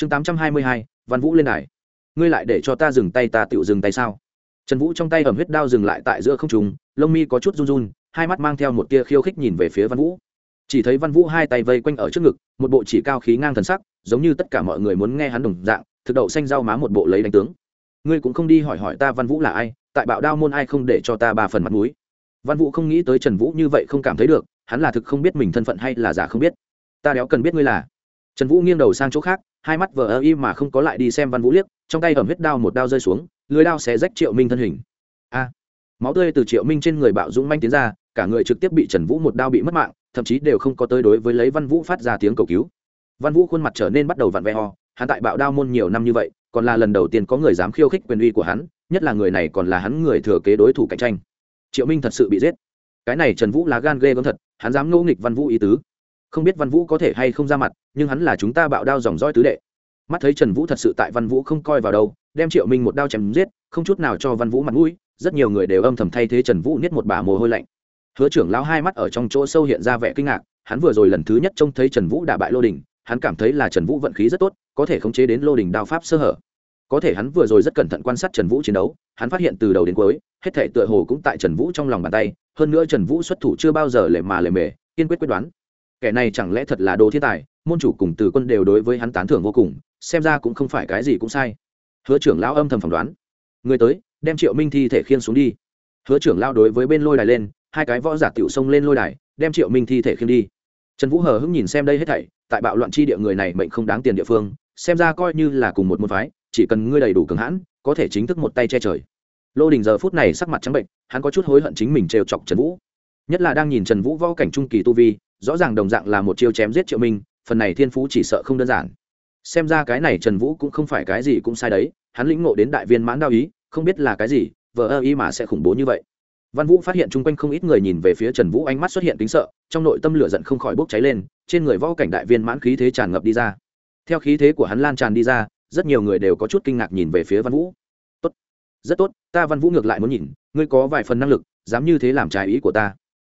chương tám trăm hai mươi hai, văn vũ lên đài. Ngươi lại để cho ta dừng tay, ta tựu dừng tay sao? Trần vũ trong tay ẩm huyết đao dừng lại tại giữa không trùng lông mi có chút run run, hai mắt mang theo một tia khiêu khích nhìn về phía văn vũ. Chỉ thấy văn vũ hai tay vây quanh ở trước ngực, một bộ chỉ cao khí ngang thần sắc, giống như tất cả mọi người muốn nghe hắn đồng dạng, thực đậu xanh rau má một bộ lấy đánh tướng. Ngươi cũng không đi hỏi hỏi ta văn vũ là ai, tại bạo đao môn ai không để cho ta ba phần mặt mũi. Văn vũ không nghĩ tới trần vũ như vậy không cảm thấy được, hắn là thực không biết mình thân phận hay là giả không biết. Ta đéo cần biết ngươi là. Trần vũ nghiêng đầu sang chỗ khác hai mắt vờ ơ y mà không có lại đi xem văn vũ liếc, trong tay ẩm huyết đao một đao rơi xuống, lưới đao xé rách triệu minh thân hình. A! Máu tươi từ triệu minh trên người bạo dũng manh tiến ra, cả người trực tiếp bị trần vũ một đao bị mất mạng, thậm chí đều không có tới đối với lấy văn vũ phát ra tiếng cầu cứu. Văn vũ khuôn mặt trở nên bắt đầu vặn vẹ ho hắn tại bạo đao môn nhiều năm như vậy, còn là lần đầu tiên có người dám khiêu khích quyền uy của hắn, nhất là người này còn là hắn người thừa kế đối thủ cạnh tranh. Triệu minh thật sự bị giết. Cái này trần vũ là gan ghê gớm thật, hắn dám ngẫu nghịch văn vũ ý tứ. Không biết văn vũ có thể hay không ra mặt, nhưng hắn là chúng ta bạo đao dòng roi tứ đệ mắt thấy trần vũ thật sự tại văn vũ không coi vào đâu, đem triệu minh một đao chém giết, không chút nào cho văn vũ mặt mũi, rất nhiều người đều âm thầm thay thế trần vũ niết một bả mồ hôi lạnh. Hứa trưởng lão hai mắt ở trong chỗ sâu hiện ra vẻ kinh ngạc, hắn vừa rồi lần thứ nhất trông thấy trần vũ đả bại lô đình, hắn cảm thấy là trần vũ vận khí rất tốt, có thể khống chế đến lô đình đao pháp sơ hở. Có thể hắn vừa rồi rất cẩn thận quan sát trần vũ chiến đấu, hắn phát hiện từ đầu đến cuối, hết thể tựa hồ cũng tại trần vũ trong lòng bàn tay, hơn nữa trần vũ xuất thủ chưa bao giờ lệ mà lệ mề, kiên quyết quyết đoán. Kẻ này chẳng lẽ thật là đồ thiên tài, môn chủ cùng từ quân đều đối với hắn tán thưởng vô cùng xem ra cũng không phải cái gì cũng sai. Hứa trưởng lão âm thầm phỏng đoán. Người tới, đem triệu minh thi thể khiên xuống đi. Hứa trưởng lão đối với bên lôi đài lên, hai cái võ giả tiểu xông lên lôi đài, đem triệu minh thi thể khiên đi. Trần vũ hờ hững nhìn xem đây hết thảy, tại bạo loạn chi địa người này mệnh không đáng tiền địa phương, xem ra coi như là cùng một môn phái, chỉ cần ngươi đầy đủ cường hãn, có thể chính thức một tay che trời. Lô đình giờ phút này sắc mặt trắng bệnh, hắn có chút hối hận chính mình trêu chọc trần vũ. Nhất là đang nhìn trần vũ võ cảnh trung kỳ tu vi, rõ ràng đồng dạng là một chiêu chém giết triệu minh, phần này thiên phú chỉ sợ không đơn giản xem ra cái này trần vũ cũng không phải cái gì cũng sai đấy, hắn lĩnh ngộ đến đại viên mãn đao ý, không biết là cái gì, vờ ơ ý mà sẽ khủng bố như vậy. Văn vũ phát hiện chung quanh không ít người nhìn về phía trần vũ ánh mắt xuất hiện tính sợ, trong nội tâm lửa giận không khỏi bốc cháy lên, trên người võ cảnh đại viên mãn khí thế tràn ngập đi ra. Theo khí thế của hắn lan tràn đi ra, rất nhiều người đều có chút kinh ngạc nhìn về phía văn vũ. Tốt, rất tốt, ta văn vũ ngược lại muốn nhìn, ngươi có vài phần năng lực, dám như thế làm trái ý của ta.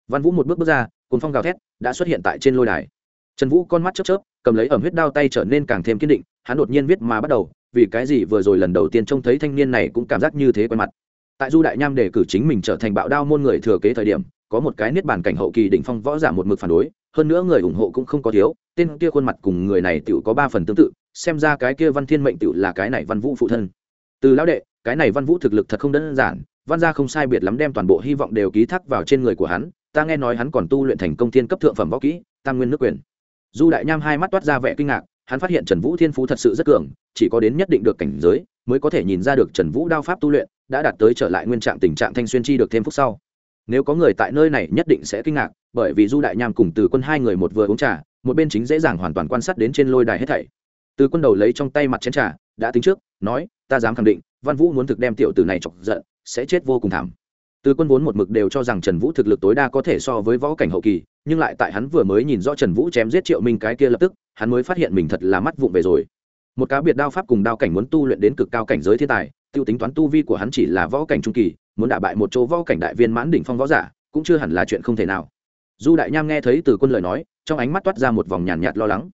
Văn vũ một bước bước ra cồn phong gào thét, đã xuất hiện tại trên lôi đài. Trần vũ con mắt chớp chớp cầm lấy ẩm huyết đao tay trở nên càng thêm kiên định, hắn đột nhiên viết mà bắt đầu, vì cái gì vừa rồi lần đầu tiên trông thấy thanh niên này cũng cảm giác như thế quen mặt. Tại du đại nham đề cử chính mình trở thành bạo đao môn người thừa kế thời điểm, có một cái niết bàn cảnh hậu kỳ đỉnh phong võ giả một mực phản đối, hơn nữa người ủng hộ cũng không có thiếu, tên kia khuôn mặt cùng người này tựu có ba phần tương tự, xem ra cái kia văn thiên mệnh tựu là cái này văn vũ phụ thân. Từ lão đệ, cái này văn vũ thực lực thật không đơn giản, văn gia không sai biệt lắm đem toàn bộ hy vọng đều ký thác vào trên người của hắn, ta nghe nói hắn còn tu luyện thành công thiên cấp thượng phẩm võ kỹ, tam nguyên nước quyền du đại nham hai mắt toát ra vẻ kinh ngạc, hắn phát hiện trần vũ thiên phú thật sự rất cường, chỉ có đến nhất định được cảnh giới mới có thể nhìn ra được trần vũ đao pháp tu luyện đã đạt tới trở lại nguyên trạng tình trạng thanh xuyên chi được thêm phút sau. Nếu có người tại nơi này nhất định sẽ kinh ngạc, bởi vì du đại nham cùng từ quân hai người một vừa uống trà, một bên chính dễ dàng hoàn toàn quan sát đến trên lôi đài hết thảy. Từ quân đầu lấy trong tay mặt chén trà, đã tính trước, nói, ta dám khẳng định, văn vũ muốn thực đem tiểu tử này chọc giận, sẽ chết vô cùng thảm từ quân vốn một mực đều cho rằng trần vũ thực lực tối đa có thể so với võ cảnh hậu kỳ nhưng lại tại hắn vừa mới nhìn rõ trần vũ chém giết triệu minh cái kia lập tức hắn mới phát hiện mình thật là mắt vụng về rồi. Một cá biệt đao pháp cùng đao cảnh muốn tu luyện đến cực cao cảnh giới thiên tài tiêu tính toán tu vi của hắn chỉ là võ cảnh trung kỳ muốn đả bại một chỗ võ cảnh đại viên mãn đỉnh phong võ giả cũng chưa hẳn là chuyện không thể nào. Du đại nham nghe thấy từ quân lời nói trong ánh mắt toát ra một vòng nhàn nhạt, nhạt lo lắng.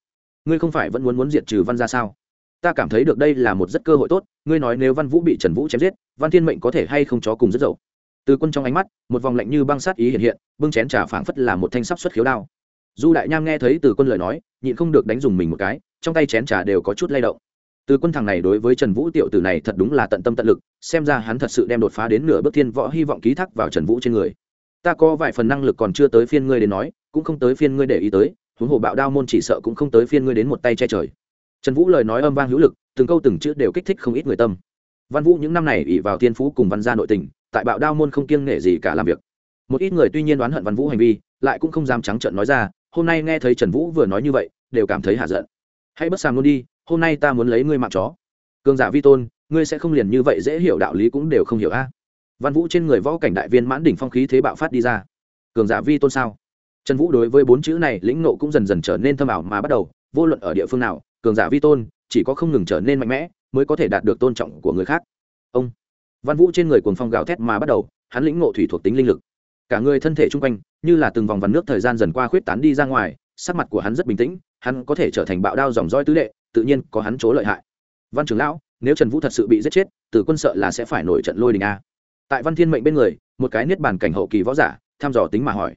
Ngươi không phải vẫn muốn muốn diệt trừ văn ra sao? Ta cảm thấy được đây là một rất cơ hội tốt ngươi nói nếu văn vũ bị trần vũ chém giết văn thiên mệnh có thể hay không chó cùng rất dậu? Từ quân trong ánh mắt, một vòng lạnh như băng sát ý hiện hiện, bưng chén trà phảng phất là một thanh sắp xuất khiếu đao. Du đại nham nghe thấy từ quân lời nói, nhịn không được đánh dùng mình một cái, trong tay chén trà đều có chút lay động. Từ quân thằng này đối với trần vũ tiểu tử này thật đúng là tận tâm tận lực, xem ra hắn thật sự đem đột phá đến nửa bước thiên võ hy vọng ký thác vào trần vũ trên người. Ta có vài phần năng lực còn chưa tới phiên ngươi đến nói, cũng không tới phiên ngươi để ý tới, huống hồ bạo đao môn chỉ sợ cũng không tới phiên ngươi đến một tay che trời. Trần vũ lời nói âm vang hữu lực, từng câu từng chữ đều kích thích không ít người tâm. Văn vũ những năm này ỉ vào thiên phú cùng văn gia nội tình tại bạo đao môn không kiêng nể gì cả làm việc. Một ít người tuy nhiên đoán hận văn vũ hành vi, lại cũng không dám trắng trợn nói ra, hôm nay nghe thấy trần vũ vừa nói như vậy, đều cảm thấy hạ giận. Hãy bất sàng luôn đi, hôm nay ta muốn lấy ngươi mạng chó. Cường giả vi tôn, ngươi sẽ không liền như vậy dễ hiểu đạo lý cũng đều không hiểu a. Văn vũ trên người võ cảnh đại viên mãn đỉnh phong khí thế bạo phát đi ra. Cường giả vi tôn sao? Trần vũ đối với bốn chữ này lĩnh nộ cũng dần dần trở nên thâm ảo mà bắt đầu, vô luận ở địa phương nào, cường giả vi tôn chỉ có không ngừng trở nên mạnh mẽ mới có thể đạt được tôn trọng của người khác. Ông! Văn vũ trên người cuồng phong gào thét mà bắt đầu, hắn lĩnh ngộ thủy thuộc tính linh lực. Cả người thân thể chung quanh, như là từng vòng vằn nước thời gian dần qua khuyết tán đi ra ngoài, sắc mặt của hắn rất bình tĩnh, hắn có thể trở thành bạo đao dòng roi tứ đệ, tự nhiên có hắn chỗ lợi hại. Văn trưởng lão, nếu trần vũ thật sự bị giết chết Từ quân sợ là sẽ phải nổi trận lôi đình a. Tại văn thiên mệnh bên người, một cái niết bàn cảnh hậu kỳ võ giả, thăm dò tính mà hỏi.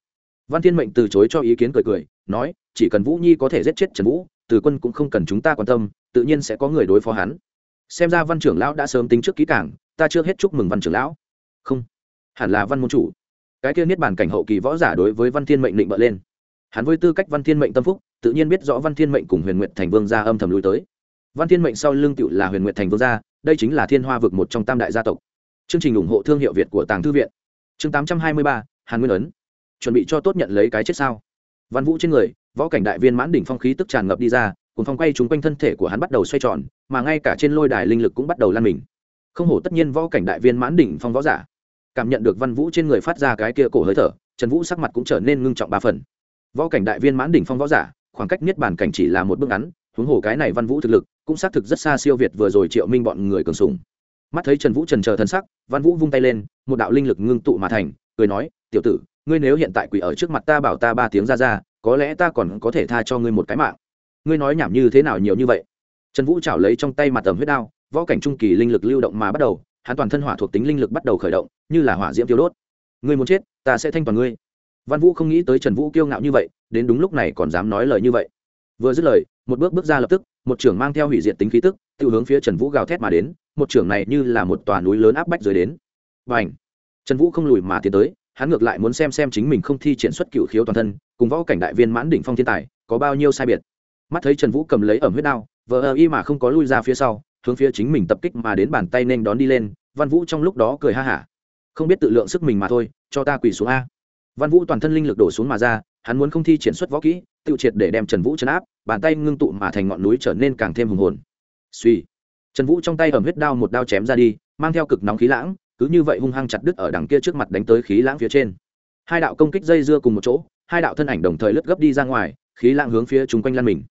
Văn thiên mệnh từ chối cho ý kiến cười cười, nói, chỉ cần vũ nhi có thể giết chết trần vũ Từ quân cũng không cần chúng ta quan tâm, tự nhiên sẽ có người đối phó hắn xem ra văn trưởng lão đã sớm tính trước kỹ cảng ta chưa hết chúc mừng văn trưởng lão. Không, hẳn là văn môn chủ. Cái kia niết bàn cảnh hậu kỳ võ giả đối với văn thiên mệnh định bợ lên. Hắn với tư cách văn thiên mệnh tâm phúc, tự nhiên biết rõ văn thiên mệnh cùng huyền nguyện thành vương gia âm thầm lui tới. Văn thiên mệnh sau lưng cựu là huyền nguyện thành vương gia, đây chính là thiên hoa vực một trong tam đại gia tộc. Chương trình ủng hộ thương hiệu việt của tàng thư viện. Chương tám trăm hai mươi ba, hàn nguyên ấn. Chuẩn bị cho tốt nhận lấy cái chết sao? Văn vũ trên người, võ cảnh đại viên mãn đỉnh phong khí tức tràn ngập đi ra cùng phong quay chúng quanh thân thể của hắn bắt đầu xoay tròn, mà ngay cả trên lôi đài linh lực cũng bắt đầu lan mình. Không hổ tất nhiên võ cảnh đại viên mãn đỉnh phong võ giả. Cảm nhận được văn vũ trên người phát ra cái kia cổ hơi thở, trần vũ sắc mặt cũng trở nên ngưng trọng ba phần. Võ cảnh đại viên mãn đỉnh phong võ giả, khoảng cách niết bàn cảnh chỉ là một bước ngắn, huống hồ cái này văn vũ thực lực, cũng xác thực rất xa siêu việt vừa rồi triệu minh bọn người cường sùng mắt thấy trần vũ trần chờ thân sắc, văn vũ vung tay lên, một đạo linh lực ngưng tụ mà thành, cười nói, tiểu tử, ngươi nếu hiện tại quỷ ở trước mặt ta bảo ta ba tiếng ra ra, có lẽ ta còn có thể tha cho ngươi một cái mạng ngươi nói nhảm như thế nào nhiều như vậy? Trần vũ chảo lấy trong tay mặt tầm huyết đao, võ cảnh trung kỳ linh lực lưu động mà bắt đầu, hắn toàn thân hỏa thuộc tính linh lực bắt đầu khởi động, như là hỏa diễm tiêu đốt. Ngươi muốn chết, ta sẽ thanh toàn ngươi. Văn vũ không nghĩ tới trần vũ kiêu ngạo như vậy, đến đúng lúc này còn dám nói lời như vậy. Vừa dứt lời, một bước bước ra lập tức, một trưởng mang theo hủy diệt tính khí tức, tự hướng phía trần vũ gào thét mà đến, một trưởng này như là một tòa núi lớn áp bách dưới đến. Và ảnh trần vũ không lùi mà tiến tới, hắn ngược lại muốn xem xem chính mình không thi triển xuất cựu khiếu toàn thân, cùng võ cảnh đại viên mãn đỉnh phong thiên tài, có bao nhiêu sai biệt mắt thấy trần vũ cầm lấy ẩm huyết đao, vờ ơ y mà không có lui ra phía sau, hướng phía chính mình tập kích mà đến bàn tay nên đón đi lên, văn vũ trong lúc đó cười ha hả. Không biết tự lượng sức mình mà thôi, cho ta quỳ xuống a. Văn vũ toàn thân linh lực đổ xuống mà ra, hắn muốn không thi triển xuất võ kỹ tự triệt để đem trần vũ chấn áp, bàn tay ngưng tụ mà thành ngọn núi trở nên càng thêm hùng hồn. Suy trần vũ trong tay ẩm huyết đao một đao chém ra đi, mang theo cực nóng khí lãng, cứ như vậy hung hăng chặt đứt ở đằng kia trước mặt đánh tới khí lãng phía trên. Hai đạo công kích dây dưa cùng một chỗ, hai đạo thân ảnh đồng thời lướt gấp đi ra ngoài, khí lãng hướng phía chung quanh lăn mình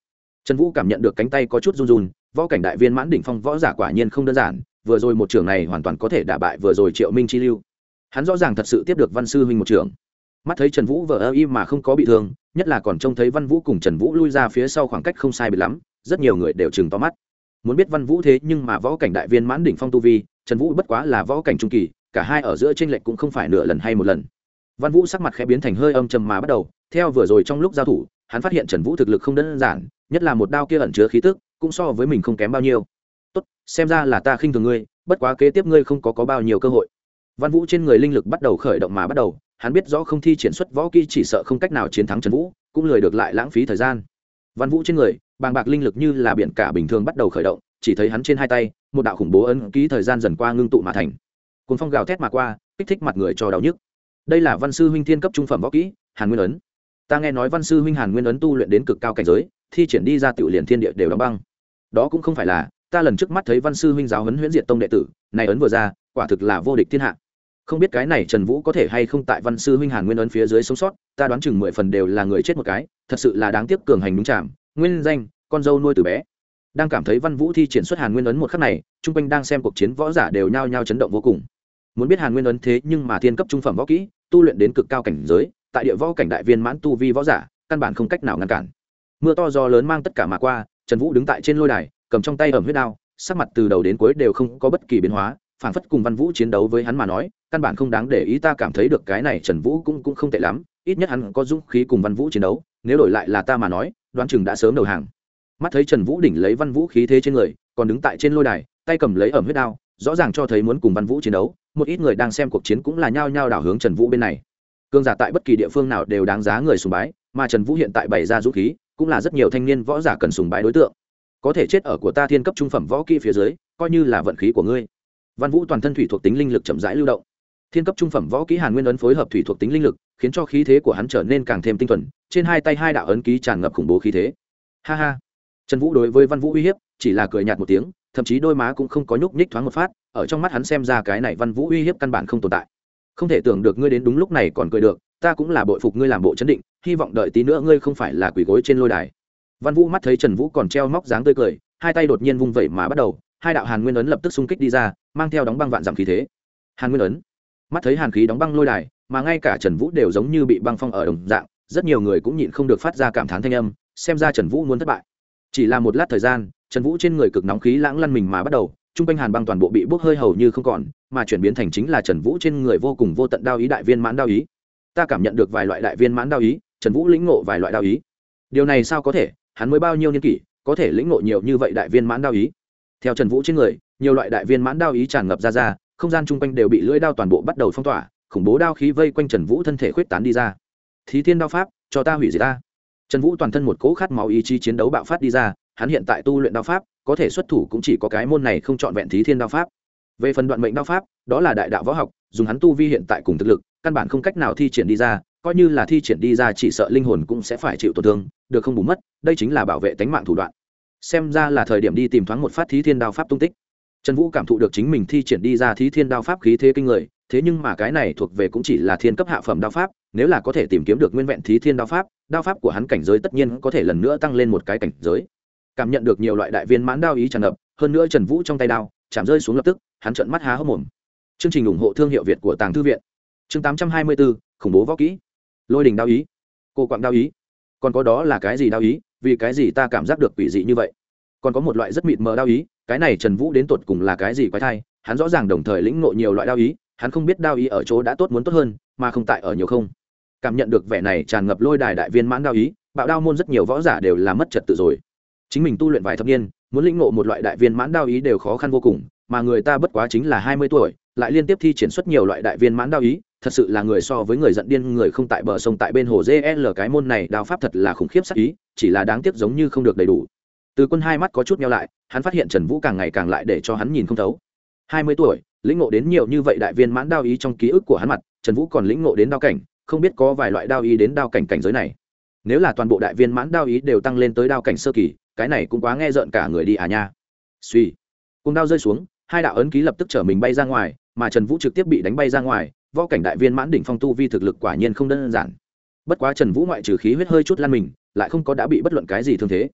trần vũ cảm nhận được cánh tay có chút run run, võ cảnh đại viên mãn đỉnh phong võ giả quả nhiên không đơn giản, vừa rồi một trường này hoàn toàn có thể đả bại vừa rồi triệu minh chi lưu. Hắn rõ ràng thật sự tiếp được văn sư huynh một trường mắt thấy trần vũ vờ ơ y mà không có bị thương, nhất là còn trông thấy văn vũ cùng trần vũ lui ra phía sau khoảng cách không sai bị lắm, rất nhiều người đều chừng to mắt. Muốn biết văn vũ thế nhưng mà võ cảnh đại viên mãn đỉnh phong tu vi, trần vũ bất quá là võ cảnh trung kỳ, cả hai ở giữa tranh lệch cũng không phải nửa lần hay một lần. Văn vũ sắc mặt khẽ biến thành hơi âm trầm mà bắt đầu, theo vừa rồi trong lúc giao thủ hắn phát hiện trần vũ thực lực không đơn giản nhất là một đao kia ẩn chứa khí tức cũng so với mình không kém bao nhiêu. Tốt xem ra là ta khinh thường ngươi bất quá kế tiếp ngươi không có, có bao nhiêu cơ hội. Văn vũ trên người linh lực bắt đầu khởi động mà bắt đầu hắn biết rõ không thi triển xuất võ kỹ chỉ sợ không cách nào chiến thắng trần vũ cũng lười được lại lãng phí thời gian. Văn vũ trên người bàng bạc linh lực như là biển cả bình thường bắt đầu khởi động chỉ thấy hắn trên hai tay một đạo khủng bố ấn ký thời gian dần qua ngưng tụ mà thành. Cuốn phong gào thét mà qua kích thích mặt người cho đau nhức. Đây là văn sư huynh thiên cấp trung phẩm võ kỹ hàn nguyên ấn ta nghe nói văn sư huynh hàn nguyên ấn tu luyện đến cực cao cảnh giới, thi triển đi ra tiểu liền thiên địa đều đóng băng. Đó cũng không phải là, ta lần trước mắt thấy văn sư huynh giáo huấn huyễn diệt tông đệ tử, này ấn vừa ra, quả thực là vô địch thiên hạ. Không biết cái này trần vũ có thể hay không tại văn sư huynh hàn nguyên ấn phía dưới sống sót, ta đoán chừng mười phần đều là người chết một cái, thật sự là đáng tiếc cường hành đúng chạm, nguyên danh, con dâu nuôi từ bé. Đang cảm thấy văn vũ thi triển xuất hàn nguyên ấn một khắc này, chung quanh đang xem cuộc chiến võ giả đều nhao nhao chấn động vô cùng. Muốn biết hàn nguyên ấn thế nhưng mà thiên cấp trung phẩm võ kỹ, tu luyện đến cực cao cảnh giới tại địa võ cảnh đại viên mãn tu vi võ giả, căn bản không cách nào ngăn cản. Mưa to gió lớn mang tất cả mà qua, trần vũ đứng tại trên lôi đài, cầm trong tay ẩm huyết đao, sắc mặt từ đầu đến cuối đều không có bất kỳ biến hóa phản phất cùng văn vũ chiến đấu với hắn mà nói, căn bản không đáng để ý ta cảm thấy được cái này trần vũ cũng cũng không tệ lắm, ít nhất hắn có dũng khí cùng văn vũ chiến đấu, nếu đổi lại là ta mà nói, đoán chừng đã sớm đầu hàng. Mắt thấy trần vũ đỉnh lấy văn vũ khí thế trên người, còn đứng tại trên lôi đài, tay cầm lấy ẩm huyết đao, rõ ràng cho thấy muốn cùng văn vũ chiến đấu, một ít người đang xem cuộc chiến cũng là nhao nhao đảo hướng trần vũ bên này cương giả tại bất kỳ địa phương nào đều đáng giá người sùng bái, mà trần vũ hiện tại bày ra dũng khí, cũng là rất nhiều thanh niên võ giả cần sùng bái đối tượng. Có thể chết ở của ta thiên cấp trung phẩm võ kỹ phía dưới, coi như là vận khí của ngươi. Văn vũ toàn thân thủy thuộc tính linh lực chậm rãi lưu động. Thiên cấp trung phẩm võ kỹ hàn nguyên ấn phối hợp thủy thuộc tính linh lực, khiến cho khí thế của hắn trở nên càng thêm tinh thuần, trên hai tay hai đạo ấn ký tràn ngập khủng bố khí thế. Ha ha. Trần vũ đối với văn vũ uy hiếp, chỉ là cười nhạt một tiếng, thậm chí đôi má cũng không có nhúc nhích thoáng một phát, ở trong mắt hắn xem ra cái này văn vũ uy hiếp căn bản không tồn tại không thể tưởng được ngươi đến đúng lúc này còn cười được, ta cũng là bội phục ngươi làm bộ chấn định, hy vọng đợi tí nữa ngươi không phải là quỷ gối trên lôi đài. Văn vũ mắt thấy trần vũ còn treo móc dáng tươi cười, hai tay đột nhiên vung vẩy mà bắt đầu, hai đạo hàn nguyên ấn lập tức xung kích đi ra, mang theo đóng băng vạn giảm khí thế. Hàn nguyên ấn. Mắt thấy hàn khí đóng băng lôi đài, mà ngay cả trần vũ đều giống như bị băng phong ở đồng dạng, rất nhiều người cũng nhịn không được phát ra cảm thán thanh âm, xem ra trần vũ muốn thất bại. Chỉ là một lát thời gian, trần vũ trên người cực nóng khí lãng lăn mình mà bắt đầu Trung quanh hàn băng toàn bộ bị bốc hơi hầu như không còn, mà chuyển biến thành chính là trần vũ trên người vô cùng vô tận đao ý đại viên mãn đao ý. Ta cảm nhận được vài loại đại viên mãn đao ý, trần vũ lĩnh ngộ vài loại đao ý. Điều này sao có thể? Hắn mới bao nhiêu niên kỷ, có thể lĩnh ngộ nhiều như vậy đại viên mãn đao ý? Theo trần vũ trên người, nhiều loại đại viên mãn đao ý tràn ngập ra ra, không gian chung quanh đều bị lưỡi đao toàn bộ bắt đầu phong tỏa, khủng bố đao khí vây quanh trần vũ thân thể khuyết tán đi ra. Thí thiên đao pháp, cho ta hủy diệt ta. Trần vũ toàn thân một cỗ khát máu ý chí chiến đấu bạo phát đi ra, hắn hiện tại tu luyện đao pháp có thể xuất thủ cũng chỉ có cái môn này không chọn vẹn thí thiên đao pháp. Về phần đoạn mệnh đao pháp, đó là đại đạo võ học, dùng hắn tu vi hiện tại cùng thực lực, căn bản không cách nào thi triển đi ra, coi như là thi triển đi ra chỉ sợ linh hồn cũng sẽ phải chịu tổn thương, được không bù mất, đây chính là bảo vệ tính mạng thủ đoạn. Xem ra là thời điểm đi tìm thoáng một phát thí thiên đao pháp tung tích. Trần vũ cảm thụ được chính mình thi triển đi ra thí thiên đao pháp khí thế kinh người, thế nhưng mà cái này thuộc về cũng chỉ là thiên cấp hạ phẩm đao pháp, nếu là có thể tìm kiếm được nguyên vẹn thí thiên đao pháp đao pháp của hắn cảnh giới tất nhiên có thể lần nữa tăng lên một cái cảnh giới cảm nhận được nhiều loại đại viên mãn đao ý tràn ngập, hơn nữa trần vũ trong tay đao chạm rơi xuống lập tức, hắn trợn mắt há hốc mồm. Chương trình ủng hộ thương hiệu việt của tàng thư viện. Chương tám trăm hai mươi bốn khủng bố võ kỹ. Lôi đình đao ý. Cô quặng đao ý. Còn có đó là cái gì đao ý? Vì cái gì ta cảm giác được quỷ dị như vậy? Còn có một loại rất mịt mờ đao ý, cái này trần vũ đến tột cùng là cái gì quái thai? Hắn rõ ràng đồng thời lĩnh ngộ nhiều loại đao ý, hắn không biết đao ý ở chỗ đã tốt muốn tốt hơn, mà không tại ở nhiều không. Cảm nhận được vẻ này tràn ngập lôi đài đại viên mãn đao ý, bạo đao môn rất nhiều võ giả đều là mất trật tự rồi chính mình tu luyện vài thập niên, muốn lĩnh ngộ một loại đại viên mãn đao ý đều khó khăn vô cùng, mà người ta bất quá chính là hai mươi tuổi, lại liên tiếp thi triển xuất nhiều loại đại viên mãn đao ý, thật sự là người so với người giận điên, người không tại bờ sông tại bên hồ gl cái môn này, đao pháp thật là khủng khiếp sắc ý, chỉ là đáng tiếc giống như không được đầy đủ. Từ quân hai mắt có chút nhau lại, hắn phát hiện trần vũ càng ngày càng lại để cho hắn nhìn không thấu. Hai mươi tuổi, lĩnh ngộ đến nhiều như vậy đại viên mãn đao ý trong ký ức của hắn mặt, trần vũ còn lĩnh ngộ đến đao cảnh, không biết có vài loại đao ý đến đao cảnh cảnh giới này. Nếu là toàn bộ đại viên mãn đao ý đều tăng lên tới đao cảnh sơ kỳ cái này cũng quá nghe rợn cả người đi à nha. Suy. Cùng đao rơi xuống, hai đạo ấn ký lập tức trở mình bay ra ngoài, mà trần vũ trực tiếp bị đánh bay ra ngoài, võ cảnh đại viên mãn đỉnh phong tu vi thực lực quả nhiên không đơn giản. Bất quá trần vũ ngoại trừ khí huyết hơi chút lan mình, lại không có đã bị bất luận cái gì thương thế.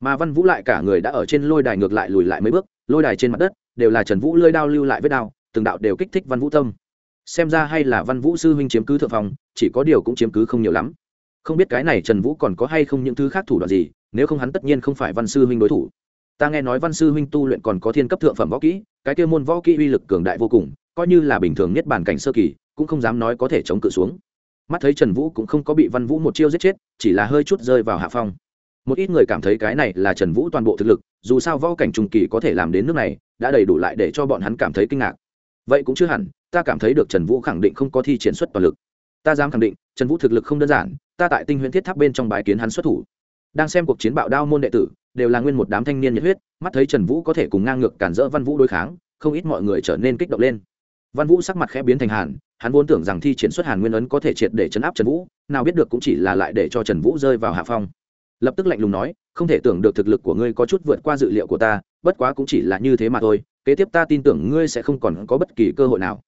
Mà văn vũ lại cả người đã ở trên lôi đài ngược lại lùi lại mấy bước, lôi đài trên mặt đất đều là trần vũ lơi đao lưu lại vết đao, từng đạo đều kích thích văn vũ tâm. Xem ra hay là văn vũ sư huynh chiếm cứ thượng phòng chỉ có điều cũng chiếm cứ không nhiều lắm. Không biết cái này trần vũ còn có hay không những thứ khác thủ đoạn gì nếu không hắn tất nhiên không phải văn sư huynh đối thủ. Ta nghe nói văn sư huynh tu luyện còn có thiên cấp thượng phẩm võ kỹ, cái kia môn võ kỹ uy lực cường đại vô cùng, coi như là bình thường nhất bản cảnh sơ kỳ, cũng không dám nói có thể chống cự xuống. Mắt thấy trần vũ cũng không có bị văn vũ một chiêu giết chết, chỉ là hơi chút rơi vào hạ phong. Một ít người cảm thấy cái này là trần vũ toàn bộ thực lực, dù sao võ cảnh trung kỳ có thể làm đến nước này, đã đầy đủ lại để cho bọn hắn cảm thấy kinh ngạc. Vậy cũng chưa hẳn, ta cảm thấy được trần vũ khẳng định không có thi triển xuất toàn lực. Ta dám khẳng định, trần vũ thực lực không đơn giản, ta tại tinh huyễn thiết tháp bên trong bài kiến hắn xuất thủ đang xem cuộc chiến bạo đao môn đệ tử, đều là nguyên một đám thanh niên nhiệt huyết, mắt thấy trần vũ có thể cùng ngang ngược cản rỡ văn vũ đối kháng, không ít mọi người trở nên kích động lên. Văn vũ sắc mặt khẽ biến thành hàn, hắn vốn tưởng rằng thi triển xuất hàn nguyên ấn có thể triệt để chấn áp trần vũ, nào biết được cũng chỉ là lại để cho trần vũ rơi vào hạ phong. Lập tức lạnh lùng nói, không thể tưởng được thực lực của ngươi có chút vượt qua dự liệu của ta, bất quá cũng chỉ là như thế mà thôi, kế tiếp ta tin tưởng ngươi sẽ không còn có bất kỳ cơ hội nào.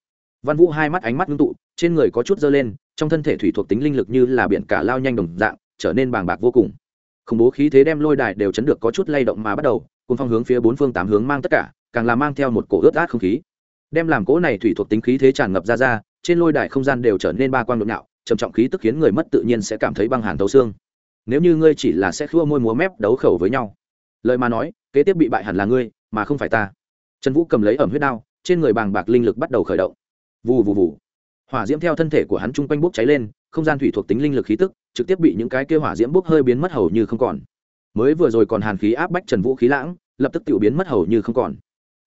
Văn vũ hai mắt ánh mắt ngưng tụ, trên người có chút dơ lên, trong thân thể thủy thuộc tính linh lực như là biển cả lao nhanh đồng dạng, trở nên bàng bạc vô cùng khủng bố khí thế đem lôi đài đều chấn được có chút lay động mà bắt đầu cùng phong hướng phía bốn phương tám hướng mang tất cả, càng là mang theo một cổ ướt át không khí. Đem làm cỗ này thủy thuộc tính khí thế tràn ngập ra ra, trên lôi đài không gian đều trở nên ba quang nhộn nhạo, trầm trọng khí tức khiến người mất tự nhiên sẽ cảm thấy băng hàn thấu xương. Nếu như ngươi chỉ là sẽ khua môi múa mép đấu khẩu với nhau, lời mà nói, kế tiếp bị bại hẳn là ngươi, mà không phải ta. Trần vũ cầm lấy ẩm huyết đao, trên người bàng bạc linh lực bắt đầu khởi động. Vù vù vù. Hỏa diễm theo thân thể của hắn chung quanh bốc cháy lên không gian thủy thuộc tính linh lực khí tức, trực tiếp bị những cái kêu hỏa diễm bốc hơi biến mất hầu như không còn. Mới vừa rồi còn hàn khí áp bách trần vũ khí lãng, lập tức tự biến mất hầu như không còn.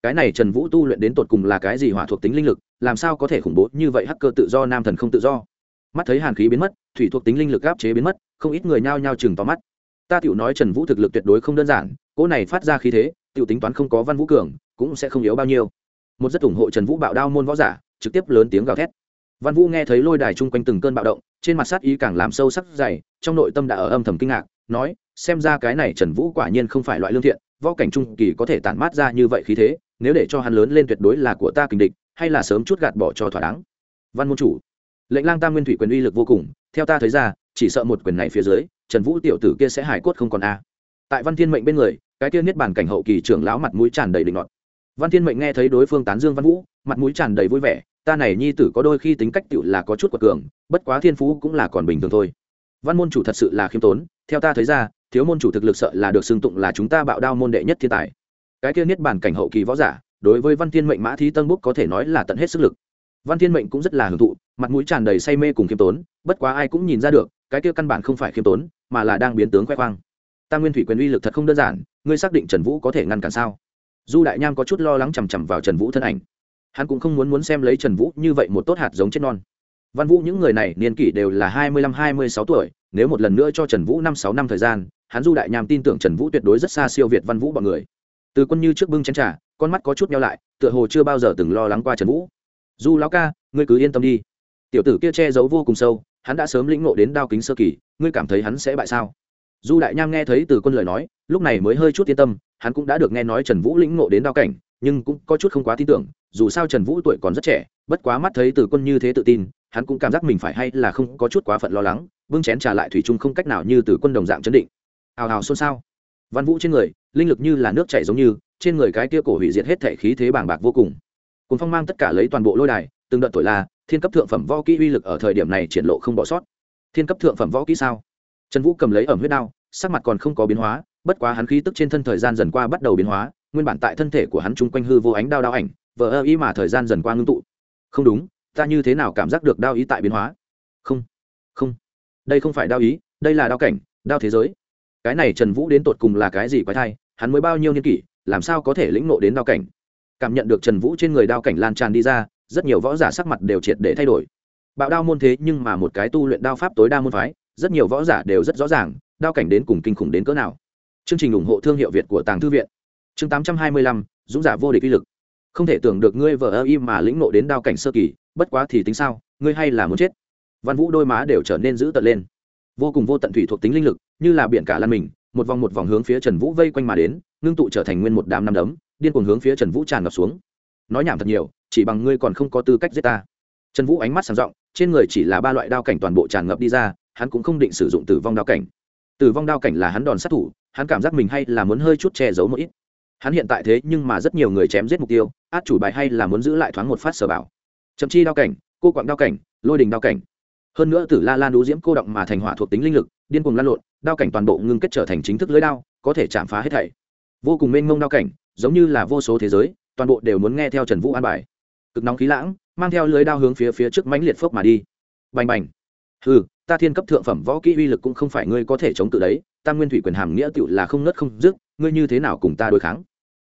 Cái này trần vũ tu luyện đến tột cùng là cái gì hỏa thuộc tính linh lực, làm sao có thể khủng bố như vậy hacker tự do, nam thần không tự do. Mắt thấy hàn khí biến mất, thủy thuộc tính linh lực áp chế biến mất, không ít người nhao nhao chừng tóm mắt. Ta tiểu nói trần vũ thực lực tuyệt đối không đơn giản, cỗ này phát ra khí thế, tiểu tính toán không có văn vũ cường, cũng sẽ không yếu bao nhiêu. Một rất ủng hộ trần vũ bạo đao môn võ giả, trực tiếp lớn tiếng gào thét văn vũ nghe thấy lôi đài chung quanh từng cơn bạo động, trên mặt sát ý càng làm sâu sắc dày, trong nội tâm đã ở âm thầm kinh ngạc, nói, xem ra cái này trần vũ quả nhiên không phải loại lương thiện, võ cảnh trung kỳ có thể tản mát ra như vậy khí thế, nếu để cho hắn lớn lên tuyệt đối là của ta kình địch, hay là sớm chút gạt bỏ cho thỏa đáng. Văn môn chủ, lệnh lang tam nguyên thủy quyền uy lực vô cùng, theo ta thấy ra, chỉ sợ một quyền này phía dưới, trần vũ tiểu tử kia sẽ hải cốt không còn a. Tại văn thiên mệnh bên người, cái kia niết bàn cảnh hậu kỳ trưởng lão mặt mũi tràn đầy định ngọt văn thiên mệnh nghe thấy đối phương tán dương văn vũ, mặt mũi tràn đầy vui vẻ ta này nhi tử có đôi khi tính cách tựu là có chút quật cường, bất quá thiên phú cũng là còn bình thường thôi. Văn môn chủ thật sự là khiêm tốn, theo ta thấy ra, thiếu môn chủ thực lực sợ là được xưng tụng là chúng ta bạo đao môn đệ nhất thiên tài. Cái kia niết bàn cảnh hậu kỳ võ giả, đối với văn thiên mệnh mã thí tân búc có thể nói là tận hết sức lực. Văn thiên mệnh cũng rất là hưởng thụ, mặt mũi tràn đầy say mê cùng khiêm tốn, bất quá ai cũng nhìn ra được, cái kia căn bản không phải khiêm tốn, mà là đang biến tướng khoe khoang. Ta nguyên thủy quyền uy lực thật không đơn giản, ngươi xác định trần vũ có thể ngăn cản sao? Du đại nham có chút lo lắng chằm chằm vào trần vũ thân ảnh hắn cũng không muốn muốn xem lấy trần vũ như vậy một tốt hạt giống chết non. Văn vũ những người này niên kỷ đều là hai mươi lăm, hai mươi sáu tuổi, nếu một lần nữa cho trần vũ năm sáu năm thời gian, hắn du đại nham tin tưởng trần vũ tuyệt đối rất xa siêu việt văn vũ b ọ n người. Từ quân như trước bưng chén t r à con mắt có chút nhau lại, tựa hồ chưa bao giờ từng lo lắng qua trần vũ. Du lão ca, ngươi cứ yên tâm đi. Tiểu tử kia che giấu vô cùng sâu, hắn đã sớm lĩnh ngộ đến đao kính sơ kỳ, ngươi cảm thấy hắn sẽ bại sao? Du đại nham nghe thấy từ quân lời nói, lúc này mới hơi chút yên tâm, hắn cũng đã được nghe nói trần vũ lĩnh ngộ đến đao cảnh nhưng cũng có chút không quá tin tưởng, dù sao trần vũ tuổi còn rất trẻ, bất quá mắt thấy từ quân như thế tự tin, hắn cũng cảm giác mình phải hay là không có chút quá phận lo lắng vương chén trả lại thủy chung không cách nào như từ quân đồng dạng chấn định. Hào hào xôn xao. Văn vũ trên người, linh lực như là nước chảy giống như, trên người cái kia cổ hủy diệt hết thể khí thế bàng bạc vô cùng. Cùng phong mang tất cả lấy toàn bộ lôi đài, từng đợt tuổi là thiên cấp thượng phẩm võ kỹ uy lực ở thời điểm này triển lộ không bỏ sót. Thiên cấp thượng phẩm võ kỹ sao? Trần vũ cầm lấy ẩm huyết đao, sắc mặt còn không có biến hóa, bất quá hắn khí tức trên thân thời gian dần qua bắt đầu biến hóa nguyên bản tại thân thể của hắn chung quanh hư vô ánh đao đao ảnh, vờ ơ ý mà thời gian dần qua ngưng tụ. Không đúng, ta như thế nào cảm giác được đao ý tại biến hóa? Không không. Đây không phải đao ý, đây là đao cảnh, đao thế giới. Cái này trần vũ đến tột cùng là cái gì quái thai, hắn mới bao nhiêu niên kỷ, làm sao có thể lĩnh nộ đến đao cảnh? Cảm nhận được trần vũ trên người đao cảnh lan tràn đi ra, rất nhiều võ giả sắc mặt đều triệt để thay đổi. Bạo đao môn thế nhưng mà một cái tu luyện đao pháp tối đa môn phái, rất nhiều võ giả đều rất rõ ràng, đao cảnh đến cùng kinh khủng đến cỡ nào. Chương trình ủng hộ thương hiệu việt của tàng thư viện chương tám trăm hai mươi lăm, dũng giả vô địch uy lực. Không thể tưởng được ngươi vợ ơ im mà lĩnh nộ đến đao cảnh sơ kỳ, bất quá thì tính sao, ngươi hay là muốn chết. Văn vũ đôi má đều trở nên dữ tợn lên. Vô cùng vô tận thủy thuộc tính linh lực, như là biển cả lan mình, một vòng một vòng hướng phía trần vũ vây quanh mà đến, ngưng tụ trở thành nguyên một đám năm đấm, điên cuồng hướng phía trần vũ tràn ngập xuống. Nói nhảm thật nhiều, chỉ bằng ngươi còn không có tư cách giết ta. Trần vũ ánh mắt sáng r ộ n g trên người chỉ là ba loại đao cảnh toàn bộ tràn ngập đi ra, hắn cũng không định sử dụng tử vong đao cảnh. Tử vong đao cảnh là hắn đòn sát thủ, hắn cảm giác mình hay là muốn hơi chút che giấu một ít hắn hiện tại thế nhưng mà rất nhiều người chém giết mục tiêu, át chủ bài hay là muốn giữ lại thoáng một phát sở bảo. Chậm chi đao cảnh, cô quặng đao cảnh, lôi đình đao cảnh. Hơn nữa tử la lan đũ diễm cô động mà thành hỏa thuộc tính linh lực, điên cuồng lan lộn, đao cảnh toàn bộ ngưng kết trở thành chính thức lưới đao, có thể chạm phá hết thảy. Vô cùng mênh mông đao cảnh, giống như là vô số thế giới, toàn bộ đều muốn nghe theo trần vũ an bài. Cực nóng khí lãng, mang theo lưới đao hướng phía phía trước mãnh liệt phốc mà đi. Bành bành. Hừ ta thiên cấp thượng phẩm võ kỹ uy lực cũng không phải ngươi có thể chống tự đấy, ta nguyên thủy quyền hàm nghĩa tựu là không nớt không dứt, ngươi như thế nào cùng ta đối kháng?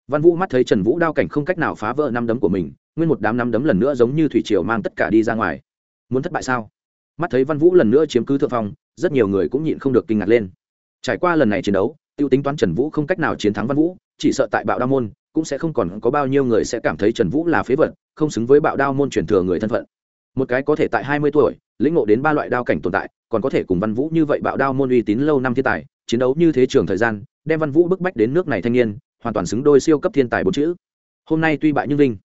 Văn vũ mắt thấy trần vũ đao cảnh không cách nào phá vỡ năm đấm của mình, nguyên một đám năm đấm lần nữa giống như thủy triều mang tất cả đi ra ngoài. Muốn thất bại sao? Mắt thấy văn vũ lần nữa chiếm cứ thượng phong, rất nhiều người cũng nhịn không được kinh ngạc lên. Trải qua lần này chiến đấu t i ê u tính toán trần vũ không cách nào chiến thắng văn vũ, chỉ sợ tại bạo đao môn, cũng sẽ không còn có bao nhiêu người sẽ cảm thấy trần vũ là phế vật, không xứng với bạo đao môn truyền thừa người thân phận. Một cái có thể tại hai mươi tuổi lĩnh ngộ đến ba loại đao cảnh tồn tại, còn có thể cùng văn vũ như vậy bạo đao môn uy tín lâu năm thiên tài, chiến đấu như thế trường thời gian, đem văn vũ bức bách đến nước này thanh niên, hoàn toàn xứng đôi siêu cấp thiên tài bốn chữ. Hôm nay tuy bại nhưng vinh.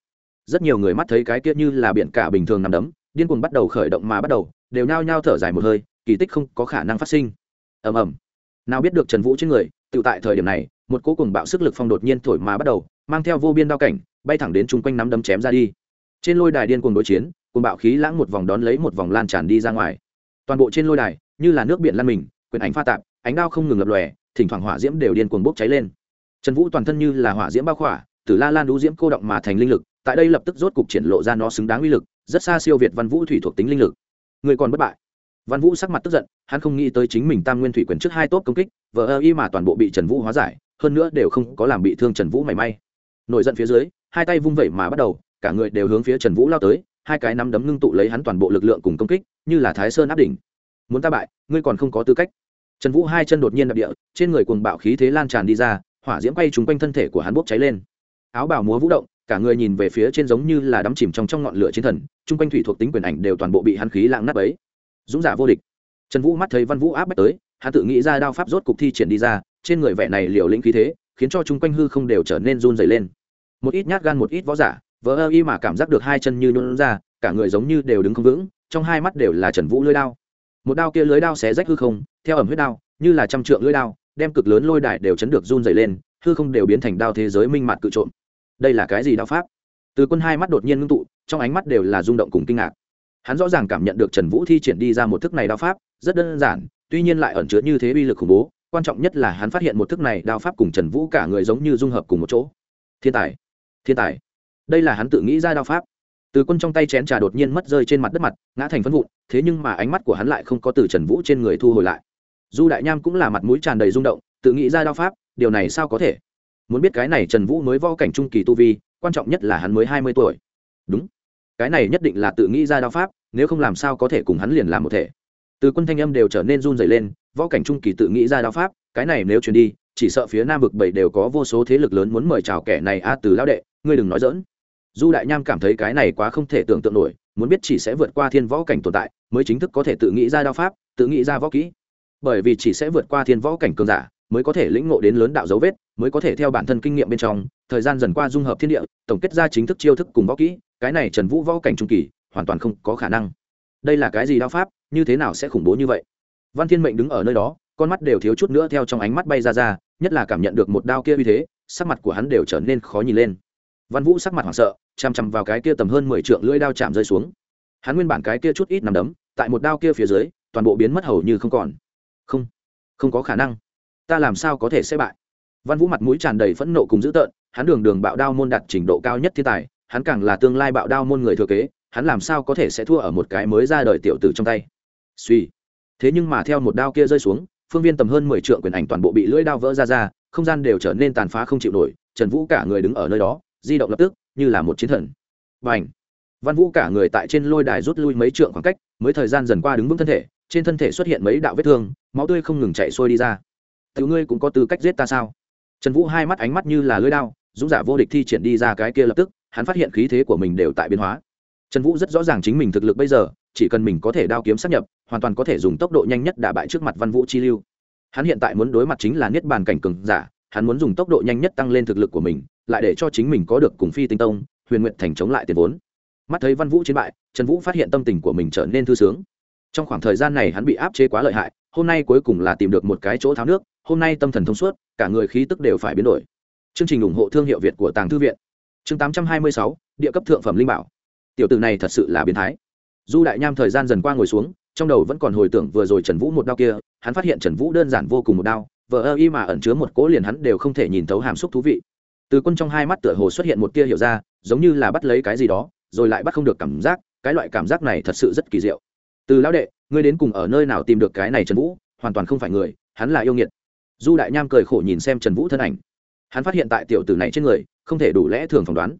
Rất nhiều người mắt thấy cái kia như là biển cả bình thường nằm đấm, điên cuồng bắt đầu khởi động mà bắt đầu, đều nhao nhao thở dài một hơi, kỳ tích không có khả năng phát sinh. Ầm ầm. Nào biết được trần vũ trên người tự tại thời điểm này, một cú cùng bạo sức lực phong đột nhiên thổi mà bắt đầu, mang theo vô biên đao cảnh, bay thẳng đến chung quanh nắm đấm chém ra đi. Trên lôi đài điên cuồng đối chiến cùng bạo khí lãng một vòng đón lấy một vòng lan tràn đi ra ngoài. Toàn bộ trên lôi đài, như là nước biển lan mình, quyền ảnh pha tạp, ánh đao không ngừng lập lòe, thỉnh thoảng hỏa diễm đều điên cuồng bốc cháy lên. Trần vũ toàn thân như là hỏa diễm bao khỏa, từ la lan đũ diễm cô động mà thành linh lực, tại đây lập tức rốt cục triển lộ ra nó xứng đáng uy lực, rất xa siêu việt văn vũ thủy thuộc tính linh lực. Người còn bất bại. Văn vũ sắc mặt tức giận, hắn không nghĩ tới chính mình tam nguyên thủy quyền trước hai tốt công kích, vờ ơ y mà toàn bộ bị trần vũ hóa giải, hơn nữa đều không có làm bị thương trần vũ mảy may. Nổi giận phía dưới, hai tay vung vẩy mà bắt đầu, cả người đều hướng phía trần vũ lao tới hai cái nắm đấm ngưng tụ lấy hắn toàn bộ lực lượng cùng công kích, như là thái sơn áp đỉnh. Muốn ta bại, ngươi còn không có tư cách. Trần vũ hai chân đột nhiên đập địa, trên người cuồng bạo khí thế lan tràn đi ra, hỏa diễm quay trúng quanh thân thể của hắn bốc cháy lên. Áo bào múa vũ động, cả người nhìn về phía trên giống như là đắm chìm trong trong ngọn lửa chiến thần, chung quanh thủy thuộc tính quyền ảnh đều toàn bộ bị hắn khí lạng nắp ấy dũng giả vô địch. Trần vũ mắt thấy văn vũ áp bách tới, hắn tự nghĩ ra đao pháp rốt cục thi triển đi ra, trên người vẻ này liều lĩnh khí thế, khiến cho chung quanh hư không đều trở nên run dày lên. Một ít nhát gan, một ít võ giả vỡ ơ y mà cảm giác được hai chân như nhún ra, cả người giống như đều đứng không vững, trong hai mắt đều là trần vũ lưới đao. Một đao kia lưới đao xé rách hư không, theo ẩm huyết đao, như là trăm trượng lưới đao, đem cực lớn lôi đài đều chấn được run dày lên, hư không đều biến thành đao thế giới minh mặt cự trộm. Đây là cái gì đao pháp? Từ quân hai mắt đột nhiên ngưng tụ, trong ánh mắt đều là rung động cùng kinh ngạc. Hắn rõ ràng cảm nhận được trần vũ thi triển đi ra một thức này đao pháp, rất đơn giản, tuy nhiên lại ẩn chứa như thế uy lực khủng bố, quan trọng nhất là hắn phát hiện một thức này đao pháp cùng trần vũ cả người giống như dung hợp cùng một chỗ. Thiên tài! Thiên tài! Đây là hắn tự nghĩ ra đao pháp. Từ quân trong tay chén trà đột nhiên mất rơi trên mặt đất mặt, ngã thành phân vụn, thế nhưng mà ánh mắt của hắn lại không có từ trần vũ trên người thu hồi lại. Du đại nham cũng là mặt mũi tràn đầy rung động, tự nghĩ ra đao pháp, điều này sao có thể? Muốn biết cái này trần vũ mới vo cảnh trung kỳ tu vi, quan trọng nhất là hắn mới hai mươi tuổi. Đúng. Cái này nhất định là tự nghĩ ra đao pháp, nếu không làm sao có thể cùng hắn liền làm một thể. Từ quân thanh âm đều trở nên run dày lên, võ cảnh trung kỳ tự nghĩ ra đao pháp, cái này nếu truyền đi, chỉ sợ phía nam vực bảy đều có vô số thế lực lớn muốn mời chào kẻ này a, từ lão đệ, ngươi đừng nói dỡn du đại nham cảm thấy cái này quá không thể tưởng tượng nổi, muốn biết chỉ sẽ vượt qua thiên võ cảnh tồn tại, mới chính thức có thể tự nghĩ ra đao pháp, tự nghĩ ra võ kỹ. Bởi vì chỉ sẽ vượt qua thiên võ cảnh cường giả, mới có thể lĩnh ngộ đến lớn đạo dấu vết, mới có thể theo bản thân kinh nghiệm bên trong, thời gian dần qua dung hợp thiên địa, tổng kết ra chính thức chiêu thức cùng võ kỹ, cái này trần vũ võ cảnh trung kỳ, hoàn toàn không có khả năng. Đây là cái gì đao pháp, như thế nào sẽ khủng bố như vậy? Văn thiên mệnh đứng ở nơi đó, con mắt đều thiếu chút nữa theo trong ánh mắt bay ra ra, nhất là cảm nhận được một đao kia uy thế, sắc mặt của hắn đều trở nên khó nhìn lên. Văn vũ sắc mặt hoảng sợ chằm chằm vào cái kia tầm hơn mười trượng lưỡi đao chạm rơi xuống. Hắn nguyên bản cái kia chút ít nằm đấm, tại một đao kia phía dưới, toàn bộ biến mất hầu như không còn. Không không có khả năng. Ta làm sao có thể sẽ bại? Văn vũ mặt mũi tràn đầy phẫn nộ cùng dữ tợn, hắn đường đường bạo đao môn đạt trình độ cao nhất thiên tài, hắn càng là tương lai bạo đao môn người thừa kế, hắn làm sao có thể sẽ thua ở một cái mới ra đời tiểu tử trong tay? Suy. Thế nhưng mà theo một đao kia rơi xuống, phương viên tầm hơn mười trượng quyền ảnh toàn bộ bị lưỡi đao vỡ ra ra, không gian đều trở nên tàn phá không chịu nổi, trần vũ cả người đứng ở nơi đó, di động lập tức như là một chiến thần. Bành! Văn vũ cả người tại trên lôi đài rút lui mấy trượng khoảng cách, mới thời gian dần qua đứng vững thân thể, trên thân thể xuất hiện mấy đạo vết thương, máu tươi không ngừng chạy xuôi đi ra. Tiểu ngươi cũng có tư cách giết ta sao? Trần vũ hai mắt ánh mắt như là lưỡi đao, dũng giả vô địch thi triển đi ra cái kia lập tức, hắn phát hiện khí thế của mình đều tại biến hóa. Trần vũ rất rõ ràng chính mình thực lực bây giờ, chỉ cần mình có thể đao kiếm sát nhập, hoàn toàn có thể dùng tốc độ nhanh nhất đả bại trước mặt văn vũ chi lưu. Hắn hiện tại muốn đối mặt chính là niết bàn cảnh cường giả, hắn muốn dùng tốc độ nhanh nhất tăng lên thực lực của mình lại để cho chính mình có được cùng phi tinh tông, huyền nguyện thành chống lại tiền vốn. Mắt thấy văn vũ chiến bại, trần vũ phát hiện tâm tình của mình trở nên thư sướng. Trong khoảng thời gian này hắn bị áp chế quá lợi hại, hôm nay cuối cùng là tìm được một cái chỗ tháo nước, hôm nay tâm thần thông suốt, cả người khí tức đều phải biến đổi. Chương trình ủng hộ thương hiệu việt của tàng thư viện. Chương tám trăm hai mươi sáu, địa cấp thượng phẩm linh bảo. Tiểu tử này thật sự là biến thái. Du đại nham thời gian dần qua ngồi xuống, trong đầu vẫn còn hồi tưởng vừa rồi trần vũ một đao kia, hắn phát hiện trần vũ đơn giản vô cùng một đao, vờ ơ y mà ẩn chứa một cố liền hắn đều không thể nhìn thấu hàm xúc thú vị từ quân trong hai mắt tựa hồ xuất hiện một tia hiểu ra, giống như là bắt lấy cái gì đó, rồi lại bắt không được cảm giác, cái loại cảm giác này thật sự rất kỳ diệu. Từ lão đệ, ngươi đến cùng ở nơi nào tìm được cái này trần vũ? Hoàn toàn không phải người, hắn là yêu nghiệt. Du đại nham cười khổ nhìn xem trần vũ thân ảnh. Hắn phát hiện tại tiểu tử này trên người, không thể đủ lẽ thường phỏng đoán.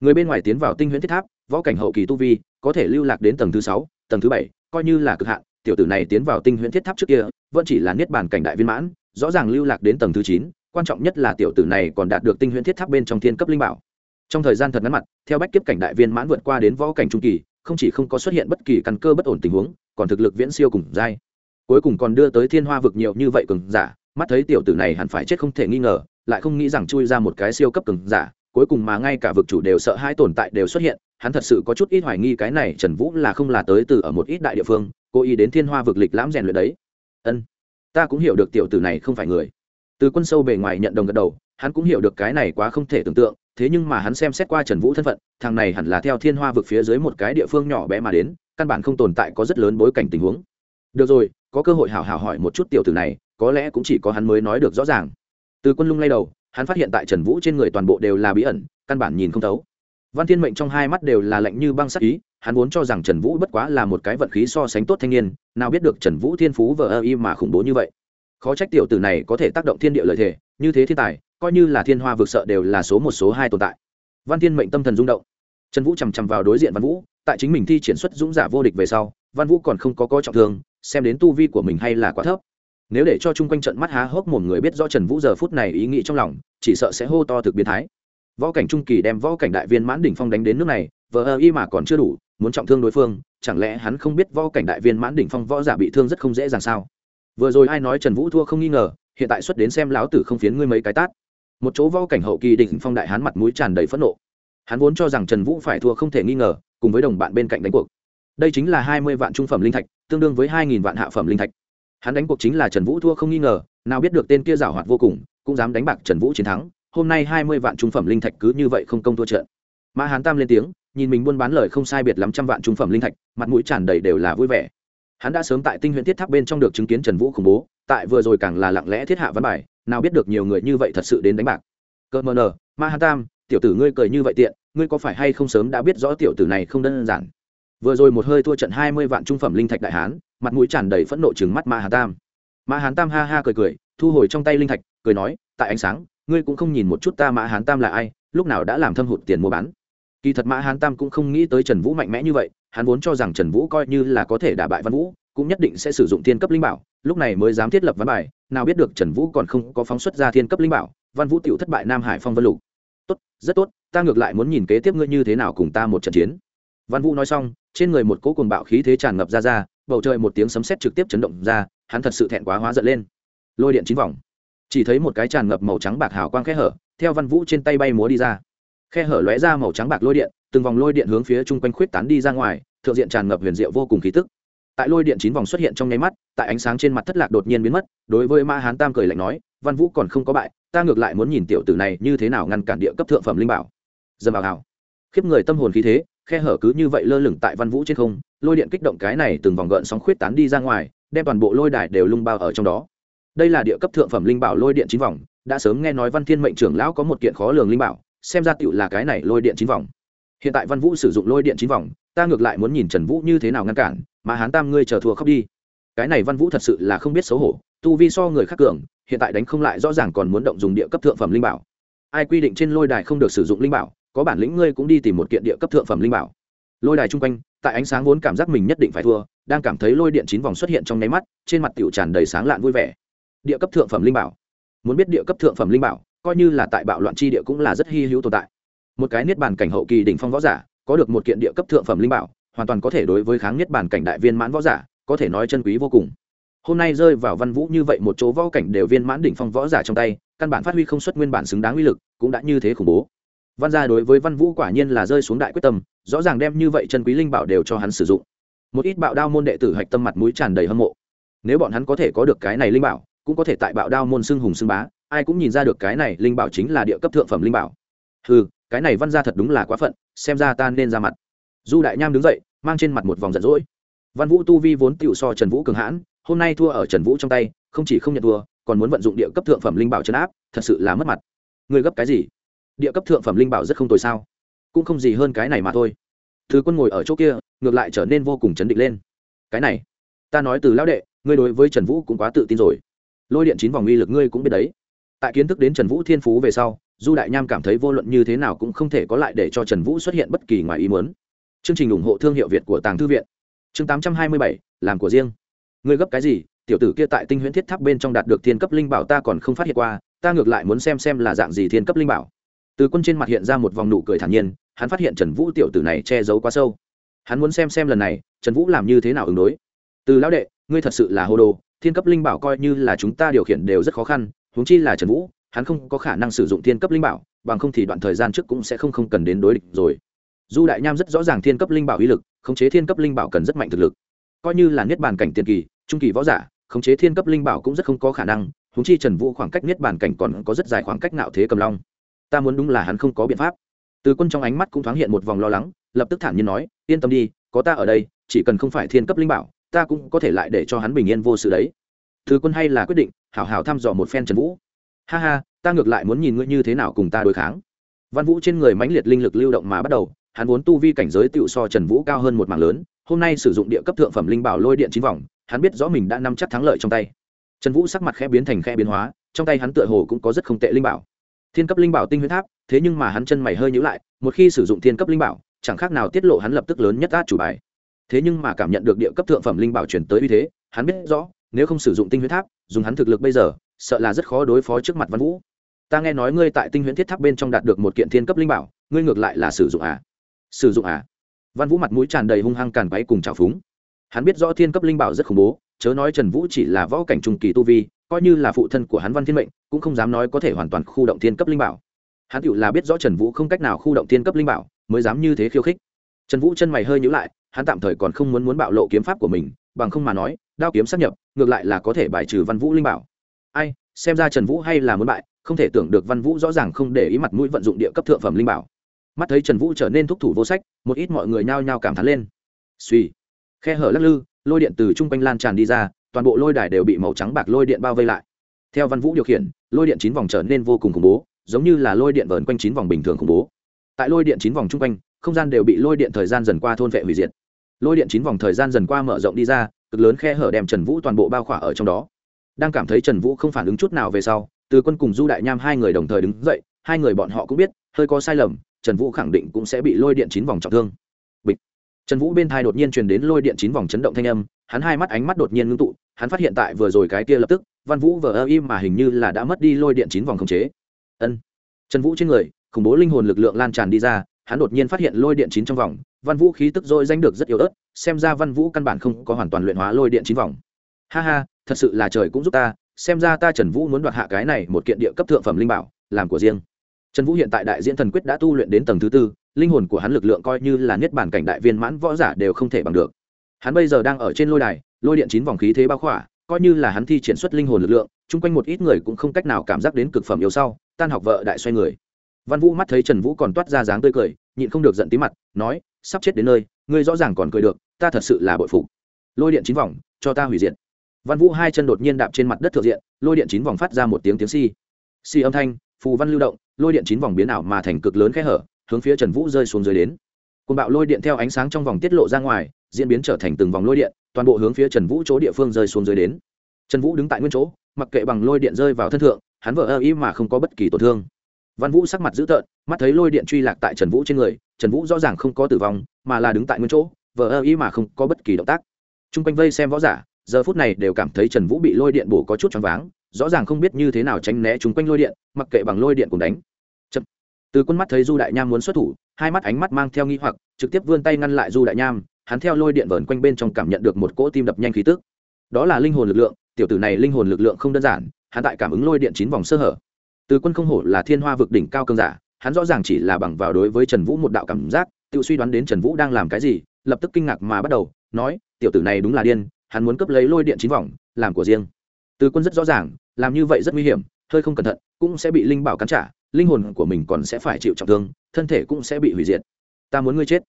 Người bên ngoài tiến vào tinh huyễn thiết tháp, võ cảnh hậu kỳ tu vi, có thể lưu lạc đến tầng thứ sáu, tầng thứ bảy, coi như là cực hạn, tiểu tử này tiến vào tinh huyễn thiết tháp trước kia, vẫn chỉ là niết bàn cảnh đại viên mãn, rõ ràng lưu lạc đến tầng thứ chín quan trọng nhất là tiểu tử này còn đạt được tinh huyễn thiết tháp bên trong thiên cấp linh bảo. Trong thời gian thật ngắn mặt, theo bách kiếp cảnh đại viên mãn vượt qua đến võ cảnh trung kỳ, không chỉ không có xuất hiện bất kỳ căn cơ bất ổn tình huống, còn thực lực viễn siêu cùng dai. Cuối cùng còn đưa tới thiên hoa vực nhiều như vậy cường giả, mắt thấy tiểu tử này hẳn phải chết không thể nghi ngờ, lại không nghĩ rằng chui ra một cái siêu cấp cường giả, cuối cùng mà ngay cả vực chủ đều sợ hai tồn tại đều xuất hiện, hắn thật sự có chút ít hoài nghi cái này trần vũ là không là tới từ ở một ít đại địa phương, cố ý đến thiên hoa vực lịch lãm rèn luyện đấy. Ân, ta cũng hiểu được tiểu tử này không phải người từ quân sâu bề ngoài nhận đồng gật đầu, hắn cũng hiểu được cái này quá không thể tưởng tượng, thế nhưng mà hắn xem xét qua trần vũ thân phận, thằng này hẳn là theo thiên hoa vực phía dưới một cái địa phương nhỏ bé mà đến, căn bản không tồn tại có rất lớn bối cảnh tình huống. Được rồi, có cơ hội hào hào hỏi một chút tiểu tử này, có lẽ cũng chỉ có hắn mới nói được rõ ràng. Từ quân lung lay đầu, hắn phát hiện tại trần vũ trên người toàn bộ đều là bí ẩn, căn bản nhìn không thấu. Văn thiên mệnh trong hai mắt đều là lạnh như băng sắc ý, hắn vốn cho rằng trần vũ bất quá là một cái vận khí so sánh tốt thanh niên, nào biết được trần vũ thiên phú vờ ơ y mà khủng bố như vậy khó trách tiểu tử này có thể tác động thiên địa lợi thể như thế thiên tài, coi như là thiên hoa vực sợ đều là số một, số hai tồn tại. Văn thiên mệnh tâm thần rung động. Trần vũ chằm chằm vào đối diện văn vũ, tại chính mình thi triển xuất dũng giả vô địch về sau, văn vũ còn không có có trọng thương, xem đến tu vi của mình hay là quá thấp. Nếu để cho chung quanh trận mắt há hốc một người biết rõ trần vũ giờ phút này ý nghĩ trong lòng, chỉ sợ sẽ hô to thực biến thái. Võ cảnh trung kỳ đem võ cảnh đại viên mãn đỉnh phong đánh đến nước này, vờ ơ y mà còn chưa đủ, muốn trọng thương đối phương, chẳng lẽ hắn không biết võ cảnh đại viên mãn đỉnh phong võ giả bị thương rất không dễ dàng sao? Vừa rồi ai nói trần vũ thua không nghi ngờ, hiện tại xuất đến xem lão tử không phiến ngươi mấy cái tát. Một chỗ võ cảnh hậu kỳ đỉnh phong đại hắn mặt mũi tràn đầy phẫn nộ. Hắn vốn cho rằng trần vũ phải thua không thể nghi ngờ, cùng với đồng bạn bên cạnh đánh cuộc. Đây chính là hai mươi vạn trung phẩm linh thạch, tương đương với hai nghìn vạn hạ phẩm linh thạch. Hắn đánh cuộc chính là trần vũ thua không nghi ngờ, nào biết được tên kia giảo hoạt vô cùng, cũng dám đánh bạc trần vũ chiến thắng, hôm nay hai mươi vạn trung phẩm linh thạch cứ như vậy không công thua trận. Mã hán tam lên tiếng, nhìn mình buôn bán lời không sai biệt lắm trăm vạn trung phẩm linh thạch, mặt mũi tràn đầy đều là vui vẻ hắn đã sớm tại tinh huyện thiết tháp bên trong được chứng kiến trần vũ khủng bố, tại vừa rồi càng là lặng lẽ thiết hạ văn bài, nào biết được nhiều người như vậy thật sự đến đánh bạc. Cơ mờ nờ, ma hà tam, tiểu tử ngươi cười như vậy tiện, ngươi có phải hay không sớm đã biết rõ tiểu tử này không đơn giản? Vừa rồi một hơi thua trận hai mươi vạn trung phẩm linh thạch đại hán, mặt mũi tràn đầy phẫn nộ chừng mắt ma hà tam. Ma hán tam ha ha cười cười, thu hồi trong tay linh thạch, cười nói, tại ánh sáng, ngươi cũng không nhìn một chút ta mã hán tam là ai, lúc nào đã làm thâm hụt tiền mua bán? Kỳ thật mã hán tam cũng không nghĩ tới trần vũ mạnh mẽ như vậy hắn vốn cho rằng trần vũ coi như là có thể đả bại văn vũ, cũng nhất định sẽ sử dụng thiên cấp linh bảo, lúc này mới dám thiết lập văn bài, nào biết được trần vũ còn không có phóng xuất ra thiên cấp linh bảo, văn vũ tựu thất bại nam hải phong vân lục. Tốt, rất tốt, ta ngược lại muốn nhìn kế tiếp ngươi như thế nào cùng ta một trận chiến. Văn vũ nói xong, trên người một cỗ cuồng bạo khí thế tràn ngập ra ra, bầu trời một tiếng sấm sét trực tiếp chấn động ra, hắn thật sự thẹn quá hóa giận lên. Lôi điện chín vòng. Chỉ thấy một cái tràn ngập màu trắng bạc hào quang khẽ hở, theo văn vũ trên tay bay múa đi ra khe hở lóe ra màu trắng bạc lôi điện, từng vòng lôi điện hướng phía chung quanh khuyết tán đi ra ngoài, thượng diện tràn ngập huyền diệu vô cùng khí tức. Tại lôi điện chín vòng xuất hiện trong nháy mắt, tại ánh sáng trên mặt thất lạc đột nhiên biến mất, đối với ma hán tam cười lạnh nói, văn vũ còn không có bại, ta ngược lại muốn nhìn tiểu tử này như thế nào ngăn cản địa cấp thượng phẩm linh bảo. Dầm vào hào. Khiếp người tâm hồn khí thế, khe hở cứ như vậy lơ lửng tại văn vũ trên không, lôi điện kích động cái này từng vòng gợn sóng khuyết tán đi ra ngoài, đem toàn bộ lôi đài đều lung bao ở trong đó. Đây là địa cấp thượng phẩm linh bảo lôi điện chín vòng, đã sớm nghe nói văn thiên mệnh trưởng lão có một kiện khó lường linh bảo xem ra tựu là cái này lôi điện chín vòng. Hiện tại văn vũ sử dụng lôi điện chín vòng, ta ngược lại muốn nhìn trần vũ như thế nào ngăn cản, mà hán tam ngươi chờ thua khóc đi. Cái này văn vũ thật sự là không biết xấu hổ, tu vi so người khác cường, hiện tại đánh không lại rõ ràng còn muốn động dùng địa cấp thượng phẩm linh bảo. Ai quy định trên lôi đài không được sử dụng linh bảo, có bản lĩnh ngươi cũng đi tìm một kiện địa cấp thượng phẩm linh bảo. Lôi đài chung quanh, tại ánh sáng vốn cảm giác mình nhất định phải thua, đang cảm thấy lôi điện chín vòng xuất hiện trong nháy mắt, trên mặt tiểu tràn đầy sáng lạn vui vẻ. Địa cấp thượng phẩm linh bảo. Muốn biết địa cấp thượng phẩm linh bảo coi như là tại bạo loạn chi địa cũng là rất hy hữu tồn tại. Một cái niết bàn cảnh hậu kỳ đỉnh phong võ giả, có được một kiện địa cấp thượng phẩm linh bảo, hoàn toàn có thể đối với kháng niết bàn cảnh đại viên mãn võ giả, có thể nói chân quý vô cùng. Hôm nay rơi vào văn vũ như vậy một chỗ võ cảnh đều viên mãn đỉnh phong võ giả trong tay, căn bản phát huy không xuất nguyên bản xứng đáng uy lực, cũng đã như thế khủng bố. Văn gia đối với văn vũ quả nhiên là rơi xuống đại quyết tâm, rõ ràng đem như vậy chân quý linh bảo đều cho hắn sử dụng. Một ít bạo đao môn đệ tử hạch tâm mặt mũi tràn đầy hâm mộ. Nếu bọn hắn có thể có được cái này linh bảo, cũng có thể tại bạo đao môn xưng hùng xưng bá ai cũng nhìn ra được cái này linh bảo chính là địa cấp thượng phẩm linh bảo. Ừ cái này văn gia thật đúng là quá phận, xem ra ta nên ra mặt. Du đại nham đứng dậy, mang trên mặt một vòng giận dỗi. Văn vũ tu vi vốn tựu so trần vũ cường hãn, hôm nay thua ở trần vũ trong tay, không chỉ không nhận thua, còn muốn vận dụng địa cấp thượng phẩm linh bảo chấn áp, thật sự là mất mặt. Người gấp cái gì? Địa cấp thượng phẩm linh bảo rất không tồi sao? Cũng không gì hơn cái này mà thôi. Thứ quân ngồi ở chỗ kia, ngược lại trở nên vô cùng chấn định lên. Cái này, ta nói từ lão đệ, ngươi đối với trần vũ cũng quá tự tin rồi. Lôi điện chín vòng uy lực ngươi cũng biết đấy tại kiến thức đến trần vũ thiên phú về sau, du đại nham cảm thấy vô luận như thế nào cũng không thể có lại để cho trần vũ xuất hiện bất kỳ ngoài ý muốn. Chương trình ủng hộ thương hiệu việt của tàng thư viện. Chương tám trăm hai mươi bảy, làm của riêng. Ngươi gấp cái gì? Tiểu tử kia tại tinh huyễn thiết tháp bên trong đạt được thiên cấp linh bảo ta còn không phát hiện qua, ta ngược lại muốn xem xem là dạng gì thiên cấp linh bảo. Từ quân trên mặt hiện ra một vòng nụ cười thản nhiên, hắn phát hiện trần vũ tiểu tử này che giấu quá sâu. Hắn muốn xem xem lần này, trần vũ làm như thế nào ứng đối. Từ lão đệ, ngươi thật sự là hô đồ, thiên cấp linh bảo coi như là chúng ta điều khiển đều rất khó khăn huống chi là trần vũ, hắn không có khả năng sử dụng thiên cấp linh bảo, bằng không thì đoạn thời gian trước cũng sẽ không không cần đến đối địch rồi. Du đại nham rất rõ ràng thiên cấp linh bảo uy lực, khống chế thiên cấp linh bảo cần rất mạnh thực lực. Coi như là niết bàn cảnh tiền kỳ, trung kỳ võ giả, khống chế thiên cấp linh bảo cũng rất không có khả năng, huống chi trần vũ khoảng cách niết bàn cảnh còn có rất dài khoảng cách nạo thế cầm long. Ta muốn đúng là hắn không có biện pháp. Từ quân trong ánh mắt cũng thoáng hiện một vòng lo lắng, lập tức thản nhiên nói, yên tâm đi, có ta ở đây, chỉ cần không phải thiên cấp linh bảo, ta cũng có thể lại để cho hắn bình yên vô sự đấy. Từ quân hay là quyết định hảo hảo thăm dò một phen trần vũ. Ha ha, ta ngược lại muốn nhìn ngươi như thế nào cùng ta đối kháng. Văn vũ trên người mãnh liệt linh lực lưu động mà bắt đầu, hắn vốn tu vi cảnh giới tựu so trần vũ cao hơn một mảng lớn, hôm nay sử dụng địa cấp thượng phẩm linh bảo lôi điện chín vòng, hắn biết rõ mình đã nắm chắc thắng lợi trong tay. Trần vũ sắc mặt khẽ biến thành khẽ biến hóa, trong tay hắn tựa hồ cũng có rất không tệ linh bảo. Thiên cấp linh bảo tinh huyết tháp, thế nhưng mà hắn chân mày hơi nhữ lại, một khi sử dụng thiên cấp linh bảo, chẳng khác nào tiết lộ hắn lập tức lớn nhất át chủ bài. Thế nhưng mà cảm nhận được địa cấp thượng phẩm linh bảo chuyển tới uy thế, hắn biết rõ, nếu không sử dụng tinh huyết tháp dùng hắn thực lực bây giờ, sợ là rất khó đối phó trước mặt văn vũ. Ta nghe nói ngươi tại tinh huyễn thiết tháp bên trong đạt được một kiện thiên cấp linh bảo, ngươi ngược lại là sử dụng à? Sử dụng à? Văn vũ mặt mũi tràn đầy hung hăng càn váy cùng trào phúng. Hắn biết rõ thiên cấp linh bảo rất khủng bố, chớ nói trần vũ chỉ là võ cảnh trung kỳ tu vi, coi như là phụ thân của hắn văn thiên mệnh, cũng không dám nói có thể hoàn toàn khu động thiên cấp linh bảo. Hắn tựu là biết rõ trần vũ không cách nào khu động thiên cấp linh bảo, mới dám như thế khiêu khích. Trần vũ chân mày hơi nhữ lại, hắn tạm thời còn không muốn muốn bạo lộ kiếm pháp của mình, bằng không mà nói, đao kiếm sắp nhập ngược lại là có thể bài trừ văn vũ linh bảo. Ai, xem ra trần vũ hay là muốn bại, không thể tưởng được văn vũ rõ ràng không để ý mặt mũi vận dụng địa cấp thượng phẩm linh bảo. Mắt thấy trần vũ trở nên thúc thủ vô sách, một ít mọi người nhao nhao cảm thán lên. Suy khe hở lắc lư, lôi điện từ chung quanh lan tràn đi ra, toàn bộ lôi đài đều bị màu trắng bạc lôi điện bao vây lại. Theo văn vũ điều khiển, lôi điện chín vòng trở nên vô cùng khủng bố, giống như là lôi điện vờn quanh chín vòng bình thường khủng bố. Tại lôi điện chín vòng chung quanh, không gian đều bị lôi điện thời gian dần qua thôn vệ hủy diệt. Lôi điện chín vòng thời gian dần qua mở rộng đi ra cực lớn khe hở đem trần vũ toàn bộ bao khỏa ở trong đó. Đang cảm thấy trần vũ không phản ứng chút nào về sau, từ quân cùng du đại nham hai người đồng thời đứng dậy, hai người bọn họ cũng biết, hơi có sai lầm, trần vũ khẳng định cũng sẽ bị lôi điện chín vòng trọng thương. Bịch. Trần vũ bên thai đột nhiên truyền đến lôi điện chín vòng chấn động thanh âm, hắn hai mắt ánh mắt đột nhiên ngưng tụ, hắn phát hiện tại vừa rồi cái kia lập tức, văn vũ vờ ơ im mà hình như là đã mất đi lôi điện chín vòng khống chế. Ân. Trần vũ trên người, khủng bố linh hồn lực lượng lan tràn đi ra, hắn đột nhiên phát hiện lôi điện chín trong vòng văn vũ khí tức dội danh được rất yếu ớt, xem ra văn vũ căn bản không có hoàn toàn luyện hóa lôi điện chín vòng. Ha ha, thật sự là trời cũng giúp ta, xem ra ta trần vũ muốn đoạt hạ cái này một kiện địa cấp thượng phẩm linh bảo, làm của riêng. Trần vũ hiện tại đại diễn thần quyết đã tu luyện đến tầng thứ tư, linh hồn của hắn lực lượng coi như là niết bản cảnh đại viên mãn võ giả đều không thể bằng được. Hắn bây giờ đang ở trên lôi đài, lôi điện chín vòng khí thế bao khỏa, coi như là hắn thi triển xuất linh hồn lực lượng, chung quanh một ít người cũng không cách nào cảm giác đến cực phẩm yếu sau, tan học vợ đại xoay người. Văn vũ mắt thấy trần vũ còn toát ra dáng tươi cười nhịn không được giận tí mặt, nói, sắp chết đến nơi, ngươi rõ ràng còn cười được, ta thật sự là bội phục. Lôi điện chín vòng, cho ta hủy diệt. Văn vũ hai chân đột nhiên đạp trên mặt đất thượng diện, lôi điện chín vòng phát ra một tiếng tiếng si si âm thanh, phù văn lưu động, lôi điện chín vòng biến ảo mà thành cực lớn khe hở, hướng phía trần vũ rơi xuống dưới đến. Côn bạo lôi điện theo ánh sáng trong vòng tiết lộ ra ngoài, diễn biến trở thành từng vòng lôi điện, toàn bộ hướng phía trần vũ chỗ địa phương rơi xuống dưới đến. Trần vũ đứng tại nguyên chỗ, mặc kệ bằng lôi điện rơi vào thân thượng, hắn vỡ ơ ý mà không có bất kỳ tổn thương văn vũ sắc mặt dữ tợn, mắt thấy lôi điện truy lạc tại trần vũ trên người, trần vũ rõ ràng không có tử vong, mà là đứng tại nguyên chỗ, vờ ơ ý mà không có bất kỳ động tác. T r u n g quanh vây xem võ giả, giờ phút này đều cảm thấy trần vũ bị lôi điện bổ có chút choáng váng, rõ ràng không biết như thế nào tránh né chung quanh lôi điện, mặc kệ bằng lôi điện cùng đánh. Chập. từ quân mắt thấy du đại nham muốn xuất thủ, hai mắt ánh mắt mang theo nghi hoặc, trực tiếp vươn tay ngăn lại du đại nham, hắn theo lôi điện vờn quanh bên trong cảm nhận được một cỗ tim đập nhanh khí tức. Đó là linh hồn lực lượng, tiểu tử này linh hồn lực lượng không đơn giản, hắn tại cảm ứng lôi điện chín vòng sơ hở từ quân không hổ là thiên hoa vực đỉnh cao cơn giả, hắn rõ ràng chỉ là bằng vào đối với trần vũ một đạo cảm giác, tự suy đoán đến trần vũ đang làm cái gì, lập tức kinh ngạc mà bắt đầu, nói, tiểu tử này đúng là điên, hắn muốn cấp lấy lôi điện chín vòng, làm của riêng. Từ quân rất rõ ràng, làm như vậy rất nguy hiểm, hơi không cẩn thận, cũng sẽ bị linh bảo cắn trả, linh hồn của mình còn sẽ phải chịu trọng thương, thân thể cũng sẽ bị hủy diệt. Ta muốn ngươi chết.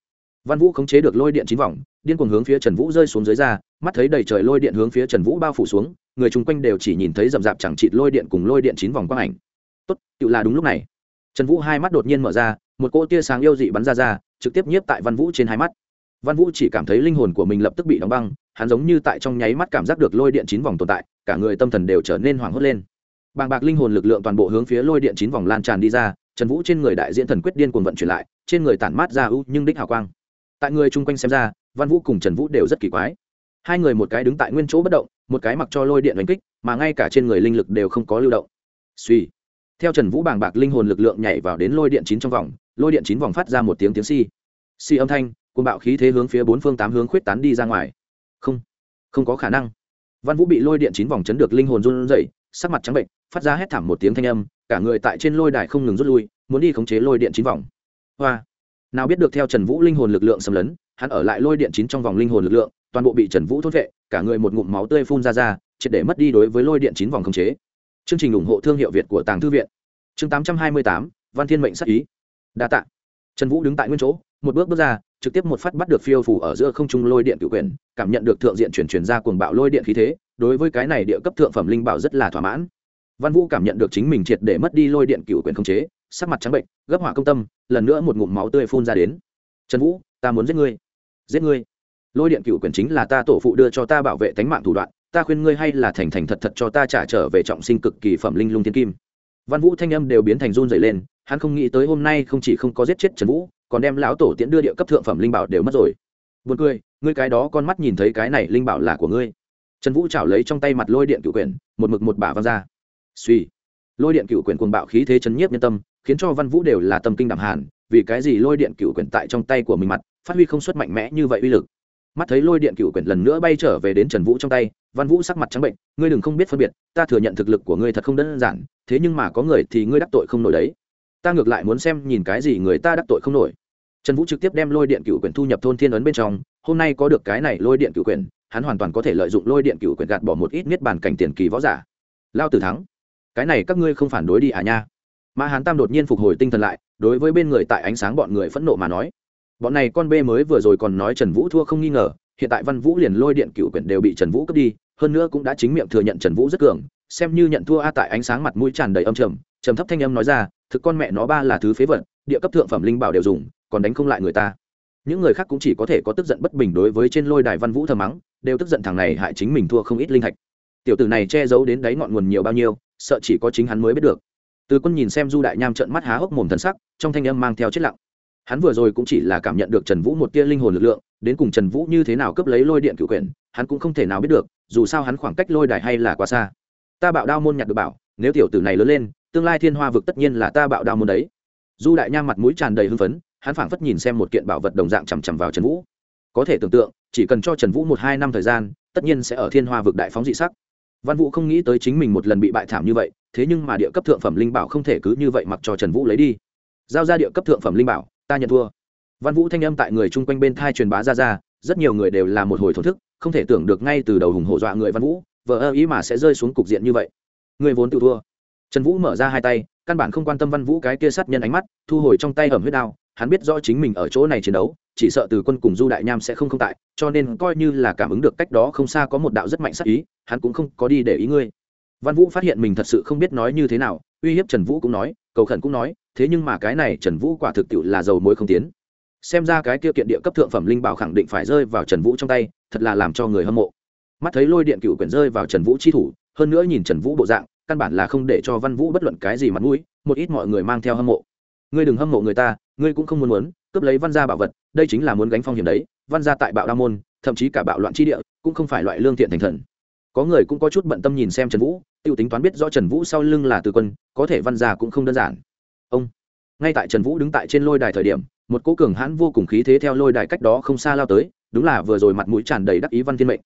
Văn vũ khống chế được lôi điện chín vòng, điên cuồng hướng phía trần vũ rơi xuống dưới ra, mắt thấy đầy trời lôi điện hướng phía trần vũ bao phủ xuống, người chung quanh đều chỉ nhìn thấy rậm rạp chẳng chịt lôi điện cùng lôi điện chín vòng quang ảnh tốt tự là đúng lúc này. Trần vũ hai mắt đột nhiên mở ra, một cỗ tia sáng yêu dị bắn ra ra, trực tiếp nhiếp tại văn vũ trên hai mắt. Văn vũ chỉ cảm thấy linh hồn của mình lập tức bị đóng băng, hắn giống như tại trong nháy mắt cảm giác được lôi điện chín vòng tồn tại, cả người tâm thần đều trở nên hoảng hốt lên. Bàng bạc linh hồn lực lượng toàn bộ hướng phía lôi điện chín vòng lan tràn đi ra, trần vũ trên người đại diễn thần quyết điên cuồng vận chuyển lại, trên người tản mát ra ưu nhưng đích hào quang. Tại người chung quanh xem ra, văn vũ cùng trần vũ đều rất kỳ quái. Hai người một cái đứng tại nguyên chỗ bất động, một cái mặc cho lôi điện đánh kích, mà ngay cả trên người linh lực đều không có lưu động. Suy theo trần vũ bàng bạc linh hồn lực lượng nhảy vào đến lôi điện chín trong vòng, lôi điện chín vòng phát ra một tiếng tiếng si si âm thanh côn bạo khí thế hướng phía bốn phương tám hướng khuyết tán đi ra ngoài. Không không có khả năng. Văn vũ bị lôi điện chín vòng chấn được linh hồn run rẩy, sắc mặt trắng bệnh, phát ra hét thảm một tiếng thanh âm, cả người tại trên lôi đài không ngừng rút lui, muốn đi khống chế lôi điện chín vòng. Hoa. Nào biết được theo trần vũ linh hồn lực lượng xâm lấn, hắn ở lại lôi điện chín trong vòng linh hồn lực lượng, toàn bộ bị trần vũ thốt vệ, cả người một ngụm máu tươi phun ra ra, triệt để mất đi đối với lôi điện chín vòng khống chế chương trình ủng hộ thương hiệu việt của tàng thư viện. Chương tám trăm hai mươi tám, văn thiên mệnh sắc ý. Đa t ạ trần vũ đứng tại nguyên chỗ, một bước bước ra, trực tiếp một phát bắt được phiêu phủ ở giữa không trung lôi điện cự quyền cảm nhận được thượng diện chuyển chuyển ra cuồng bạo lôi điện khí thế, đối với cái này địa cấp thượng phẩm linh bảo rất là thỏa mãn. Văn vũ cảm nhận được chính mình triệt để mất đi lôi điện cựu quyền không chế, sắc mặt trắng bệnh, gấp hỏa công tâm, lần nữa một ngụm máu tươi phun ra đến. Trần vũ, ta muốn giết ngươi. Giết ngươi? Lôi điện cựu quyền chính là ta tổ phụ đưa cho ta bảo vệ tánh mạng thủ đoạn ta khuyên ngươi hay là thành thành thật thật cho ta trả trở về trọng sinh cực kỳ phẩm linh lung thiên kim. Văn vũ thanh âm đều biến thành run dày lên, hắn không nghĩ tới hôm nay không chỉ không có giết chết trần vũ, còn đem lão tổ tiễn đưa địa cấp thượng phẩm linh bảo đều mất rồi. Buồn cười, ngươi cái đó con mắt nhìn thấy cái này linh bảo là của ngươi. Trần vũ chảo lấy trong tay mặt lôi điện cựu quyển, một mực một bả văng ra. Suy. Lôi điện cựu quyển cuồng bạo khí thế chấn nhiếp nhân tâm, khiến cho văn vũ đều là tâm kinh đẳng hàn, vì cái gì lôi điện cựu quyển tại trong tay của mình mặt, phát huy không xuất mạnh mẽ như vậy uy lực? Mắt thấy lôi điện cựu quyển lần nữa bay trở về đến trần vũ trong tay, văn vũ sắc mặt trắng bệnh, ngươi đừng không biết phân biệt, ta thừa nhận thực lực của ngươi thật không đơn giản, thế nhưng mà có người thì ngươi đắc tội không nổi đấy. Ta ngược lại muốn xem nhìn cái gì người ta đắc tội không nổi. Trần vũ trực tiếp đem lôi điện cựu quyển thu nhập thôn thiên ấn bên trong, hôm nay có được cái này lôi điện cựu quyển, hắn hoàn toàn có thể lợi dụng lôi điện cựu quyển gạt bỏ một ít niết bàn cảnh tiền kỳ võ giả. Lao tử thắng. Cái này các ngươi không phản đối đi à nha. Mà hán tam đột nhiên phục hồi tinh thần lại, đối với bên người tại ánh sáng bọn người phẫn nộ mà nói bọn này con bê mới vừa rồi còn nói trần vũ thua không nghi ngờ, hiện tại văn vũ liền lôi điện cựu quyển đều bị trần vũ cướp đi, hơn nữa cũng đã chính miệng thừa nhận trần vũ rất cường, xem như nhận thua a tại ánh sáng mặt mũi tràn đầy âm trầm trầm thấp thanh âm nói ra, thực con mẹ nó ba là thứ phế vật, địa cấp thượng phẩm linh bảo đều dùng, còn đánh không lại người ta. Những người khác cũng chỉ có thể có tức giận bất bình đối với trên lôi đài văn vũ thờ mắng, đều tức giận thằng này hại chính mình thua không ít linh thạch. Tiểu tử này che giấu đến đáy ngọn nguồn nhiều bao nhiêu, sợ chỉ có chính hắn mới biết được. Từ quân nhìn xem du đại nham trợn mắt há hốc mồm thần sắc, trong thanh âm mang theo chết lặng hắn vừa rồi cũng chỉ là cảm nhận được trần vũ một tia linh hồn lực lượng, đến cùng trần vũ như thế nào cướp lấy lôi điện cựu quyền, hắn cũng không thể nào biết được, dù sao hắn khoảng cách lôi đài hay là quá xa. Ta bạo đao môn nhặt được bảo, nếu tiểu tử này lớn lên, tương lai thiên hoa vực tất nhiên là ta bạo đao môn đấy. Du đại nha mặt mũi tràn đầy hưng phấn, hắn phảng phất nhìn xem một kiện bảo vật đồng dạng chằm chằm vào trần vũ. Có thể tưởng tượng, chỉ cần cho trần vũ một hai năm thời gian, tất nhiên sẽ ở thiên hoa vực đại phóng dị sắc. Văn vũ không nghĩ tới chính mình một lần bị bại thảm như vậy, thế nhưng mà địa cấp thượng phẩm linh bảo không thể cứ như vậy mặc cho trần vũ lấy đi. Giao ra địa cấp thượng phẩm linh bảo ta nhận thua. Văn vũ thanh âm tại người chung quanh bên thai truyền bá ra ra, rất nhiều người đều là một hồi thổn thức, không thể tưởng được ngay từ đầu hùng hổ dọa người văn vũ vợ ơ ý mà sẽ rơi xuống cục diện như vậy. Người vốn tự thua. Trần vũ mở ra hai tay, căn bản không quan tâm văn vũ cái kia sát nhân ánh mắt, thu hồi trong tay ẩm huyết đao, hắn biết rõ chính mình ở chỗ này chiến đấu, chỉ sợ từ quân cùng du đại nham sẽ không không tại, cho nên coi như là cảm ứng được cách đó không xa có một đạo rất mạnh sắc ý, hắn cũng không có đi để ý ngươi. Văn vũ phát hiện mình thật sự không biết nói như thế nào, uy hiếp trần vũ cũng nói, cầu khẩn cũng nói thế nhưng mà cái này trần vũ quả thực tiệu là dầu mối không tiến. Xem ra cái kia kiện địa cấp thượng phẩm linh bảo khẳng định phải rơi vào trần vũ trong tay, thật là làm cho người hâm mộ. Mắt thấy lôi điện cựu quyển rơi vào trần vũ chi thủ, hơn nữa nhìn trần vũ bộ dạng, căn bản là không để cho văn vũ bất luận cái gì mặt mũi, một ít mọi người mang theo hâm mộ. Ngươi đừng hâm mộ người ta, ngươi cũng không muốn muốn, cướp lấy văn gia bảo vật, đây chính là muốn gánh phong hiểm đấy, văn gia tại bạo đa môn, thậm chí cả bạo loạn tri địa, cũng không phải loại lương thiện thành thần. Có người cũng có chút bận tâm nhìn xem trần vũ t i ê u tính toán biết rõ trần vũ sau lưng là từ quân, có thể văn gia cũng không đơn giản ông. Ngay tại trần vũ đứng tại trên lôi đài thời điểm, một cố cường hãn vô cùng khí thế theo lôi đài cách đó không xa lao tới, đúng là vừa rồi mặt mũi tràn đầy đắc ý văn thiên mệnh.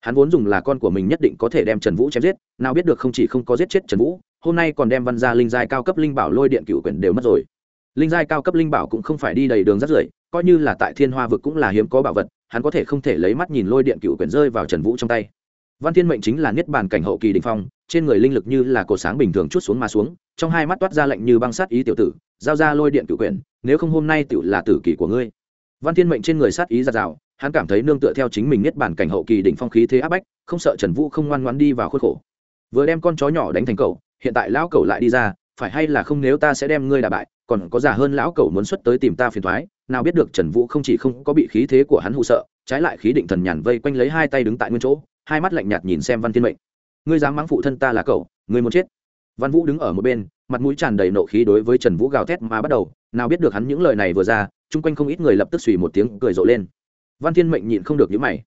Hắn vốn dùng là con của mình nhất định có thể đem trần vũ chém giết, nào biết được không chỉ không có giết chết trần vũ, hôm nay còn đem văn gia linh giai cao cấp linh bảo lôi điện cựu quyển đều mất rồi. Linh giai cao cấp linh bảo cũng không phải đi đầy đường rất rưởi, coi như là tại thiên hoa vực cũng là hiếm có bảo vật, hắn có thể không thể lấy mắt nhìn lôi điện cựu quyển rơi vào trần vũ trong tay. Văn thiên mệnh chính là niết bàn cảnh hậu kỳ đình phong, trên người linh lực như là cột sáng bình thường chút xuống mà xuống trong hai mắt toát ra lệnh như băng sát ý tiểu tử, giao ra lôi điện cựu quyền nếu không hôm nay tự là tử kỷ của ngươi. Văn thiên mệnh trên người sát ý giạt rào, hắn cảm thấy nương tựa theo chính mình niết bản cảnh hậu kỳ đỉnh phong khí thế áp bách, không sợ trần vũ không ngoan ngoan đi vào khuất khổ. Vừa đem con chó nhỏ đánh thành cậu, hiện tại lão cậu lại đi ra, phải hay là không nếu ta sẽ đem ngươi đà bại, còn có giả hơn lão cậu muốn xuất tới tìm ta phiền thoái nào biết được trần vũ không chỉ không có bị khí thế của hắn hụ sợ, trái lại khí định thần nhàn vây quanh lấy hai tay đứng tại nguyên chỗ, hai mắt lạnh nhạt nhìn xem văn thiên mệnh. Ngươi dám mắng phụ thân ta là cậu, ngươi muốn chết văn vũ đứng ở một bên, mặt mũi tràn đầy nộ khí đối với trần vũ gào thét mà bắt đầu, nào biết được hắn những lời này vừa ra, chung quanh không ít người lập tức suy một tiếng cười rộ lên. Văn thiên mệnh nhịn không được những mày.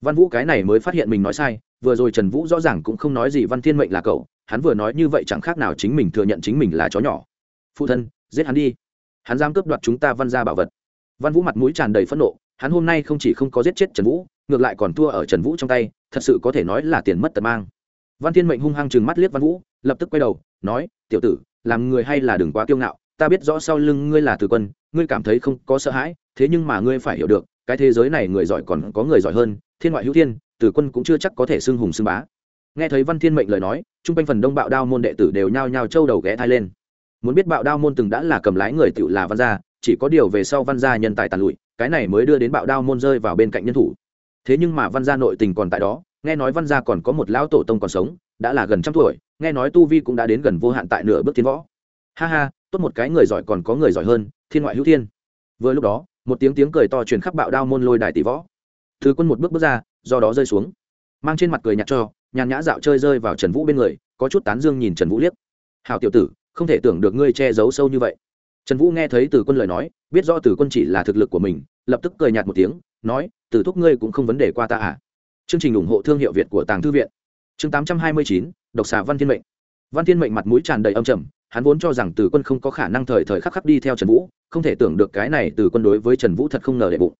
Văn vũ cái này mới phát hiện mình nói sai, vừa rồi trần vũ rõ ràng cũng không nói gì văn thiên mệnh là cậu, hắn vừa nói như vậy chẳng khác nào chính mình thừa nhận chính mình là chó nhỏ. Phụ thân, giết hắn đi. Hắn dám cướp đoạt chúng ta văn ra bảo vật. Văn vũ mặt mũi tràn đầy phẫn nộ, hắn hôm nay không chỉ không có giết chết trần vũ, ngược lại còn thua ở trần vũ trong tay, thật sự có thể nói là tiền mất tật mang văn thiên mệnh hung hăng chừng mắt liếc văn vũ, lập tức quay đầu, nói, tiểu tử, làm người hay là đừng quá kiêu ngạo, ta biết rõ sau lưng ngươi là từ quân, ngươi cảm thấy không có sợ hãi, thế nhưng mà ngươi phải hiểu được, cái thế giới này người giỏi còn có người giỏi hơn, thiên ngoại hữu thiên, tử quân cũng chưa chắc có thể xưng hùng xưng bá. Nghe thấy văn thiên mệnh lời nói chung quanh phần đông bạo đao môn đệ tử đều nhao nhao trâu đầu ghé thai lên. Muốn biết bạo đao môn từng đã là cầm lái người tiểu là văn gia, chỉ có điều về sau văn gia nhân tài tàn lụi, cái này mới đưa đến bạo đao môn rơi vào bên cạnh nhân thủ. Thế nhưng mà văn gia nội tình còn tại đó nghe nói văn gia còn có một lão tổ tông còn sống, đã là gần trăm tuổi, nghe nói tu vi cũng đã đến gần vô hạn tại nửa bước tiến võ. Ha ha, tốt một cái người giỏi còn có người giỏi hơn, thiên ngoại hữu thiên. Vừa lúc đó, một tiếng tiếng cười to truyền khắp bạo đao môn lôi đài tỷ võ. Thứ quân một bước bước ra, do đó rơi xuống. Mang trên mặt cười nhạt cho, nhàn nhã dạo chơi rơi vào trần vũ bên người, có chút tán dương nhìn trần vũ liếc. Hào tiểu tử, không thể tưởng được ngươi che giấu sâu như vậy. Trần vũ nghe thấy từ quân lời nói, biết rõ từ quân chỉ là thực lực của mình, lập tức cười nhạt một tiếng, nói, từ thúc ngươi cũng không vấn đề qua ta à chương trình ủng hộ thương hiệu việt của tàng thư viện. Chương tám trăm hai mươi chín, độc xà văn thiên mệnh. Văn thiên mệnh mặt mũi tràn đầy âm trầm, hắn vốn cho rằng từ quân không có khả năng thời thời khắc khắc đi theo trần vũ, không thể tưởng được cái này từ quân đối với trần vũ thật không ngờ đệ bụng.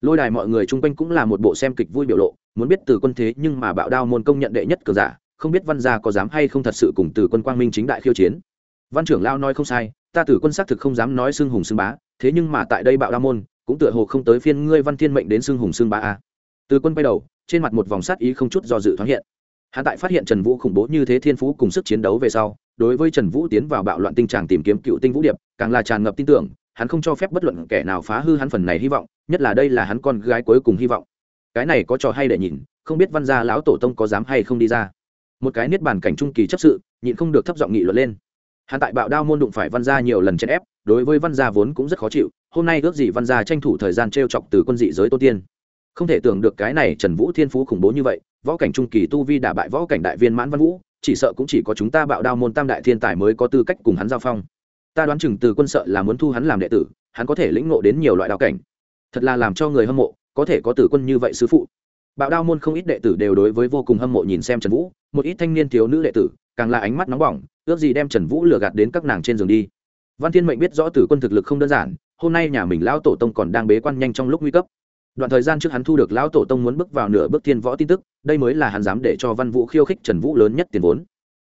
Lôi đài mọi người chung quanh cũng là một bộ xem kịch vui biểu lộ, muốn biết từ quân thế nhưng mà bạo đao môn công nhận đệ nhất cường giả, không biết văn gia có dám hay không thật sự cùng từ quân quang minh chính đại khiêu chiến. Văn trưởng lao nói không sai, ta từ quân xác thực không dám nói xưng hùng xưng bá, thế nhưng mà tại đây bạo đao môn, cũng tựa hồ không tới phiên ngươi văn thiên mệnh đến xưng hùng xưng bá a từ quân bay đầu trên mặt một vòng sát ý không chút do dự thoáng hiện. Hắn tại phát hiện trần vũ khủng bố như thế thiên phú cùng sức chiến đấu về sau, đối với trần vũ tiến vào bạo loạn tinh tràng tìm kiếm cựu tinh vũ điệp, càng là tràn ngập tin tưởng, hắn không cho phép bất luận kẻ nào phá hư hắn phần này hy vọng, nhất là đây là hắn con gái cuối cùng hy vọng. Cái này có trò hay để nhìn, không biết văn gia lão tổ tông có dám hay không đi ra. Một cái niết bàn cảnh trung kỳ chấp sự, nhịn không được thấp giọng nghị luận lên. Hắn tại bạo đao môn đụng phải văn gia nhiều lần chèn ép, đối với văn gia vốn cũng rất khó chịu, hôm nay ước gì văn gia tranh thủ thời gian t r e o chọc từ quân dị giới tô tiên không thể tưởng được cái này trần vũ thiên phú khủng bố như vậy, võ cảnh trung kỳ tu vi đả bại võ cảnh đại viên mãn văn vũ, chỉ sợ cũng chỉ có chúng ta bạo đao môn tam đại thiên tài mới có tư cách cùng hắn giao phong. Ta đoán chừng từ quân sợ là muốn thu hắn làm đệ tử, hắn có thể lĩnh ngộ đến nhiều loại đạo cảnh. Thật là làm cho người hâm mộ, có thể có tử quân như vậy sứ phụ. Bạo đao môn không ít đệ tử đều đối với vô cùng hâm mộ nhìn xem trần vũ, một ít thanh niên thiếu nữ đệ tử, càng là ánh mắt nóng bỏng, ước gì đem trần vũ lừa gạt đến các nàng trên giường đi. Văn thiên mệnh biết rõ tử quân thực lực không đơn giản, hôm nay nhà mình lão tổ tông còn đang bế quan nhanh trong lúc nguy cấp đoạn thời gian trước hắn thu được lão tổ tông muốn bước vào nửa bước thiên võ tin tức, đây mới là hắn dám để cho văn vũ khiêu khích trần vũ lớn nhất tiền vốn.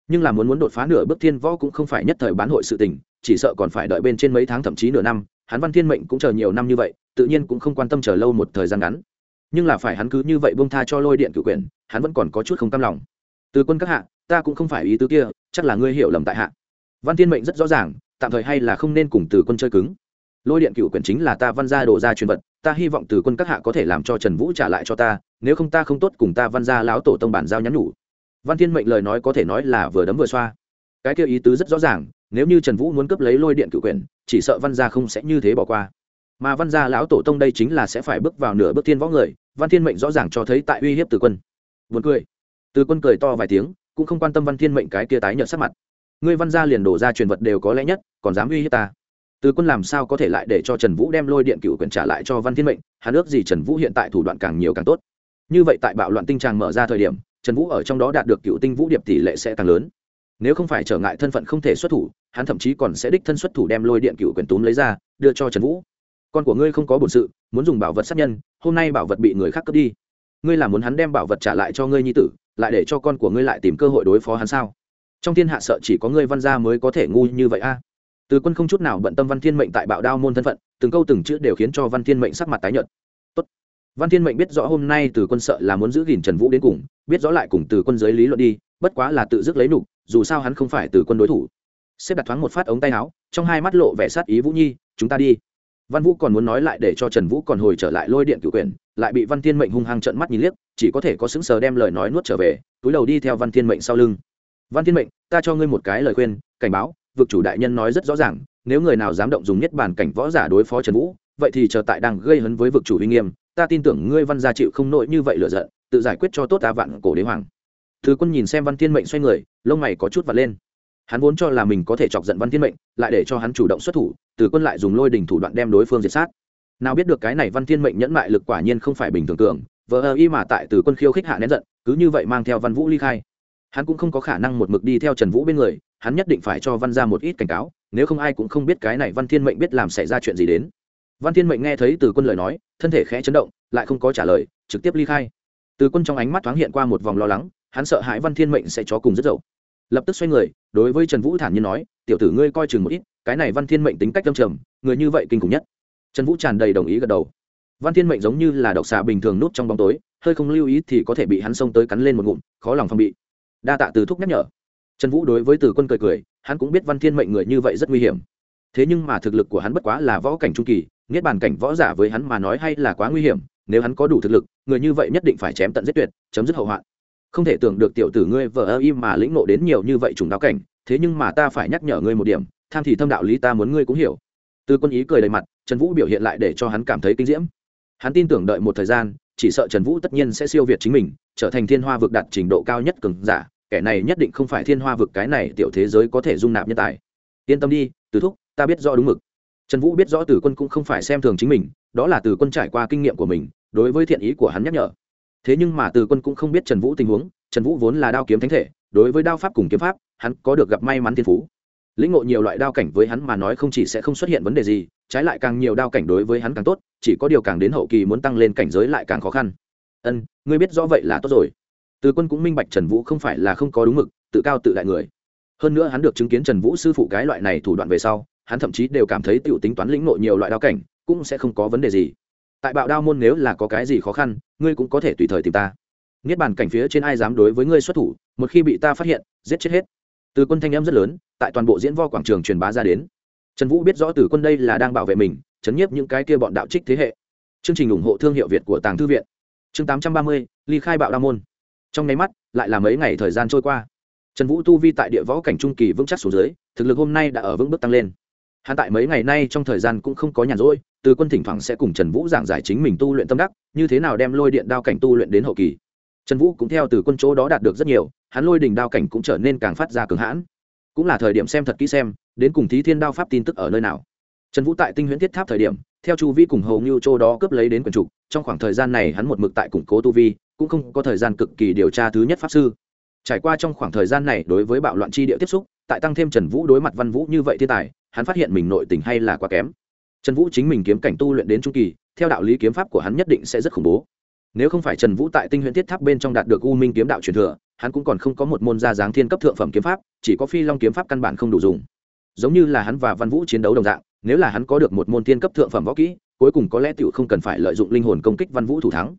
Nhưng là muốn muốn đột phá nửa bước thiên võ cũng không phải nhất thời bán hội sự tình, chỉ sợ còn phải đợi bên trên mấy tháng thậm chí nửa năm, hắn văn thiên mệnh cũng chờ nhiều năm như vậy, tự nhiên cũng không quan tâm chờ lâu một thời gian ngắn. Nhưng là phải hắn cứ như vậy bông tha cho lôi điện cử quyền hắn vẫn còn có chút không cam lòng. Từ quân các hạ, ta cũng không phải ý tứ kia, chắc là ngươi hiểu lầm tại hạ. Văn thiên mệnh rất rõ ràng, tạm thời hay là không nên cùng từ quân chơi cứng. Lôi điện cựu quyền chính là ta văn gia đồ ra truyền vật ta hy vọng từ quân các hạ có thể làm cho trần vũ trả lại cho ta, nếu không ta không tốt cùng ta văn gia lão tổ tông bản giao nhắn nhủ. Văn thiên mệnh lời nói có thể nói là vừa đấm vừa xoa. Cái kia ý tứ rất rõ ràng, nếu như trần vũ muốn cướp lấy lôi điện cự quyền, chỉ sợ văn gia không sẽ như thế bỏ qua. Mà văn gia lão tổ tông đây chính là sẽ phải bước vào nửa bước thiên võ người, văn thiên mệnh rõ ràng cho thấy tại uy hiếp từ quân. Vượt cười. Từ quân cười to vài tiếng, cũng không quan tâm văn thiên mệnh cái kia tái nhợt sắc mặt. Ngươi văn gia liền đổ ra truyền vật đều có lẽ nhất, còn dám uy hiếp ta? Từ quân làm sao có thể lại để cho trần vũ đem lôi điện cựu quyền trả lại cho văn thiên mệnh? Hắn ước gì trần vũ hiện tại thủ đoạn càng nhiều càng tốt. Như vậy tại bạo loạn tinh tràng mở ra thời điểm, trần vũ ở trong đó đạt được cựu tinh vũ điệp tỷ lệ sẽ càng lớn. Nếu không phải trở ngại thân phận không thể xuất thủ, hắn thậm chí còn sẽ đích thân xuất thủ đem lôi điện cựu quyền túm lấy ra, đưa cho trần vũ. Con của ngươi không có bổn sự, muốn dùng bảo vật sát nhân, hôm nay bảo vật bị người khác cướp đi. Ngươi là muốn hắn đem bảo vật trả lại cho ngươi nhi tử, lại để cho con của ngươi lại tìm cơ hội đối phó hắn sao? Trong thiên hạ sợ chỉ có ngươi văn gia mới có thể ngu như vậy a từ quân không chút nào bận tâm văn thiên mệnh tại bạo đao môn thân phận, từng câu từng chữ đều khiến cho văn thiên mệnh sắc mặt tái nhợt. Tốt. văn thiên mệnh biết rõ hôm nay từ quân sợ là muốn giữ gìn trần vũ đến cùng, biết rõ lại cùng từ quân giới lý luận đi, bất quá là tự dứt lấy nục, dù sao hắn không phải từ quân đối thủ. Xếp đặt thoáng một phát ống tay áo, trong hai mắt lộ vẻ sát ý vũ nhi, chúng ta đi. Văn vũ còn muốn nói lại để cho trần vũ còn hồi trở lại lôi điện cựu quyền lại bị văn thiên mệnh hung hăng trận mắt nhìn liếc, chỉ có thể có xứng sờ đem lời nói nuốt trở về, túi đầu đi theo văn thiên mệnh sau lưng. Văn thiên mệnh, ta cho ngươi một cái lời khuyên, cảnh báo vực chủ đại nhân nói rất rõ ràng, nếu người nào dám động dùng nhất bản cảnh võ giả đối phó trần vũ, vậy thì chờ tại đang gây hấn với vực chủ uy nghiêm, ta tin tưởng ngươi văn gia chịu không nổi như vậy lựa giận, tự giải quyết cho tốt ta vạn cổ đế hoàng. Thứ quân nhìn xem văn thiên mệnh xoay người, lông mày có chút vật lên. Hắn vốn cho là mình có thể chọc giận văn thiên mệnh, lại để cho hắn chủ động xuất thủ, từ quân lại dùng lôi đình thủ đoạn đem đối phương diệt sát. Nào biết được cái này văn thiên mệnh nhẫn mại lực quả nhiên không phải bình thường tưởng, vờ ơ y mà tại từ quân khiêu khích hạ nén giận, cứ như vậy mang theo văn vũ ly khai. Hắn cũng không có khả năng một mực đi theo trần vũ bên người hắn nhất định phải cho văn ra một ít cảnh cáo, nếu không ai cũng không biết cái này văn thiên mệnh biết làm xảy ra chuyện gì đến. Văn thiên mệnh nghe thấy từ quân lời nói, thân thể khẽ chấn động, lại không có trả lời, trực tiếp ly khai. Từ quân trong ánh mắt thoáng hiện qua một vòng lo lắng, hắn sợ hãi văn thiên mệnh sẽ chó cùng rất dậu. Lập tức xoay người, đối với trần vũ thản nhiên nói, tiểu tử ngươi coi chừng một ít, cái này văn thiên mệnh tính cách tâm trầm, người như vậy kinh khủng nhất. Trần vũ tràn đầy đồng ý gật đầu. Văn thiên mệnh giống như là độc xà bình thường nút trong bóng tối, hơi không lưu ý thì có thể bị hắn xông tới cắn lên một ngụm, khó lòng phòng bị. Đa tạ từ thúc nhắc nhở trần vũ đối với từ quân cười cười, hắn cũng biết văn thiên mệnh người như vậy rất nguy hiểm. Thế nhưng mà thực lực của hắn bất quá là võ cảnh trung kỳ, niết bàn cảnh võ giả với hắn mà nói hay là quá nguy hiểm, nếu hắn có đủ thực lực, người như vậy nhất định phải chém tận giết tuyệt, chấm dứt hậu hoạn. Không thể tưởng được tiểu tử ngươi vờ ơ im mà lĩnh nộ đến nhiều như vậy trùng đạo cảnh, thế nhưng mà ta phải nhắc nhở ngươi một điểm, tham thì thâm đạo lý ta muốn ngươi cũng hiểu. Từ quân ý cười đầy mặt, trần vũ biểu hiện lại để cho hắn cảm thấy kinh diễm. Hắn tin tưởng đợi một thời gian, chỉ sợ trần vũ tất nhiên sẽ siêu việt chính mình, trở thành thiên hoa vực đạt trình độ cao nhất cường giả kẻ này nhất định không phải thiên hoa vực cái này tiểu thế giới có thể dung nạp nhân tài. Yên tâm đi, từ thúc, ta biết rõ đúng mực. Trần vũ biết rõ từ quân cũng không phải xem thường chính mình, đó là từ quân trải qua kinh nghiệm của mình, đối với thiện ý của hắn nhắc nhở. Thế nhưng mà từ quân cũng không biết trần vũ tình huống, trần vũ vốn là đao kiếm thánh thể, đối với đao pháp cùng kiếm pháp, hắn có được gặp may mắn thiên phú. Lĩnh ngộ nhiều loại đao cảnh với hắn mà nói không chỉ sẽ không xuất hiện vấn đề gì, trái lại càng nhiều đao cảnh đối với hắn càng tốt, chỉ có điều càng đến hậu kỳ muốn tăng lên cảnh giới lại càng khó khăn. Ân, ngươi biết rõ vậy là tốt rồi từ quân cũng minh bạch trần vũ không phải là không có đúng mực, tự cao tự đại người. Hơn nữa hắn được chứng kiến trần vũ sư phụ cái loại này thủ đoạn về sau, hắn thậm chí đều cảm thấy t i ể u tính toán lĩnh nội nhiều loại đao cảnh, cũng sẽ không có vấn đề gì. Tại bạo đao môn nếu là có cái gì khó khăn, ngươi cũng có thể tùy thời tìm ta. Niết bàn cảnh phía trên ai dám đối với ngươi xuất thủ, một khi bị ta phát hiện, giết chết hết. Từ quân thanh em rất lớn, tại toàn bộ diễn vo quảng trường truyền bá ra đến. Trần vũ biết rõ từ quân đây là đang bảo vệ mình, chấn nhiếp những cái kia bọn đạo trích thế hệ. Chương trình ủng hộ thương hiệu việt của tàng thư viện. Chương tám trăm ba mươi, ly khai bạo Đao môn trong nháy mắt, lại là mấy ngày thời gian trôi qua. Trần vũ tu vi tại địa võ cảnh trung kỳ vững chắc xuống dưới, thực lực hôm nay đã ở vững bước tăng lên. Hắn tại mấy ngày nay trong thời gian cũng không có nhàn rỗi, từ quân thỉnh thoảng sẽ cùng trần vũ giảng giải chính mình tu luyện tâm đắc, như thế nào đem lôi điện đao cảnh tu luyện đến hậu kỳ. Trần vũ cũng theo từ quân chỗ đó đạt được rất nhiều, hắn lôi đình đao cảnh cũng trở nên càng phát ra cường hãn. Cũng là thời điểm xem thật kỹ xem, đến cùng thí thiên đao pháp tin tức ở nơi nào. Trần vũ tại tinh huyễn thiết tháp thời điểm, theo chu vi cùng hầu như châu đó cướp lấy đến quần trục, trong khoảng thời gian này hắn một mực tại củng cố tu vi cũng không có thời gian cực kỳ điều tra thứ nhất pháp sư. Trải qua trong khoảng thời gian này đối với bạo loạn chi địa tiếp xúc, tại tăng thêm trần vũ đối mặt văn vũ như vậy thiên tài, hắn phát hiện mình nội tình hay là quá kém. Trần vũ chính mình kiếm cảnh tu luyện đến trung kỳ, theo đạo lý kiếm pháp của hắn nhất định sẽ rất khủng bố. Nếu không phải trần vũ tại tinh huyện thiết tháp bên trong đạt được u minh kiếm đạo truyền thừa, hắn cũng còn không có một môn gia dáng thiên cấp thượng phẩm kiếm pháp, chỉ có phi long kiếm pháp căn bản không đủ dùng. Giống như là hắn và văn vũ chiến đấu đồng dạng, nếu là hắn có được một môn thiên cấp thượng phẩm võ kỹ, cuối cùng có lẽ t không cần phải lợi dụng linh hồn công kích văn vũ thủ thắng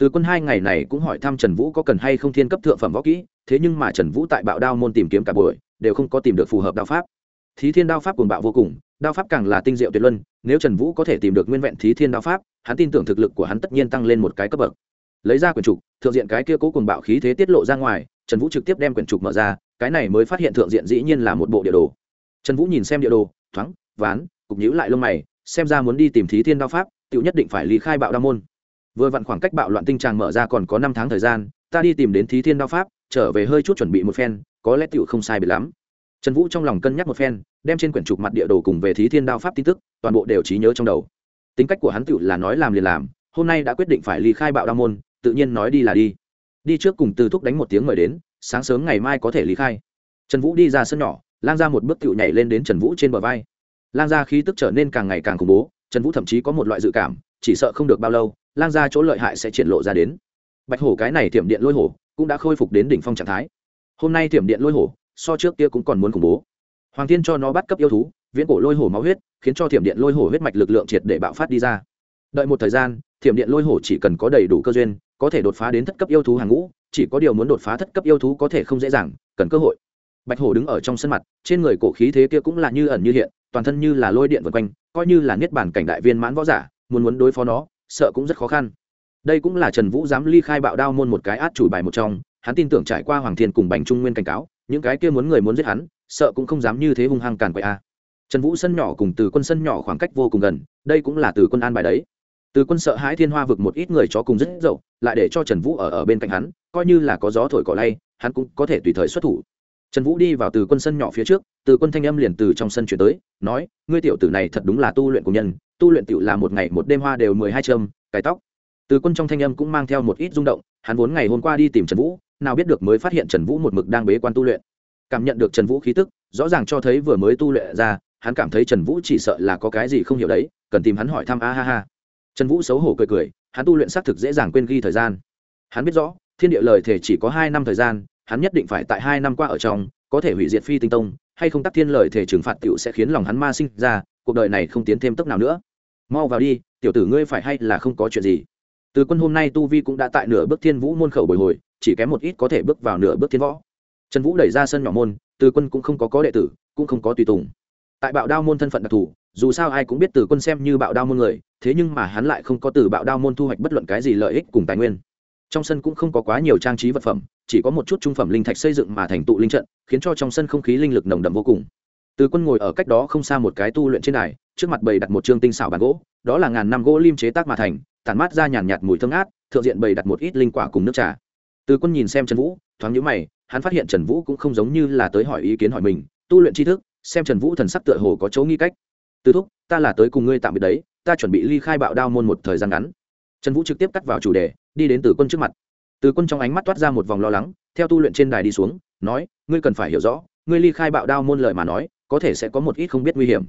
từ quân hai ngày này cũng hỏi thăm trần vũ có cần hay không thiên cấp thượng phẩm võ kỹ, thế nhưng mà trần vũ tại bạo đao môn tìm kiếm cả buổi, đều không có tìm được phù hợp đao pháp. Thí thiên đao pháp cuồng bạo vô cùng, đao pháp càng là tinh diệu tuyệt luân, nếu trần vũ có thể tìm được nguyên vẹn thí thiên đao pháp, hắn tin tưởng thực lực của hắn tất nhiên tăng lên một cái cấp bậc. Lấy ra quyển trục, thượng diện cái kia cố cuồng bạo khí thế tiết lộ ra ngoài, trần vũ trực tiếp đem quyển trục mở ra, cái này mới phát hiện thượng diện dĩ nhiên là một bộ địa đồ. Trần vũ nhìn xem địa đồ, thoáng, ván, cục nhữ lại lông mày, xem ra muốn đi tìm thí thiên đao pháp tự nhất định phải lý khai bạo đao môn vừa vặn khoảng cách bạo loạn tinh tràng mở ra còn có năm tháng thời gian, ta đi tìm đến thí thiên đao pháp, trở về hơi chút chuẩn bị một phen, có lẽ tựu không sai bị lắm. Trần vũ trong lòng cân nhắc một phen, đem trên quyển trục mặt địa đồ cùng về thí thiên đao pháp tin tức, toàn bộ đều trí nhớ trong đầu. Tính cách của hắn tựu là nói làm liền làm, hôm nay đã quyết định phải ly khai bạo đao môn, tự nhiên nói đi là đi. Đi trước cùng từ thúc đánh một tiếng mời đến, sáng sớm ngày mai có thể ly khai. Trần vũ đi ra sân nhỏ, lang ra một bước tựu nhảy lên đến trần vũ trên bờ vai. Lang ra khí tức trở nên càng ngày càng khủng bố, trần vũ thậm chí có một loại dự cảm chỉ sợ không được bao lâu, lang ra chỗ lợi hại sẽ triển lộ ra đến. Bạch hổ cái này thiểm điện lôi hổ cũng đã khôi phục đến đỉnh phong trạng thái. Hôm nay thiểm điện lôi hổ, so trước kia cũng còn muốn khủng bố. Hoàng thiên cho nó bắt cấp yêu thú, viễn cổ lôi hổ máu huyết, khiến cho thiểm điện lôi hổ huyết mạch lực lượng triệt để bạo phát đi ra. Đợi một thời gian, thiểm điện lôi hổ chỉ cần có đầy đủ cơ duyên, có thể đột phá đến thất cấp yêu thú hàng ngũ, chỉ có điều muốn đột phá thất cấp yêu thú có thể không dễ dàng, cần cơ hội. Bạch hổ đứng ở trong sân mặt, trên người cổ khí thế kia cũng là như ẩn như hiện, toàn thân như là lôi điện vân quanh, coi như là niết bản cảnh đại viên mãn võ giả muốn muốn đối phó nó, sợ cũng rất khó khăn. Đây cũng là trần vũ dám ly khai bạo đao môn một cái át chủ bài một trong, hắn tin tưởng trải qua hoàng thiên cùng bành trung nguyên cảnh cáo, những cái kia muốn người muốn giết hắn, sợ cũng không dám như thế hung hăng càn quậy a. Trần vũ sân nhỏ cùng từ quân sân nhỏ khoảng cách vô cùng gần, đây cũng là từ quân an bài đấy. Từ quân sợ hãi thiên hoa vực một ít người chó cùng rất dậu, lại để cho trần vũ ở ở bên cạnh hắn, coi như là có gió thổi cỏ lay, hắn cũng có thể tùy thời xuất thủ. Trần vũ đi vào từ quân sân nhỏ phía trước, từ quân thanh âm liền từ trong sân chuyển tới, nói, ngươi tiểu tử này thật đúng là tu luyện của nhân tu luyện tiểu là một ngày một đêm hoa đều mười hai châm cái tóc. Từ quân trong thanh âm cũng mang theo một ít rung động, hắn vốn ngày hôm qua đi tìm trần vũ, nào biết được mới phát hiện trần vũ một mực đang bế quan tu luyện. Cảm nhận được trần vũ khí tức, rõ ràng cho thấy vừa mới tu luyện ra, hắn cảm thấy trần vũ chỉ sợ là có cái gì không hiểu đấy, cần tìm hắn hỏi thăm, a ha ha. Trần vũ xấu hổ cười cười, hắn tu luyện xác thực dễ dàng quên ghi thời gian. Hắn biết rõ, thiên địa lời thể chỉ có hai năm thời gian, hắn nhất định phải tại hai năm qua ở trong, có thể hủy diệt phi tinh tông, hay không tắc thiên lời thể trừng phạt t i ể u sẽ khiến lòng hắn ma sinh ra, cuộc đời này không tiến thêm tốc nào nữa mau vào đi, tiểu tử ngươi phải hay là không có chuyện gì. Từ quân hôm nay tu vi cũng đã tại nửa bước thiên vũ môn khẩu bồi hồi, chỉ kém một ít có thể bước vào nửa bước thiên võ. Trần vũ đẩy ra sân nhỏ môn, từ quân cũng không có có đệ tử, cũng không có tùy tùng. Tại bạo đao môn thân phận đặc thù, dù sao ai cũng biết từ quân xem như bạo đao môn người, thế nhưng mà hắn lại không có từ bạo đao môn thu hoạch bất luận cái gì lợi ích cùng tài nguyên. Trong sân cũng không có quá nhiều trang trí vật phẩm, chỉ có một chút trung phẩm linh thạch xây dựng mà thành tụ linh trận, khiến cho trong sân không khí linh lực nồng đậm vô cùng từ quân ngồi ở cách đó không xa một cái tu luyện trên đài, trước mặt bày đặt một chương tinh xảo bàn gỗ, đó là ngàn năm gỗ lim chế tác mà thành, tản mát ra nhàn nhạt mùi thơm ngát, thượng diện bày đặt một ít linh quả cùng nước trà. Từ quân nhìn xem trần vũ, thoáng nhíu mày, hắn phát hiện trần vũ cũng không giống như là tới hỏi ý kiến hỏi mình, tu luyện tri thức, xem trần vũ thần sắc tựa hồ có chỗ nghi cách. Từ thúc, ta là tới cùng ngươi tạm biệt đấy, ta chuẩn bị ly khai bạo đao môn một thời gian ngắn. Trần vũ trực tiếp cắt vào chủ đề, đi đến từ quân trước mặt. Từ quân trong ánh mắt toát ra một vòng lo lắng, theo tu luyện trên đài đi xuống, nói, ngươi cần phải hiểu rõ, ngươi ly khai bạo đao môn lời mà nói có thể sẽ có một ít không biết nguy hiểm.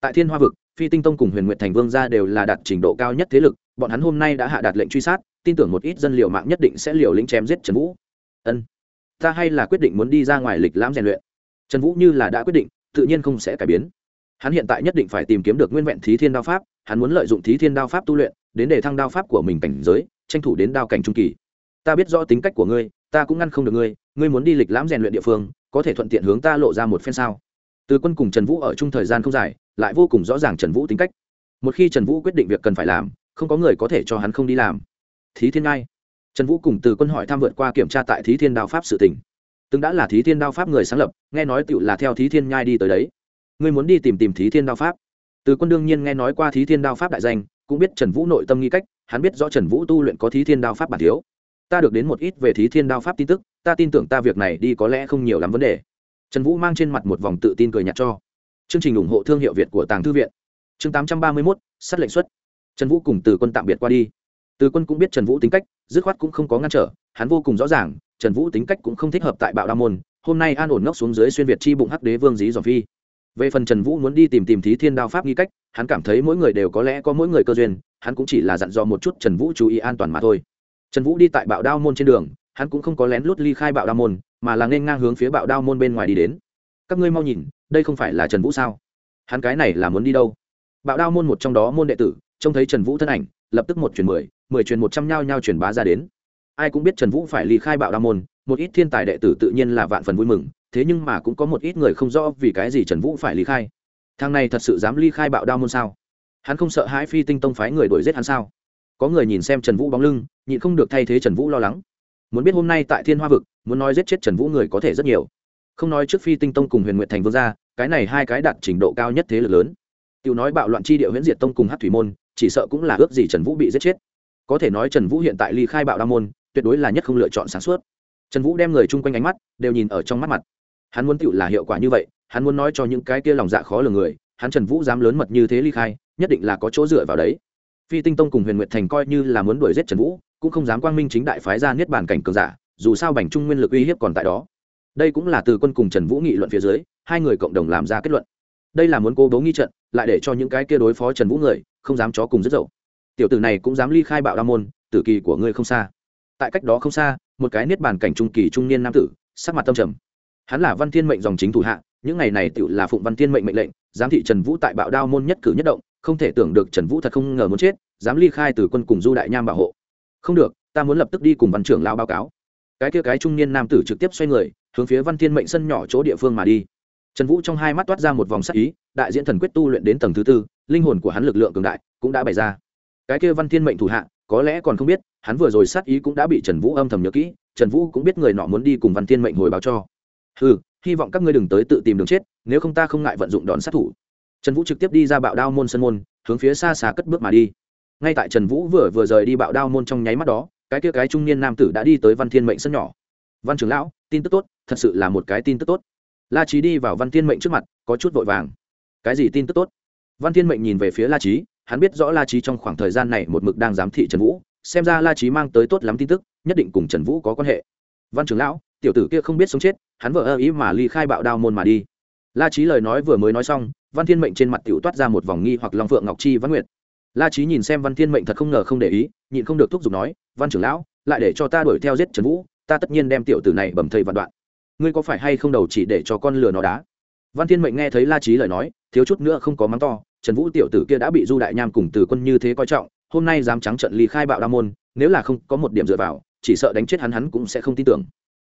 Tại thiên hoa vực, phi tinh tông cùng huyền nguyện thành vương gia đều là đạt trình độ cao nhất thế lực, bọn hắn hôm nay đã hạ đạt lệnh truy sát, tin tưởng một ít dân liệu mạng nhất định sẽ liều lĩnh chém giết trần vũ. Ân, ta hay là quyết định muốn đi ra ngoài lịch lãm rèn luyện. Trần vũ như là đã quyết định, tự nhiên không sẽ cải biến. Hắn hiện tại nhất định phải tìm kiếm được nguyên vẹn thí thiên đao pháp, hắn muốn lợi dụng thí thiên đao pháp tu luyện, đến để thăng đao pháp của mình cảnh giới, tranh thủ đến đao cảnh trung kỳ. Ta biết rõ tính cách của ngươi, ta cũng ngăn không được ngươi ngươi muốn đi lịch lãm rèn luyện địa phương, có thể thuận tiện hướng ta lộ ra một phen sao? Từ quân cùng trần vũ ở chung thời gian không dài, lại vô cùng rõ ràng trần vũ tính cách. Một khi trần vũ quyết định việc cần phải làm, không có người có thể cho hắn không đi làm. Thí thiên ngai. Trần vũ cùng từ quân hỏi tham vượt qua kiểm tra tại thí thiên đao pháp sự tỉnh từng đã là thí thiên đao pháp người sáng lập, nghe nói tựu là theo thí thiên nhai đi tới đấy. Ngươi muốn đi tìm tìm thí thiên đao pháp. Từ quân đương nhiên nghe nói qua thí thiên đao pháp đại danh, cũng biết trần vũ nội tâm nghi cách, hắn biết rõ trần vũ tu luyện có thí thiên đao pháp bản thiếu. Ta được đến một ít về thí thiên đao pháp tin tức, ta tin tưởng ta việc này đi có lẽ không nhiều lắm vấn đề trần vũ mang trên mặt một vòng tự tin cười nhạt cho. Chương trình ủng hộ thương hiệu việt của tàng thư viện. Chương tám trăm ba mươi mốt, sắt lệnh xuất. Trần vũ cùng từ quân tạm biệt qua đi. Từ quân cũng biết trần vũ tính cách, dứt khoát cũng không có ngăn trở, hắn vô cùng rõ ràng, trần vũ tính cách cũng không thích hợp tại bạo đa môn, hôm nay an ổn ngốc xuống dưới xuyên việt chi bụng hắc đế vương dí dòm phi. Về phần trần vũ muốn đi tìm tìm thí thiên đao pháp nghi cách, hắn cảm thấy mỗi người đều có lẽ có mỗi người cơ duyên, hắn cũng chỉ là dặn dò một chút trần vũ chú ý an toàn mà thôi. Trần vũ đi tại bạo đao môn trên đường, hắn cũng không có lén lút ly khai bạo đao môn mà là nên ngang hướng phía bạo đao môn bên ngoài đi đến. Các ngươi mau nhìn, đây không phải là trần vũ sao? Hắn cái này là muốn đi đâu? Bạo đao môn một trong đó môn đệ tử, trông thấy trần vũ thân ảnh, lập tức một chuyển mười mười chuyển một trăm nhao nhao truyền bá ra đến. Ai cũng biết trần vũ phải ly khai bạo đao môn, một ít thiên tài đệ tử tự nhiên là vạn phần vui mừng, thế nhưng mà cũng có một ít người không rõ vì cái gì trần vũ phải ly khai. Thằng này thật sự dám ly khai bạo đao môn sao? Hắn không sợ hãi phi tinh tông phái người đuổi giết hắn sao? Có người nhìn xem trần vũ bóng lưng, nhịn không được thay thế trần vũ lo lắng. Muốn biết hôm nay tại thiên hoa vực muốn nói giết chết trần vũ người có thể rất nhiều. Không nói trước phi tinh tông cùng huyền nguyện thành vương gia, cái này hai cái đạt trình độ cao nhất thế lực lớn. Tiểu nói bạo loạn chi địa huyễn diệt tông cùng hát thủy môn, chỉ sợ cũng là ước gì trần vũ bị giết chết. Có thể nói trần vũ hiện tại ly khai bạo đa môn, tuyệt đối là nhất không lựa chọn sáng suốt. Trần vũ đem người chung quanh ánh mắt đều nhìn ở trong mắt mặt. Hắn muốn tựu là hiệu quả như vậy, hắn muốn nói cho những cái kia lòng dạ khó lường người, hắn trần vũ dám lớn mật như thế ly khai, nhất định là có chỗ dựa vào đấy. Phi tinh tông cùng huyền nguyệt thành coi như là muốn đuổi giết trần vũ, cũng không dám quang minh chính đại phái ra niết bàn cảnh cường giả dù sao bành trung nguyên lực uy hiếp còn tại đó. Đây cũng là từ quân cùng trần vũ nghị luận phía dưới, hai người cộng đồng làm ra kết luận. Đây là muốn cố bố nghi trận, lại để cho những cái kia đối phó trần vũ người, không dám chó cùng rất dậu. Tiểu tử này cũng dám ly khai bạo đa môn, tử kỳ của ngươi không xa. Tại cách đó không xa, một cái niết bàn cảnh trung kỳ trung niên nam tử, sắc mặt tâm trầm. Hắn là văn thiên mệnh dòng chính thủ hạ, những ngày này tự là phụng văn thiên mệnh mệnh lệnh, giám thị trần vũ tại bạo đao môn nhất cử nhất động, không thể tưởng được trần vũ thật không ngờ muốn chết, dám ly khai từ quân cùng du đại nham bảo hộ. Không được, ta muốn lập tức đi cùng văn trưởng lao báo cáo cái kia cái trung niên nam tử trực tiếp xoay người, hướng phía văn thiên mệnh sân nhỏ chỗ địa phương mà đi. Trần vũ trong hai mắt toát ra một vòng sắc ý, đại diễn thần quyết tu luyện đến tầng thứ tư, linh hồn của hắn lực lượng cường đại cũng đã bày ra. Cái kia văn thiên mệnh thủ hạ, có lẽ còn không biết, hắn vừa rồi sát ý cũng đã bị trần vũ âm thầm nhớ kỹ, trần vũ cũng biết người nọ muốn đi cùng văn thiên mệnh hồi báo cho. Ừ hy vọng các ngươi đừng tới tự tìm đường chết, nếu không ta không ngại vận dụng đòn sát thủ. Trần vũ trực tiếp đi ra bạo đao môn sân môn, hướng phía xa xa cất bước mà đi. Ngay tại trần vũ vừa vừa rời đi bạo đao môn trong nháy mắt đó cái kia cái trung niên nam tử đã đi tới văn thiên mệnh sân nhỏ. Văn trưởng lão, tin tức tốt, thật sự là một cái tin tức tốt. La trí đi vào văn thiên mệnh trước mặt, có chút vội vàng. Cái gì tin tức tốt? Văn thiên mệnh nhìn về phía la trí hắn biết rõ la trí trong khoảng thời gian này một mực đang giám thị trần vũ, xem ra la trí mang tới tốt lắm tin tức, nhất định cùng trần vũ có quan hệ. Văn trưởng lão, tiểu tử kia không biết sống chết, hắn vợ ơ ý mà ly khai bạo đao môn mà đi. La trí lời nói vừa mới nói xong, văn thiên mệnh trên mặt t i ể u toát ra một vòng nghi hoặc long phượng ngọc chi văn nguyệt la trí nhìn xem văn thiên mệnh thật không ngờ không để ý, nhịn không được thúc giục nói, văn trưởng lão, lại để cho ta đuổi theo giết trần vũ, ta tất nhiên đem tiểu tử này bầm thây vạn đoạn. Ngươi có phải hay không đầu chỉ để cho con lừa nó đá? Văn thiên mệnh nghe thấy la trí lời nói, thiếu chút nữa không có mắng to, trần vũ tiểu tử kia đã bị du đại nham cùng từ quân như thế coi trọng, hôm nay dám trắng trận ly khai bạo đa môn, nếu là không có một điểm dựa vào, chỉ sợ đánh chết hắn hắn cũng sẽ không tin tưởng.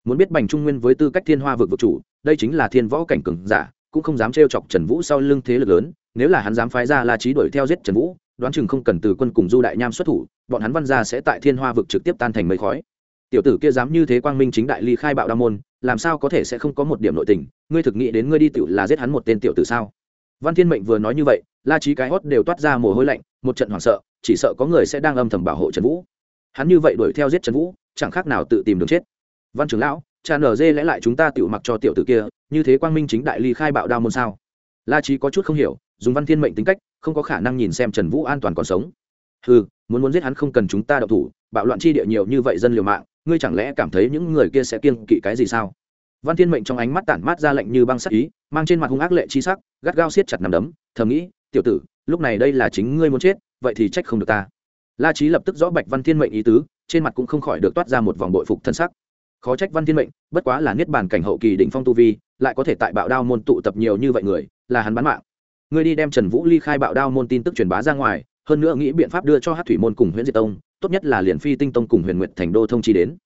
Muốn biết bành trung nguyên với tư cách thiên hoa vực vực chủ, đây chính là thiên võ cảnh cường giả, cũng không dám trêu chọc trần vũ sau lưng thế lực lớn, nếu là hắn dám phái ra la trí đuổi theo giết trần vũ đoán chừng không cần từ quân cùng du đại nham xuất thủ, bọn hắn văn gia sẽ tại thiên hoa vực trực tiếp tan thành mây khói. Tiểu tử kia dám như thế quang minh chính đại ly khai bạo đa môn, làm sao có thể sẽ không có một điểm nội tình? Ngươi thực nghĩ đến ngươi đi tiểu là giết hắn một tên tiểu tử sao? Văn thiên mệnh vừa nói như vậy, la trí cái hót đều toát ra mồ hôi lạnh, một trận hoảng sợ, chỉ sợ có người sẽ đang âm thầm bảo hộ trần vũ. Hắn như vậy đuổi theo giết trần vũ, chẳng khác nào tự tìm đường chết. Văn trưởng lão, cha nở dê lẽ lại chúng ta tiểu mặc cho tiểu tử kia, như thế quang minh chính đại ly khai bạo đao môn sao? La trí có chút không hiểu, dùng văn thiên mệnh tính cách không có khả năng nhìn xem trần vũ an toàn còn sống. Ừ muốn muốn giết hắn không cần chúng ta đậu thủ, bạo loạn chi địa nhiều như vậy dân liều mạng, ngươi chẳng lẽ cảm thấy những người kia sẽ kiên kỵ cái gì sao? Văn thiên mệnh trong ánh mắt tản mát ra lệnh như băng sắc ý, mang trên mặt hung ác lệ chi sắc, gắt gao siết chặt nằm đấm, thầm nghĩ, tiểu tử, lúc này đây là chính ngươi muốn chết, vậy thì trách không được ta. La trí lập tức rõ bạch văn thiên mệnh ý tứ, trên mặt cũng không khỏi được toát ra một vòng bội phục thân sắc. Khó trách văn thiên mệnh, bất quá là niết bàn cảnh hậu kỳ đỉnh phong tu vi, lại có thể tại bạo đao môn tụ tập nhiều như vậy người, là hắn bán mạng ngươi đi đem trần vũ ly khai bạo đao môn tin tức truyền bá ra ngoài, hơn nữa nghĩ biện pháp đưa cho hát thủy môn cùng huyện diệt tông, tốt nhất là liền phi tinh tông cùng huyền nguyện thành đô thông chi đến.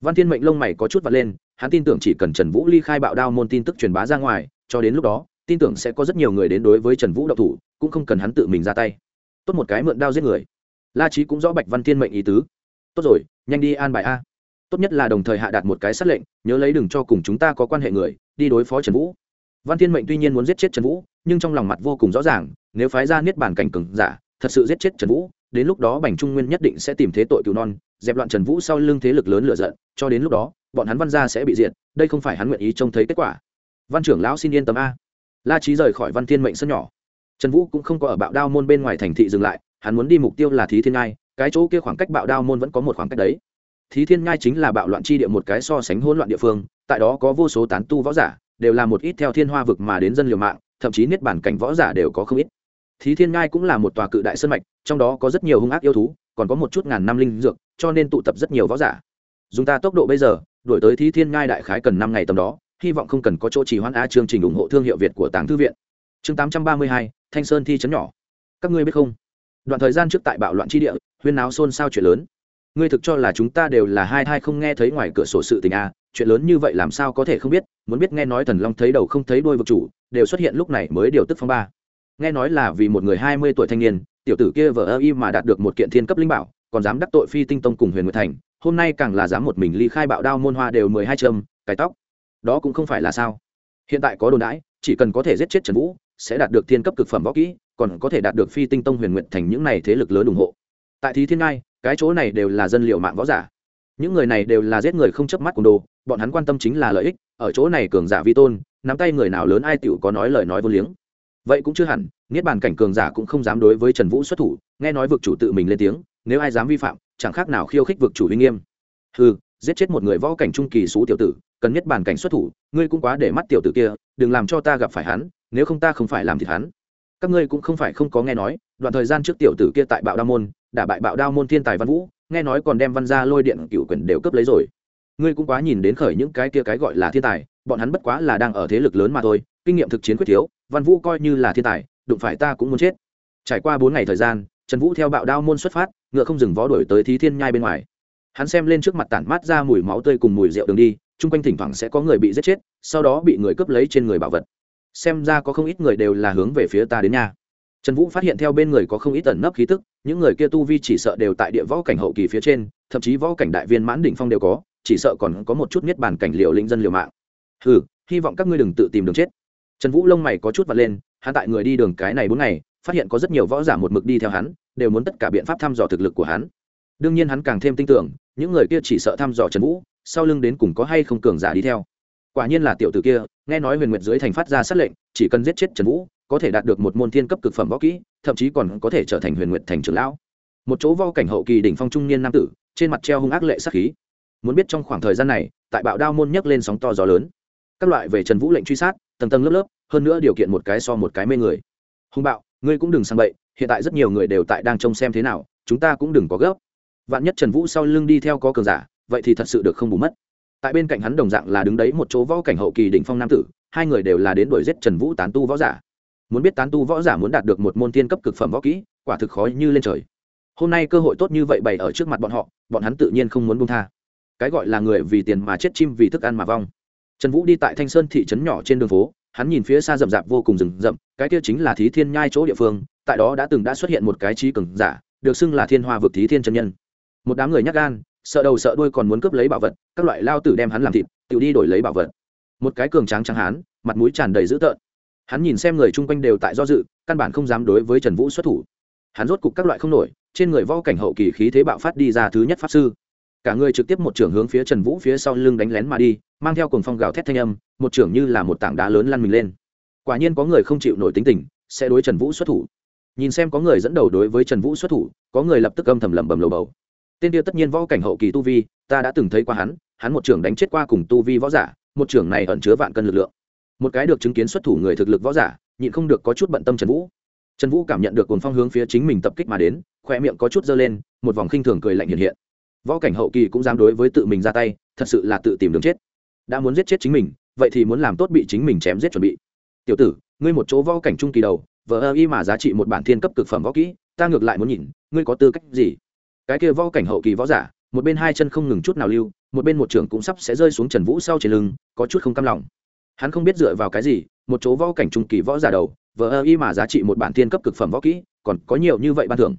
Văn thiên mệnh lông mày có chút vặt lên, hắn tin tưởng chỉ cần trần vũ ly khai bạo đao môn tin tức truyền bá ra ngoài, cho đến lúc đó, tin tưởng sẽ có rất nhiều người đến đối với trần vũ độc thủ, cũng không cần hắn tự mình ra tay. Tốt một cái mượn đao giết người. La trí cũng rõ bạch văn thiên mệnh ý tứ. Tốt rồi, nhanh đi an bài a. Tốt nhất là đồng thời hạ đạt một cái sát lệnh, nhớ lấy đừng cho cùng chúng ta có quan hệ người, đi đối phó trần vũ. Văn thiên mệnh tuy nhiên muốn giết chết trần vũ nhưng trong lòng mặt vô cùng rõ ràng, nếu phái ra niết bàn cảnh cừng giả, thật sự giết chết trần vũ, đến lúc đó bành trung nguyên nhất định sẽ tìm thế tội cứu non, dẹp loạn trần vũ sau lưng thế lực lớn lựa giận, cho đến lúc đó, bọn hắn văn gia sẽ bị diệt, đây không phải hắn nguyện ý trông thấy kết quả. Văn trưởng lão xin yên tâm a. La trí rời khỏi văn thiên mệnh sân nhỏ. Trần vũ cũng không có ở bạo đao môn bên ngoài thành thị dừng lại, hắn muốn đi mục tiêu là thí thiên ngai, cái chỗ kia khoảng cách bạo đao môn vẫn có một khoảng cách đấy. Thí thiên ngai chính là bạo loạn chi địa một cái so sánh hỗn loạn địa phương, tại đó có vô số tán tu võ giả đều là một ít theo thiên hoa vực mà đến dân liều mạng, thậm chí niết bản cảnh võ giả đều có không ít. Thí thiên ngai cũng là một tòa cự đại sân mạch, trong đó có rất nhiều hung ác yêu thú, còn có một chút ngàn năm linh dược, cho nên tụ tập rất nhiều võ giả. Dùng ta tốc độ bây giờ đổi tới thí thiên ngai đại khái cần năm ngày tầm đó, hy vọng không cần có chỗ trì hoãn a chương trình ủng hộ thương hiệu việt của tàng thư viện. Chương tám trăm ba mươi hai, thanh sơn thi chấn nhỏ. Các ngươi biết không? Đoạn thời gian trước tại bạo loạn tri địa, huyên náo xôn xao chuyện lớn. Ngươi thực cho là chúng ta đều là hai thai không nghe thấy ngoài cửa sổ sự tình a chuyện lớn như vậy làm sao có thể không biết, muốn biết nghe nói thần long thấy đầu không thấy đuôi vực chủ, đều xuất hiện lúc này mới điều tức phong ba. Nghe nói là vì một người hai mươi tuổi thanh niên, tiểu tử kia vợ ơ y mà đạt được một kiện thiên cấp linh bảo, còn dám đắc tội phi tinh tông cùng huyền nguyệt thành, hôm nay càng là dám một mình ly khai bạo đao môn hoa đều mười hai trâm cái tóc. Đó cũng không phải là sao. Hiện tại có đồn đãi, chỉ cần có thể giết chết trần vũ, sẽ đạt được thiên cấp cực phẩm võ kỹ, còn có thể đạt được phi tinh tông huyền nguyện thành những này thế lực lớn ủng hộ. Tại thí thiên ngai, cái chỗ này đều là dân liệu mạng võ giả. Những người này đều là giết người không chớp mắt cùng đồ bọn hắn quan tâm chính là lợi ích, ở chỗ này cường giả vi tôn, nắm tay người nào lớn ai tựu có nói lời nói vô liếng. Vậy cũng chưa hẳn, niết bàn cảnh cường giả cũng không dám đối với trần vũ xuất thủ, nghe nói vực chủ tự mình lên tiếng, nếu ai dám vi phạm, chẳng khác nào khiêu khích vực chủ uy nghiêm. Ừ giết chết một người võ cảnh trung kỳ xú tiểu tử, cần niết bản cảnh xuất thủ, ngươi cũng quá để mắt tiểu tử kia, đừng làm cho ta gặp phải hắn, nếu không ta không phải làm thịt hắn. Các ngươi cũng không phải không có nghe nói, đoạn thời gian trước tiểu tử kia tại bạo đao môn, đả bại bạo đao môn thiên tài văn vũ, nghe nói còn đem văn gia lôi điện cựu quyền đều cướp lấy rồi ngươi cũng quá nhìn đến khởi những cái kia cái gọi là thiên tài, bọn hắn bất quá là đang ở thế lực lớn mà thôi, kinh nghiệm thực chiến quyết thiếu, văn vũ coi như là thiên tài, đụng phải ta cũng muốn chết. Trải qua bốn ngày thời gian, trần vũ theo bạo đao môn xuất phát, ngựa không dừng vó đổi tới thí thiên nhai bên ngoài. Hắn xem lên trước mặt tản mát ra mùi máu tươi cùng mùi rượu đường đi, chung quanh thỉnh thoảng sẽ có người bị giết chết, sau đó bị người cướp lấy trên người bảo vật. Xem ra có không ít người đều là hướng về phía ta đến nhà. Trần vũ phát hiện theo bên người có không ít tẩn nấp khí tức, những người kia tu vi chỉ sợ đều tại địa võ cảnh hậu kỳ phía trên, thậm chí võ cảnh đại viên mãn đỉnh phong đều có chỉ sợ còn có một chút niết bàn cảnh liệu linh dân liều mạng. Hừ, hy vọng các ngươi đừng tự tìm đường chết. Trần vũ lông mày có chút vật lên hắn tại người đi đường cái này bốn ngày phát hiện có rất nhiều võ giả một mực đi theo hắn đều muốn tất cả biện pháp thăm dò thực lực của hắn. Đương nhiên hắn càng thêm tin tưởng những người kia chỉ sợ thăm dò trần vũ sau lưng đến cùng có hay không cường giả đi theo. Quả nhiên là tiểu tử kia nghe nói huyền nguyệt dưới thành phát ra sát lệnh chỉ cần giết chết trần vũ có thể đạt được một môn thiên cấp cực phẩm võ kỹ thậm chí còn có thể trở thành huyền nguyệt thành trưởng lão. Một chỗ vo cảnh hậu kỳ đỉnh phong trung niên nam tử trên mặt treo hung ác lệ sắc khí muốn biết trong khoảng thời gian này, tại bạo đao môn nhấc lên sóng to gió lớn. Các loại về trần vũ lệnh truy sát, tầng tầng lớp lớp, hơn nữa điều kiện một cái so một cái mê người. Hung bạo, ngươi cũng đừng sang bậy, hiện tại rất nhiều người đều tại đang trông xem thế nào, chúng ta cũng đừng có gấp. Vạn nhất trần vũ sau lưng đi theo có cường giả, vậy thì thật sự được không bù mất. Tại bên cạnh hắn đồng dạng là đứng đấy một chỗ võ cảnh hậu kỳ đỉnh phong nam tử, hai người đều là đến đuổi giết trần vũ tán tu võ giả. Muốn biết tán tu võ giả muốn đạt được một môn tiên cấp cực phẩm võ kỹ, quả thực khó như lên trời. Hôm nay cơ hội tốt như vậy bày ở trước mặt bọn họ, bọn hắn tự nhiên không muốn buông tha cái gọi là người vì tiền mà chết chim vì thức ăn mà vong. Trần vũ đi tại thanh sơn thị trấn nhỏ trên đường phố, hắn nhìn phía xa rậm rạp vô cùng rừng rậm, cái kia chính là thí thiên nhai chỗ địa phương, tại đó đã từng đã xuất hiện một cái trí cường giả, được xưng là thiên hoa vực thí thiên chân nhân. Một đám người nhắc gan, sợ đầu sợ đuôi còn muốn cướp lấy bảo vật, các loại lao tử đem hắn làm thịt, tự đi đổi lấy bảo vật. Một cái cường tráng trắng hán, mặt mũi tràn đầy dữ tợn. Hắn nhìn xem người chung quanh đều tại do dự, căn bản không dám đối với trần vũ xuất thủ. Hắn rốt cục các loại không nổi, trên người võ cảnh hậu kỳ khí thế bạo phát đi ra thứ nhất pháp sư cả người trực tiếp một trưởng hướng phía trần vũ phía sau lưng đánh lén mà đi, mang theo cùng phong gào thét thanh âm, một trưởng như là một tảng đá lớn lăn mình lên. Quả nhiên có người không chịu nổi tính tình, sẽ đối trần vũ xuất thủ. Nhìn xem có người dẫn đầu đối với trần vũ xuất thủ, có người lập tức âm thầm lầm bầm lầu bầu. Tên tiêu tất nhiên võ cảnh hậu kỳ tu vi, ta đã từng thấy qua hắn hắn một trưởng đánh chết qua cùng tu vi võ giả, một trưởng này ẩn chứa vạn cân lực lượng. Một cái được chứng kiến xuất thủ người thực lực võ giả, nhịn không được có chút bận tâm trần vũ. Trần vũ cảm nhận được cồn phong hướng phía chính mình tập kích mà đến, khoe miệng có chút dơ lên, một vòng khinh thường cười lạnh hiện hiện võ cảnh hậu kỳ cũng dám đối với tự mình ra tay, thật sự là tự tìm đường chết. Đã muốn giết chết chính mình, vậy thì muốn làm tốt bị chính mình chém giết chuẩn bị. Tiểu tử, ngươi một chỗ võ cảnh trung kỳ đầu, vờ ơ y mà giá trị một bản thiên cấp cực phẩm võ kỹ, ta ngược lại muốn nhìn, ngươi có tư cách gì? Cái kia võ cảnh hậu kỳ võ giả, một bên hai chân không ngừng chút nào lưu, một bên một trưởng cũng sắp sẽ rơi xuống trần vũ sau trên lưng, có chút không cam lòng. Hắn không biết dựa vào cái gì, một chỗ võ cảnh trung kỳ võ giả đầu, vờ ơ y mà giá trị một bản thiên cấp cực phẩm võ kỹ, còn có nhiều như vậy ban thưởng.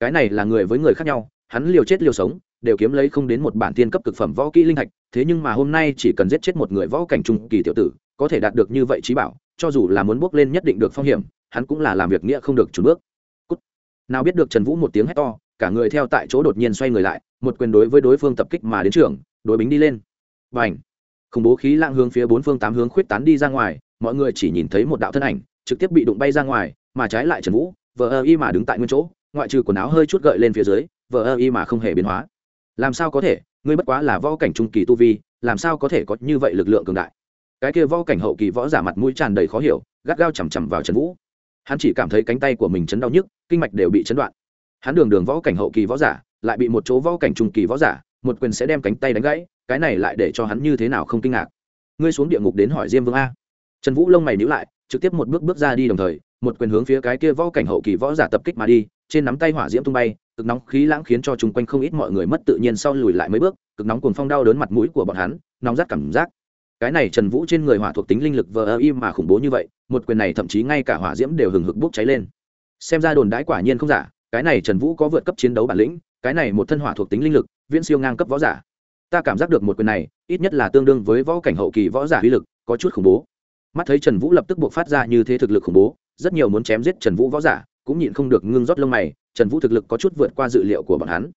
Cái này là người với người khác nhau, hắn liều chết liều sống đều kiếm lấy không đến một bản tiên cấp cực phẩm võ kỹ linh thạch, thế nhưng mà hôm nay chỉ cần giết chết một người võ cảnh trung kỳ tiểu tử, có thể đạt được như vậy trí bảo, cho dù là muốn bước lên nhất định được phong hiểm, hắn cũng là làm việc nghĩa không được trùn bước. Cút. nào biết được trần vũ một tiếng hét to, cả người theo tại chỗ đột nhiên xoay người lại, một quyền đối với đối phương tập kích mà đến trường, đối bính đi lên. Bành. Không khủng bố khí lạng hướng phía bốn phương tám hướng khuyết tán đi ra ngoài, mọi người chỉ nhìn thấy một đạo thân ảnh, trực tiếp bị đụng bay ra ngoài, mà trái lại trần vũ, vờ ơ y mà đứng tại nguyên chỗ, ngoại trừ quần áo hơi chút gợi lên phía dưới, vờ ơ y mà không hề biến hóa làm sao có thể? Ngươi bất quá là võ cảnh trung kỳ tu vi, làm sao có thể có như vậy lực lượng cường đại? Cái kia võ cảnh hậu kỳ võ giả mặt mũi tràn đầy khó hiểu, gắt gao chằm chằm vào trần vũ. Hắn chỉ cảm thấy cánh tay của mình chấn đau nhức, kinh mạch đều bị chấn đoạn. Hắn đường đường võ cảnh hậu kỳ võ giả, lại bị một chỗ võ cảnh trung kỳ võ giả, một quyền sẽ đem cánh tay đánh gãy, cái này lại để cho hắn như thế nào không kinh ngạc? Ngươi xuống địa ngục đến hỏi diêm vương a. Trần vũ lông mày nhíu lại, trực tiếp một bước bước ra đi đồng thời, một quyền hướng phía cái kia võ cảnh hậu kỳ võ giả tập kích mà đi trên nắm tay hỏa diễm tung bay, cực nóng khí lãng khiến cho chung quanh không ít mọi người mất tự nhiên sau lùi lại mấy bước, cực nóng cuồng phong đau đớn mặt mũi của bọn hắn, nóng rát cảm giác. Cái này trần vũ trên người hỏa thuộc tính linh lực vờ ơ im mà khủng bố như vậy, một quyền này thậm chí ngay cả hỏa diễm đều hừng hực bốc cháy lên. Xem ra đồn đãi quả nhiên không giả, cái này trần vũ có vượt cấp chiến đấu bản lĩnh, cái này một thân hỏa thuộc tính linh lực, viễn siêu ngang cấp võ giả. Ta cảm giác được một quyền này, ít nhất là tương đương với võ cảnh hậu kỳ võ giả uy lực, có chút khủng bố. Mắt thấy trần vũ lập tức buộc phát ra như thế thực lực khủng bố, rất nhiều muốn chém giết trần vũ võ giả cũng nhịn không được ngưng rót lông mày, trần vũ thực lực có chút vượt qua dự liệu của bọn hắn.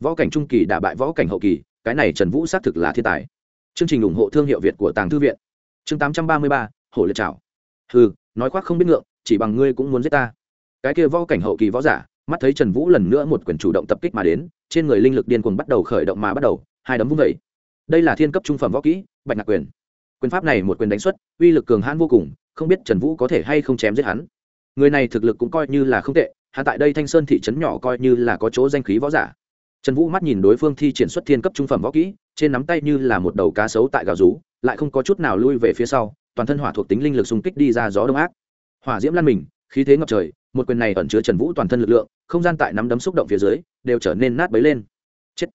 Võ cảnh trung kỳ đả bại võ cảnh hậu kỳ, cái này trần vũ xác thực là thiên tài. Chương trình ủng hộ thương hiệu việt của tàng thư viện. Chương tám trăm ba mươi ba, hổ liệt trào ừ nói khoác không biết ngượng, chỉ bằng ngươi cũng muốn giết ta. Cái kia võ cảnh hậu kỳ võ giả, mắt thấy trần vũ lần nữa một quyền chủ động tập kích mà đến, trên người linh lực điên cuồng bắt đầu khởi động mà bắt đầu, hai đấm vung vẩy đây là thiên cấp trung phẩm võ kỹ, bạch ngạc quyền. Quyền pháp này một quyền đánh xuất, uy lực cường hãn vô cùng, không biết trần vũ có thể hay không chém giết hắn người này thực lực cũng coi như là không tệ hạ tại đây thanh sơn thị trấn nhỏ coi như là có chỗ danh khí võ giả. Trần vũ mắt nhìn đối phương thi triển xuất thiên cấp trung phẩm võ kỹ trên nắm tay như là một đầu cá sấu tại gào rú lại không có chút nào lui về phía sau toàn thân hỏa thuộc tính linh lực xung kích đi ra gió đông ác. Hỏa diễm lan mình khí thế ngập trời một quyền này ẩn chứa trần vũ toàn thân lực lượng không gian tại nắm đấm xúc động phía dưới đều trở nên nát bấy lên. Chết.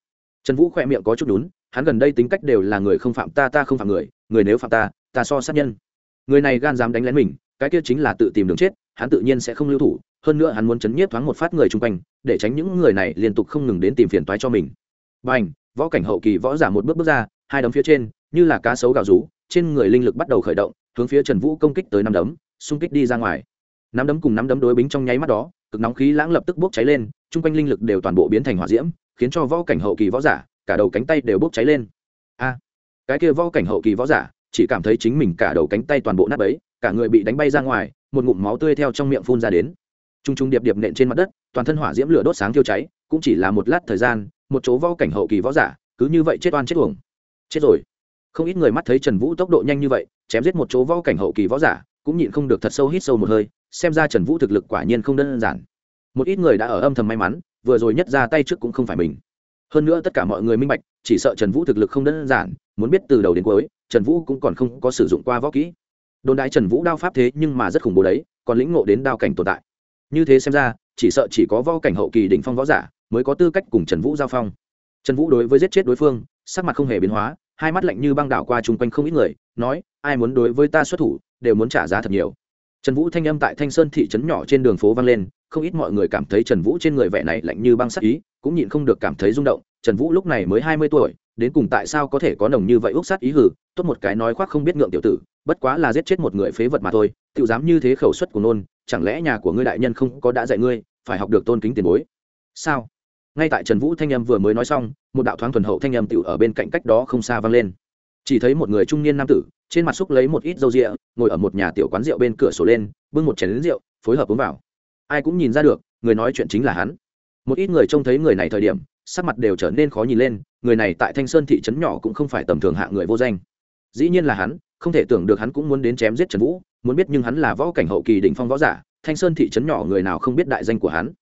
Trần vũ khỏe miệng có chút nhún, hắn gần đây tính cách đều là người không phạm ta ta không phạm người người nếu phạm ta ta so sát nhân. Người này gan dám đánh lén mình cái kia chính là tự tìm đường chết hắn tự nhiên sẽ không lưu thủ, hơn nữa hắn muốn chấn nhiếp thoáng một phát người chung quanh, để tránh những người này liên tục không ngừng đến tìm phiền toái cho mình. B à n h võ cảnh hậu kỳ võ giả một bước bước ra, hai đấm phía trên, như là cá sấu gào rú, trên người linh lực bắt đầu khởi động, hướng phía trần vũ công kích tới năm đấm, xung kích đi ra ngoài. Năm đấm cùng năm đấm đối bính trong nháy mắt đó, cực nóng khí lãng lập tức bốc cháy lên, chung quanh linh lực đều toàn bộ biến thành hỏa diễm, khiến cho võ cảnh hậu kỳ võ giả, cả đầu cánh tay đều bốc cháy lên. A, cái kia võ cảnh hậu kỳ võ giả chỉ cảm thấy chính mình cả đầu cánh tay toàn bộ nát ấy cả người bị đánh bay ra ngoài một ngụm máu tươi theo trong miệng phun ra đến. T r u n g t r u n g điệp điệp nện trên mặt đất, toàn thân hỏa diễm lửa đốt sáng thiêu cháy, cũng chỉ là một lát thời gian, một chỗ võ cảnh hậu kỳ võ giả, cứ như vậy chết oan chết uổng. Chết rồi. Không ít người mắt thấy trần vũ tốc độ nhanh như vậy, chém giết một chỗ võ cảnh hậu kỳ võ giả, cũng nhịn không được thật sâu hít sâu một hơi, xem ra trần vũ thực lực quả nhiên không đơn giản. Một ít người đã ở âm thầm may mắn, vừa rồi nhất ra tay trước cũng không phải mình. Hơn nữa tất cả mọi người minh bạch, chỉ sợ trần vũ thực lực không đơn giản, muốn biết từ đầu đến cuối, trần vũ cũng còn không có sử dụng qua võ kỹ đồn đại trần vũ đao pháp thế nhưng mà rất khủng bố đấy, còn lĩnh ngộ đến đao cảnh tồn tại. Như thế xem ra, chỉ sợ chỉ có võ cảnh hậu kỳ đỉnh phong võ giả mới có tư cách cùng trần vũ giao phong. Trần vũ đối với giết chết đối phương, sắc mặt không hề biến hóa, hai mắt lạnh như băng đảo qua chung quanh không ít người, nói, ai muốn đối với ta xuất thủ, đều muốn trả giá thật nhiều. Trần vũ thanh âm tại thanh sơn thị trấn nhỏ trên đường phố vang lên, không ít mọi người cảm thấy trần vũ trên người vẻ này lạnh như băng sắc ý, cũng nhịn không được cảm thấy rung động. Trần vũ lúc này mới hai mươi tuổi đến cùng tại sao có thể có nồng như vậy ước sát ý hử, tốt một cái nói khoác không biết ngượng tiểu tử, bất quá là giết chết một người phế vật mà thôi tự dám như thế khẩu suất của nôn, chẳng lẽ nhà của ngươi đại nhân không có đã dạy ngươi, phải học được tôn kính tiền bối? Sao? Ngay tại trần vũ thanh âm vừa mới nói xong, một đạo thoáng thuần hậu thanh âm tiểu ở bên cạnh cách đó không xa vang lên. Chỉ thấy một người trung niên nam tử, trên mặt xúc lấy một ít dâu rịa, ngồi ở một nhà tiểu quán rượu bên cửa sổ lên, bưng một chén lính rượu, phối hợp uống vào. Ai cũng nhìn ra được, người nói chuyện chính là hắn. Một ít người trông thấy người này thời điểm, sắc mặt đều trở nên khó nhìn lên người này tại thanh sơn thị trấn nhỏ cũng không phải tầm thường hạ người vô danh. Dĩ nhiên là hắn, không thể tưởng được hắn cũng muốn đến chém giết trần vũ, muốn biết nhưng hắn là võ cảnh hậu kỳ đỉnh phong võ giả, thanh sơn thị trấn nhỏ người nào không biết đại danh của hắn.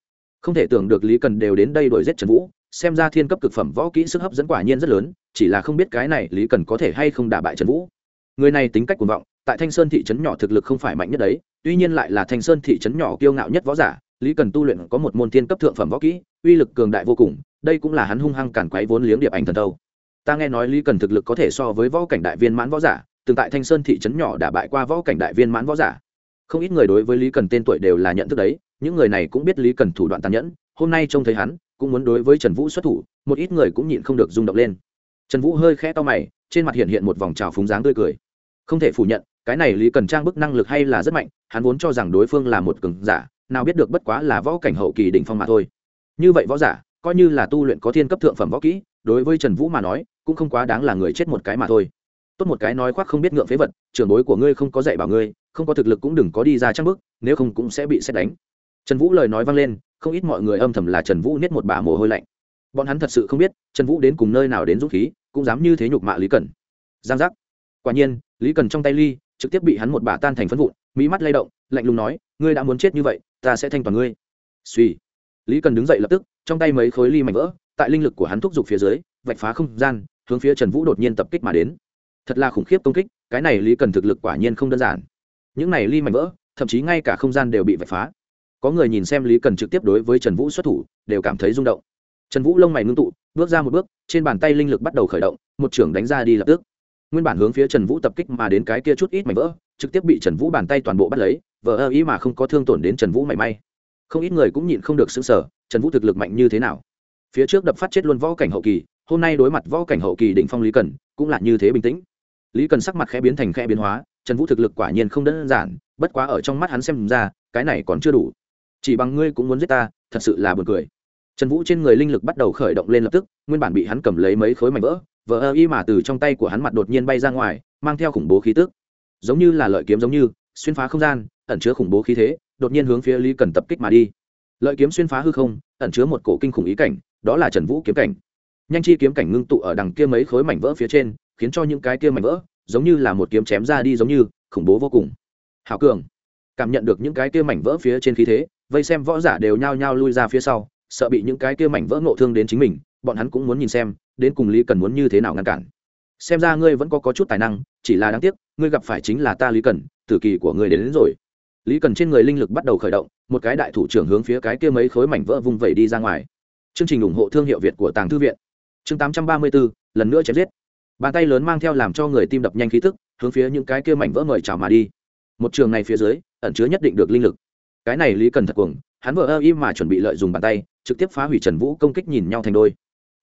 Không thể tưởng được lý cần đều đến đây đuổi giết trần vũ, xem ra thiên cấp cực phẩm võ kỹ sức hấp dẫn quả nhiên rất lớn, chỉ là không biết cái này lý cần có thể hay không đả bại trần vũ. Người này tính cách cuồng vọng, tại thanh sơn thị trấn nhỏ thực lực không phải mạnh nhất đấy, tuy nhiên lại là thanh sơn thị trấn nhỏ kiêu ngạo nhất võ giả, lý cần tu luyện có một môn thiên cấp thượng phẩm võ kỹ, uy lực cường đại vô cùng đây cũng là hắn hung hăng cản quấy vốn liếng điệp ảnh thần đâu ta nghe nói lý cần thực lực có thể so với võ cảnh đại viên mãn võ giả, từng tại thanh sơn thị trấn nhỏ đã bại qua võ cảnh đại viên mãn võ giả. Không ít người đối với lý cần tên tuổi đều là nhận thức đấy, những người này cũng biết lý cần thủ đoạn tàn nhẫn, hôm nay trông thấy hắn, cũng muốn đối với trần vũ xuất thủ, một ít người cũng nhịn không được rung động lên. Trần vũ hơi khẽ to mày, trên mặt hiện hiện một vòng trào phúng dáng tươi cười. Không thể phủ nhận, cái này lý cần trang bức năng lực hay là rất mạnh, hắn vốn cho rằng đối phương là một cường giả, nào biết được bất quá là võ cảnh hậu kỳ đỉnh phong mà thôi. Như vậy võ giả coi như là tu luyện có thiên cấp thượng phẩm võ kỹ, đối với trần vũ mà nói, cũng không quá đáng là người chết một cái mà thôi. Tốt một cái nói khoác không biết ngượng phế vật, trưởng bối của ngươi không có dạy bảo ngươi, không có thực lực cũng đừng có đi ra trang bức nếu không cũng sẽ bị xét đánh. Trần vũ lời nói vang lên, không ít mọi người âm thầm là trần vũ niết một bả mồ hôi lạnh. Bọn hắn thật sự không biết, trần vũ đến cùng nơi nào đến dũng khí, cũng dám như thế nhục mạ lý cần. Giang giác. Quả nhiên, lý cần trong tay ly, trực tiếp bị hắn một bả tan thành phân vụn mỹ mắt lay động, lạnh lùng nói, ngươi đã muốn chết như vậy, ta sẽ thanh toàn ngươi. Suy lý cần đứng dậy lập tức, trong tay mấy khối ly mảnh vỡ, tại linh lực của hắn thúc giục phía dưới, vạch phá không gian, hướng phía trần vũ đột nhiên tập kích mà đến. Thật là khủng khiếp công kích, cái này lý cần thực lực quả nhiên không đơn giản. Những này ly mảnh vỡ, thậm chí ngay cả không gian đều bị vạch phá. Có người nhìn xem lý cần trực tiếp đối với trần vũ xuất thủ, đều cảm thấy rung động. Trần vũ lông mày ngưng tụ, bước ra một bước, trên bàn tay linh lực bắt đầu khởi động, một trưởng đánh ra đi lập tức. Nguyên bản hướng phía trần vũ tập kích mà đến cái kia chút ít mảnh vỡ, trực tiếp bị trần vũ bàn tay toàn bộ bắt lấy, vờ ơ ý mà không có thương tổn đến trần vũ mảy may không ít người cũng nhịn không được xứng sở trần vũ thực lực mạnh như thế nào? Phía trước đập phát chết luôn võ cảnh hậu kỳ, hôm nay đối mặt võ cảnh hậu kỳ đỉnh phong lý cần, cũng là như thế bình tĩnh. Lý cần sắc mặt khẽ biến thành khẽ biến hóa, trần vũ thực lực quả nhiên không đơn giản, bất quá ở trong mắt hắn xem ra, cái này còn chưa đủ. Chỉ bằng ngươi cũng muốn giết ta, thật sự là buồn cười. Trần vũ trên người linh lực bắt đầu khởi động lên lập tức, nguyên bản bị hắn cầm lấy mấy khối mảnh vỡ vỡ ơ y mà từ trong tay của hắn mặt đột nhiên bay ra ngoài, mang theo khủng bố khí tức. Giống như là lợi kiếm giống như, xuyên phá không gian ẩn chứa khủng bố khí thế đột nhiên hướng phía lý cần tập kích mà đi. Lợi kiếm xuyên phá hư không ẩn chứa một cổ kinh khủng ý cảnh đó là trần vũ kiếm cảnh. Nhanh chi kiếm cảnh ngưng tụ ở đằng kia mấy khối mảnh vỡ phía trên khiến cho những cái kia mảnh vỡ giống như là một kiếm chém ra đi giống như khủng bố vô cùng. Hào cường. Cảm nhận được những cái kia mảnh vỡ phía trên khí thế vây xem võ giả đều nhao nhao lui ra phía sau sợ bị những cái kia mảnh vỡ ngộ thương đến chính mình bọn hắn cũng muốn nhìn xem đến cùng lý cần muốn như thế nào ngăn cản. Xem ra ngươi vẫn có, có chút tài năng chỉ là đáng tiếc ngươi gặp phải chính là ta lý cần tử kỳ của ngươi đến, đến rồi lý cần trên người linh lực bắt đầu khởi động, một cái đại thủ trưởng hướng phía cái kia mấy khối mảnh vỡ vung vẩy đi ra ngoài. Chương trình ủng hộ thương hiệu việt của tàng thư viện. Chương tám trăm ba mươi bốn lần nữa chém giết. Bàn tay lớn mang theo làm cho người tim đập nhanh khí tức, hướng phía những cái kia mảnh vỡ mời chào mà đi. Một trường này phía dưới, ẩn chứa nhất định được linh lực. Cái này lý cần thật cuồng, hắn vừa ơ im mà chuẩn bị lợi dùng bàn tay, trực tiếp phá hủy trần vũ công kích nhìn nhau thành đôi.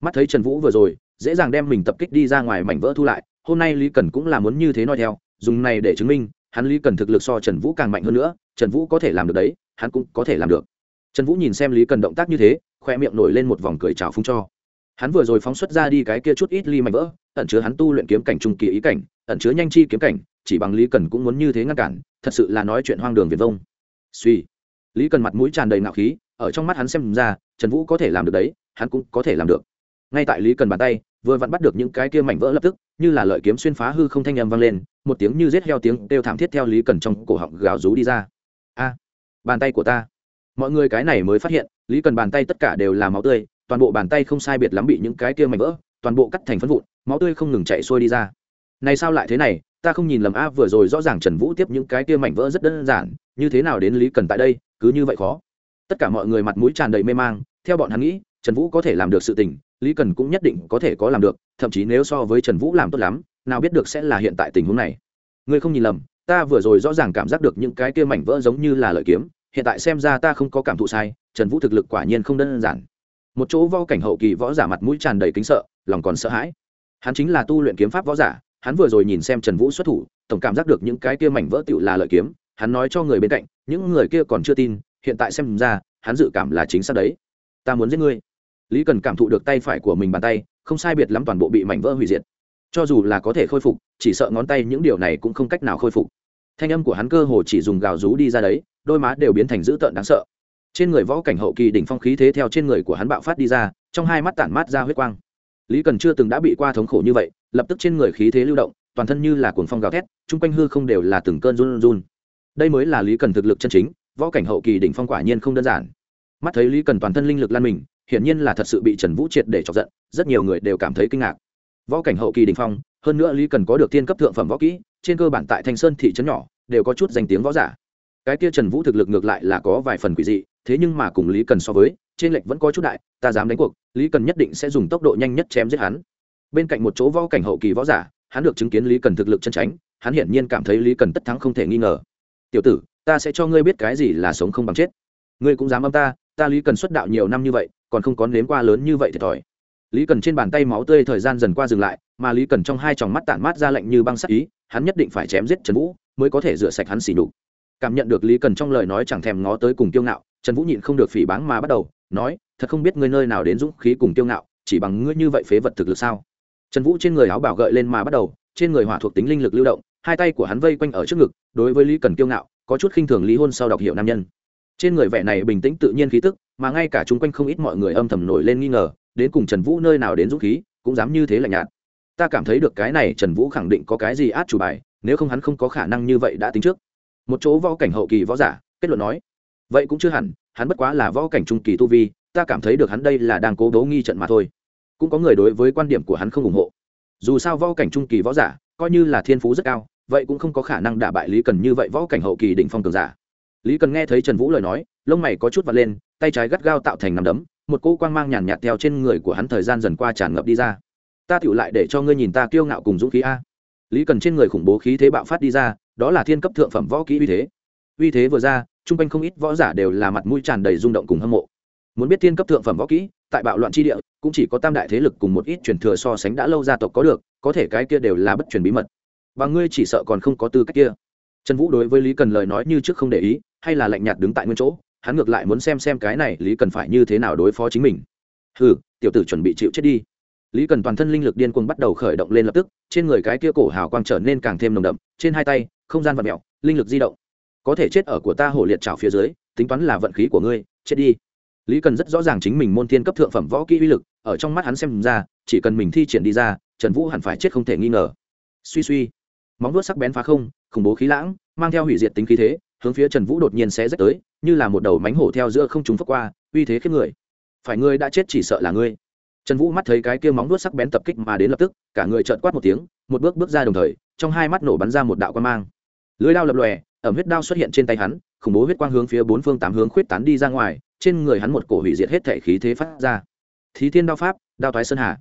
Mắt thấy trần vũ vừa rồi, dễ dàng đem mình tập kích đi ra ngoài mảnh vỡ thu lại, hôm nay lý cần cũng là muốn như thế nói theo, dùng này để chứng minh hắn lý cần thực lực so trần vũ càng mạnh hơn nữa, trần vũ có thể làm được đấy, hắn cũng có thể làm được. Trần vũ nhìn xem lý cần động tác như thế, khoe miệng nổi lên một vòng cười trào phúng cho. Hắn vừa rồi phóng xuất ra đi cái kia chút ít ly mạnh vỡ, ẩn chứa hắn tu luyện kiếm cảnh trung kỳ ý cảnh, ẩn chứa nhanh chi kiếm cảnh, chỉ bằng lý cần cũng muốn như thế ngăn cản, thật sự là nói chuyện hoang đường việt vông. Suy. Lý cần mặt mũi tràn đầy ngạo khí, ở trong mắt hắn xem ra, trần vũ có thể làm được đấy, hắn cũng có thể làm được. Ngay tại lý cần bàn tay vừa vặn bắt được những cái kia mảnh vỡ lập tức, như là lợi kiếm xuyên phá hư không thanh âm vang lên, một tiếng như rết heo tiếng kêu thảm thiết theo lý cần trong cổ họng gào rú đi ra. A, bàn tay của ta. Mọi người cái này mới phát hiện, lý cần bàn tay tất cả đều là máu tươi, toàn bộ bàn tay không sai biệt lắm bị những cái kia mảnh vỡ, toàn bộ cắt thành phân vụn, máu tươi không ngừng chạy xuôi đi ra. Này sao lại thế này, ta không nhìn lầm a, vừa rồi rõ ràng trần vũ tiếp những cái kia mảnh vỡ rất đơn giản, như thế nào đến lý cần tại đây, cứ như vậy khó. Tất cả mọi người mặt mũi tràn đầy mê mang, theo bọn hắn nghĩ, trần vũ có thể làm được sự tình lý cần cũng nhất định có thể có làm được, thậm chí nếu so với trần vũ làm tốt lắm, nào biết được sẽ là hiện tại tình huống này. Ngươi không nhìn lầm, ta vừa rồi rõ ràng cảm giác được những cái kia mảnh vỡ giống như là lợi kiếm, hiện tại xem ra ta không có cảm thụ sai, trần vũ thực lực quả nhiên không đơn giản. Một chỗ vo cảnh hậu kỳ võ giả mặt mũi tràn đầy kính sợ, lòng còn sợ hãi. Hắn chính là tu luyện kiếm pháp võ giả, hắn vừa rồi nhìn xem trần vũ xuất thủ, tổng cảm giác được những cái kia mảnh vỡ tựu là lợi kiếm, hắn nói cho người bên cạnh, những người kia còn chưa tin, hiện tại xem ra, hắn dự cảm là chính xác đấy. Ta muốn giết ngươi lý cần cảm thụ được tay phải của mình bàn tay, không sai biệt lắm toàn bộ bị mảnh vỡ hủy diệt. Cho dù là có thể khôi phục, chỉ sợ ngón tay những điều này cũng không cách nào khôi phục. Thanh âm của hắn cơ hồ chỉ dùng gào rú đi ra đấy, đôi má đều biến thành dữ tợn đáng sợ. Trên người võ cảnh hậu kỳ đỉnh phong khí thế theo trên người của hắn bạo phát đi ra, trong hai mắt tản mát ra huyết quang. Lý cần chưa từng đã bị qua thống khổ như vậy, lập tức trên người khí thế lưu động, toàn thân như là cuồng phong gào thét, chung quanh hư không đều là từng cơn run run. Đây mới là lý cần thực lực chân chính, võ cảnh hậu kỳ đỉnh phong quả nhiên không đơn giản. Mắt thấy lý cần toàn thân linh lực lan mình hiển nhiên là thật sự bị trần vũ triệt để chọc giận, rất nhiều người đều cảm thấy kinh ngạc. Võ cảnh hậu kỳ đỉnh phong, hơn nữa lý cần có được tiên cấp thượng phẩm võ kỹ, trên cơ bản tại thanh sơn thị trấn nhỏ, đều có chút danh tiếng võ giả. Cái kia trần vũ thực lực ngược lại là có vài phần quỷ dị, thế nhưng mà cùng lý cần so với, trên lệch vẫn có chút đại, ta dám đánh cuộc, lý cần nhất định sẽ dùng tốc độ nhanh nhất chém giết hắn. Bên cạnh một chỗ võ cảnh hậu kỳ võ giả, hắn được chứng kiến lý cần thực lực chân tránh hắn hiển nhiên cảm thấy lý cần tất thắng không thể nghi ngờ. Tiểu tử, ta sẽ cho ngươi biết cái gì là sống không bằng chết. Ngươi cũng dám âm ta ta lý cần xuất đạo nhiều năm như vậy còn không có nếm qua lớn như vậy thiệt thòi. Lý cần trên bàn tay máu tươi thời gian dần qua dừng lại, mà lý cần trong hai tròng mắt tản mát ra lạnh như băng sắc ý, hắn nhất định phải chém giết trần vũ mới có thể rửa sạch hắn xỉ đục cảm nhận được lý cần trong lời nói chẳng thèm ngó tới cùng kiêu ngạo, trần vũ nhịn không được phỉ báng mà bắt đầu, nói, thật không biết ngươi nơi nào đến dũng khí cùng kiêu ngạo, chỉ bằng ngươi như vậy phế vật thực lực sao? Trần vũ trên người áo bảo gợi lên mà bắt đầu, trên người hỏa thuộc tính linh lực lưu động, hai tay của hắn vây quanh ở trước ngực, đối với lý cần kiêu ngạo, có chút khinh thường lý hôn sau đọc hiệu nam nhân. Trên người vẻ này bình tĩnh tự nhiên khí tức mà ngay cả chung quanh không ít mọi người âm thầm nổi lên nghi ngờ, đến cùng trần vũ nơi nào đến dũng khí, cũng dám như thế lạnh nhạt. Ta cảm thấy được cái này trần vũ khẳng định có cái gì át chủ bài, nếu không hắn không có khả năng như vậy đã tính trước. Một chỗ võ cảnh hậu kỳ võ giả, kết luận nói, vậy cũng chưa hẳn, hắn bất quá là võ cảnh trung kỳ tu vi, ta cảm thấy được hắn đây là đang cố đấu nghi trận mà thôi. Cũng có người đối với quan điểm của hắn không ủng hộ. Dù sao võ cảnh trung kỳ võ giả, coi như là thiên phú rất cao, vậy cũng không có khả năng đả bại lý cần như vậy võ cảnh hậu kỳ đỉnh phong cường giả. Lý cần nghe thấy trần vũ lời nói, lông mày có chút vật lên tay trái gắt gao tạo thành nằm đấm, một cô quang mang nhàn nhạt theo trên người của hắn thời gian dần qua tràn ngập đi ra. Ta tựu lại để cho ngươi nhìn ta kiêu ngạo cùng dũng khí a. Lý cần trên người khủng bố khí thế bạo phát đi ra, đó là thiên cấp thượng phẩm võ kỹ uy thế. Uy thế vừa ra chung quanh không ít võ giả đều là mặt mũi tràn đầy rung động cùng hâm mộ. Muốn biết thiên cấp thượng phẩm võ kỹ, tại bạo loạn tri địa, cũng chỉ có tam đại thế lực cùng một ít truyền thừa so sánh đã lâu gia tộc có được, có thể cái kia đều là bất truyền bí mật. Và ngươi chỉ sợ còn không có tư cách kia. Trần vũ đối với lý cần lời nói như trước không để ý, hay là lạnh nhạt đứng tại nguyên chỗ hắn ngược lại muốn xem xem cái này lý cần phải như thế nào đối phó chính mình. Ừ tiểu tử chuẩn bị chịu chết đi. Lý cần toàn thân linh lực điên cuồng bắt đầu khởi động lên lập tức, trên người cái kia cổ hào quang trở nên càng thêm nồng đậm, trên hai tay, không gian vật mẹo linh lực di động. Có thể chết ở của ta hổ liệt trào phía dưới, tính toán là vận khí của ngươi, chết đi. Lý cần rất rõ ràng chính mình môn thiên cấp thượng phẩm võ kỹ uy lực, ở trong mắt hắn xem ra, chỉ cần mình thi triển đi ra, trần vũ hẳn phải chết không thể nghi ngờ. Suy suy. Móng vuốt sắc bén phá không, khủng bố khí lãng, mang theo hủy diệt tính khí thế, hướng phía trần vũ đột nhiên sẽ rách tới như là một đầu mánh hổ theo giữa không trúng phất qua, uy thế khiếp người. Phải ngươi đã chết chỉ sợ là ngươi. Trần vũ mắt thấy cái kia móng vuốt sắc bén tập kích mà đến lập tức, cả người trợn quát một tiếng, một bước bước ra đồng thời, trong hai mắt nổ bắn ra một đạo quan mang. Lưới lao lập lòe, ẩm huyết đao xuất hiện trên tay hắn, khủng bố huyết quang hướng phía bốn phương tám hướng khuyết tán đi ra ngoài, trên người hắn một cổ hủy diệt hết thể khí thế phát ra. Thí thiên đao pháp, đao thoái sơn hà.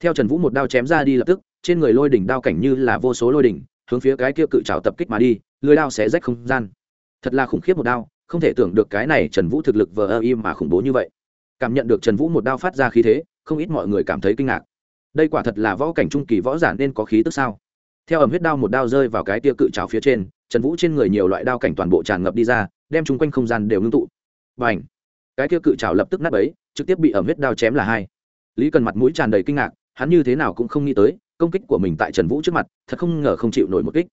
Theo trần vũ một đao chém ra đi lập tức, trên người lôi đỉnh đao cảnh như là vô số lôi đỉnh, hướng phía cái kia cự trào tập kích mà đi, lưới đao sẽ rách không gian. Thật là khủng khiếp một đao không thể tưởng được cái này trần vũ thực lực vờ ơ im mà khủng bố như vậy. Cảm nhận được trần vũ một đao phát ra khí thế, không ít mọi người cảm thấy kinh ngạc. Đây quả thật là võ cảnh trung kỳ võ giả nên có khí tức sao? Theo ẩm huyết đao một đao rơi vào cái tia cự trào phía trên, trần vũ trên người nhiều loại đao cảnh toàn bộ tràn ngập đi ra, đem chung quanh không gian đều ngưng tụ. Và ảnh cái tia cự trào lập tức nát ấy trực tiếp bị ẩm huyết đao chém là hai. Lý cần mặt mũi tràn đầy kinh ngạc, hắn như thế nào cũng không nghĩ tới, công kích của mình tại trần vũ trước mặt, thật không ngờ không chịu nổi một kích.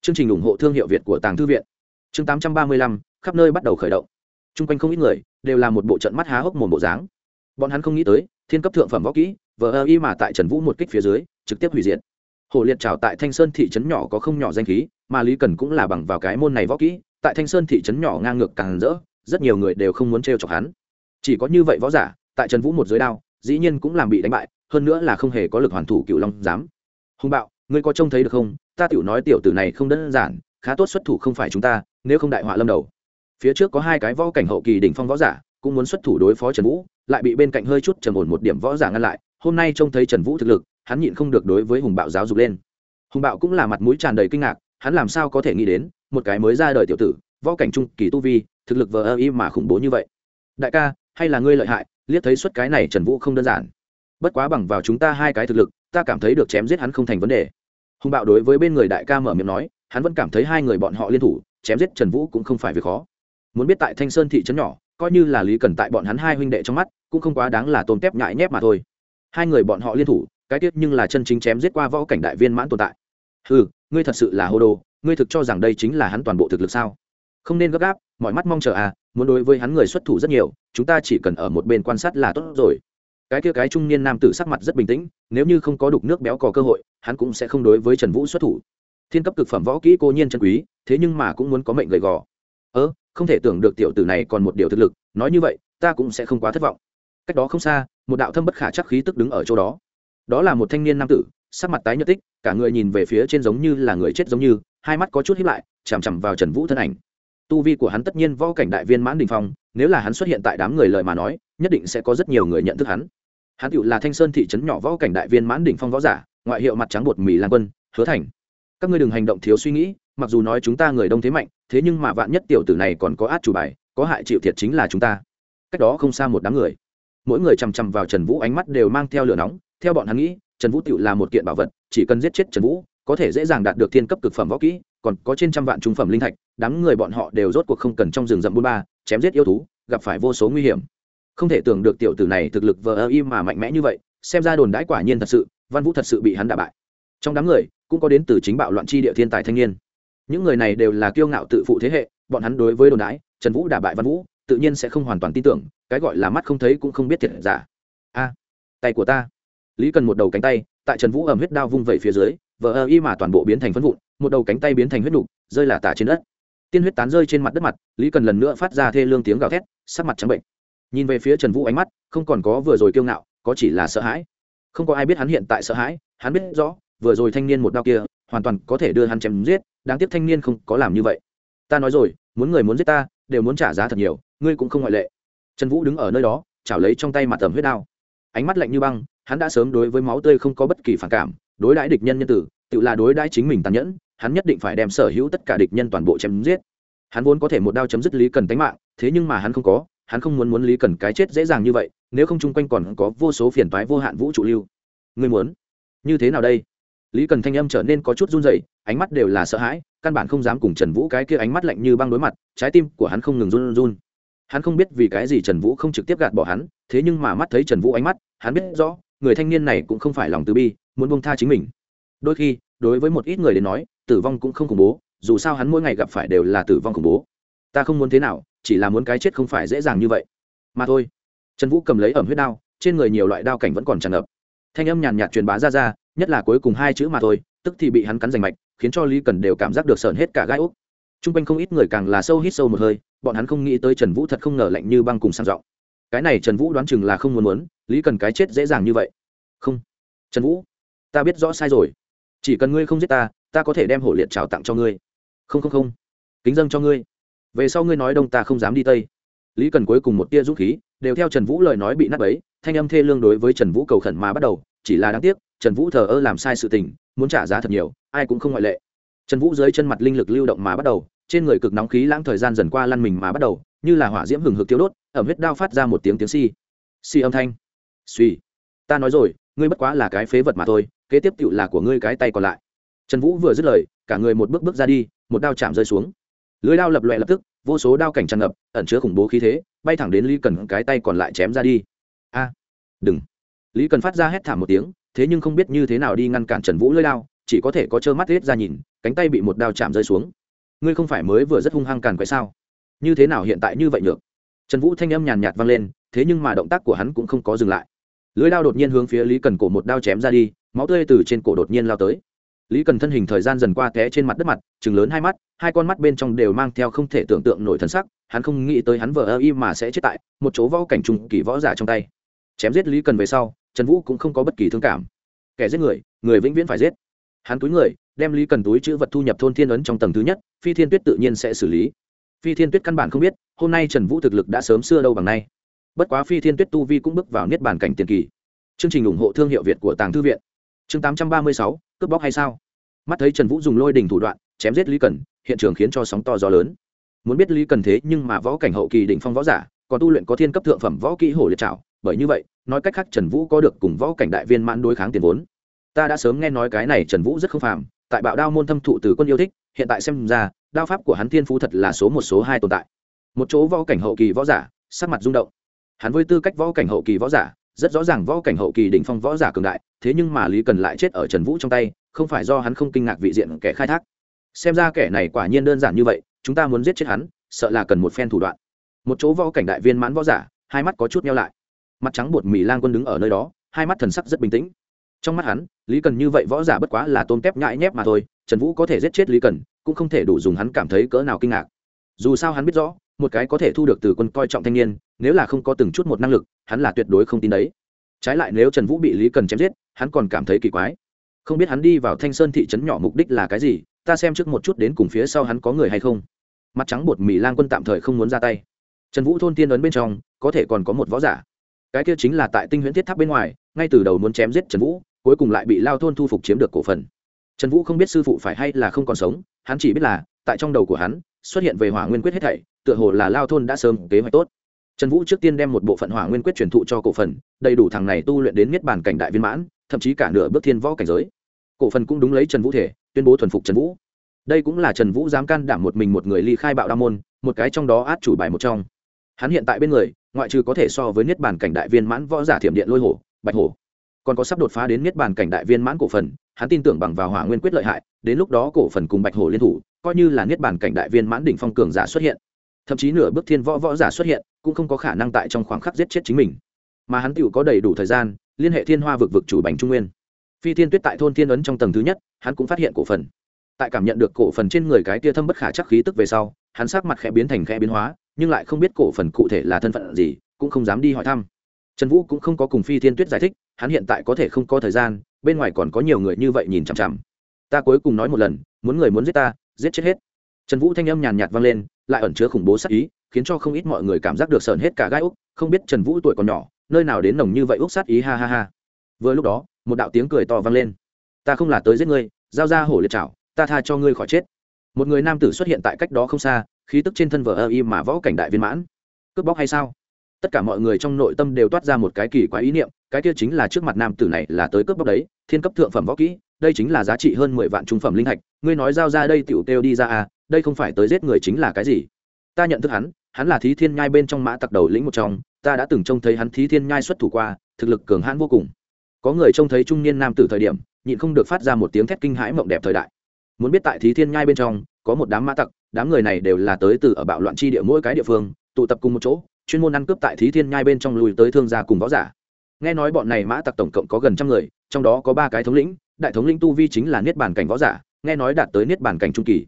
Chương trình ủng hộ thương hiệu việt của tàng thư viện chương tám trăm ba mươi lăm, khắp nơi bắt đầu khởi động. Trung quanh không ít người đều là một bộ trận mắt há hốc mồm bộ dáng. Bọn hắn không nghĩ tới, thiên cấp thượng phẩm võ kỹ, vờ ơ y mà tại trần vũ một kích phía dưới, trực tiếp hủy diệt. Hồ liệt trào tại thanh sơn thị trấn nhỏ có không nhỏ danh khí, mà lý cần cũng là bằng vào cái môn này võ kỹ, tại thanh sơn thị trấn nhỏ ngang ngược càng rỡ, rất nhiều người đều không muốn t chọc hắn. Chỉ có như vậy võ giả, tại trần vũ một giới đao, dĩ nhiên cũng làm bị đánh bại, hơn nữa là không hề có lực hoàn thủ cựu long dám hùng bạo, ngươi có trông thấy được không? Ta tiểu nói tiểu tử này không đơn giản, khá tốt xuất thủ không phải chúng ta nếu không đại họa lâm đầu. Phía trước có hai cái võ cảnh hậu kỳ đỉnh phong võ giả, cũng muốn xuất thủ đối phó trần vũ, lại bị bên cạnh hơi chút trầm ổn một điểm võ giả ngăn lại. Hôm nay trông thấy trần vũ thực lực, hắn nhịn không được đối với hùng bạo giáo dục lên. Hùng bạo cũng là mặt mũi tràn đầy kinh ngạc, hắn làm sao có thể nghĩ đến, một cái mới ra đời tiểu tử, võ cảnh trung kỳ tu vi, thực lực vờ ơ y mà khủng bố như vậy. Đại ca, hay là ngươi lợi hại, liếc thấy suất cái này trần vũ không đơn giản. Bất quá bằng vào chúng ta hai cái thực lực, ta cảm thấy được chém giết hắn không thành vấn đề. Hùng bạo đối với bên người đại ca mở miệng nói, hắn vẫn cảm thấy hai người bọn họ liên thủ chém giết trần vũ cũng không phải việc khó. Muốn biết tại thanh sơn thị trấn nhỏ, coi như là lý cần tại bọn hắn hai huynh đệ trong mắt, cũng không quá đáng là tôm tép nhại nhép mà thôi. Hai người bọn họ liên thủ, cái tiết nhưng là chân chính chém giết qua võ cảnh đại viên mãn tồn tại. Ừ ngươi thật sự là hô đồ, ngươi thực cho rằng đây chính là hắn toàn bộ thực lực sao? Không nên gấp gáp, mọi mắt mong chờ à muốn đối với hắn người xuất thủ rất nhiều, chúng ta chỉ cần ở một bên quan sát là tốt rồi. Cái kia cái trung niên nam tử sắc mặt rất bình tĩnh, nếu như không có đục nước béo có cơ hội, hắn cũng sẽ không đối với trần vũ xuất thủ thiên cấp cực phẩm võ kỹ cô nhiên chân quý, thế nhưng mà cũng muốn có mệnh gầy gò. Ơ, không thể tưởng được tiểu tử này còn một điều thực lực, nói như vậy, ta cũng sẽ không quá thất vọng. Cách đó không xa, một đạo thâm bất khả chắc khí tức đứng ở chỗ đó. Đó là một thanh niên nam tử, sắc mặt tái nhợt tích, cả người nhìn về phía trên giống như là người chết giống như, hai mắt có chút hiếp lại, chằm chằm vào trần vũ thân ảnh. Tu vi của hắn tất nhiên võ cảnh đại viên mãn đình phong, nếu là hắn xuất hiện tại đám người lời mà nói, nhất định sẽ có rất nhiều người nhận thức hắn. Hắn cựu là thanh sơn thị trấn nhỏ võ cảnh đại viên mãn đỉnh phong võ giả, ngoại hiệu mặt trắng bột mì lan quân, hứa thành các ngươi đừng hành động thiếu suy nghĩ, mặc dù nói chúng ta người đông thế mạnh, thế nhưng mà vạn nhất tiểu tử này còn có át chủ bài, có hại chịu thiệt chính là chúng ta. Cách đó không xa một đám người. Mỗi người chằm chằm vào trần vũ, ánh mắt đều mang theo lửa nóng. Theo bọn hắn nghĩ, trần vũ tựu là một kiện bảo vật, chỉ cần giết chết trần vũ, có thể dễ dàng đạt được thiên cấp cực phẩm võ kỹ, còn có trên trăm vạn trung phẩm linh thạch, đám người bọn họ đều rốt cuộc không cần trong rừng rậm bôn ba, chém giết yêu thú, gặp phải vô số nguy hiểm. Không thể tưởng được tiểu tử này thực lực vờ ơ im mà mạnh mẽ như vậy, xem ra đồn đãi quả nhiên thật sự, văn vũ thật sự bị hắn đả bại trong đám người, cũng có đến từ chính bạo loạn chi địa thiên tài thanh niên. Những người này đều là kiêu ngạo tự phụ thế hệ, bọn hắn đối với đồn đãi, trần vũ đả bại văn vũ, tự nhiên sẽ không hoàn toàn tin tưởng, cái gọi là mắt không thấy cũng không biết thiệt giả. A, tay của ta. Lý cần một đầu cánh tay, tại trần vũ ẩm huyết đao vung vẩy phía dưới, vờ ơ y mà toàn bộ biến thành phân vụn, một đầu cánh tay biến thành huyết đục rơi là tả trên đất. Tiên huyết tán rơi trên mặt đất mặt, lý cần lần nữa phát ra thê lương tiếng gào thét, sắc mặt trắng bệnh. Nhìn về phía trần vũ ánh mắt, không còn có vừa rồi kiêu ngạo, có chỉ là sợ hãi. Không có ai biết hắn hiện tại sợ hãi, hắn biết rõ vừa rồi thanh niên một đao kia, hoàn toàn có thể đưa hắn chém giết, đáng tiếc thanh niên không có làm như vậy. Ta nói rồi, muốn người muốn giết ta, đều muốn trả giá thật nhiều, ngươi cũng không ngoại lệ. Trần vũ đứng ở nơi đó, chảo lấy trong tay mặt tầm huyết đao. Ánh mắt lạnh như băng, hắn đã sớm đối với máu tươi không có bất kỳ phản cảm, đối đãi địch nhân nhân tử, tự là đối đãi chính mình tàn nhẫn, hắn nhất định phải đem sở hữu tất cả địch nhân toàn bộ chém giết. Hắn vốn có thể một đao chấm dứt lý cần tánh mạng, thế nhưng mà hắn không có, hắn không muốn muốn lý cần cái chết dễ dàng như vậy, nếu không chung quanh còn có vô số phiền toái vô hạn vũ trụ lưu. Ngươi muốn? Như thế nào đây? Lý cần thanh âm trở nên có chút run dậy ánh mắt đều là sợ hãi, căn bản không dám cùng trần vũ cái kia ánh mắt lạnh như băng đối mặt, trái tim của hắn không ngừng run run. Hắn không biết vì cái gì trần vũ không trực tiếp gạt bỏ hắn, thế nhưng mà mắt thấy trần vũ ánh mắt, hắn biết rõ, người thanh niên này cũng không phải lòng từ bi, muốn bông tha chính mình. Đôi khi, đối với một ít người đến nói, tử vong cũng không khủng bố, dù sao hắn mỗi ngày gặp phải đều là tử vong khủng bố. Ta không muốn thế nào, chỉ là muốn cái chết không phải dễ dàng như vậy. Mà thôi. Trần vũ cầm lấy ẩm huyết đao, trên người nhiều loại đao cảnh vẫn còn tràn ngập thanh âm nhàn nhạt truyền bá ra ra, nhất là cuối cùng hai chữ mà thôi, tức thì bị hắn cắn rành mạch, khiến cho lý cần đều cảm giác được sợn hết cả gai úc t r u n g quanh không ít người càng là sâu hít sâu một hơi, bọn hắn không nghĩ tới trần vũ thật không ngờ lạnh như băng cùng sang giọng cái này trần vũ đoán chừng là không muốn muốn, lý cần cái chết dễ dàng như vậy. Không. Trần vũ, ta biết rõ sai rồi. Chỉ cần ngươi không giết ta ta có thể đem hổ liệt trào tặng cho ngươi. Không không không. Kính dâng cho ngươi. Về sau ngươi nói đông ta không dám đi tây. Lý cần cuối cùng một tia dũng khí đều theo trần vũ lời nói bị nát ấy thanh âm thê lương đối với trần vũ cầu khẩn mà bắt đầu, chỉ là đáng tiếc, trần vũ thờ ơ làm sai sự tình, muốn trả giá thật nhiều, ai cũng không ngoại lệ. Trần vũ dưới chân mặt linh lực lưu động mà bắt đầu, trên người cực nóng khí lãng thời gian dần qua lăn mình mà bắt đầu, như là hỏa diễm hừng hực tiêu đốt ở huyết đao phát ra một tiếng tiếng si si âm thanh. Suy ta nói rồi, ngươi bất quá là cái phế vật mà thôi, kế tiếp tựu là của ngươi cái tay còn lại. Trần vũ vừa dứt lời, cả người một bước bước ra đi, một đao chạm rơi xuống. Lưới đao lập loẹ lập tức, vô số đao cảnh tràn ngập, ẩn chứa khủng bố khí thế bay thẳng đến lý cần cái tay còn lại chém ra đi. A, đừng. Lý cần phát ra hét thảm một tiếng, thế nhưng không biết như thế nào đi ngăn cản trần vũ lơi lao chỉ có thể có trơ mắt hết ra nhìn, cánh tay bị một đao chạm rơi xuống. Ngươi không phải mới vừa rất hung hăng càn quái sao? Như thế nào hiện tại như vậy được trần vũ thanh âm nhàn nhạt vang lên, thế nhưng mà động tác của hắn cũng không có dừng lại. Lưới lao đột nhiên hướng phía lý cần cổ một đao chém ra đi, máu tươi từ trên cổ đột nhiên lao tới. Lý cần thân hình thời gian dần qua té trên mặt đất mặt chừng lớn hai mắt, hai con mắt bên trong đều mang theo không thể tưởng tượng nổi thân sắc hắn không nghĩ tới hắn vờ ơ y mà sẽ chết tại một chỗ võ cảnh trùng kỳ võ giả trong tay. Chém giết lý cần về sau, trần vũ cũng không có bất kỳ thương cảm. Kẻ giết người người vĩnh viễn phải giết. Hắn túi người, đem lý cần túi chữ vật thu nhập thôn thiên ấn trong tầng thứ nhất, phi thiên tuyết tự nhiên sẽ xử lý. Phi thiên tuyết căn bản không biết, hôm nay trần vũ thực lực đã sớm xưa đâu bằng nay. Bất quá phi thiên tuyết tu vi cũng bước vào niết bàn cảnh tiền kỳ. Chương trình ủng hộ thương hiệu việt của tàng thư viện. Chương tám trăm ba mươi sáu, cướp bóc hay sao? Mắt thấy trần vũ dùng lôi đình thủ đoạn, chém giết lý cần, hiện trường khiến cho sóng to gió lớn muốn biết lý cần thế nhưng mà võ cảnh hậu kỳ đỉnh phong võ giả, còn tu luyện có thiên cấp thượng phẩm võ kỹ hổ liệt trảo, bởi như vậy, nói cách khác trần vũ có được cùng võ cảnh đại viên mãn đối kháng tiền vốn. Ta đã sớm nghe nói cái này trần vũ rất không phàm, tại bạo đao môn thâm thụ từ quân yêu thích, hiện tại xem ra, đao pháp của hắn thiên phú thật là số một số hai tồn tại. Một chỗ võ cảnh hậu kỳ võ giả, sắc mặt rung động. Hắn với tư cách võ cảnh hậu kỳ võ giả, rất rõ ràng võ cảnh hậu kỳ đỉnh phong võ giả cường đại, thế nhưng mà lý cần lại chết ở trần vũ trong tay, không phải do hắn không kinh ngạc vị diện kẻ khai thác. Xem ra kẻ này quả nhiên đơn giản như vậy chúng ta muốn giết chết hắn, sợ là cần một phen thủ đoạn. Một chỗ võ cảnh đại viên mãn võ giả, hai mắt có chút nhau lại. Mặt trắng bột mì lang quân đứng ở nơi đó, hai mắt thần sắc rất bình tĩnh. Trong mắt hắn, lý cần như vậy võ giả bất quá là tôm tép nhãi nhép mà thôi, trần vũ có thể giết chết lý cần, cũng không thể đủ dùng hắn cảm thấy cỡ nào kinh ngạc. Dù sao hắn biết rõ, một cái có thể thu được từ quân coi trọng thanh niên, nếu là không có từng chút một năng lực, hắn là tuyệt đối không tin đấy. Trái lại nếu trần vũ bị lý cần chém giết, hắn còn cảm thấy kỳ quái. Không biết hắn đi vào thanh sơn thị trấn nhỏ mục đích là cái gì, ta xem trước một chút đến cùng phía sau hắn có người hay không mặt trắng bột mì lang quân tạm thời không muốn ra tay. Trần vũ thôn tiên ấn bên trong, có thể còn có một võ giả. Cái kia chính là tại tinh huyễn thiết tháp bên ngoài, ngay từ đầu muốn chém giết trần vũ, cuối cùng lại bị lao thôn thu phục chiếm được cổ phần. Trần vũ không biết sư phụ phải hay là không còn sống, hắn chỉ biết là, tại trong đầu của hắn, xuất hiện về hỏa nguyên quyết hết thảy, tựa hồ là lao thôn đã sớm kế hoạch tốt. Trần vũ trước tiên đem một bộ phận hỏa nguyên quyết truyền thụ cho cổ phần, đầy đủ thằng này tu luyện đến miết bàn cảnh đại viên mãn, thậm chí cả nửa bước thiên võ cảnh giới. Cổ phần cũng đúng lấy trần vũ thể, tuyên bố thuần phục trần vũ đây cũng là trần vũ dám can đảm một mình một người ly khai bạo đa môn, một cái trong đó át chủ bài một trong. Hắn hiện tại bên người, ngoại trừ có thể so với niết bàn cảnh đại viên mãn võ giả thiểm điện lôi hổ, bạch hổ, còn có sắp đột phá đến niết bàn cảnh đại viên mãn cổ phần, hắn tin tưởng bằng vào hỏa nguyên quyết lợi hại, đến lúc đó cổ phần cùng bạch hổ liên thủ, coi như là niết bàn cảnh đại viên mãn đỉnh phong cường giả xuất hiện. Thậm chí nửa bước thiên võ võ giả xuất hiện, cũng không có khả năng tại trong khoảng khắc giết chết chính mình. Mà hắn tựu có đầy đủ thời gian, liên hệ thiên hoa vực vực chủ bành trung nguyên. Phi thiên tuyết tại thôn thiên ấn trong tầng thứ nhất, hắn cũng phát hiện cổ phần tại cảm nhận được cổ phần trên người cái tia thâm bất khả chắc khí tức về sau, hắn sắc mặt khẽ biến thành khẽ biến hóa, nhưng lại không biết cổ phần cụ thể là thân phận gì, cũng không dám đi hỏi thăm. Trần vũ cũng không có cùng phi thiên tuyết giải thích, hắn hiện tại có thể không có thời gian, bên ngoài còn có nhiều người như vậy nhìn chằm chằm. Ta cuối cùng nói một lần, muốn người muốn giết ta, giết chết hết. Trần vũ thanh âm nhàn nhạt vang lên, lại ẩn chứa khủng bố sắc ý, khiến cho không ít mọi người cảm giác được sờn hết cả gai úc, không biết trần vũ tuổi còn nhỏ, nơi nào đến nồng như vậy úc sát ý, ha ha ha. Vừa lúc đó, một đạo tiếng cười to vang lên. Ta không là tới giết ngươi, giao ra hổ liệt chảo ta tha cho ngươi khỏi chết. Một người nam tử xuất hiện tại cách đó không xa, khí tức trên thân vờ ơ y mà võ cảnh đại viên mãn. Cướp bóc hay sao? Tất cả mọi người trong nội tâm đều toát ra một cái kỳ quái ý niệm, cái kia chính là trước mặt nam tử này là tới cướp bóc đấy, thiên cấp thượng phẩm võ kỹ, đây chính là giá trị hơn mười vạn trung phẩm linh hạch. ngươi nói giao ra đây tựu kêu đi ra à đây không phải tới giết người chính là cái gì? Ta nhận thức hắn hắn là thí thiên nhai bên trong mã tặc đầu lĩnh một trong, ta đã từng trông thấy hắn thí thiên nhai xuất thủ qua, thực lực cường hãn vô cùng. Có người trông thấy trung niên nam tử thời điểm, nhịn không được phát ra một tiếng thét kinh hãi mộng đẹp thời đại muốn biết tại thí thiên nhai bên trong, có một đám mã tặc, đám người này đều là tới từ ở bạo loạn chi địa mỗi cái địa phương, tụ tập cùng một chỗ, chuyên môn ăn cướp tại thí thiên nhai bên trong lùi tới thương gia cùng võ giả. Nghe nói bọn này mã tặc tổng cộng có gần trăm người, trong đó có ba cái thống lĩnh, đại thống lĩnh tu vi chính là niết bàn cảnh võ giả, nghe nói đạt tới niết bàn cảnh trung kỳ.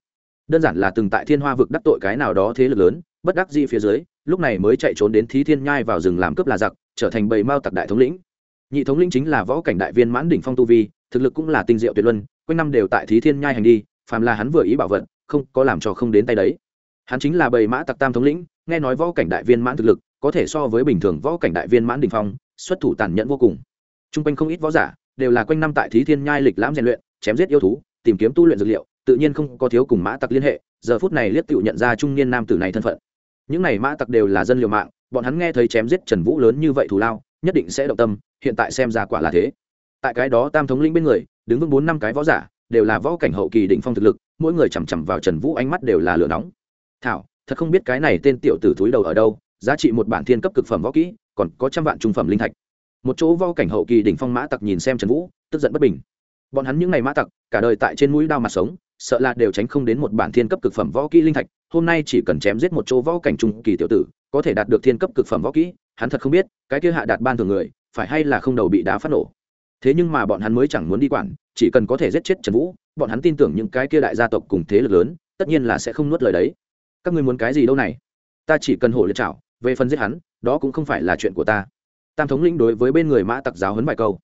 Đơn giản là từng tại thiên hoa vực đắc tội cái nào đó thế lực lớn, bất đắc dĩ phía dưới, lúc này mới chạy trốn đến thí thiên nhai vào rừng làm cướp là giặc, trở thành bầy mao tặc đại thống lĩnh. Nhị thống lĩnh chính là võ cảnh đại viên mãn đỉnh phong tu vi, thực lực cũng là tinh diệu tuyệt luân quanh năm đều tại thí thiên nhai hành đi, phàm là hắn vừa ý bảo vật, không, có làm cho không đến tay đấy. Hắn chính là bầy mã tặc tam thống lĩnh, nghe nói võ cảnh đại viên mãn thực lực, có thể so với bình thường võ cảnh đại viên mãn đình phong, xuất thủ tàn nhẫn vô cùng. T r u n g quanh không ít võ giả, đều là quanh năm tại thí thiên nhai lịch lãm rèn luyện, chém giết yêu thú, tìm kiếm tu luyện dược liệu, tự nhiên không có thiếu cùng mã tặc liên hệ, giờ phút này liếc tự nhận ra trung niên nam tử này thân phận. Những n à y mã tặc đều là dân liều mạng, bọn hắn nghe thấy chém giết trần vũ lớn như vậy thù lao, nhất định sẽ động tâm, hiện tại xem ra quả là thế tại cái đó tam thống lĩnh bên người, đứng vững bốn năm cái võ giả, đều là võ cảnh hậu kỳ đỉnh phong thực lực, mỗi người chằm chằm vào trần vũ ánh mắt đều là lửa nóng. Thảo, thật không biết cái này tên tiểu tử túi đầu ở đâu, giá trị một bản thiên cấp cực phẩm võ kỹ, còn có trăm vạn trung phẩm linh thạch. Một chỗ võ cảnh hậu kỳ đỉnh phong mã tặc nhìn xem trần vũ, tức giận bất bình. Bọn hắn những ngày mã tặc, cả đời tại trên mũi đao mặt sống, sợ là đều tránh không đến một bản thiên cấp cực phẩm võ kỹ linh thạch, hôm nay chỉ cần chém giết một chỗ võ cảnh trung kỳ tiểu tử, có thể đạt được thiên cấp cực phẩm võ kỹ, hắn thật không biết, cái kia hạ đạt ban thường người, phải hay là không đầu bị đá phát nổ thế nhưng mà bọn hắn mới chẳng muốn đi quản, chỉ cần có thể giết chết trần vũ, bọn hắn tin tưởng những cái kia đại gia tộc cùng thế lực lớn, tất nhiên là sẽ không nuốt lời đấy. Các ngươi muốn cái gì đâu này? Ta chỉ cần hổ liệt chảo, về phần giết hắn, đó cũng không phải là chuyện của ta. Tam thống lĩnh đối với bên người mã tặc giáo hấn vài câu.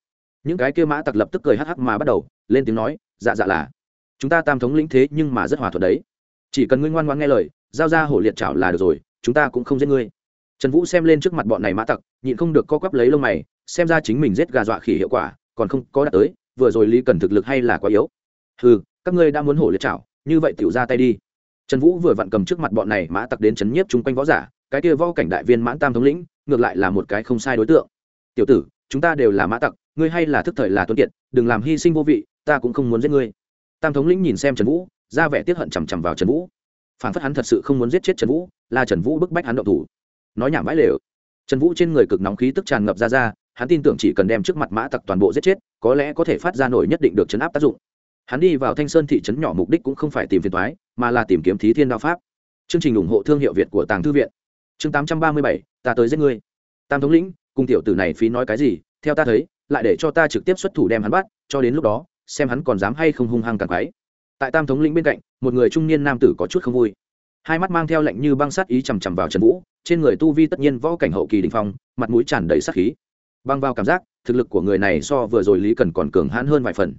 Những cái kia mã tặc lập tức cười hắc hắc mà bắt đầu, lên tiếng nói dạ dạ là. Chúng ta tam thống lĩnh thế nhưng mà rất hòa thuận đấy. Chỉ cần ngươi ngoan ngoan nghe lời, giao ra hổ liệt chảo là được rồi, chúng ta cũng không giết ngươi. Trần vũ xem lên trước mặt bọn này mã tặc, nhịn không được co quắp lấy lông mày, xem ra chính mình giết gà dọa khỉ hiệu quả còn không có đạt tới, vừa rồi lý cần thực lực hay là quá yếu. Ừ các ngươi đã muốn hổ liệt chảo, như vậy tiểu ra tay đi. Trần vũ vừa vặn cầm trước mặt bọn này mã tặc đến chấn nhiếp chung quanh võ giả, cái kia võ cảnh đại viên mãn tam thống lĩnh, ngược lại là một cái không sai đối tượng. Tiểu tử, chúng ta đều là mã tặc, ngươi hay là thức thời là tuân kiệt, đừng làm hy sinh vô vị, ta cũng không muốn giết ngươi. Tam thống lĩnh nhìn xem trần vũ, ra vẻ tiếp hận chằm chằm vào trần vũ. Phản phất hắn thật sự không muốn giết chết trần vũ, là trần vũ bức bách hắn động thủ. Nói nhảm bãi lều. Trần vũ trên người cực nóng khí tức tràn ngập ra ra hắn tin tưởng chỉ cần đem trước mặt mã tặc toàn bộ giết chết, có lẽ có thể phát ra nổi nhất định được chấn áp tác dụng. Hắn đi vào thanh sơn thị trấn nhỏ mục đích cũng không phải tìm phiền thoái mà là tìm kiếm thí thiên đao pháp. Chương trình ủng hộ thương hiệu việt của tàng thư viện. Chương tám trăm ba mươi bảy, ta tới giết ngươi. Tam thống lĩnh, cùng tiểu tử này phí nói cái gì, theo ta thấy, lại để cho ta trực tiếp xuất thủ đem hắn bắt, cho đến lúc đó, xem hắn còn dám hay không hung hăng càng quái tại tam thống lĩnh bên cạnh, một người trung niên nam tử có chút không vui. Hai mắt mang theo lệnh như băng sát ý chằm chằm vào trần vũ, trên người tu vi tất nhiên võ cảnh hậu kỳ đình phong, mặt mũi tràn đầy sát khí băng vào cảm giác, thực lực của người này so vừa rồi lý cần còn cường hãn hơn vài phần.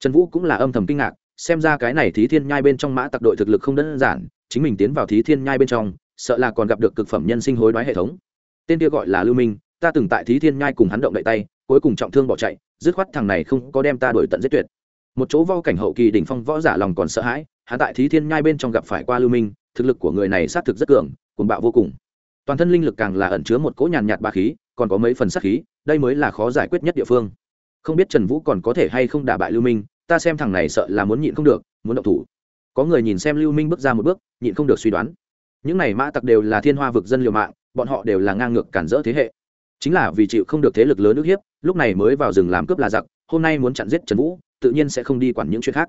Trần vũ cũng là âm thầm kinh ngạc, xem ra cái này thí thiên nhai bên trong mã tặc đội thực lực không đơn giản, chính mình tiến vào thí thiên nhai bên trong, sợ là còn gặp được cực phẩm nhân sinh hối đoái hệ thống. Tên kia gọi là lưu minh, ta từng tại thí thiên nhai cùng hắn động đậy tay, cuối cùng trọng thương bỏ chạy, dứt khoát thằng này không có đem ta đuổi tận giết tuyệt. Một chỗ vo cảnh hậu kỳ đỉnh phong võ giả lòng còn sợ hãi, hắn tại thí thiên nhai bên trong gặp phải qua lưu minh, thực lực của người này xác thực rất cường, cuồng bạo vô cùng toàn thân linh lực càng là ẩn chứa một cỗ nhàn nhạt ba khí, còn có mấy phần sắc khí, đây mới là khó giải quyết nhất địa phương. Không biết trần vũ còn có thể hay không đả bại lưu minh, ta xem thằng này sợ là muốn nhịn không được, muốn động thủ. Có người nhìn xem lưu minh bước ra một bước, nhịn không được suy đoán. Những này mã tặc đều là thiên hoa vực dân liều mạng, bọn họ đều là ngang ngược cản rỡ thế hệ. Chính là vì chịu không được thế lực lớn ức hiếp, lúc này mới vào rừng làm cướp là giặc, hôm nay muốn chặn giết trần vũ, tự nhiên sẽ không đi quản những chuyện khác.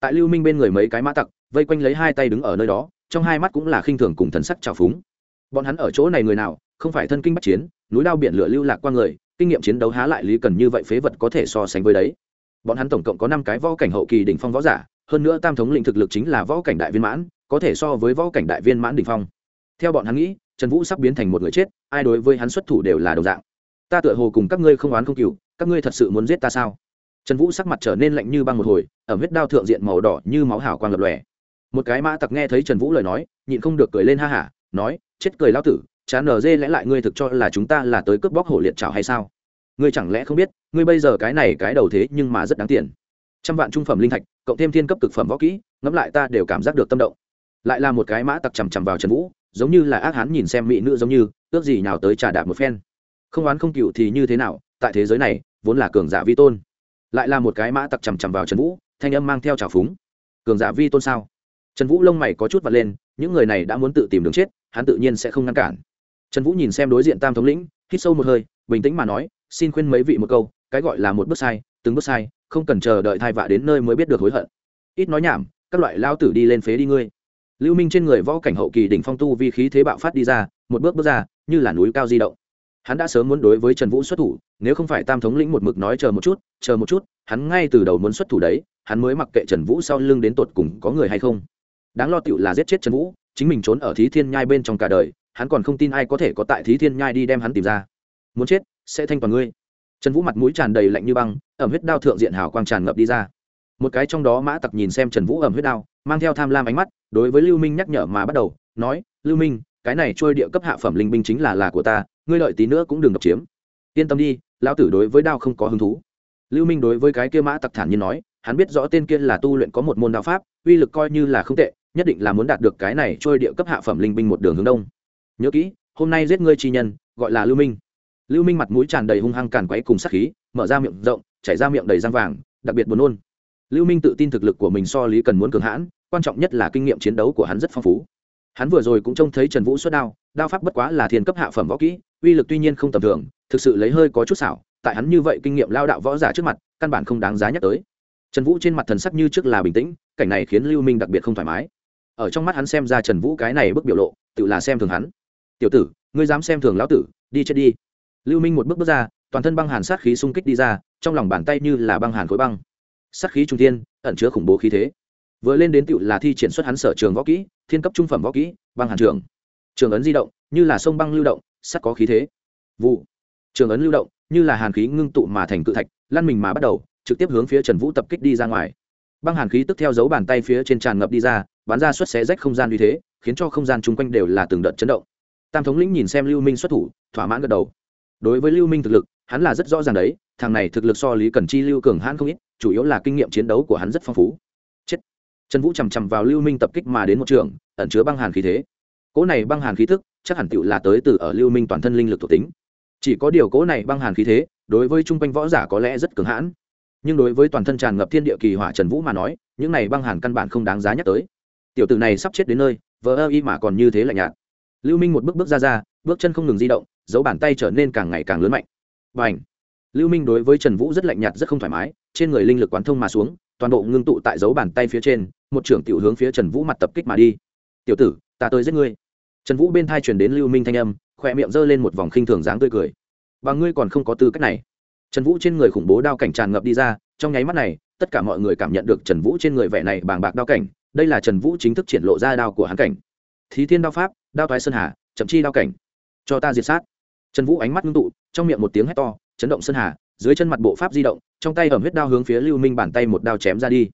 Tại lưu minh bên người mấy cái mã tặc, vây quanh lấy hai tay đứng ở nơi đó, trong hai mắt cũng là khinh thường cùng thần sắc trào phúng bọn hắn ở chỗ này người nào, không phải thân kinh bắc chiến, núi đao biển lửa lưu lạc qua người, kinh nghiệm chiến đấu há lại lý cần như vậy phế vật có thể so sánh với đấy. Bọn hắn tổng cộng có năm cái võ cảnh hậu kỳ đỉnh phong võ giả, hơn nữa tam thống lĩnh thực lực chính là võ cảnh đại viên mãn, có thể so với võ cảnh đại viên mãn đỉnh phong. Theo bọn hắn nghĩ, trần vũ sắp biến thành một người chết, ai đối với hắn xuất thủ đều là đồng dạng. Ta tựa hồ cùng các ngươi không oán không cừu các ngươi thật sự muốn giết ta sao? Trần vũ sắc mặt trở nên lạnh như băng một hồi ở huyết đao thượng diện màu đỏ như máu hảo quang lập lòe. Một cái mã tặc nghe thấy trần vũ lời nói, nhịn không được cười lên ha hả, nói chết cười lao tử chán nở dê lẽ lại ngươi thực cho là chúng ta là tới cướp bóc hổ liệt trào hay sao? Ngươi chẳng lẽ không biết, ngươi bây giờ cái này cái đầu thế nhưng mà rất đáng tiền. Trăm vạn trung phẩm linh thạch, cộng thêm thiên cấp cực phẩm võ kỹ, ngẫm lại ta đều cảm giác được tâm động. Lại là một cái mã tặc chằm chằm vào trần vũ, giống như là ác hán nhìn xem mỹ nữ giống như, ước gì nào tới trà đạp một phen. Không oán không cựu thì như thế nào, tại thế giới này, vốn là cường giả vi tôn. Lại là một cái mã tặc chằm chằm vào trần vũ, thanh âm mang theo trào phúng. Cường giả vi tôn sao? Trần vũ lông mày có chút vật lên những người này đã muốn tự tìm đường chết, hắn tự nhiên sẽ không ngăn cản. Trần vũ nhìn xem đối diện tam thống lĩnh, hít sâu một hơi, bình tĩnh mà nói, xin khuyên mấy vị một câu, cái gọi là một bước sai, từng bước sai, không cần chờ đợi thai vạ đến nơi mới biết được hối hận. Ít nói nhảm, các loại lao tử đi lên phế đi ngươi. Lưu minh trên người võ cảnh hậu kỳ đỉnh phong tu vi khí thế bạo phát đi ra, một bước bước ra, như là núi cao di động. Hắn đã sớm muốn đối với trần vũ xuất thủ, nếu không phải tam thống lĩnh một mực nói chờ một chút, chờ một chút, hắn ngay từ đầu muốn xuất thủ đấy, hắn mới mặc kệ trần vũ sau lưng đến tột cùng có người hay không đáng lo tựu là giết chết trần vũ, chính mình trốn ở thí thiên nhai bên trong cả đời, hắn còn không tin ai có thể có tại thí thiên nhai đi đem hắn tìm ra. Muốn chết, sẽ thanh toàn ngươi. Trần vũ mặt mũi tràn đầy lạnh như băng, ẩm huyết đao thượng diện hào quang tràn ngập đi ra. Một cái trong đó mã tặc nhìn xem trần vũ ẩm huyết đao, mang theo tham lam ánh mắt, đối với lưu minh nhắc nhở mà bắt đầu, nói, lưu minh, cái này trôi địa cấp hạ phẩm linh binh chính là là của ta, ngươi lợi tí nữa cũng đừng độc chiếm. Yên tâm đi, lão tử đối với đao không có hứng thú. Lưu minh đối với cái kia mã tặc thản nhiên nói, hắn biết rõ tên kia là tu luyện có một môn đạo pháp, uy lực coi như là không tệ nhất định là muốn đạt được cái này trôi địa cấp hạ phẩm linh binh một đường hướng đông. Nhớ kỹ, hôm nay giết ngươi chi nhân, gọi là lưu minh. Lưu minh mặt mũi tràn đầy hung hăng càn quấy cùng sát khí, mở ra miệng rộng, chảy ra miệng đầy răng vàng, đặc biệt buồn nôn. Lưu minh tự tin thực lực của mình so lý cần muốn cường hãn, quan trọng nhất là kinh nghiệm chiến đấu của hắn rất phong phú. Hắn vừa rồi cũng trông thấy trần vũ xuất đao đao pháp bất quá là thiên cấp hạ phẩm võ kỹ, uy lực tuy nhiên không tầm thường, thực sự lấy hơi có chút xảo, tại hắn như vậy kinh nghiệm lao đạo võ giả trước mặt, căn bản không đáng giá nhắc tới. Trần vũ trên mặt thần sắc như trước là bình tĩnh, cảnh này khiến lưu minh đặc biệt không thoải mái ở trong mắt hắn xem ra trần vũ cái này bức biểu lộ tự là xem thường hắn. Tiểu tử ngươi dám xem thường lão tử đi chết đi. Lưu minh một bước bước ra toàn thân băng hàn sát khí xung kích đi ra trong lòng bàn tay như là băng hàn khối băng. Sát khí trung thiên, ẩn chứa khủng bố khí thế. Vừa lên đến tựu là thi triển xuất hắn sở trường võ kỹ thiên cấp trung phẩm võ kỹ băng hàn trường. Trường ấn di động như là sông băng lưu động sắt có khí thế. Vụ. Trường ấn lưu động như là hàn khí ngưng tụ mà thành cự thạch lăn mình mà bắt đầu trực tiếp hướng phía trần vũ tập kích đi ra ngoài. Băng hàn khí tức theo dấu bàn tay phía trên tràn ngập đi ra bắn ra xuất xé rách không gian như thế, khiến cho không gian chung quanh đều là từng đợt chấn động. Tam thống lĩnh nhìn xem lưu minh xuất thủ, thỏa mãn gật đầu. Đối với lưu minh thực lực, hắn là rất rõ ràng đấy, thằng này thực lực so lý cần chi, lưu cường hãn không ít, chủ yếu là kinh nghiệm chiến đấu của hắn rất phong phú. Chết. Trần vũ chằm chằm vào lưu minh tập kích mà đến một trường, ẩn chứa băng hàn khí thế. Cỗ này băng hàn khí thức chắc hẳn tựu là tới từ ở lưu minh toàn thân linh lực thuộc tính. Chỉ có điều cỗ này băng hàn khí thế, đối với chung quanh võ giả có lẽ rất cường hãn. Nhưng đối với toàn thân tràn ngập thiên địa kỳ hỏa trần vũ mà nói, những này băng hàn căn bản không đáng giá nhắc tới tiểu tử này sắp chết đến nơi, vờ ơ y mà còn như thế lạnh nhạt. Lưu minh một bước bước ra ra, bước chân không ngừng di động, dấu bàn tay trở nên càng ngày càng lớn mạnh. Và ảnh lưu minh đối với trần vũ rất lạnh nhạt, rất không thoải mái, trên người linh lực quán thông mà xuống, toàn bộ ngưng tụ tại dấu bàn tay phía trên, một trưởng tiểu hướng phía trần vũ mặt tập kích mà đi. Tiểu tử, ta tới giết ngươi. Trần vũ bên thai truyền đến lưu minh thanh âm, khỏe miệng giơ lên một vòng khinh thường dáng tươi cười. Và ngươi còn không có tư cách này. Trần vũ trên người khủng bố đao cảnh tràn ngập đi ra, trong nháy mắt này, tất cả mọi người cảm nhận được trần vũ trên người vẻ này bàng bạc đao cảnh đây là trần vũ chính thức triển lộ ra đao của hắn cảnh. Thí thiên đao pháp đao toái sơn hà chậm chi đao cảnh. Cho ta diệt sát. Trần vũ ánh mắt ngưng tụ trong miệng một tiếng hét to chấn động sơn hà dưới chân mặt bộ pháp di động trong tay ẩm huyết đao hướng phía lưu minh bàn tay một đao chém ra đi.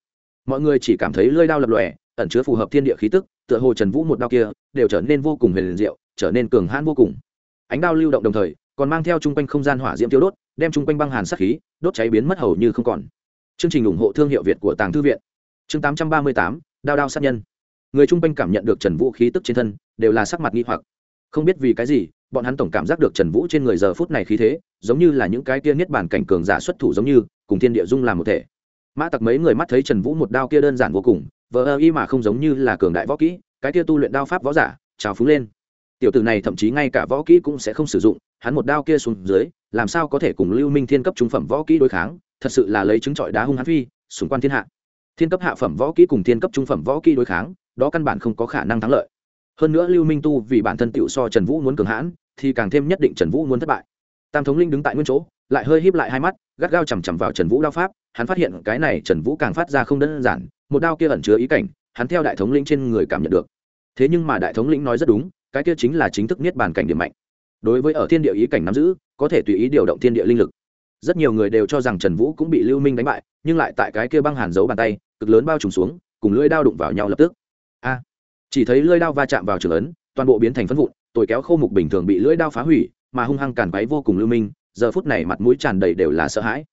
Mọi người chỉ cảm thấy lơi đao lập lòe ẩn chứa phù hợp thiên địa khí tức tựa hồ trần vũ một đao kia đều trở nên vô cùng huyền diệu trở nên cường hãn vô cùng. Ánh đao lưu động đồng thời còn mang theo chung quanh không gian hỏa diễm tiêu đốt đem chung quanh băng hàn sắc khí đốt cháy biến mất hầu như không còn. Chương trình ủng hộ thương hiệu việt của tàng thư viện. Chương 838, đao đao sát nhân. Người chung quanh cảm nhận được trần vũ khí tức trên thân, đều là sắc mặt nghi hoặc. Không biết vì cái gì, bọn hắn tổng cảm giác được trần vũ trên người giờ phút này khí thế, giống như là những cái kia niết bàn cảnh cường giả xuất thủ giống như, cùng thiên địa dung làm một thể. Mã tặc mấy người mắt thấy trần vũ một đao kia đơn giản vô cùng, vờ ơ y mà không giống như là cường đại võ kỹ, cái kia tu luyện đao pháp võ giả, trào phúng lên. Tiểu tử này thậm chí ngay cả võ kỹ cũng sẽ không sử dụng, hắn một đao kia xuống dưới, làm sao có thể cùng lưu minh thiên cấp trung phẩm võ kỹ đối kháng, thật sự là lấy chứng trọi đá hung hắn phi xung quanh thiên hạ thiên cấp hạ phẩm võ kỹ cùng thiên cấp trung phẩm võ kỹ đối kháng, đó căn bản không có khả năng thắng lợi. Hơn nữa lưu minh tu vì bản thân tựu so trần vũ muốn cường hãn, thì càng thêm nhất định trần vũ muốn thất bại. Tam thống linh đứng tại nguyên chỗ, lại hơi híp lại hai mắt, gắt gao chằm chằm vào trần vũ đao pháp, hắn phát hiện cái này trần vũ càng phát ra không đơn giản, một đao kia ẩn chứa ý cảnh, hắn theo đại thống lĩnh trên người cảm nhận được. Thế nhưng mà đại thống lĩnh nói rất đúng, cái kia chính là chính thức niết bàn cảnh điểm mạnh. Đối với ở thiên địa ý cảnh nắm giữ, có thể tùy ý điều động thiên địa linh lực. Rất nhiều người đều cho rằng trần vũ cũng bị lưu minh đánh bại, nhưng lại tại cái kia băng hàn giấu bàn tay cực lớn bao trùm xuống, cùng lưỡi đao đụng vào nhau lập tức. A! Chỉ thấy lưỡi đao va chạm vào trường ấn, toàn bộ biến thành phân vụn tội kéo khô mục bình thường bị lưỡi đao phá hủy, mà hung hăng càn váy vô cùng lưu minh, giờ phút này mặt mũi tràn đầy đều là sợ hãi.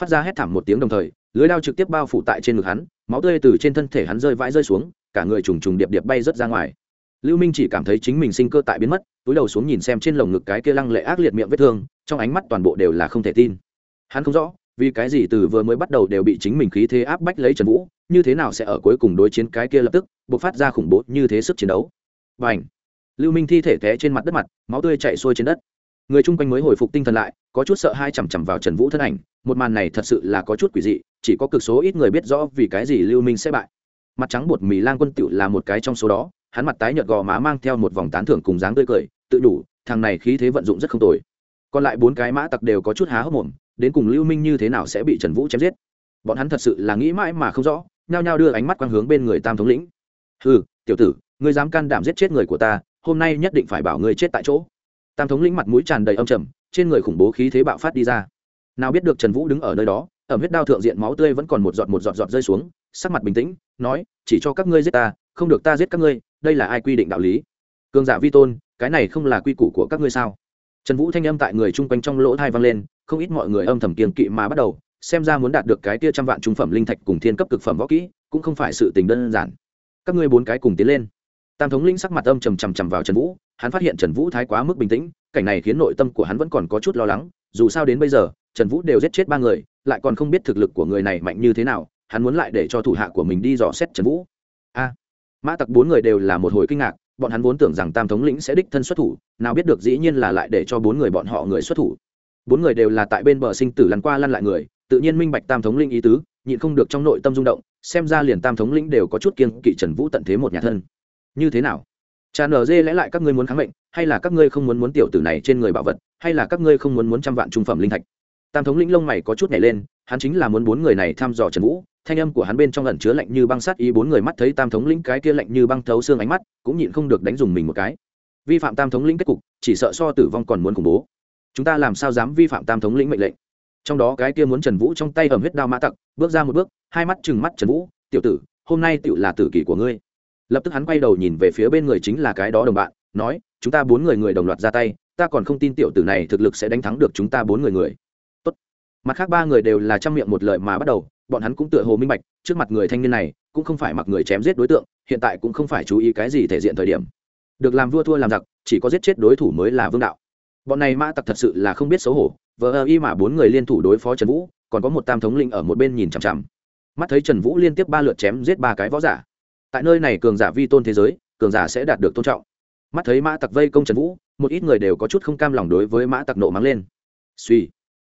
Phát ra hét thảm một tiếng đồng thời, lưỡi đao trực tiếp bao phủ tại trên ngực hắn, máu tươi từ trên thân thể hắn rơi vãi rơi xuống, cả người trùng trùng điệp điệp bay rớt ra ngoài. Lưu minh chỉ cảm thấy chính mình sinh cơ tại biến mất, túi đầu xuống nhìn xem trên lồng ngực cái kia lăng lệ ác liệt miệng vết thương, trong ánh mắt toàn bộ đều là không thể tin. Hắn không rõ vì cái gì từ vừa mới bắt đầu đều bị chính mình khí thế áp bách lấy trần vũ, như thế nào sẽ ở cuối cùng đối chiến cái kia lập tức buộc phát ra khủng bố như thế sức chiến đấu. Và ảnh lưu minh thi thể té trên mặt đất mặt, máu tươi chạy xuôi trên đất. Người chung quanh mới hồi phục tinh thần lại, có chút sợ hai chằm chằm vào trần vũ thân ảnh, một màn này thật sự là có chút quỷ dị, chỉ có cực số ít người biết rõ vì cái gì lưu minh sẽ bại. Mặt trắng bột mì lang quân tựu là một cái trong số đó, hắn mặt tái nhợt gò má mang theo một vòng tán thưởng cùng dáng tươi cười, tự đủ, thằng này khí thế vận dụng rất không tồi. Còn lại bốn cái mã tặc đều có chút há hốc mồm đến cùng lưu minh như thế nào sẽ bị trần vũ chém giết? Bọn hắn thật sự là nghĩ mãi mà không rõ, nhao nhao đưa ánh mắt quang hướng bên người tam thống lĩnh. Ừ tiểu tử, ngươi dám can đảm giết chết người của ta, hôm nay nhất định phải bảo ngươi chết tại chỗ. Tam thống lĩnh mặt mũi tràn đầy âm trầm, trên người khủng bố khí thế bạo phát đi ra. Nào biết được trần vũ đứng ở nơi đó ở huyết đao thượng diện máu tươi vẫn còn một giọt một giọt giọt rơi xuống, sắc mặt bình tĩnh, nói, chỉ cho các ngươi giết ta, không được ta giết các ngươi, đây là ai quy định đạo lý? Cường giả vi tôn, cái này không là quy củ của các ngươi sao? Trần vũ thanh âm tại người chung quanh trong lỗ thai vang lên không ít mọi người âm thầm kiềm kỵ mà bắt đầu, xem ra muốn đạt được cái tia trăm vạn trung phẩm linh thạch cùng thiên cấp cực phẩm võ kỹ, cũng không phải sự tình đơn giản. Các ngươi bốn cái cùng tiến lên. Tam thống linh sắc mặt âm trầm trầm trầm vào trần vũ, hắn phát hiện trần vũ thái quá mức bình tĩnh, cảnh này khiến nội tâm của hắn vẫn còn có chút lo lắng, dù sao đến bây giờ, trần vũ đều giết chết ba người, lại còn không biết thực lực của người này mạnh như thế nào, hắn muốn lại để cho thủ hạ của mình đi dò xét trần vũ. A, mã tặc bốn người đều là một hồi kinh ngạc, bọn hắn vốn tưởng rằng tam thống lĩnh sẽ đích thân xuất thủ, nào biết được dĩ nhiên là lại để cho bốn người bọn họ người xuất thủ bốn người đều là tại bên bờ sinh tử lăn qua lăn lại người, tự nhiên minh bạch tam thống linh ý tứ, nhịn không được trong nội tâm rung động, xem ra liền tam thống lĩnh đều có chút kiên kỵ trần vũ tận thế một nhà thân. Như thế nào? Cha nở dê lẽ lại các ngươi muốn kháng mệnh, hay là các ngươi không muốn muốn tiểu tử này trên người bảo vật, hay là các ngươi không muốn muốn trăm vạn trung phẩm linh thạch? Tam thống lĩnh lông mày có chút nhảy lên, hắn chính là muốn bốn người này thăm dò trần vũ, thanh âm của hắn bên trong lần chứa lạnh như băng sát ý, bốn người mắt thấy tam thống lĩnh cái kia lạnh như băng thấu xương ánh mắt, cũng nhịn không được đánh dùng mình một cái. Vi phạm tam thống lĩnh kết cục, chỉ sợ so tử vong còn muốn khủng bố chúng ta làm sao dám vi phạm tam thống lĩnh mệnh lệnh? Trong đó cái kia muốn trần vũ trong tay ẩm huyết đao mã tặc, bước ra một bước, hai mắt chừng mắt trần vũ, tiểu tử, hôm nay tựu là tử kỷ của ngươi. Lập tức hắn quay đầu nhìn về phía bên người chính là cái đó đồng bạn, nói, chúng ta bốn người người đồng loạt ra tay, ta còn không tin tiểu tử này thực lực sẽ đánh thắng được chúng ta bốn người người. Tốt. mặt khác ba người đều là trăm miệng một lời mà bắt đầu, bọn hắn cũng tựa hồ minh bạch, trước mặt người thanh niên này, cũng không phải mặc người chém giết đối tượng, hiện tại cũng không phải chú ý cái gì thể diện thời điểm. Được làm vua thua làm giặc, chỉ có giết chết đối thủ mới là vương đạo bọn này mã tặc thật sự là không biết xấu hổ, vờ ơ y mà bốn người liên thủ đối phó trần vũ, còn có một tam thống linh ở một bên nhìn chằm chằm. Mắt thấy trần vũ liên tiếp ba lượt chém giết ba cái võ giả. Tại nơi này cường giả vi tôn thế giới, cường giả sẽ đạt được tôn trọng. Mắt thấy mã tặc vây công trần vũ, một ít người đều có chút không cam lòng đối với mã tặc nộ mắng lên. Suy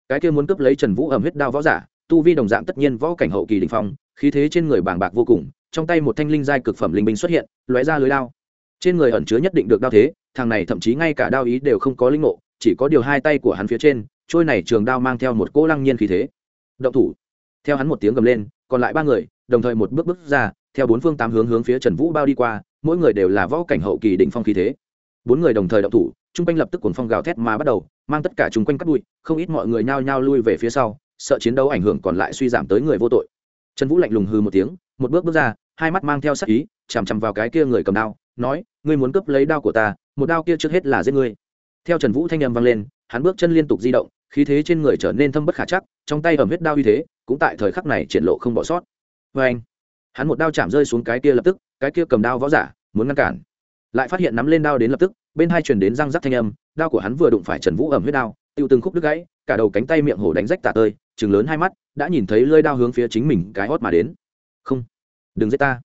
cái kia muốn cướp lấy trần vũ ẩm huyết đao võ giả, tu vi đồng dạng tất nhiên võ cảnh hậu kỳ đình phong, khí thế trên người bàng bạc vô cùng, trong tay một thanh linh giai cực phẩm linh binh xuất hiện, lóe ra lưới đao. Trên người ẩn chứa nhất định được đao thế, thằng này thậm chí ngay cả đao ý đều không có linh ngộ chỉ có điều hai tay của hắn phía trên, trôi này trường đao mang theo một cỗ lăng nhiên khí thế. Động thủ. Theo hắn một tiếng gầm lên, còn lại ba người, đồng thời một bước bước ra, theo bốn phương tám hướng hướng phía trần vũ bao đi qua, mỗi người đều là võ cảnh hậu kỳ định phong khí thế. Bốn người đồng thời động thủ, chung quanh lập tức cuốn phong gào thét mà bắt đầu, mang tất cả chung quanh cắt bụi, không ít mọi người nhao nhao lui về phía sau, sợ chiến đấu ảnh hưởng còn lại suy giảm tới người vô tội. Trần vũ lạnh lùng hư một tiếng, một bước bước ra, hai mắt mang theo sắc ý, chằm chằm vào cái kia người cầm đao, nói, ngươi muốn cướp lấy đao của ta, một đao kia trước hết là giết ngươi theo trần vũ thanh â m vang lên, hắn bước chân liên tục di động, khí thế trên người trở nên thâm bất khả chắc, trong tay ẩm huyết đao uy thế, cũng tại thời khắc này triển lộ không bỏ sót. Vê anh hắn một đao chạm rơi xuống cái kia lập tức, cái kia cầm đao võ giả, muốn ngăn cản. Lại phát hiện nắm lên đao đến lập tức, bên hai truyền đến răng rắc thanh âm, đao của hắn vừa đụng phải trần vũ ẩm huyết đao, tiêu từng khúc đứt gãy, cả đầu cánh tay miệng hổ đánh rách tả tơi chừng lớn hai mắt, đã nhìn thấy lơi đao hướng phía chính mình cái hót mà đến. Không! Đừng giết ta!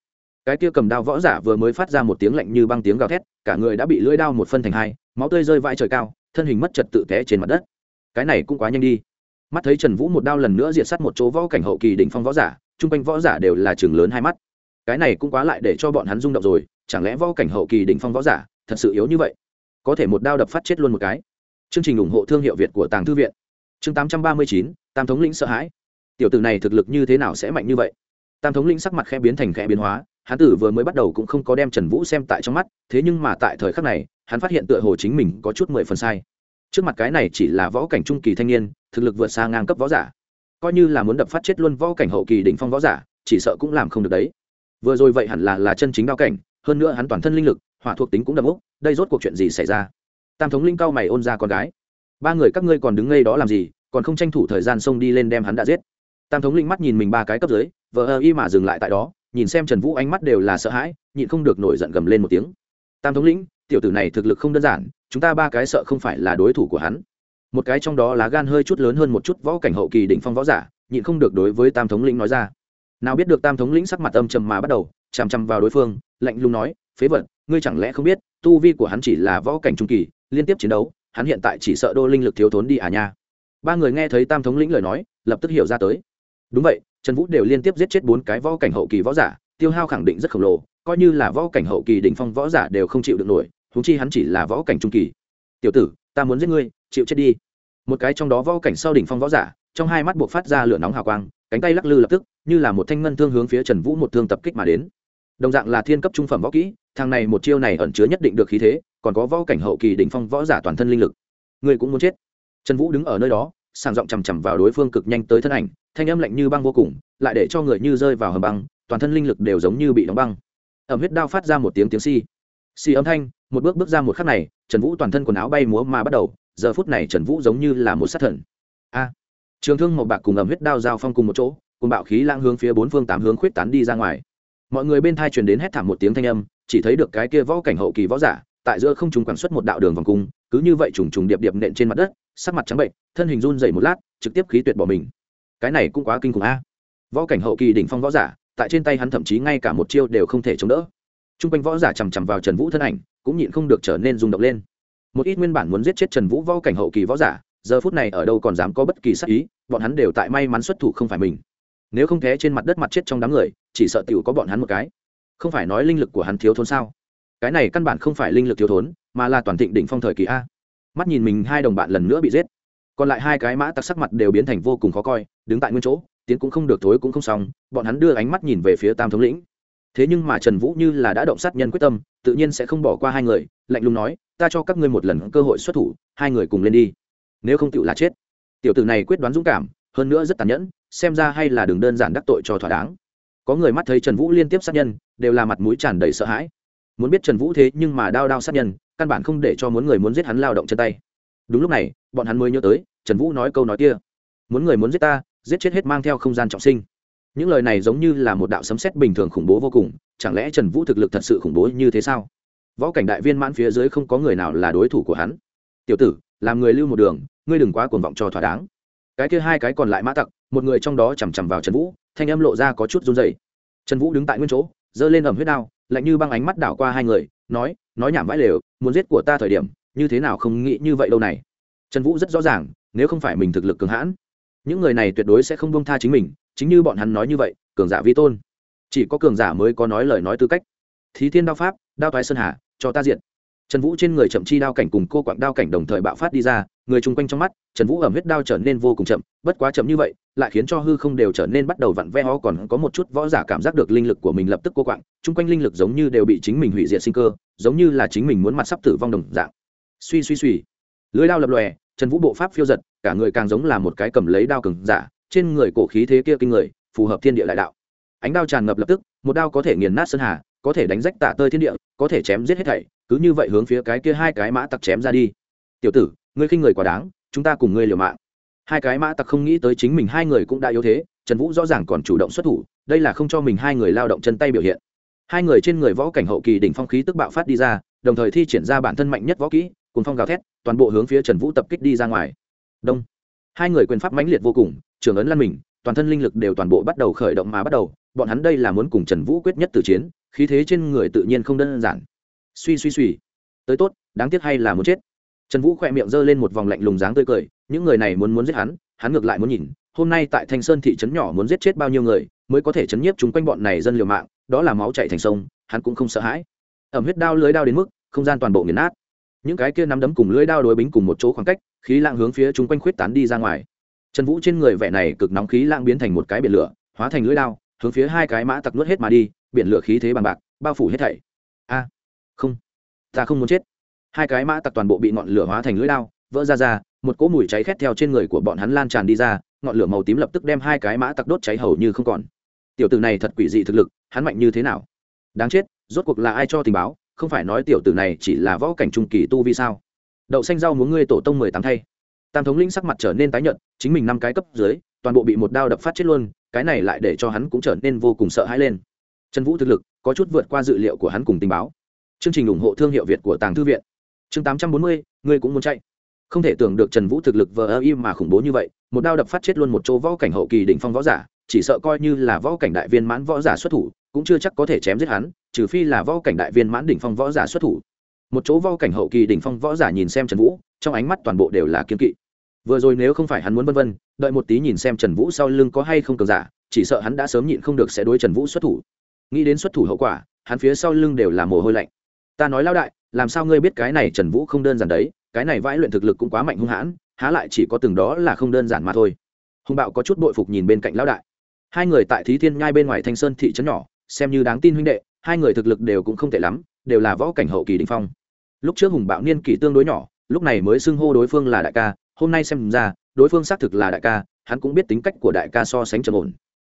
Cái kia cầm đao võ giả vừa mới phát ra một tiếng lạnh như băng tiếng gào thét, cả người đã bị lưỡi đao một phân thành hai, máu tươi rơi vãi trời cao, thân hình mất trật tự té trên mặt đất. Cái này cũng quá nhanh đi. Mắt thấy trần vũ một đao lần nữa diệt sát một chỗ võ cảnh hậu kỳ đỉnh phong võ giả, chung quanh võ giả đều là chừng lớn hai mắt. Cái này cũng quá lại để cho bọn hắn rung động rồi, chẳng lẽ võ cảnh hậu kỳ đỉnh phong võ giả thật sự yếu như vậy? Có thể một đao đập phát chết luôn một cái. Chương trình ủng hộ thương hiệu việt của tàng thư viện. Chương tám trăm ba mươi chín, tam thống lĩnh sợ hãi. Tiểu tử này thực lực như thế nào sẽ mạnh như vậy? Tam thống lĩnh sắc mặt khẽ biến thành khẽ biến hóa hắn tử vừa mới bắt đầu cũng không có đem trần vũ xem tại trong mắt, thế nhưng mà tại thời khắc này, hắn phát hiện tựa hồ chính mình có chút mười phần sai. Trước mặt cái này chỉ là võ cảnh trung kỳ thanh niên, thực lực vượt xa ngang cấp võ giả. Coi như là muốn đập phát chết luôn võ cảnh hậu kỳ đỉnh phong võ giả, chỉ sợ cũng làm không được đấy. Vừa rồi vậy hẳn là là chân chính đao cảnh, hơn nữa hắn toàn thân linh lực, hỏa thuộc tính cũng đậm ốc đây rốt cuộc chuyện gì xảy ra? Tam thống linh cao mày ôn ra con gái. Ba người các ngươi còn đứng ngay đó làm gì, còn không tranh thủ thời gian xông đi lên đem hắn đã giết. Tam thống linh mắt nhìn mình ba cái cấp dưới, vờ ơ y mà dừng lại tại đó nhìn xem trần vũ ánh mắt đều là sợ hãi, nhịn không được nổi giận gầm lên một tiếng. Tam thống lĩnh, tiểu tử này thực lực không đơn giản, chúng ta ba cái sợ không phải là đối thủ của hắn. Một cái trong đó lá gan hơi chút lớn hơn một chút võ cảnh hậu kỳ đỉnh phong võ giả, nhịn không được đối với tam thống lĩnh nói ra. Nào biết được tam thống lĩnh sắc mặt âm trầm mà bắt đầu, chằm chằm vào đối phương, lạnh lùng nói, phế vật, ngươi chẳng lẽ không biết, tu vi của hắn chỉ là võ cảnh trung kỳ, liên tiếp chiến đấu, hắn hiện tại chỉ sợ đô linh lực thiếu thốn đi à nha. Ba người nghe thấy tam thống lĩnh lời nói, lập tức hiểu ra tới. Đúng vậy trần vũ đều liên tiếp giết chết bốn cái võ cảnh hậu kỳ võ giả, tiêu hao khẳng định rất khổng lồ, coi như là võ cảnh hậu kỳ đỉnh phong võ giả đều không chịu được nổi húng chi hắn chỉ là võ cảnh trung kỳ. Tiểu tử, ta muốn giết ngươi, chịu chết đi. Một cái trong đó võ cảnh sau đỉnh phong võ giả, trong hai mắt buộc phát ra lửa nóng hào quang, cánh tay lắc lư lập tức, như là một thanh ngân thương hướng phía trần vũ một thương tập kích mà đến. Đồng dạng là thiên cấp trung phẩm võ kỹ, thằng này một chiêu này ẩn chứa nhất định được khí thế, còn có võ cảnh hậu kỳ đỉnh phong võ giả toàn thân linh lực. Người cũng muốn chết. Trần vũ đứng ở nơi đó, sàng giọng chằm chằm vào đối phương cực nhanh tới thân ảnh thanh âm lạnh như băng vô cùng, lại để cho người như rơi vào hầm băng, toàn thân linh lực đều giống như bị đóng băng. Ẩm huyết đao phát ra một tiếng tiếng si xì âm thanh, một bước bước ra một khắc này, trần vũ toàn thân quần áo bay múa mà bắt đầu, giờ phút này trần vũ giống như là một sát thần. A! Trường thương một bạc cùng ẩm huyết đao giao phong cùng một chỗ cùng bạo khí lang hướng phía bốn phương tám hướng khuyết tán đi ra ngoài. Mọi người bên thai truyền đến hét thảm một tiếng thanh âm, chỉ thấy được cái kia võ cảnh hậu kỳ võ giả, tại giữa không trùng quản xuất một đạo đường vòng cung, cứ như vậy trùng trùng điệp điệp nện trên mặt đất, sắc mặt trắng bệnh, thân hình run dày một lát, trực tiếp khí tuyệt bỏ mình cái này cũng quá kinh khủng a. Võ cảnh hậu kỳ đỉnh phong võ giả, tại trên tay hắn thậm chí ngay cả một chiêu đều không thể chống đỡ. T r u n g quanh võ giả chằm chằm vào trần vũ thân ảnh, cũng nhịn không được trở nên rung động lên. Một ít nguyên bản muốn giết chết trần vũ võ cảnh hậu kỳ võ giả, giờ phút này ở đâu còn dám có bất kỳ sắc ý, bọn hắn đều tại may mắn xuất thủ không phải mình. Nếu không thế trên mặt đất mặt chết trong đám người, chỉ sợ t i ể u có bọn hắn một cái. Không phải nói linh lực của hắn thiếu thốn sao? Cái này căn bản không phải linh lực thiếu thốn, mà là toàn thịnh đỉnh phong thời kỳ a. Mắt nhìn mình hai đồng bạn lần nữa bị giết, còn lại hai cái mã tặc sắc mặt đều biến thành vô cùng khó coi đứng tại nguyên chỗ, tiến cũng không được, thối cũng không xong, bọn hắn đưa ánh mắt nhìn về phía tam thống lĩnh. Thế nhưng mà trần vũ như là đã động sát nhân quyết tâm, tự nhiên sẽ không bỏ qua hai người, lạnh lùng nói, ta cho các ngươi một lần cơ hội xuất thủ, hai người cùng lên đi. Nếu không tựu là chết. Tiểu tử này quyết đoán dũng cảm, hơn nữa rất tàn nhẫn, xem ra hay là đường đơn giản đắc tội cho thỏa đáng. Có người mắt thấy trần vũ liên tiếp sát nhân, đều là mặt mũi tràn đầy sợ hãi. Muốn biết trần vũ thế nhưng mà đao đao sát nhân, căn bản không để cho muốn người muốn giết hắn lao động chân tay. Đúng lúc này, bọn hắn mới nhớ tới, trần vũ nói câu nói kia. Muốn người muốn giết ta giết chết hết mang theo không gian trọng sinh. Những lời này giống như là một đạo sấm sét bình thường khủng bố vô cùng, chẳng lẽ trần vũ thực lực thật sự khủng bố như thế sao? Võ cảnh đại viên mãn phía dưới không có người nào là đối thủ của hắn. Tiểu tử, làm người lưu một đường, ngươi đừng quá cuồng vọng cho thỏa đáng. Cái kia hai cái còn lại mã tặc, một người trong đó chằm chằm vào trần vũ, thanh âm lộ ra có chút run dày trần vũ đứng tại nguyên chỗ, giơ lên ẩm huyết đao, lạnh như băng ánh mắt đảo qua hai người, nói nói nhảm vãi lều, muốn giết của ta thời điểm, như thế nào không nghĩ như vậy đâu này? Trần vũ rất rõ ràng, nếu không phải mình thực lực cường hãn những người này tuyệt đối sẽ không bông tha chính mình, chính như bọn hắn nói như vậy, cường giả vi tôn. Chỉ có cường giả mới có nói lời nói tư cách. Thí thiên đao pháp, đao thoái sơn hà, cho ta diện trần vũ trên người chậm chi đao cảnh cùng cô quạng đao cảnh đồng thời bạo phát đi ra, người chung quanh trong mắt, trần vũ ẩm huyết đao trở nên vô cùng chậm, bất quá chậm như vậy, lại khiến cho hư không đều trở nên bắt đầu vặn ve ho còn có một chút võ giả cảm giác được linh lực của mình lập tức cô quạng, chung quanh linh lực giống như đều bị chính mình hủy diệt sinh cơ, giống như là chính mình muốn mặt sắp tử vong đồng dạng. Suy suy suy. Lưới đao lập lòe trần vũ bộ pháp phiêu giật, cả người càng giống là một cái cầm lấy đao cừng giả, trên người cổ khí thế kia kinh người, phù hợp thiên địa lại đạo. Ánh đao tràn ngập lập tức, một đao có thể nghiền nát sơn hà, có thể đánh rách tạ tơi thiên địa, có thể chém giết hết thảy, cứ như vậy hướng phía cái kia hai cái mã tặc chém ra đi. Tiểu tử, ngươi khinh người quá đáng, chúng ta cùng ngươi liều mạng. Hai cái mã tặc không nghĩ tới chính mình hai người cũng đã yếu thế, trần vũ rõ ràng còn chủ động xuất thủ, đây là không cho mình hai người lao động chân tay biểu hiện. Hai người trên người võ cảnh hậu kỳ đỉnh phong khí tức bạo phát đi ra, đồng thời thi triển ra bản thân mạnh nhất võ kỹ cùng phong gào thét, toàn bộ hướng phía trần vũ tập kích đi ra ngoài. Đông. Hai người quyền pháp mãnh liệt vô cùng, trường ấn lăn mình, toàn thân linh lực đều toàn bộ bắt đầu khởi động mà bắt đầu, bọn hắn đây là muốn cùng trần vũ quyết nhất từ chiến, khí thế trên người tự nhiên không đơn giản. Suy suy suy. Tới tốt, đáng tiếc hay là muốn chết? Trần vũ khỏe miệng g ơ lên một vòng lạnh lùng dáng tươi cười, những người này muốn muốn giết hắn hắn ngược lại muốn nhìn, hôm nay tại thanh sơn thị trấn nhỏ muốn giết chết bao nhiêu người, mới có thể chấn nhiếp chúng quanh bọn này dân liều mạng, đó là máu chạy thành sông, hắn cũng không sợ hãi. Ẩm huyết đao lưới đao đến mức, không gian toàn bộ nghiền nát những cái kia nắm đấm cùng lưỡi đao đối bính cùng một chỗ khoảng cách, khí lạng hướng phía chúng quanh khuyết tán đi ra ngoài. Trần vũ trên người vẻ này cực nóng khí lạng biến thành một cái biển lửa, hóa thành lưỡi đao, hướng phía hai cái mã tặc nuốt hết mà đi, biển lửa khí thế bằng bạc, bao phủ hết thảy. A, không, ta không muốn chết. Hai cái mã tặc toàn bộ bị ngọn lửa hóa thành lưỡi đao, vỡ ra ra, một cỗ mùi cháy khét theo trên người của bọn hắn lan tràn đi ra, ngọn lửa màu tím lập tức đem hai cái mã tặc đốt cháy hầu như không còn. Tiểu tử này thật quỷ dị thực lực, hắn mạnh như thế nào? Đáng chết, rốt cuộc là ai cho tình báo? Không phải nói tiểu tử này chỉ là võ cảnh trung kỳ tu vi sao? Đậu xanh rau muốn ngươi tổ tông mười tám thay. Tam thống lĩnh sắc mặt trở nên tái nhợt, chính mình năm cái cấp dưới, toàn bộ bị một đao đập phát chết luôn, cái này lại để cho hắn cũng trở nên vô cùng sợ hãi lên. Trần vũ thực lực có chút vượt qua dự liệu của hắn cùng tình báo. Chương trình ủng hộ thương hiệu việt của tàng thư viện. Chương tám trăm bốn mươi, ngươi cũng muốn chạy. Không thể tưởng được trần vũ thực lực vờ ơ im mà khủng bố như vậy, một đao đập phát chết luôn một chỗ võ cảnh hậu kỳ đỉnh phong võ giả, chỉ sợ coi như là võ cảnh đại viên mãn võ giả xuất thủ, cũng chưa chắc có thể chém giết hắn trừ phi là võ cảnh đại viên mãn đỉnh phong võ giả xuất thủ. Một chỗ võ cảnh hậu kỳ đỉnh phong võ giả nhìn xem trần vũ, trong ánh mắt toàn bộ đều là kiên kỵ. Vừa rồi nếu không phải hắn muốn vân vân, đợi một tí nhìn xem trần vũ sau lưng có hay không cường giả, chỉ sợ hắn đã sớm nhịn không được sẽ đối trần vũ xuất thủ. Nghĩ đến xuất thủ hậu quả, hắn phía sau lưng đều là mồ hôi lạnh. Ta nói lao đại, làm sao ngươi biết cái này trần vũ không đơn giản đấy, cái này vãi luyện thực lực cũng quá mạnh hung hãn, há lại chỉ có từng đó là không đơn giản mà thôi. Hùng bạo có chút bội phục nhìn bên cạnh lão đại. Hai người tại thí thiên nhai bên ngoài thanh sơn thị trấn nhỏ, xem như đáng tin huynh đệ hai người thực lực đều cũng không tệ lắm, đều là võ cảnh hậu kỳ đình phong. Lúc trước hùng bạo niên kỷ tương đối nhỏ, lúc này mới xưng hô đối phương là đại ca, hôm nay xem ra, đối phương xác thực là đại ca, hắn cũng biết tính cách của đại ca so sánh trầm ổn.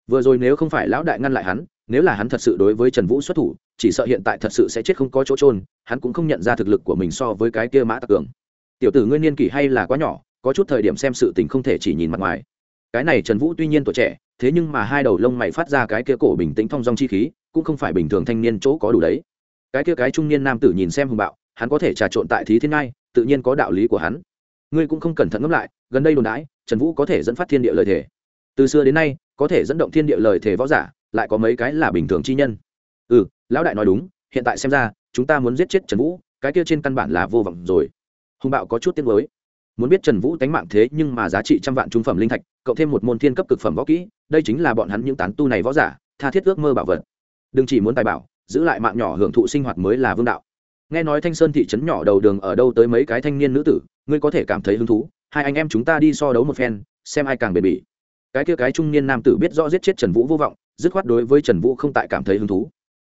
Vừa rồi nếu không phải lão đại ngăn lại hắn, nếu là hắn thật sự đối với trần vũ xuất thủ, chỉ sợ hiện tại thật sự sẽ chết không có chỗ trôn hắn cũng không nhận ra thực lực của mình so với cái kia mã tặc cường. Tiểu tử ngươi niên kỷ hay là quá nhỏ, có chút thời điểm xem sự tình không thể chỉ nhìn mặt ngoài. Cái này trần vũ tuy nhiên tuổi trẻ, thế nhưng mà hai đầu lông mày phát ra cái kia cổ bình tĩnh thong dong chi khí cũng không phải bình thường thanh niên chỗ có đủ đấy. Cái kia cái trung niên nam tử nhìn xem hùng bạo, hắn có thể trà trộn tại thí thiên ngai, tự nhiên có đạo lý của hắn. Ngươi cũng không cẩn thận ngẫm lại, gần đây đồn đãi, trần vũ có thể dẫn phát thiên địa lời thể từ xưa đến nay, có thể dẫn động thiên địa lời thể võ giả, lại có mấy cái là bình thường chi nhân. Ừ lão đại nói đúng, hiện tại xem ra, chúng ta muốn giết chết trần vũ, cái kia trên căn bản là vô vọng rồi. Hùng bạo có chút tiếng mới muốn biết trần vũ tánh mạng thế nhưng mà giá trị trăm vạn trung phẩm linh thạch, cộng thêm một môn thiên cấp cực phẩm võ kỹ, đây chính là bọn hắn những tán tu này võ giả, tha thiết ước mơ bảo vật đừng chỉ muốn tài bảo, giữ lại mạng nhỏ hưởng thụ sinh hoạt mới là vương đạo. Nghe nói thanh sơn thị trấn nhỏ đầu đường ở đâu tới mấy cái thanh niên nữ tử, ngươi có thể cảm thấy hứng thú. Hai anh em chúng ta đi so đấu một phen, xem ai càng bền bỉ. Cái kia cái trung niên nam tử biết rõ giết chết trần vũ vô vọng, dứt khoát đối với trần vũ không tại cảm thấy hứng thú.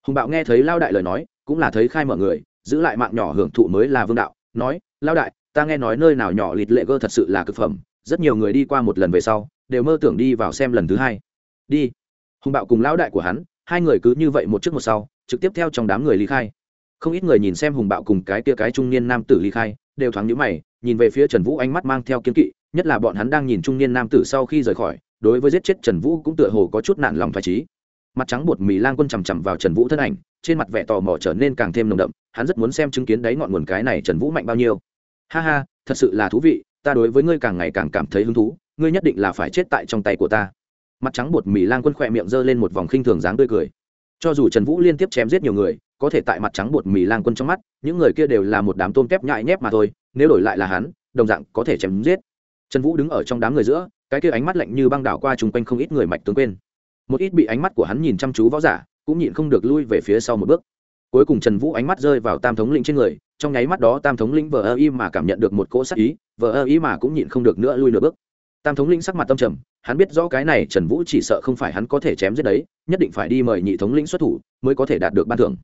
Hùng bạo nghe thấy lao đại lời nói, cũng là thấy khai mở người, giữ lại mạng nhỏ hưởng thụ mới là vương đạo, nói, lao đại, ta nghe nói nơi nào nhỏ lịt lệ gơ thật sự là cực phẩm, rất nhiều người đi qua một lần về sau, đều mơ tưởng đi vào xem lần thứ hai. Đi. Hùng bạo cùng lão đại của hắn hai người cứ như vậy một trước một sau, trực tiếp theo trong đám người ly khai. Không ít người nhìn xem hùng bạo cùng cái tia cái trung niên nam tử ly khai, đều thoáng nhíu mày, nhìn về phía trần vũ ánh mắt mang theo kiên kỵ, nhất là bọn hắn đang nhìn trung niên nam tử sau khi rời khỏi, đối với giết chết trần vũ cũng tựa hồ có chút nạn lòng thoải trí mặt trắng bột mì lang quân chằm chằm vào trần vũ thân ảnh, trên mặt vẻ tò mò trở nên càng thêm nồng đậm, hắn rất muốn xem chứng kiến đáy ngọn nguồn cái này trần vũ mạnh bao nhiêu. Ha ha, thật sự là thú vị, ta đối với ngươi càng ngày càng cảm thấy hứng thú, ngươi nhất định là phải chết tại trong tay của ta mặt trắng bột mì lang quân khỏe miệng giơ lên một vòng khinh thường dáng tươi cười. Cho dù trần vũ liên tiếp chém giết nhiều người, có thể tại mặt trắng bột mì lang quân trong mắt, những người kia đều là một đám tôm kép nhại nhép mà thôi, nếu đổi lại là hắn, đồng dạng có thể chém giết. Trần vũ đứng ở trong đám người giữa, cái kia ánh mắt lạnh như băng đảo qua chung quanh không ít người mạch tướng quên. Một ít bị ánh mắt của hắn nhìn chăm chú võ giả, cũng nhịn không được lui về phía sau một bước. Cuối cùng trần vũ ánh mắt rơi vào tam thống lĩnh trên người, trong nháy mắt đó tam thống lĩnh vờ ơ y mà cảm nhận được một cỗ sắc ý, vờ ơ y mà cũng nhịn không được nữa lui nửa bước tam thống lĩnh sắc mặt tâm trầm, hắn biết rõ cái này trần vũ chỉ sợ không phải hắn có thể chém giết đấy, nhất định phải đi mời nhị thống lĩnh xuất thủ mới có thể đạt được ban thưởng.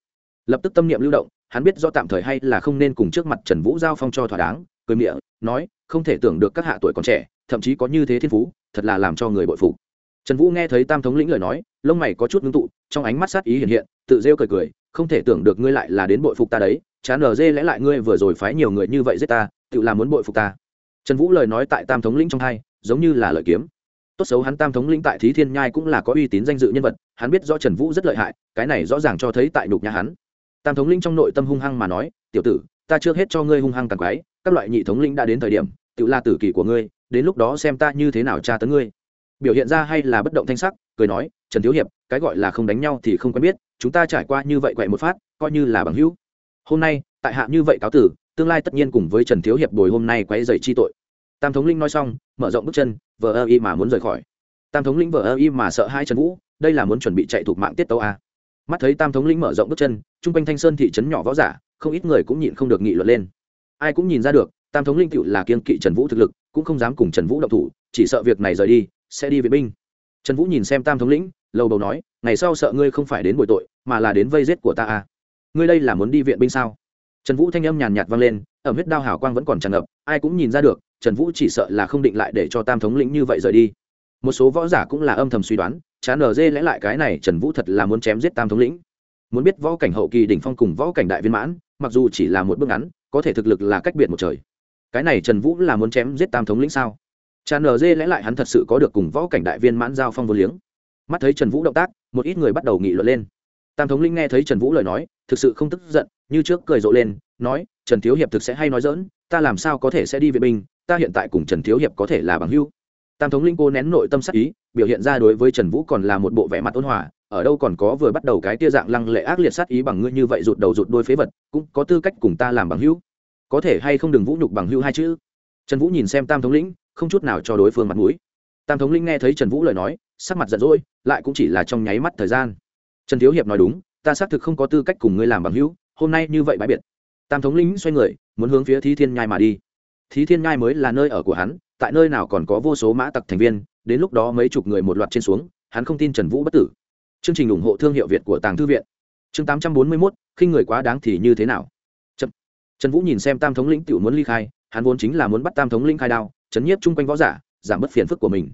Lập tức tâm niệm lưu động, hắn biết do tạm thời hay là không nên cùng trước mặt trần vũ giao phong cho thỏa đáng, cười miệng, nói, không thể tưởng được các hạ tuổi còn trẻ, thậm chí có như thế thiên phú, thật là làm cho người bội phục. Trần vũ nghe thấy tam thống lĩnh lời nói, lông mày có chút ngưng tụ, trong ánh mắt sát ý hiện hiện, tự rêu cười cười, không thể tưởng được ngươi lại là đến bội phục ta đấy, chán ở dê lẽ lại ngươi vừa rồi phái nhiều người như vậy giết ta, tự làm muốn bội phục ta. Trần vũ lời nói tại tam thống lĩnh trong hai giống như là lợi kiếm. Tốt xấu hắn tam thống lĩnh tại thí thiên nhai cũng là có uy tín danh dự nhân vật, hắn biết rõ trần vũ rất lợi hại, cái này rõ ràng cho thấy tại nhục nhà hắn. Tam thống lĩnh trong nội tâm hung hăng mà nói, tiểu tử, ta trước hết cho ngươi hung hăng càng quái, các loại nhị thống lĩnh đã đến thời điểm, tự la tử kỳ của ngươi, đến lúc đó xem ta như thế nào tra tấn ngươi. Biểu hiện ra hay là bất động thanh sắc, cười nói, trần thiếu hiệp, cái gọi là không đánh nhau thì không quen biết, chúng ta trải qua như vậy quậy một phát, coi như là bằng hữu. Hôm nay, tại hạ như vậy cáo tử, tương lai tất nhiên cùng với trần thiếu hiệp bồi hôm nay quay dậy chi tội tam thống linh nói xong, mở rộng bước chân, vờ ơ y mà muốn rời khỏi. Tam thống lĩnh vờ ơ y mà sợ hai trần vũ, đây là muốn chuẩn bị chạy thuộc mạng tiết tấu a. Mắt thấy tam thống lĩnh mở rộng bước chân chung quanh thanh sơn thị trấn nhỏ võ giả, không ít người cũng nhịn không được nghị luận lên. Ai cũng nhìn ra được, tam thống linh cựu là kiên kỵ trần vũ thực lực, cũng không dám cùng trần vũ động thủ, chỉ sợ việc này rời đi, sẽ đi viện binh. Trần vũ nhìn xem tam thống lĩnh lâu đầu nói, ngày sau sợ ngươi không phải đến bồi tội, mà là đến vây giết của ta à ngươi đây là muốn đi viện binh sao? Trần vũ thanh âm nhàn nhạt vang lên, ẩm huyết đao hảo quang vẫn còn tràn ngập, ai cũng nhìn ra được trần vũ chỉ sợ là không định lại để cho tam thống lĩnh như vậy rời đi. Một số võ giả cũng là âm thầm suy đoán, chán ở dê lẽ lại cái này trần vũ thật là muốn chém giết tam thống lĩnh. Muốn biết võ cảnh hậu kỳ đỉnh phong cùng võ cảnh đại viên mãn, mặc dù chỉ là một bước ngắn, có thể thực lực là cách biệt một trời. Cái này trần vũ là muốn chém giết tam thống lĩnh sao? Chán ở dê lẽ lại hắn thật sự có được cùng võ cảnh đại viên mãn giao phong vô liếng. Mắt thấy trần vũ động tác, một ít người bắt đầu nghị luận lên. Tam thống lĩnh nghe thấy trần vũ lời nói, thực sự không tức giận, như trước cười rộ lên, nói, trần thiếu hiệp thực sẽ hay nói dỡn ta làm sao có thể sẽ đi vệ binh ta hiện tại cùng trần thiếu hiệp có thể là bằng hưu tam thống linh cô nén nội tâm sắc ý, biểu hiện ra đối với trần vũ còn là một bộ vẻ mặt ôn hòa, ở đâu còn có vừa bắt đầu cái tia dạng lăng lệ ác liệt sát ý bằng ngươi như vậy rụt đầu rụt đôi phế vật, cũng có tư cách cùng ta làm bằng hữu. Có thể hay không đừng vũ nhục bằng hữu hai chữ. Trần vũ nhìn xem tam thống lĩnh, không chút nào cho đối phương mặt mũi. Tam thống linh nghe thấy trần vũ lời nói, sắc mặt giận dỗi, lại cũng chỉ là trong nháy mắt thời gian. Trần thiếu hiệp nói đúng, ta xác thực không có tư cách cùng ngươi làm bằng hữu, hôm nay như vậy bãi biệt. Tam thống lĩnh xoay người, muốn hướng phía Thi thiên nhai mà đi thí thiên nhai mới là nơi ở của hắn tại nơi nào còn có vô số mã tặc thành viên đến lúc đó mấy chục người một loạt trên xuống hắn không tin trần vũ bất tử. Chương trình ủng hộ thương hiệu việt của tàng thư viện. Chương tám trăm bốn mươi mốt khi người quá đáng thì như thế nào? Trần, trần vũ nhìn xem tam thống lĩnh t muốn ly khai hắn vốn chính là muốn bắt tam thống lĩnh khai đao chấn nhiếp chung quanh võ giả giảm bớt phiền phức của mình.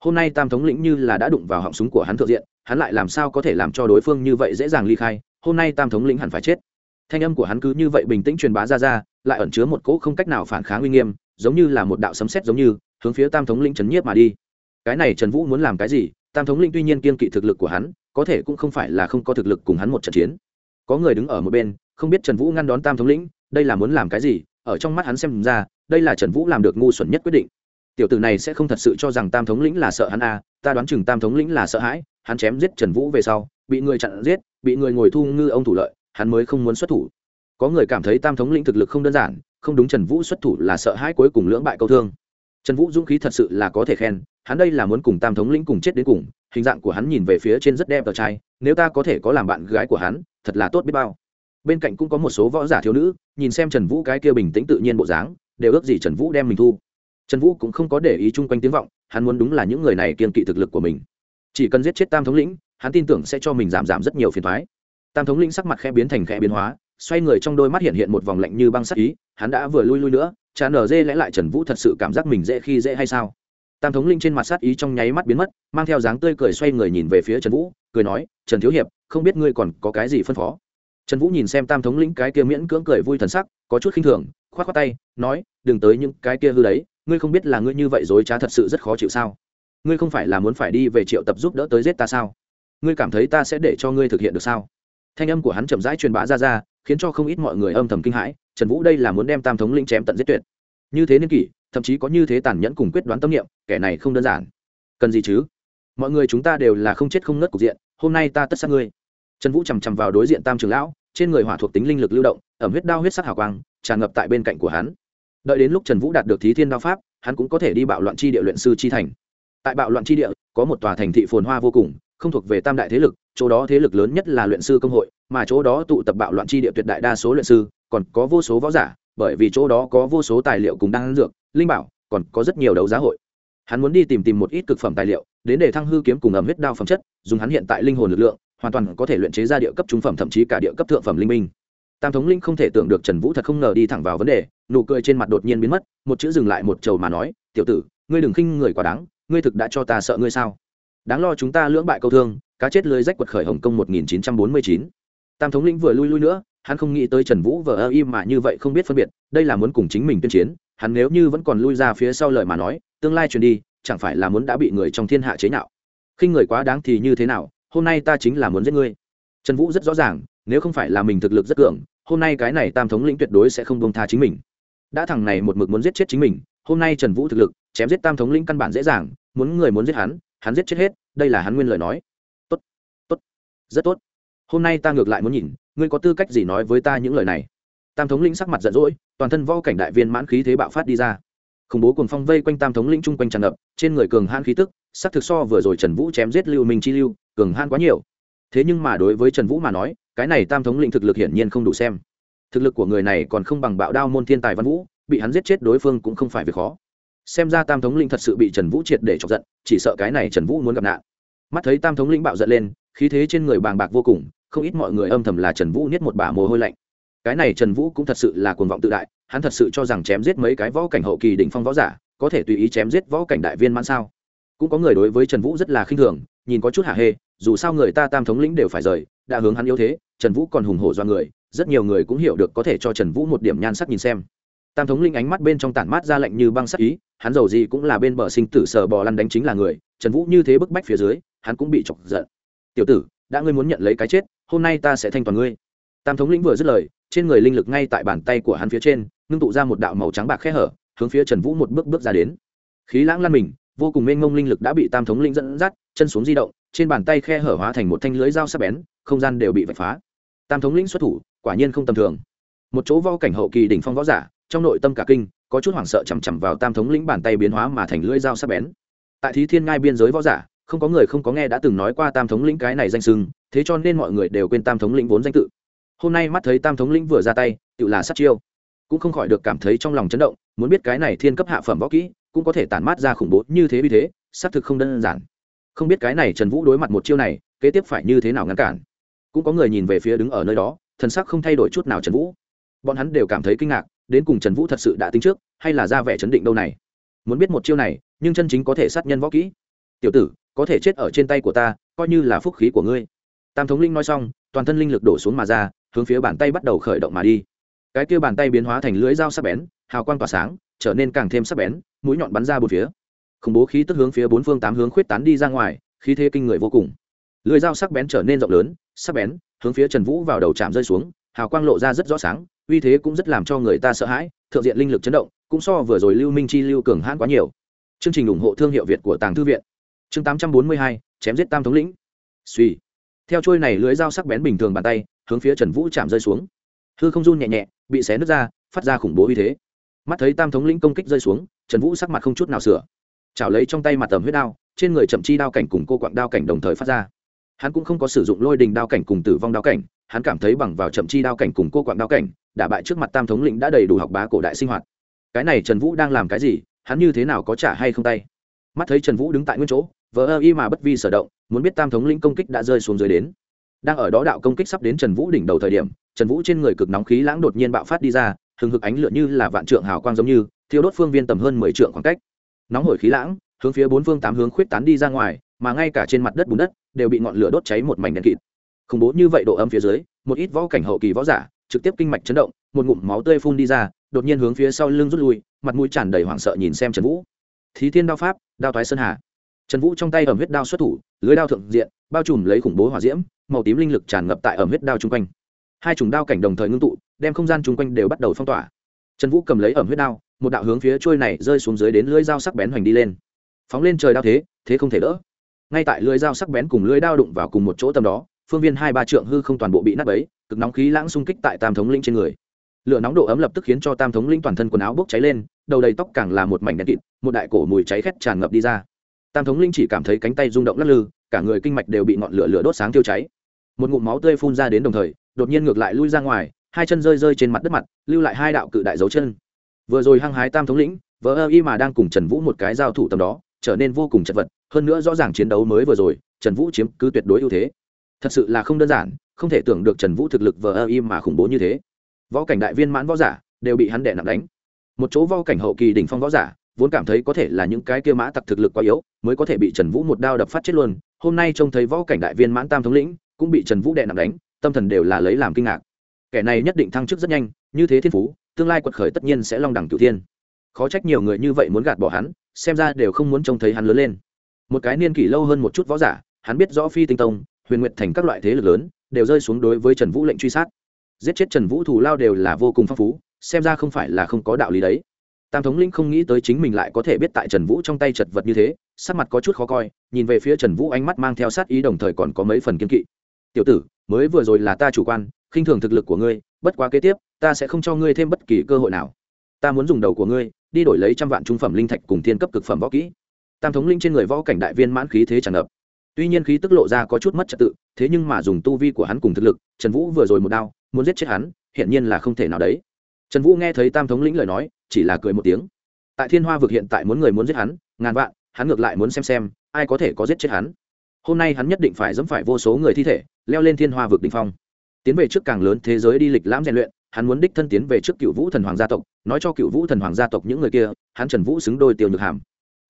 Hôm nay tam thống lĩnh như là đã đụng vào họng súng của hắn thượng diện hắn lại làm sao có thể làm cho đối phương như vậy dễ dàng ly khai hôm nay tam thống lĩnh hẳn phải chết. Thanh âm của hắn cứ như vậy bình tĩnh truyền bá ra ra lại ẩn chứa một cỗ không cách nào phản kháng uy nghiêm, giống như là một đạo sấm sét giống như, hướng phía tam thống lĩnh trấn nhiếp mà đi. Cái này trần vũ muốn làm cái gì? Tam thống lĩnh tuy nhiên kiên kỵ thực lực của hắn, có thể cũng không phải là không có thực lực cùng hắn một trận chiến. Có người đứng ở một bên, không biết trần vũ ngăn đón tam thống lĩnh, đây là muốn làm cái gì? Ở trong mắt hắn xem ra, đây là trần vũ làm được ngu xuẩn nhất quyết định. Tiểu tử này sẽ không thật sự cho rằng tam thống lĩnh là sợ hắn à ta đoán chừng tam thống lĩnh là sợ hãi, hắn chém giết trần vũ về sau, bị người chặn giết, bị người ngồi thu ngư ông thủ lợi, hắn mới không muốn xuất thủ có người cảm thấy tam thống lĩnh thực lực không đơn giản, không đúng trần vũ xuất thủ là sợ hãi cuối cùng lưỡng bại câu thương. Trần vũ dũng khí thật sự là có thể khen, hắn đây là muốn cùng tam thống lĩnh cùng chết đến cùng, hình dạng của hắn nhìn về phía trên rất đẹp tờ trai, nếu ta có thể có làm bạn gái của hắn, thật là tốt biết bao. Bên cạnh cũng có một số võ giả thiếu nữ, nhìn xem trần vũ cái kia bình tĩnh tự nhiên bộ dáng, đều ước gì trần vũ đem mình thu. Trần vũ cũng không có để ý chung quanh tiếng vọng, hắn muốn đúng là những người này kiên kỵ thực lực của mình. Chỉ cần giết chết tam thống lĩnh, hắn tin tưởng sẽ cho mình giảm giảm rất nhiều phiền thoái tam thống lĩnh sắc mặt khẽ biến thành khẽ biến hóa xoay người trong đôi mắt hiện hiện một vòng lạnh như băng sắc ý, hắn đã vừa lui lui nữa, cha nở dê lẽ lại trần vũ thật sự cảm giác mình dễ khi dễ hay sao? Tam thống linh trên mặt sát ý trong nháy mắt biến mất, mang theo dáng tươi cười xoay người nhìn về phía trần vũ, cười nói, trần thiếu hiệp, không biết ngươi còn có cái gì phân phó? Trần vũ nhìn xem tam thống lĩnh cái kia miễn cưỡng cười vui thần sắc, có chút khinh thường k h o á t k tay, nói, đừng tới những cái kia hư đấy, ngươi không biết là ngươi như vậy dối trá thật sự rất khó chịu sao? Ngươi không phải là muốn phải đi về triệu tập giúp đỡ tới giết ta sao? Ngươi cảm thấy ta sẽ để cho ngươi thực hiện được sao? Thanh âm của hắn chậm rãi truyền bá ra ra khiến cho không ít mọi người âm thầm kinh hãi, trần vũ đây là muốn đem tam thống linh chém tận giết tuyệt. Như thế niên kỷ, thậm chí có như thế tàn nhẫn cùng quyết đoán tâm niệm, kẻ này không đơn giản. Cần gì chứ? Mọi người chúng ta đều là không chết không ngất cục diện, hôm nay ta tất sát ngươi. Trần vũ chằm chằm vào đối diện tam trường lão, trên người hỏa thuộc tính linh lực lưu động, ẩm huyết đao huyết sắc hào quang, tràn ngập tại bên cạnh của hắn. Đợi đến lúc trần vũ đạt được thí thiên đao pháp, hắn cũng có thể đi bạo loạn chi địa luyện sư chi thành. Tại bạo loạn chi địa, có một tòa thành thị phồn hoa vô cùng, không thuộc về tam đại thế lực, chỗ đó thế lực lớn nhất là luyện sư công hội mà chỗ đó tụ tập bạo loạn chi địa tuyệt đại đa số luyện sư, còn có vô số võ giả, bởi vì chỗ đó có vô số tài liệu cùng đan dược, linh bảo, còn có rất nhiều đấu giá hội. Hắn muốn đi tìm tìm một ít cực phẩm tài liệu, đến để thăng hư kiếm cùng ẩm huyết đao phẩm chất, dùng hắn hiện tại linh hồn lực lượng, hoàn toàn có thể luyện chế ra địa cấp trung phẩm thậm chí cả địa cấp thượng phẩm linh minh. Tam thống linh không thể tưởng được Trần Vũ thật không ngờ đi thẳng vào vấn đề, nụ cười trên mặt đột nhiên biến mất, một chữ dừng lại một trầu mà nói, "Tiểu tử, ngươi đừng khinh người quá đáng, ngươi thực đã cho ta sợ ngươi sao? Đáng lo chúng ta lưỡng bại câu thương, cá chết lưới rách quật khởi Hồng Kông 1949." Tam thống lĩnh vừa lui lui nữa, hắn không nghĩ tới trần vũ vờ ơ im mà như vậy không biết phân biệt, đây là muốn cùng chính mình tuyên chiến, hắn nếu như vẫn còn lui ra phía sau lời mà nói, tương lai truyền đi, chẳng phải là muốn đã bị người trong thiên hạ chế nhạo. Khi người quá đáng thì như thế nào, hôm nay ta chính là muốn giết ngươi. Trần vũ rất rõ ràng, nếu không phải là mình thực lực rất cường, hôm nay cái này tam thống lĩnh tuyệt đối sẽ không bông tha chính mình. Đã thằng này một mực muốn giết chết chính mình, hôm nay trần vũ thực lực, chém giết tam thống lĩnh căn bản dễ dàng, muốn người muốn giết hắn hắn giết chết hết, đây là hắn nguyên lời nói. Tốt tốt, rất tốt hôm nay ta ngược lại muốn nhìn, ngươi có tư cách gì nói với ta những lời này? Tam thống lĩnh sắc mặt giận dỗi, toàn thân võ cảnh đại viên mãn khí thế bạo phát đi ra. Khủng bố cùng phong vây quanh tam thống lĩnh chung quanh tràn ngập, trên người cường han khí tức, sắc thực so vừa rồi trần vũ chém giết lưu minh chi lưu, cường han quá nhiều. Thế nhưng mà đối với trần vũ mà nói, cái này tam thống lĩnh thực lực hiển nhiên không đủ xem. Thực lực của người này còn không bằng bạo đao môn thiên tài văn vũ, bị hắn giết chết đối phương cũng không phải việc khó. Xem ra tam thống lĩnh thật sự bị trần vũ triệt để chọc giận, chỉ sợ cái này trần vũ muốn gặp nạn. Mắt thấy tam thống lĩnh bạo giận lên, khí thế trên người bàng bạc vô cùng không ít mọi người âm thầm là trần vũ niết một bả mồ hôi lạnh. Cái này trần vũ cũng thật sự là cuồng vọng tự đại, hắn thật sự cho rằng chém giết mấy cái võ cảnh hậu kỳ đỉnh phong võ giả, có thể tùy ý chém giết võ cảnh đại viên mãn sao? Cũng có người đối với trần vũ rất là khinh thường, nhìn có chút hạ hê, dù sao người ta tam thống lĩnh đều phải rời, đã hướng hắn yếu thế, trần vũ còn hùng hổ do người, rất nhiều người cũng hiểu được có thể cho trần vũ một điểm nhan sắc nhìn xem. Tam thống linh ánh mắt bên trong tản mát ra lệnh như băng sắc ý, hắn giàu gì cũng là bên bờ sinh tử sờ bò lăn đánh chính là người, trần vũ như thế bức bách phía dưới, hắn cũng bị chọc giận. Tiểu tử, đã ngươi muốn nhận lấy cái chết hôm nay ta sẽ thanh toàn ngươi. Tam thống lĩnh vừa dứt lời, trên người linh lực ngay tại bàn tay của hắn phía trên, ngưng tụ ra một đạo màu trắng bạc khe hở, hướng phía trần vũ một bước bước ra đến. Khí lãng lăn mình, vô cùng mênh mông linh lực đã bị tam thống lĩnh dẫn dắt, chân xuống di động, trên bàn tay khe hở hóa thành một thanh lưới dao sắc bén, không gian đều bị vạch phá. Tam thống lĩnh xuất thủ, quả nhiên không tầm thường. Một chỗ vo cảnh hậu kỳ đỉnh phong võ giả, trong nội tâm cả kinh, có chút hoảng sợ chằm chằm vào tam thống lĩnh bàn tay biến hóa mà thành lưỡi dao sắc bén. Tại thí thiên ngai biên giới võ giả không có người không có nghe đã từng nói qua tam thống lĩnh cái này danh sưng, thế cho nên mọi người đều quên tam thống lĩnh vốn danh tự. Hôm nay mắt thấy tam thống lĩnh vừa ra tay, tự là sát chiêu. Cũng không khỏi được cảm thấy trong lòng chấn động, muốn biết cái này thiên cấp hạ phẩm võ kỹ, cũng có thể tản mát ra khủng bố như thế vì thế, xác thực không đơn giản. Không biết cái này trần vũ đối mặt một chiêu này, kế tiếp phải như thế nào ngăn cản. Cũng có người nhìn về phía đứng ở nơi đó, thần sắc không thay đổi chút nào trần vũ. Bọn hắn đều cảm thấy kinh ngạc, đến cùng trần vũ thật sự đã tính trước, hay là ra vẻ chấn định đâu này. Muốn biết một chiêu này, nhưng chân chính có thể sát nhân võ kỹ. Tiểu tử có thể chết ở trên tay của ta, coi như là phúc khí của ngươi. Tam thống linh nói xong, toàn thân linh lực đổ xuống mà ra, hướng phía bàn tay bắt đầu khởi động mà đi. Cái kia bàn tay biến hóa thành lưới dao sắc bén, hào quang tỏa sáng, trở nên càng thêm sắc bén, mũi nhọn bắn ra bốn phía. Khủng bố khí tức hướng phía bốn phương tám hướng khuyết tán đi ra ngoài, khí thế kinh người vô cùng. Lưới dao sắc bén trở nên rộng lớn, sắc bén, hướng phía trần vũ vào đầu chạm rơi xuống, hào quang lộ ra rất rõ sáng, uy thế cũng rất làm cho người ta sợ hãi, thượng diện linh lực chấn động, cũng so vừa rồi lưu minh chi, lưu cường hãn quá nhiều. Chương trình ủng hộ thương hiệu việt của tàng thư viện chương tám trăm bốn mươi hai, chém giết tam thống lĩnh. Suy theo trôi này lưới dao sắc bén bình thường bàn tay, hướng phía trần vũ chạm rơi xuống. Hư không run nhẹ nhẹ, bị xé nứt ra, phát ra khủng bố uy thế. Mắt thấy tam thống lĩnh công kích rơi xuống, trần vũ sắc mặt không chút nào sửa. Chảo lấy trong tay mặt tầm huyết đao, trên người chậm chi đao cảnh cùng cô quặng đao cảnh đồng thời phát ra. Hắn cũng không có sử dụng lôi đình đao cảnh cùng tử vong đao cảnh, hắn cảm thấy bằng vào chậm chi đao cảnh cùng cô quạng đao cảnh đả bại trước mặt tam thống lĩnh đã đầy đủ học bá cổ đại sinh hoạt. Cái này trần vũ đang làm cái gì, hắn như thế nào có trả hay không tay? Mắt thấy trần vũ đứng tại nguyên chỗ vờ ơ y mà bất vi sở động, muốn biết tam thống lĩnh công kích đã rơi xuống dưới đến. Đang ở đó đạo công kích sắp đến trần vũ đỉnh đầu thời điểm, trần vũ trên người cực nóng khí lãng đột nhiên bạo phát đi ra, hừng hực ánh lửa như là vạn trượng hào quang giống như, thiêu đốt phương viên tầm hơn mười trượng khoảng cách. Nóng hổi khí lãng, hướng phía bốn phương tám hướng khuyết tán đi ra ngoài, mà ngay cả trên mặt đất bùn đất đều bị ngọn lửa đốt cháy một mảnh đen kịt. Khủng bố như vậy độ âm phía dưới, một ít võ cảnh hậu kỳ võ giả trực tiếp kinh mạch chấn động, một ngụm máu tươi phun đi ra, đột nhiên hướng phía sau lưng rút lui, mặt mũi tràn đầy hoảng sợ nhìn xem trần vũ. Thí thiên đao pháp, đao thoái sơn hà trần vũ trong tay ẩm huyết đao xuất thủ, lưới đao thượng diện, bao trùm lấy khủng bố hỏa diễm, màu tím linh lực tràn ngập tại ẩm huyết đao chung quanh. Hai chủng đao cảnh đồng thời ngưng tụ, đem không gian chung quanh đều bắt đầu phong tỏa. Trần vũ cầm lấy ẩm huyết đao, một đạo hướng phía trôi này rơi xuống dưới đến lưới dao sắc bén hoành đi lên. Phóng lên trời đao thế thế không thể đỡ. Ngay tại lưới dao sắc bén cùng lưới đao đụng vào cùng một chỗ tầm đó, phương viên hai ba trượng hư không toàn bộ bị nát bấy, cực nóng khí lãng xung kích tại tam thống linh trên người. Lửa nóng độ ấm lập tức khiến cho tam thống linh toàn thân quần áo bốc cháy lên, đầu đầy tóc càng là một mảnh đen kịt, một đại cổ mùi cháy khét tràn ngập đi ra tam thống linh chỉ cảm thấy cánh tay rung động lắc lư, cả người kinh mạch đều bị ngọn lửa lửa đốt sáng tiêu cháy. Một ngụm máu tươi phun ra đến đồng thời, đột nhiên ngược lại lui ra ngoài, hai chân rơi rơi trên mặt đất mặt, lưu lại hai đạo cự đại dấu chân. Vừa rồi hăng hái tam thống lĩnh vợ ơ y mà đang cùng trần vũ một cái giao thủ tầm đó, trở nên vô cùng chật vật, hơn nữa rõ ràng chiến đấu mới vừa rồi, trần vũ chiếm cứ tuyệt đối ưu thế. Thật sự là không đơn giản, không thể tưởng được trần vũ thực lực vờ ơ y mà khủng bố như thế. Võ cảnh đại viên mãn võ giả đều bị hắn đẻ nặng đánh. Một chỗ võ cảnh hậu kỳ đỉnh phong võ giả vốn cảm thấy có thể là những cái kia mã tặc thực lực quá yếu, mới có thể bị trần vũ một đao đập phát chết luôn. Hôm nay trông thấy võ cảnh đại viên mãn tam thống lĩnh, cũng bị trần vũ đè nặng đánh, tâm thần đều là lấy làm kinh ngạc. Kẻ này nhất định thăng chức rất nhanh, như thế thiên phú, tương lai quật khởi tất nhiên sẽ long đẳng cửu thiên. Khó trách nhiều người như vậy muốn gạt bỏ hắn, xem ra đều không muốn trông thấy hắn lớn lên. Một cái niên kỷ lâu hơn một chút võ giả, hắn biết rõ phi tinh tông, huyền nguyệt thành các loại thế lực lớn, đều rơi xuống đối với trần vũ lệnh truy sát. Giết chết trần vũ thù lao đều là vô cùng phong phú, xem ra không phải là không có đạo lý đấy tam thống lĩnh không nghĩ tới chính mình lại có thể biết tại trần vũ trong tay chật vật như thế, sắc mặt có chút khó coi, nhìn về phía trần vũ ánh mắt mang theo sát ý đồng thời còn có mấy phần kiên kỵ. Tiểu tử, mới vừa rồi là ta chủ quan, khinh thường thực lực của ngươi, bất quá kế tiếp, ta sẽ không cho ngươi thêm bất kỳ cơ hội nào. Ta muốn dùng đầu của ngươi, đi đổi lấy trăm vạn trung phẩm linh thạch cùng thiên cấp cực phẩm võ kỹ. Tam thống linh trên người võ cảnh đại viên mãn khí thế tràn ngập. Tuy nhiên khí tức lộ ra có chút mất trật tự, thế nhưng mà dùng tu vi của hắn cùng thực lực, trần vũ vừa rồi một đao, muốn giết chết hắn hiện nhiên là không thể nào đấy trần vũ nghe thấy tam thống lĩnh lời nói, chỉ là cười một tiếng. Tại thiên hoa vực hiện tại muốn người muốn giết hắn, ngàn vạn, hắn ngược lại muốn xem xem, ai có thể có giết chết hắn. Hôm nay hắn nhất định phải dẫm phải vô số người thi thể, leo lên thiên hoa vực đỉnh phong. Tiến về trước càng lớn thế giới đi lịch lãm rèn luyện, hắn muốn đích thân tiến về trước cựu vũ thần hoàng gia tộc. Nói cho cựu vũ thần hoàng gia tộc những người kia, hắn trần vũ xứng đôi tiêu nhược hàm.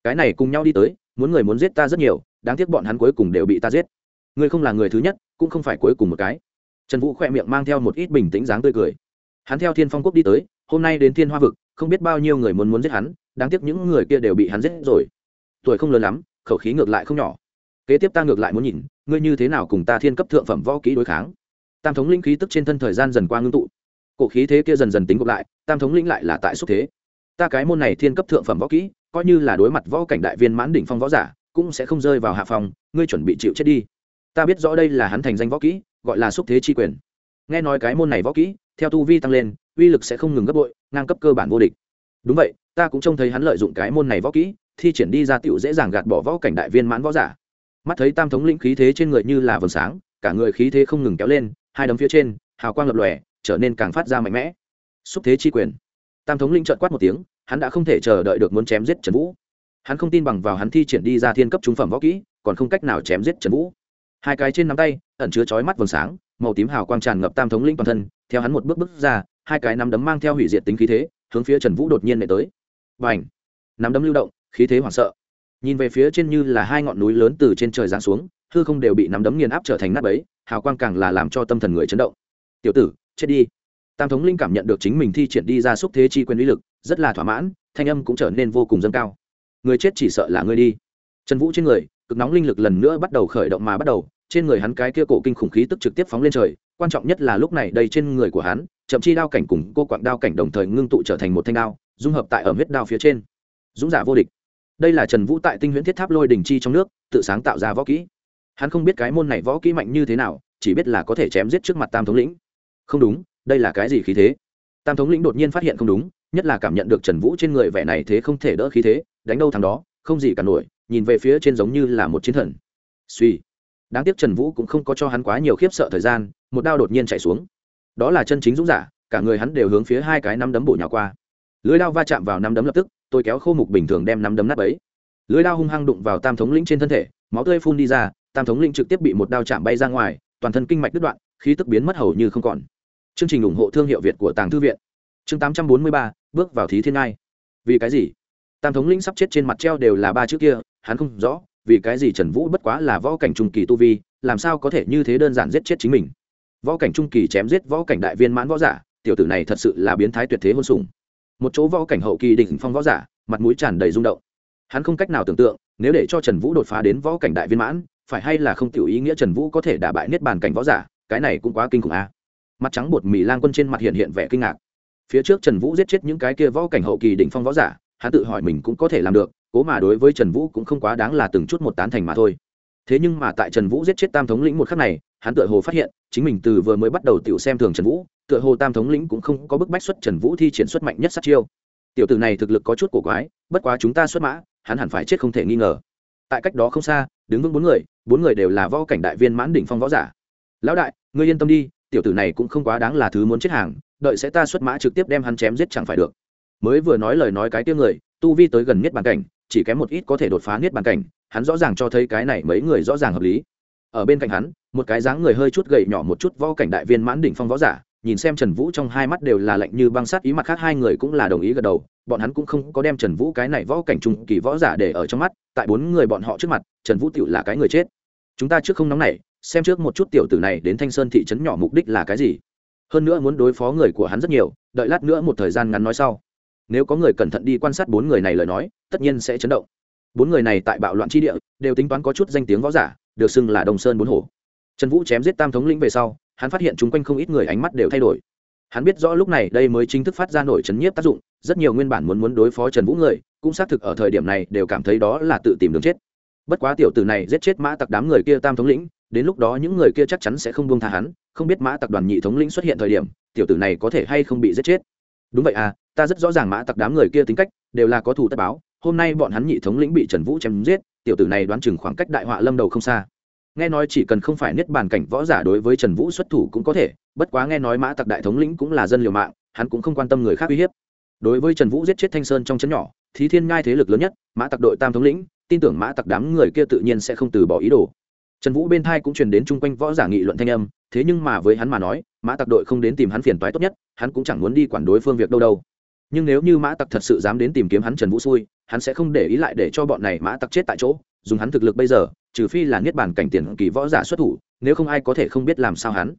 Cái này cùng nhau đi tới, muốn người muốn giết ta rất nhiều, đáng tiếc bọn hắn cuối cùng đều bị ta giết. Ngươi không là người thứ nhất, cũng không phải cuối cùng một cái. Trần vũ khoe miệng mang theo một ít bình tĩnh dáng tươi cười hắn theo thiên phong quốc đi tới, hôm nay đến thiên hoa vực, không biết bao nhiêu người muốn muốn giết hắn, đáng tiếc những người kia đều bị hắn giết rồi. Tuổi không lớn lắm, khẩu khí ngược lại không nhỏ. Kế tiếp ta ngược lại muốn nhìn, ngươi như thế nào cùng ta thiên cấp thượng phẩm võ kỹ đối kháng. Tam thống linh khí tức trên thân thời gian dần qua ngưng tụ. Cổ khí thế kia dần dần tính gộp lại, tam thống lĩnh lại là tại xúc thế. Ta cái môn này thiên cấp thượng phẩm võ kỹ, coi như là đối mặt võ cảnh đại viên mãn đỉnh phong võ giả, cũng sẽ không rơi vào hạ phòng, ngươi chuẩn bị chịu chết đi. Ta biết rõ đây là hắn thành danh võ kỹ, gọi là xúc thế chi quyền. Nghe nói cái môn này võ kỹ theo tu vi tăng lên, uy lực sẽ không ngừng gấp bội, ngang cấp cơ bản vô địch. Đúng vậy, ta cũng trông thấy hắn lợi dụng cái môn này võ kỹ, thi triển đi ra tựu dễ dàng gạt bỏ võ cảnh đại viên mãn võ giả. Mắt thấy tam thống lĩnh khí thế trên người như là vầng sáng, cả người khí thế không ngừng kéo lên, hai đấm phía trên, hào quang lập lòe, trở nên càng phát ra mạnh mẽ. Xúc thế chi quyền. Tam thống lĩnh trợn quát một tiếng, hắn đã không thể chờ đợi được muốn chém giết trần vũ. Hắn không tin bằng vào hắn thi triển đi ra thiên cấp trung phẩm võ kỹ, còn không cách nào chém giết trần vũ. Hai cái trên nắm tay, ẩn chứa chói mắt vầng sáng, màu tím hào quang tràn ngập tam thống lĩnh toàn thân theo hắn một bước bước ra, hai cái nắm đấm mang theo hủy diệt tính khí thế, hướng phía trần vũ đột nhiên nệ tới. Và ảnh nắm đấm lưu động, khí thế hoảng sợ. Nhìn về phía trên như là hai ngọn núi lớn từ trên trời giáng xuống, hư không đều bị nắm đấm nghiền áp trở thành nắp ấy hào quang càng là làm cho tâm thần người chấn động. Tiểu tử, chết đi. Tam thống linh cảm nhận được chính mình thi triển đi ra xúc thế chi quyền uy lực, rất là thỏa mãn, thanh âm cũng trở nên vô cùng dâng cao. Người chết chỉ sợ là ngươi đi. Trần vũ trên người, cực nóng linh lực lần nữa bắt đầu khởi động mà bắt đầu, trên người hắn cái kia cổ kinh khủng khí tức trực tiếp phóng lên trời quan trọng nhất là lúc này đây trên người của hắn, chậm chi đao cảnh cùng cô quạng đao cảnh đồng thời ngưng tụ trở thành một thanh đao, dung hợp tại ở huyết đao phía trên. Dũng giả vô địch. Đây là trần vũ tại tinh huyễn thiết tháp lôi đình chi trong nước, tự sáng tạo ra võ kỹ. Hắn không biết cái môn này võ kỹ mạnh như thế nào, chỉ biết là có thể chém giết trước mặt tam thống lĩnh. Không đúng, đây là cái gì khí thế? Tam thống lĩnh đột nhiên phát hiện không đúng, nhất là cảm nhận được trần vũ trên người vẻ này thế không thể đỡ khí thế, đánh đâu thằng đó, không gì cả nổi, nhìn về phía trên giống như là một chiến thần. Suy đáng tiếc trần vũ cũng không có cho hắn quá nhiều khiếp sợ thời gian, một đao đột nhiên chạy xuống. Đó là chân chính dũng giả, cả người hắn đều hướng phía hai cái nắm đấm bổ nhào qua. Lưới đao va chạm vào nắm đấm lập tức, tôi kéo khô mục bình thường đem nắm đấm nát ấy lưới đao hung hăng đụng vào tam thống lĩnh trên thân thể, máu tươi phun đi ra, tam thống lĩnh trực tiếp bị một đao chạm bay ra ngoài, toàn thân kinh mạch đứt đoạn, khí tức biến mất hầu như không còn. Chương trình ủng hộ thương hiệu việt của tàng thư viện. Chương tám trăm bốn mươi ba, bước vào thí thiên ngai. Vì cái gì? Tam thống lĩnh sắp chết trên mặt treo đều là ba chữ kia, hắn không rõ vì cái gì trần vũ bất quá là võ cảnh trung kỳ tu vi, làm sao có thể như thế đơn giản giết chết chính mình? Võ cảnh trung kỳ chém giết võ cảnh đại viên mãn võ giả, tiểu tử này thật sự là biến thái tuyệt thế hôn sùng một chỗ võ cảnh hậu kỳ đỉnh phong võ giả, mặt mũi tràn đầy rung động. Hắn không cách nào tưởng tượng, nếu để cho trần vũ đột phá đến võ cảnh đại viên mãn, phải hay là không tiểu ý nghĩa trần vũ có thể đả bại niết bàn cảnh võ giả, cái này cũng quá kinh khủng a. Mặt trắng bột mì lang quân trên mặt hiện hiện vẻ kinh ngạc. Phía trước trần vũ giết chết những cái kia võ cảnh hậu kỳ đỉnh phong võ giả, hắn tự hỏi mình cũng có thể làm được cố mà đối với trần vũ cũng không quá đáng là từng chút một tán thành mà thôi. Thế nhưng mà tại trần vũ giết chết tam thống lĩnh một khắc này, hắn tự hồ phát hiện, chính mình từ vừa mới bắt đầu tiểu xem thường trần vũ, tựa hồ tam thống lĩnh cũng không có bức bách xuất trần vũ thi triển xuất mạnh nhất sát chiêu. Tiểu tử này thực lực có chút cổ quái, bất quá chúng ta xuất mã, hắn hẳn phải chết không thể nghi ngờ. Tại cách đó không xa, đứng vững bốn người bốn người đều là võ cảnh đại viên mãn đỉnh phong võ giả. Lão đại, ngươi yên tâm đi, tiểu tử này cũng không quá đáng là thứ muốn chết hàng, đợi sẽ ta xuất mã trực tiếp đem hắn chém giết chẳng phải được. Mới vừa nói lời nói cái tiếng người, tu vi tới gần nhất bàn cảnh chỉ kém một ít có thể đột phá niết bàn cảnh, hắn rõ ràng cho thấy cái này mấy người rõ ràng hợp lý. Ở bên cạnh hắn, một cái dáng người hơi chút gầy nhỏ một chút võ cảnh đại viên mãn đỉnh phong võ giả, nhìn xem trần vũ trong hai mắt đều là lạnh như băng sát ý mặt khác hai người cũng là đồng ý gật đầu, bọn hắn cũng không có đem trần vũ cái này võ cảnh trung kỳ võ giả để ở trong mắt, tại bốn người bọn họ trước mặt, trần vũ tựu là cái người chết. Chúng ta trước không nóng này xem trước một chút tiểu tử này đến thanh sơn thị trấn nhỏ mục đích là cái gì. Hơn nữa muốn đối phó người của hắn rất nhiều, đợi lát nữa một thời gian ngắn nói sau nếu có người cẩn thận đi quan sát bốn người này lời nói, tất nhiên sẽ chấn động. Bốn người này tại bạo loạn tri địa, đều tính toán có chút danh tiếng võ giả, được xưng là đồng sơn bốn hổ. Trần vũ chém giết tam thống lĩnh về sau, hắn phát hiện chung quanh không ít người ánh mắt đều thay đổi. Hắn biết rõ lúc này đây mới chính thức phát ra nổi chấn nhiếp tác dụng, rất nhiều nguyên bản muốn muốn đối phó trần vũ người, cũng xác thực ở thời điểm này đều cảm thấy đó là tự tìm đường chết. Bất quá tiểu tử này giết chết mã tặc đám người kia tam thống lĩnh, đến lúc đó những người kia chắc chắn sẽ không buông tha hắn, không biết mã tặc đoàn nhị thống lĩnh xuất hiện thời điểm, tiểu tử này có thể hay không bị giết chết. Đúng vậy à ta rất rõ ràng mã tặc đám người kia tính cách, đều là có thù tất báo, hôm nay bọn hắn nhị thống lĩnh bị trần vũ chém giết, tiểu tử này đoán chừng khoảng cách đại họa lâm đầu không xa. Nghe nói chỉ cần không phải niết bàn cảnh võ giả đối với trần vũ xuất thủ cũng có thể, bất quá nghe nói mã tặc đại thống lĩnh cũng là dân liều mạng, hắn cũng không quan tâm người khác uy hiếp. Đối với trần vũ giết chết thanh sơn trong chấn nhỏ, thí thiên ngai thế lực lớn nhất, mã tặc đội tam thống lĩnh, tin tưởng mã tặc đám người kia tự nhiên sẽ không từ bỏ ý đồ. Trần vũ bên thai cũng truyền đến chung quanh võ giả nghị luận thanh âm, thế nhưng mà với hắn mà nói, mã tặc đội không đến tìm hắn phiền toái tốt nhất, hắn cũng chẳng muốn đi quản đối phương việc đâu đâu nhưng nếu như mã tặc thật sự dám đến tìm kiếm hắn trần vũ xui, hắn sẽ không để ý lại để cho bọn này mã tặc chết tại chỗ, dùng hắn thực lực bây giờ, trừ phi là niết bàn cảnh tiền kỳ võ giả xuất thủ, nếu không ai có thể không biết làm sao hắn.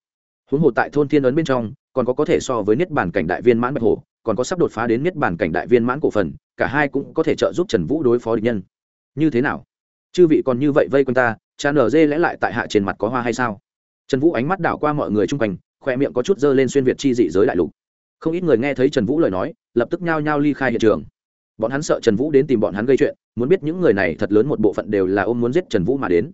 Huống hồ tại thôn thiên ấn bên trong, còn có có thể so với niết bàn cảnh đại viên mãn bạch hổ, còn có sắp đột phá đến niết bàn cảnh đại viên mãn cổ phần, cả hai cũng có thể trợ giúp trần vũ đối phó địch nhân. Như thế nào? Chư vị còn như vậy vây quanh ta, cha nở dê lẽ lại tại hạ trên mặt có hoa hay sao? Trần vũ ánh mắt đảo qua mọi người chung quanh, khoe miệng có chút dơ lên xuyên việt chi dị giới đại lục không ít người nghe thấy trần vũ lời nói, lập tức nhao nhao ly khai hiện trường. Bọn hắn sợ trần vũ đến tìm bọn hắn gây chuyện, muốn biết những người này thật lớn một bộ phận đều là ôm muốn giết trần vũ mà đến.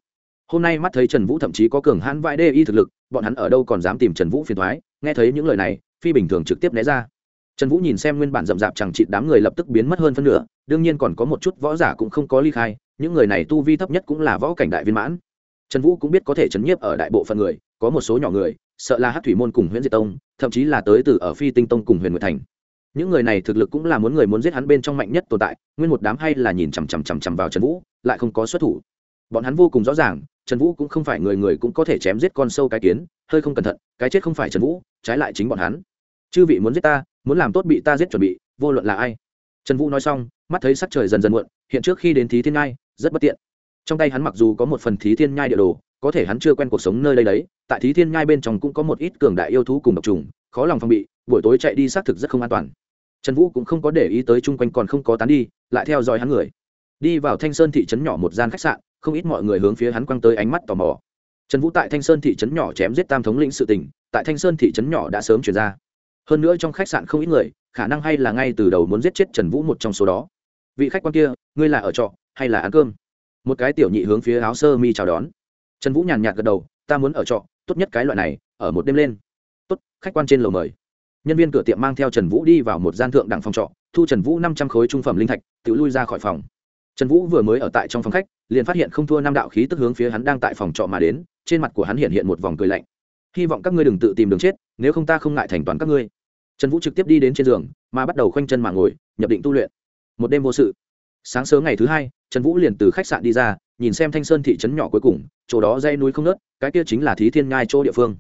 Hôm nay mắt thấy trần vũ thậm chí có cường hãn vãi đê y thực lực, bọn hắn ở đâu còn dám tìm trần vũ phiền thoái nghe thấy những lời này, phi bình thường trực tiếp né ra. Trần vũ nhìn xem nguyên bản rậm rạp chẳng trị đám người lập tức biến mất hơn phân nửa, đương nhiên còn có một chút võ giả cũng không có ly khai, những người này tu vi thấp nhất cũng là võ cảnh đại viên mãn. Trần vũ cũng biết có thể chấn nhiếp ở đại bộ phận người, có một số nhỏ người sợ là hát thủy môn cùng huyện diệt tông, thậm chí là tới từ ở phi tinh tông cùng huyền nguyệt thành. Những người này thực lực cũng là muốn người muốn giết hắn bên trong mạnh nhất tồn tại, nguyên một đám hay là nhìn chằm chằm chằm chằm vào trần vũ, lại không có xuất thủ. Bọn hắn vô cùng rõ ràng, trần vũ cũng không phải người người cũng có thể chém giết con sâu cái kiến, hơi không cẩn thận, cái chết không phải trần vũ, trái lại chính bọn hắn. Chư vị muốn giết ta, muốn làm tốt bị ta giết chuẩn bị, vô luận là ai. Trần vũ nói xong, mắt thấy sắc trời dần dần muộn, hiện trước khi đến thí thiên ngai, rất bất tiện. Trong tay hắn mặc dù có một phần thí thiên nhai địa đồ có thể hắn chưa quen cuộc sống nơi đây đấy, tại thí thiên nhai bên trong cũng có một ít cường đại yêu thú cùng độc trùng, khó lòng phòng bị, buổi tối chạy đi xác thực rất không an toàn. Trần vũ cũng không có để ý tới chung quanh còn không có tán đi, lại theo dõi hắn người. Đi vào thanh sơn thị trấn nhỏ một gian khách sạn, không ít mọi người hướng phía hắn quăng tới ánh mắt tò mò. Trần vũ tại thanh sơn thị trấn nhỏ chém giết tam thống lĩnh sự tình, tại thanh sơn thị trấn nhỏ đã sớm chuyển ra. Hơn nữa trong khách sạn không ít người, khả năng hay là ngay từ đầu muốn giết chết trần vũ một trong số đó. Vị khách quan kia, ngươi là ở trọ hay là ăn cơm? Một cái tiểu nhị hướng phía áo sơ mi chào đón trần vũ nhàn nhạt gật đầu, ta muốn ở trọ, tốt nhất cái loại này, ở một đêm lên. Tốt, khách quan trên lầu mời. Nhân viên cửa tiệm mang theo trần vũ đi vào một gian thượng đẳng phòng trọ, thu trần vũ năm trăm khối trung phẩm linh thạch, tự lui ra khỏi phòng. Trần vũ vừa mới ở tại trong phòng khách, liền phát hiện không thua năm đạo khí tức hướng phía hắn đang tại phòng trọ mà đến, trên mặt của hắn hiện hiện một vòng cười lạnh. Hy vọng các ngươi đừng tự tìm đường chết, nếu không ta không ngại thành toàn các ngươi. Trần vũ trực tiếp đi đến trên giường, mà bắt đầu khoanh chân mà ngồi, nhập định tu luyện. Một đêm vô sự sáng sớm ngày thứ hai, trần vũ liền từ khách sạn đi ra, nhìn xem thanh sơn thị trấn nhỏ cuối cùng, chỗ đó dây núi không nớt cái kia chính là thí thiên nhai chỗ địa phương.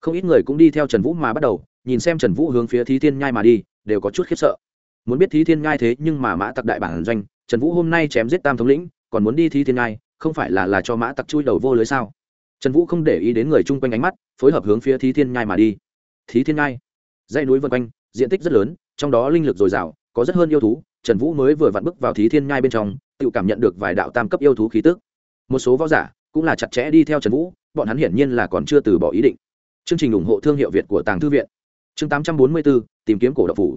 Không ít người cũng đi theo trần vũ mà bắt đầu, nhìn xem trần vũ hướng phía thí thiên nhai mà đi, đều có chút khiếp sợ. Muốn biết thí thiên nhai thế nhưng mà mã tặc đại bản doanh, trần vũ hôm nay chém giết tam thống lĩnh, còn muốn đi thí thiên nhai, không phải là là cho mã tặc chui đầu vô lưới sao? Trần vũ không để ý đến người chung quanh ánh mắt, phối hợp hướng phía thí thiên nhai mà đi. Thí thiên nhai. Dãy núi vân quanh, diện tích rất lớn, trong đó linh lực dồi dào, có rất hơn yêu thú trần vũ mới vừa vặn bước vào thí thiên nhai bên trong, tự cảm nhận được vài đạo tam cấp yêu thú khí tức. Một số võ giả cũng là chặt chẽ đi theo trần vũ, bọn hắn hiển nhiên là còn chưa từ bỏ ý định. Chương trình ủng hộ thương hiệu việt của tàng thư viện. Chương tám trăm bốn mươi bốn tìm kiếm cổ độc phủ.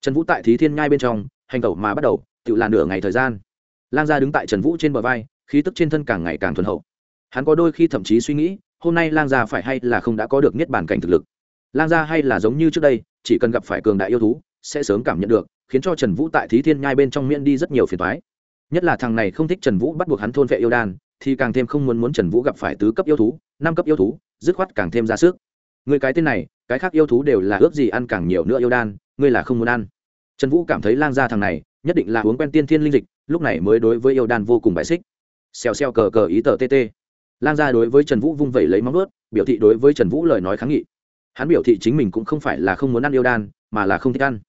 Trần vũ tại thí thiên nhai bên trong, hành tẩu mà bắt đầu, tự là nửa ngày thời gian. Lang gia đứng tại trần vũ trên bờ vai, khí tức trên thân càng ngày càng thuần hậu. Hắn có đôi khi thậm chí suy nghĩ, hôm nay lang gia phải hay là không đã có được niết bàn cảnh thực lực. Lang gia hay là giống như trước đây, chỉ cần gặp phải cường đại yêu thú, sẽ sớm cảm nhận được khiến cho trần vũ tại thí thiên nhai bên trong miễn đi rất nhiều phiền toái. Nhất là thằng này không thích trần vũ bắt buộc hắn thôn vệ yêu đan thì càng thêm không muốn muốn trần vũ gặp phải tứ cấp yêu thú, năm cấp yêu thú, dứt khoát càng thêm ra sức. Người cái tên này, cái khác yêu thú đều là ước gì ăn càng nhiều nữa yêu đan ngươi là không muốn ăn. Trần vũ cảm thấy lang gia thằng này, nhất định là uống quen tiên thiên linh dịch, lúc này mới đối với yêu đan vô cùng bài xích. Xèo xèo cờ cờ ý tờ tt lang gia đối với trần vũ vung vẩy lấy móng ướt biểu thị đối với trần vũ lời nói kháng nghị. Hắn biểu thị chính mình cũng không phải là không muốn ăn yêu đan mà là không thích ăn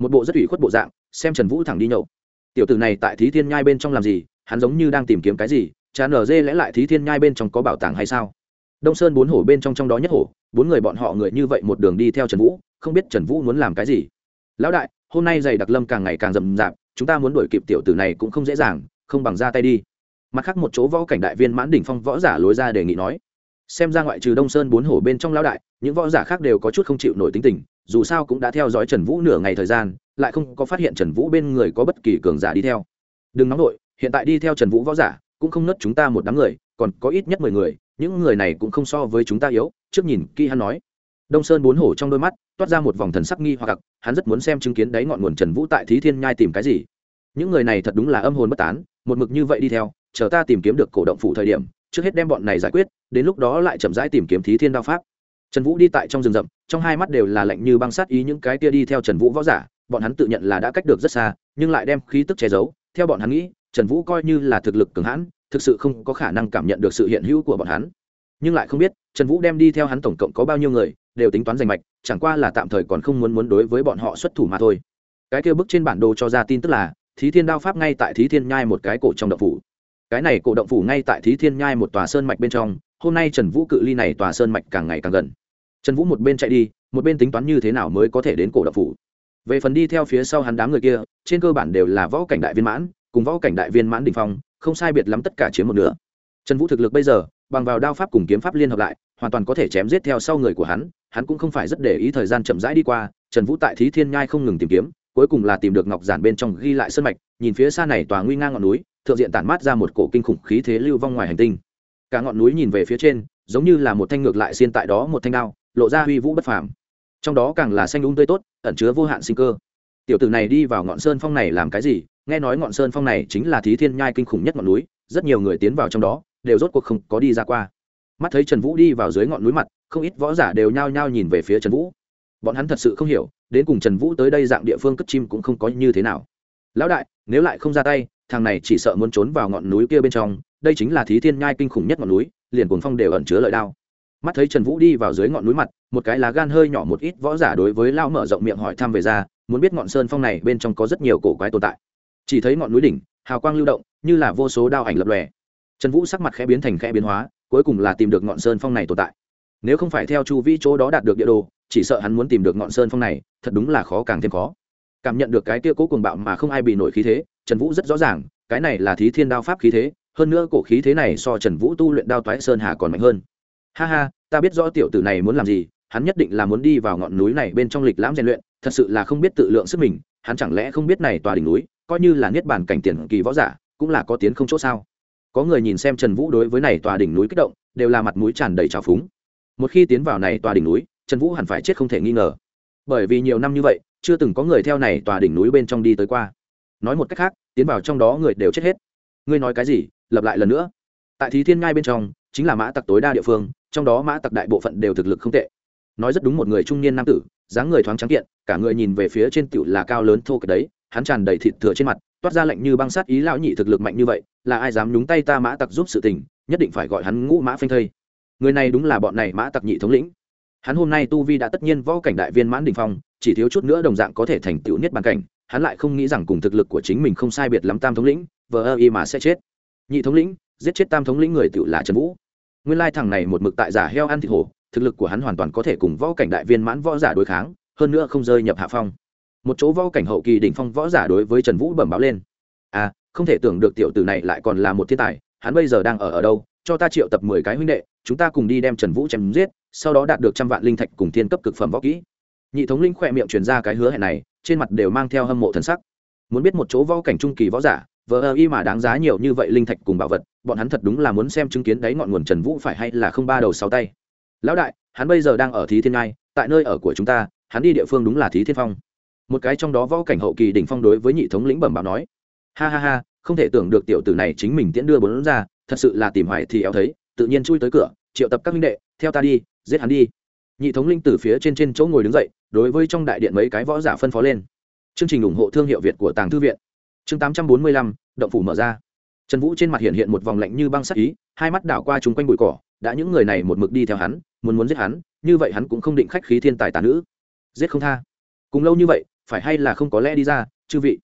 một bộ rất ủy khuất bộ dạng, xem trần vũ thẳng đi nhậu. Tiểu tử này tại thí thiên nhai bên trong làm gì, hắn giống như đang tìm kiếm cái gì chán nở dê lẽ lại thí thiên nhai bên trong có bảo tàng hay sao? Đông sơn bốn hổ bên trong trong đó nhất hổ, bốn người bọn họ người như vậy một đường đi theo trần vũ, không biết trần vũ muốn làm cái gì. Lão đại, hôm nay giày đặc lâm càng ngày càng rầm rạp, chúng ta muốn đuổi kịp tiểu tử này cũng không dễ dàng, không bằng ra tay đi. Mặt khác một chỗ võ cảnh đại viên mãn đỉnh phong võ giả lối ra đề nghị nói. Xem ra ngoại trừ đông sơn bốn hổ bên trong lão đại, những võ giả khác đều có chút không chịu nổi tính tình dù sao cũng đã theo dõi trần vũ nửa ngày thời gian, lại không có phát hiện trần vũ bên người có bất kỳ cường giả đi theo. Đừng nóng nổi hiện tại đi theo trần vũ võ giả, cũng không nớt chúng ta một đám người, còn có ít nhất mười người, những người này cũng không so với chúng ta yếu, trước nhìn kỳ hắn nói. Đông sơn bốn hổ trong đôi mắt, toát ra một vòng thần sắc nghi hoặc hắn rất muốn xem chứng kiến đáy ngọn nguồn trần vũ tại thí thiên nhai tìm cái gì. Những người này thật đúng là âm hồn bất tán, một mực như vậy đi theo, chờ ta tìm kiếm được cổ động phủ thời điểm, trước hết đem bọn này giải quyết, đến lúc đó lại chậm rãi tìm kiếm thí thiên đao pháp trần vũ đi tại trong rừng rậm, trong hai mắt đều là lạnh như băng sát ý những cái kia đi theo trần vũ võ giả, bọn hắn tự nhận là đã cách được rất xa, nhưng lại đem khí tức che giấu. Theo bọn hắn nghĩ, trần vũ coi như là thực lực cường hãn, thực sự không có khả năng cảm nhận được sự hiện hữu của bọn hắn. Nhưng lại không biết, trần vũ đem đi theo hắn tổng cộng có bao nhiêu người, đều tính toán giành mạch, chẳng qua là tạm thời còn không muốn muốn đối với bọn họ xuất thủ mà thôi. Cái kia bức trên bản đồ cho ra tin tức là, thí thiên đao pháp ngay tại thí thiên nhai một cái cổ trong động phủ. Cái này cổ động phủ ngay tại thí thiên nhai một tòa sơn mạch bên trong, hôm nay trần vũ cự ly này tòa sơn mạch càng ngày càng gần trần vũ một bên chạy đi, một bên tính toán như thế nào mới có thể đến cổ độc phủ. Về phần đi theo phía sau hắn đám người kia, trên cơ bản đều là võ cảnh đại viên mãn, cùng võ cảnh đại viên mãn đình phong, không sai biệt lắm tất cả chiếm một nửa. Trần vũ thực lực bây giờ, bằng vào đao pháp cùng kiếm pháp liên hợp lại, hoàn toàn có thể chém giết theo sau người của hắn hắn cũng không phải rất để ý thời gian chậm rãi đi qua, trần vũ tại thí thiên nhai không ngừng tìm kiếm, cuối cùng là tìm được ngọc giản bên trong ghi lại sân mạch, nhìn phía xa này tòa nguy ngang ngọn núi, thượng diện tản mát ra một cổ kinh khủng khí thế lưu vong ngoài hành tinh. Cả ngọn núi nhìn về phía trên, giống như là một thanh ngược lại xiên tại đó một thanh đao lộ ra huy vũ bất phàm. Trong đó càng là xanh đúng tươi tốt, ẩn chứa vô hạn sinh cơ. Tiểu tử này đi vào ngọn sơn phong này làm cái gì? Nghe nói ngọn sơn phong này chính là thí thiên nhai kinh khủng nhất ngọn núi, rất nhiều người tiến vào trong đó, đều rốt cuộc không có đi ra qua. Mắt thấy trần vũ đi vào dưới ngọn núi mặt, không ít võ giả đều nhao nhao nhìn về phía trần vũ. Bọn hắn thật sự không hiểu, đến cùng trần vũ tới đây dạng địa phương cất chim cũng không có như thế nào. Lão đại, nếu lại không ra tay, thằng này chỉ sợ muốn trốn vào ngọn núi kia bên trong, đây chính là thí thiên nhai kinh khủng nhất ngọn núi, liền cuồng phong đều ẩn chứa lợi đao mắt thấy trần vũ đi vào dưới ngọn núi mặt, một cái lá gan hơi nhỏ một ít võ giả đối với lao mở rộng miệng hỏi thăm về ra, muốn biết ngọn sơn phong này bên trong có rất nhiều cổ quái tồn tại. Chỉ thấy ngọn núi đỉnh, hào quang lưu động, như là vô số đao ảnh lập lòe. Trần vũ sắc mặt khẽ biến thành khẽ biến hóa, cuối cùng là tìm được ngọn sơn phong này tồn tại. Nếu không phải theo chu vi chỗ đó đạt được địa đồ, chỉ sợ hắn muốn tìm được ngọn sơn phong này, thật đúng là khó càng thêm khó. Cảm nhận được cái tia cố cuồng bạo mà không ai bị nổi khí thế, trần vũ rất rõ ràng, cái này là thí thiên đao pháp khí thế, hơn nữa cổ khí thế này so trần vũ tu luyện đao toái sơn hà còn mạnh hơn ha ha, ta biết rõ tiểu tử này muốn làm gì, hắn nhất định là muốn đi vào ngọn núi này bên trong lịch lãm rèn luyện, thật sự là không biết tự lượng sức mình, hắn chẳng lẽ không biết này tòa đỉnh núi, coi như là niết bàn cảnh tiền kỳ võ giả, cũng là có tiến không chỗ sao? Có người nhìn xem trần vũ đối với này tòa đỉnh núi kích động, đều là mặt mũi tràn đầy trào phúng. Một khi tiến vào này tòa đỉnh núi, trần vũ hẳn phải chết không thể nghi ngờ. Bởi vì nhiều năm như vậy, chưa từng có người theo này tòa đỉnh núi bên trong đi tới qua. Nói một cách khác, tiến vào trong đó người đều chết hết. Ngươi nói cái gì? Lập lại lần nữa. Tại thí thiên ngai bên trong, chính là mã tặc tối đa địa phương trong đó mã tặc đại bộ phận đều thực lực không tệ. Nói rất đúng một người trung niên nam tử, dáng người thoáng trắng kiện, cả người nhìn về phía trên tựu là cao lớn thô cái đấy, hắn tràn đầy thịt thừa trên mặt, toát ra lệnh như băng sát ý lão nhị thực lực mạnh như vậy, là ai dám nhúng tay ta mã tặc giúp sự tình, nhất định phải gọi hắn ngũ mã phanh thây. Người này đúng là bọn này mã tặc nhị thống lĩnh. Hắn hôm nay tu vi đã tất nhiên võ cảnh đại viên mãn đình phong, chỉ thiếu chút nữa đồng dạng có thể thành tựu nhất bàn cảnh, hắn lại không nghĩ rằng cùng thực lực của chính mình không sai biệt lắm tam thống lĩnh, vờ ơ y mà sẽ chết. Nhị thống lĩnh, giết chết tam thống lĩnh người tựu là trần vũ nguyên lai thằng này một mực tại giả heo ăn thịt hổ, thực lực của hắn hoàn toàn có thể cùng võ cảnh đại viên mãn võ giả đối kháng, hơn nữa không rơi nhập hạ phong. Một chỗ võ cảnh hậu kỳ đỉnh phong võ giả đối với trần vũ bẩm báo lên. À không thể tưởng được tiểu tử này lại còn là một thiên tài, hắn bây giờ đang ở ở đâu, cho ta triệu tập mười cái huynh đệ, chúng ta cùng đi đem trần vũ chém giết, sau đó đạt được trăm vạn linh thạch cùng thiên cấp cực phẩm võ kỹ. Nhị thống linh khỏe miệng truyền ra cái hứa hẹn này, trên mặt đều mang theo hâm mộ thần sắc. Muốn biết một chỗ võ cảnh trung kỳ võ giả vờ ơ y mà đáng giá nhiều như vậy linh thạch cùng bảo vật, bọn hắn thật đúng là muốn xem chứng kiến đáy ngọn nguồn trần vũ phải hay là không ba đầu sáu tay. Lão đại, hắn bây giờ đang ở thí thiên ngai, tại nơi ở của chúng ta, hắn đi địa phương đúng là thí thiên phong. Một cái trong đó võ cảnh hậu kỳ đỉnh phong đối với nhị thống lĩnh bẩm bảo nói. Ha ha ha, không thể tưởng được tiểu tử này chính mình tiễn đưa bốn ra, thật sự là tìm hoài thì éo thấy, tự nhiên chui tới cửa, triệu tập các minh đệ, theo ta đi, giết hắn đi. Nhị thống linh từ phía trên trên chỗ ngồi đứng dậy, đối với trong đại điện mấy cái võ giả phân phó lên. Chương trình ủng hộ thương hiệu việt của tàng thư viện chương tám trăm bốn mươi lăm, động phủ mở ra. Trần vũ trên mặt hiện hiện một vòng lạnh như băng sắc ý, hai mắt đảo qua chung quanh bụi cỏ, đã những người này một mực đi theo hắn, muốn muốn giết hắn, như vậy hắn cũng không định khách khí thiên tài tà nữ. Giết không tha. Cùng lâu như vậy, phải hay là không có lẽ đi ra, chư vị?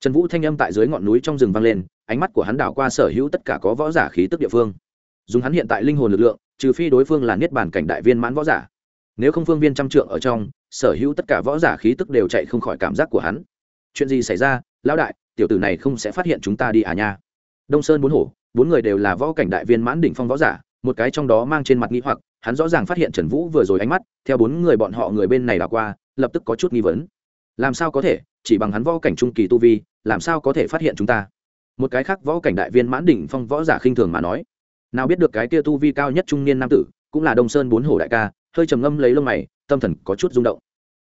Trần vũ thanh âm tại dưới ngọn núi trong rừng vang lên, ánh mắt của hắn đảo qua sở hữu tất cả có võ giả khí tức địa phương. Dùng hắn hiện tại linh hồn lực lượng, trừ phi đối phương là niết bàn cảnh đại viên mãn võ giả. Nếu không phương viên trăm trượng ở trong, sở hữu tất cả võ giả khí tức đều chạy không khỏi cảm giác của hắn. Chuyện gì xảy ra, lão đại tiểu tử này không sẽ phát hiện chúng ta đi à nha. Đông sơn bốn hổ, bốn người đều là võ cảnh đại viên mãn đỉnh phong võ giả, một cái trong đó mang trên mặt nghĩ hoặc, hắn rõ ràng phát hiện trần vũ vừa rồi ánh mắt, theo bốn người bọn họ người bên này đảo qua, lập tức có chút nghi vấn. Làm sao có thể, chỉ bằng hắn võ cảnh trung kỳ tu vi, làm sao có thể phát hiện chúng ta? Một cái khác võ cảnh đại viên mãn đỉnh phong võ giả khinh thường mà nói, nào biết được cái kia tu vi cao nhất trung niên nam tử, cũng là đông sơn bốn hổ đại ca. Hơi trầm ngâm lấy lông mày, tâm thần có chút rung động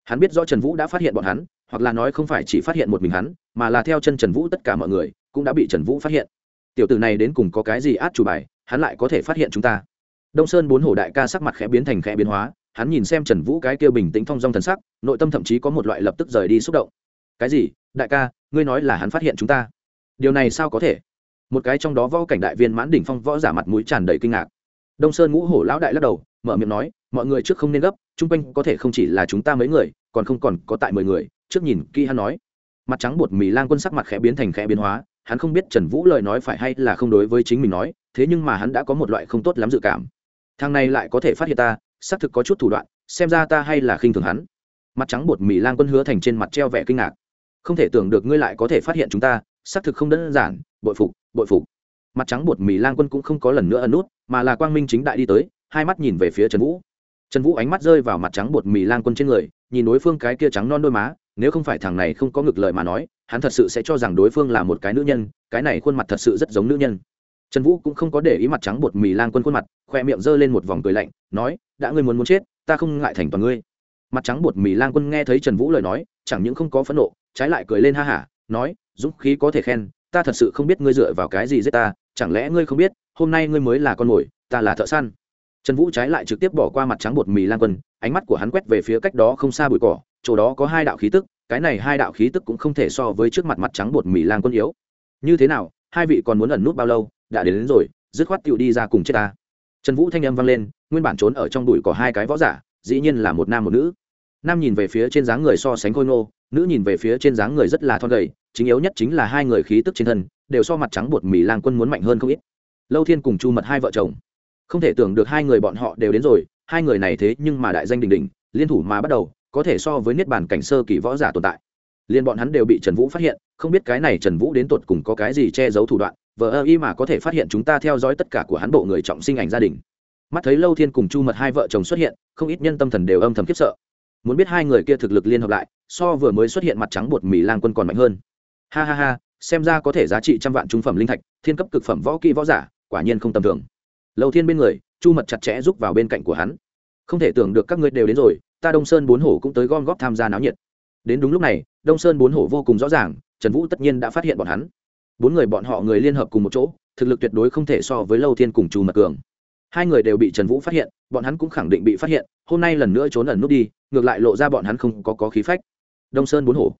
hắn biết rõ trần vũ đã phát hiện bọn hắn, hoặc là nói không phải chỉ phát hiện một mình hắn, mà là theo chân trần vũ tất cả mọi người, cũng đã bị trần vũ phát hiện. Tiểu tử này đến cùng có cái gì át chủ bài, hắn lại có thể phát hiện chúng ta. Đông sơn bốn hổ đại ca sắc mặt khẽ biến thành khẽ biến hóa, hắn nhìn xem trần vũ cái kia bình tĩnh thong dong thần sắc, nội tâm thậm chí có một loại lập tức rời đi xúc động. Cái gì? Đại ca, ngươi nói là hắn phát hiện chúng ta. Điều này sao có thể? Một cái trong đó võ cảnh đại viên mãn đỉnh phong võ giả mặt mũi tràn đầy kinh ngạc. Đông sơn ngũ hổ lão đại lắc đầu, mở miệng nói, mọi người trước không nên gấp, chung quanh có thể không chỉ là chúng ta mấy người còn không còn có tại mười người, trước nhìn kỹ hắn nói. Mặt trắng bột mì lang quân sắc mặt khẽ biến thành khẽ biến hóa, hắn không biết trần vũ lời nói phải hay là không đối với chính mình nói, thế nhưng mà hắn đã có một loại không tốt lắm dự cảm. Thằng này lại có thể phát hiện ta, xác thực có chút thủ đoạn, xem ra ta hay là khinh thường hắn. Mặt trắng bột mì lang quân hứa thành trên mặt treo vẻ kinh ngạc. Không thể tưởng được ngươi lại có thể phát hiện chúng ta, xác thực không đơn giản, bội phục bội phục. Mặt trắng bột mì lang quân cũng không có lần nữa ẩn nút, mà là quang minh chính đại đi tới, hai mắt nhìn về phía trần vũ. Trần vũ ánh mắt rơi vào mặt trắng bột mì lang quân trên người nhìn đối phương cái kia trắng non đôi má, nếu không phải thằng này không có ngực lời mà nói, hắn thật sự sẽ cho rằng đối phương là một cái nữ nhân, cái này khuôn mặt thật sự rất giống nữ nhân. Trần vũ cũng không có để ý mặt trắng bột mì lang quân khuôn mặt, khoe miệng giơ lên một vòng cười lạnh, nói, đã ngươi muốn muốn chết, ta không ngại thành toàn ngươi. Mặt trắng bột mì lang quân nghe thấy trần vũ lời nói, chẳng những không có phẫn nộ, trái lại cười lên ha hả, nói, dũng khí có thể khen, ta thật sự không biết ngươi dựa vào cái gì giết ta, chẳng lẽ ngươi không biết, hôm nay ngươi mới là con mồi, ta là thợ săn. Trần vũ trái lại trực tiếp bỏ qua mặt trắng bột mì lan quân ánh mắt của hắn quét về phía cách đó không xa bụi cỏ chỗ đó có hai đạo khí tức cái này hai đạo khí tức cũng không thể so với trước mặt mặt trắng bột mì lan quân yếu. Như thế nào hai vị còn muốn ẩn nút bao lâu đã đến, đến rồi dứt khoát tựu đi ra cùng chết ta. Trần vũ thanh âm vang lên nguyên bản trốn ở trong bụi cỏ hai cái võ giả dĩ nhiên là một nam một nữ. Nam nhìn về phía trên dáng người so sánh khôi ngô nữ nhìn về phía trên dáng người rất là thon gầy chính yếu nhất chính là hai người khí tức trên thân đều so mặt trắng bột mì lang quân muốn mạnh hơn không ít. Lâu thiên cùng chu mật hai vợ chồng. Không thể tưởng được hai người bọn họ đều đến rồi hai người này thế nhưng mà đại danh đình đình, liên thủ mà bắt đầu, có thể so với niết bàn cảnh sơ kỳ võ giả tồn tại. Liên bọn hắn đều bị trần vũ phát hiện, không biết cái này trần vũ đến tột cùng có cái gì che giấu thủ đoạn, vờ ơ y mà có thể phát hiện chúng ta theo dõi tất cả của hắn bộ người trọng sinh ảnh gia đình. Mắt thấy lâu thiên cùng chu mật hai vợ chồng xuất hiện, không ít nhân tâm thần đều âm thầm khiếp sợ. Muốn biết hai người kia thực lực liên hợp lại, so vừa mới xuất hiện mặt trắng bột mì lang quân còn mạnh hơn. Ha ha ha, xem ra có thể giá trị trăm vạn trung phẩm linh thạch, thiên cấp cực phẩm võ kỹ võ giả, quả nhiên không tầm thường. Lâu thiên bên người chu mật chặt chẽ rúc vào bên cạnh của hắn. Không thể tưởng được các ngươi đều đến rồi ta đông sơn bốn hổ cũng tới gom góp tham gia náo nhiệt. Đến đúng lúc này đông sơn bốn hổ vô cùng rõ ràng trần vũ tất nhiên đã phát hiện bọn hắn. Bốn người bọn họ người liên hợp cùng một chỗ thực lực tuyệt đối không thể so với lâu thiên cùng chu mật cường. Hai người đều bị trần vũ phát hiện bọn hắn cũng khẳng định bị phát hiện hôm nay lần nữa trốn ẩn nút đi ngược lại lộ ra bọn hắn không có, có khí phách. Đông sơn bốn hổ.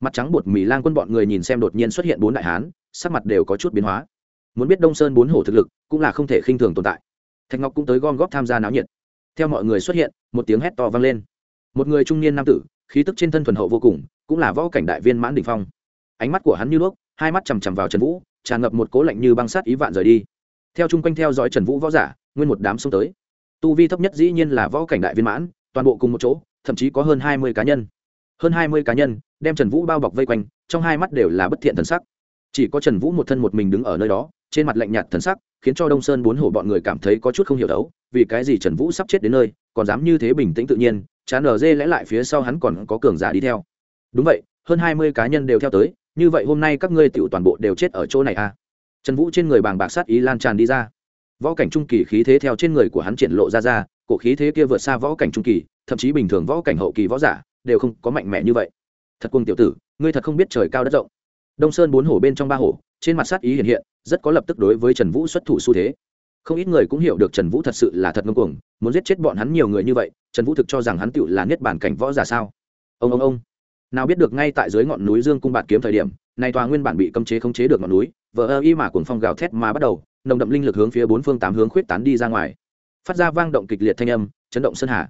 Mặt trắng bột mì lang quân bọn người nhìn xem đột nhiên xuất hiện bốn đại hán sắc mặt đều có chút biến hóa. Muốn biết đông sơn bốn hổ thực lực cũng là không thể khinh thường tồn tại thạch ngọc cũng tới gom góp tham gia náo nhiệt. Theo mọi người xuất hiện, một tiếng hét to vang lên. Một người trung niên nam tử, khí tức trên thân thuần hậu vô cùng, cũng là võ cảnh đại viên mãn đình phong. Ánh mắt của hắn như đuốc, hai mắt chằm chằm vào trần vũ, tràn ngập một cố lạnh như băng sát ý vạn rời đi. Theo chung quanh theo dõi trần vũ võ giả, nguyên một đám xông tới. Tu vi thấp nhất dĩ nhiên là võ cảnh đại viên mãn, toàn bộ cùng một chỗ, thậm chí có hơn hai mươi cá nhân. Hơn hai mươi cá nhân đem trần vũ bao bọc vây quanh, trong hai mắt đều là bất thiện thần sắc. Chỉ có trần vũ một thân một mình đứng ở nơi đó, trên mặt lạnh nhạt thần sắc khiến cho đông sơn bốn hổ bọn người cảm thấy có chút không hiểu đấu, vì cái gì trần vũ sắp chết đến nơi, còn dám như thế bình tĩnh tự nhiên, chán ở dê lẽ lại phía sau hắn còn có cường giả đi theo. Đúng vậy, hơn hai mươi cá nhân đều theo tới, như vậy hôm nay các ngươi tựu toàn bộ đều chết ở chỗ này à? Trần vũ trên người bàng bạc sát ý lan tràn đi ra. Võ cảnh trung kỳ khí thế theo trên người của hắn triển lộ ra ra, cổ khí thế kia vượt xa võ cảnh trung kỳ, thậm chí bình thường võ cảnh hậu kỳ võ giả, đều không có mạnh mẽ như vậy. Thật quân tiểu tử, ngươi thật không biết trời cao đất rộng. Đông sơn bốn hổ bên trong ba hổ trên mặt sát ý hiện hiện, rất có lập tức đối với trần vũ xuất thủ xu thế. Không ít người cũng hiểu được trần vũ thật sự là thật ngông cuồng, muốn giết chết bọn hắn nhiều người như vậy, trần vũ thực cho rằng hắn tựu là niết bản cảnh võ giả sao? Ông ông ông. Nào biết được ngay tại dưới ngọn núi dương cung bạt kiếm thời điểm, này tòa nguyên bản bị cấm chế khống chế được ngọn núi vỡ ơ y mà cuồng phong gào thét mà bắt đầu, nồng đậm linh lực hướng phía bốn phương tám hướng khuyết tán đi ra ngoài. Phát ra vang động kịch liệt thanh âm, chấn động sơn hà.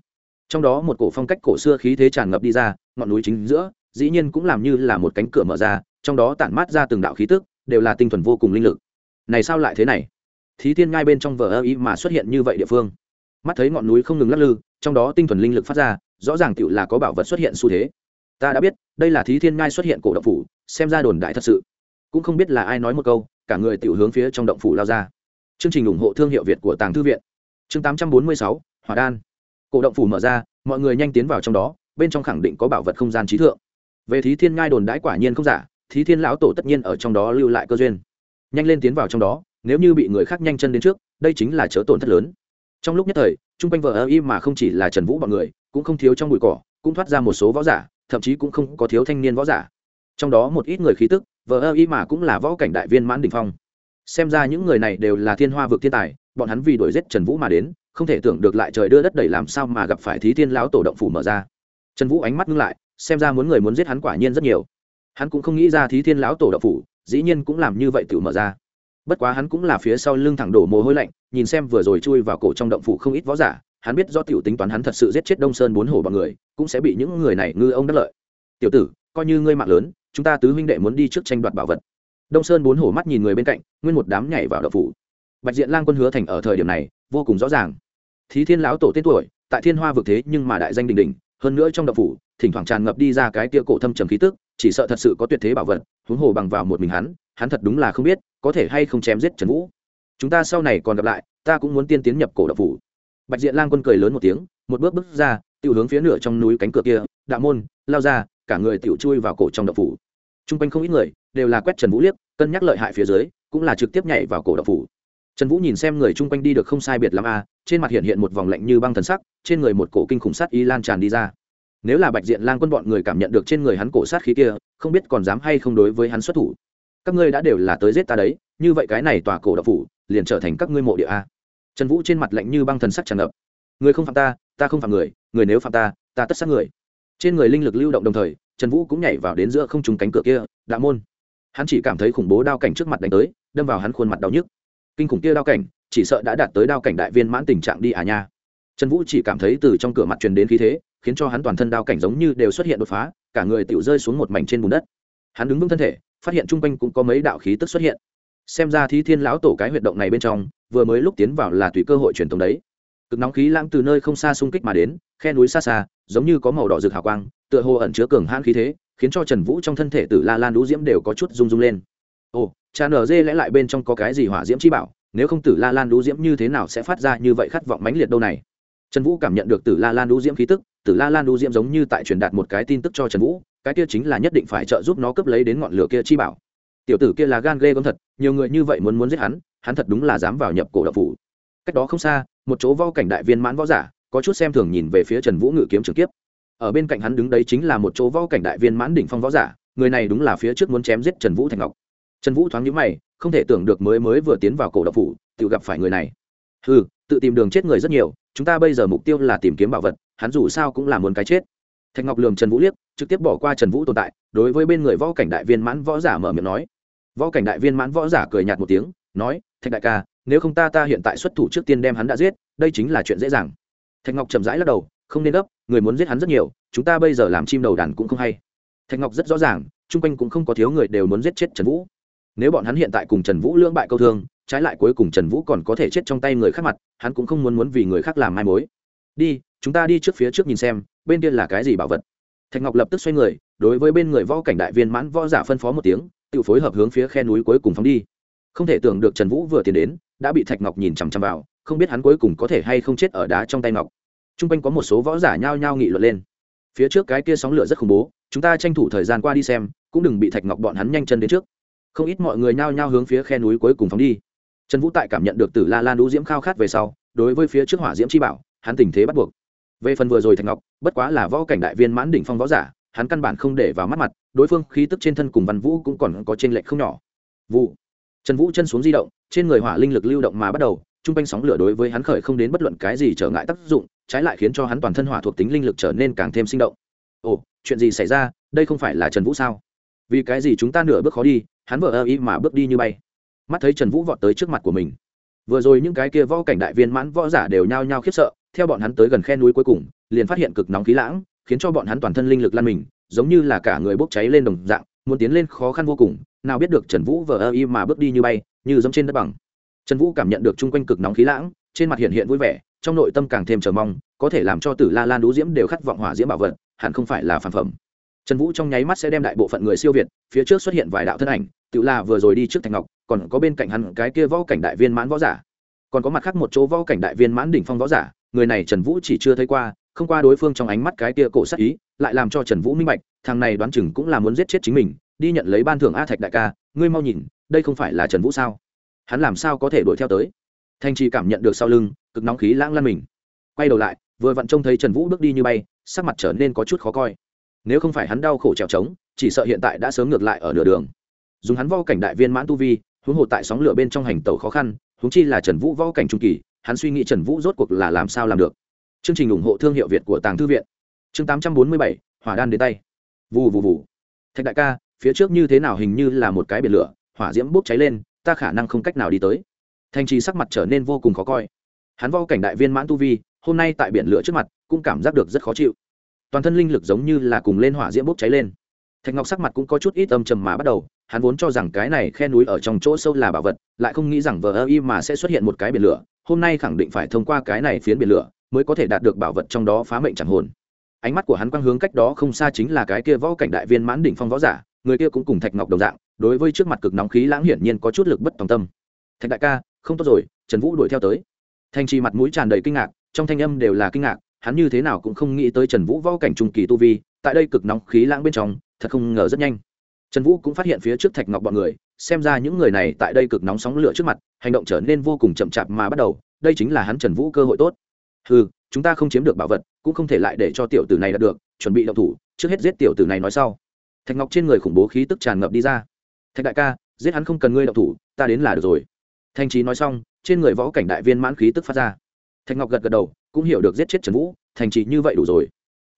Trong đó một cổ phong cách cổ xưa khí thế tràn ngập đi ra, ngọn núi chính giữa, dĩ nhiên cũng làm như là một cánh cửa mở ra, trong đó tản mát ra từng đạo khí tức đều là tinh thuần vô cùng linh lực. Này sao lại thế này? Thí thiên ngay bên trong vở ơ ý mà xuất hiện như vậy địa phương. Mắt thấy ngọn núi không ngừng lắc lư, trong đó tinh thuần linh lực phát ra, rõ ràng tựu là có bảo vật xuất hiện xu thế. Ta đã biết, đây là thí thiên ngai xuất hiện cổ động phủ, xem ra đồn đại thật sự. Cũng không biết là ai nói một câu, cả người tiểu hướng phía trong động phủ lao ra. Chương trình ủng hộ thương hiệu việt của tàng thư viện. Chương tám trăm bốn mươi sáu, hòa đan. Cổ động phủ mở ra, mọi người nhanh tiến vào trong đó, bên trong khẳng định có bảo vật không gian trí thượng. Về thí thiên ngai đồn đãi quả nhiên không giả thí thiên lão tổ tất nhiên ở trong đó lưu lại cơ duyên. Nhanh lên tiến vào trong đó, nếu như bị người khác nhanh chân đến trước, đây chính là chớ tổn thất lớn. Trong lúc nhất thời, chung quanh vợ ơ y mà không chỉ là trần vũ bọn người, cũng không thiếu trong bụi cỏ, cũng thoát ra một số võ giả, thậm chí cũng không có thiếu thanh niên võ giả. Trong đó một ít người khí tức vợ ơ y mà cũng là võ cảnh đại viên mãn đình phong. Xem ra những người này đều là thiên hoa vực thiên tài, bọn hắn vì đuổi giết trần vũ mà đến, không thể tưởng được lại trời đưa đất đẩy làm sao mà gặp phải thí thiên lão tổ động phủ mở ra. Trần vũ ánh mắt ngưng lại, xem ra muốn người muốn giết hắn quả nhiên rất nhiều hắn cũng không nghĩ ra thí thiên lão tổ động phủ, dĩ nhiên cũng làm như vậy tự mở ra. Bất quá hắn cũng là phía sau lưng thẳng đổ mồ hôi lạnh, nhìn xem vừa rồi chui vào cổ trong động phủ không ít võ giả, hắn biết do tiểu tính toán hắn thật sự giết chết đông sơn bốn hổ bọn người, cũng sẽ bị những người này ngư ông đắc lợi. Tiểu tử, coi như ngươi mạng lớn, chúng ta tứ huynh đệ muốn đi trước tranh đoạt bảo vật. Đông sơn bốn hổ mắt nhìn người bên cạnh, nguyên một đám nhảy vào động phủ. Bạch diện lang quân hứa thành ở thời điểm này, vô cùng rõ ràng. Thí thiên lão tổ tên tuổi, tại thiên hoa vực thế nhưng mà đại danh đình đình hơn nữa trong động phủ, thỉnh thoảng tràn ngập đi ra cái tia cổ thâm trầm khí tức chỉ sợ thật sự có tuyệt thế bảo vật, huống hồ bằng vào một mình hắn hắn thật đúng là không biết, có thể hay không chém giết trần vũ. Chúng ta sau này còn gặp lại, ta cũng muốn tiên tiến nhập cổ độc phủ. Bạch diện lang quân cười lớn một tiếng, một bước bước ra tự hướng phía nửa trong núi cánh cửa kia, đạo môn, lao ra, cả người tự chui vào cổ trong độc phủ. T r u n g quanh không ít người, đều là quét trần vũ liếc, cân nhắc lợi hại phía dưới, cũng là trực tiếp nhảy vào cổ độc phủ. Trần vũ nhìn xem người chung quanh đi được không sai biệt l a, trên mặt hiện hiện một vòng lạnh như băng thần sắc, trên người một cổ kinh khủng sắt y lan tràn đi ra nếu là bạch diện lang quân bọn người cảm nhận được trên người hắn cổ sát khí kia, không biết còn dám hay không đối với hắn xuất thủ. Các ngươi đã đều là tới giết ta đấy, như vậy cái này tòa cổ độc phủ, liền trở thành các ngươi mộ địa a. Trần vũ trên mặt lạnh như băng thần sắc tràn ngập. Người không phạm ta ta không phạm người người nếu phạm ta ta tất sát người. Trên người linh lực lưu động đồng thời, trần vũ cũng nhảy vào đến giữa không trùng cánh cửa kia, đạo môn. Hắn chỉ cảm thấy khủng bố đao cảnh trước mặt đánh tới, đâm vào hắn khuôn mặt đau nhức. Kinh khủng kia đao cảnh, chỉ sợ đã đạt tới đao cảnh đại viên mãn tình trạng đi à nha. Trần vũ chỉ cảm thấy từ trong cửa mặt truyền đến khí thế khiến cho hắn toàn thân đao cảnh giống như đều xuất hiện đột phá, cả người tựu rơi xuống một mảnh trên bùn đất. Hắn đứng vững thân thể, phát hiện chung quanh cũng có mấy đạo khí tức xuất hiện. Xem ra thí thiên lão tổ cái huyệt động này bên trong, vừa mới lúc tiến vào là tùy cơ hội truyền thống đấy. Cực nóng khí lãng từ nơi không xa xung kích mà đến, khe núi xa xa, giống như có màu đỏ rực hào quang, tựa hồ ẩn chứa cường hãn khí thế, khiến cho trần vũ trong thân thể tử la lan đũ diễm đều có chút rung rung lên. Ồ, cha nở dê lẽ lại bên trong có cái gì hỏa diễm chi bảo, nếu không tử la lan đũ diễm như thế nào sẽ phát ra như vậy khát vọng mãnh liệt đâu này? Trần vũ cảm nhận được tử la lan đu diễm khí tức tử la lan đu diễm giống như tại truyền đạt một cái tin tức cho trần vũ, cái kia chính là nhất định phải trợ giúp nó cướp lấy đến ngọn lửa kia chi bảo. Tiểu tử kia là gan ghê gớm thật, nhiều người như vậy muốn muốn giết hắn hắn thật đúng là dám vào nhập cổ độc phủ. Cách đó không xa, một chỗ võ cảnh đại viên mãn võ giả, có chút xem thường nhìn về phía trần vũ ngự kiếm trực tiếp ở bên cạnh hắn đứng đấy chính là một chỗ võ cảnh đại viên mãn đỉnh phong võ giả, người này đúng là phía trước muốn chém giết trần vũ thành ngọc. Trần vũ thoáng nhíu mày, không thể tưởng được mới mới vừa tiến vào cổ độc phủ, tự gặp phải người này. Ừ tự tìm đường chết người rất nhiều chúng ta bây giờ mục tiêu là tìm kiếm bảo vật, hắn dù sao cũng là muốn cái chết. Thạch ngọc lường trần vũ liếc, trực tiếp bỏ qua trần vũ tồn tại, đối với bên người võ cảnh đại viên mãn võ giả mở miệng nói. Võ cảnh đại viên mãn võ giả cười nhạt một tiếng, nói, thạch đại ca, nếu không ta ta hiện tại xuất thủ trước tiên đem hắn đã giết, đây chính là chuyện dễ dàng. Thạch ngọc chậm rãi lắc đầu, không nên gấp, người muốn giết hắn rất nhiều, chúng ta bây giờ làm chim đầu đàn cũng không hay. Thạch ngọc rất rõ ràng, chung quanh cũng không có thiếu người đều muốn giết chết trần vũ nếu bọn hắn hiện tại cùng trần vũ lưỡng bại câu thương, trái lại cuối cùng trần vũ còn có thể chết trong tay người khác mặt, hắn cũng không muốn muốn vì người khác làm mai mối. Đi, chúng ta đi trước phía trước nhìn xem, bên kia là cái gì bảo vật. Thạch ngọc lập tức xoay người, đối với bên người võ cảnh đại viên mãn võ giả phân phó một tiếng, tự phối hợp hướng phía khe núi cuối cùng phóng đi. Không thể tưởng được trần vũ vừa tiến đến, đã bị thạch ngọc nhìn chằm chằm vào, không biết hắn cuối cùng có thể hay không chết ở đá trong tay ngọc. T r u n g quanh có một số võ giả nhao nhao nghị luận lên. Phía trước cái kia sóng lửa rất khủng bố, chúng ta tranh thủ thời gian qua đi xem, cũng đừng bị thạch ngọc bọn hắn nhanh chân đến trước không ít mọi người nhao nhao hướng phía khe núi cuối cùng phóng đi. Trần vũ tại cảm nhận được Tử la lan đũ diễm khao khát về sau, đối với phía trước hỏa diễm chi bảo, hắn tình thế bắt buộc. Về phần vừa rồi thạch ngọc, bất quá là võ cảnh đại viên mãn đỉnh phong võ giả, hắn căn bản không để vào mắt mặt, đối phương khí tức trên thân cùng văn vũ cũng còn có t r ê n lệch không nhỏ. Vụ. Trần vũ chân xuống di động, trên người hỏa linh lực lưu động mà bắt đầu t r u n g quanh sóng lửa đối với hắn khởi không đến bất luận cái gì trở ngại tác dụng, trái lại khiến cho hắn toàn thân hỏa thuộc tính linh lực trở nên càng thêm sinh động. Ồ, chuyện gì xảy ra? Đây không phải là trần vũ sao? Vì cái gì chúng ta nửa bước khó đi hắn vừa ơ ý mà bước đi như bay. Mắt thấy trần vũ vọt tới trước mặt của mình. Vừa rồi những cái kia võ cảnh đại viên mãn võ giả đều nhao nhao khiếp sợ, theo bọn hắn tới gần khe núi cuối cùng, liền phát hiện cực nóng khí lãng, khiến cho bọn hắn toàn thân linh lực lan mình, giống như là cả người bốc cháy lên đồng dạng, muốn tiến lên khó khăn vô cùng, nào biết được trần vũ vờ ơ y mà bước đi như bay, như giống trên đất bằng. Trần vũ cảm nhận được chung quanh cực nóng khí lãng, trên mặt hiện hiện vui vẻ, trong nội tâm càng thêm chờ mong, có thể làm cho tử la lan đũ diễm đều khát vọng hỏa diễm bảo vật, hẳn không phải là phản phẩm trần vũ trong nháy mắt sẽ đem đại bộ phận người siêu việt, phía trước xuất hiện vài đạo thân ảnh, tự là vừa rồi đi trước thành ngọc, còn có bên cạnh hắn cái kia võ cảnh đại viên mãn võ giả. Còn có mặt khác một chỗ võ cảnh đại viên mãn đỉnh phong võ giả, người này trần vũ chỉ chưa thấy qua, không qua đối phương trong ánh mắt cái kia cổ sắc ý, lại làm cho trần vũ minh bạch, thằng này đoán chừng cũng là muốn giết chết chính mình, đi nhận lấy ban thưởng a thạch đại ca, ngươi mau nhìn, đây không phải là trần vũ sao? Hắn làm sao có thể đuổi theo tới? Thanh trì cảm nhận được sau lưng, cực nóng khí lãng lan mình. Quay đầu lại, vừa vặn trông thấy trần vũ bước đi như bay, sắc mặt trở nên có chút khó coi nếu không phải hắn đau khổ trèo trống, chỉ sợ hiện tại đã sớm ngược lại ở nửa đường. Dùng hắn vo cảnh đại viên mãn tu vi, huống hồ tại sóng lửa bên trong hành tàu khó khăn, huống chi là trần vũ vo cảnh trung kỳ, hắn suy nghĩ trần vũ rốt cuộc là làm sao làm được. Chương trình ủng hộ thương hiệu việt của tàng thư viện. Chương tám trăm bốn mươi bảy, hỏa đan đến tay. Vù vù vù. Thạch đại ca, phía trước như thế nào hình như là một cái biển lửa, hỏa diễm bốc cháy lên, ta khả năng không cách nào đi tới. Thanh trì sắc mặt trở nên vô cùng khó coi. Hắn vo cảnh đại viên mãn tu vi, hôm nay tại biển lửa trước mặt, cũng cảm giác được rất khó chịu toàn thân linh lực giống như là cùng lên hỏa diễm bốc cháy lên. Thạch ngọc sắc mặt cũng có chút ít âm trầm mà bắt đầu, hắn vốn cho rằng cái này khe núi ở trong chỗ sâu là bảo vật, lại không nghĩ rằng vờ ơ y mà sẽ xuất hiện một cái biển lửa, hôm nay khẳng định phải thông qua cái này phiến biển lửa mới có thể đạt được bảo vật trong đó phá mệnh chẳng hồn. Ánh mắt của hắn quang hướng cách đó không xa chính là cái kia võ cảnh đại viên mãn đỉnh phong võ giả, người kia cũng cùng thạch ngọc đồng dạng, đối với trước mặt cực nóng khí lãng hiển nhiên có chút lực bất tòng tâm. Thạch đại ca, không tốt rồi, trần vũ đuổi theo tới. Thanh trì mặt mũi tràn đầy kinh ngạc, trong thanh âm đều là kinh ngạc hắn như thế nào cũng không nghĩ tới trần vũ võ cảnh trung kỳ tu vi, tại đây cực nóng khí lãng bên trong, thật không ngờ rất nhanh. Trần vũ cũng phát hiện phía trước thạch ngọc bọn người, xem ra những người này tại đây cực nóng sóng lửa trước mặt, hành động trở nên vô cùng chậm chạp mà bắt đầu, đây chính là hắn trần vũ cơ hội tốt. Ừ chúng ta không chiếm được bảo vật, cũng không thể lại để cho tiểu tử này đạt được, chuẩn bị động thủ, trước hết giết tiểu tử này nói sau. Thạch ngọc trên người khủng bố khí tức tràn ngập đi ra. Thạch đại ca, giết hắn không cần ngươi động thủ, ta đến là được rồi. Thanh trí nói xong, trên người võ cảnh đại viên mãn khí tức phát ra. Thạch ngọc gật gật đầu cũng hiểu được giết chết trần vũ, thành trì như vậy đủ rồi.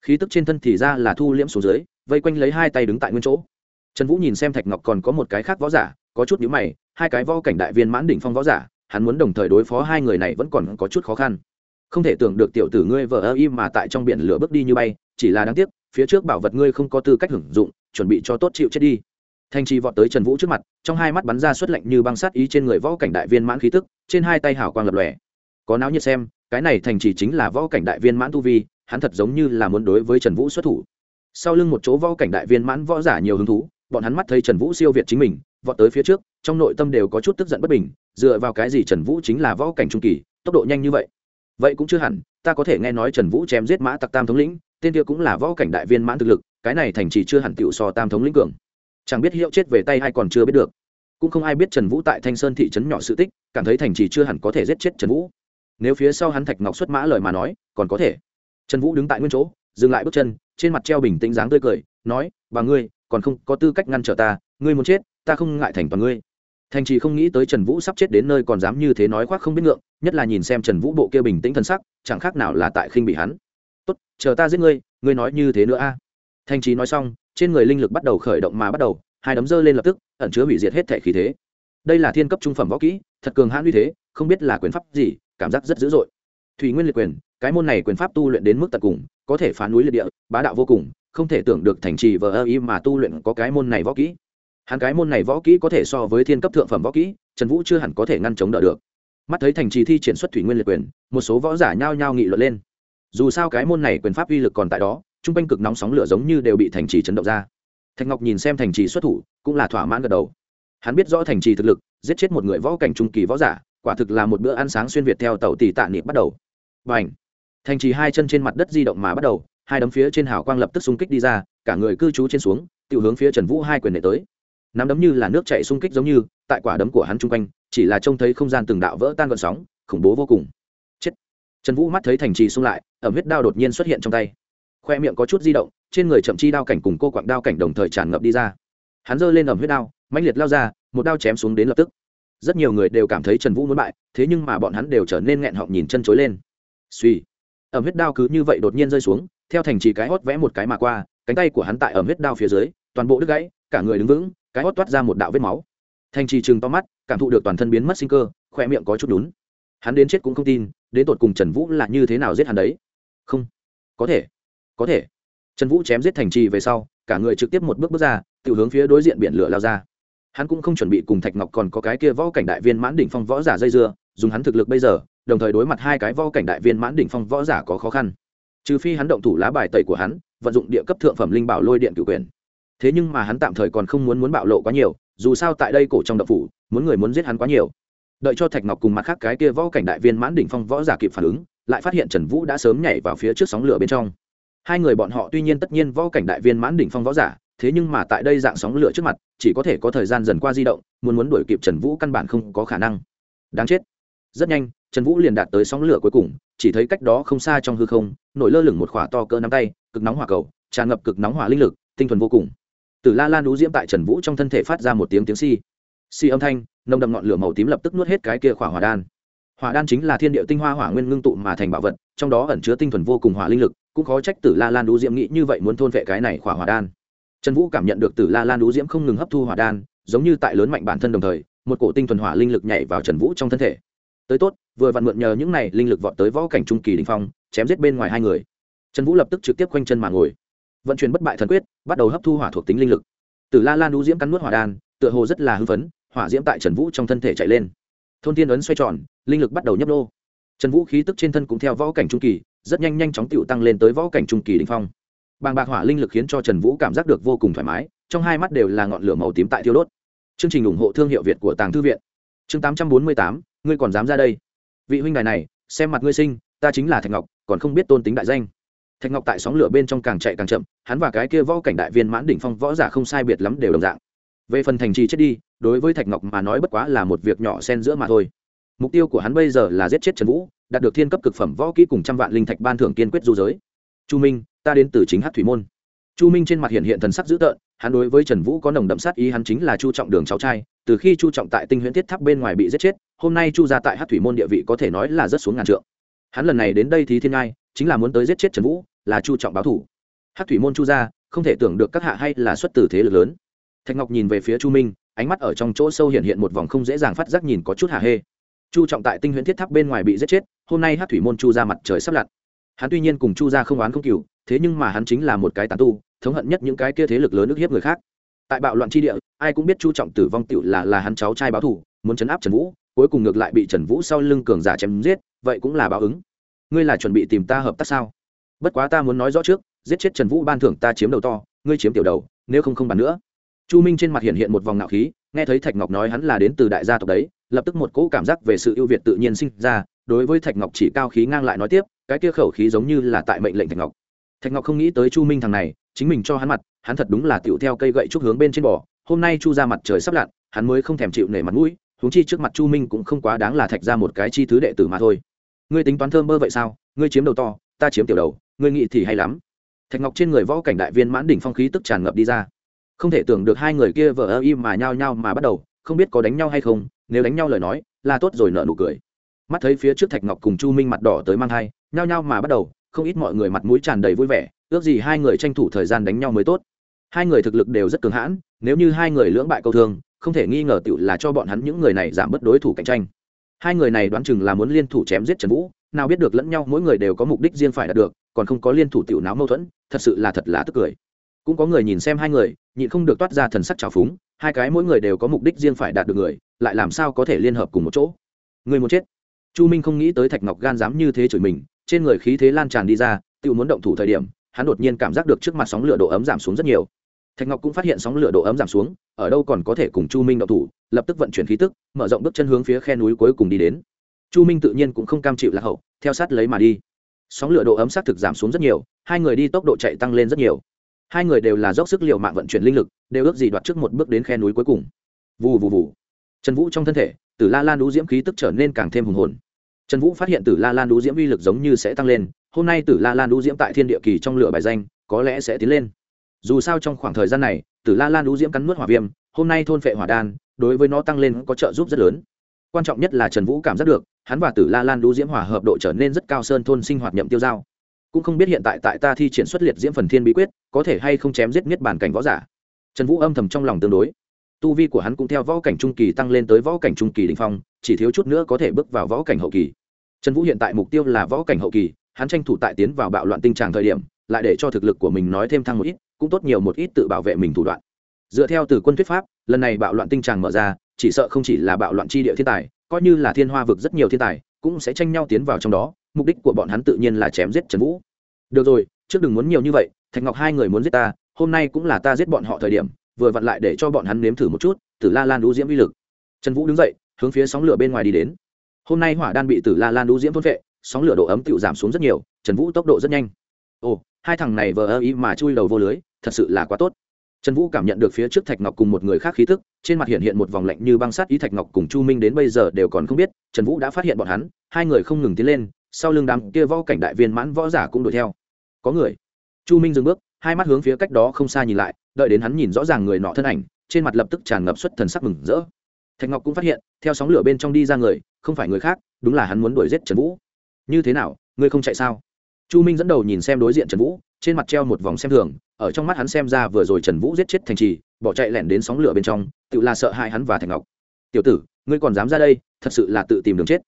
Khí tức trên thân thì ra là thu liễm xuống dưới, vây quanh lấy hai tay đứng tại nguyên chỗ. Trần vũ nhìn xem thạch ngọc còn có một cái khác võ giả, có chút nhữ mày, hai cái võ cảnh đại viên mãn đỉnh phong võ giả, hắn muốn đồng thời đối phó hai người này vẫn còn có chút khó khăn. Không thể tưởng được tiểu tử ngươi vợ ơ im mà tại trong biển lửa bước đi như bay, chỉ là đáng tiếc, phía trước bảo vật ngươi không có tư cách hưởng dụng, chuẩn bị cho tốt chịu chết đi. Thanh trì vọt tới trần vũ trước mặt, trong hai mắt bắn ra suất lạnh như băng sát ý trên người võ cảnh đại viên mãn khí tức, trên hai tay hảo quang lập lòe. Có náo nhiệt xem cái này thành trì chính là võ cảnh đại viên mãn tu vi, hắn thật giống như là muốn đối với trần vũ xuất thủ. Sau lưng một chỗ võ cảnh đại viên mãn võ giả nhiều hứng thú, bọn hắn mắt thấy trần vũ siêu việt chính mình, vọt tới phía trước, trong nội tâm đều có chút tức giận bất bình, dựa vào cái gì trần vũ chính là võ cảnh trung kỳ, tốc độ nhanh như vậy? Vậy cũng chưa hẳn, ta có thể nghe nói trần vũ chém giết mã tặc tam thống lĩnh, tên kia cũng là võ cảnh đại viên mãn thực lực, cái này thành chỉ chưa hẳn tựu so tam thống lĩnh cường. Chẳng biết hiệu chết về tay hay còn chưa biết được. Cũng không ai biết trần vũ tại thanh sơn thị trấn nhỏ sự tích, cảm thấy thành chỉ chưa hẳn có thể giết chết trần vũ nếu phía sau hắn thạch ngọc xuất mã lời mà nói, còn có thể. Trần vũ đứng tại nguyên chỗ, dừng lại bước chân, trên mặt treo bình tĩnh dáng tươi cười, nói, bà ngươi, còn không có tư cách ngăn trở ta, ngươi muốn chết, ta không ngại thành toàn ngươi. Thành trì không nghĩ tới trần vũ sắp chết đến nơi còn dám như thế nói khoác không biết ngượng, nhất là nhìn xem trần vũ bộ kia bình tĩnh thân sắc, chẳng khác nào là tại khinh bị hắn. Tốt, chờ ta giết ngươi ngươi nói như thế nữa a. À. thành trì nói xong, trên người linh lực bắt đầu khởi động mà bắt đầu, hai đấm dơ lên lập tức, ẩn chứa hủy diệt hết thể khí thế. Đây là thiên cấp trung phẩm võ kỹ, thật cường hãn uy thế, không biết là quyền pháp gì cảm giác rất dữ dội. Thủy nguyên liệt quyền, cái môn này quyền pháp tu luyện đến mức tận cùng, có thể phá núi liệt địa, bá đạo vô cùng, không thể tưởng được thành trì vờ ơ ý mà tu luyện có cái môn này võ kỹ. Hắn cái môn này võ kỹ có thể so với thiên cấp thượng phẩm võ kỹ, trần vũ chưa hẳn có thể ngăn chống đỡ được. Mắt thấy thành trì thi triển xuất thủy nguyên liệt quyền, một số võ giả nhao nhao nghị luận lên. Dù sao cái môn này quyền pháp uy lực còn tại đó t r u n g quanh cực nóng sóng lửa giống như đều bị thành trì chấn động ra. Thạch ngọc nhìn xem thành trì xuất thủ, cũng là thỏa mãn gật đầu. Hắn biết rõ thành trì thực lực, giết chết một người võ cảnh trung kỳ võ giả quả thực là một bữa ăn sáng xuyên việt theo tàu tỷ tạ niệm bắt đầu. B à n h thành trì hai chân trên mặt đất di động mà bắt đầu, hai đấm phía trên hào quang lập tức xung kích đi ra, cả người cư trú trên xuống tự hướng phía trần vũ hai quyền nệ tới. Nắm đấm như là nước chạy xung kích giống như, tại quả đấm của hắn chung quanh, chỉ là trông thấy không gian từng đạo vỡ tan gọn sóng, khủng bố vô cùng. Chết! Trần vũ mắt thấy thành trì xung lại, ẩm huyết đao đột nhiên xuất hiện trong tay. Khoe miệng có chút di động, trên người chậm chi đao cảnh cùng cô quặng đao cảnh đồng thời tràn ngập đi ra. Hắn giơ lên ẩm huyết đao, mãnh liệt lao ra, một đao chém xuống đến lập tức rất nhiều người đều cảm thấy trần vũ muốn bại, thế nhưng mà bọn hắn đều trở nên nghẹn họng nhìn chân chối lên. Suy, ẩm huyết đao cứ như vậy đột nhiên rơi xuống, theo thành trì cái hót vẽ một cái mà qua, cánh tay của hắn tại ẩm huyết đao phía dưới, toàn bộ đứt gãy, cả người đứng vững, cái hót toát ra một đạo vết máu. Thành trì chừng to mắt, cảm thụ được toàn thân biến mất sinh cơ khoe miệng có chút đúng hắn đến chết cũng không tin, đến tột cùng trần vũ là như thế nào giết hắn đấy? Không, có thể có thể. Trần vũ chém giết thành trì về sau, cả người trực tiếp một bước bước ra tự hướng phía đối diện biển lửa lao ra hắn cũng không chuẩn bị cùng thạch ngọc còn có cái kia võ cảnh đại viên mãn đỉnh phong võ giả dây dưa, dùng hắn thực lực bây giờ, đồng thời đối mặt hai cái võ cảnh đại viên mãn đỉnh phong võ giả có khó khăn. Trừ phi hắn động thủ lá bài tẩy của hắn, vận dụng địa cấp thượng phẩm linh bảo lôi điện cửu quyền. Thế nhưng mà hắn tạm thời còn không muốn muốn bạo lộ quá nhiều, dù sao tại đây cổ trong đập phủ, muốn người muốn giết hắn quá nhiều. Đợi cho thạch ngọc cùng mặt khác cái kia võ cảnh đại viên mãn đỉnh phong võ giả kịp phản ứng, lại phát hiện trần vũ đã sớm nhảy vào phía trước sóng lửa bên trong. Hai người bọn họ tuy nhiên tất nhiên võ cảnh đại viên mãn đỉnh phong võ giả thế nhưng mà tại đây dạng sóng lửa trước mặt, chỉ có thể có thời gian dần qua di động, muốn muốn đuổi kịp trần vũ căn bản không có khả năng. Đáng chết. Rất nhanh, trần vũ liền đạt tới sóng lửa cuối cùng, chỉ thấy cách đó không xa trong hư không, nổi lơ lửng một khỏa to cỡ nắm tay, cực nóng hỏa cầu, tràn ngập cực nóng hỏa linh lực, tinh thuần vô cùng. Từ la lan đú diễm tại trần vũ trong thân thể phát ra một tiếng tiếng si si âm thanh, nồng đậm ngọn lửa màu tím lập tức nuốt hết cái kia khỏa hỏa đan. Hỏa đan chính là thiên địa tinh hoa hỏa nguyên ngưng tụ mà thành bảo vật, trong đó ẩn chứa tinh thuần vô cùng hỏa linh lực, cũng khó trách tử la lan đú diễm nghĩ như vậy muốn thôn vệ cái này khỏa hỏa đan trần vũ cảm nhận được tử la lan đú diễm không ngừng hấp thu hỏa đan, giống như tại lớn mạnh bản thân đồng thời, một cổ tinh thuần hỏa linh lực nhảy vào trần vũ trong thân thể. Tới tốt, vừa vặn mượn nhờ những này linh lực vọt tới võ cảnh trung kỳ đình phong, chém giết bên ngoài hai người. Trần vũ lập tức trực tiếp quanh chân mà ngồi. Vận chuyển bất bại thần quyết, bắt đầu hấp thu hỏa thuộc tính linh lực. Tử la lan đú diễm cắn nuốt hỏa đan, tựa hồ rất là hưng phấn, hỏa diễm tại trần vũ trong thân thể chạy lên. Thôn tiên ấn xoay tròn, linh lực bắt đầu nhấp nô. Trần vũ khí tức trên thân cũng theo võ cảnh trung kỳ, rất nhanh nhanh chóng tựu tăng lên tới võ cảnh trung kỳ đình phong bàng bạc hỏa linh lực khiến cho trần vũ cảm giác được vô cùng thoải mái, trong hai mắt đều là ngọn lửa màu tím tại thiêu đốt. Chương trình ủng hộ thương hiệu việt của tàng thư viện. Chương tám trăm bốn mươi tám, ngươi còn dám ra đây? Vị huynh đài này, xem mặt ngươi sinh, ta chính là thạch ngọc, còn không biết tôn tính đại danh. Thạch ngọc tại sóng lửa bên trong càng chạy càng chậm, hắn và cái kia võ cảnh đại viên mãn đỉnh phong võ giả không sai biệt lắm đều đồng dạng. Về phần thành trì chết đi, đối với thạch ngọc mà nói bất quá là một việc nhỏ xen giữa mà thôi. Mục tiêu của hắn bây giờ là giết chết trần vũ, đạt được thiên cấp cực phẩm võ kỹ cùng trăm vạn linh thạch ban thưởng kiên quyết du giới. Chu minh ta đến từ chính hát thủy môn. Chu minh trên mặt hiện hiện thần sắc dữ tợn, hắn đối với trần vũ có nồng đậm sát ý, hắn chính là chu trọng đường cháu trai, từ khi chu trọng tại tinh huyễn thiết tháp bên ngoài bị giết chết, hôm nay chu ra tại hát thủy môn địa vị có thể nói là rất xuống ngàn trượng. Hắn lần này đến đây thì thiên ngai, chính là muốn tới giết chết trần vũ, là chu trọng báo thủ. Hát thủy môn chu ra không thể tưởng được các hạ hay là xuất từ thế lực lớn. Thạch ngọc nhìn về phía chu minh, ánh mắt ở trong chỗ sâu hiện hiện một vòng không dễ dàng phát giác nhìn có chút hạ hê. Chu trọng tại tinh huyễn thiết tháp bên ngoài bị giết chết, hôm nay hát thủy môn chu ra mặt trời sắp lặn hắn tuy nhiên cùng chu gia không oán không cừu thế nhưng mà hắn chính là một cái tàn tu thống hận nhất những cái kia thế lực lớn ức hiếp người khác. Tại bạo loạn tri địa ai cũng biết chu trọng tử vong tựu là là hắn cháu trai báo thủ, muốn chấn áp trần vũ cuối cùng ngược lại bị trần vũ sau lưng cường giả chém giết vậy cũng là báo ứng. Ngươi là chuẩn bị tìm ta hợp tác sao? Bất quá ta muốn nói rõ trước giết chết trần vũ ban thưởng ta chiếm đầu to ngươi chiếm tiểu đầu nếu không không bàn nữa. Chu minh trên mặt hiện hiện một vòng nạo khí nghe thấy thạch ngọc nói hắn là đến từ đại gia tộc đấy lập tức một cỗ cảm giác về sự ưu việt tự nhiên sinh ra đối với thạch ngọc chỉ cao khí ngang lại nói tiếp, cái kia khẩu khí giống như là tại mệnh lệnh thạch ngọc. Thạch ngọc không nghĩ tới chu minh thằng này, chính mình cho hắn mặt, hắn thật đúng là tựu theo cây gậy trúc hướng bên trên bò, hôm nay chu ra mặt trời sắp lặn, hắn mới không thèm chịu nể mặt mũi, huống chi trước mặt chu minh cũng không quá đáng là thạch ra một cái chi thứ đệ tử mà thôi. Ngươi tính toán thơm mơ vậy sao? Ngươi chiếm đầu to, ta chiếm tiểu đầu, ngươi nghĩ thì hay lắm. Thạch ngọc trên người võ cảnh đại viên mãn đỉnh phong khí tức tràn ngập đi ra. Không thể tưởng được hai người kia vợ ơ im mà nhao nhao mà bắt đầu, không biết có đánh nhau hay không, nếu đánh nhau lời nói, là tốt rồi nợ nụ cười mắt thấy phía trước thạch ngọc cùng chu minh mặt đỏ tới mang thai, nhao nhao mà bắt đầu, không ít mọi người mặt mũi tràn đầy vui vẻ, ước gì hai người tranh thủ thời gian đánh nhau mới tốt. Hai người thực lực đều rất cường hãn, nếu như hai người lưỡng bại câu thương, không thể nghi ngờ tựu là cho bọn hắn những người này giảm bớt đối thủ cạnh tranh. Hai người này đoán chừng là muốn liên thủ chém giết trần vũ, nào biết được lẫn nhau mỗi người đều có mục đích riêng phải đạt được, còn không có liên thủ tiểu náo mâu thuẫn, thật sự là thật là tức cười. Cũng có người nhìn xem hai người, nhịn không được toát ra thần sắc trào phúng, hai cái mỗi người đều có mục đích riêng phải đạt được người, lại làm sao có thể liên hợp cùng một chỗ? Người muốn chết chu minh không nghĩ tới thạch ngọc gan dám như thế chửi mình, trên người khí thế lan tràn đi ra, tự muốn động thủ thời điểm, hắn đột nhiên cảm giác được trước mặt sóng lửa độ ấm giảm xuống rất nhiều. Thạch ngọc cũng phát hiện sóng lửa độ ấm giảm xuống, ở đâu còn có thể cùng chu minh động thủ, lập tức vận chuyển khí tức, mở rộng bước chân hướng phía khe núi cuối cùng đi đến. Chu minh tự nhiên cũng không cam chịu lạc hậu, theo sát lấy mà đi. Sóng lửa độ ấm xác thực giảm xuống rất nhiều, hai người đi tốc độ chạy tăng lên rất nhiều. Hai người đều là dốc sức l i ề u mạng vận chuyển linh lực, đều ước gì đoạt trước một bước đến khe núi cuối cùng. Vù vù vù. Trần vũ trong thân thể tử la lan đũ diễm khí tức trở nên càng thêm hùng hồn trần vũ phát hiện tử la lan đũ diễm uy lực giống như sẽ tăng lên, hôm nay tử la lan đũ diễm tại thiên địa kỳ trong lửa bài danh, có lẽ sẽ tiến lên. Dù sao trong khoảng thời gian này, tử la lan đũ diễm cắn nuốt hỏa viêm, hôm nay thôn phệ hỏa đan, đối với nó tăng lên có trợ giúp rất lớn. Quan trọng nhất là trần vũ cảm giác được, hắn và tử la lan đũ diễm hỏa hợp độ trở nên rất cao sơn thôn sinh hoạt nhậm tiêu giao cũng không biết hiện tại tại ta thi triển xuất liệt diễm phần thiên bí quyết, có thể hay không chém giết miết bản cảnh võ giả. Trần vũ âm thầm trong lòng tương đối tu vi của hắn cũng theo võ cảnh trung kỳ tăng lên tới võ cảnh trung kỳ đình phong, chỉ thiếu chút nữa có thể bước vào võ cảnh hậu kỳ. Trần vũ hiện tại mục tiêu là võ cảnh hậu kỳ, hắn tranh thủ tại tiến vào bạo loạn tinh tràng thời điểm, lại để cho thực lực của mình nói thêm thăng một ít, cũng tốt nhiều một ít tự bảo vệ mình thủ đoạn. Dựa theo từ quân thuyết pháp, lần này bạo loạn tinh tràng mở ra, chỉ sợ không chỉ là bạo loạn chi địa thiên tài, coi như là thiên hoa vực rất nhiều thiên tài, cũng sẽ tranh nhau tiến vào trong đó, mục đích của bọn hắn tự nhiên là chém giết trần vũ. Được rồi, trước đừng muốn nhiều như vậy, thạch ngọc hai người muốn giết ta, hôm nay cũng là ta giết bọn họ thời điểm vừa vặn lại để cho bọn hắn nếm thử một chút, Tử la lan đũ diễm uy lực. Trần vũ đứng dậy, hướng phía sóng lửa bên ngoài đi đến. Hôm nay hỏa đan bị tử la lan đũ diễm thôn vệ sóng lửa độ ấm tự giảm xuống rất nhiều, trần vũ tốc độ rất nhanh. Ồ, hai thằng này vờ ơ ý mà chui đầu vô lưới, thật sự là quá tốt. Trần vũ cảm nhận được phía trước thạch ngọc cùng một người khác khí thức trên mặt hiện hiện một vòng lạnh như băng sát ý thạch ngọc cùng chu minh đến bây giờ đều còn không biết, trần vũ đã phát hiện bọn hắn, hai người không ngừng tiến lên, sau lưng đám kia võ cảnh đại viên mãn võ giả cũng đuổi theo. Có người. Chu minh dừng bước hai mắt hướng phía cách đó không xa nhìn lại, đợi đến hắn nhìn rõ ràng người nọ thân ảnh, trên mặt lập tức tràn ngập xuất thần sắc mừng rỡ. Thạch ngọc cũng phát hiện, theo sóng lửa bên trong đi ra người, không phải người khác, đúng là hắn muốn đuổi giết trần vũ. Như thế nào, ngươi không chạy sao? Chu minh dẫn đầu nhìn xem đối diện trần vũ, trên mặt treo một vòng xem thường, ở trong mắt hắn xem ra vừa rồi trần vũ giết chết thành trì, bỏ chạy lẻn đến sóng lửa bên trong, tự là sợ hãi hắn và thạch ngọc. Tiểu tử, ngươi còn dám ra đây, thật sự là tự tìm đường chết.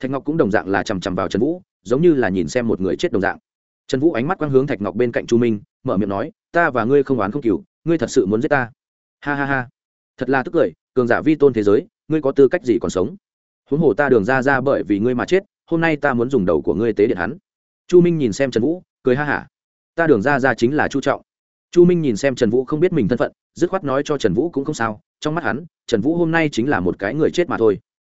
Thạch ngọc cũng đồng dạng là chằm chằm vào trần vũ, giống như là nhìn xem một người chết đồng dạng trần vũ ánh mắt quang hướng thạch ngọc bên cạnh chu minh, mở miệng nói, ta và ngươi không oán không cừu ngươi thật sự muốn giết ta. Ha ha ha. Thật là tức cười, cường giả vi tôn thế giới, ngươi có tư cách gì còn sống? Huống hồ ta đường ra ra bởi vì ngươi mà chết, hôm nay ta muốn dùng đầu của ngươi tế điện hắn. Chu minh nhìn xem trần vũ, cười ha hả. Ta đường ra ra chính là chu trọng. Chu minh nhìn xem trần vũ không biết mình thân phận, dứt khoát nói cho trần vũ cũng không sao, trong mắt hắn, trần vũ hôm nay chính là một cái người chết mà thôi.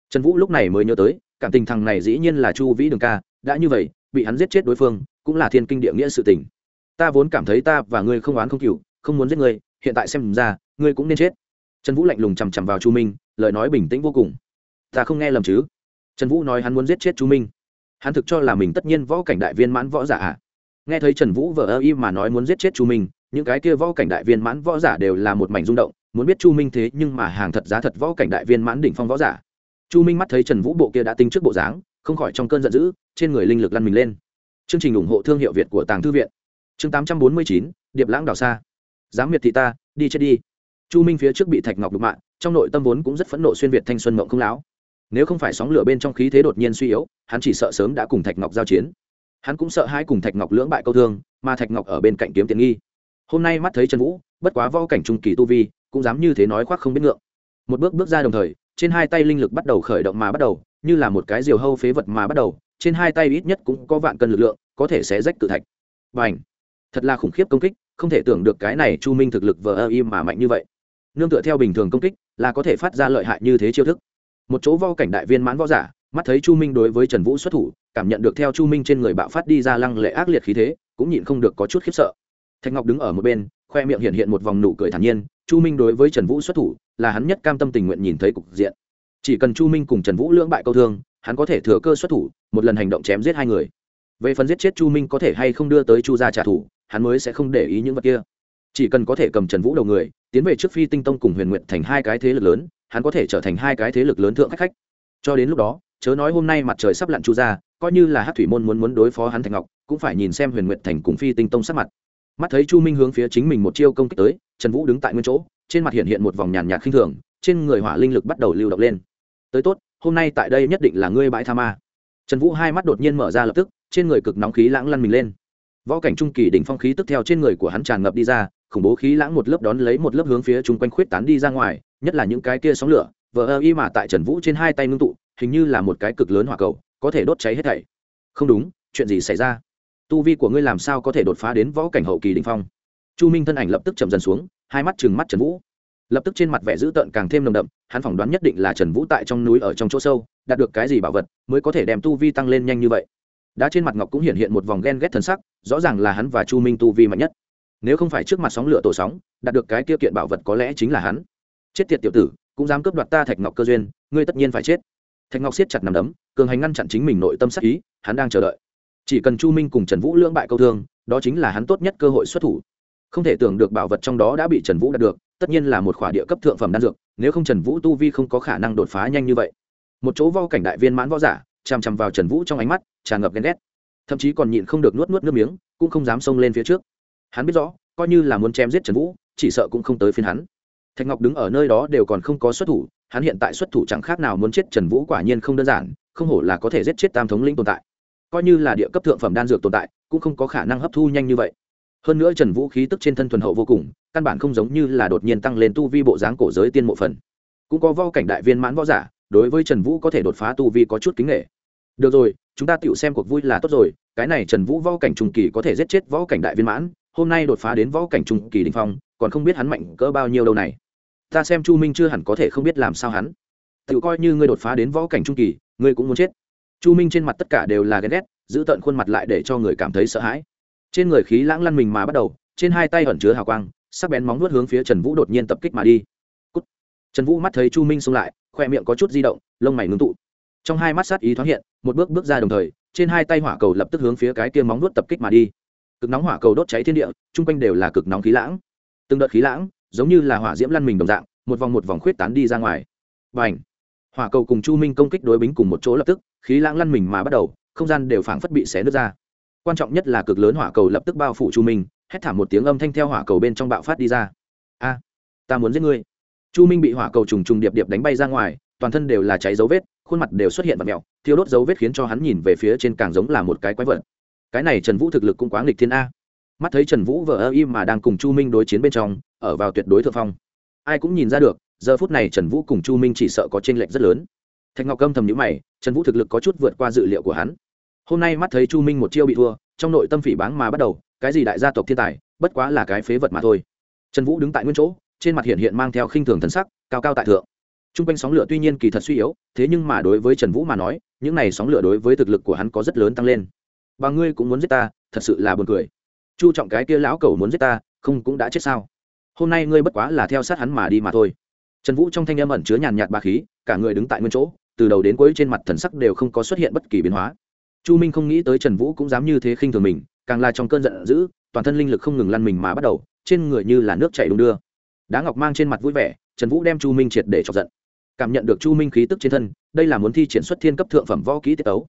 Trần vũ lúc này mới nhớ tới, cảm tình thằng này dĩ nhiên là chu vĩ đường ca, đã như vậy bị hắn giết chết đối phương, cũng là thiên kinh địa nghĩa sự tình. Ta vốn cảm thấy ta và ngươi không oán không cựu không muốn giết ngươi, hiện tại xem ra, ngươi cũng nên chết. Trần vũ lạnh lùng chằm chằm vào chu minh, lời nói bình tĩnh vô cùng. Ta không nghe lầm chứ? Trần vũ nói hắn muốn giết chết chu minh. Hắn thực cho là mình tất nhiên võ cảnh đại viên mãn võ giả ạ à. nghe thấy trần vũ vợ ơ y mà nói muốn giết chết chu minh, những cái kia võ cảnh đại viên mãn võ giả đều là một mảnh rung động, muốn biết chu minh thế nhưng mà hàng thật giá thật võ cảnh đại viên mãn đỉnh phong võ giả. Chu minh mắt thấy trần vũ bộ kia đã tính trước bộ dáng không khỏi trong cơn giận dữ, trên người linh lực lăn mình lên. Chương trình ủng hộ thương hiệu việt của tàng thư viện. Chương tám trăm bốn mươi chín, điệp lãng đào xa dám miệt thị ta, đi chết đi. Chu minh phía trước bị thạch ngọc đục mạng, trong nội tâm vốn cũng rất phẫn nộ xuyên việt thanh xuân mộng không láo nếu không phải sóng lửa bên trong khí thế đột nhiên suy yếu, hắn chỉ sợ sớm đã cùng thạch ngọc giao chiến. Hắn cũng sợ hai cùng thạch ngọc lưỡng bại câu thương, mà thạch ngọc ở bên cạnh kiếm tiền nghi. Hôm nay mắt thấy trần vũ, bất quá võ cảnh trung kỳ tu vi, cũng dám như thế nói khoác không biết ngượng. Một bước bước ra đồng thời, trên hai tay linh lực bắt đầu khởi động mà bắt đầu như là một cái diều hâu phế vật mà bắt đầu, trên hai tay ít nhất cũng có vạn cân lực lượng, có thể sẽ rách cự thạch. Và ảnh thật là khủng khiếp công kích, không thể tưởng được cái này chu minh thực lực vờ ơ im mà mạnh như vậy. Nương tựa theo bình thường công kích, là có thể phát ra lợi hại như thế chiêu thức. Một chỗ vo cảnh đại viên mãn võ giả, mắt thấy chu minh đối với trần vũ xuất thủ, cảm nhận được theo chu minh trên người bạo phát đi ra lăng lệ ác liệt khí thế, cũng nhịn không được có chút khiếp sợ. Thạch ngọc đứng ở một bên, khoe miệng hiện hiện một vòng nụ cười thản nhiên, chu minh đối với trần vũ xuất thủ, là hắn nhất cam tâm tình nguyện nhìn thấy cục diện chỉ cần chu minh cùng trần vũ lưỡng bại câu thương, hắn có thể thừa cơ xuất thủ, một lần hành động chém giết hai người. Về phần giết chết chu minh có thể hay không đưa tới chu gia trả thù, hắn mới sẽ không để ý những vật kia. Chỉ cần có thể cầm trần vũ đầu người, tiến về trước phi tinh tông cùng huyền nguyện thành hai cái thế lực lớn, hắn có thể trở thành hai cái thế lực lớn thượng khách khách. Cho đến lúc đó, chớ nói hôm nay mặt trời sắp lặn chu ra coi như là hát thủy môn muốn muốn đối phó hắn thành ngọc, cũng phải nhìn xem huyền nguyện thành cùng phi tinh tông sắc mặt. Mắt thấy chu minh hướng phía chính mình một chiêu công kích tới, trần vũ đứng tại nguyên chỗ, trên mặt hiện hiện một vòng nhàn nhạt khinh thường, trên người hỏa linh lực bắt đầu lưu động lên tới tốt, hôm nay tại đây nhất định là ngươi bãi tha ma. Trần vũ hai mắt đột nhiên mở ra lập tức, trên người cực nóng khí lãng lăn mình lên. Võ cảnh trung kỳ đỉnh phong khí tức theo trên người của hắn tràn ngập đi ra, khủng bố khí lãng một lớp đón lấy một lớp hướng phía chung quanh khuyết tán đi ra ngoài, nhất là những cái kia sóng lửa, vờ ơ y mà tại trần vũ trên hai tay ngưng tụ, hình như là một cái cực lớn hỏa cầu, có thể đốt cháy hết thảy. Không đúng, chuyện gì xảy ra? Tu vi của ngươi làm sao có thể đột phá đến võ cảnh hậu kỳ đỉnh phong? Chu minh thân ảnh lập tức chậm dần xuống, hai mắt chừng mắt trần vũ lập tức trên mặt vẻ dữ tợn càng thêm nồng đậm, hắn phỏng đoán nhất định là trần vũ tại trong núi ở trong chỗ sâu, đạt được cái gì bảo vật mới có thể đem tu vi tăng lên nhanh như vậy. Đã trên mặt ngọc cũng hiện hiện một vòng ghen ghét thần sắc, rõ ràng là hắn và chu minh tu vi mạnh nhất. Nếu không phải trước mặt sóng lửa tổ sóng, đạt được cái kia kiện bảo vật có lẽ chính là hắn. Chết tiệt tiểu tử, cũng dám cướp đoạt ta thạch ngọc cơ duyên, ngươi tất nhiên phải chết. Thạch ngọc siết chặt nằm đấm, cường hành ngăn chặn chính mình nội tâm sắc ý, hắn đang chờ đợi. Chỉ cần chu minh cùng trần vũ lưỡng bại câu thương, đó chính là hắn tốt nhất cơ hội xuất thủ. Không thể tưởng được bảo vật trong đó đã bị trần vũ đạt được tất nhiên là một khỏa địa cấp thượng phẩm đan dược, nếu không trần vũ tu vi không có khả năng đột phá nhanh như vậy. Một chỗ vo cảnh đại viên mãn võ giả, chằm chằm vào trần vũ trong ánh mắt, tràn ngập ghen ghét. Thậm chí còn nhịn không được nuốt nuốt nước miếng, cũng không dám xông lên phía trước. Hắn biết rõ, coi như là muốn chém giết trần vũ, chỉ sợ cũng không tới phiên hắn. Thạch ngọc đứng ở nơi đó đều còn không có xuất thủ, hắn hiện tại xuất thủ chẳng khác nào muốn chết trần vũ quả nhiên không đơn giản, không hổ là có thể giết chết tam thống lĩnh tồn tại. Coi như là địa cấp thượng phẩm đan dược tồn tại, cũng không có khả năng hấp thu nhanh như vậy hơn nữa trần vũ khí tức trên thân thuần hậu vô cùng, căn bản không giống như là đột nhiên tăng lên tu vi bộ dáng cổ giới tiên mộ phần. Cũng có vo cảnh đại viên mãn võ giả, đối với trần vũ có thể đột phá tu vi có chút kính nghệ được rồi, chúng ta tựu xem cuộc vui là tốt rồi, cái này trần vũ võ cảnh trung kỳ có thể giết chết võ cảnh đại viên mãn, hôm nay đột phá đến võ cảnh trung kỳ đình phong, còn không biết hắn mạnh cỡ bao nhiêu đâu này. Ta xem chu minh chưa hẳn có thể không biết làm sao hắn. Tự coi như ngươi đột phá đến võ cảnh trung kỳ, ngươi cũng muốn chết. Chu minh trên mặt tất cả đều là ghen ghét, giữ tận khuôn mặt lại để cho người cảm thấy sợ hãi trên người khí lãng lăn mình mà bắt đầu, trên hai tay ẩn chứa hào quang, sắc bén móng nuốt hướng phía trần vũ đột nhiên tập kích mà đi、Cút. Trần vũ mắt thấy chu minh xông lại, khoe miệng có chút di động, lông mày ngưng tụ. Trong hai mắt sát ý thoáng hiện, một bước bước ra đồng thời, trên hai tay hỏa cầu lập tức hướng phía cái kia móng nuốt tập kích mà đi. Cực nóng hỏa cầu đốt cháy thiên địa, chung quanh đều là cực nóng khí lãng. Từng đợt khí lãng, giống như là hỏa diễm lăn mình đồng dạng, một vòng một vòng khuyết tán đi ra ngoài. Và ảnh hỏa cầu cùng chu minh công kích đối bính cùng một chỗ lập tức, khí lãng lăn mình mà bắt đầu, không gian đều phảng phất bị xé nứt ra quan trọng nhất là cực lớn hỏa cầu lập tức bao phủ chu minh, hét thảm một tiếng âm thanh theo hỏa cầu bên trong bạo phát đi ra. A, ta muốn giết ngươi. Chu minh bị hỏa cầu trùng trùng điệp điệp đánh bay ra ngoài, toàn thân đều là cháy dấu vết, khuôn mặt đều xuất hiện vật mèo thiếu đốt dấu vết khiến cho hắn nhìn về phía trên càng giống là một cái quái vật. Cái này trần vũ thực lực cũng quá nghịch thiên a. Mắt thấy trần vũ vờ ơ im mà đang cùng chu minh đối chiến bên trong, ở vào tuyệt đối thượng phong. Ai cũng nhìn ra được, giờ phút này trần vũ cùng chu minh chỉ sợ có t r ê n lệch rất lớn. Thạch ngọc âm thầm nhữ mày, trần vũ thực lực có chút vượt qua dự liệu của hắn hôm nay mắt thấy chu minh một chiêu bị thua, trong nội tâm phỉ báng mà bắt đầu, cái gì đại gia tộc thiên tài, bất quá là cái phế vật mà thôi. Trần vũ đứng tại nguyên chỗ, trên mặt hiện hiện mang theo khinh thường thân sắc, cao cao tại thượng. T r u n g quanh sóng lửa tuy nhiên kỳ thật suy yếu, thế nhưng mà đối với trần vũ mà nói, những này sóng lửa đối với thực lực của hắn có rất lớn tăng lên. Và ngươi cũng muốn giết ta, thật sự là buồn cười. Chu trọng cái kia lão cầu muốn giết ta, không cũng đã chết sao? Hôm nay ngươi bất quá là theo sát hắn mà đi mà thôi. Trần vũ trong thanh âm ẩn chứa nhàn nhạt ba khí, cả người đứng tại nguyên chỗ, từ đầu đến cuối trên mặt thần sắc đều không có xuất hiện bất kỳ biến hóa chu minh không nghĩ tới trần vũ cũng dám như thế khinh thường mình, càng là trong cơn giận dữ, toàn thân linh lực không ngừng lăn mình mà bắt đầu, trên người như là nước chảy đung đưa. Đá ngọc mang trên mặt vui vẻ, trần vũ đem chu minh triệt để chọc giận. Cảm nhận được chu minh khí tức trên thân, đây là muốn thi triển xuất thiên cấp thượng phẩm võ kỹ tiết ấu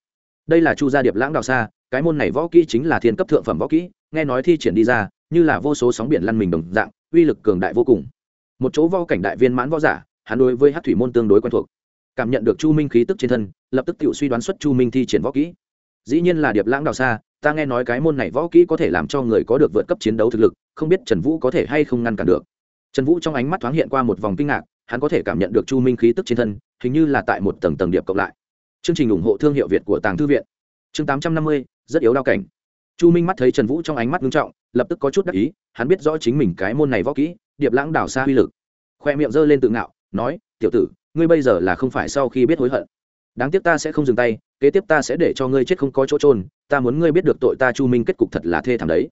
đây là chu gia điệp lãng đào xa, cái môn này võ kỹ chính là thiên cấp thượng phẩm võ kỹ, nghe nói thi triển đi ra, như là vô số sóng biển lăn mình đồng dạng, uy lực cường đại vô cùng. Một chỗ võ cảnh đại viên mãn võ giả, hắn đối với hát thủy môn tương đối quen thuộc. Cảm nhận được chu minh khí tức trên thân, lập tức tự suy đoán xuất chu minh thi triển võ kỹ dĩ nhiên là điệp lãng đào xa, ta nghe nói cái môn này võ kỹ có thể làm cho người có được vượt cấp chiến đấu thực lực, không biết trần vũ có thể hay không ngăn cản được. Trần vũ trong ánh mắt thoáng hiện qua một vòng kinh ngạc, hắn có thể cảm nhận được chu minh khí tức trên thân, hình như là tại một tầng tầng điệp cộng lại. Chương trình ủng hộ thương hiệu việt của tàng thư viện. Chương tám trăm năm mươi, rất yếu đao cảnh. Chu minh mắt thấy trần vũ trong ánh mắt nghiêm trọng, lập tức có chút đắc ý, hắn biết rõ chính mình cái môn này võ kỹ, điệp lãng đảo xa uy lực. Khoe miệng giơ lên tự ngạo, nói, tiểu tử, ngươi bây giờ là không phải sau khi biết hối hận đáng tiếc ta sẽ không dừng tay, kế tiếp ta sẽ để cho ngươi chết không có chỗ trôn ta muốn ngươi biết được tội ta chu minh kết cục thật là thê thảm đấy.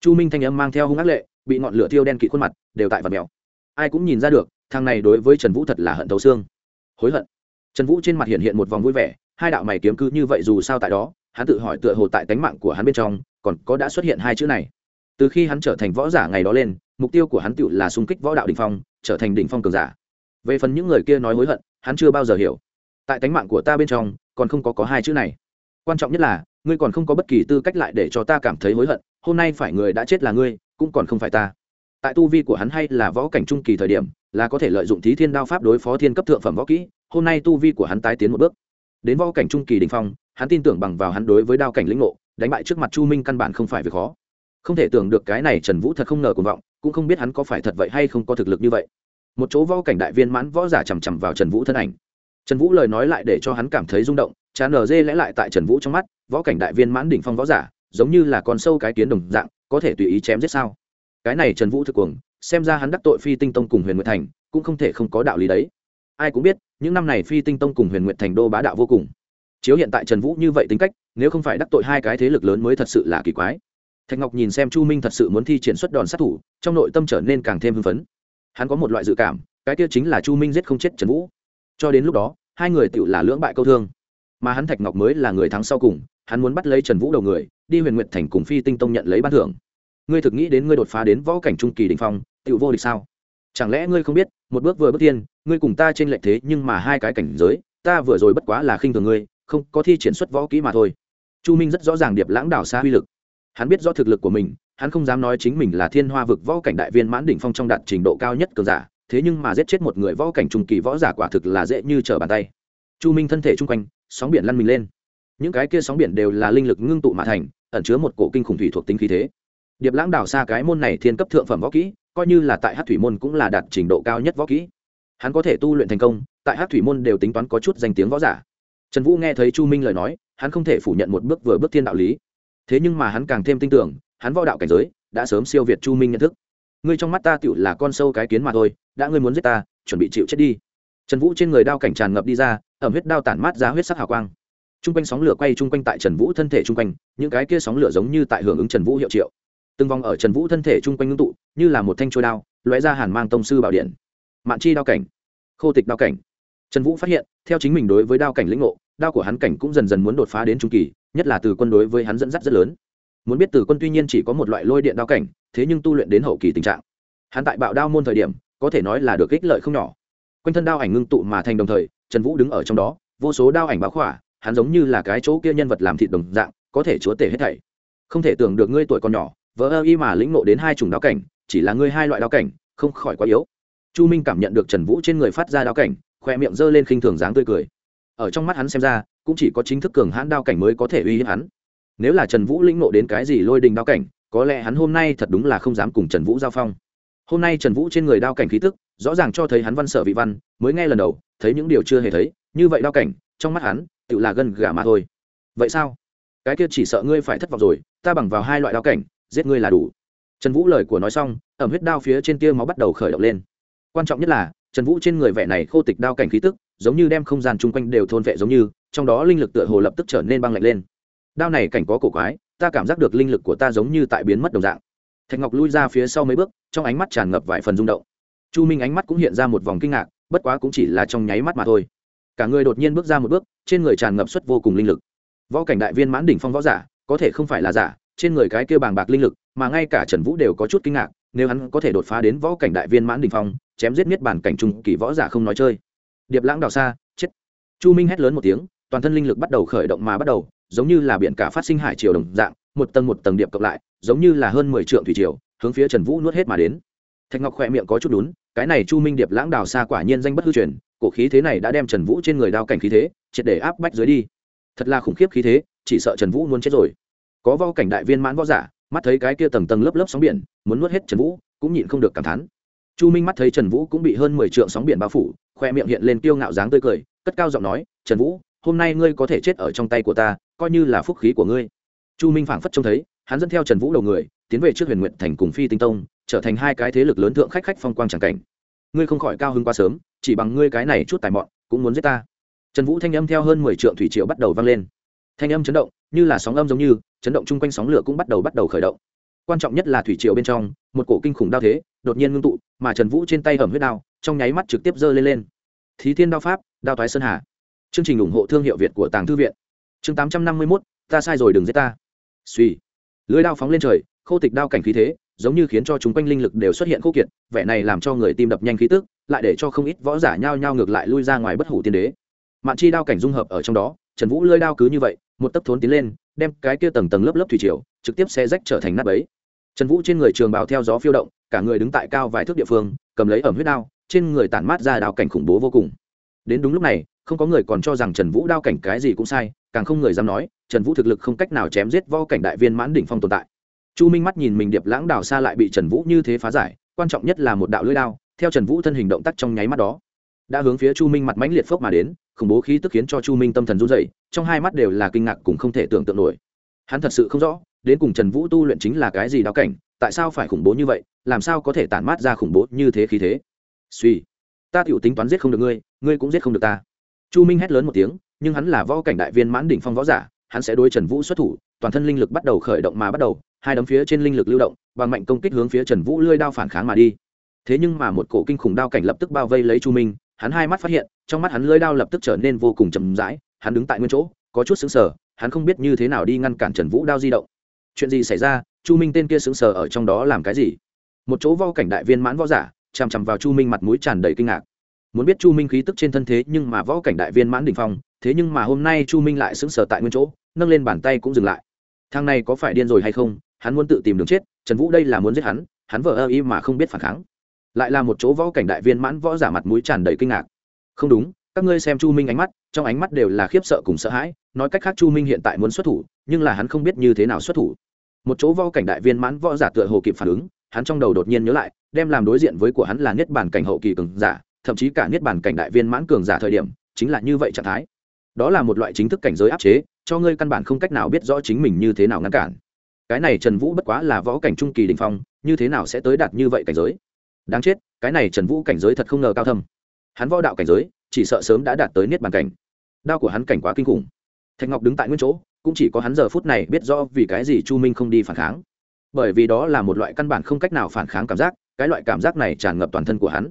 Chu minh thanh âm mang theo hung ác lệ, bị ngọn lửa thiêu đen kỵ khuôn mặt, đều tại vật mèo. Ai cũng nhìn ra được, thằng này đối với trần vũ thật là hận thấu xương. Hối hận. Trần vũ trên mặt hiện hiện một vòng vui vẻ, hai đạo mày kiếm cứ như vậy dù sao tại đó, hắn tự hỏi tựa hồ tại tánh mạng của hắn bên trong, còn có đã xuất hiện hai chữ này. Từ khi hắn trở thành võ giả ngày đó lên, mục tiêu của hắn tự là xung kích võ đạo đ ỉ n h phong, trở thành đỉnh phong cường giả. Về phần những người kia nói hối hận, hắn chưa bao giờ hiểu tại tánh mạng của ta bên trong, còn không có có hai chữ này. Quan trọng nhất là, ngươi còn không có bất kỳ tư cách lại để cho ta cảm thấy hối hận, hôm nay phải người đã chết là ngươi, cũng còn không phải ta. Tại tu vi của hắn hay là võ cảnh trung kỳ thời điểm, là có thể lợi dụng thí thiên đao pháp đối phó thiên cấp thượng phẩm võ kỹ, hôm nay tu vi của hắn tái tiến một bước. Đến võ cảnh trung kỳ đình phong, hắn tin tưởng bằng vào hắn đối với đao cảnh lĩnh ngộ, đánh bại trước mặt chu minh căn bản không phải việc khó. Không thể tưởng được cái này trần vũ thật không ngờ cuồng vọng, cũng không biết hắn có phải thật vậy hay không có thực lực như vậy. Một chỗ võ cảnh đại viên mãn võ giả chằm chằm vào trần vũ thân ảnh trần vũ lời nói lại để cho hắn cảm thấy rung động chán nở dê lẽ lại tại trần vũ trong mắt, võ cảnh đại viên mãn đỉnh phong võ giả, giống như là con sâu cái kiến đồng dạng, có thể tùy ý chém giết sao? Cái này trần vũ thực cuồng, xem ra hắn đắc tội phi tinh tông cùng huyền nguyệt thành, cũng không thể không có đạo lý đấy. Ai cũng biết, những năm này phi tinh tông cùng huyền nguyệt thành đô bá đạo vô cùng. Chiếu hiện tại trần vũ như vậy tính cách, nếu không phải đắc tội hai cái thế lực lớn mới thật sự là kỳ quái. Thạch ngọc nhìn xem chu minh thật sự muốn thi triển xuất đòn sát thủ, trong nội tâm trở nên càng thêm hưng phấn. Hắn có một loại dự cảm, cái kia chính là chu minh giết không chết trần vũ cho đến lúc đó, hai người tự là lưỡng bại câu thương. Mà hắn thạch ngọc mới là người thắng sau cùng, hắn muốn bắt lấy trần vũ đầu người, đi huyền nguyện thành cùng phi tinh tông nhận lấy ban thưởng. Ngươi thực nghĩ đến ngươi đột phá đến võ cảnh trung kỳ đình phong tự vô địch sao? Chẳng lẽ ngươi không biết, một bước vừa bước tiên, ngươi cùng ta trên lệnh thế nhưng mà hai cái cảnh giới, ta vừa rồi bất quá là khinh thường ngươi, không, có thi triển xuất võ kỹ mà thôi. Chu minh rất rõ ràng điệp lãng đảo xa uy lực. Hắn biết rõ thực lực của mình, hắn không dám nói chính mình là thiên hoa vực võ cảnh đại viên mãn đỉnh phong trong đạt trình độ cao nhất cường giả thế nhưng mà giết chết một người võ cảnh trung kỳ võ giả quả thực là dễ như trở bàn tay. Chu minh thân thể chung quanh, sóng biển lăn mình lên. Những cái kia sóng biển đều là linh lực ngưng tụ mà thành, ẩn chứa một cổ kinh khủng thủy thuộc tính khí thế. Điệp lãng đảo xa cái môn này thiên cấp thượng phẩm võ kỹ, coi như là tại hát thủy môn cũng là đạt trình độ cao nhất võ kỹ. Hắn có thể tu luyện thành công, tại hát thủy môn đều tính toán có chút danh tiếng võ giả. Trần vũ nghe thấy chu minh lời nói, hắn không thể phủ nhận một bước vừa bước thiên đạo lý. Thế nhưng mà hắn càng thêm tin tưởng, hắn võ đạo cảnh giới đã sớm siêu việt chu minh nhận thức ngươi trong mắt ta tựu là con sâu cái kiến mà thôi, đã ngươi muốn giết ta, chuẩn bị chịu chết đi. Trần vũ trên người đao cảnh tràn ngập đi ra, ẩm huyết đao tản mát ra huyết sắc hào quang. T r u n g quanh sóng lửa quay chung quanh tại trần vũ thân thể chung quanh, những cái kia sóng lửa giống như tại hưởng ứng trần vũ hiệu triệu. Từng vòng ở trần vũ thân thể chung quanh ngưng tụ, như là một thanh trôi đao, lóe ra hàn mang tông sư bảo điện. Mạn chi đao cảnh, khô tịch đao cảnh. Trần vũ phát hiện, theo chính mình đối với đao cảnh lĩnh ngộ, đao của hắn cảnh cũng dần dần muốn đột phá đến trung kỳ, nhất là từ quân đối với hắn dẫn dắt rất lớn. Muốn biết từ quân tuy nhiên chỉ có một loại lôi điện đao cảnh thế nhưng tu luyện đến hậu kỳ tình trạng. Hắn tại bạo đao môn thời điểm, có thể nói là được ích lợi không nhỏ. Quanh thân đao ảnh ngưng tụ mà thành đồng thời, trần vũ đứng ở trong đó, vô số đao ảnh báo khỏa, hắn giống như là cái chỗ kia nhân vật làm thịt đồng dạng, có thể chúa tể hết thảy. Không thể tưởng được ngươi tuổi còn nhỏ vỡ ơ y mà lĩnh nộ đến hai chủng đao cảnh, chỉ là ngươi hai loại đao cảnh, không khỏi quá yếu. Chu minh cảm nhận được trần vũ trên người phát ra đao cảnh, khoe miệng g ơ lên khinh thường dáng tươi cười. Ở trong mắt hắn xem ra, cũng chỉ có chính thức cường hãn đao cảnh mới có thể uy hiếp hắn. Nếu là trần vũ lĩnh nộ đến cái gì lôi đình đao cảnh có lẽ hắn hôm nay thật đúng là không dám cùng trần vũ giao phong. Hôm nay trần vũ trên người đao cảnh khí tức, rõ ràng cho thấy hắn văn sở vị văn, mới nghe lần đầu, thấy những điều chưa hề thấy, như vậy đao cảnh, trong mắt hắn tự là gân gà mà thôi. Vậy sao? Cái kia chỉ sợ ngươi phải thất vọng rồi, ta bằng vào hai loại đao cảnh, giết ngươi là đủ. Trần vũ lời của nói xong, ẩm huyết đao phía trên tia máu bắt đầu khởi động lên. Quan trọng nhất là, trần vũ trên người vẻ này khô tịch đao cảnh khí tức, giống như đem không gian chung quanh đều thôn vệ giống như, trong đó linh lực tựa hồ lập tức trở nên băng lạnh lên. Đao này cảnh có cổ quái ta cảm giác được linh lực của ta giống như tại biến mất đồng dạng. Thạch ngọc lui ra phía sau mấy bước, trong ánh mắt tràn ngập vài phần rung động. Chu minh ánh mắt cũng hiện ra một vòng kinh ngạc, bất quá cũng chỉ là trong nháy mắt mà thôi. Cả người đột nhiên bước ra một bước, trên người tràn ngập suất vô cùng linh lực. Võ cảnh đại viên mãn đỉnh phong võ giả, có thể không phải là giả, trên người cái kia bàng bạc linh lực, mà ngay cả trần vũ đều có chút kinh ngạc, nếu hắn có thể đột phá đến võ cảnh đại viên mãn đỉnh phong, chém giết miết bản cảnh trung kỳ võ giả không nói chơi. Điệp lãng đào xa, chết. Chu minh hét lớn một tiếng, toàn thân linh lực bắt đầu khởi động mà bắt đầu giống như là biển cả phát sinh hải triều đồng dạng, một tầng một tầng điệp cộng lại, giống như là hơn mười triệu thủy triều, hướng phía trần vũ nuốt hết mà đến. Thạch ngọc khỏe miệng có chút đún cái này chu minh điệp lãng đào xa quả nhiên danh bất hư truyền, cổ khí thế này đã đem trần vũ trên người đao cảnh khí thế, triệt để áp bách dưới đi. Thật là khủng khiếp khí thế, chỉ sợ trần vũ muốn chết rồi. Có vo cảnh đại viên mãn võ giả, mắt thấy cái kia tầng tầng lớp lớp sóng biển, muốn nuốt hết trần vũ, cũng nhịn không được cảm thán. Chu minh mắt thấy trần vũ cũng bị hơn mười triệu sóng biển bao phủ khoe miệng hiện lên tiêu ngạo dáng tươi cười, cất cao giọng nói, trần vũ, hôm nay ngươi có thể chết ở trong tay của ta coi như là phúc khí của ngươi. Chu minh phảng phất trông thấy, hắn dẫn theo trần vũ đầu người, tiến về trước huyền nguyện thành cùng phi tinh tông, trở thành hai cái thế lực lớn thượng khách khách phong quang tràng cảnh. Ngươi không khỏi cao hứng quá sớm, chỉ bằng ngươi cái này chút tài mọn, cũng muốn giết ta. Trần vũ thanh âm theo hơn mười triệu thủy triệu bắt đầu vang lên. Thanh âm chấn động, như là sóng âm giống như, chấn động chung quanh sóng lửa cũng bắt đầu bắt đầu khởi động. Quan trọng nhất là thủy triệu bên trong, một cổ kinh khủng đao thế, đột nhiên ngưng tụ, mà trần vũ trên tay hầm huyết đao, trong nháy mắt trực tiếp giơ lên lên. Thí thiên đao pháp, đao thoái sơn hà. Chương trình ủng hộ thương hiệu việt của tàng thư viện chương tám trăm năm mươi mốt, ta sai rồi đừng giết ta. Suy. Lưới đao phóng lên trời, khô tịch đao cảnh khí thế, giống như khiến cho chúng quanh linh lực đều xuất hiện khô kiệt, vẻ này làm cho người tim đập nhanh khí tức, lại để cho không ít võ giả nhao nhao ngược lại lui ra ngoài bất hủ tiên đế. Mạn chi đao cảnh dung hợp ở trong đó, trần vũ lơi đao cứ như vậy, một tấc thốn tiến lên, đem cái kia tầng tầng lớp lớp thủy triều, trực tiếp xe rách trở thành nắp ấy trần vũ trên người trường bào theo gió phiêu động, cả người đứng tại cao vài thước địa phương, cầm lấy ẩm huyết đao, trên người tản mát ra đao cảnh khủng bố vô cùng. Đến đúng lúc này không có người còn cho rằng trần vũ đao cảnh cái gì cũng sai, càng không người dám nói, trần vũ thực lực không cách nào chém giết vo cảnh đại viên mãn đỉnh phong tồn tại. Chu minh mắt nhìn mình điệp lãng đào xa lại bị trần vũ như thế phá giải, quan trọng nhất là một đạo lưỡi đao, theo trần vũ thân hình động tác trong nháy mắt đó, đã hướng phía chu minh mặt mãnh liệt phốc mà đến, khủng bố khí tức khiến cho chu minh tâm thần run dậy trong hai mắt đều là kinh ngạc cùng không thể tưởng tượng nổi. Hắn thật sự không rõ, đến cùng trần vũ tu luyện chính là cái gì đao cảnh, tại sao phải khủng bố như vậy, làm sao có thể tản mát ra khủng bố như thế khí thế? Suy, ta t tính toán giết không được ngươi ngươi cũng giết không được ta chu minh hét lớn một tiếng, nhưng hắn là võ cảnh đại viên mãn đỉnh phong võ giả, hắn sẽ đối trần vũ xuất thủ, toàn thân linh lực bắt đầu khởi động mà bắt đầu, hai đấm phía trên linh lực lưu động, bằng mạnh công kích hướng phía trần vũ lưới đao phản kháng mà đi. Thế nhưng mà một cổ kinh khủng đao cảnh lập tức bao vây lấy chu minh, hắn hai mắt phát hiện, trong mắt hắn lưới đao lập tức trở nên vô cùng chậm rãi, hắn đứng tại nguyên chỗ, có chút xứng sờ, hắn không biết như thế nào đi ngăn cản trần vũ đao di động. Chuyện gì xảy ra? Chu minh tên kia xứng sờ ở trong đó làm cái gì? Một chỗ vo cảnh đại viên mãn võ giả chằm chằm vào chu minh mặt mũi tràn đầy kinh ngạc muốn biết chu minh khí tức trên thân thế nhưng mà võ cảnh đại viên mãn đ ỉ n h phong, thế nhưng mà hôm nay chu minh lại sững sờ tại nguyên chỗ, nâng lên bàn tay cũng dừng lại. Thang này có phải điên rồi hay không, hắn muốn tự tìm đường chết, trần vũ đây là muốn giết hắn hắn vợ ơ y mà không biết phản kháng. Lại là một chỗ võ cảnh đại viên mãn võ giả mặt mũi tràn đầy kinh ngạc. Không đúng, các ngươi xem chu minh ánh mắt, trong ánh mắt đều là khiếp sợ cùng sợ hãi, nói cách khác chu minh hiện tại muốn xuất thủ, nhưng là hắn không biết như thế nào xuất thủ. Một chỗ võ cảnh đại viên mãn võ giả tựa hồ kịp phản ứng, hắn trong đầu đột nhiên nhớ lại, đem làm đối diện với của hắn là niết bản cảnh hậu kỳ cường giả thậm chí cả niết bản cảnh đại viên mãn cường giả thời điểm, chính là như vậy trạng thái. Đó là một loại chính thức cảnh giới áp chế, cho ngươi căn bản không cách nào biết rõ chính mình như thế nào ngăn cản. Cái này trần vũ bất quá là võ cảnh trung kỳ đình phong, như thế nào sẽ tới đạt như vậy cảnh giới? Đáng chết, cái này trần vũ cảnh giới thật không ngờ cao thâm. Hắn võ đạo cảnh giới, chỉ sợ sớm đã đạt tới niết bàn cảnh. Đao của hắn cảnh quá kinh khủng. Thạch ngọc đứng tại nguyên chỗ, cũng chỉ có hắn giờ phút này biết rõ vì cái gì chu minh không đi phản kháng. Bởi vì đó là một loại căn bản không cách nào phản kháng cảm giác, cái loại cảm giác này tràn ngập toàn thân của hắn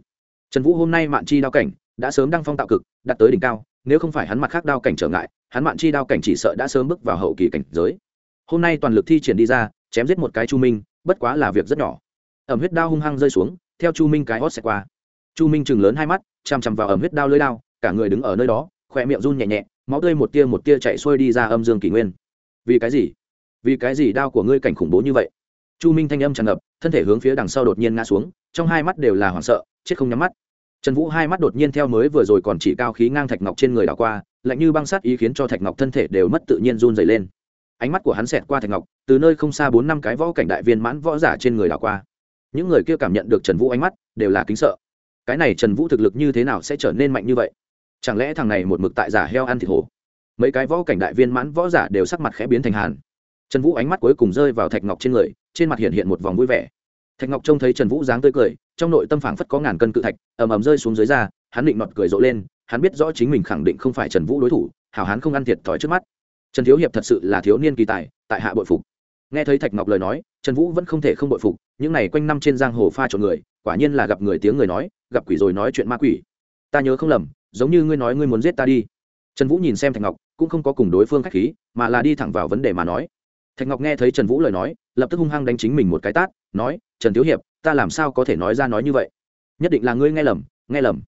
trần vũ hôm nay mạn chi đao cảnh đã sớm đăng phong tạo cực, đạt tới đỉnh cao, nếu không phải hắn mặt khác đao cảnh trở ngại, hắn mạn chi đao cảnh chỉ sợ đã sớm bước vào hậu kỳ cảnh giới. Hôm nay toàn lực thi triển đi ra, chém giết một cái chu minh, bất quá là việc rất nhỏ. Ẩm huyết đao hung hăng rơi xuống, theo chu minh cái hót xẹt qua. Chu minh chừng lớn hai mắt, chằm chằm vào ẩm huyết đao lưới đao, cả người đứng ở nơi đó khỏe miệng run nhẹ nhẹ, máu tươi một tia một tia chạy xuôi đi ra âm dương kỷ nguyên. Vì cái gì? Vì cái gì đao của ngươi cảnh khủng bố như vậy? Chu minh thanh âm tràn ngập, thân thể hướng phía đằng sau đột nhiên ngã xuống, trong hai mắt đều là hoảng sợ chết không nhắm mắt. Trần vũ hai mắt đột nhiên theo mới vừa rồi còn chỉ cao khí ngang thạch ngọc trên người đảo qua, lạnh như băng sát ý khiến cho thạch ngọc thân thể đều mất tự nhiên run dày lên. Ánh mắt của hắn xẹt qua thạch ngọc, từ nơi không xa bốn năm cái võ cảnh đại viên mãn võ giả trên người đảo qua. Những người kia cảm nhận được trần vũ ánh mắt, đều là kính sợ. Cái này trần vũ thực lực như thế nào sẽ trở nên mạnh như vậy? Chẳng lẽ thằng này một mực tại giả heo ăn thịt hổ? Mấy cái võ cảnh đại viên mãn võ giả đều sắc mặt khẽ biến thành hàn. Trần vũ ánh mắt cuối cùng rơi vào thạch ngọc trên người, trên mặt hiện hiện một vòng vui vẻ thạch ngọc trông thấy trần vũ dáng tươi cười, trong nội tâm phảng phất có ngàn cân cự thạch, ầm ầm rơi xuống dưới da, hắn định nọt cười rộ lên, hắn biết rõ chính mình khẳng định không phải trần vũ đối thủ, hảo hắn không ăn thiệt thòi trước mắt. Trần thiếu hiệp thật sự là thiếu niên kỳ tài, tại hạ bội phục. Nghe thấy thạch ngọc lời nói, trần vũ vẫn không thể không bội phục, những này quanh năm trên giang hồ pha trộn người, quả nhiên là gặp người tiếng người nói, gặp quỷ rồi nói chuyện ma quỷ. Ta nhớ không lầm, giống như ngươi nói ngươi muốn giết ta đi. Trần vũ nhìn xem thạch ngọc, cũng không có cùng đối phương k h á c h khí, mà là đi thẳng vào vấn đề mà nói. Thạch ngọc nghe thấy trần vũ lời nói, lập tức hung hăng đánh chính mình một cái tát, nói trần thiếu hiệp, ta làm sao có thể nói ra nói như vậy? Nhất định là ngươi nghe lầm nghe lầm.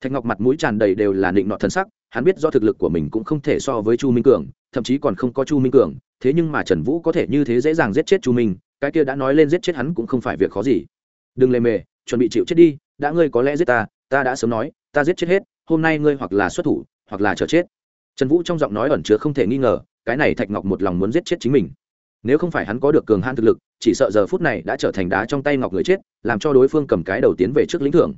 Thạch ngọc mặt mũi tràn đầy đều là định nọ thân sắc, hắn biết do thực lực của mình cũng không thể so với chu minh cường, thậm chí còn không có chu minh cường, thế nhưng mà trần vũ có thể như thế dễ dàng giết chết chu minh, cái kia đã nói lên giết chết hắn cũng không phải việc khó gì. Đừng lề mề, chuẩn bị chịu chết đi, đã ngươi có lẽ giết ta ta đã sớm nói, ta giết chết hết, hôm nay ngươi hoặc là xuất thủ, hoặc là chờ chết. Trần vũ trong giọng nói ẩn chứa không thể nghi ngờ, cái này thạch ngọc một lòng muốn giết chết chính mình nếu không phải hắn có được cường han thực lực, chỉ sợ giờ phút này đã trở thành đá trong tay ngọc người chết, làm cho đối phương cầm cái đầu tiến về trước lĩnh thưởng.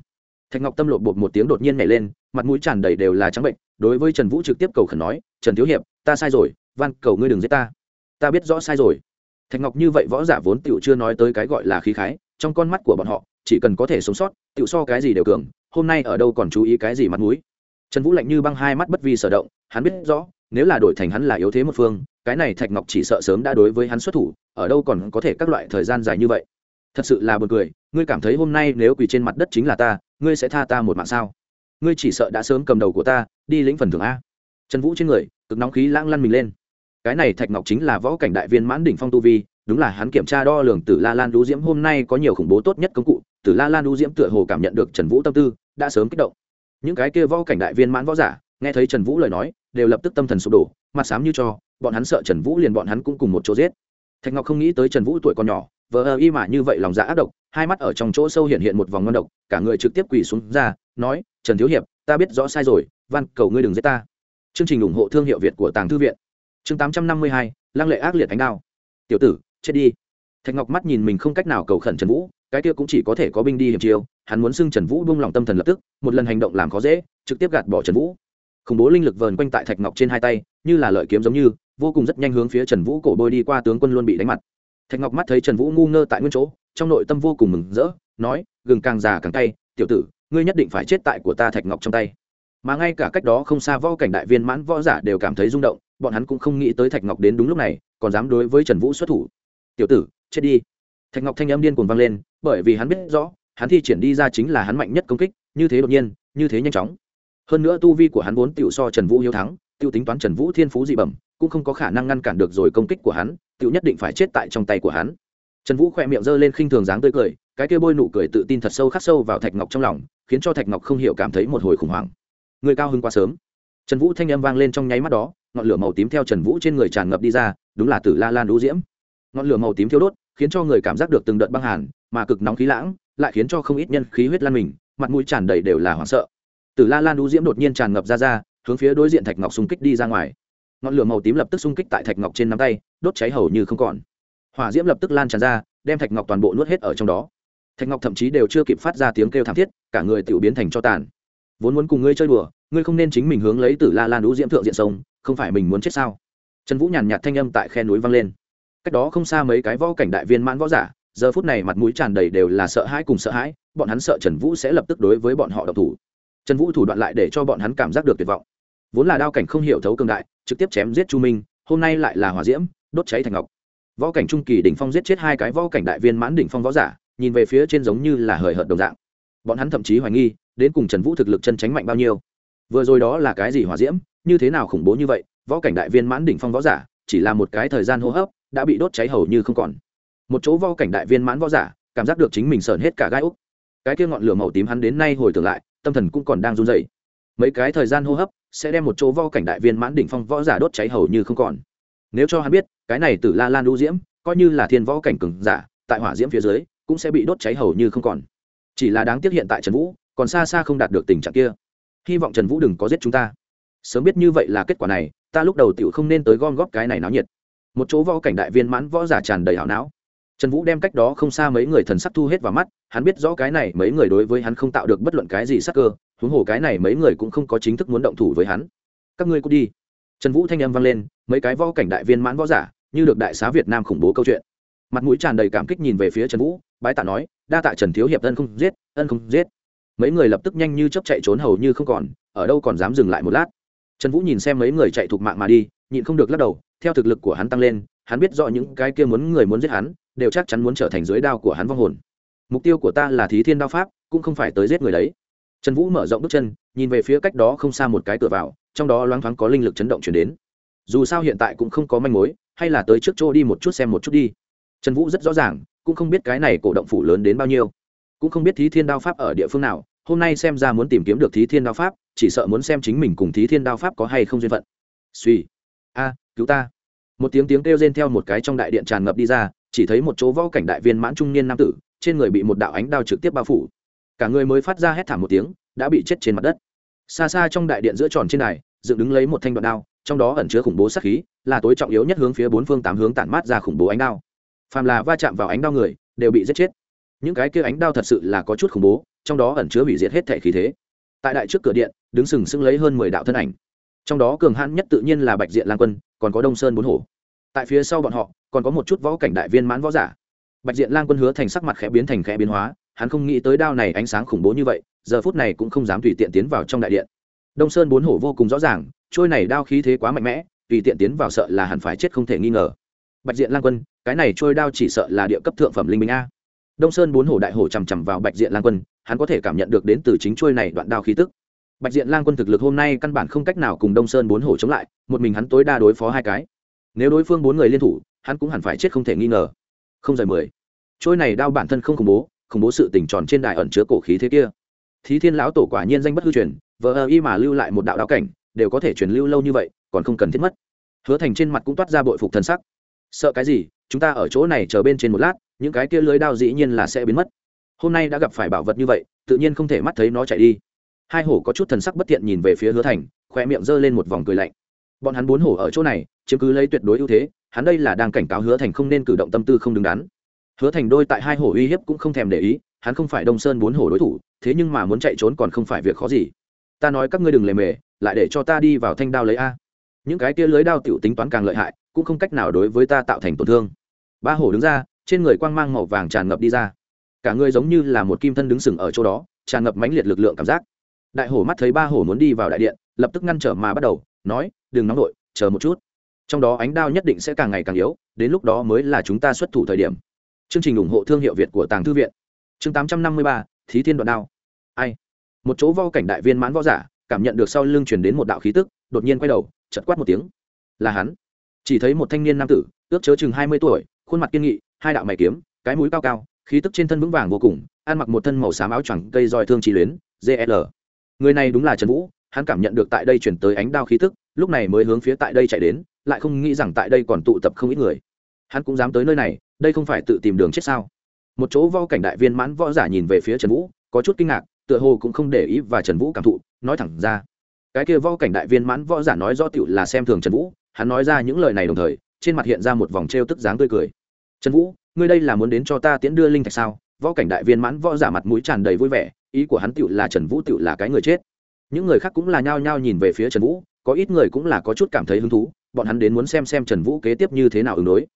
Thạch ngọc tâm lột bột một tiếng đột nhiên nhảy lên, mặt mũi tràn đầy đều là trắng bệnh, đối với trần vũ trực tiếp cầu khẩn nói, trần thiếu hiệp, ta sai rồi, van, cầu ngươi đừng giết ta. Ta biết rõ sai rồi. Thạch ngọc như vậy võ giả vốn tựu chưa nói tới cái gọi là khí khái, trong con mắt của bọn họ, chỉ cần có thể sống sót tựu so cái gì đều cường, hôm nay ở đâu còn chú ý cái gì mặt mũi. Trần vũ lạnh như băng hai mắt bất vi sở động, hắn biết rõ nếu là đổi thành hắn là yếu thế một phương, cái này thạch ngọc chỉ sợ sớm đã đối với hắn xuất thủ, ở đâu còn có thể các loại thời gian dài như vậy. Thật sự là b u ồ n cười, ngươi cảm thấy hôm nay nếu quỳ trên mặt đất chính là ta, ngươi sẽ tha ta một mạng sao? Ngươi chỉ sợ đã sớm cầm đầu của ta, đi lĩnh phần thưởng a. Trần vũ trên người, cực nóng khí lãng lăn mình lên. Cái này thạch ngọc chính là võ cảnh đại viên mãn đỉnh phong tu vi, đúng là hắn kiểm tra đo lường tử la lan đũ diễm hôm nay có nhiều khủng bố tốt nhất công cụ, tử la lan đũ diễm tựa hồ cảm nhận được trần vũ tâm tư, đã sớm kích động. Những cái kia võ cảnh đại viên mãn võ giả nghe thấy trần vũ lời nói, đều lập tức tâm thần sụp đổ, mặt sám như cho, bọn hắn sợ trần vũ liền bọn hắn cũng cùng một chỗ giết. Thạch ngọc không nghĩ tới trần vũ tuổi còn nhỏ, vờ ơ y mà như vậy lòng dạ ác độc, hai mắt ở trong chỗ sâu hiện hiện một vòng ngon độc, cả người trực tiếp quỳ xuống ra, nói, trần thiếu hiệp, ta biết rõ sai rồi, van, cầu ngươi đừng giết ta. Chương trình ủng hộ thương hiệu việt của tàng thư viện. Chương tám trăm năm mươi hai, lăng lệ ác liệt ánh đao. Tiểu tử, chết đi. Thạch ngọc mắt nhìn mình không cách nào cầu khẩn trần vũ, cái kia cũng chỉ có thể có binh đi hiểm chiêu, hắn muốn xưng trần vũ buông lòng tâm thần lập tức, một lần hành động làm khó dễ, trực tiếp gạt bỏ trần vũ khủng bố linh lực vờn quanh tại thạch ngọc trên hai tay, như là lợi kiếm giống như, vô cùng rất nhanh hướng phía trần vũ cổ bôi đi qua tướng quân luôn bị đánh mặt. Thạch ngọc mắt thấy trần vũ ngu ngơ tại nguyên chỗ, trong nội tâm vô cùng mừng rỡ, nói, gừng càng già càng tay tiểu tử, ngươi nhất định phải chết tại của ta thạch ngọc trong tay. Mà ngay cả cách đó không xa võ cảnh đại viên mãn võ giả đều cảm thấy rung động, bọn hắn cũng không nghĩ tới thạch ngọc đến đúng lúc này, còn dám đối với trần vũ xuất thủ. Tiểu tử, chết đi. Thạch ngọc thanh âm điên cuồng vang lên, bởi vì hắn biết rõ, hắn thi triển đi ra chính là hắn mạnh nhất công kích, như thế đột nhiên, như thế nhanh chóng hơn nữa tu vi của hắn vốn tựu so trần vũ hiếu thắng tựu tính toán trần vũ thiên phú dị bẩm, cũng không có khả năng ngăn cản được rồi công kích của hắn tựu nhất định phải chết tại trong tay của hắn. Trần vũ khỏe miệng giơ lên khinh thường dáng tươi cười, cái kia bôi nụ cười tự tin thật sâu khắc sâu vào thạch ngọc trong lòng, khiến cho thạch ngọc không hiểu cảm thấy một hồi khủng hoảng. Người cao hơn quá sớm. Trần vũ thanh â m vang lên trong nháy mắt đó, ngọn lửa màu tím theo trần vũ trên người tràn ngập đi ra, đúng là tử la lan đũ diễm. Ngọn lửa màu tím thiêu đốt, khiến cho người cảm giác được từng đợt băng hàn, mà cực nóng khí lãng, lại khiến cho không ít nhân khí huyết lan mình, mặt mũi tràn đầy đều là hoảng sợ. Tử La Lan đu diễm đột nhiên tràn ngập ra ra, hướng phía đối diện Thạch Ngọc xung kích đi ra ngoài. Ngọn lửa màu tím lập tức xung kích tại Thạch Ngọc trên nắm tay, đốt cháy hầu như không còn. Hỏa diễm lập tức lan tràn ra, đem Thạch Ngọc toàn bộ nuốt hết ở trong đó. Thạch Ngọc thậm chí đều chưa kịp phát ra tiếng kêu thảm thiết, cả người tiểu biến thành cho tàn. Vốn muốn cùng ngươi chơi đùa, ngươi không nên chính mình hướng lấy Tử La Lan đu diễm thượng diện sông, không phải mình muốn chết sao? Trần Vũ nhàn nhạt thanh âm tại khe núi vang lên. Cách đó không xa mấy cái võ cảnh đại viên mãn võ giả, giờ phút này mặt mũi tràn đầy đều là sợ hãi cùng sợ hãi, bọn hắn sợ Trần Vũ sẽ lập tức đối với bọn họ động thủ trần vũ thủ đoạn lại để cho bọn hắn cảm giác được tuyệt vọng. Vốn là đao cảnh không hiểu thấu cường đại, trực tiếp chém giết chu minh, hôm nay lại là hỏa diễm, đốt cháy thành ngọc. Võ cảnh trung kỳ đỉnh phong giết chết hai cái võ cảnh đại viên mãn đỉnh phong võ giả, nhìn về phía trên giống như là hời hợt đồng dạng. Bọn hắn thậm chí hoài nghi, đến cùng trần vũ thực lực chân tránh mạnh bao nhiêu. Vừa rồi đó là cái gì hỏa diễm, như thế nào khủng bố như vậy, võ cảnh đại viên mãn đỉnh phong võ giả, chỉ là một cái thời gian hô hấp, đã bị đốt cháy hầu như không còn. Một chỗ võ cảnh đại viên mãn võ giả, cảm giác được chính mình sờn hết cả gai úc. Cái kia ngọn lửa màu tím hắn đến nay hồi tưởng lại tâm thần cũng còn đang run rẩy, mấy cái thời gian hô hấp sẽ đem một chỗ võ cảnh đại viên mãn đỉnh phong võ giả đốt cháy hầu như không còn. Nếu cho hắn biết cái này từ la lan đu diễm coi như là thiên võ cảnh cường giả tại hỏa diễm phía dưới cũng sẽ bị đốt cháy hầu như không còn. Chỉ là đáng tiếc hiện tại trần vũ còn xa xa không đạt được tình trạng kia. Hy vọng trần vũ đừng có giết chúng ta. Sớm biết như vậy là kết quả này ta lúc đầu tiểu không nên tới gom góp cái này náo nhiệt. Một chỗ võ cảnh đại viên mãn võ giả tràn đầy hảo não trần vũ đem cách đó không xa mấy người thần sắc thu hết vào mắt, hắn biết rõ cái này mấy người đối với hắn không tạo được bất luận cái gì sắc cơ, huống hồ cái này mấy người cũng không có chính thức muốn động thủ với hắn. Các ngươi cút đi. Trần vũ thanh âm vang lên, mấy cái võ cảnh đại viên mãn võ giả, như được đại xá việt nam khủng bố câu chuyện. Mặt mũi tràn đầy cảm kích nhìn về phía trần vũ, bái tạ nói, đa tạ trần thiếu hiệp, ân không giết, ân không giết. Mấy người lập tức nhanh như chấp chạy trốn hầu như không còn, ở đâu còn dám dừng lại một lát. Trần vũ nhìn xem mấy người chạy thục mạng mà đi, nhịn không được lắc đầu, theo thực lực của hắn tăng lên, hắn biết rõ những cái kia muốn người muốn giết hắn đều chắc chắn muốn trở thành dưới đao của hắn vong hồn. Mục tiêu của ta là thí thiên đao pháp, cũng không phải tới giết người đấy. Trần vũ mở rộng bước chân, nhìn về phía cách đó không xa một cái cửa vào, trong đó loáng thoáng có linh lực chấn động chuyển đến. Dù sao hiện tại cũng không có manh mối, hay là tới trước chỗ đi một chút xem một chút đi. Trần vũ rất rõ ràng, cũng không biết cái này cổ động phủ lớn đến bao nhiêu. Cũng không biết thí thiên đao pháp ở địa phương nào, hôm nay xem ra muốn tìm kiếm được thí thiên đao pháp, chỉ sợ muốn xem chính mình cùng thí thiên đao pháp có hay không duyên phận. Suy a, cứu ta. Một tiếng tiếng kêu rên theo một cái trong đại điện tràn ngập đi ra chỉ thấy một chỗ võ cảnh đại viên mãn trung niên nam tử, trên người bị một đạo ánh đao trực tiếp bao phủ. Cả người mới phát ra hét thảm một tiếng, đã bị chết trên mặt đất. Xa xa trong đại điện giữa tròn trên này dựng đứng lấy một thanh đoạn đao, trong đó ẩn chứa khủng bố sát khí, là tối trọng yếu nhất hướng phía bốn phương tám hướng tản mát ra khủng bố ánh đao. Phàm là va chạm vào ánh đao người, đều bị giết chết. Những cái kia ánh đao thật sự là có chút khủng bố, trong đó ẩn chứa hủy diệt hết thể khí thế. Tại đại trước cửa điện, đứng sừng sững lấy hơn mười đạo thân ảnh. Trong đó cường hãn nhất tự nhiên là bạch diện lang quân, còn có đông sơn bốn hổ tại phía sau bọn họ, còn có một chút võ cảnh đại viên mãn võ giả. Bạch diện lang quân hứa thành sắc mặt khẽ biến thành khẽ biến hóa, hắn không nghĩ tới đao này ánh sáng khủng bố như vậy, giờ phút này cũng không dám tùy tiện tiến vào trong đại điện. Đông sơn bốn hổ vô cùng rõ ràng, trôi này đao khí thế quá mạnh mẽ, tùy tiện tiến vào sợ là hẳn phải chết không thể nghi ngờ. Bạch diện lang quân, cái này trôi đao chỉ sợ là địa cấp thượng phẩm linh minh a. Đông sơn bốn hổ đại hổ chằm chằm vào bạch diện lang quân, hắn có thể cảm nhận được đến từ chính trôi này đoạn đao khí tức. Bạch diện lang quân thực lực hôm nay căn bản không cách nào cùng đông sơn bốn hổ chống lại, một mình hắn tối đa đối phó hai cái nếu đối phương bốn người liên thủ, hắn cũng hẳn phải chết không thể nghi ngờ. Không rời mười. Trôi này đao bản thân không khủng bố khủng bố sự tình tròn trên đài ẩn chứa cổ khí thế kia. Thí thiên lão tổ quả nhiên danh bất hư truyền, vờ ơ y mà lưu lại một đạo đạo cảnh, đều có thể truyền lưu lâu như vậy, còn không cần thiết mất. Hứa thành trên mặt cũng toát ra bội phục thân sắc. Sợ cái gì, chúng ta ở chỗ này chờ bên trên một lát, những cái kia lưới đao dĩ nhiên là sẽ biến mất. Hôm nay đã gặp phải bảo vật như vậy, tự nhiên không thể mắt thấy nó chạy đi. Hai hổ có chút thần sắc bất thiện nhìn về phía hứa thành khoe miệng g lên một vòng cười lạnh. Bọn hắn bốn hổ ở chỗ này chiếm cứ lấy tuyệt đối ưu thế, hắn đây là đang cảnh cáo hứa thành không nên cử động tâm tư không đứng đắn. Hứa thành đôi tại hai hổ uy hiếp cũng không thèm để ý, hắn không phải đông sơn bốn hổ đối thủ, thế nhưng mà muốn chạy trốn còn không phải việc khó gì. Ta nói các ngươi đừng lề mề, lại để cho ta đi vào thanh đao lấy a. Những cái kia lưới đao tiểu tính toán càng lợi hại, cũng không cách nào đối với ta tạo thành tổn thương. Ba hổ đứng ra, trên người quang mang màu vàng tràn ngập đi ra. Cả người giống như là một kim thân đứng sừng ở chỗ đó, tràn ngập mãnh liệt lực lượng cảm giác. Đại hổ mắt thấy ba hổ muốn đi vào đại điện, lập tức ngăn trở mà bắt đầu, nói, đừng nóng đội chờ một chút trong đó ánh đao nhất định sẽ càng ngày càng yếu, đến lúc đó mới là chúng ta xuất thủ thời điểm. Chương trình ủng hộ thương hiệu việt của tàng thư viện. Chương tám trăm năm mươi ba, thí thiên đoạn đao. Ai? Một chỗ vo cảnh đại viên mãn võ giả, cảm nhận được sau lưng chuyển đến một đạo khí tức, đột nhiên quay đầu chật quát một tiếng. Là hắn. Chỉ thấy một thanh niên nam tử, ước chớ chừng hai mươi tuổi, khuôn mặt kiên nghị, hai đạo mày kiếm, cái mũi cao cao, khí tức trên thân vững vàng vô cùng, ăn mặc một thân màu xám áo choàng cây roi thương trí luyến gl người này đúng là trần vũ, hắn cảm nhận được tại đây chuyển tới ánh đao khí tức, lúc này mới hướng phía tại đây chạy đến lại không nghĩ rằng tại đây còn tụ tập không ít người. Hắn cũng dám tới nơi này, đây không phải tự tìm đường chết sao? Một chỗ vo cảnh đại viên mãn võ giả nhìn về phía trần vũ, có chút kinh ngạc, tựa hồ cũng không để ý và trần vũ cảm thụ, nói thẳng ra. Cái kia vo cảnh đại viên mãn võ giả nói rõ tựu là xem thường trần vũ, hắn nói ra những lời này đồng thời, trên mặt hiện ra một vòng t r e o tức dáng tươi cười. Trần vũ, ngươi đây là muốn đến cho ta tiễn đưa linh thạch sao? Võ cảnh đại viên mãn võ giả mặt mũi tràn đầy vui vẻ, ý của hắn tựu là trần vũ tựu là cái người chết. Những người khác cũng là nhao nhao nhìn về phía trần vũ, có ít người cũng là có chút cảm thấy hứng thú bọn hắn đến muốn xem xem trần vũ kế tiếp như thế nào ứng đối.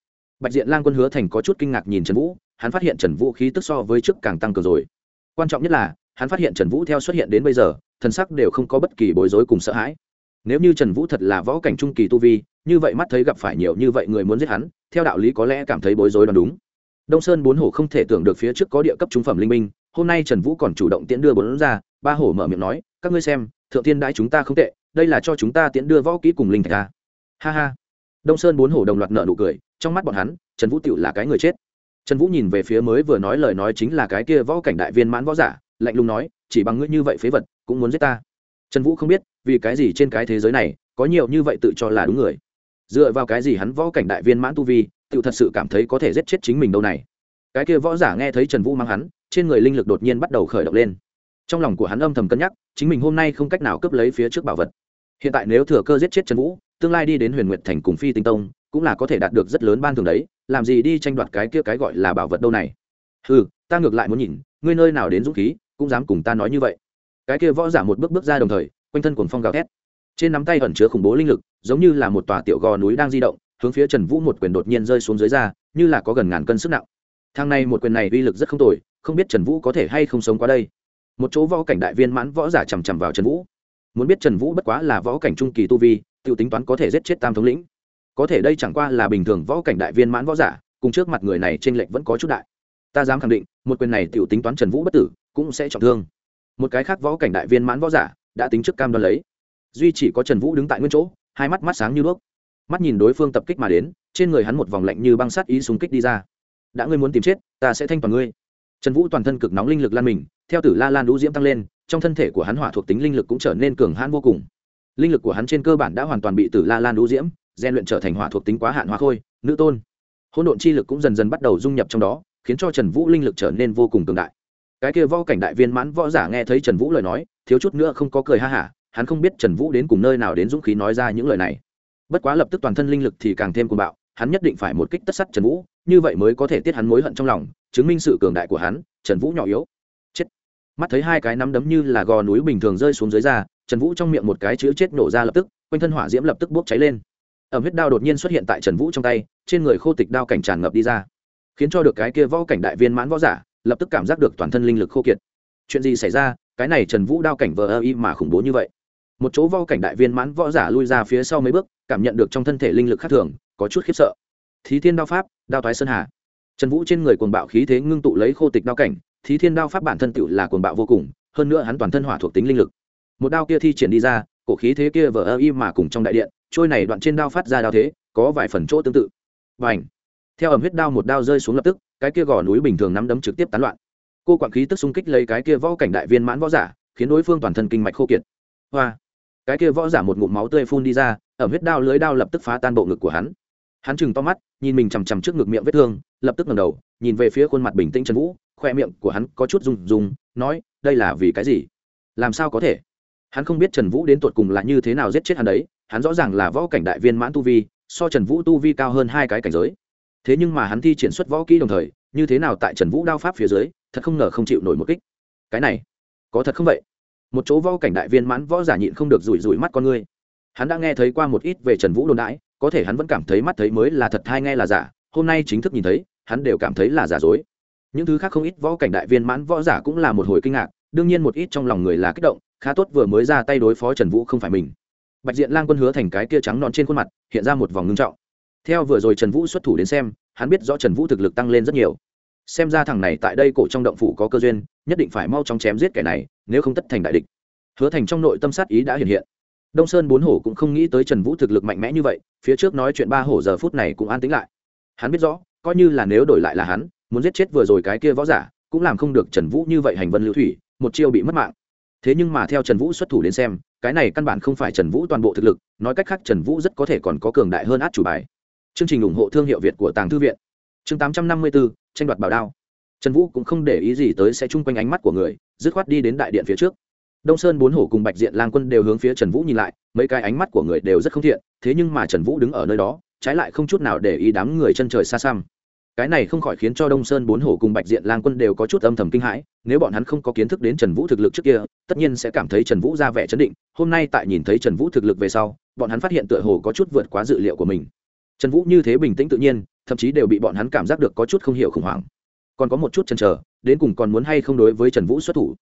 Bạch diện lang quân hứa thành có chút kinh ngạc nhìn trần vũ, hắn phát hiện trần vũ khí tức so với trước càng tăng cường rồi. Quan trọng nhất là, hắn phát hiện trần vũ theo xuất hiện đến bây giờ, thần sắc đều không có bất kỳ bối rối cùng sợ hãi. Nếu như trần vũ thật là võ cảnh trung kỳ tu vi, như vậy mắt thấy gặp phải nhiều như vậy người muốn giết hắn, theo đạo lý có lẽ cảm thấy bối rối đoán đúng. Đông sơn bốn hổ không thể tưởng được phía trước có địa cấp trung phẩm linh minh, hôm nay trần vũ còn chủ động tiễn đưa bốn ra, ba hổ mở miệng nói, các ngươi xem, thượng tiên đãi chúng ta không tệ, đây là cho chúng ta tiễn đưa võ kỹ cùng linh thạch ta ha ha. Đông sơn bốn hổ đồng loạt nợ nụ cười, trong mắt bọn hắn, trần vũ tựu là cái người chết. Trần vũ nhìn về phía mới vừa nói lời nói chính là cái kia võ cảnh đại viên mãn võ giả, lạnh lùng nói, chỉ bằng ngươi như vậy phế vật, cũng muốn giết ta. Trần vũ không biết, vì cái gì trên cái thế giới này, có nhiều như vậy tự cho là đúng người. Dựa vào cái gì hắn võ cảnh đại viên mãn tu vi tự thật sự cảm thấy có thể giết chết chính mình đâu này. Cái kia võ giả nghe thấy trần vũ mang hắn, trên người linh lực đột nhiên bắt đầu khởi động lên. Trong lòng của hắn âm thầm cân nhắc, chính mình hôm nay không cách nào cướp lấy phía trước bảo vật hiện tại nếu thừa cơ giết chết trần vũ, tương lai đi đến huyền nguyệt thành cùng phi tinh tông, cũng là có thể đạt được rất lớn ban thường đấy, làm gì đi tranh đoạt cái kia cái gọi là bảo vật đâu này? Ừ ta ngược lại muốn nhìn, ngươi nơi nào đến dũng khí, cũng dám cùng ta nói như vậy. Cái kia võ giả một bước bước ra đồng thời, quanh thân cuồng phong gào thét. Trên nắm tay ẩn chứa khủng bố linh lực, giống như là một tòa tiểu gò núi đang di động, hướng phía trần vũ một quyền đột nhiên rơi xuống dưới ra, như là có gần ngàn cân sức nặng. Thang này một quyền này uy lực rất không tồi, không biết trần vũ có thể hay không sống qua đây. Một chỗ võ cảnh đại viên mãn võ giả chằm chằm vào trần vũ muốn biết trần vũ bất quá là võ cảnh trung kỳ tu vi tự tính toán có thể giết chết tam thống lĩnh. Có thể đây chẳng qua là bình thường võ cảnh đại viên mãn võ giả, cùng trước mặt người này t r ê n lệch vẫn có chút đại. Ta dám khẳng định, một quyền này tự tính toán trần vũ bất tử, cũng sẽ trọng thương. Một cái khác võ cảnh đại viên mãn võ giả, đã tính trước cam đoan lấy. Duy chỉ có trần vũ đứng tại nguyên chỗ, hai mắt mắt sáng như đuốc. Mắt nhìn đối phương tập kích mà đến, trên người hắn một vòng lạnh như băng sắt ý súng kích đi ra. Đã ngươi muốn tìm chết, ta sẽ thanh toàn ngươi. Trần vũ toàn thân cực nóng linh lực lan mình, theo tử la lan đũ diễm tăng lên trong thân thể của hắn hỏa thuộc tính linh lực cũng trở nên cường hãn vô cùng. Linh lực của hắn trên cơ bản đã hoàn toàn bị tử la lan đũ diễm gian luyện trở thành hỏa thuộc tính quá hạn hóa khôi, nữ tôn. Hỗn độn chi lực cũng dần dần bắt đầu dung nhập trong đó, khiến cho trần vũ linh lực trở nên vô cùng cường đại. Cái kia võ cảnh đại viên mãn võ giả nghe thấy trần vũ lời nói, thiếu chút nữa không có cười ha hả, hắn không biết trần vũ đến cùng nơi nào đến dũng khí nói ra những lời này. Bất quá lập tức toàn thân linh lực thì càng thêm cuồng bạo, hắn nhất định phải một kích tất sắt trần vũ, như vậy mới có thể tiết hắn mối hận trong lòng, chứng minh sự cường đại của hắn, trần vũ nhỏ yếu mắt thấy hai cái nắm đấm như là gò núi bình thường rơi xuống dưới da, trần vũ trong miệng một cái chữ chết nổ ra lập tức, quanh thân hỏa diễm lập tức bốc cháy lên. Ẩm huyết đao đột nhiên xuất hiện tại trần vũ trong tay, trên người khô tịch đao cảnh tràn ngập đi ra. Khiến cho được cái kia võ cảnh đại viên mãn võ giả, lập tức cảm giác được toàn thân linh lực khô kiệt. Chuyện gì xảy ra? Cái này trần vũ đao cảnh vờ ơ y mà khủng bố như vậy. Một chỗ võ cảnh đại viên mãn võ giả lui ra phía sau mấy bước, cảm nhận được trong thân thể linh lực khác thường, có chút khiếp sợ. Thí thiên đao pháp, đao thoái sơn hà. Trần vũ trên người cuồng bạo khí thế ngưng tụ lấy khô tịch đao cảnh thí thiên đao pháp bản thân tựu là cuồng bạo vô cùng, hơn nữa hắn toàn thân hỏa thuộc tính linh lực. Một đao kia thi triển đi ra, cổ khí thế kia vờ ơ y mà cùng trong đại điện, trôi này đoạn trên đao phát ra đao thế, có vài phần chỗ tương tự. Và ảnh theo ẩm huyết đao một đao rơi xuống lập tức, cái kia gò núi bình thường nắm đấm trực tiếp tán loạn. Cô quản khí tức xung kích lấy cái kia võ cảnh đại viên mãn võ giả, khiến đối phương toàn thân kinh mạch khô kiệt. Hoa! Cái kia võ giả một ngụm máu tươi phun đi ra, ẩm huyết đao lưới đao lập tức phá tan bộ ngực của hắn. Hắn chừng to mắt, nhìn mình chằm chằm trước ngực miệng vết thương, lập tức ngẩng đầu, nhìn về phía khuôn mặt bình tĩnh trần vũ khoe miệng của hắn có chút rung rung, nói, đây là vì cái gì? Làm sao có thể? Hắn không biết trần vũ đến tột cùng là như thế nào giết chết hắn đấy, hắn rõ ràng là võ cảnh đại viên mãn tu vi, so trần vũ tu vi cao hơn hai cái cảnh giới. Thế nhưng mà hắn thi triển xuất võ kỹ đồng thời, như thế nào tại trần vũ đao pháp phía dưới, thật không ngờ không chịu nổi một kích. Cái này, có thật không vậy? Một chỗ võ cảnh đại viên mãn võ giả nhịn không được rủi rủi mắt con ngươi hắn đã nghe thấy qua một ít về trần vũ đồn đãi, có thể hắn vẫn cảm thấy mắt thấy mới là thật hay nghe là giả, hôm nay chính thức nhìn thấy, hắn đều cảm thấy là giả dối những thứ khác không ít võ cảnh đại viên mãn võ giả cũng là một hồi kinh ngạc, đương nhiên một ít trong lòng người là kích động, khá tốt vừa mới ra tay đối phó trần vũ không phải mình. Bạch diện lang quân hứa thành cái kia trắng non trên khuôn mặt, hiện ra một vòng ngưng trọng. Theo vừa rồi trần vũ xuất thủ đến xem, hắn biết rõ trần vũ thực lực tăng lên rất nhiều. Xem ra thằng này tại đây cổ trong động phủ có cơ duyên, nhất định phải mau chóng chém giết kẻ này, nếu không tất thành đại địch. Hứa thành trong nội tâm sát ý đã hiện hiện. Đông sơn bốn hổ cũng không nghĩ tới trần vũ thực lực mạnh mẽ như vậy, phía trước nói chuyện ba hổ giờ phút này cũng an tính lại. Hắn biết rõ, coi như là nếu đổi lại là hắn muốn giết chết vừa rồi cái kia võ giả, cũng làm không được trần vũ như vậy hành vân lưu thủy, một chiêu bị mất mạng. Thế nhưng mà theo trần vũ xuất thủ đến xem, cái này căn bản không phải trần vũ toàn bộ thực lực, nói cách khác trần vũ rất có thể còn có cường đại hơn át chủ bài. Chương trình ủng hộ thương hiệu việt của tàng thư viện. Chương tám trăm năm mươi bốn tranh đoạt bảo đao. Trần vũ cũng không để ý gì tới sẽ chung quanh ánh mắt của người, dứt khoát đi đến đại điện phía trước. Đông sơn bốn hổ cùng bạch diện lang quân đều hướng phía trần vũ nhìn lại, mấy cái ánh mắt của người đều rất không thiện, thế nhưng mà trần vũ đứng ở nơi đó, trái lại không chút nào để ý đám người chân trời xa xăm cái này không khỏi khiến cho đông sơn bốn hổ cùng bạch diện lang quân đều có chút âm thầm kinh hãi, nếu bọn hắn không có kiến thức đến trần vũ thực lực trước kia, tất nhiên sẽ cảm thấy trần vũ ra vẻ chấn định, hôm nay tại nhìn thấy trần vũ thực lực về sau, bọn hắn phát hiện tựa hồ có chút vượt quá dự liệu của mình. Trần vũ như thế bình tĩnh tự nhiên, thậm chí đều bị bọn hắn cảm giác được có chút không hiểu khủng hoảng. Còn có một chút chần chờ, đến cùng còn muốn hay không đối với trần vũ xuất thủ.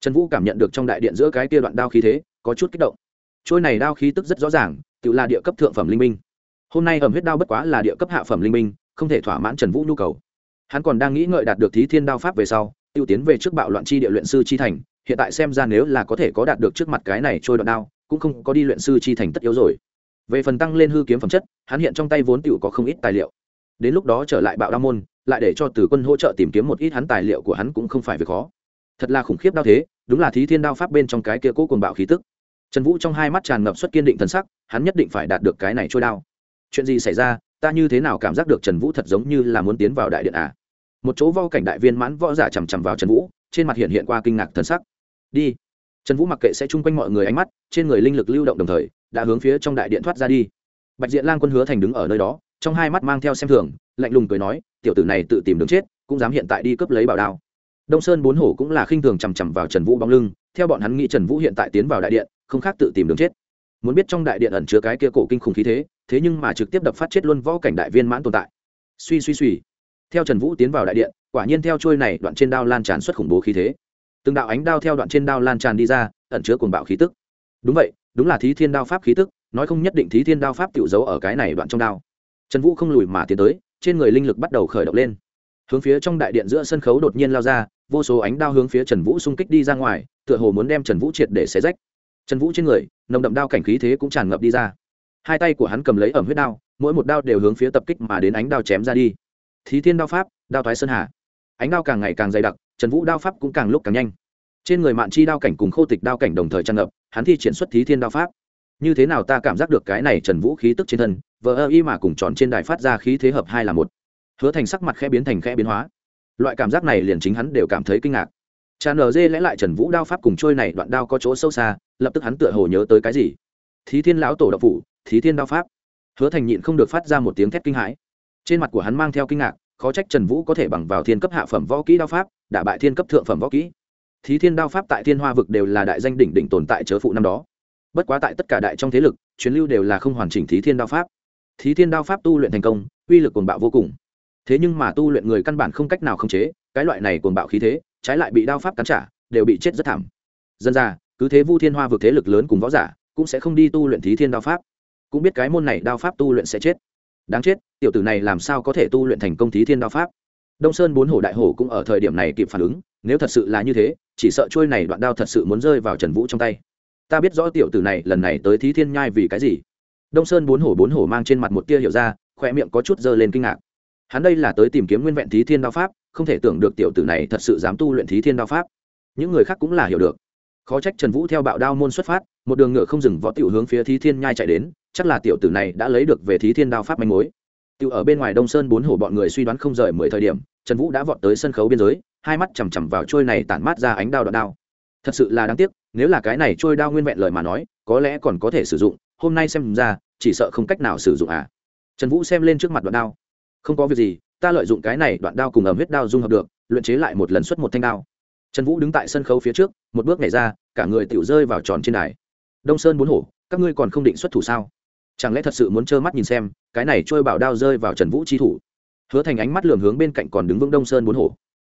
Trần vũ cảm nhận được trong đại điện giữa cái kia đoạn đao khí thế, có chút kích động. Trôi này đao khí tức rất rõ ràng, tự là địa cấp thượng phẩm linh minh hôm nay ẩm huyết đao bất quá là địa cấp hạ phẩm linh minh không thể thỏa mãn trần vũ nhu cầu. Hắn còn đang nghĩ ngợi đạt được thí thiên đao pháp về sau t i ê u tiến về trước bạo loạn chi địa luyện sư chi thành, hiện tại xem ra nếu là có thể có đạt được trước mặt cái này trôi đoạn đao, cũng không có đi luyện sư chi thành tất yếu rồi. Về phần tăng lên hư kiếm phẩm chất, hắn hiện trong tay vốn t có không ít tài liệu. Đến lúc đó trở lại bạo đao môn, lại để cho từ quân hỗ trợ tìm kiếm một ít hắn tài liệu của hắn cũng không phải việc khó. Thật là khủng khiếp đao thế, đúng là thí thiên đao pháp bên trong cái kia cố cùng bạo khí tức. Trần vũ trong hai mắt tràn ngập suất kiên định thân sắc, hắn nhất định phải đạt được cái này trôi đao. Chuyện gì xảy ra ta như thế nào cảm giác được trần vũ thật giống như là muốn tiến vào đại điện à? Một chỗ vo cảnh đại viên mãn võ giả chằm chằm vào trần vũ, trên mặt hiện hiện qua kinh ngạc thần sắc. Đi. Trần vũ mặc kệ sẽ chung quanh mọi người ánh mắt, trên người linh lực lưu động đồng thời, đã hướng phía trong đại điện thoát ra đi. Bạch diện lang quân hứa thành đứng ở nơi đó, trong hai mắt mang theo xem thường, lạnh lùng cười nói, tiểu tử này tự tìm đường chết, cũng dám hiện tại đi cướp lấy bảo đao. Đông sơn bốn hổ cũng là khinh thường chằm chằm vào trần vũ bóng lưng, theo bọn hắn nghĩ trần vũ hiện tại tiến vào đại điện, không khác tự tìm đường chết. Muốn biết trong đại điện ẩn chứa cái kia cổ kinh khủng khí thế thế nhưng mà trực tiếp đập phát chết luôn võ cảnh đại viên mãn tồn tại. Suy suy suy. Theo trần vũ tiến vào đại điện, quả nhiên theo trôi này đoạn trên đao lan tràn xuất khủng bố khí thế. Từng đạo ánh đao theo đoạn trên đao lan tràn đi ra, ẩn chứa cuồng bạo khí tức. Đúng vậy, đúng là thí thiên đao pháp khí tức, nói không nhất định thí thiên đao pháp tự giấu ở cái này đoạn trong đao. Trần vũ không lùi mà tiến tới, trên người linh lực bắt đầu khởi động lên. Hướng phía trong đại điện giữa sân khấu đột nhiên lao ra, vô số ánh đao hướng phía trần vũ xung kích đi ra ngoài, tựa hồ muốn đem trần vũ triệt để xé rách. Trần vũ trên người, nồng đậm đao cảnh khí thế cũng tràn ngập đi ra hai tay của hắn cầm lấy ẩm huyết đao, mỗi một đao đều hướng phía tập kích mà đến ánh đao chém ra đi. Thí thiên đao pháp, đao thoái sơn hà. Ánh đao càng ngày càng dày đặc, trần vũ đao pháp cũng càng lúc càng nhanh. Trên người mạn chi đao cảnh cùng khô tịch đao cảnh đồng thời tràn ngập, hắn thi triển xuất thí thiên đao pháp. Như thế nào ta cảm giác được cái này trần vũ khí tức trên thân, vờ ơ y mà cùng tròn trên đài phát ra khí thế hợp hai là một. Hứa thành sắc mặt khẽ biến thành khẽ biến hóa. Loại cảm giác này liền chính hắn đều cảm thấy kinh ngạc. Tràn ở dê lẽ lại trần vũ đao pháp cùng trôi này đoạn đao có chỗ sâu xa, lập tức hắn tựa hồ nhớ tới cái gì. Thí thiên lão tổ đạo phủ thí thiên đao pháp. Hứa thành nhịn không được phát ra một tiếng thét kinh hãi. Trên mặt của hắn mang theo kinh ngạc, khó trách trần vũ có thể bằng vào thiên cấp hạ phẩm võ kỹ đao pháp, đả bại thiên cấp thượng phẩm võ kỹ. Thí thiên đao pháp tại thiên hoa vực đều là đại danh đỉnh đỉnh tồn tại chớ phụ năm đó. Bất quá tại tất cả đại trong thế lực, truyền lưu đều là không hoàn chỉnh thí thiên đao pháp. Thí thiên đao pháp tu luyện thành công, uy lực cuồng bạo vô cùng. Thế nhưng mà tu luyện người căn bản không cách nào khống chế, cái loại này cuồng bạo khí thế, trái lại bị đao pháp cắn trả, đều bị chết rất thảm. Dân ra cứ thế vu thiên hoa vượt thế lực lớn cùng võ giả, cũng sẽ không đi tu luyện thí thiên đao pháp cũng biết cái môn này đao pháp tu luyện sẽ chết. Đáng chết, tiểu tử này làm sao có thể tu luyện thành công thí thiên đao pháp? Đông sơn bốn hổ đại hổ cũng ở thời điểm này kịp phản ứng, nếu thật sự là như thế, chỉ sợ trôi này đoạn đao thật sự muốn rơi vào trần vũ trong tay. Ta biết rõ tiểu tử này lần này tới thí thiên nhai vì cái gì. Đông sơn bốn hổ bốn hổ mang trên mặt một tia hiểu ra khoe miệng có chút dơ lên kinh ngạc. Hắn đây là tới tìm kiếm nguyên vẹn thí thiên đao pháp, không thể tưởng được tiểu tử này thật sự dám tu luyện thí thiên đao pháp. Những người khác cũng là hiểu được. Khó trách trần vũ theo bạo đao môn xuất phát, một đường ngựa không dừng võ tiểu hướng phía thí thiên nhai chạy đến chắc là tiểu tử này đã lấy được về thí thiên đao pháp manh mối. Tiểu ở bên ngoài đông sơn bốn hổ bọn người suy đoán không rời mười thời điểm, trần vũ đã vọt tới sân khấu biên giới, hai mắt chằm chằm vào trôi này tản mát ra ánh đao đoạn đao. Thật sự là đáng tiếc, nếu là cái này trôi đao nguyên vẹn lời mà nói, có lẽ còn có thể sử dụng, hôm nay xem ra, chỉ sợ không cách nào sử dụng à. Trần vũ xem lên trước mặt đoạn đao. Không có việc gì, ta lợi dụng cái này đoạn đao cùng ẩm huyết đao dung hợp được, luyện chế lại một lần xuất một thanh đao. Trần vũ đứng tại sân khấu phía trước, một bước nhảy ra, cả người tiểu rơi vào tròn trên đài. Đông sơn bốn hổ các ngươi còn không định xuất thủ sao? Chẳng lẽ thật sự muốn trơ mắt nhìn xem, cái này trôi bảo đao rơi vào trần vũ chi thủ? Hứa thành ánh mắt lường hướng bên cạnh còn đứng vững đông sơn bốn hổ.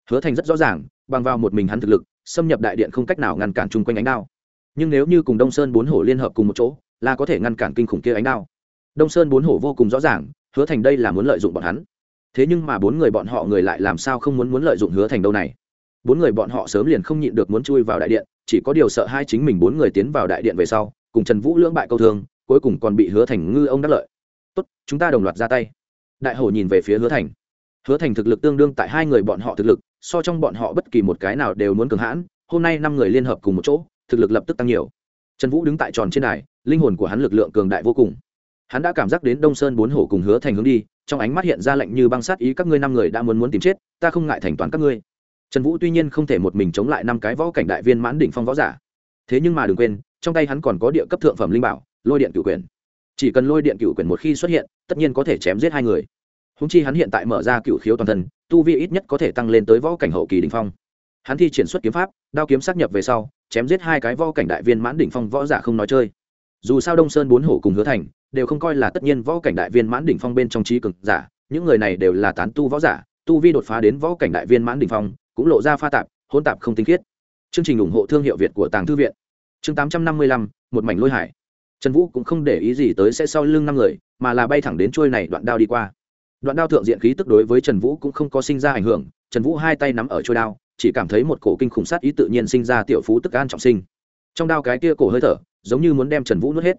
Hứa thành rất rõ ràng, bằng vào một mình hắn thực lực, xâm nhập đại điện không cách nào ngăn cản chung quanh ánh đao. Nhưng nếu như cùng đông sơn bốn hổ liên hợp cùng một chỗ, là có thể ngăn cản kinh khủng kia ánh đao. Đông sơn bốn hổ vô cùng rõ ràng, hứa thành đây là muốn lợi dụng bọn hắn. Thế nhưng mà bốn người bọn họ người lại làm sao không muốn muốn lợi dụng hứa thành đâu này? Bốn người bọn họ sớm liền không nhịn được muốn chui vào đại điện, chỉ có điều sợ hai chính mình bốn người tiến vào đại điện về sau, cùng trần vũ lưỡng bại câu thương cuối cùng còn bị hứa thành ngư ông đắc lợi. Tốt, chúng ta đồng loạt ra tay. Đại hổ nhìn về phía hứa thành. Hứa thành thực lực tương đương tại hai người bọn họ thực lực, so trong bọn họ bất kỳ một cái nào đều muốn cường hãn. Hôm nay năm người liên hợp cùng một chỗ, thực lực lập tức tăng nhiều. Trần vũ đứng tại tròn trên đài, linh hồn của hắn lực lượng cường đại vô cùng. Hắn đã cảm giác đến đông sơn bốn hổ cùng hứa thành hướng đi, trong ánh mắt hiện ra lệnh như băng sát ý các ngươi năm người đã muốn muốn tìm chết, ta không ngại thành toán các ngươi. Trần vũ tuy nhiên không thể một mình chống lại năm cái võ cảnh đại viên mãn đỉnh phong võ giả. Thế nhưng mà đừng quên, trong tay hắn còn có địa cấp thượng phẩm linh bảo lôi điện cựu quyền chỉ cần lôi điện cựu quyền một khi xuất hiện, tất nhiên có thể chém giết hai người. Húng chi hắn hiện tại mở ra cựu khiếu toàn thân, tu vi ít nhất có thể tăng lên tới võ cảnh hậu kỳ đình phong. Hắn thi triển xuất kiếm pháp, đao kiếm xác nhập về sau, chém giết hai cái võ cảnh đại viên mãn đỉnh phong võ giả không nói chơi. Dù sao đông sơn bốn hổ cùng hứa thành, đều không coi là tất nhiên võ cảnh đại viên mãn đỉnh phong bên trong trí cực giả, những người này đều là tán tu võ giả, tu vi đột phá đến võ cảnh đại viên mãn đỉnh phong, cũng lộ ra pha tạp hôn tạp không tinh khiết. Chương trình ủng hộ thương hiệu việt của tàng thư viện. Chương tám trăm năm mươi lăm, một mảnh lôi hải trần vũ cũng không để ý gì tới sẽ sau lưng năm người, mà là bay thẳng đến trôi này đoạn đao đi qua. Đoạn đao thượng diện khí tức đối với trần vũ cũng không có sinh ra ảnh hưởng, trần vũ hai tay nắm ở trôi đao, chỉ cảm thấy một cổ kinh khủng sát ý tự nhiên sinh ra tiểu phú tức an trọng sinh. Trong đao cái kia cổ hơi thở, giống như muốn đem trần vũ nuốt hết.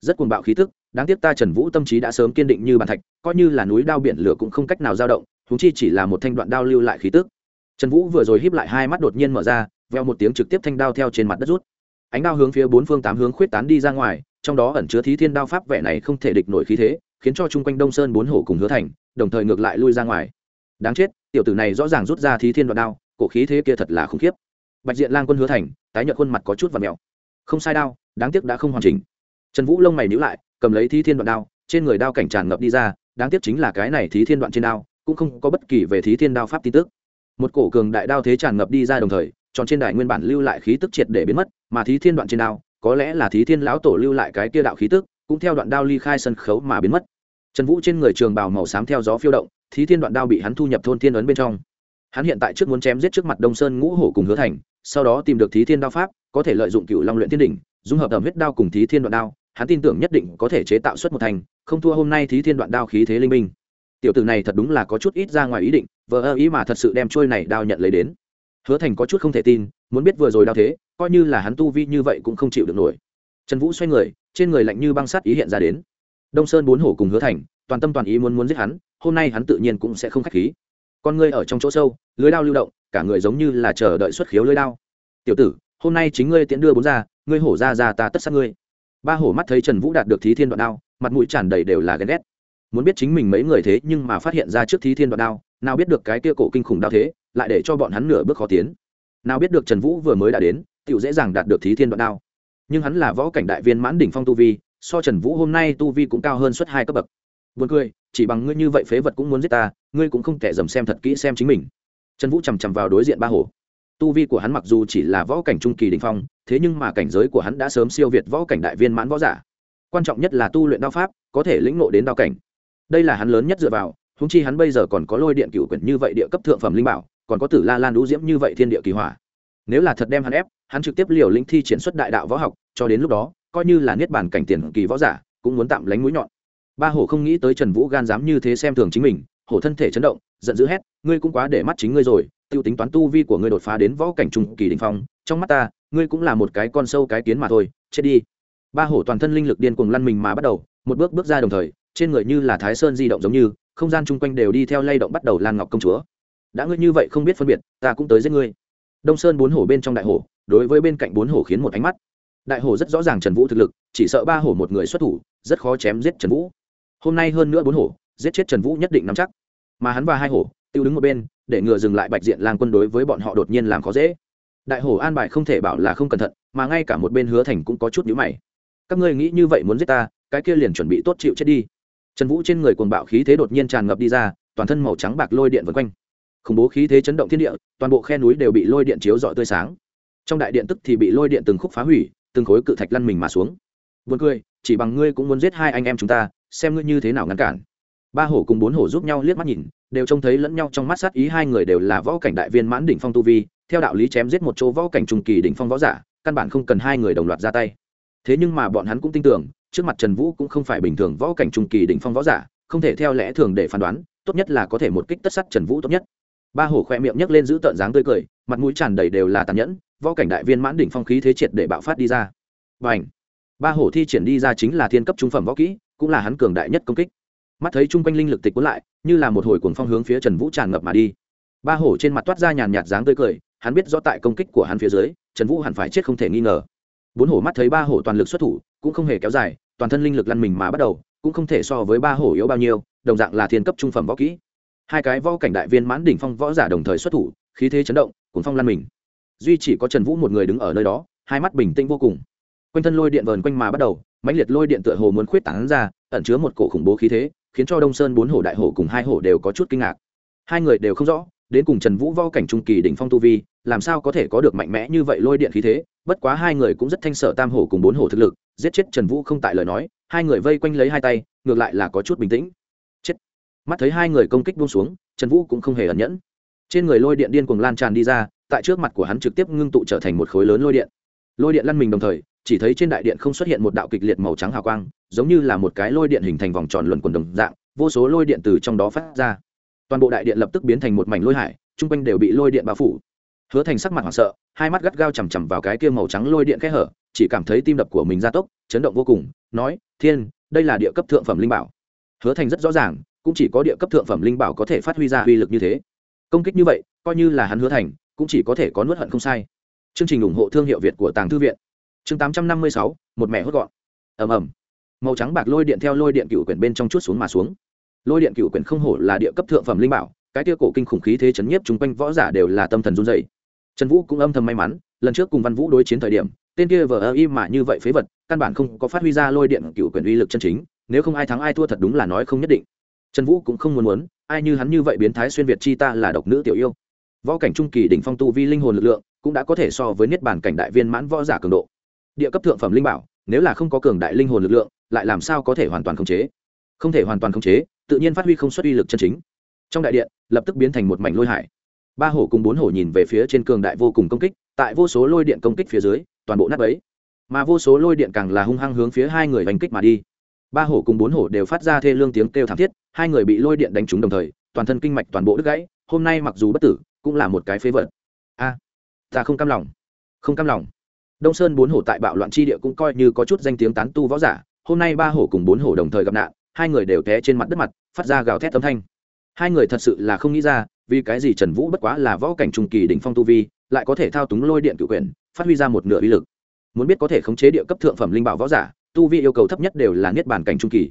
Rất cuồng bạo khí tức, đáng tiếc ta trần vũ tâm trí đã sớm kiên định như bàn thạch, coi như là núi đao biển lửa cũng không cách nào dao động thúng chi chỉ là một thanh đoạn đao lưu lại khí tức. Trần vũ vừa rồi híp lại hai mắt đột nhiên mở ra, veo một tiếng trực tiếp thanh đao theo trên mặt đất rút. Ánh đao hướng phía bốn phương tám hướng khuyết tán đi ra ngoài trong đó ẩn chứa thí thiên đao pháp vẻ này không thể địch nổi khí thế, khiến cho chung quanh đông sơn bốn hổ cùng hứa thành, đồng thời ngược lại lui ra ngoài. Đáng chết, tiểu tử này rõ ràng rút ra thí thiên đoạn đao, cổ khí thế kia thật là khủng khiếp. Bạch diện lang quân hứa thành, tái nhợt khuôn mặt có chút và mèo. Không sai đao, đáng tiếc đã không hoàn chỉnh. Trần vũ lông mày nhữ lại, cầm lấy thí thiên đoạn đao, trên người đao cảnh tràn ngập đi ra, đáng tiếc chính là cái này thí thiên đoạn trên đao, cũng không có bất kỳ về thí thiên đao pháp tin tức. Một cổ cường đại đao thế tràn ngập đi ra đồng thời, tròn trên đài nguyên bản lưu lại khí tức triệt để biến mất, mà thí thiên đoạn trên đao có lẽ là thí thiên lão tổ lưu lại cái kia đạo khí tức, cũng theo đoạn đao ly khai sân khấu mà biến mất. Trần vũ trên người trường bào màu xám theo gió phiêu động, thí thiên đoạn đao bị hắn thu nhập thôn thiên ấn bên trong. Hắn hiện tại trước muốn chém giết trước mặt đông sơn ngũ hổ cùng hứa thành, sau đó tìm được thí thiên đao pháp, có thể lợi dụng cựu long luyện thiên đỉnh, dung hợp ẩm huyết đao cùng thí thiên đoạn đao, hắn tin tưởng nhất định có thể chế tạo xuất một thành, không thua hôm nay thí thiên đoạn đao khí thế linh minh. Tiểu tử này thật đúng là có chút ít ra ngoài ý định, vờ ơ ý mà thật sự đem trôi này đao nhận lấy đến hứa thành có chút không thể tin, muốn biết vừa rồi đau thế, coi như là hắn tu vi như vậy cũng không chịu được nổi. Trần vũ xoay người, trên người lạnh như băng sắt ý hiện ra đến. Đông sơn bốn hổ cùng hứa thành, toàn tâm toàn ý muốn muốn giết hắn, hôm nay hắn tự nhiên cũng sẽ không k h á c h khí. Con ngươi ở trong chỗ sâu, lưới đao lưu động, cả người giống như là chờ đợi xuất khiếu lưới đao. Tiểu tử, hôm nay chính ngươi tiễn đưa bốn ra, ngươi hổ ra ra ta tất sát ngươi. Ba hổ mắt thấy trần vũ đạt được thí thiên đoạn đao, mặt mũi tràn đầy đều là ghen ghét. Muốn biết chính mình mấy người thế nhưng mà phát hiện ra trước thí thiên đoạn đao, nào biết được cái kia cổ kinh khủng đao thế lại để cho bọn hắn nửa bước khó tiến nào biết được trần vũ vừa mới đã đến Tiểu dễ dàng đạt được thí thiên đoạn đao nhưng hắn là võ cảnh đại viên mãn đỉnh phong tu vi so trần vũ hôm nay tu vi cũng cao hơn suốt hai cấp bậc Buồn cười, chỉ bằng ngươi như vậy phế vật cũng muốn giết ta, ngươi cũng không thể dầm xem thật kỹ xem chính mình. Trần Vũ chằm chằm vào đối diện ba hổ. Tu vi của hắn mặc dù chỉ là võ cảnh trung kỳ đỉnh phong, thế nhưng mà cảnh giới của hắn đã sớm siêu việt võ cảnh đại viên mãn võ giả. Quan trọng nhất là tu luyện đao pháp, có thể lĩnh ngộ đến đao cảnh. Đây là hắn lớn nhất dựa vào, huống chi hắn bây giờ còn có lôi điện cửu quyển như vậy địa cấp thượng phẩm linh bảo, còn có Tử La Lan đũ diễm như vậy thiên địa kỳ hỏa. Nếu là thật đem hắn ép, hắn trực tiếp liều lĩnh thi triển xuất đại đạo võ học, cho đến lúc đó, coi như là niết bàn cảnh tiền kỳ võ giả, cũng muốn tạm lánh mũi nhọn. Ba hổ không nghĩ tới trần vũ gan dám như thế xem thường chính mình hổ thân thể chấn động giận dữ hét ngươi cũng quá để mắt chính ngươi rồi t i ê u tính toán tu vi của ngươi đột phá đến võ cảnh trung kỳ đình phong trong mắt ta ngươi cũng là một cái con sâu cái kiến mà thôi chết đi. Ba hổ toàn thân linh lực điên cuồng lăn mình mà bắt đầu một bước bước ra đồng thời trên người như là thái sơn di động giống như không gian chung quanh đều đi theo lay động bắt đầu lan ngọc công chúa đã ngươi như vậy không biết phân biệt, ta cũng tới giết ngươi. Đông sơn bốn hổ bên trong đại hổ, đối với bên cạnh bốn hổ khiến một ánh mắt. Đại hổ rất rõ ràng trần vũ thực lực, chỉ sợ ba hổ một người xuất thủ, rất khó chém giết trần vũ. Hôm nay hơn nữa bốn hổ, giết chết trần vũ nhất định nắm chắc. Mà hắn và hai hổ, tiêu đứng một bên, để ngừa dừng lại bạch diện lang quân đối với bọn họ đột nhiên làm khó dễ. Đại hổ an bài không thể bảo là không cẩn thận, mà ngay cả một bên hứa thành cũng có chút nhữ mày. Các ngươi nghĩ như vậy muốn giết ta, cái kia liền chuẩn bị tốt chịu chết đi. Trần vũ trên người cuồng bạo khí thế đột nhiên tràn ngập đi ra, toàn thân màu trắng bạc lôi điện vân quanh khủng bố khí thế chấn động thiên địa toàn bộ khe núi đều bị lôi điện chiếu rọi tươi sáng. Trong đại điện tức thì bị lôi điện từng khúc phá hủy từng khối cự thạch lăn mình mà xuống. Buồn cười, chỉ bằng ngươi cũng muốn giết hai anh em chúng ta, xem ngươi như thế nào ngăn cản. Ba hổ cùng bốn hổ giúp nhau liếc mắt nhìn đều trông thấy lẫn nhau trong mắt sát ý hai người đều là võ cảnh đại viên mãn đỉnh phong tu vi theo đạo lý chém giết một chỗ võ cảnh trung kỳ đỉnh phong võ giả căn bản không cần hai người đồng loạt ra tay. Thế nhưng mà bọn hắn cũng tin tưởng trước mặt trần vũ cũng không phải bình thường võ cảnh trung kỳ đỉnh phong võ giả không thể theo lẽ thường để phán đoán tốt nhất là có thể một kích tất sắt trần vũ tốt nhất ba hổ khoe miệng nhấc lên giữ tợn dáng tươi cười, mặt mũi tràn đầy đều là tàn nhẫn, võ cảnh đại viên mãn đỉnh phong khí thế triệt để bạo phát đi ra. Và ảnh ba hổ thi triển đi ra chính là thiên cấp trung phẩm võ kỹ, cũng là hắn cường đại nhất công kích. Mắt thấy chung quanh linh lực tịch cuốn lại, như là một hồi cuồng phong hướng phía trần vũ tràn ngập mà đi. Ba hổ trên mặt toát ra nhàn nhạt dáng tươi cười, hắn biết rõ tại công kích của hắn phía dưới, trần vũ hẳn phải chết không thể nghi ngờ. Bốn hổ mắt thấy ba hổ toàn lực xuất thủ, cũng không hề kéo dài, toàn thân linh lực lăn mình mà bắt đầu, cũng không thể so với ba hổ yếu bao nhiêu, đồng dạng là thiên cấp trung phẩm võ kỹ hai cái võ cảnh đại viên mãn đỉnh phong võ giả đồng thời xuất thủ, khí thế chấn động cuốn phong lan mình. Duy chỉ có trần vũ một người đứng ở nơi đó, hai mắt bình tĩnh vô cùng. Quanh thân lôi điện vờn quanh mà bắt đầu, mãnh liệt lôi điện tựa hồ muốn khuyết tảng ra, ẩn chứa một cổ khủng bố khí thế, khiến cho đông sơn bốn hổ đại hổ cùng hai hổ đều có chút kinh ngạc. Hai người đều không rõ, đến cùng trần vũ võ cảnh trung kỳ đỉnh phong tu vi, làm sao có thể có được mạnh mẽ như vậy lôi điện khí thế? Bất quá hai người cũng rất thanh sở tam hổ cùng bốn hổ thực lực, giết chết trần vũ không tại lời nói, hai người vây quanh lấy hai tay, ngược lại là có chút bình tĩnh mắt thấy hai người công kích buông xuống, trần vũ cũng không hề ẩn nhẫn. Trên người lôi điện điên cuồng lan tràn đi ra, tại trước mặt của hắn trực tiếp ngưng tụ trở thành một khối lớn lôi điện. Lôi điện lăn mình đồng thời, chỉ thấy trên đại điện không xuất hiện một đạo kịch liệt màu trắng hào quang, giống như là một cái lôi điện hình thành vòng tròn luẩn quần đồng dạng, vô số lôi điện từ trong đó phát ra. Toàn bộ đại điện lập tức biến thành một mảnh lôi hải, chung quanh đều bị lôi điện bao phủ. Hứa thành sắc mặt hoảng sợ, hai mắt gắt gao chằm chằm vào cái kia màu trắng lôi điện kẽ hở, chỉ cảm thấy tim đập của mình gia tốc, chấn động vô cùng, nói, thiên, đây là địa cấp thượng phẩm linh bảo. Hứa thành rất rõ ràng cũng chỉ có địa cấp thượng phẩm linh bảo có thể phát huy ra uy lực như thế. Công kích như vậy, coi như là hắn hứa thành, cũng chỉ có thể có nuốt hận không sai. Chương trình ủng hộ thương hiệu việt của tàng thư viện. Chương tám trăm năm mươi sáu, một mẹ hốt gọn. Ầm ầm. Màu trắng bạc lôi điện theo lôi điện cựu quyển bên trong chút xuống mà xuống. Lôi điện cựu quyển không hổ là địa cấp thượng phẩm linh bảo, cái tia cổ kinh khủng khí thế chấn nhiếp chung quanh võ giả đều là tâm thần run dày trần vũ cũng âm thầm may mắn, lần trước cùng văn vũ đối chiến thời điểm, tên kia vờ ơ y mà như vậy phế vật, căn bản không có phát huy ra lôi điện cựu quyển uy lực chân chính, nếu không ai thắng ai thua thật đúng là nói không nhất định trần vũ cũng không muốn muốn, ai như hắn như vậy biến thái xuyên việt chi ta là độc nữ tiểu yêu. Võ cảnh trung kỳ đỉnh phong tu vi linh hồn lực lượng, cũng đã có thể so với niết bàn cảnh đại viên mãn võ giả cường độ. Địa cấp thượng phẩm linh bảo, nếu là không có cường đại linh hồn lực lượng, lại làm sao có thể hoàn toàn khống chế? Không thể hoàn toàn khống chế, tự nhiên phát huy không xuất uy lực chân chính. Trong đại điện, lập tức biến thành một mảnh lôi hải. Ba hổ cùng bốn hổ nhìn về phía trên cường đại vô cùng công kích, tại vô số lôi điện công kích phía dưới, toàn bộ nát ấy mà vô số lôi điện càng là hung hăng hướng phía hai người hành kích mà đi ba hổ cùng bốn hổ đều phát ra thê lương tiếng kêu thảm thiết, hai người bị lôi điện đánh trúng đồng thời, toàn thân kinh mạch toàn bộ đứt gãy, hôm nay mặc dù bất tử, cũng là một cái phế vật. A, ta không cam lòng. Không cam lòng. Đông sơn bốn hổ tại bạo loạn chi địa cũng coi như có chút danh tiếng tán tu võ giả, hôm nay ba hổ cùng bốn hổ đồng thời gặp nạn, hai người đều té trên mặt đất mặt, phát ra gào thét âm thanh. Hai người thật sự là không nghĩ ra, vì cái gì trần vũ bất quá là võ cảnh trung kỳ đỉnh phong tu vi, lại có thể thao túng lôi điện cự quyền, phát huy ra một nửa uy lực. Muốn biết có thể khống chế địa cấp thượng phẩm linh bảo võ giả tu vi yêu cầu thấp nhất đều là niết bàn cảnh trung kỳ.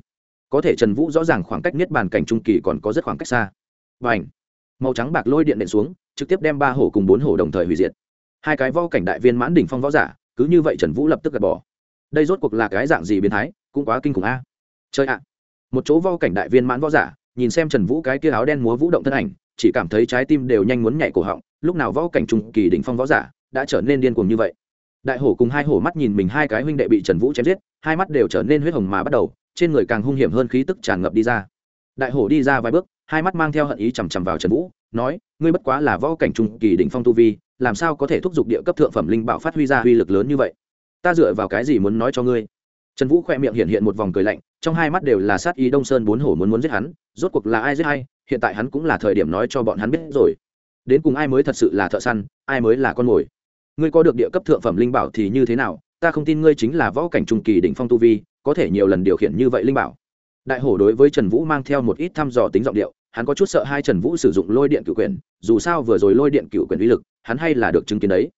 Có thể trần vũ rõ ràng khoảng cách niết bàn cảnh trung kỳ còn có rất khoảng cách xa. Và ảnh màu trắng bạc lôi điện đệm xuống, trực tiếp đem ba hổ cùng bốn hổ đồng thời hủy diệt. Hai cái võ cảnh đại viên mãn đỉnh phong võ giả, cứ như vậy trần vũ lập tức gạt bỏ. Đây rốt cuộc là cái dạng gì biến thái, cũng quá kinh khủng a. Chơi ạ! Một chỗ võ cảnh đại viên mãn võ giả, nhìn xem trần vũ cái kia áo đen múa vũ động thân ảnh, chỉ cảm thấy trái tim đều nhanh muốn nhảy cổ họng, lúc nào võ cảnh trung kỳ đỉnh phong võ giả đã trở nên điên cuồng như vậy đại hổ cùng hai hổ mắt nhìn mình hai cái huynh đệ bị trần vũ chém giết, hai mắt đều trở nên huyết hồng mà bắt đầu, trên người càng hung hiểm hơn khí tức tràn ngập đi ra. Đại hổ đi ra vài bước, hai mắt mang theo hận ý chằm chằm vào trần vũ, nói, ngươi bất quá là võ cảnh trung kỳ đỉnh phong tu vi, làm sao có thể thúc giục địa cấp thượng phẩm linh bảo phát huy ra uy lực lớn như vậy? Ta dựa vào cái gì muốn nói cho ngươi? Trần vũ khoe miệng hiện hiện một vòng cười lạnh, trong hai mắt đều là sát ý đông sơn bốn hổ muốn muốn giết hắn, rốt cuộc là ai giết hay hiện tại hắn cũng là thời điểm nói cho bọn hắn biết rồi. Đến cùng ai mới thật sự là thợ săn, ai mới là con mồi? Ngươi có được địa cấp thượng phẩm linh bảo thì như thế nào? Ta không tin ngươi chính là võ cảnh trung kỳ đỉnh phong tu vi, có thể nhiều lần điều khiển như vậy linh bảo. Đại hổ đối với trần vũ mang theo một ít thăm dò tính giọng điệu, hắn có chút sợ hai trần vũ sử dụng lôi điện cựu quyền dù sao vừa rồi lôi điện cựu quyền uy lực, hắn hay là được chứng kiến đấy.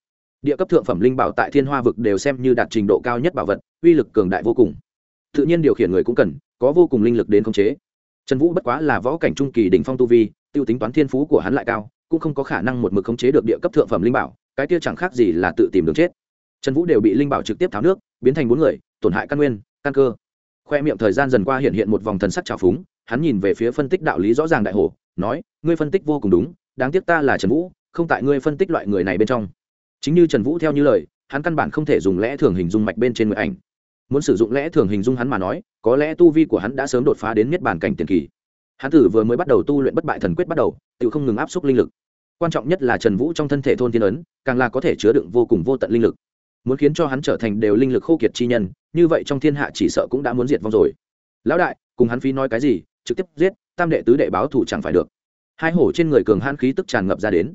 Địa cấp thượng phẩm linh bảo tại thiên hoa vực đều xem như đạt trình độ cao nhất bảo vật, uy lực cường đại vô cùng. Tự nhiên điều khiển người cũng cần, có vô cùng linh lực đến khống chế. Trần vũ bất quá là võ cảnh trung kỳ đỉnh phong tu vi t i ê u tính toán thiên phú của hắn lại cao, cũng không có khả năng một mực khống chế được địa cấp thượng phẩm linh bảo cái kia chẳng khác gì là tự tìm đường chết. Trần vũ đều bị linh bảo trực tiếp tháo nước, biến thành bốn người, tổn hại căn nguyên, căn cơ. Khoe miệng thời gian dần qua hiện hiện một vòng thần sắc trào phúng, hắn nhìn về phía phân tích đạo lý rõ ràng đại hồ nói, ngươi phân tích vô cùng đúng, đáng tiếc ta là trần vũ, không tại ngươi phân tích loại người này bên trong. Chính như trần vũ theo như lời, hắn căn bản không thể dùng lẽ thường hình dung mạch bên trên người ảnh. Muốn sử dụng lẽ thường hình dung hắn mà nói, có lẽ tu vi của hắn đã sớm đột phá đến miết bàn cảnh tiền kỳ. Hắn tử vừa mới bắt đầu tu luyện bất bại thần quyết bắt đầu, tự không ngừng áp suất linh lực quan trọng nhất là trần vũ trong thân thể thôn thiên ấn, càng là có thể chứa đựng vô cùng vô tận linh lực. Muốn khiến cho hắn trở thành đều linh lực khô kiệt chi nhân, như vậy trong thiên hạ chỉ sợ cũng đã muốn diệt vong rồi. Lão đại, cùng hắn phí nói cái gì, trực tiếp giết, tam đệ tứ đệ báo thủ chẳng phải được. Hai hổ trên người cường han khí tức tràn ngập ra đến.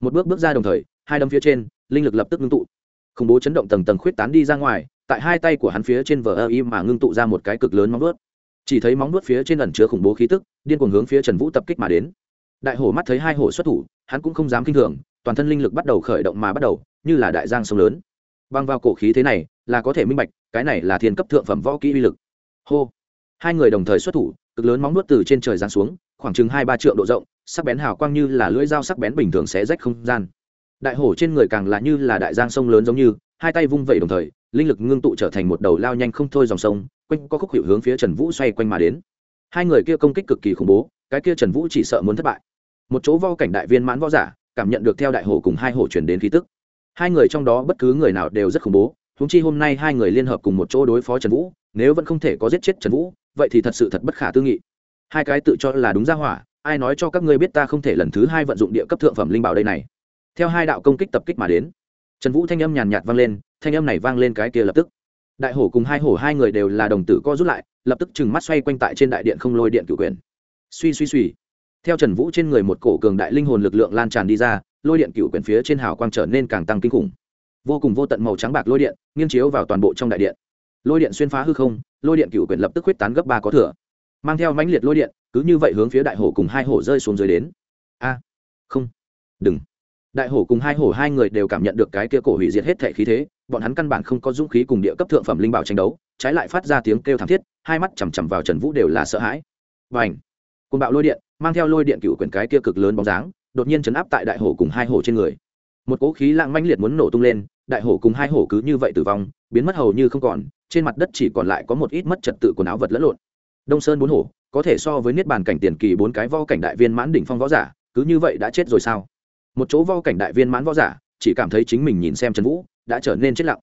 Một bước bước ra đồng thời, hai đâm phía trên, linh lực lập tức ngưng tụ. Khủng bố chấn động tầng tầng khuyết tán đi ra ngoài, tại hai tay của hắn phía trên vờ ơ y mà ngưng tụ ra một cái cực lớn móng vuốt. Chỉ thấy móng vuốt phía trên ẩn chứa khủng bố khí tức, điên cuồng hướng phía trần vũ tập kích mà đến. Đại hổ mắt thấy hai hổ xuất thủ hắn cũng không dám kinh thường, toàn thân linh lực bắt đầu khởi động mà bắt đầu, như là đại giang sông lớn. Băng vào cổ khí thế này, là có thể minh bạch, cái này là thiên cấp thượng phẩm võ kỹ uy lực. Hô. Hai người đồng thời xuất thủ, cực lớn móng nuốt từ trên trời giáng xuống, khoảng chừng hai ba triệu độ rộng, sắc bén hào quang như là lưỡi dao sắc bén bình thường sẽ rách không gian. Đại hổ trên người càng là như là đại giang sông lớn giống như, hai tay vung vẩy đồng thời, linh lực ngưng tụ trở thành một đầu lao nhanh không thôi dòng sông, quanh có khúc hiệu hướng phía trần vũ xoay quanh mà đến. Hai người kia công kích cực kỳ khủng bố, cái kia trần vũ chỉ sợ muốn thất bại một chỗ vo cảnh đại viên mãn võ giả, cảm nhận được theo đại hổ cùng hai hổ chuyển đến khí tức. Hai người trong đó bất cứ người nào đều rất khủng bố húng chi hôm nay hai người liên hợp cùng một chỗ đối phó trần vũ, nếu vẫn không thể có giết chết trần vũ, vậy thì thật sự thật bất khả tư nghị. Hai cái tự cho là đúng ra hỏa, ai nói cho các ngươi biết ta không thể lần thứ hai vận dụng địa cấp thượng phẩm linh bảo đây này? Theo hai đạo công kích tập kích mà đến, trần vũ thanh âm nhàn nhạt vang lên, thanh âm này vang lên cái kia lập tức. Đại hổ cùng hai hổ hai người đều là đồng tử co rút lại, lập tức chừng mắt xoay quanh tại trên đại điện không lôi điện cửu quyền. Suy suy suy theo trần vũ trên người một cổ cường đại linh hồn lực lượng lan tràn đi ra, lôi điện cựu quyển phía trên hào quang trở nên càng tăng kinh khủng. Vô cùng vô tận màu trắng bạc lôi điện, nghiêng chiếu vào toàn bộ trong đại điện. Lôi điện xuyên phá hư không, lôi điện cựu quyển lập tức huyết tán gấp ba có thừa. Mang theo mãnh liệt lôi điện, cứ như vậy hướng phía đại hổ cùng hai hổ rơi xuống dưới đến. A, không, đừng. Đại hổ cùng hai hổ hai người đều cảm nhận được cái kia cổ hủy diệt hết thể khí thế, bọn hắn căn bản không có dũng khí cùng địa cấp thượng phẩm linh bảo tranh đấu, trái lại phát ra tiếng kêu thảm thiết, hai mắt chằm chằm vào trần vũ đều là sợ hãi. Và ảnh côn bạo lôi điện mang theo lôi điện cựu quyển cái kia cực lớn bóng dáng, đột nhiên chấn áp tại đại hổ cùng hai hổ trên người. Một cỗ khí lạng manh liệt muốn nổ tung lên, đại hổ cùng hai hổ cứ như vậy tử vong, biến mất hầu như không còn, trên mặt đất chỉ còn lại có một ít mất trật tự quần áo vật lẫn lộn. Đông sơn bốn hổ, có thể so với niết bàn cảnh tiền kỳ bốn cái vo cảnh đại viên mãn đỉnh phong võ giả, cứ như vậy đã chết rồi sao? Một chỗ vo cảnh đại viên mãn võ giả, chỉ cảm thấy chính mình nhìn xem trần vũ, đã trở nên chết lặng.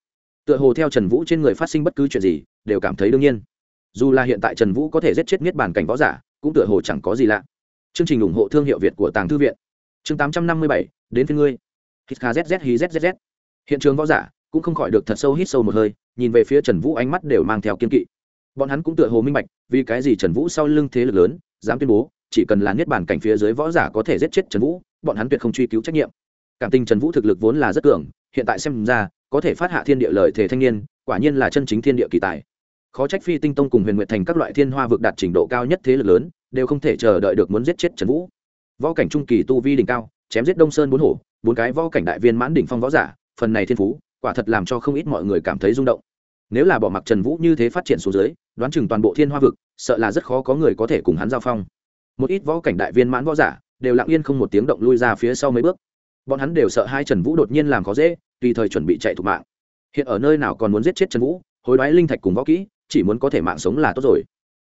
Tựa hồ theo trần vũ trên người phát sinh bất cứ chuyện gì, đều cảm thấy đương nhiên. Dù là hiện tại trần vũ có thể giết chết niết bàn cảnh võ giả, cũng tựa hồ chẳng có gì lạ chương trình ủng hộ thương hiệu việt của tàng thư viện. Chương tám trăm năm mươi bảy, đến phía ngươi. Hít kzz hí zzz hiện trường võ giả cũng không khỏi được thật sâu hít sâu một hơi, nhìn về phía trần vũ ánh mắt đều mang theo kiên kỵ. Bọn hắn cũng tựa hồ minh bạch, vì cái gì trần vũ sau lưng thế lực lớn, dám tuyên bố, chỉ cần là niết bàn cảnh phía dưới võ giả có thể giết chết trần vũ, bọn hắn tuyệt không truy cứu trách nhiệm. Cảm tình trần vũ thực lực vốn là rất cường, hiện tại xem ra, có thể phát hạ thiên địa lợi thể thanh niên, quả nhiên là chân chính thiên địa kỳ tài. Khó trách phi tinh tông cùng huyền nguyệt thành các loại thiên hoa vực đạt trình độ cao nhất thế lực lớn đều không thể chờ đợi được muốn giết chết trần vũ. Võ cảnh trung kỳ tu vi đỉnh cao, chém giết đông sơn bốn hổ, bốn cái võ cảnh đại viên mãn đỉnh phong võ giả, phần này thiên phú, quả thật làm cho không ít mọi người cảm thấy rung động. Nếu là bỏ mặc trần vũ như thế phát triển xuống dưới, đoán chừng toàn bộ thiên hoa vực, sợ là rất khó có người có thể cùng hắn giao phong. Một ít võ cảnh đại viên mãn võ giả, đều lặng yên không một tiếng động lui ra phía sau mấy bước. Bọn hắn đều sợ hai trần vũ đột nhiên làm khó dễ, tùy thời chuẩn bị chạy thục mạng. Hiện ở nơi nào còn muốn giết chết trần vũ, hối đoái linh thạch cùng võ kỹ, chỉ muốn có thể mạng sống là tốt rồi.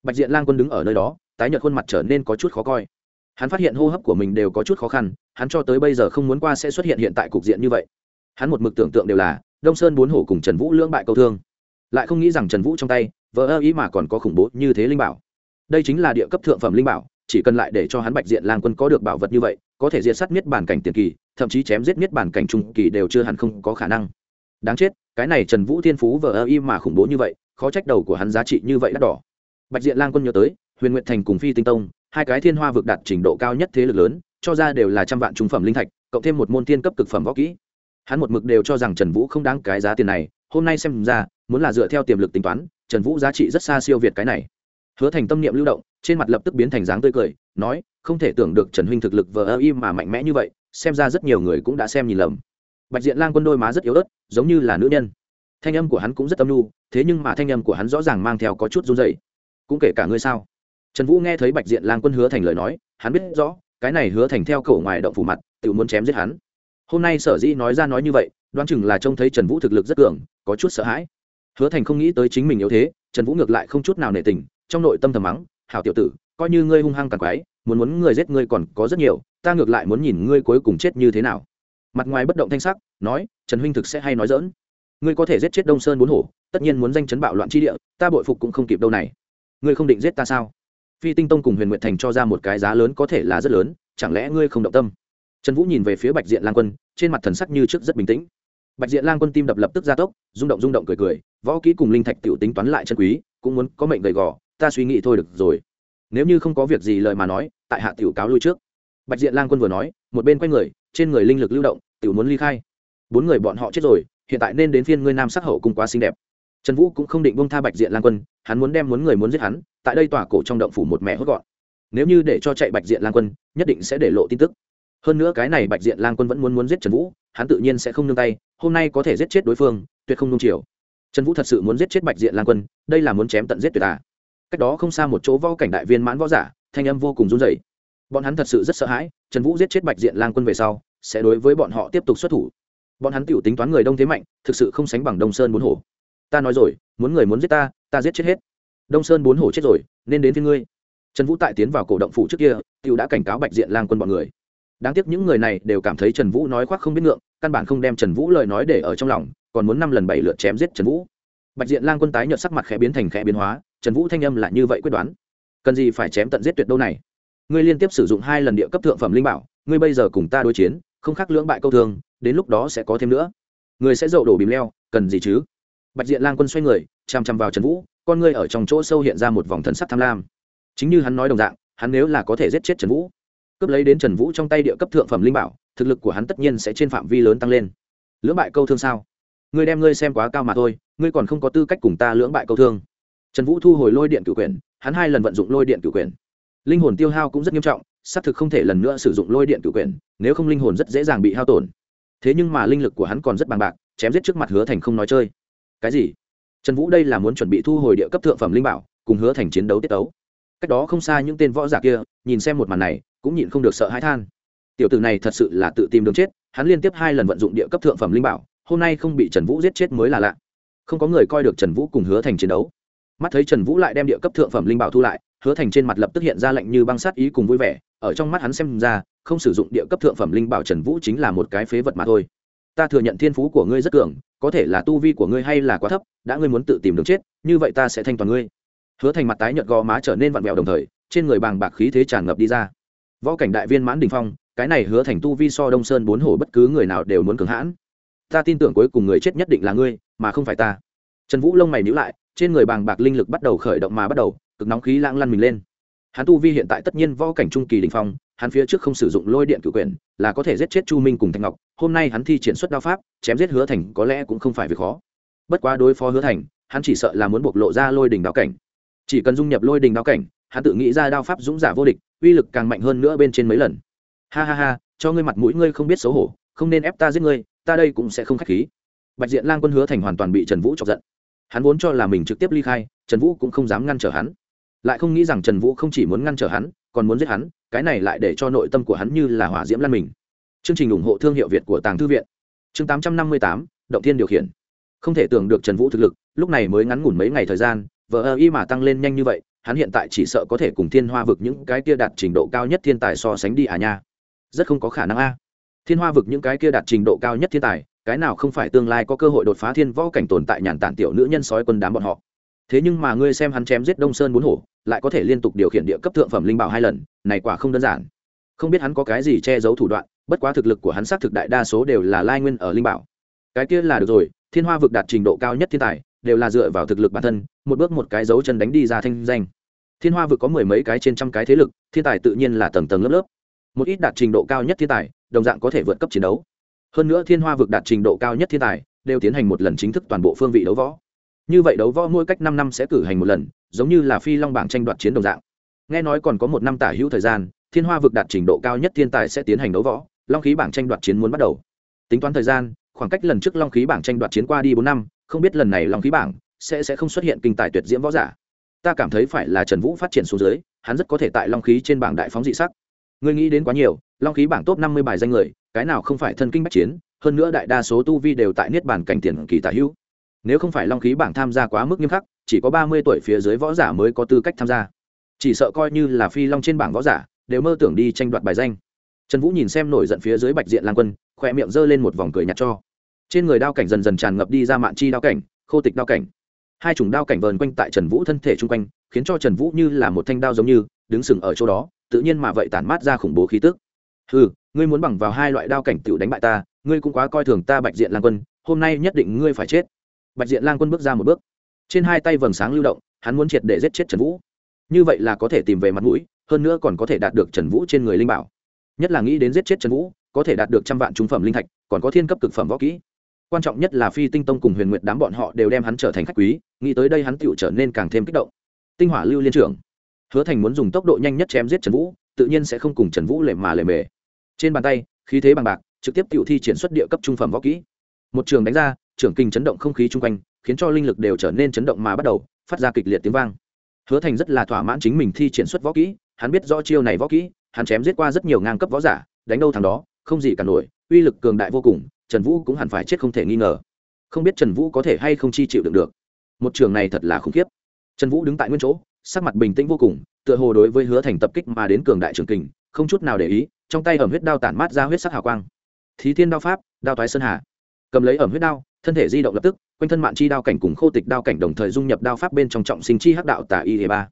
Bạch diện lang quân đứng ở nơi đó tái nhợt khuôn mặt trở nên có chút khó coi. Hắn phát hiện hô hấp của mình đều có chút khó khăn, hắn cho tới bây giờ không muốn qua sẽ xuất hiện hiện tại cục diện như vậy. Hắn một mực tưởng tượng đều là, đông sơn bốn hổ cùng trần vũ lưỡng bại câu thương. Lại không nghĩ rằng trần vũ trong tay vỡ ơ ý mà còn có khủng bố như thế linh bảo. Đây chính là địa cấp thượng phẩm linh bảo, chỉ cần lại để cho hắn bạch diện lang quân có được bảo vật như vậy, có thể diệt sát miết bản cảnh tiền kỳ, thậm chí chém giết miết bản cảnh trung kỳ đều chưa hẳn không có khả năng. Đáng chết, cái này trần vũ thiên phú vờ ơ y mà khủng bố như vậy, khó trách đầu của hắn giá trị như vậy đắt đỏ. Bạch diện lang quân nhớ tới huyền nguyện thành cùng phi tinh tông, hai cái thiên hoa vực đạt trình độ cao nhất thế lực lớn, cho ra đều là trăm vạn trung phẩm linh thạch, cộng thêm một môn tiên cấp cực phẩm võ kỹ. Hắn một mực đều cho rằng trần vũ không đáng cái giá tiền này, hôm nay xem ra, muốn là dựa theo tiềm lực tính toán, trần vũ giá trị rất xa siêu việt cái này. Hứa thành tâm niệm lưu động, trên mặt lập tức biến thành dáng tươi cười, nói, không thể tưởng được trần huynh thực lực vờ ơ im mà mạnh mẽ như vậy, xem ra rất nhiều người cũng đã xem nhìn lầm. Bạch diện lang quân đôi má rất yếu ớt, giống như là nữ nhân. Thanh âm của hắn cũng rất âm nhu, thế nhưng mà thanh âm của hắn rõ ràng mang theo có chút run dày cũng kể cả ngươi sao? Trần vũ nghe thấy bạch diện lang quân hứa thành lời nói, hắn biết rõ, cái này hứa thành theo cổ ngoài động phủ mặt, tự muốn chém giết hắn. Hôm nay sở dĩ nói ra nói như vậy, đoán chừng là trông thấy trần vũ thực lực rất cường, có chút sợ hãi. Hứa thành không nghĩ tới chính mình yếu thế, trần vũ ngược lại không chút nào nể tình, trong nội tâm thầm mắng, hảo tiểu tử, coi như ngươi hung hăng càng quái, muốn muốn người giết ngươi còn có rất nhiều, ta ngược lại muốn nhìn ngươi cuối cùng chết như thế nào. Mặt ngoài bất động thanh sắc, nói, trần huynh thực sẽ hay nói dỡn ngươi có thể giết chết đông sơn bốn hổ, tất nhiên muốn danh chấn bạo loạn chi địa, ta bội phục cũng không kịp đâu này. Ngươi không định giết ta sao? Phi tinh tông cùng huyền nguyệt thành cho ra một cái giá lớn có thể là rất lớn, chẳng lẽ ngươi không động tâm? Trần vũ nhìn về phía bạch diện lang quân, trên mặt thần sắc như trước rất bình tĩnh. Bạch diện lang quân tim đập lập tức gia tốc, rung động rung động cười cười, võ kỹ cùng linh thạch t i ể u tính toán lại chân quý, cũng muốn có mệnh gầy gò, ta suy nghĩ thôi được rồi. Nếu như không có việc gì lời mà nói, tại hạ tiểu cáo lui trước. Bạch diện lang quân vừa nói, một bên quay người, trên người linh lực lưu động, tiểu muốn ly khai. Bốn người bọn họ chết rồi, hiện tại nên đến phiên ngươi nam sắc hậu cung quá xinh đẹp. Trần vũ cũng không định bông tha bạch diện lang quân, hắn muốn đem muốn người muốn giết hắn tại đây tòa cổ trong động phủ một mẹ hốt gọn. Nếu như để cho chạy bạch diện lang quân, nhất định sẽ để lộ tin tức. Hơn nữa cái này bạch diện lang quân vẫn muốn muốn giết trần vũ, hắn tự nhiên sẽ không nương tay, hôm nay có thể giết chết đối phương, tuyệt không nung chiều. Trần vũ thật sự muốn giết chết bạch diện lang quân, đây là muốn chém tận giết tuyệt à. Cách đó không xa một chỗ võ cảnh đại viên mãn võ giả, thanh âm vô cùng run dày bọn hắn thật sự rất sợ hãi, trần vũ giết chết bạch diện lang quân về sau, sẽ đối với bọn họ tiếp tục xuất thủ. Bọn hắn tự tính toán người đông thế mạnh, thực sự không sánh bằng đông sơn bốn hổ. Ta nói rồi, muốn người muốn giết ta ta giết chết hết đông sơn bốn hổ chết rồi, nên đến với ngươi. Trần vũ tại tiến vào cổ động phủ trước kia tự đã cảnh cáo bạch diện lang quân bọn người. Đáng tiếc những người này đều cảm thấy trần vũ nói khoác không biết ngượng, căn bản không đem trần vũ lời nói để ở trong lòng, còn muốn năm lần bảy lượt chém giết trần vũ. Bạch diện lang quân tái nhợt sắc mặt khẽ biến thành khẽ biến hóa, trần vũ thanh âm là như vậy quyết đoán. Cần gì phải chém tận giết tuyệt đâu này? Ngươi liên tiếp sử dụng hai lần địa cấp thượng phẩm linh bảo, ngươi bây giờ cùng ta đối chiến, không khác lưỡng bại câu thương, đến lúc đó sẽ có thêm nữa. Người sẽ dậu đổ bìm leo, cần gì chứ? Bạch diện lang quân xoay người, chằm chằm vào trần vũ con ngươi ở trong chỗ sâu hiện ra một vòng thần sắc tham lam. Chính như hắn nói đồng dạng, hắn nếu là có thể giết chết trần vũ, cướp lấy đến trần vũ trong tay địa cấp thượng phẩm linh bảo, thực lực của hắn tất nhiên sẽ trên phạm vi lớn tăng lên. Lưỡng bại câu thương sao? Ngươi đem ngươi xem quá cao mà thôi, ngươi còn không có tư cách cùng ta lưỡng bại câu thương. Trần vũ thu hồi lôi điện cửu quyền hắn hai lần vận dụng lôi điện cửu quyền linh hồn tiêu hao cũng rất nghiêm trọng, xác thực không thể lần nữa sử dụng lôi điện cửu quyền nếu không linh hồn rất dễ dàng bị hao tổn. Thế nhưng mà linh lực của hắn còn rất bằng bạc, chém giết trước mặt hứa thành không nói chơi. Cái gì? Trần vũ đây là muốn chuẩn bị thu hồi địa cấp thượng phẩm linh bảo, cùng hứa thành chiến đấu tiết tấu. Cách đó không xa những tên võ giả kia, nhìn xem một màn này, cũng nhịn không được sợ hãi than. Tiểu tử này thật sự là tự tìm đường chết, hắn liên tiếp hai lần vận dụng địa cấp thượng phẩm linh bảo, hôm nay không bị trần vũ giết chết mới là lạ. Không có người coi được trần vũ cùng hứa thành chiến đấu. Mắt thấy trần vũ lại đem địa cấp thượng phẩm linh bảo thu lại, hứa thành trên mặt lập tức hiện ra lệnh như băng sát ý cùng vui vẻ, ở trong mắt hắn xem ra, không sử dụng địa cấp thượng phẩm linh bảo trần vũ chính là một cái phế vật mà thôi ta thừa nhận thiên phú của ngươi rất cường, có thể là tu vi của ngươi hay là quá thấp, đã ngươi muốn tự tìm đường chết, như vậy ta sẽ thanh toàn ngươi. Hứa thành mặt tái nhợt gò má trở nên vặn vẹo đồng thời, trên người bàng bạc khí thế tràn ngập đi ra. Võ cảnh đại viên mãn đình phong, cái này hứa thành tu vi so đông sơn bốn hổ bất cứ người nào đều muốn cường hãn. Ta tin tưởng cuối cùng người chết nhất định là ngươi, mà không phải ta. Trần vũ lông mày nhữ lại, trên người bàng bạc linh lực bắt đầu khởi động mà bắt đầu, cực nóng khí lãng lăn mình lên. Hắn tu vi hiện tại tất nhiên võ cảnh trung kỳ đình phong hắn phía trước không sử dụng lôi điện cự quyền là có thể giết chết chu minh cùng thanh ngọc, hôm nay hắn thi triển xuất đao pháp, chém giết hứa thành có lẽ cũng không phải việc khó. Bất quá đối phó hứa thành, hắn chỉ sợ là muốn bộc lộ ra lôi đình đao cảnh. Chỉ cần dung nhập lôi đình đao cảnh, hắn tự nghĩ ra đao pháp dũng giả vô địch, uy lực càng mạnh hơn nữa bên trên mấy lần. Ha ha ha, cho ngươi mặt mũi ngươi không biết xấu hổ, không nên ép ta giết ngươi, ta đây cũng sẽ không k h á c h khí. Bạch diện lang quân hứa thành hoàn toàn bị trần vũ chọc giận. Hắn vốn cho là mình trực tiếp ly khai, trần vũ cũng không dám ngăn trở hắn. Lại không nghĩ rằng trần vũ không chỉ muốn ngăn trở hắn, còn muốn giết hắn cái này lại để cho nội tâm của hắn như là hỏa diễm lan mình. Chương trình ủng hộ thương hiệu việt của tàng thư viện. Chương tám trăm năm mươi tám, động thiên điều khiển. Không thể tưởng được trần vũ thực lực, lúc này mới ngắn ngủn mấy ngày thời gian vợ ơ y mà tăng lên nhanh như vậy, hắn hiện tại chỉ sợ có thể cùng thiên hoa vực những cái kia đạt trình độ cao nhất thiên tài so sánh đi à nha. Rất không có khả năng a. Thiên hoa vực những cái kia đạt trình độ cao nhất thiên tài, cái nào không phải tương lai có cơ hội đột phá thiên võ cảnh tồn tại nhàn tản tiểu nữ nhân sói quân đám bọn họ. Thế nhưng mà ngươi xem hắn chém giết đông sơn bốn hổ lại có thể liên tục điều khiển địa cấp thượng phẩm linh bảo hai lần, này quả không đơn giản. Không biết hắn có cái gì che giấu thủ đoạn, bất quá thực lực của hắn xác thực đại đa số đều là lai nguyên ở linh bảo. Cái kia là được rồi, thiên hoa vực đạt trình độ cao nhất thiên tài, đều là dựa vào thực lực bản thân, một bước một cái dấu chân đánh đi ra thanh danh. Thiên hoa vực có mười mấy cái trên trăm cái thế lực, thiên tài tự nhiên là tầng tầng lớp lớp. Một ít đạt trình độ cao nhất thiên tài, đồng dạng có thể vượt cấp chiến đấu. Hơn nữa thiên hoa vực đạt trình độ cao nhất thiên tài, đều tiến hành một lần chính thức toàn bộ phương vị đấu võ. Như vậy đấu võ mỗi cách năm năm sẽ cử hành một lần giống như là phi long bảng tranh đoạt chiến đồng dạng. Nghe nói còn có một năm tả hữu thời gian, thiên hoa vực đạt trình độ cao nhất thiên tài sẽ tiến hành đấu võ, long khí bảng tranh đoạt chiến muốn bắt đầu. Tính toán thời gian, khoảng cách lần trước long khí bảng tranh đoạt chiến qua đi bốn năm, không biết lần này long khí bảng sẽ sẽ không xuất hiện kinh tài tuyệt diễm võ giả. Ta cảm thấy phải là trần vũ phát triển xuống dưới, hắn rất có thể tại long khí trên bảng đại phóng dị sắc. Ngươi nghĩ đến quá nhiều, long khí bảng top năm mươi bài danh người, cái nào không phải thân kinh bách chiến, hơn nữa đại đa số tu vi đều tại niết bàn cảnh tiền kỳ tả hữu nếu không phải long khí bảng tham gia quá mức nghiêm khắc, chỉ có ba mươi tuổi phía dưới võ giả mới có tư cách tham gia. Chỉ sợ coi như là phi long trên bảng võ giả, đều mơ tưởng đi tranh đoạt bài danh. Trần vũ nhìn xem nổi giận phía dưới bạch diện lang quân, khỏe miệng g lên một vòng cười nhặt cho. Trên người đao cảnh dần dần tràn ngập đi ra mạn chi đao cảnh, khô tịch đao cảnh. Hai chủng đao cảnh vờn quanh tại trần vũ thân thể chung quanh, khiến cho trần vũ như là một thanh đao giống như, đứng sừng ở chỗ đó, tự nhiên mà vậy tản mát ra khủng bố khí tức. Ừ ngươi muốn bằng vào hai loại đao cảnh tự đánh bại ta, ngươi cũng quá coi thường ta bạch diện lang quân, hôm nay nhất định ngươi phải chết bạch diện lang quân bước ra một bước. Trên hai tay vầng sáng lưu động, hắn muốn triệt để giết chết trần vũ. Như vậy là có thể tìm về mặt mũi, hơn nữa còn có thể đạt được trần vũ trên người linh bảo. Nhất là nghĩ đến giết chết trần vũ, có thể đạt được trăm vạn trung phẩm linh thạch, còn có thiên cấp cực phẩm võ kỹ. Quan trọng nhất là phi tinh tông cùng huyền nguyệt đám bọn họ đều đem hắn trở thành khách quý, nghĩ tới đây hắn tựu trở nên càng thêm kích động. Tinh hỏa lưu liên trưởng. Hứa thành muốn dùng tốc độ nhanh nhất chém giết trần vũ, tự nhiên sẽ không cùng trần vũ lề mà lề mề. Trên bàn tay, khí thế bằng bạc, trực tiếp tựu thi triển xuất địa cấp trung phẩm võ kỹ. Một trường đánh ra trưởng kinh chấn động không khí chung quanh, khiến cho linh lực đều trở nên chấn động mà bắt đầu, phát ra kịch liệt tiếng vang. Hứa thành rất là thỏa mãn chính mình thi triển xuất võ kỹ, hắn biết rõ chiêu này võ kỹ, hắn chém giết qua rất nhiều ngang cấp võ giả, đánh đâu thằng đó, không gì cả nổi, uy lực cường đại vô cùng, trần vũ cũng hẳn phải chết không thể nghi ngờ. Không biết trần vũ có thể hay không chi chịu đựng được. Một trường này thật là khủng khiếp. Trần vũ đứng tại nguyên chỗ, sắc mặt bình tĩnh vô cùng, tựa hồ đối với hứa thành tập kích mà đến cường đại trường kình, không chút nào để ý, trong tay ẩm huyết đao tản mát ra huyết sắc hào quang. Thí thiên đao pháp, đao thoái sơn hà cầm lấy ẩm huyết đao, thân thể di động lập tức, quanh thân mạn chi đao cảnh cùng khô tịch đao cảnh đồng thời dung nhập đao pháp bên trong trọng sinh chi hắc đạo tả y hề ba.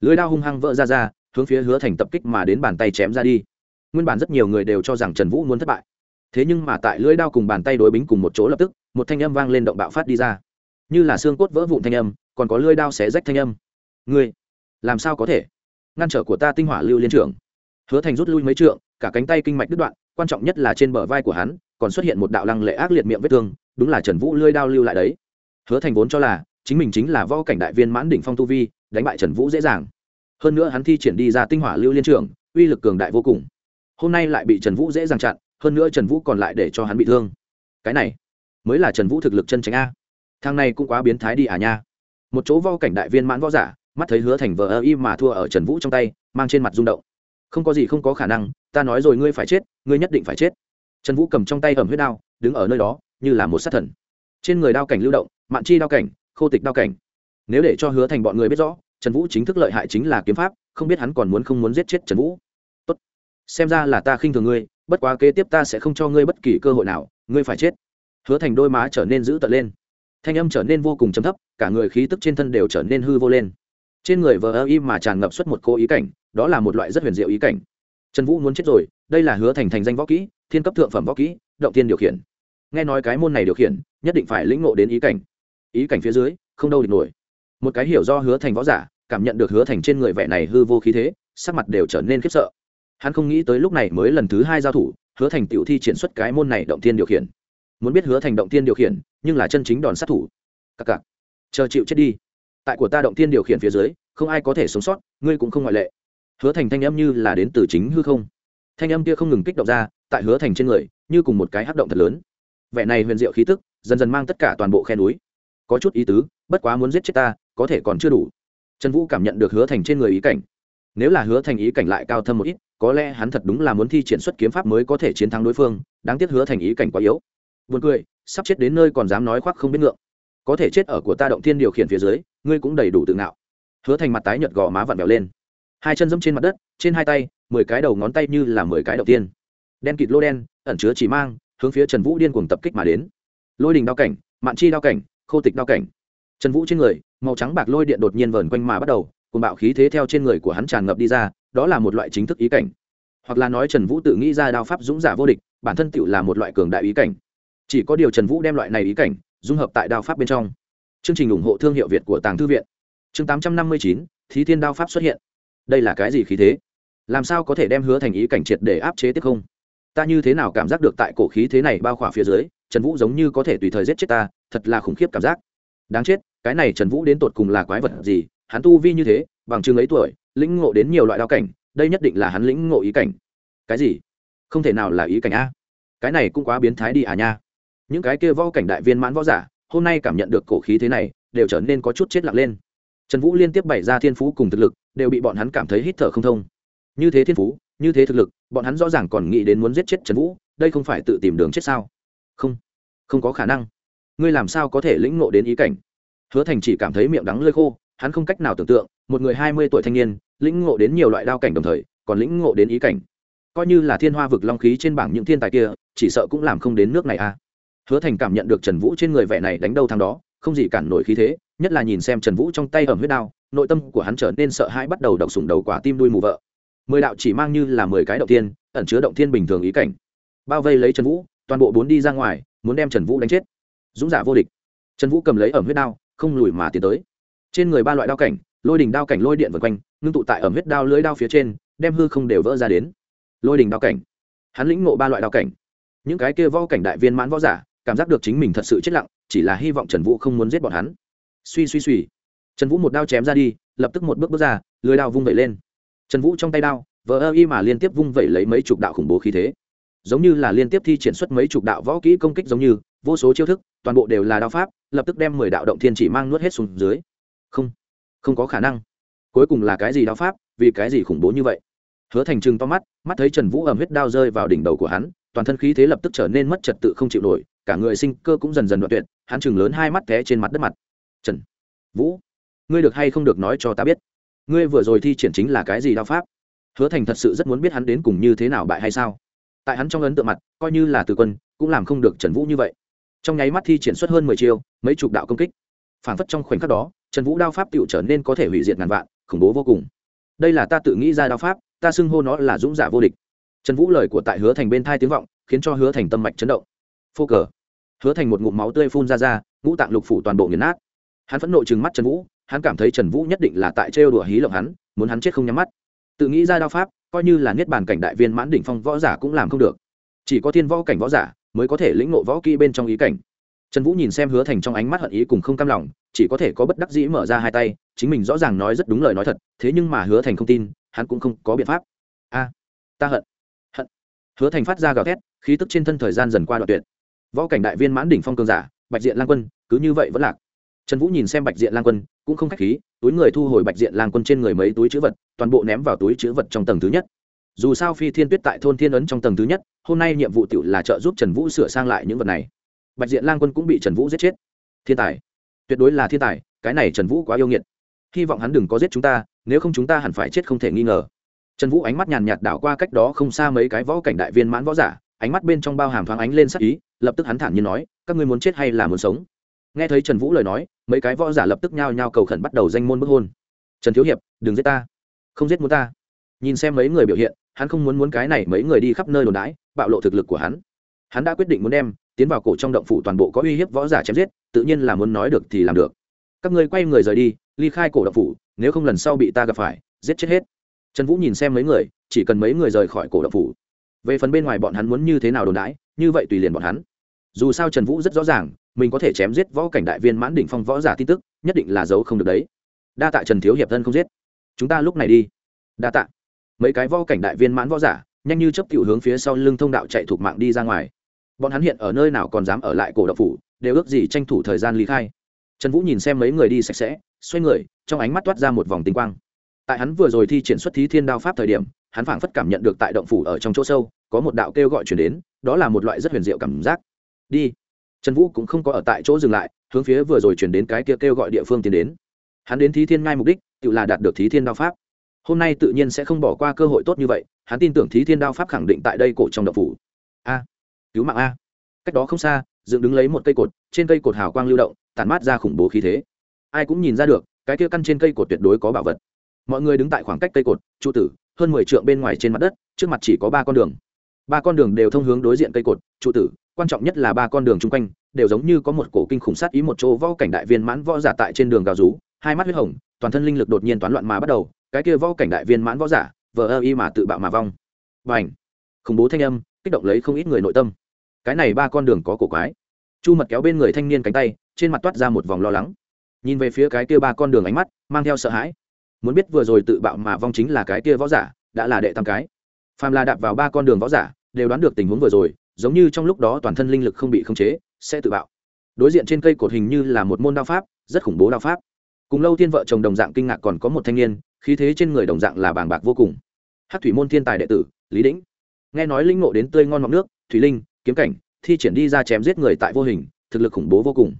Lưới đao hung hăng vỡ ra ra, hướng phía hứa thành tập kích mà đến bàn tay chém ra đi. Nguyên bản rất nhiều người đều cho rằng trần vũ muốn thất bại. Thế nhưng mà tại lưỡi đao cùng bàn tay đối bính cùng một chỗ lập tức, một thanh âm vang lên động bạo phát đi ra. Như là xương cốt vỡ vụn thanh âm, còn có lưỡi đao xé rách thanh âm. Ngươi, làm sao có thể? Ngăn trở của ta tinh hỏa lưu liên trưởng. Hứa thành rút lui mấy trượng, cả cánh tay kinh mạch đứt đoạn, quan trọng nhất là trên bờ vai của hắn còn xuất hiện một đạo lăng lệ ác liệt miệng vết thương, đúng là trần vũ lưỡi đao lưu lại đấy. Hứa thành vốn cho là chính mình chính là võ cảnh đại viên mãn đỉnh phong tu vi, đánh bại trần vũ dễ dàng. Hơn nữa hắn thi triển đi ra tinh hỏa lưu liên trường, uy lực cường đại vô cùng. Hôm nay lại bị trần vũ dễ dàng chặn, hơn nữa trần vũ còn lại để cho hắn bị thương. Cái này mới là trần vũ thực lực chân tránh a. Thang này cũng quá biến thái đi à nha. Một chỗ vo cảnh đại viên mãn võ giả, mắt thấy hứa thành vờ ơ y mà thua ở trần vũ trong tay, mang trên mặt rung động. Không có gì không có khả năng, ta nói rồi ngươi phải chết, ngươi nhất định phải chết trần vũ cầm trong tay ẩm huyết đao, đứng ở nơi đó, như là một sát thần. Trên người đao cảnh lưu động, mạn chi đao cảnh, khô tịch đao cảnh. Nếu để cho hứa thành bọn người biết rõ, trần vũ chính thức lợi hại chính là kiếm pháp, không biết hắn còn muốn không muốn giết chết trần vũ. Tốt. xem ra là ta khinh thường ngươi, bất quá kế tiếp ta sẽ không cho ngươi bất kỳ cơ hội nào, ngươi phải chết. Hứa thành đôi má trở nên dữ tợn lên. Thanh âm trở nên vô cùng chấm thấp, cả người khí tức trên thân đều trở nên hư vô lên. Trên người vờ ơ im mà tràn ngập xuất một cô ý cảnh, đó là một loại rất huyền diệu ý cảnh. Trần vũ muốn chết rồi, đây là hứa thành thành danh võ kỹ thiên cấp thượng phẩm võ kỹ, động tiên điều khiển. Nghe nói cái môn này điều khiển, nhất định phải lĩnh ngộ đến ý cảnh. Ý cảnh phía dưới, không đâu địch nổi. Một cái hiểu do hứa thành võ giả, cảm nhận được hứa thành trên người vẻ này hư vô khí thế, sắc mặt đều trở nên khiếp sợ. Hắn không nghĩ tới lúc này mới lần thứ hai giao thủ, hứa thành tiểu thi triển xuất cái môn này động tiên điều khiển. Muốn biết hứa thành động tiên điều khiển, nhưng là chân chính đòn sát thủ. Cặc cặc. Chờ chịu chết đi. Tại của ta động tiên điều khiển phía dưới, không ai có thể sống sót, ngươi cũng không ngoại lệ. Hứa thành thanh âm như là đến từ chính hư không. Thanh âm kia không ngừng kích động ra tại hứa thành trên người như cùng một cái hát động thật lớn vẻ này huyền diệu khí tức dần dần mang tất cả toàn bộ khe núi có chút ý tứ bất quá muốn giết chết ta có thể còn chưa đủ trần vũ cảm nhận được hứa thành trên người ý cảnh nếu là hứa thành ý cảnh lại cao thâm một ít có lẽ hắn thật đúng là muốn thi triển xuất kiếm pháp mới có thể chiến thắng đối phương đáng tiếc hứa thành ý cảnh quá yếu Buồn cười, sắp chết đến nơi còn dám nói khoác không biết ngượng. Có thể chết ở của ta động thiên điều khiển phía dưới, ngươi cũng đầy đủ tự ngạo. Hứa Thành mặt tái nhợt gò má vặn vẹo lên. Hai chân giẫm trên mặt đất, trên hai tay, mười cái đầu ngón tay như là mười cái đầu tiên. Đen kịt lô đen, ẩn chứa chỉ mang, hướng phía Trần Vũ điên cuồng tập kích mà đến. Lôi đình đao cảnh, mạn chi đao cảnh, khô tịch đao cảnh. Trần Vũ trên người, màu trắng bạc lôi điện đột nhiên vờn quanh mà bắt đầu, cùng bạo khí thế theo trên người của hắn tràn ngập đi ra, đó là một loại chính thức ý cảnh. Hoặc là nói Trần Vũ tự nghĩ ra đao pháp dũng giả vô địch, bản thân tựu là một loại cường đại ý cảnh chỉ có điều trần vũ đem loại này ý cảnh dung hợp tại đao pháp bên trong chương trình ủng hộ thương hiệu việt của tàng thư viện chương tám trăm năm mươi chín thí thiên đao pháp xuất hiện đây là cái gì khí thế làm sao có thể đem hứa thành ý cảnh triệt để áp chế tiếp không ta như thế nào cảm giác được tại cổ khí thế này bao khỏa phía dưới, trần vũ giống như có thể tùy thời giết chết ta, thật là khủng khiếp cảm giác. Đáng chết, cái này trần vũ đến tột cùng là quái vật gì? Hắn tu vi như thế, bằng chừng ấy tuổi, lĩnh ngộ đến nhiều loại đao cảnh, đây nhất định là hắn lĩnh ngộ ý cảnh. Cái gì? Không thể nào là ý cảnh a. Cái này cũng quá biến thái đi à nha. Những cái kia võ cảnh đại viên mãn võ giả, hôm nay cảm nhận được cổ khí thế này, đều trở nên có chút chết lặng lên. Trần vũ liên tiếp bày ra thiên phú cùng thực lực, đều bị bọn hắn cảm thấy hít thở không thông. Như thế thiên phú như thế thực lực, bọn hắn rõ ràng còn nghĩ đến muốn giết chết trần vũ, đây không phải tự tìm đường chết sao? Không không có khả năng. Ngươi làm sao có thể lĩnh ngộ đến ý cảnh? Hứa thành chỉ cảm thấy miệng đắng lơi khô, hắn không cách nào tưởng tượng, một người hai mươi tuổi thanh niên, lĩnh ngộ đến nhiều loại đao cảnh đồng thời, còn lĩnh ngộ đến ý cảnh. Coi như là thiên hoa vực long khí trên bảng những thiên tài kia, chỉ sợ cũng làm không đến nước này à. Hứa thành cảm nhận được trần vũ trên người vẻ này đánh đâu thằng đó, không gì cản nổi khí thế, nhất là nhìn xem trần vũ trong tay ẩm huyết đao, nội tâm của hắn trở nên sợ hãi bắt đầu đọc sủng đầu quả tim đuôi mù vợ mười đạo chỉ mang như là mười cái động thiên, ẩn chứa động thiên bình thường ý cảnh. Bao vây lấy trần vũ toàn bộ bốn đi ra ngoài muốn đem trần vũ đánh chết. Dũng giả vô địch. Trần vũ cầm lấy ẩm huyết đao không lùi mà tiến tới. Trên người ba loại đao cảnh lôi đỉnh đao cảnh lôi điện vượt quanh ngưng tụ tại ẩm huyết đao lưới đao phía trên đem hư không đều vỡ ra đến. Lôi đỉnh đao cảnh. Hắn lĩnh ngộ ba loại đao cảnh. Những cái kia võ cảnh đại viên mãn võ giả cảm giác được chính mình thật sự chết lặng chỉ là hy vọng trần vũ không muốn giết bọn hắn. Suy suy suy. Trần vũ một đao chém ra đi lập tức một bước bước ra lưới đao vung vẩy lên trần vũ trong tay đao, vờ ơ y mà liên tiếp vung vẩy lấy mấy chục đạo khủng bố khí thế. Giống như là liên tiếp thi triển xuất mấy chục đạo võ kỹ công kích giống như, vô số chiêu thức, toàn bộ đều là đao pháp, lập tức đem mười đạo động thiên chỉ mang nuốt hết xuống dưới. Không không có khả năng. Cuối cùng là cái gì đao pháp, vì cái gì khủng bố như vậy? Hứa thành trừng to mắt mắt thấy trần vũ ẩm huyết đao rơi vào đỉnh đầu của hắn, toàn thân khí thế lập tức trở nên mất trật tự không chịu nổi, cả người sinh cơ cũng dần dần đoạn tuyệt, hắn chừng lớn hai mắt té trên mặt đất mặt. Trần vũ, ngươi được hay không được nói cho ta biết? Ngươi vừa rồi thi triển chính là cái gì đao pháp? Hứa thành thật sự rất muốn biết hắn đến cùng như thế nào bại hay sao? Tại hắn trong ấn tượng mặt, coi như là từ quân, cũng làm không được trần vũ như vậy. Trong nháy mắt thi triển xuất hơn mười chiêu, mấy chục đạo công kích. Phản phất trong khoảnh khắc đó, trần vũ đao pháp tựu trở nên có thể hủy diệt ngàn vạn, khủng bố vô cùng. Đây là ta tự nghĩ ra đao pháp, ta xưng hô nó là dũng giả vô địch. Trần vũ lời của tại hứa thành bên thai tiếng vọng, khiến cho hứa thành tâm mạch chấn động. Phô cờ. Hứa thành một ngụm máu tươi phun ra ra, ngũ tạng lục phủ toàn bộ nghiền nát. Hắn phẫn nộ trừng mắt trần vũ hắn cảm thấy trần vũ nhất định là tại trêu đùa hí lộng hắn, muốn hắn chết không nhắm mắt. Tự nghĩ ra đao pháp, coi như là niết bàn cảnh đại viên mãn đỉnh phong võ giả cũng làm không được. Chỉ có thiên võ cảnh võ giả mới có thể lĩnh ngộ võ kỹ bên trong ý cảnh. Trần vũ nhìn xem hứa thành trong ánh mắt hận ý cùng không cam lòng, chỉ có thể có bất đắc dĩ mở ra hai tay, chính mình rõ ràng nói rất đúng lời nói thật, thế nhưng mà hứa thành không tin, hắn cũng không có biện pháp. A, ta hận hận. Hứa thành phát ra gào thét, khí tức trên thân thời gian dần qua đoạn tuyệt. Võ cảnh đại viên mãn đỉnh phong cường giả, bạch diện lang quân, cứ như vậy vẫn lạc. Trần vũ nhìn xem bạch diện lang quân cũng không khách khí, túi người thu hồi bạch diện lang quân trên người mấy túi chữ vật, toàn bộ ném vào túi chữ vật trong tầng thứ nhất. Dù sao phi thiên tuyết tại thôn thiên ấn trong tầng thứ nhất, hôm nay nhiệm vụ tự là trợ giúp trần vũ sửa sang lại những vật này. Bạch diện lang quân cũng bị trần vũ giết chết. Thiên tài. Tuyệt đối là thiên tài, cái này trần vũ quá yêu nghiệt. Hy vọng hắn đừng có giết chúng ta, nếu không chúng ta hẳn phải chết không thể nghi ngờ. Trần vũ ánh mắt nhàn nhạt đảo qua cách đó không xa mấy cái võ cảnh đại viên mãn võ giả, ánh mắt bên trong bao hàm thoáng ánh lên sắc ý, lập tức hắn thản nhiên nói, các ngươi muốn chết hay là muốn sống? Nghe thấy trần vũ lời nói, mấy cái võ giả lập tức nhao nhao cầu khẩn bắt đầu danh môn bức hôn. Trần thiếu hiệp, đừng giết ta. Không giết muốn ta. Nhìn xem mấy người biểu hiện, hắn không muốn muốn cái này mấy người đi khắp nơi đồn đãi, bạo lộ thực lực của hắn. Hắn đã quyết định muốn đem, tiến vào cổ trong động phủ toàn bộ có uy hiếp võ giả chém giết, tự nhiên là muốn nói được thì làm được. Các ngươi quay người rời đi, ly khai cổ động phủ, nếu không lần sau bị ta gặp phải, giết chết hết. Trần vũ nhìn xem mấy người, chỉ cần mấy người rời khỏi cổ động phủ. Về phần bên ngoài bọn hắn muốn như thế nào đồn đãi, như vậy tùy liền bọn hắn dù sao trần vũ rất rõ ràng, mình có thể chém giết võ cảnh đại viên mãn đỉnh phong võ giả tin tức, nhất định là giấu không được đấy. Đa tạ trần thiếu hiệp thân không giết. Chúng ta lúc này đi. Đa tạ. Mấy cái võ cảnh đại viên mãn võ giả, nhanh như chấp cựu hướng phía sau lưng thông đạo chạy thuộc mạng đi ra ngoài. Bọn hắn hiện ở nơi nào còn dám ở lại cổ độc phủ, đều ước gì tranh thủ thời gian lý khai. Trần vũ nhìn xem mấy người đi sạch sẽ, xoay người, trong ánh mắt toát ra một vòng tinh quang. Tại hắn vừa rồi thi triển xuất thí thiên đao pháp thời điểm, hắn phảng phất cảm nhận được tại động phủ ở trong chỗ sâu, có một đạo kêu gọi chuyển đến, đó là một loại rất huyền diệu cảm giác đi. Trần vũ cũng không có ở tại chỗ dừng lại, hướng phía vừa rồi chuyển đến cái kia kêu gọi địa phương tiến đến. Hắn đến thí thiên ngai mục đích, tự là đạt được thí thiên đao pháp. Hôm nay tự nhiên sẽ không bỏ qua cơ hội tốt như vậy, hắn tin tưởng thí thiên đao pháp khẳng định tại đây cổ trong đậu phủ. A, cứu mạng a. Cách đó không xa, dựng đứng lấy một cây cột, trên cây cột hào quang lưu động tàn mát ra khủng bố khí thế. Ai cũng nhìn ra được, cái kia căn trên cây cột tuyệt đối có bảo vật. Mọi người đứng tại khoảng cách cây cột trụ tử, hơn mười trượng bên ngoài trên mặt đất, trước mặt chỉ có ba con đường. Ba con đường đều thông hướng đối diện cây cột trụ tử quan trọng nhất là ba con đường chung quanh, đều giống như có một cổ kinh khủng sát ý một chỗ võ cảnh đại viên mãn võ giả tại trên đường gào rú, hai mắt huyết hồng, toàn thân linh lực đột nhiên toán loạn mà bắt đầu, cái kia võ cảnh đại viên mãn võ giả, vờ ơ y mà tự bạo mà vong. Và ảnh khủng bố thanh âm, kích động lấy không ít người nội tâm. Cái này ba con đường có cổ quái. Chu mật kéo bên người thanh niên cánh tay, trên mặt toát ra một vòng lo lắng. Nhìn về phía cái kia ba con đường ánh mắt, mang theo sợ hãi. Muốn biết vừa rồi tự bạo mà vong chính là cái kia võ giả, đã là đệ tam cái. Phàm là đạp vào ba con đường võ giả, đều đoán được tình huống vừa rồi giống như trong lúc đó toàn thân linh lực không bị khống chế, sẽ tự bạo. Đối diện trên cây cột hình như là một môn đao pháp, rất khủng bố đao pháp. Cùng lâu tiên vợ chồng đồng dạng kinh ngạc còn có một thanh niên, khí thế trên người đồng dạng là bàng bạc vô cùng. Hát thủy môn thiên tài đệ tử, lý đĩnh. Nghe nói linh ngộ đến tươi ngon ngọc nước, thủy linh, kiếm cảnh, thi triển đi ra chém giết người tại vô hình, thực lực khủng bố vô cùng.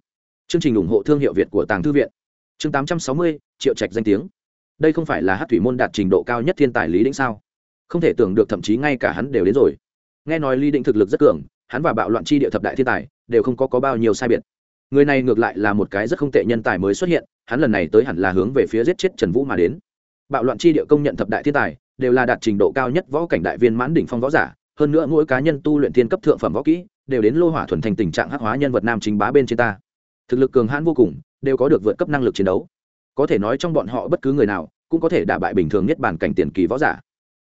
Chương trình ủng hộ thương hiệu việt của tàng thư viện. Chương tám trăm sáu mươi, triệu trạch danh tiếng. Đây không phải là hát thủy môn đạt trình độ cao nhất thiên tài lý đĩnh sao? Không thể tưởng được thậm chí ngay cả hắn đều đến rồi nghe nói lý định thực lực rất cường hắn và bạo loạn chi địa thập đại thiên tài đều không có, có bao nhiêu sai biệt. Người này ngược lại là một cái rất không tệ nhân tài mới xuất hiện hắn lần này tới hẳn là hướng về phía giết chết trần vũ mà đến. Bạo loạn chi địa công nhận thập đại thiên tài đều là đạt trình độ cao nhất võ cảnh đại viên mãn đỉnh phong võ giả hơn nữa mỗi cá nhân tu luyện thiên cấp thượng phẩm võ kỹ đều đến lô hỏa thuần thành tình trạng hắc hóa nhân vật nam chính bá bên trên ta. Thực lực cường hãn vô cùng đều có được vượt cấp năng lực chiến đấu. Có thể nói trong bọn họ bất cứ người nào cũng có thể đả bại bình thường nhất bản cảnh tiền kỳ võ giả.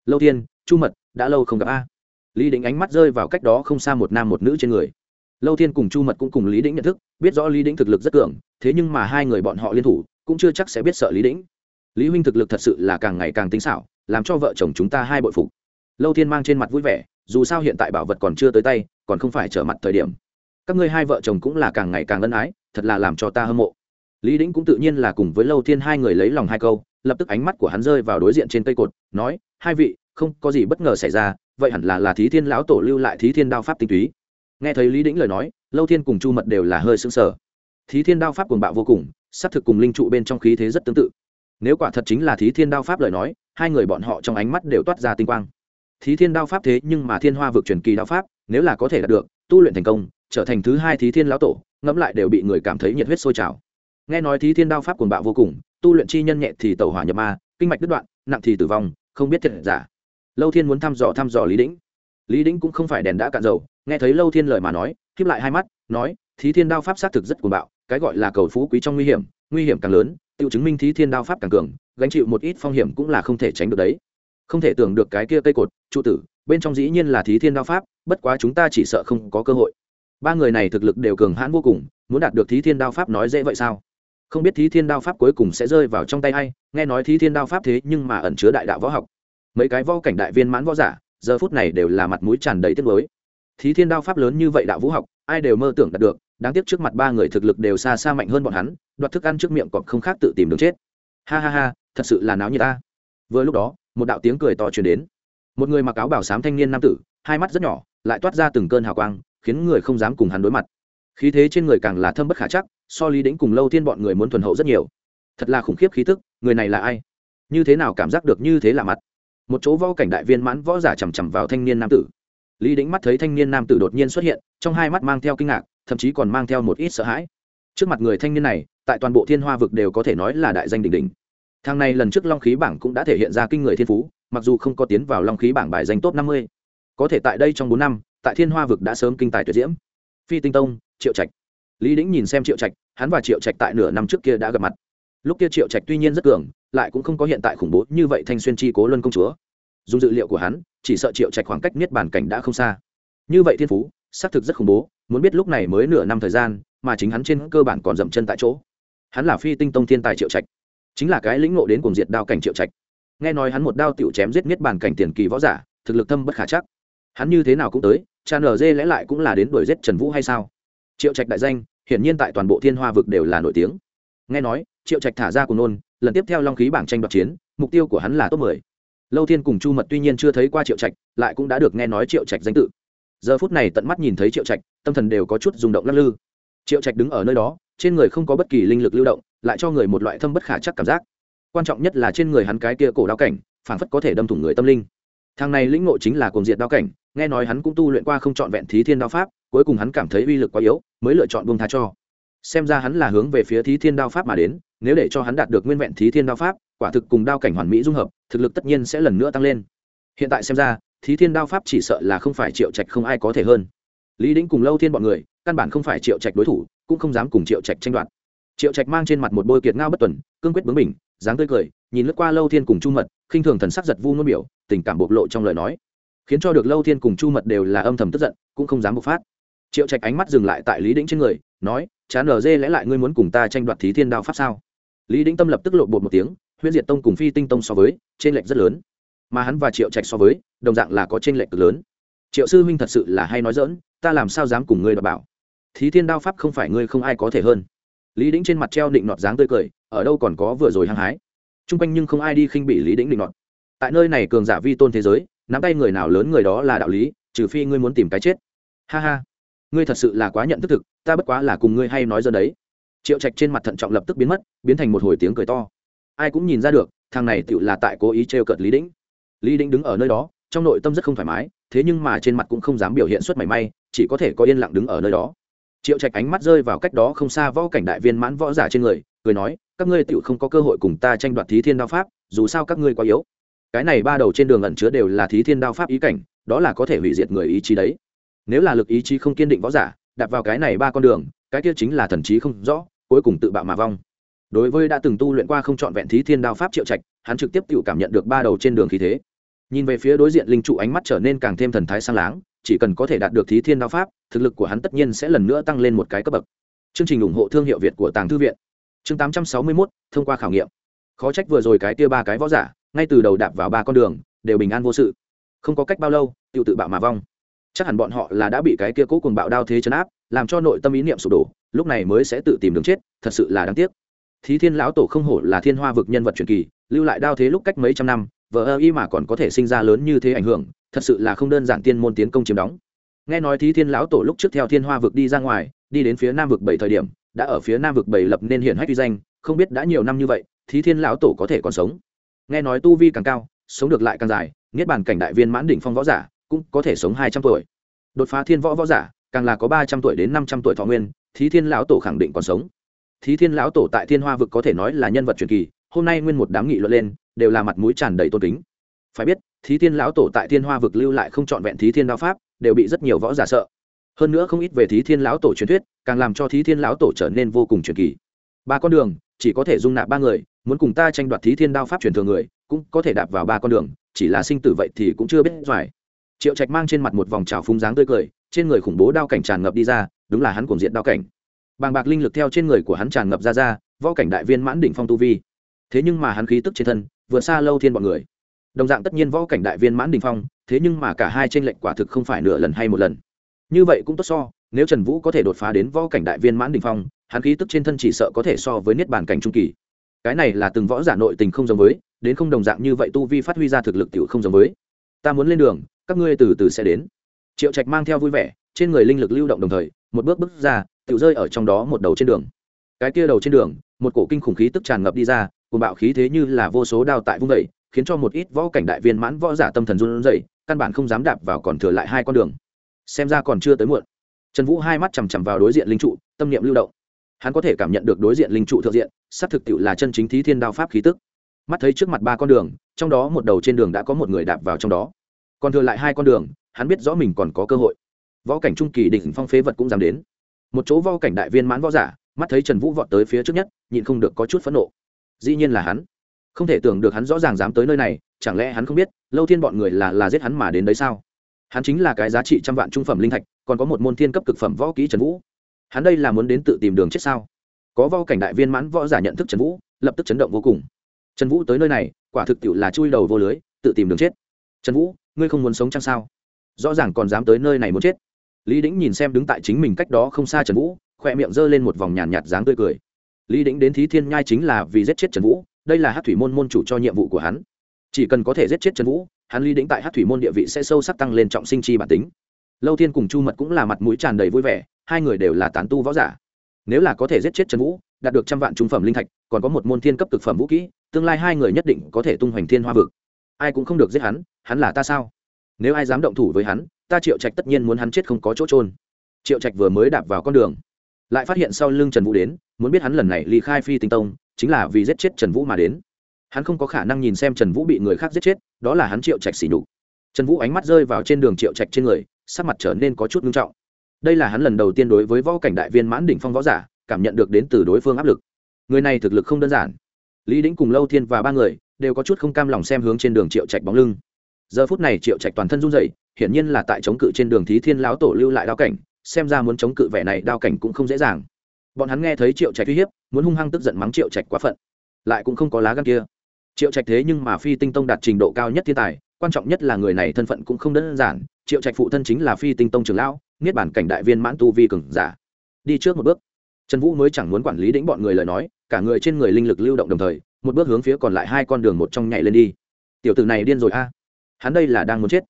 Lâu tiên chu mật đã lâu không gặp a lý đĩnh ánh mắt rơi vào cách đó không xa một nam một nữ trên người. Lâu thiên cùng chu mật cũng cùng lý đĩnh nhận thức, biết rõ lý đĩnh thực lực rất cường, thế nhưng mà hai người bọn họ liên thủ, cũng chưa chắc sẽ biết sợ lý đĩnh. Lý huynh thực lực thật sự là càng ngày càng tính xảo, làm cho vợ chồng chúng ta hai bội phục. Lâu thiên mang trên mặt vui vẻ, dù sao hiện tại bảo vật còn chưa tới tay, còn không phải trở mặt thời điểm. Các ngươi hai vợ chồng cũng là càng ngày càng ân ái, thật là làm cho ta hâm mộ. Lý đĩnh cũng tự nhiên là cùng với lâu thiên hai người lấy lòng hai câu, lập tức ánh mắt của hắn rơi vào đối diện trên cây cột, nói, hai vị không có gì bất ngờ xảy ra, vậy hẳn là là thí thiên lão tổ lưu lại thí thiên đao pháp tinh túy. Nghe thấy lý đĩnh lời nói, lâu thiên cùng chu mật đều là hơi xứng sở thí thiên đao pháp cuồng bạo vô cùng xác thực cùng linh trụ bên trong khí thế rất tương tự. Nếu quả thật chính là thí thiên đao pháp lời nói, hai người bọn họ trong ánh mắt đều toát ra tinh quang. Thí thiên đao pháp thế nhưng mà thiên hoa vượt truyền kỳ đao pháp, nếu là có thể đạt được, tu luyện thành công, trở thành thứ hai thí thiên lão tổ, ngẫm lại đều bị người cảm thấy nhiệt huyết sôi trào. Nghe nói thí thiên đao pháp cuồng bạo vô cùng, tu luyện chi nhân nhẹ thì tẩu hỏa nhập ma, kinh mạch đứt đoạn, nặng thì tử vong, không biết thiệt giả lâu thiên muốn thăm dò thăm dò lý đĩnh. Lý đĩnh cũng không phải đèn đã cạn dầu, nghe thấy lâu thiên lời mà nói khiếp lại hai mắt, nói, thí thiên đao pháp xác thực rất cuồng bạo, cái gọi là cầu phú quý trong nguy hiểm nguy hiểm càng lớn tự chứng minh thí thiên đao pháp càng cường, gánh chịu một ít phong hiểm cũng là không thể tránh được đấy. Không thể tưởng được cái kia cây cột, trụ tử, bên trong dĩ nhiên là thí thiên đao pháp, bất quá chúng ta chỉ sợ không có cơ hội. Ba người này thực lực đều cường hãn vô cùng, muốn đạt được thí thiên đao pháp nói dễ vậy sao? Không biết thí thiên đao pháp cuối cùng sẽ rơi vào trong tay ai, nghe nói thí thiên đao pháp thế nhưng mà ẩn chứa đại đạo võ học mấy cái võ cảnh đại viên mãn võ giả, giờ phút này đều là mặt mũi tràn đầy tiếc mới thí thiên đao pháp lớn như vậy đạo vũ học, ai đều mơ tưởng đạt được, đáng tiếc trước mặt ba người thực lực đều xa xa mạnh hơn bọn hắn, đoạt thức ăn trước miệng còn không khác tự tìm đường chết. Ha ha ha, thật sự là náo như ta. Vừa lúc đó, một đạo tiếng cười to truyền đến. Một người mặc áo bảo sám thanh niên nam tử, hai mắt rất nhỏ, lại toát ra từng cơn hào quang, khiến người không dám cùng hắn đối mặt. Khí thế trên người càng là thâm bất khả chắc, so lý đĩnh cùng lâu thiên bọn người muốn thuần hậu rất nhiều. Thật là khủng khiếp khí tức, người này là ai? Như thế nào cảm giác được như thế là mặt? Một chỗ võ cảnh đại viên mãn võ giả chằm chằm vào thanh niên nam tử. Lý đĩnh mắt thấy thanh niên nam tử đột nhiên xuất hiện, trong hai mắt mang theo kinh ngạc, thậm chí còn mang theo một ít sợ hãi. Trước mặt người thanh niên này, tại toàn bộ thiên hoa vực đều có thể nói là đại danh đỉnh đỉnh. Thang này lần trước long khí bảng cũng đã thể hiện ra kinh người thiên phú, mặc dù không có tiến vào long khí bảng bài danh top năm mươi. Có thể tại đây trong bốn năm, tại thiên hoa vực đã sớm kinh tài tuyệt diễm. Phi tinh tông, triệu trạch. Lý đĩnh nhìn xem triệu trạch, hắn và triệu trạch tại nửa năm trước kia đã gặp mặt. Lúc kia triệu trạch tuy nhiên rất cường lại cũng không có hiện tại khủng bố như vậy thanh xuyên chi cố luân công chúa. Dùng dự liệu của hắn, chỉ sợ triệu trạch khoảng cách niết bàn cảnh đã không xa. Như vậy thiên phú, xác thực rất khủng bố, muốn biết lúc này mới nửa năm thời gian, mà chính hắn trên cơ bản còn dậm chân tại chỗ. Hắn là phi tinh tông thiên tài triệu trạch, chính là cái lĩnh ngộ đến cùng diệt đao cảnh triệu trạch. Nghe nói hắn một đao tiểu chém giết niết bàn cảnh tiền kỳ võ giả, thực lực thâm bất khả chắc. Hắn như thế nào cũng tới cha nở dê lẽ lại cũng là đến đuổi giết trần vũ hay sao? Triệu trạch đại danh, hiển nhiên tại toàn bộ thiên hoa vực đều là nổi tiếng. Nghe nói, triệu trạch thả ra cùng nôn lần tiếp theo long khí bảng tranh đoạt chiến, mục tiêu của hắn là top mười. Lâu thiên cùng chu mật tuy nhiên chưa thấy qua triệu trạch, lại cũng đã được nghe nói triệu trạch danh tự. Giờ phút này tận mắt nhìn thấy triệu trạch, tâm thần đều có chút rung động lắc lư. Triệu trạch đứng ở nơi đó, trên người không có bất kỳ linh lực lưu động, lại cho người một loại thâm bất khả chắc cảm giác. Quan trọng nhất là trên người hắn cái kia cổ đao cảnh, phảng phất có thể đâm thủng người tâm linh. Thằng này lĩnh ngộ chính là cuồng diệt đao cảnh, nghe nói hắn cũng tu luyện qua không trọn vẹn thí thiên đao pháp, cuối cùng hắn cảm thấy uy lực quá yếu, mới lựa chọn buông tha cho. Xem ra hắn là hướng về phía thí thiên đao pháp mà đến nếu để cho hắn đạt được nguyên vẹn thí thiên đao pháp, quả thực cùng đao cảnh hoàn mỹ dung hợp, thực lực tất nhiên sẽ lần nữa tăng lên. Hiện tại xem ra, thí thiên đao pháp chỉ sợ là không phải triệu trạch không ai có thể hơn. Lý đĩnh cùng lâu thiên bọn người, căn bản không phải triệu trạch đối thủ, cũng không dám cùng triệu trạch tranh đoạt. Triệu trạch mang trên mặt một bôi kiệt ngao bất tuần, cương quyết bướng mình dáng tươi cười, nhìn lướt qua lâu thiên cùng chu mật, khinh thường thần sắc giật vu ngôn biểu, tình cảm bộc lộ trong lời nói. Khiến cho được lâu thiên cùng chu mật đều là âm thầm tức giận, cũng không dám bộc phát. Triệu trạch ánh mắt dừng lại tại lý đĩnh trên người, nói, chán ở dê, lẽ lại ngươi muốn cùng ta tranh đoạt thí thiên đao pháp sao? Lý đĩnh tâm lập tức lộ bột một tiếng, huyễn diệt tông cùng phi tinh tông so với trên lệch rất lớn. Mà hắn và triệu trạch so với, đồng dạng là có trên lệch cực lớn. Triệu sư huynh thật sự là hay nói dỡn ta làm sao dám cùng ngươi đọc bảo? Thí thiên đao pháp không phải ngươi không ai có thể hơn. Lý đĩnh trên mặt treo định nọt dáng tươi cười, ở đâu còn có vừa rồi hăng hái. T r u n g quanh nhưng không ai đi khinh bị lý đĩnh định nọt. Tại nơi này cường giả vi tôn thế giới, nắm tay người nào lớn người đó là đạo lý, trừ phi ngươi muốn tìm cái chết. Ha ha, ngươi thật sự là quá nhận thức thực, ta bất quá là cùng ngươi hay nói dỡn đấy triệu trạch trên mặt thận trọng lập tức biến mất, biến thành một hồi tiếng cười to. Ai cũng nhìn ra được, thằng này tựu là tại cố ý t r e o cợt lý đĩnh. Lý đĩnh đứng ở nơi đó, trong nội tâm rất không thoải mái, thế nhưng mà trên mặt cũng không dám biểu hiện suất mảy may, chỉ có thể có yên lặng đứng ở nơi đó. Triệu trạch ánh mắt rơi vào cách đó không xa võ cảnh đại viên mãn võ giả trên người, cười nói, các ngươi tựu không có cơ hội cùng ta tranh đoạt thí thiên đao pháp, dù sao các ngươi quá yếu. Cái này ba đầu trên đường ẩn chứa đều là thí thiên đao pháp ý cảnh, đó là có thể hủy diệt người ý chí đấy. Nếu là lực ý chí không kiên định võ giả đặt vào cái này ba con đường, cái kia chính là thần trí không rõ cuối cùng tự bạo mà vong. Đối với đã từng tu luyện qua không trọn vẹn thí thiên đao pháp triệu trạch, hắn trực tiếp tự cảm nhận được ba đầu trên đường khí thế. Nhìn về phía đối diện linh trụ ánh mắt trở nên càng thêm thần thái sang láng, chỉ cần có thể đạt được thí thiên đao pháp, thực lực của hắn tất nhiên sẽ lần nữa tăng lên một cái cấp bậc. Chương trình ủng hộ thương hiệu việt của tàng thư viện. Chương tám trăm sáu mươi mốt, thông qua khảo nghiệm. Khó trách vừa rồi cái tia ba cái võ giả, ngay từ đầu đạp vào ba con đường, đều bình an vô sự. Không có cách bao lâu tự tự bạo mà vong. Chắc hẳn bọn họ là đã bị cái kia cố cùng bạo đao thế chấn áp làm cho nội tâm ý niệm sụp đổ, lúc này mới sẽ tự tìm đường chết, thật sự là đáng tiếc. Thí thiên lão tổ không hổ là thiên hoa vực nhân vật truyền kỳ, lưu lại đao thế lúc cách mấy trăm năm vợ ơ y mà còn có thể sinh ra lớn như thế ảnh hưởng, thật sự là không đơn giản tiên môn tiến công chiếm đóng. Nghe nói thí thiên lão tổ lúc trước theo thiên hoa vực đi ra ngoài, đi đến phía nam vực bảy thời điểm, đã ở phía nam vực bảy lập nên hiển hách uy danh, không biết đã nhiều năm như vậy, thí thiên lão tổ có thể còn sống. Nghe nói tu vi càng cao, sống được lại càng dài, niết bàn cảnh đại viên mãn đỉnh phong võ giả cũng có thể sống hai trăm tuổi. Đột phá thiên võ võ giả càng là có ba trăm tuổi đến năm trăm tuổi thọ nguyên thí thiên lão tổ khẳng định còn sống. Thí thiên lão tổ tại thiên hoa vực có thể nói là nhân vật truyền kỳ hôm nay nguyên một đám nghị luận lên đều là mặt mũi tràn đầy tôn kính. Phải biết thí thiên lão tổ tại thiên hoa vực lưu lại không trọn vẹn thí thiên đao pháp đều bị rất nhiều võ giả sợ. Hơn nữa không ít về thí thiên lão tổ truyền thuyết càng làm cho thí thiên lão tổ trở nên vô cùng truyền kỳ. Ba con đường chỉ có thể dung nạp ba người muốn cùng ta tranh đoạt thí thiên đao pháp truyền thường người cũng có thể đạp vào ba con đường chỉ là sinh tử vậy thì cũng chưa biết giỏi triệu trạch mang trên mặt một vòng trào phúng dáng tươi cười trên người khủng bố đao cảnh tràn ngập đi ra, đúng là hắn cùng diện đao cảnh. Bàng bạc linh lực theo trên người của hắn tràn ngập ra ra, võ cảnh đại viên mãn đỉnh phong tu vi. Thế nhưng mà hắn khí tức trên thân, vượt xa lâu thiên bọn người. Đồng dạng tất nhiên võ cảnh đại viên mãn đỉnh phong, thế nhưng mà cả hai tranh lệnh quả thực không phải nửa lần hay một lần. Như vậy cũng tốt so, nếu trần vũ có thể đột phá đến võ cảnh đại viên mãn đỉnh phong, hắn khí tức trên thân chỉ sợ có thể so với niết bàn cảnh trung kỳ. Cái này là từng võ giả nội tình không giống với, đến không đồng dạng như vậy tu vi phát huy ra thực lực tiểu không giống với. Ta muốn lên đường, các ngươi từ từ sẽ đến triệu trạch mang theo vui vẻ, trên người linh lực lưu động đồng thời, một bước bước ra, tự rơi ở trong đó một đầu trên đường. Cái kia đầu trên đường, một cổ kinh khủng khí tức tràn ngập đi ra cùng bạo khí thế như là vô số đao tại vung vẩy khiến cho một ít võ cảnh đại viên mãn võ giả tâm thần run rẩy, căn bản không dám đạp vào còn thừa lại hai con đường. Xem ra còn chưa tới muộn. Trần vũ hai mắt chằm chằm vào đối diện linh trụ, tâm niệm lưu động. Hắn có thể cảm nhận được đối diện linh trụ thượng diện sắp thực tiệu là chân chính thí thiên đao pháp khí tức. Mắt thấy trước mặt ba con đường, trong đó một đầu trên đường đã có một người đạp vào trong đó. Còn thừa lại hai con đường hắn biết rõ mình còn có cơ hội. Võ cảnh trung kỳ đỉnh phong phế vật cũng dám đến. Một chỗ võ cảnh đại viên mãn võ giả, mắt thấy trần vũ vọt tới phía trước nhất, nhịn không được có chút phẫn nộ. Dĩ nhiên là hắn. Không thể tưởng được hắn rõ ràng dám tới nơi này, chẳng lẽ hắn không biết, lâu thiên bọn người là là giết hắn mà đến đấy sao? Hắn chính là cái giá trị trăm vạn trung phẩm linh thạch, còn có một môn thiên cấp cực phẩm võ kỹ trần vũ. Hắn đây là muốn đến tự tìm đường chết sao? Có võ cảnh đại viên mãn võ giả nhận thức trần vũ, lập tức chấn động vô cùng. Trần vũ tới nơi này, quả thực tiệu là chui đầu vô lưới, tự tìm đường chết. Trần vũ, ngươi không muốn sống chăng sao? Rõ ràng còn dám tới nơi này muốn chết. Lý đĩnh nhìn xem đứng tại chính mình cách đó không xa trần vũ khoe miệng giơ lên một vòng nhàn nhạt, dáng tươi cười. Lý đĩnh đến thí thiên nhai chính là vì giết chết trần vũ đây là hát thủy môn môn chủ cho nhiệm vụ của hắn. Chỉ cần có thể giết chết trần vũ hắn lý đĩnh tại hát thủy môn địa vị sẽ sâu sắc tăng lên trọng sinh chi bản tính. Lâu thiên cùng chu mật cũng là mặt mũi tràn đầy vui vẻ hai người đều là tán tu võ giả. Nếu là có thể giết chết trần vũ đạt được trăm vạn trung phẩm linh thạch còn có một môn thiên cấp cực phẩm vũ kỹ tương lai hai người nhất định có thể tung hoành thiên hoa vực. Ai cũng không được giết hắn hắn là ta sao? Nếu ai dám động thủ với hắn, ta triệu trạch tất nhiên muốn hắn chết không có chỗ trôn triệu trạch vừa mới đạp vào con đường, lại phát hiện sau lưng trần vũ đến, muốn biết hắn lần này ly khai phi tinh tông, chính là vì giết chết trần vũ mà đến. Hắn không có khả năng nhìn xem trần vũ bị người khác giết chết, đó là hắn triệu trạch xỉ nhục. Trần vũ ánh mắt rơi vào trên đường triệu trạch trên người, sắc mặt trở nên có chút nghiêm trọng. Đây là hắn lần đầu tiên đối với võ cảnh đại viên mãn đỉnh phong võ giả, cảm nhận được đến từ đối phương áp lực. Người này thực lực không đơn giản. Lý đĩnh cùng lâu thiên và ba người đều có chút không cam lòng xem hướng trên đường triệu trạch bóng lưng giờ phút này triệu trạch toàn thân run rẩy, hiển nhiên là tại chống cự trên đường thí thiên lão tổ lưu lại đao cảnh, xem ra muốn chống cự vẻ này đao cảnh cũng không dễ dàng. Bọn hắn nghe thấy triệu trạch uy hiếp, muốn hung hăng tức giận mắng triệu trạch quá phận. Lại cũng không có lá gan kia. Triệu trạch thế nhưng mà phi tinh tông đạt trình độ cao nhất thiên tài, quan trọng nhất là người này thân phận cũng không đơn giản. Triệu trạch phụ thân chính là phi tinh tông trường lão, niết bản cảnh đại viên mãn tu vi cường giả. Đi trước một bước. Trần vũ mới chẳng muốn quản lý đĩnh bọn người lời nói, cả người trên người linh lực lưu động đồng thời, một bước hướng phía còn lại hai con đường một trong nhảy lên đi. Tiểu tử này điên rồi a hắn đây là đang muốn chết.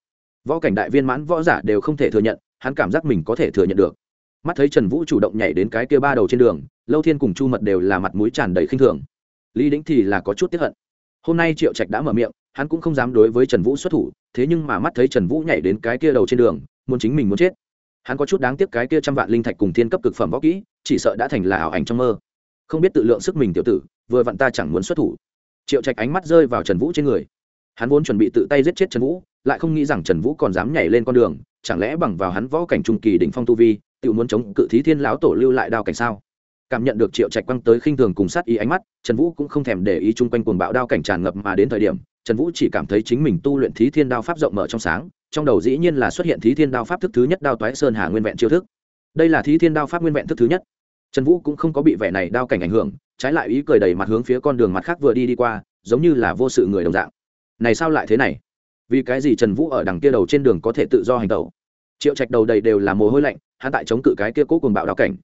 Võ cảnh đại viên mãn võ giả đều không thể thừa nhận, hắn cảm giác mình có thể thừa nhận được. Mắt thấy trần vũ chủ động nhảy đến cái kia ba đầu trên đường, lâu thiên cùng chu mật đều là mặt mũi tràn đầy khinh thường. Lý đĩnh thì là có chút tiếp hận. Hôm nay triệu trạch đã mở miệng, hắn cũng không dám đối với trần vũ xuất thủ, thế nhưng mà mắt thấy trần vũ nhảy đến cái kia đầu trên đường, muốn chính mình muốn chết. Hắn có chút đáng tiếc cái kia trăm vạn linh thạch cùng thiên cấp cực phẩm võ kỹ, chỉ sợ đã thành là ảo ảnh trong mơ. Không biết tự lượng sức mình tiểu tử, vừa vặn ta chẳng muốn xuất thủ. Triệu trạch ánh mắt rơi vào trần vũ trên người hắn vốn chuẩn bị tự tay giết chết trần vũ, lại không nghĩ rằng trần vũ còn dám nhảy lên con đường, chẳng lẽ bằng vào hắn võ cảnh trung kỳ đỉnh phong tu vi tự muốn chống cự thí thiên lão tổ lưu lại đao cảnh sao? Cảm nhận được triệu trạch quăng tới khinh thường cùng sát ý ánh mắt, trần vũ cũng không thèm để ý chung quanh cuồng bạo đao cảnh tràn ngập mà đến thời điểm, trần vũ chỉ cảm thấy chính mình tu luyện thí thiên đao pháp rộng mở trong sáng, trong đầu dĩ nhiên là xuất hiện thí thiên đao pháp thức thứ nhất đao toái sơn hà nguyên vẹn chiêu thức. Đây là thí thiên đao pháp nguyên vẹn thức thứ nhất. Trần vũ cũng không có bị vẻ này đao cảnh ảnh hưởng, trái lại ý cười đầy mặt hướng phía con đường mặt khác vừa đi đi qua, giống như là vô sự người đồng dạng này sao lại thế này? Vì cái gì trần vũ ở đằng kia đầu trên đường có thể tự do hành tẩu? Triệu trạch đầu đầy đều là mồ hôi lạnh, hắn tại chống cự cái kia cố cùng bạo đao cảnh.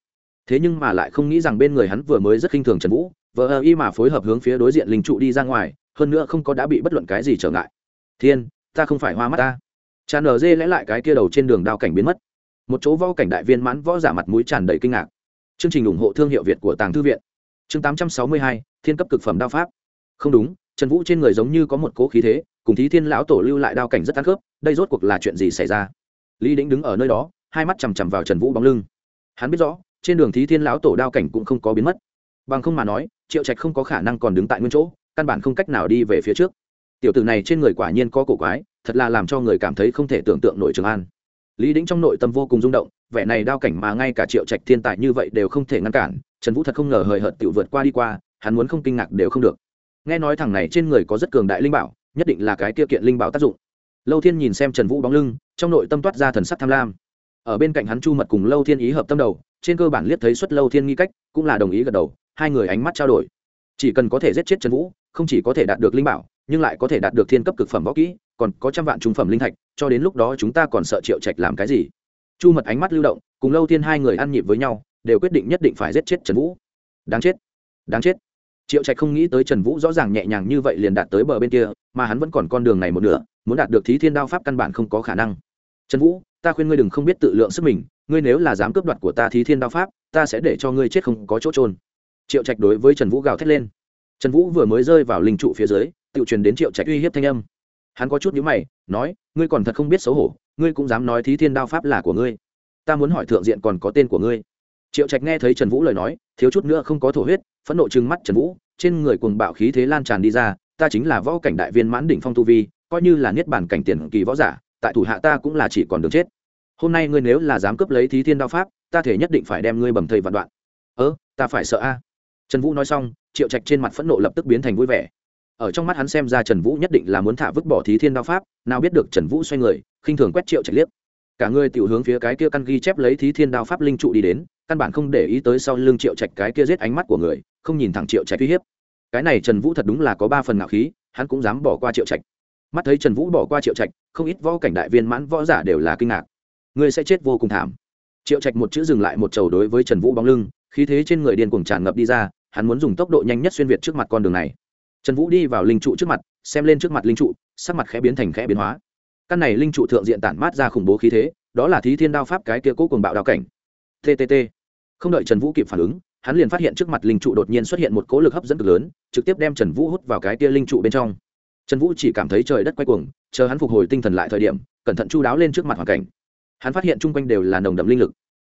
Thế nhưng mà lại không nghĩ rằng bên người hắn vừa mới rất khinh thường trần vũ, vờ ơ y mà phối hợp hướng phía đối diện linh trụ đi ra ngoài, hơn nữa không có đã bị bất luận cái gì trở ngại. Thiên, ta không phải hoa mắt ta. Tràn ở dê lẽ lại cái kia đầu trên đường đao cảnh biến mất. Một chỗ võ cảnh đại viên mãn võ giả mặt mũi tràn đầy kinh ngạc. Chương trình ủng hộ thương hiệu việt của tàng thư viện. Chương tám trăm sáu mươi hai, thiên cấp cực phẩm đao pháp. Không đúng trần vũ trên người giống như có một cố khí thế, cùng thí thiên lão tổ lưu lại đao cảnh rất tăng khớp, đây rốt cuộc là chuyện gì xảy ra? Lý đĩnh đứng ở nơi đó, hai mắt chằm chằm vào trần vũ bóng lưng. Hắn biết rõ, trên đường thí thiên lão tổ đao cảnh cũng không có biến mất. Bằng không mà nói, triệu trạch không có khả năng còn đứng tại nguyên chỗ, căn bản không cách nào đi về phía trước. Tiểu tử này trên người quả nhiên có cổ quái, thật là làm cho người cảm thấy không thể tưởng tượng nổi trường an. Lý đĩnh trong nội tâm vô cùng rung động, vẻ này đao cảnh mà ngay cả triệu trạch thiên tài như vậy đều không thể ngăn cản, trần vũ thật không ngờ hời hợt tự vượt qua đi qua, hắn muốn không kinh ngạc đều không được nghe nói thằng này trên người có rất cường đại linh bảo, nhất định là cái tiêu kiện linh bảo tác dụng. Lâu thiên nhìn xem trần vũ bóng lưng, trong nội tâm toát ra thần sắc tham lam. Ở bên cạnh hắn chu mật cùng lâu thiên ý hợp tâm đầu, trên cơ bản liếc thấy xuất lâu thiên nghi cách, cũng là đồng ý gật đầu, hai người ánh mắt trao đổi. Chỉ cần có thể giết chết trần vũ, không chỉ có thể đạt được linh bảo, nhưng lại có thể đạt được thiên cấp cực phẩm võ kỹ, còn có trăm vạn trung phẩm linh thạch, cho đến lúc đó chúng ta còn sợ triệu trạch làm cái gì? Chu mật ánh mắt lưu động, cùng lâu thiên hai người ăn nhịp với nhau, đều quyết định nhất định phải giết chết trần vũ. Đáng chết. Đáng chết triệu trạch không nghĩ tới trần vũ rõ ràng nhẹ nhàng như vậy liền đạt tới bờ bên kia, mà hắn vẫn còn con đường này một nửa, muốn đạt được thí thiên đao pháp căn bản không có khả năng. Trần vũ, ta khuyên ngươi đừng không biết tự lượng sức mình, ngươi nếu là dám cướp đoạt của ta thí thiên đao pháp, ta sẽ để cho ngươi chết không có chỗ trôn triệu trạch đối với trần vũ gào thét lên. Trần vũ vừa mới rơi vào linh trụ phía dưới, tự truyền đến triệu trạch uy hiếp thanh âm. Hắn có chút nhữ mày, nói, ngươi còn thật không biết xấu hổ, ngươi cũng dám nói thí thiên đao pháp là của ngươi. Ta muốn hỏi thượng diện còn có tên của ngươi. Triệu trạch nghe thấy trần vũ lời nói, thiếu chút nữa không có thổ huyết phẫn nộ trừng mắt trần vũ, trên người cuồng bạo khí thế lan tràn đi ra, ta chính là võ cảnh đại viên mãn đỉnh phong tu vi, coi như là niết bản cảnh tiền kỳ võ giả, tại thủ hạ ta cũng là chỉ còn đường chết. Hôm nay ngươi nếu là dám cướp lấy thí thiên đao pháp, ta thể nhất định phải đem ngươi bầm thây vạn đoạn. Ớ ta phải sợ a. Trần vũ nói xong, triệu trạch trên mặt phẫn nộ lập tức biến thành vui vẻ. Ở trong mắt hắn xem ra trần vũ nhất định là muốn thả vứt bỏ thí thiên đao pháp, nào biết được trần vũ xoay người, khinh thường quét triệu trạch liếc cả người tiểu hướng phía cái kia căn ghi chép lấy thí thiên đao pháp linh trụ đi đến, căn bản không để ý tới sau lưng triệu trạch cái kia giết ánh mắt của người, không nhìn thẳng triệu trạch uy hiếp. Cái này trần vũ thật đúng là có ba phần ngạo khí, hắn cũng dám bỏ qua triệu trạch. Mắt thấy trần vũ bỏ qua triệu trạch, không ít võ cảnh đại viên mãn võ giả đều là kinh ngạc. Ngươi sẽ chết vô cùng thảm. Triệu trạch một chữ dừng lại một chầu đối với trần vũ bóng lưng, khí thế trên người điên cuồng tràn ngập đi ra, hắn muốn dùng tốc độ nhanh nhất xuyên việt trước mặt con đường này. Trần vũ đi vào linh trụ trước mặt, xem lên trước mặt linh trụ, sắc mặt khẽ biến thành khẽ biến hóa căn này linh trụ thượng diện tản mát ra khủng bố khí thế, đó là thí thiên đao pháp cái kia cố cùng bạo đao cảnh. Ttt không đợi trần vũ kịp phản ứng, hắn liền phát hiện trước mặt linh trụ đột nhiên xuất hiện một cố lực hấp dẫn cực lớn, trực tiếp đem trần vũ hút vào cái kia linh trụ bên trong. Trần vũ chỉ cảm thấy trời đất quay cuồng, chờ hắn phục hồi tinh thần lại thời điểm, cẩn thận chu đáo lên trước mặt hoàn cảnh. Hắn phát hiện chung quanh đều là nồng đậm linh lực.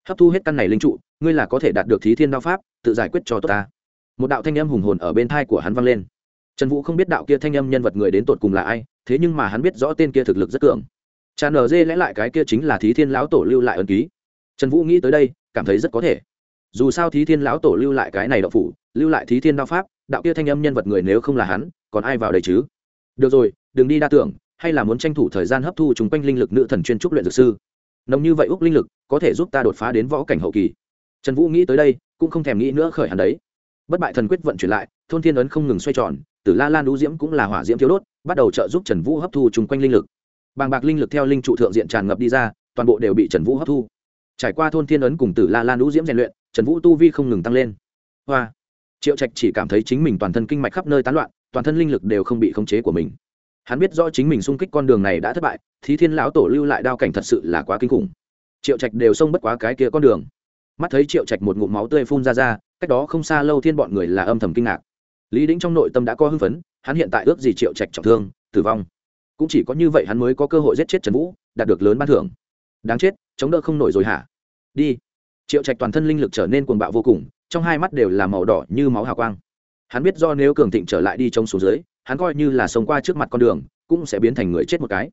Hấp thu hết căn này linh trụ, ngươi là có thể đạt được thí thiên đao pháp, tự giải quyết cho tốt ta. Một đạo thanh âm hùng hồn ở bên thai của hắn vang lên trần vũ không biết đạo kia thanh âm nhân vật người đến tột cùng là ai, thế nhưng mà hắn biết rõ tên kia thực lực rất cường. Trà nở dê lẽ lại cái kia chính là thí thiên lão tổ lưu lại ân ký. Trần vũ nghĩ tới đây, cảm thấy rất có thể. Dù sao thí thiên lão tổ lưu lại cái này đạo phủ, lưu lại thí thiên đao pháp, đạo kia thanh âm nhân vật người nếu không là hắn, còn ai vào đây chứ? Được rồi, đừng đi đa tưởng, hay là muốn tranh thủ thời gian hấp thu chúng quanh linh lực nữ thần chuyên trúc luyện dược sư. Nồng như vậy úc linh lực, có thể giúp ta đột phá đến võ cảnh hậu kỳ. Trần vũ nghĩ tới đây, cũng không thèm nghĩ nữa khởi hẳn đấy. Bất bại thần quyết vận chuyển lại, thôn thiên ấn không ngừng xoay tròn tử la lan đũ diễm cũng là hỏa diễm thiếu đốt, bắt đầu trợ giúp trần vũ hấp thu chung quanh linh lực. Bàng bạc linh lực theo linh trụ thượng diện tràn ngập đi ra, toàn bộ đều bị trần vũ hấp thu. Trải qua thôn thiên ấn cùng tử la lan đũ diễm rèn luyện, trần vũ tu vi không ngừng tăng lên. Hoa! Triệu trạch chỉ cảm thấy chính mình toàn thân kinh mạch khắp nơi tán loạn, toàn thân linh lực đều không bị khống chế của mình. Hắn biết rõ chính mình xung kích con đường này đã thất bại, thí thiên lão tổ lưu lại đao cảnh thật sự là quá kinh khủng. Triệu trạch đều xông bất quá cái kia con đường. Mắt thấy triệu trạch một ngụm máu tươi phun ra ra, cách đó không xa lâu thiên bọn người là âm thầm kinh ngạc lý đĩnh trong nội tâm đã có hưng phấn, hắn hiện tại ước gì triệu trạch trọng thương, tử vong. Cũng chỉ có như vậy hắn mới có cơ hội giết chết trần vũ, đạt được lớn ban thưởng. Đáng chết, chống đỡ không nổi rồi hả? Đi. Triệu trạch toàn thân linh lực trở nên cuồng bạo vô cùng, trong hai mắt đều là màu đỏ như máu hào quang. Hắn biết do nếu cường thịnh trở lại đi trong số dưới, hắn coi như là sống qua trước mặt con đường, cũng sẽ biến thành người chết một cái.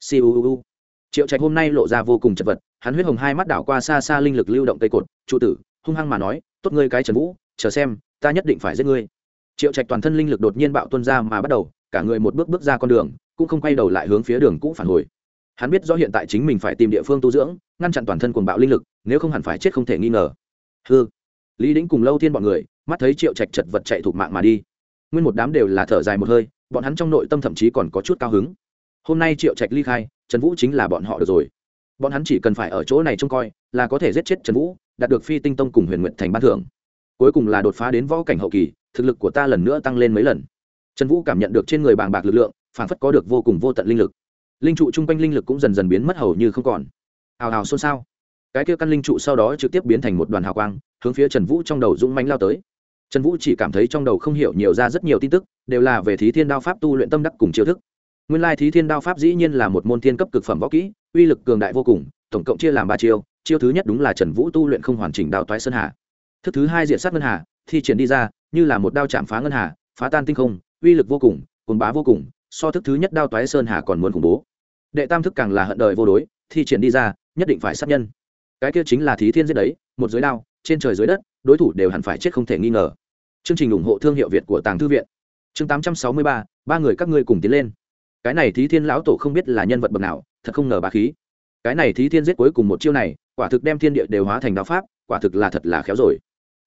Siêu triệu trạch hôm nay lộ ra vô cùng chật vật, hắn huyết hồng hai mắt đảo qua xa xa linh lực lưu động cây cột. Trụ tử, hung hăng mà nói, tốt ngươi cái trần vũ, chờ xem, ta nhất định phải giết ngươi triệu trạch toàn thân linh lực đột nhiên bạo tuân ra mà bắt đầu, cả người một bước bước ra con đường, cũng không quay đầu lại hướng phía đường cũ phản hồi. Hắn biết do hiện tại chính mình phải tìm địa phương tu dưỡng, ngăn chặn toàn thân cuồng bạo linh lực, nếu không hẳn phải chết không thể nghi ngờ. Hư lý đĩnh cùng lâu thiên bọn người, mắt thấy triệu trạch chật vật chạy thuộc mạng mà đi. Nguyên một đám đều là thở dài một hơi, bọn hắn trong nội tâm thậm chí còn có chút cao hứng. Hôm nay triệu trạch ly khai, trần vũ chính là bọn họ được rồi. Bọn hắn chỉ cần phải ở chỗ này trông coi, là có thể giết chết trần vũ, đạt được phi tinh tông cùng huyền nguyện thành ban thưởng. Cuối cùng là đột phá đến võ cảnh hậu kỳ thực lực của ta lần nữa tăng lên mấy lần. Trần vũ cảm nhận được trên người bàng bạc lực lượng phản phất có được vô cùng vô tận linh lực. Linh trụ chung quanh linh lực cũng dần dần biến mất hầu như không còn. Hào hào xôn xao. Cái kia căn linh trụ sau đó trực tiếp biến thành một đoàn hào quang, hướng phía trần vũ trong đầu dũng mánh lao tới. Trần vũ chỉ cảm thấy trong đầu không hiểu nhiều ra rất nhiều tin tức, đều là về thí thiên đao pháp tu luyện tâm đắc cùng chiêu thức. Nguyên lai thí thiên đao pháp dĩ nhiên là một môn thiên cấp cực phẩm võ kỹ, uy lực cường đại vô cùng, tổng cộng chia làm ba chiêu chiêu thứ nhất đúng là trần vũ tu luyện không hoàn chỉnh đạo toái sơn hà. Thức thứ hai diện sát ngân hà, thi triển đi ra như là một đao chạm phá ngân hà, phá tan tinh không, uy lực vô cùng cồn bá vô cùng, so thức thứ nhất đao toái sơn hà còn muốn khủng bố. Đệ tam thức càng là hận đời vô đối, thi triển đi ra, nhất định phải sát nhân. Cái kia chính là thí thiên giết đấy một giới đao, trên trời dưới đất, đối thủ đều hẳn phải chết không thể nghi ngờ. Chương trình ủng hộ thương hiệu việt của tàng thư viện. Chương tám trăm sáu mươi ba ba người các ngươi cùng tiến lên. Cái này thí thiên lão tổ không biết là nhân vật bậc nào, thật không ngờ bà khí. Cái này thí thiên giết cuối cùng một chiêu này, quả thực đem thiên địa đều hóa thành đao pháp, quả thực là thật là khéo rồi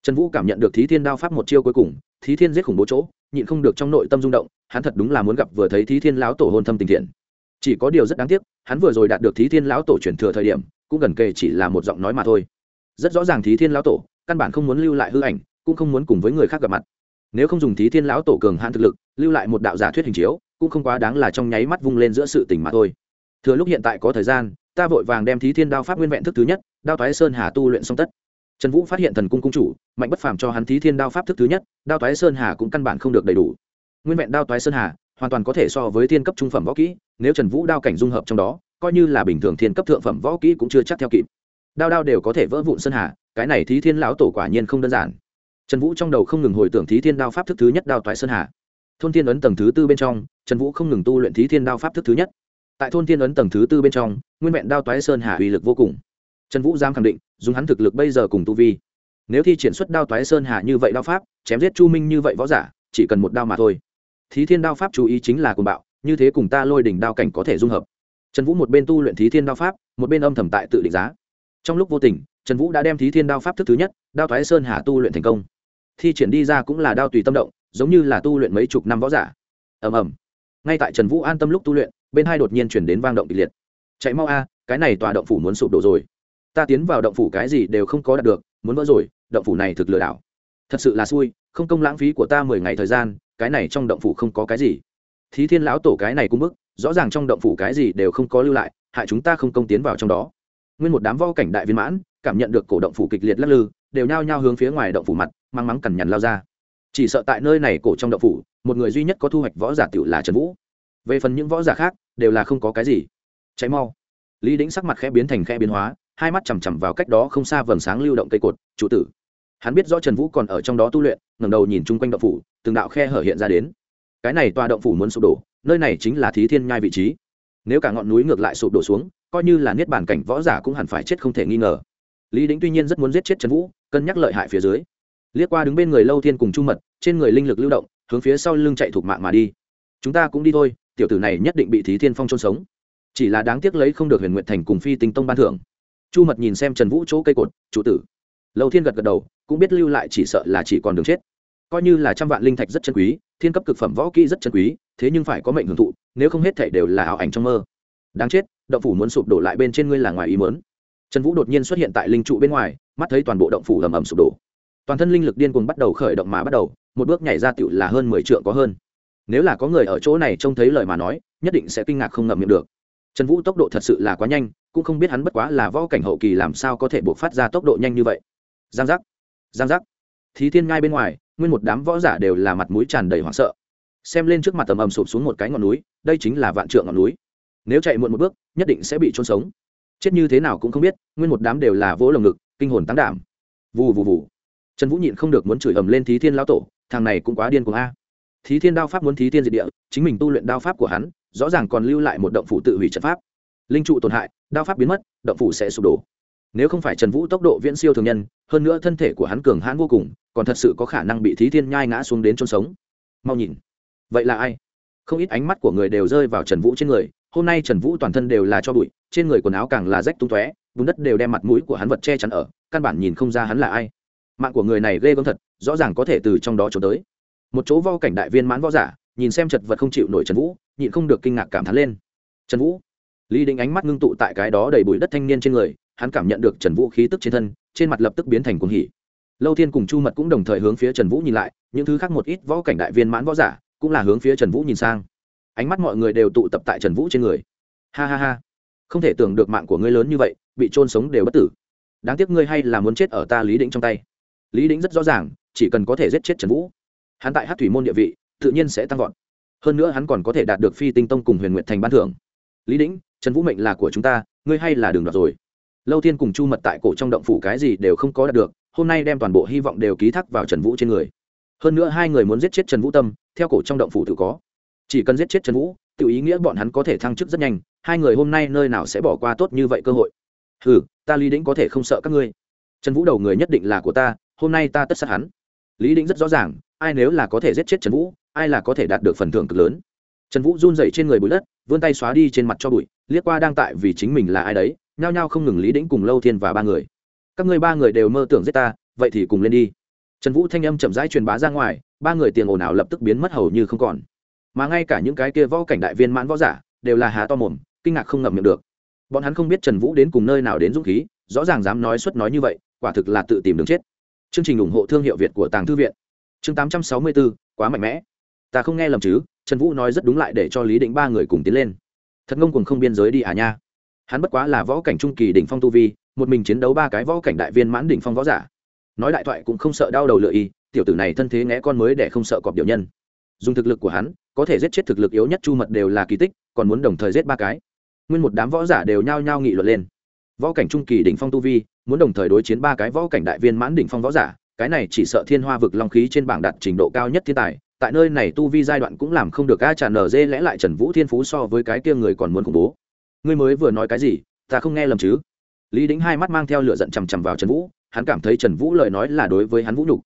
trần vũ cảm nhận được thí thiên đao pháp một chiêu cuối cùng, thí thiên giết khủng bố chỗ, nhịn không được trong nội tâm rung động, hắn thật đúng là muốn gặp vừa thấy thí thiên lão tổ hôn thâm tình thiện. Chỉ có điều rất đáng tiếc, hắn vừa rồi đạt được thí thiên lão tổ chuyển thừa thời điểm, cũng gần kề chỉ là một giọng nói mà thôi. Rất rõ ràng thí thiên lão tổ, căn bản không muốn lưu lại hư ảnh, cũng không muốn cùng với người khác gặp mặt. Nếu không dùng thí thiên lão tổ cường hạn thực lực, lưu lại một đạo giả thuyết hình chiếu, cũng không quá đáng là trong nháy mắt vung lên giữa sự tình mà thôi. Thừa lúc hiện tại có thời gian, ta vội vàng đem thí thiên đao pháp nguyên vẹn thức thứ nhất, đao toái sơn hà tu luyện xong tất trần vũ phát hiện thần cung cung chủ, mạnh bất phàm cho hắn thí thiên đao pháp thức thứ nhất, đao toái sơn hà cũng căn bản không được đầy đủ. Nguyên vẹn đao toái sơn hà, hoàn toàn có thể so với thiên cấp trung phẩm võ kỹ, nếu trần vũ đao cảnh dung hợp trong đó, coi như là bình thường thiên cấp thượng phẩm võ kỹ cũng chưa chắc theo kịp. Đao đao đều có thể vỡ vụn sơn hà, cái này thí thiên lão tổ quả nhiên không đơn giản. Trần vũ trong đầu không ngừng hồi tưởng thí thiên đao pháp thức thứ nhất đao toái sơn hà. Thôn thiên ấn tầng thứ tư bên trong, trần vũ không ngừng tu luyện thí thiên đao pháp thức thứ nhất. Tại thôn thiên ấn tầng thứ tư bên trong, nguyên vẹn đao toái sơn hà uy lực vô cùng trần vũ giam khẳng định, dùng hắn thực lực bây giờ cùng tu vi. Nếu thi triển xuất đao toái sơn hà như vậy đao pháp, chém giết chu minh như vậy võ giả, chỉ cần một đao mà thôi. Thí thiên đao pháp chú ý chính là cuồng bạo, như thế cùng ta lôi đỉnh đao cảnh có thể dung hợp. Trần vũ một bên tu luyện thí thiên đao pháp, một bên âm thầm tại tự định giá. Trong lúc vô tình, trần vũ đã đem thí thiên đao pháp thức thứ nhất, đao Toái sơn hà tu luyện thành công. Thi triển đi ra cũng là đao tùy tâm động, giống như là tu luyện mấy chục năm võ giả. Ầm ầm. Ngay tại trần vũ an tâm lúc tu luyện, bên hai đột nhiên chuyển đến vang động kịch liệt. Chạy mau a, cái này tòa động phủ muốn sụp đổ rồi ta tiến vào động phủ cái gì đều không có đạt được, muốn vỡ rồi, động phủ này thực lừa đảo. Thật sự là xui, không công lãng phí của ta mười ngày thời gian, cái này trong động phủ không có cái gì. Thí thiên lão tổ cái này cũng bức, rõ ràng trong động phủ cái gì đều không có lưu lại, hại chúng ta không công tiến vào trong đó. Nguyên một đám vo cảnh đại viên mãn, cảm nhận được cổ động phủ kịch liệt lắc lư, đều nhao nhao hướng phía ngoài động phủ mặt, mang mắng cằn nhằn lao ra. Chỉ sợ tại nơi này cổ trong động phủ, một người duy nhất có thu hoạch võ giả tựu là trần vũ. Về phần những võ giả khác, đều là không có cái gì. Cháy mau. Lý đĩnh sắc mặt khẽ biến thành khẽ biến hóa hai mắt chằm chằm vào cách đó không xa vầng sáng lưu động cây cột, chủ tử. Hắn biết rõ trần vũ còn ở trong đó tu luyện, ngẩng đầu nhìn chung quanh động phủ, từng đạo khe hở hiện ra đến. Cái này tòa động phủ muốn sụp đổ, nơi này chính là thí thiên nhai vị trí. Nếu cả ngọn núi ngược lại sụp đổ xuống, coi như là niết bàn cảnh võ giả cũng hẳn phải chết không thể nghi ngờ. Lý đĩnh tuy nhiên rất muốn giết chết trần vũ, cân nhắc lợi hại phía dưới. Liếc qua đứng bên người lâu thiên cùng trung mật, trên người linh lực lưu động, hướng phía sau lưng chạy thuộc mạng mà đi. Chúng ta cũng đi thôi, tiểu tử này nhất định bị thí thiên phong trôn sống. Chỉ là đáng tiếc lấy không được huyền nguyện thành cùng phi tinh tông ban thưởng chu mật nhìn xem trần vũ chỗ cây cột, chủ tử. Lâu thiên gật gật đầu, cũng biết lưu lại chỉ sợ là chỉ còn đường chết. Coi như là trăm vạn linh thạch rất chân quý, thiên cấp cực phẩm võ kỹ rất chân quý, thế nhưng phải có mệnh hưởng thụ, nếu không hết thể đều là ảo ảnh trong mơ. Đáng chết, động phủ muốn sụp đổ lại bên trên ngươi là ngoài ý mớn trần vũ đột nhiên xuất hiện tại linh trụ bên ngoài, mắt thấy toàn bộ động phủ ầm ầm sụp đổ. Toàn thân linh lực điên cuồng bắt đầu khởi động mà bắt đầu, một bước nhảy ra tựu là hơn mười trượng có hơn. Nếu là có người ở chỗ này trông thấy lời mà nói, nhất định sẽ kinh ngạc không ngậm miệng được trần vũ tốc độ thật sự là quá nhanh, cũng không biết hắn bất quá là võ cảnh hậu kỳ làm sao có thể buộc phát ra tốc độ nhanh như vậy. Giang giác giang giác. Thí thiên ngai bên ngoài, nguyên một đám võ giả đều là mặt mũi tràn đầy hoảng sợ. Xem lên trước mặt tầm ầm sụp xuống một cái ngọn núi, đây chính là vạn trượng ngọn núi. Nếu chạy muộn một bước, nhất định sẽ bị trôn sống. Chết như thế nào cũng không biết, nguyên một đám đều là vỗ lồng ngực, kinh hồn tăng đảm. Vù vù vù. Trần vũ nhịn không được muốn chửi ầm lên thí thiên lão tổ, thằng này cũng quá điên cuồng a. Thí thiên đao pháp muốn thí thiên diệt địa, chính mình tu luyện đao pháp của hắn rõ ràng còn lưu lại một động phủ tự hủy trận pháp. Linh trụ tổn hại, đao pháp biến mất, động phủ sẽ sụp đổ. Nếu không phải trần vũ tốc độ viễn siêu thường nhân, hơn nữa thân thể của hắn cường hãn vô cùng, còn thật sự có khả năng bị thí thiên nhai ngã xuống đến chôn sống. Mau nhìn. Vậy là ai? Không ít ánh mắt của người đều rơi vào trần vũ trên người, hôm nay trần vũ toàn thân đều là cho bụi, trên người quần áo càng là rách tung tóe, bùn đất đều đem mặt mũi của hắn vật che chắn ở, căn bản nhìn không ra hắn là ai. Mạng của người này ghê gớm thật, rõ ràng có thể từ trong đó trốn tới. Một chỗ vo cảnh đại viên mãn võ giả nhìn xem chật vật không chịu nổi trần vũ, nhịn không được kinh ngạc cảm thán lên. Trần vũ, lý đình ánh mắt ngưng tụ tại cái đó đầy bụi đất thanh niên trên người, hắn cảm nhận được trần vũ khí tức trên thân, trên mặt lập tức biến thành cuồng hỉ. Lâu thiên cùng chu mật cũng đồng thời hướng phía trần vũ nhìn lại, những thứ khác một ít võ cảnh đại viên mãn võ giả cũng là hướng phía trần vũ nhìn sang. Ánh mắt mọi người đều tụ tập tại trần vũ trên người. Ha ha ha. Không thể tưởng được mạng của ngươi lớn như vậy, bị trôn sống đều bất tử. Đáng tiếc ngươi hay là muốn chết ở ta lý đĩnh trong tay. Lý đĩnh rất rõ ràng, chỉ cần có thể giết chết trần vũ. Hắn tại hát thủy môn địa vị tự nhiên sẽ tăng vọt. Hơn nữa hắn còn có thể đạt được phi tinh tông cùng huyền nguyện thành ban thưởng. Lý đĩnh, trần vũ mệnh là của chúng ta, ngươi hay là đường đoạt rồi. Lâu thiên cùng chu mật tại cổ trong động phủ cái gì đều không có đạt được, hôm nay đem toàn bộ hy vọng đều ký thác vào trần vũ trên người. Hơn nữa hai người muốn giết chết trần vũ tâm, theo cổ trong động phủ tự có. Chỉ cần giết chết trần vũ, tự ý nghĩa bọn hắn có thể thăng chức rất nhanh, hai người hôm nay nơi nào sẽ bỏ qua tốt như vậy cơ hội? Ừ ta lý đĩnh có thể không sợ các ngươi. Trần vũ đầu người nhất định là của ta, hôm nay ta tất sát hắn. Lý đĩnh rất rõ ràng, ai nếu là có thể giết chết trần vũ ai là có thể đạt được phần thưởng cực lớn? Trần vũ run dậy trên người bụi đất, vươn tay xóa đi trên mặt cho bụi, liếc qua đang tại vì chính mình là ai đấy, nhao nhao không ngừng lý đĩnh cùng lâu thiên và ba người. Các ngươi ba người đều mơ tưởng giết ta, vậy thì cùng lên đi. Trần vũ thanh âm chậm rãi truyền bá ra ngoài, ba người tiền ồn ào lập tức biến mất hầu như không còn. Mà ngay cả những cái kia võ cảnh đại viên mãn võ giả, đều là hà to mồm, kinh ngạc không ngậm miệng được. Bọn hắn không biết trần vũ đến cùng nơi nào đến dũng khí, rõ ràng dám nói suất nói như vậy, quả thực là tự tìm đường chết. Chương trình ủng hộ thương hiệu việt của tàng thư viện. Chương tám trăm sáu mươi bốn quá mạnh mẽ ta không nghe lầm chứ, trần vũ nói rất đúng lại để cho lý định ba người cùng tiến lên. Thật ngông cùng không biên giới đi à nha. Hắn bất quá là võ cảnh trung kỳ đỉnh phong tu vi, một mình chiến đấu ba cái võ cảnh đại viên mãn đỉnh phong võ giả. Nói đại thoại cũng không sợ đau đầu lựa y, tiểu tử này thân thế ngẽ con mới để không sợ cọp điều nhân. Dùng thực lực của hắn, có thể giết chết thực lực yếu nhất chu mật đều là kỳ tích, còn muốn đồng thời giết ba cái. Nguyên một đám võ giả đều nhao nhao nghị luận lên. Võ cảnh trung kỳ đỉnh phong tu vi, muốn đồng thời đối chiến ba cái võ cảnh đại viên mãn đỉnh phong võ giả, cái này chỉ sợ thiên hoa vực long khí trên bảng đạt trình độ cao nhất thiên tài tại nơi này tu vi giai đoạn cũng làm không được a tràn nở dê lẽ lại trần vũ thiên phú so với cái kia người còn muốn khủng bố. Ngươi mới vừa nói cái gì, ta không nghe lầm chứ? Lý đính hai mắt mang theo lửa giận chằm chằm vào trần vũ, hắn cảm thấy trần vũ lời nói là đối với hắn vũ nhục.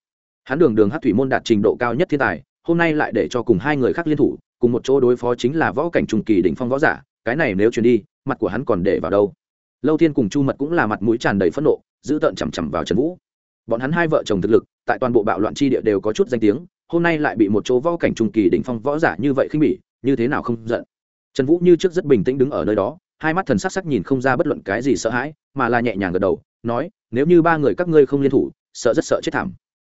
Hắn đường đường hát thủy môn đạt trình độ cao nhất thiên tài, hôm nay lại để cho cùng hai người khác liên thủ, cùng một chỗ đối phó chính là võ cảnh trung kỳ đỉnh phong võ giả, cái này nếu truyền đi, mặt của hắn còn để vào đâu? Lâu thiên cùng chu mật cũng là mặt mũi tràn đầy phẫn nộ, giữ tợn chằm chằm vào trần vũ. Bọn hắn hai vợ chồng thực lực, tại toàn bộ bạo loạn tri địa đều có chút danh tiếng hôm nay lại bị một chỗ võ cảnh trung kỳ đỉnh phong võ giả như vậy khinh bỉ, như thế nào không giận? Trần vũ như trước rất bình tĩnh đứng ở nơi đó, hai mắt thần sắc sắc nhìn không ra bất luận cái gì sợ hãi, mà là nhẹ nhàng gật đầu, nói, nếu như ba người các ngươi không liên thủ, sợ rất sợ chết thảm.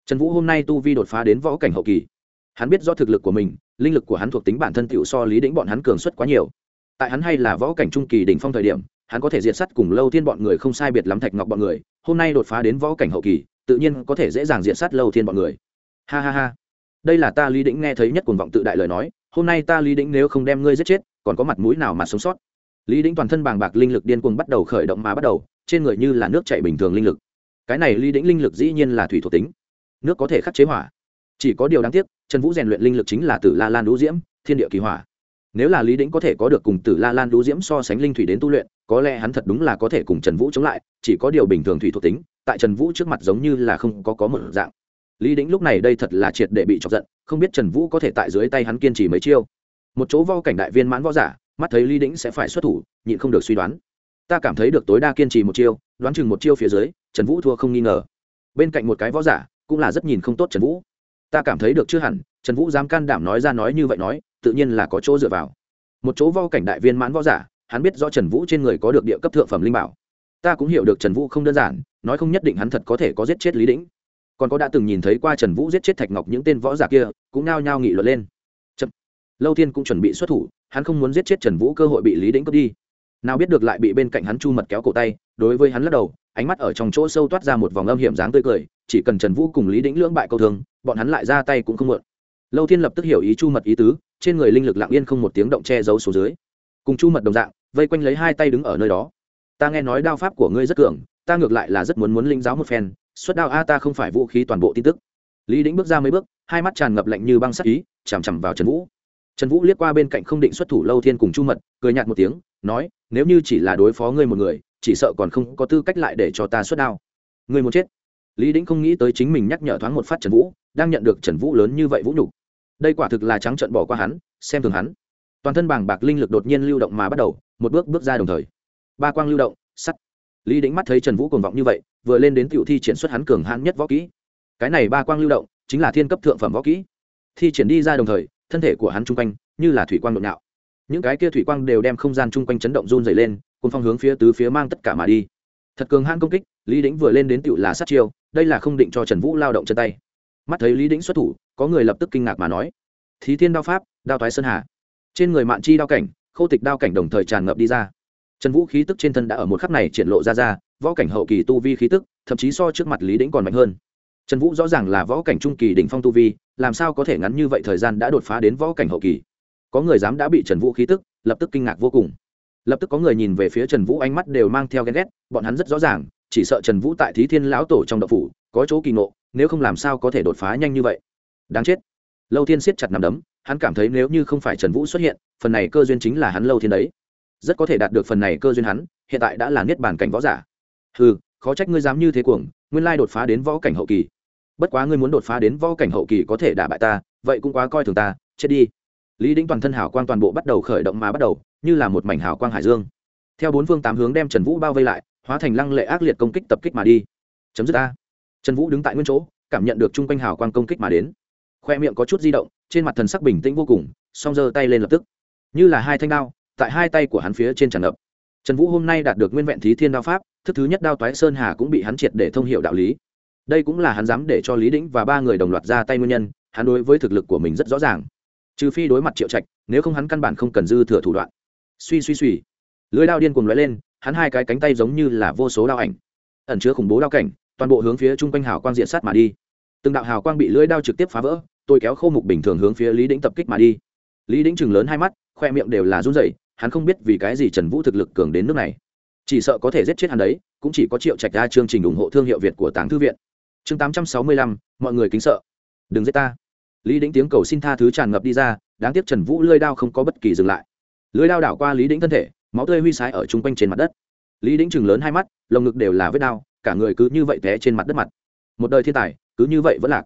Trần vũ hôm nay tu vi đột phá đến võ cảnh hậu kỳ. Hắn biết do thực lực của mình, linh lực của hắn thuộc tính bản thân tiểu so lý đĩnh bọn hắn cường suất quá nhiều. Tại hắn hay là võ cảnh trung kỳ đỉnh phong thời điểm, hắn có thể diệt sắt cùng lâu thiên bọn người không sai biệt lắm thạch ngọc bọn người, hôm nay đột phá đến võ cảnh hậu kỳ, tự nhiên có thể dễ dàng diệt sát lâu thiên bọn người. Ha ha ha đây là ta lý đĩnh nghe thấy nhất cuồng vọng tự đại lời nói, hôm nay ta lý đĩnh nếu không đem ngươi giết chết, còn có mặt mũi nào mà sống sót? Lý đĩnh toàn thân bàng bạc linh lực điên cuồng bắt đầu khởi động mà bắt đầu, trên người như là nước chảy bình thường linh lực. Cái này lý đĩnh linh lực dĩ nhiên là thủy thuộc tính. Nước có thể khắc chế hỏa. Chỉ có điều đáng tiếc, trần vũ rèn luyện linh lực chính là tử la lan đũ diễm, thiên địa kỳ hỏa. Nếu là lý đĩnh có thể có được cùng tử la lan đũ diễm so sánh linh thủy đến tu luyện, có lẽ hắn thật đúng là có thể cùng trần vũ chống lại, chỉ có điều bình thường thủy thuộc tính, tại trần vũ trước mặt giống như là không có có một dạng lý đĩnh lúc này đây thật là triệt để bị chọc giận, không biết trần vũ có thể tại dưới tay hắn kiên trì mấy chiêu. Một chỗ vo cảnh đại viên mãn võ giả, mắt thấy lý đĩnh sẽ phải xuất thủ, nhịn không được suy đoán. Ta cảm thấy được tối đa kiên trì một chiêu, đoán chừng một chiêu phía dưới, trần vũ thua không nghi ngờ. Bên cạnh một cái võ giả, cũng là rất nhìn không tốt trần vũ. Ta cảm thấy được chưa hẳn, trần vũ dám can đảm nói ra nói như vậy nói, tự nhiên là có chỗ dựa vào. Một chỗ vo cảnh đại viên mãn võ giả, hắn biết rõ trần vũ trên người có được địa cấp thượng phẩm linh bảo. Ta cũng hiểu được trần vũ không đơn giản, nói không nhất định hắn thật có thể có giết chết lý đĩnh còn có đã từng nhìn thấy qua trần vũ giết chết thạch ngọc những tên võ giả kia, cũng nao nhao nghị luận lên. Chậm. lâu thiên cũng chuẩn bị xuất thủ, hắn không muốn giết chết trần vũ cơ hội bị lý đĩnh cướp đi. Nào biết được lại bị bên cạnh hắn chu mật kéo cổ tay, đối với hắn lắc đầu, ánh mắt ở trong chỗ sâu toát ra một vòng âm hiểm dáng tươi cười, chỉ cần trần vũ cùng lý đĩnh lưỡng bại câu thương, bọn hắn lại ra tay cũng không mượn lâu thiên lập tức hiểu ý chu mật ý tứ, trên người linh lực lặng yên không một tiếng động che giấu xuống dưới. Cùng chu mật đồng dạng, vây quanh lấy hai tay đứng ở nơi đó. Ta nghe nói đao pháp của ngươi rất cường, ta ngược lại là rất muốn muốn linh giáo một phen xuất đao a ta không phải vũ khí toàn bộ tin tức. Lý đĩnh bước ra mấy bước, hai mắt tràn ngập lạnh như băng sắc ý, chằm chằm vào trần vũ. Trần vũ liếc qua bên cạnh không định xuất thủ lâu thiên cùng chu mật, cười nhạt một tiếng, nói, nếu như chỉ là đối phó ngươi một người, chỉ sợ còn không có tư cách lại để cho ta xuất đao. Ngươi muốn chết? Lý đĩnh không nghĩ tới chính mình nhắc nhở thoáng một phát trần vũ, đang nhận được trần vũ lớn như vậy vũ nhục. Đây quả thực là trắng trận bỏ qua hắn, xem thường hắn. Toàn thân bàng bạc linh lực đột nhiên lưu động mà bắt đầu, một bước bước ra đồng thời. Ba quang lưu động, sắt lý đĩnh mắt thấy trần vũ cuồng vọng như vậy, vừa lên đến tiểu thi triển xuất hắn cường hãn nhất võ kỹ. Cái này ba quang lưu động, chính là thiên cấp thượng phẩm võ kỹ. Thi triển đi ra đồng thời, thân thể của hắn chung quanh, như là thủy quang nội nhạo. Những cái kia thủy quang đều đem không gian chung quanh chấn động run dày lên cùng phong hướng phía tứ phía mang tất cả mà đi. Thật cường hãn công kích, lý đĩnh vừa lên đến tựu là sát chiêu, đây là không định cho trần vũ lao động chân tay. Mắt thấy lý đĩnh xuất thủ, có người lập tức kinh ngạc mà nói, thí thiên đao pháp, đao thoái sơn hà. Trên người mạn chi đao cảnh khâu tịch đao cảnh đồng thời tràn ngập đi ra trần vũ khí tức trên thân đã ở một khắc này triển lộ ra ra, võ cảnh hậu kỳ tu vi khí tức, thậm chí so trước mặt lý đĩnh còn mạnh hơn. Trần vũ rõ ràng là võ cảnh trung kỳ đỉnh phong tu vi, làm sao có thể ngắn như vậy thời gian đã đột phá đến võ cảnh hậu kỳ? Có người dám đã bị trần vũ khí tức, lập tức kinh ngạc vô cùng. Lập tức có người nhìn về phía trần vũ, ánh mắt đều mang theo ghen ghét, bọn hắn rất rõ ràng, chỉ sợ trần vũ tại thí thiên lão tổ trong đậu phủ, có chỗ kỳ ngộ, nếu không làm sao có thể đột phá nhanh như vậy? Đáng chết. Lâu thiên siết chặt nằm đấm, hắn cảm thấy nếu như không phải trần vũ xuất hiện, phần này cơ duyên chính là hắn lâu thiên đấy rất có thể đạt được phần này cơ duyên hắn, hiện tại đã là niết bàn cảnh võ giả. Ừ khó trách ngươi dám như thế cuồng, nguyên lai đột phá đến võ cảnh hậu kỳ. Bất quá ngươi muốn đột phá đến võ cảnh hậu kỳ có thể đả bại ta, vậy cũng quá coi thường ta, chết đi. Lý đĩnh toàn thân hào quang toàn bộ bắt đầu khởi động mà bắt đầu, như là một mảnh hào quang hải dương. Theo bốn phương tám hướng đem trần vũ bao vây lại, hóa thành lăng lệ ác liệt công kích tập kích mà đi. Chấm dứt ta. Trần vũ đứng tại nguyên chỗ, cảm nhận được chung quanh hào quang công kích mà đến. Khoe miệng có chút di động, trên mặt thần sắc bình tĩnh vô cùng, song giơ tay lên lập tức. Như là hai thanh đao tại hai tay của hắn phía trên tràn ngập. Trần vũ hôm nay đạt được nguyên vẹn thí thiên đao pháp, thức thứ nhất đao toái sơn hà cũng bị hắn triệt để thông hiệu đạo lý. Đây cũng là hắn dám để cho lý đĩnh và ba người đồng loạt ra tay nguyên nhân, hắn đối với thực lực của mình rất rõ ràng. Trừ phi đối mặt triệu trạch, nếu không hắn căn bản không cần dư thừa thủ đoạn. Suy suy suy. Lưới đao điên cuồng lóe lên, hắn hai cái cánh tay giống như là vô số đao ảnh, ẩn chứa khủng bố đao cảnh, toàn bộ hướng phía chung quanh hào quang diện sát mà đi. Từng đạo hào quang bị lưới đao trực tiếp phá vỡ, tôi kéo khô mục bình thường hướng phía lý đĩnh tập kích mà đi. Lý đĩnh chừng lớn hai mắt, khoe miệng đều là run rẩy hắn không biết vì cái gì trần vũ thực lực cường đến nước này. Chỉ sợ có thể giết chết hắn đấy, cũng chỉ có triệu trạch ra chương trình ủng hộ thương hiệu việt của tàng thư viện. Chương tám trăm sáu mươi lăm, mọi người kính sợ. Đừng giết ta. Lý đĩnh tiếng cầu xin tha thứ tràn ngập đi ra, đáng tiếc trần vũ lơi đao không có bất kỳ dừng lại. Lưới đao đảo qua lý đĩnh thân thể, máu tươi huy sái ở chung quanh trên mặt đất. Lý đĩnh chừng lớn hai mắt, lồng ngực đều là vết đao cả người cứ như vậy té trên mặt đất mặt. Một đời thiên tài, cứ như vậy vẫn lạc.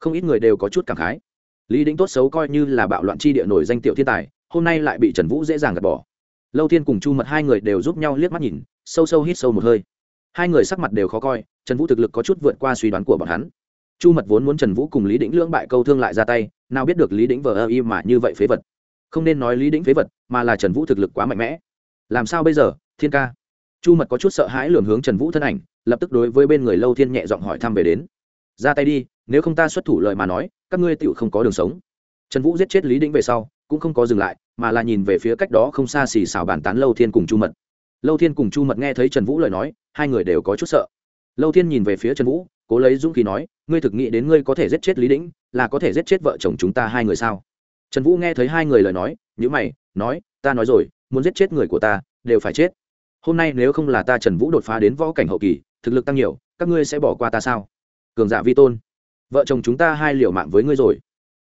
Không ít người đều có chút cảm khái. Lý đĩnh tốt xấu coi như là bạo loạn chi địa nổi danh tiểu thiên tài hôm nay lại bị trần vũ dễ dàng gạt bỏ. Lâu thiên cùng chu mật hai người đều giúp nhau liếc mắt nhìn, sâu sâu hít sâu một hơi. Hai người sắc mặt đều khó coi, trần vũ thực lực có chút vượt qua suy đoán của bọn hắn. Chu mật vốn muốn trần vũ cùng lý đĩnh lưỡng bại câu thương lại ra tay, nào biết được lý đĩnh vờ ơ y mà như vậy phế vật. Không nên nói lý đĩnh phế vật, mà là trần vũ thực lực quá mạnh mẽ. Làm sao bây giờ, thiên ca? Chu mật có chút sợ hãi lường hướng trần vũ thân ảnh, lập tức đối với bên người lâu thiên nhẹ giọng hỏi thăm về đến. Ra tay đi, nếu không ta xuất thủ lời mà nói, các ngươi tựu không có đường sống. Trần vũ giết chết lý đĩnh về sau cũng không có dừng lại, mà là nhìn về phía cách đó không xa xì xào bàn tán lâu thiên cùng chu mật. Lâu thiên cùng chu mật nghe thấy trần vũ lời nói, hai người đều có chút sợ. Lâu thiên nhìn về phía trần vũ, cố lấy dũng khí nói, ngươi thực nghĩ đến ngươi có thể giết chết lý đĩnh, là có thể giết chết vợ chồng chúng ta hai người sao? Trần vũ nghe thấy hai người lời nói nhữ mày, nói, ta nói rồi, muốn giết chết người của ta, đều phải chết. Hôm nay nếu không là ta trần vũ đột phá đến võ cảnh hậu kỳ, thực lực tăng nhiều, các ngươi sẽ bỏ qua ta sao? Cường giả vi tôn, vợ chồng chúng ta hai liều mạng với ngươi rồi.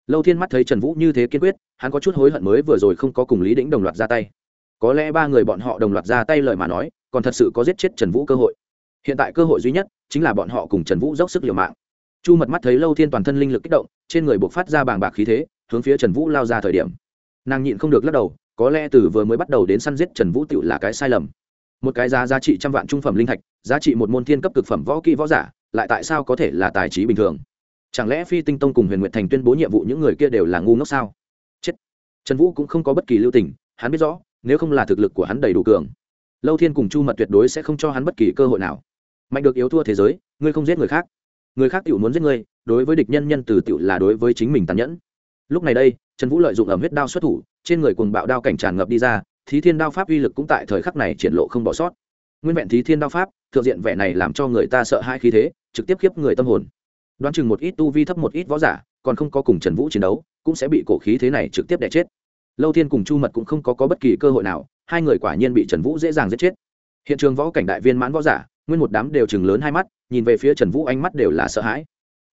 Lâu thiên mắt thấy trần vũ như thế kiên quyết hắn có chút hối hận mới vừa rồi không có cùng lý đĩnh đồng loạt ra tay. Có lẽ ba người bọn họ đồng loạt ra tay lời mà nói, còn thật sự có giết chết trần vũ cơ hội. Hiện tại cơ hội duy nhất chính là bọn họ cùng trần vũ dốc sức liều mạng. Chu mật mắt thấy lâu thiên toàn thân linh lực kích động, trên người buộc phát ra bàng bạc khí thế, hướng phía trần vũ lao ra thời điểm. Nàng nhịn không được lắc đầu, có lẽ từ vừa mới bắt đầu đến săn giết trần vũ tựu là cái sai lầm. Một cái giá giá trị trăm vạn trung phẩm linh thạch, giá trị một môn thiên cấp cực phẩm võ kỹ võ giả, lại tại sao có thể là tài trí bình thường? Chẳng lẽ phi tinh tông cùng huyền nguyện thành tuyên bố nhiệm vụ những người kia đều là ngu ngốc sao? Trần vũ cũng không có bất kỳ lưu tình, hắn biết rõ, nếu không là thực lực của hắn đầy đủ cường, lâu thiên cùng chu mật tuyệt đối sẽ không cho hắn bất kỳ cơ hội nào. Mạnh được yếu thua thế giới, ngươi không giết người khác. Người khác tự muốn giết ngươi, đối với địch nhân nhân từ tự là đối với chính mình tàn nhẫn. Lúc này đây, trần vũ lợi dụng ẩm huyết đao xuất thủ, trên người cuồng bạo đao cảnh tràn ngập đi ra, thí thiên đao pháp uy lực cũng tại thời khắc này triển lộ không bỏ sót. Nguyên vẹn thí thiên đao pháp, thượng diện vẻ này làm cho người ta sợ hai khí thế, trực tiếp khiếp người tâm hồn. Đoán chừng một ít tu vi thấp một ít võ giả còn không có cùng trần vũ chiến đấu cũng sẽ bị cổ khí thế này trực tiếp đẻ chết. Lâu thiên cùng chu mật cũng không có, có bất kỳ cơ hội nào hai người quả nhiên bị trần vũ dễ dàng giết chết. Hiện trường võ cảnh đại viên mãn võ giả nguyên một đám đều chừng lớn hai mắt nhìn về phía trần vũ ánh mắt đều là sợ hãi.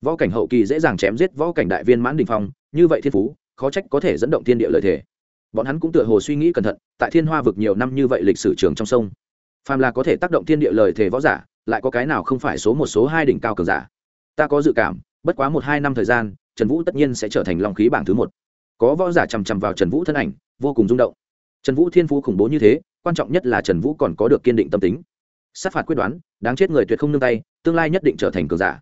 Võ cảnh hậu kỳ dễ dàng chém giết võ cảnh đại viên mãn đình phong như vậy thiên phú khó trách có thể dẫn động thiên địa lợi thể bọn hắn cũng tựa hồ suy nghĩ cẩn thận tại thiên hoa vực nhiều năm như vậy lịch sử trường trong sông. Phàm là có thể tác động thiên địa lời thể võ giả lại có cái nào không phải số một số hai đỉnh cao cường giả? Ta có dự cảm bất quá một hai năm thời gian trần vũ tất nhiên sẽ trở thành long khí bảng thứ một. Có võ giả chằm chằm vào trần vũ thân ảnh, vô cùng rung động. Trần vũ thiên phú khủng bố như thế, quan trọng nhất là trần vũ còn có được kiên định tâm tính. Sát phạt quyết đoán, đáng chết người tuyệt không nương tay, tương lai nhất định trở thành cường giả.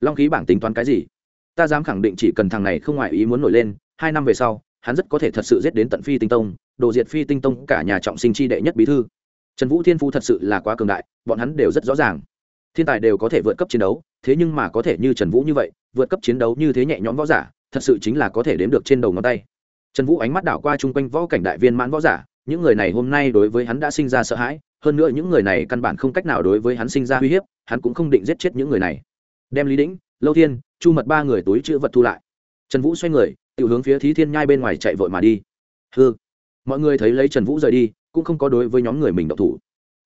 Long khí bảng tính toán cái gì? Ta dám khẳng định chỉ cần thằng này không ngoại ý muốn nổi lên, hai năm về sau, hắn rất có thể thật sự giết đến tận phi tinh tông, đồ diệt phi tinh tông cả nhà trọng sinh chi đệ nhất bí thư. Trần vũ thiên phú thật sự là quá cường đại, bọn hắn đều rất rõ ràng. Thiên tài đều có thể vượt cấp chiến đấu thế nhưng mà có thể như trần vũ như vậy, vượt cấp chiến đấu như thế nhẹ nhõm võ giả, thật sự chính là có thể đếm được trên đầu ngón tay. Trần vũ ánh mắt đảo qua chung quanh võ cảnh đại viên mãn võ giả, những người này hôm nay đối với hắn đã sinh ra sợ hãi, hơn nữa những người này căn bản không cách nào đối với hắn sinh ra uy hiếp, hắn cũng không định giết chết những người này. Đem lý đĩnh, lâu thiên, chu mật ba người túi chữ vật thu lại. Trần vũ xoay người tự hướng phía thí thiên nhai bên ngoài chạy vội mà đi. Hư mọi người thấy lấy trần vũ rời đi, cũng không có đối với nhóm người mình động thủ.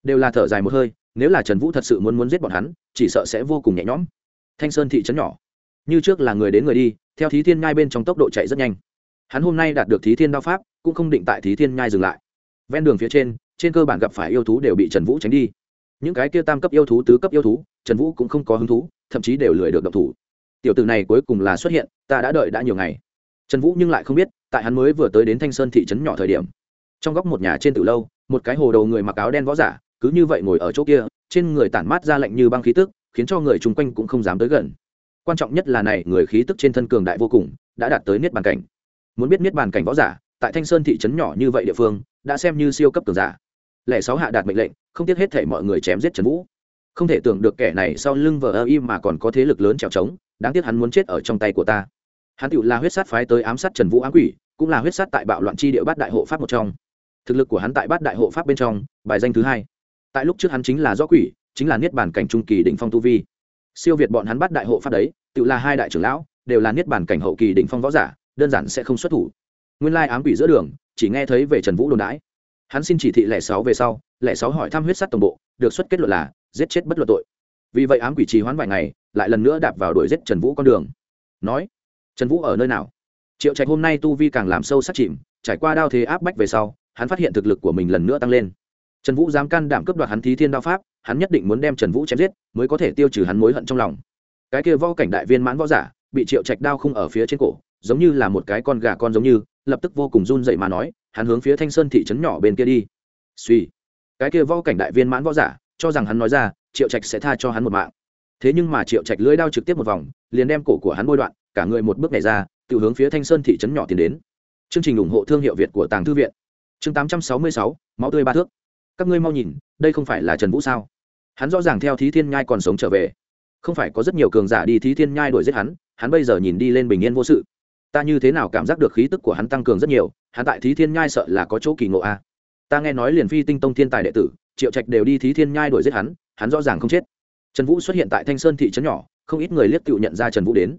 Đều là thở dài một hơi nếu là trần vũ thật sự muốn muốn giết bọn hắn, chỉ sợ sẽ vô cùng nhẹ nhõm. Thanh sơn thị trấn nhỏ, như trước là người đến người đi, theo thí thiên nhai bên trong tốc độ chạy rất nhanh. Hắn hôm nay đạt được thí thiên đao pháp, cũng không định tại thí thiên nhai dừng lại. Ven đường phía trên trên cơ bản gặp phải yêu thú đều bị trần vũ tránh đi. Những cái kia tam cấp yêu thú, tứ cấp yêu thú, trần vũ cũng không có hứng thú, thậm chí đều lười được động thủ. Tiểu tử này cuối cùng là xuất hiện, ta đã đợi đã nhiều ngày. Trần vũ nhưng lại không biết, tại hắn mới vừa tới đến thanh sơn thị trấn nhỏ thời điểm, trong góc một nhà trên từ lâu, một cái hồ đầu người mặc áo đen võ giả cứ như vậy ngồi ở chỗ kia, trên người tản mát ra lạnh như băng khí tức, khiến cho người chung quanh cũng không dám tới gần. Quan trọng nhất là này, người khí tức trên thân cường đại vô cùng, đã đạt tới niết bàn cảnh. Muốn biết niết bàn cảnh võ giả, tại thanh sơn thị trấn nhỏ như vậy địa phương, đã xem như siêu cấp cường giả. Lẻ sáu hạ đạt mệnh lệnh, không tiếc hết thể mọi người chém giết trần vũ. Không thể tưởng được kẻ này sau lưng vờ ơ im mà còn có thế lực lớn trèo trống, đáng tiếc hắn muốn chết ở trong tay của ta. Hắn tựu là huyết sát phái tới ám sát trần vũ ám quỷ, cũng là huyết sát tại bạo loạn chi địa bát đại hộ pháp một trong. Thực lực của hắn tại bát đại hộ pháp bên trong, bài danh thứ hai tại lúc trước hắn chính là do quỷ, chính là niết bàn cảnh trung kỳ đỉnh phong tu vi. Siêu việt bọn hắn bắt đại hộ pháp đấy, tự là hai đại trưởng lão, đều là niết bàn cảnh hậu kỳ đỉnh phong võ giả, đơn giản sẽ không xuất thủ. Nguyên lai ám quỷ giữa đường, chỉ nghe thấy về trần vũ đồn đãi. Hắn xin chỉ thị lẻ sáu về sau, lẻ sáu hỏi thăm huyết sắt tổng bộ, được xuất kết luận là giết chết bất luận tội. Vì vậy ám quỷ trì hoãn vài ngày, lại lần nữa đạp vào đuổi giết trần vũ con đường. Nói, trần vũ ở nơi nào? Triệu trạch hôm nay tu vi càng làm sâu sắc chìm, trải qua đao thế áp bách về sau, hắn phát hiện thực lực của mình lần nữa tăng lên trần vũ dám can đảm cướp đoạt hắn thí thiên đao pháp, hắn nhất định muốn đem trần vũ chém giết, mới có thể tiêu trừ hắn mối hận trong lòng. Cái kia võ cảnh đại viên mãn võ giả, bị triệu trạch đao khung ở phía trên cổ, giống như là một cái con gà con giống như, lập tức vô cùng run dậy mà nói, hắn hướng phía thanh sơn thị trấn nhỏ bên kia đi. Suy cái kia võ cảnh đại viên mãn võ giả, cho rằng hắn nói ra, triệu trạch sẽ tha cho hắn một mạng. Thế nhưng mà triệu trạch lưỡi đao trực tiếp một vòng, liền đem cổ của hắn bôi đoạn, cả người một bước này ra, tự hướng phía thanh sơn thị trấn nhỏ tiến đến. Chương trình ủng hộ thương hiệu việt của tàng thư viện. Chương tám trăm sáu mươi sáu, máu tươi ba thước các ngươi mau nhìn, đây không phải là trần vũ sao? Hắn rõ ràng theo thí thiên nhai còn sống trở về. Không phải có rất nhiều cường giả đi thí thiên nhai đuổi giết hắn hắn bây giờ nhìn đi lên bình yên vô sự. Ta như thế nào cảm giác được khí tức của hắn tăng cường rất nhiều, hắn tại thí thiên nhai sợ là có chỗ kỳ ngộ a à. ta nghe nói liền phi tinh tông thiên tài đệ tử, triệu trạch đều đi thí thiên nhai đuổi giết hắn hắn rõ ràng không chết. Trần vũ xuất hiện tại thanh sơn thị trấn nhỏ, không ít người liếc cựu nhận ra trần vũ đến.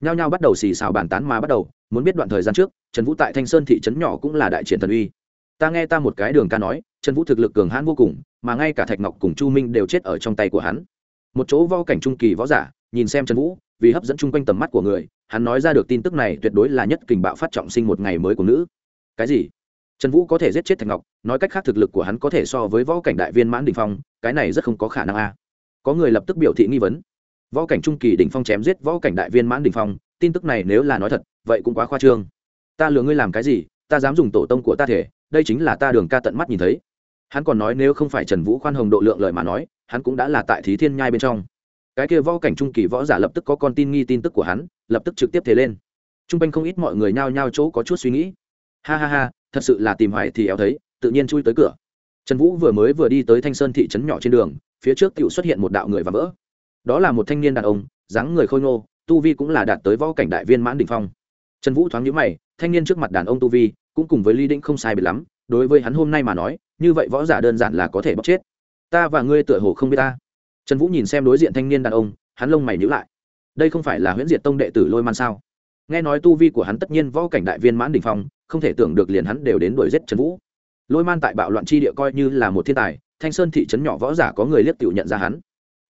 Nhao nhao bắt đầu xì xào bàn tán mà bắt đầu, muốn biết đoạn thời gian trước, trần vũ tại thanh sơn thị trấn nhỏ cũng là đại triển thần uy. Ta nghe ta một cái đường ca nói trần vũ thực lực cường hãn vô cùng, mà ngay cả thạch ngọc cùng chu minh đều chết ở trong tay của hắn. Một chỗ vo cảnh trung kỳ võ giả, nhìn xem trần vũ, vì hấp dẫn chung quanh tầm mắt của người, hắn nói ra được tin tức này tuyệt đối là nhất kình bạo phát trọng sinh một ngày mới của nữ. Cái gì? Trần vũ có thể giết chết thạch ngọc, nói cách khác thực lực của hắn có thể so với võ cảnh đại viên mãn đỉnh phong, cái này rất không có khả năng a. Có người lập tức biểu thị nghi vấn. Võ cảnh trung kỳ đỉnh phong chém giết võ cảnh đại viên mãn đỉnh phong, tin tức này nếu là nói thật, vậy cũng quá khoa trương. Ta lừa ngươi làm cái gì? Ta dám dùng tổ tông của ta thể, đây chính là ta đường ca tận mắt nhìn thấy hắn còn nói nếu không phải trần vũ khoan hồng độ lượng lời mà nói, hắn cũng đã là tại thí thiên nhai bên trong. Cái kia võ cảnh trung kỳ võ giả lập tức có con tin nghi tin tức của hắn, lập tức trực tiếp thế lên. T r u n g quanh không ít mọi người nhao nhao chỗ có chút suy nghĩ. Ha ha ha, thật sự là tìm hoài thì éo thấy, tự nhiên chui tới cửa. Trần vũ vừa mới vừa đi tới thanh sơn thị trấn nhỏ trên đường, phía trước t xuất hiện một đạo người và vỡ. Đó là một thanh niên đàn ông, dáng người khôi ngô, tu vi cũng là đạt tới võ cảnh đại viên mãn đình phong. Trần vũ thoáng nhữ mày, thanh niên trước mặt đàn ông tu vi cũng cùng với lý đĩnh không sai biệt lắm, đối với hắn hôm nay mà nói như vậy võ giả đơn giản là có thể bóc chết. Ta và ngươi tựa hồ không biết ta. Trần vũ nhìn xem đối diện thanh niên đàn ông, hắn lông mày nhữ lại. Đây không phải là huyễn diệt tông đệ tử lôi man sao? Nghe nói tu vi của hắn tất nhiên võ cảnh đại viên mãn đình phong, không thể tưởng được liền hắn đều đến đuổi giết trần vũ. Lôi man tại bạo loạn chi địa coi như là một thiên tài, thanh sơn thị trấn nhỏ võ giả có người liếc tiểu nhận ra hắn.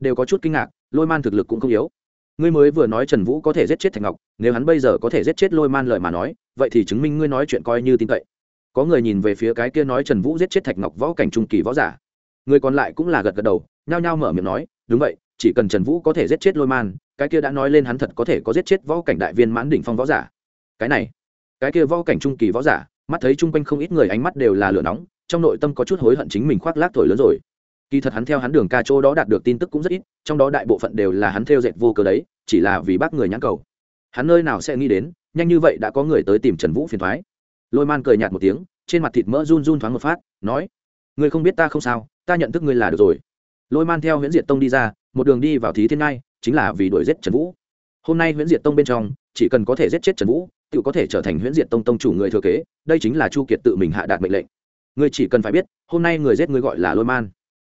Đều có chút kinh ngạc, lôi man thực lực cũng không yếu. Ngươi mới vừa nói trần vũ có thể giết chết thạch ngọc, nếu hắn bây giờ có thể giết chết lôi man lời mà nói, vậy thì chứng minh ngươi nói chuyện coi như tin cậy có người nhìn về phía cái kia nói trần vũ giết chết thạch ngọc võ cảnh trung kỳ võ giả. Người còn lại cũng là gật gật đầu, nhao nhao mở miệng nói, đúng vậy, chỉ cần trần vũ có thể giết chết lôi man, cái kia đã nói lên hắn thật có thể có giết chết võ cảnh đại viên mãn đỉnh phong võ giả. Cái này, cái kia võ cảnh trung kỳ võ giả, mắt thấy chung quanh không ít người ánh mắt đều là lửa nóng, trong nội tâm có chút hối hận chính mình khoác lác thổi lớn rồi. Kỳ thật hắn theo hắn đường ca chỗ đó đạt được tin tức cũng rất ít, trong đó đại bộ phận đều là hắn theo dệt vô cớ đấy, chỉ là vì bác người nhãn cầu. Hắn nơi nào sẽ nghĩ đến, nhanh như vậy đã có người tới tìm trần vũ phiền thoái lôi man cười nhạt một tiếng trên mặt thịt mỡ run run thoáng một phát nói ngươi không biết ta không sao ta nhận thức ngươi là được rồi lôi man theo huyễn diệt tông đi ra một đường đi vào thí thiên ngai chính là vì đuổi giết trần vũ hôm nay huyễn diệt tông bên trong chỉ cần có thể giết chết trần vũ tự có thể trở thành huyễn diệt tông tông chủ người thừa kế đây chính là chu kiệt tự mình hạ đạt mệnh lệnh ngươi chỉ cần phải biết hôm nay người giết ngươi gọi là lôi man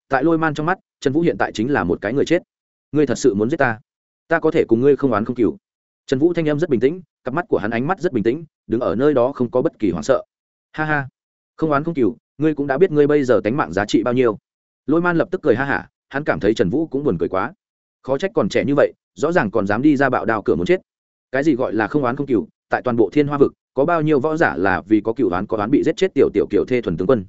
tại lôi man trong mắt trần vũ hiện tại chính là một cái người chết ngươi thật sự muốn giết ta ta có thể cùng ngươi không oán không cừu trần vũ thanh âm rất bình tĩnh cặp mắt của hắn ánh mắt rất bình tĩnh, đứng ở nơi đó không có bất kỳ hoảng sợ. Ha ha, không oán không cừu, ngươi cũng đã biết ngươi bây giờ tánh mạng giá trị bao nhiêu. Lôi man lập tức cười ha hả, hắn cảm thấy trần vũ cũng buồn cười quá. Khó trách còn trẻ như vậy, rõ ràng còn dám đi ra bạo đào cửa muốn chết. Cái gì gọi là không oán không cừu, tại toàn bộ thiên hoa vực, có bao nhiêu võ giả là vì có cựu oán có oán bị giết chết tiểu tiểu kiểu thê thuần tướng quân.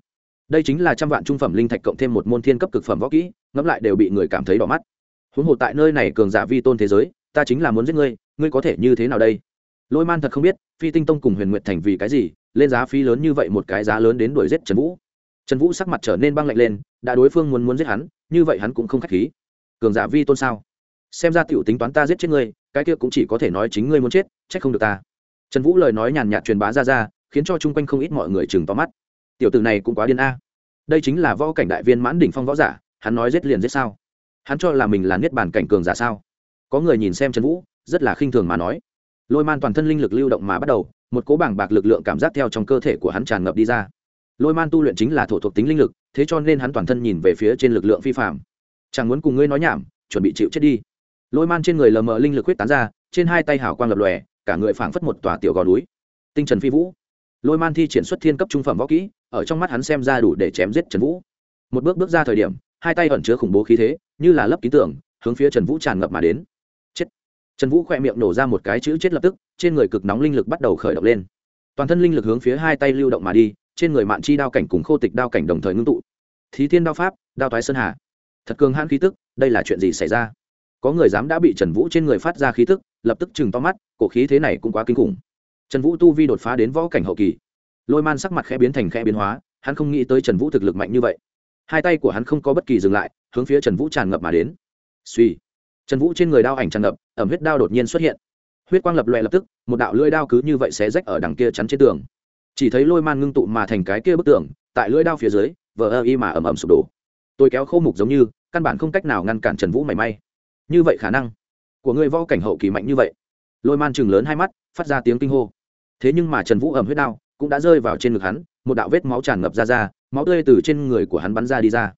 Đây chính là trăm vạn trung phẩm linh thạch cộng thêm một môn thiên cấp cực phẩm võ kỹ, ngẫm lại đều bị người cảm thấy đỏ mắt. Huống hồ tại nơi này cường giả vi tôn thế giới, ta chính là muốn giết ngươi ngươi có thể như thế nào đây? Lôi man thật không biết, phi tinh tông cùng huyền nguyệt thành vì cái gì, lên giá phí lớn như vậy một cái giá lớn đến đuổi giết trần vũ. Trần vũ sắc mặt trở nên băng lạnh lên, đã đối phương muốn muốn giết hắn, như vậy hắn cũng không k h á c h khí. Cường giả vi tôn sao? Xem ra t i ể u tính toán ta giết chết ngươi, cái kia cũng chỉ có thể nói chính ngươi muốn chết c h ắ c không được ta. Trần vũ lời nói nhàn nhạt truyền bá ra ra, khiến cho chung quanh không ít mọi người chừng tóm mắt. Tiểu t ử này cũng quá điên a. Đây chính là võ cảnh đại viên mãn đỉnh phong võ giả, hắn nói giết liền giết sao? Hắn cho là mình là niết bàn cảnh cường giả sao? Có người nhìn xem trần vũ, rất là khinh thường mà nói lôi man toàn thân linh lực lưu động mà bắt đầu, một cố bảng bạc lực lượng cảm giác theo trong cơ thể của hắn tràn ngập đi ra. Lôi man tu luyện chính là thổ thuộc tính linh lực, thế cho nên hắn toàn thân nhìn về phía trên lực lượng phi phạm chẳng muốn cùng ngươi nói nhảm, chuẩn bị chịu chết đi. Lôi man trên người lờ mờ linh lực huyết tán ra, trên hai tay hảo quang lập lòe, cả người phảng phất một tòa tiểu gò núi. Tinh trần phi vũ. Lôi man thi triển xuất thiên cấp trung phẩm võ kỹ, ở trong mắt hắn xem ra đủ để chém giết trần vũ. Một bước bước ra thời điểm, hai tay ẩn chứa khủng bố khí thế, như là lấp ký tưởng hướng phía trần vũ tràn ngập mà đến trần vũ khỏe miệng nổ ra một cái chữ chết lập tức, trên người cực nóng linh lực bắt đầu khởi động lên. Toàn thân linh lực hướng phía hai tay lưu động mà đi, trên người mạn chi đao cảnh cùng khô tịch đao cảnh đồng thời ngưng tụ. Thí thiên đao pháp, đao thoái sơn hà. Thật cường hãn khí tức, đây là chuyện gì xảy ra? Có người dám đã bị trần vũ trên người phát ra khí tức, lập tức chừng to mắt, cổ khí thế này cũng quá kinh khủng. Trần vũ tu vi đột phá đến võ cảnh hậu kỳ. Lôi man sắc mặt khẽ biến thành khẽ biến hóa, hắn không nghĩ tới trần vũ thực lực mạnh như vậy. Hai tay của hắn không có bất kỳ dừng lại, hướng phía trần vũ tràn ngập mà đến. Suy trần vũ trên người đao ảnh tràn ngập ẩm huyết đao đột nhiên xuất hiện. Huyết quang lập loè lập tức, một đạo lưỡi đao cứ như vậy xé rách ở đằng kia chắn trên tường. Chỉ thấy lôi man ngưng tụ mà thành cái kia bức tường, tại lưỡi đao phía dưới, vờ ơ y mà ẩm ẩm sụp đổ. Tôi kéo khô mục giống như, căn bản không cách nào ngăn cản trần vũ mảy may. Như vậy khả năng của người vo cảnh hậu kỳ mạnh như vậy. Lôi man chừng lớn hai mắt, phát ra tiếng kinh hô. Thế nhưng mà trần vũ ẩm huyết đao cũng đã rơi vào trên ngực hắn, một đạo vết máu tràn ngập ra ra, máu tươi từ trên người của hắn bắn ra đi ra.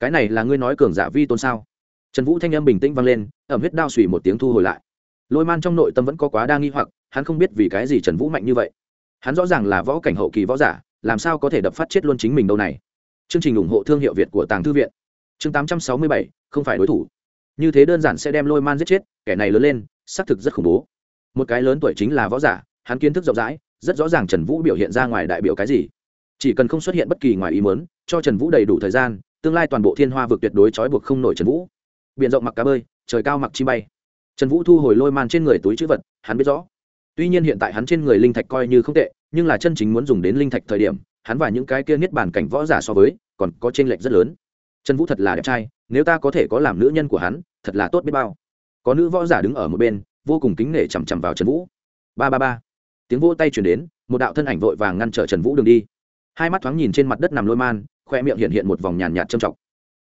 Cái này là ngươi nói cường giả vi tôn sao? Trần vũ thanh âm bình tĩnh vang lên, ẩm huyết đao xủy một tiếng thu hồi lại. Lôi man trong nội tâm vẫn có quá đa nghi hoặc, hắn không biết vì cái gì trần vũ mạnh như vậy. Hắn rõ ràng là võ cảnh hậu kỳ võ giả, làm sao có thể đập phát chết luôn chính mình đâu này. Chương trình ủng hộ thương hiệu việt của tàng thư viện. Chương tám trăm sáu mươi bảy, không phải đối thủ. Như thế đơn giản sẽ đem lôi man giết chết, kẻ này lớn lên, xác thực rất khủng bố. Một cái lớn tuổi chính là võ giả, hắn kiến thức rộng rãi, rất rõ ràng trần vũ biểu hiện ra ngoài đại biểu cái gì. Chỉ cần không xuất hiện bất kỳ ngoài ý mớn cho trần vũ đầy đủ thời gian, tương lai toàn bộ thiên hoa vực tuyệt đối trói buộc không nổi trần vũ biển rộng mặc cá bơi, trời cao mặc chi bay. Trần vũ thu hồi lôi man trên người túi chữ vật, hắn biết rõ. Tuy nhiên hiện tại hắn trên người linh thạch coi như không tệ, nhưng là chân chính muốn dùng đến linh thạch thời điểm, hắn và những cái kia niết bàn cảnh võ giả so với, còn có t r ê n lệch rất lớn. Trần vũ thật là đẹp trai, nếu ta có thể có làm nữ nhân của hắn, thật là tốt biết bao. Có nữ võ giả đứng ở một bên, vô cùng kính nể chằm chằm vào trần vũ. Ba ba ba. Tiếng vô tay chuyển đến, một đạo thân ảnh vội vàng ngăn trở trần vũ đường đi. Hai mắt thoáng nhìn trên mặt đất nằm lôi man, khoe miệng hiện hiện một vòng nhàn nhạt trầm trọng.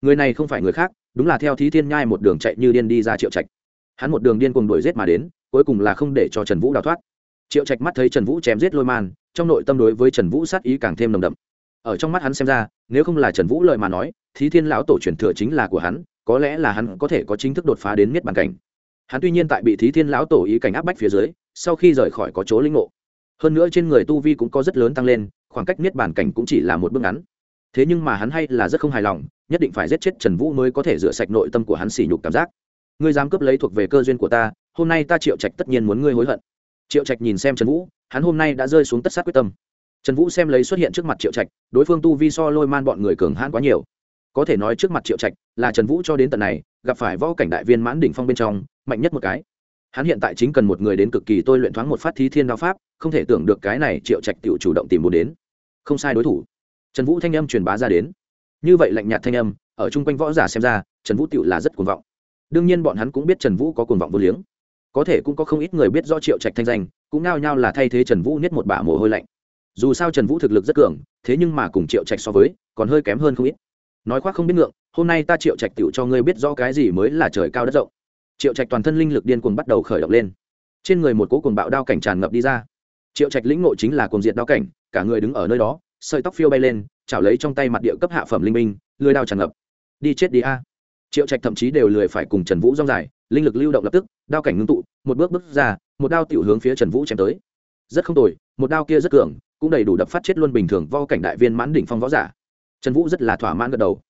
Người này không phải người khác đúng là theo thí thiên nhai một đường chạy như điên đi ra triệu trạch. Hắn một đường điên cùng đuổi giết mà đến, cuối cùng là không để cho trần vũ đào thoát. Triệu trạch mắt thấy trần vũ chém giết lôi man, trong nội tâm đối với trần vũ sát ý càng thêm nồng đậm. Ở trong mắt hắn xem ra, nếu không là trần vũ lời mà nói, thí thiên lão tổ truyền thừa chính là của hắn, có lẽ là hắn có thể có chính thức đột phá đến miết bàn cảnh. Hắn tuy nhiên tại bị thí thiên lão tổ ý cảnh áp bách phía dưới, sau khi rời khỏi có chỗ linh ngộ. Hơn nữa trên người tu vi cũng có rất lớn tăng lên, khoảng cách miết bàn cảnh cũng chỉ là một bước ngắn. Thế nhưng mà hắn hay là rất không hài lòng nhất định phải giết chết trần vũ mới có thể rửa sạch nội tâm của hắn xỉ nhục cảm giác. Ngươi dám cướp lấy thuộc về cơ duyên của ta, hôm nay ta triệu trạch tất nhiên muốn ngươi hối hận. Triệu trạch nhìn xem trần vũ, hắn hôm nay đã rơi xuống tất sát quyết tâm. Trần vũ xem lấy xuất hiện trước mặt triệu trạch, đối phương tu vi so lôi man bọn người cường hãn quá nhiều. Có thể nói trước mặt triệu trạch là trần vũ cho đến tận này, gặp phải võ cảnh đại viên mãn đỉnh phong bên trong, mạnh nhất một cái. Hắn hiện tại chính cần một người đến cực kỳ tôi luyện thoáng một phát thí thiên đao pháp, không thể tưởng được cái này triệu trạch tự chủ động tìm muốn đến. Không sai đối thủ. Trần vũ thanh âm truyền bá ra đến như vậy lạnh nhạt thanh âm, ở chung quanh võ giả xem ra, trần vũ tựu là rất cuồng vọng. Đương nhiên bọn hắn cũng biết trần vũ có cuồng vọng vô liếng. Có thể cũng có không ít người biết do triệu trạch thanh danh, cũng nao nhao là thay thế trần vũ niết một bả mồ hôi lạnh. Dù sao trần vũ thực lực rất cường, thế nhưng mà cùng triệu trạch so với, còn hơi kém hơn không ít. Nói khoác không biết ngượng, hôm nay ta triệu trạch tựu cho ngươi biết rõ cái gì mới là trời cao đất rộng. Triệu trạch toàn thân linh lực điên cuồng bắt đầu khởi động lên. Trên người một cố cuồng bạo đao cảnh tràn ngập đi ra. Triệu trạch lĩnh ngộ chính là cuồng diệt đao cảnh, cả người đứng ở nơi đó, sợi tóc phiêu bay lên chảo lấy trong tay mặt địa cấp hạ phẩm linh minh, lưới đao tràn ngập. Đi chết đi a. Triệu trạch thậm chí đều lười phải cùng trần vũ rong dài, linh lực lưu động lập tức, đao cảnh ngưng tụ, một bước bước ra, một đao tiểu hướng phía trần vũ chém tới. Rất không tồi, một đao kia rất cường, cũng đầy đủ đập phát chết luôn bình thường vo cảnh đại viên mãn đỉnh phong võ giả. Trần vũ rất là thỏa mãn gật đầu.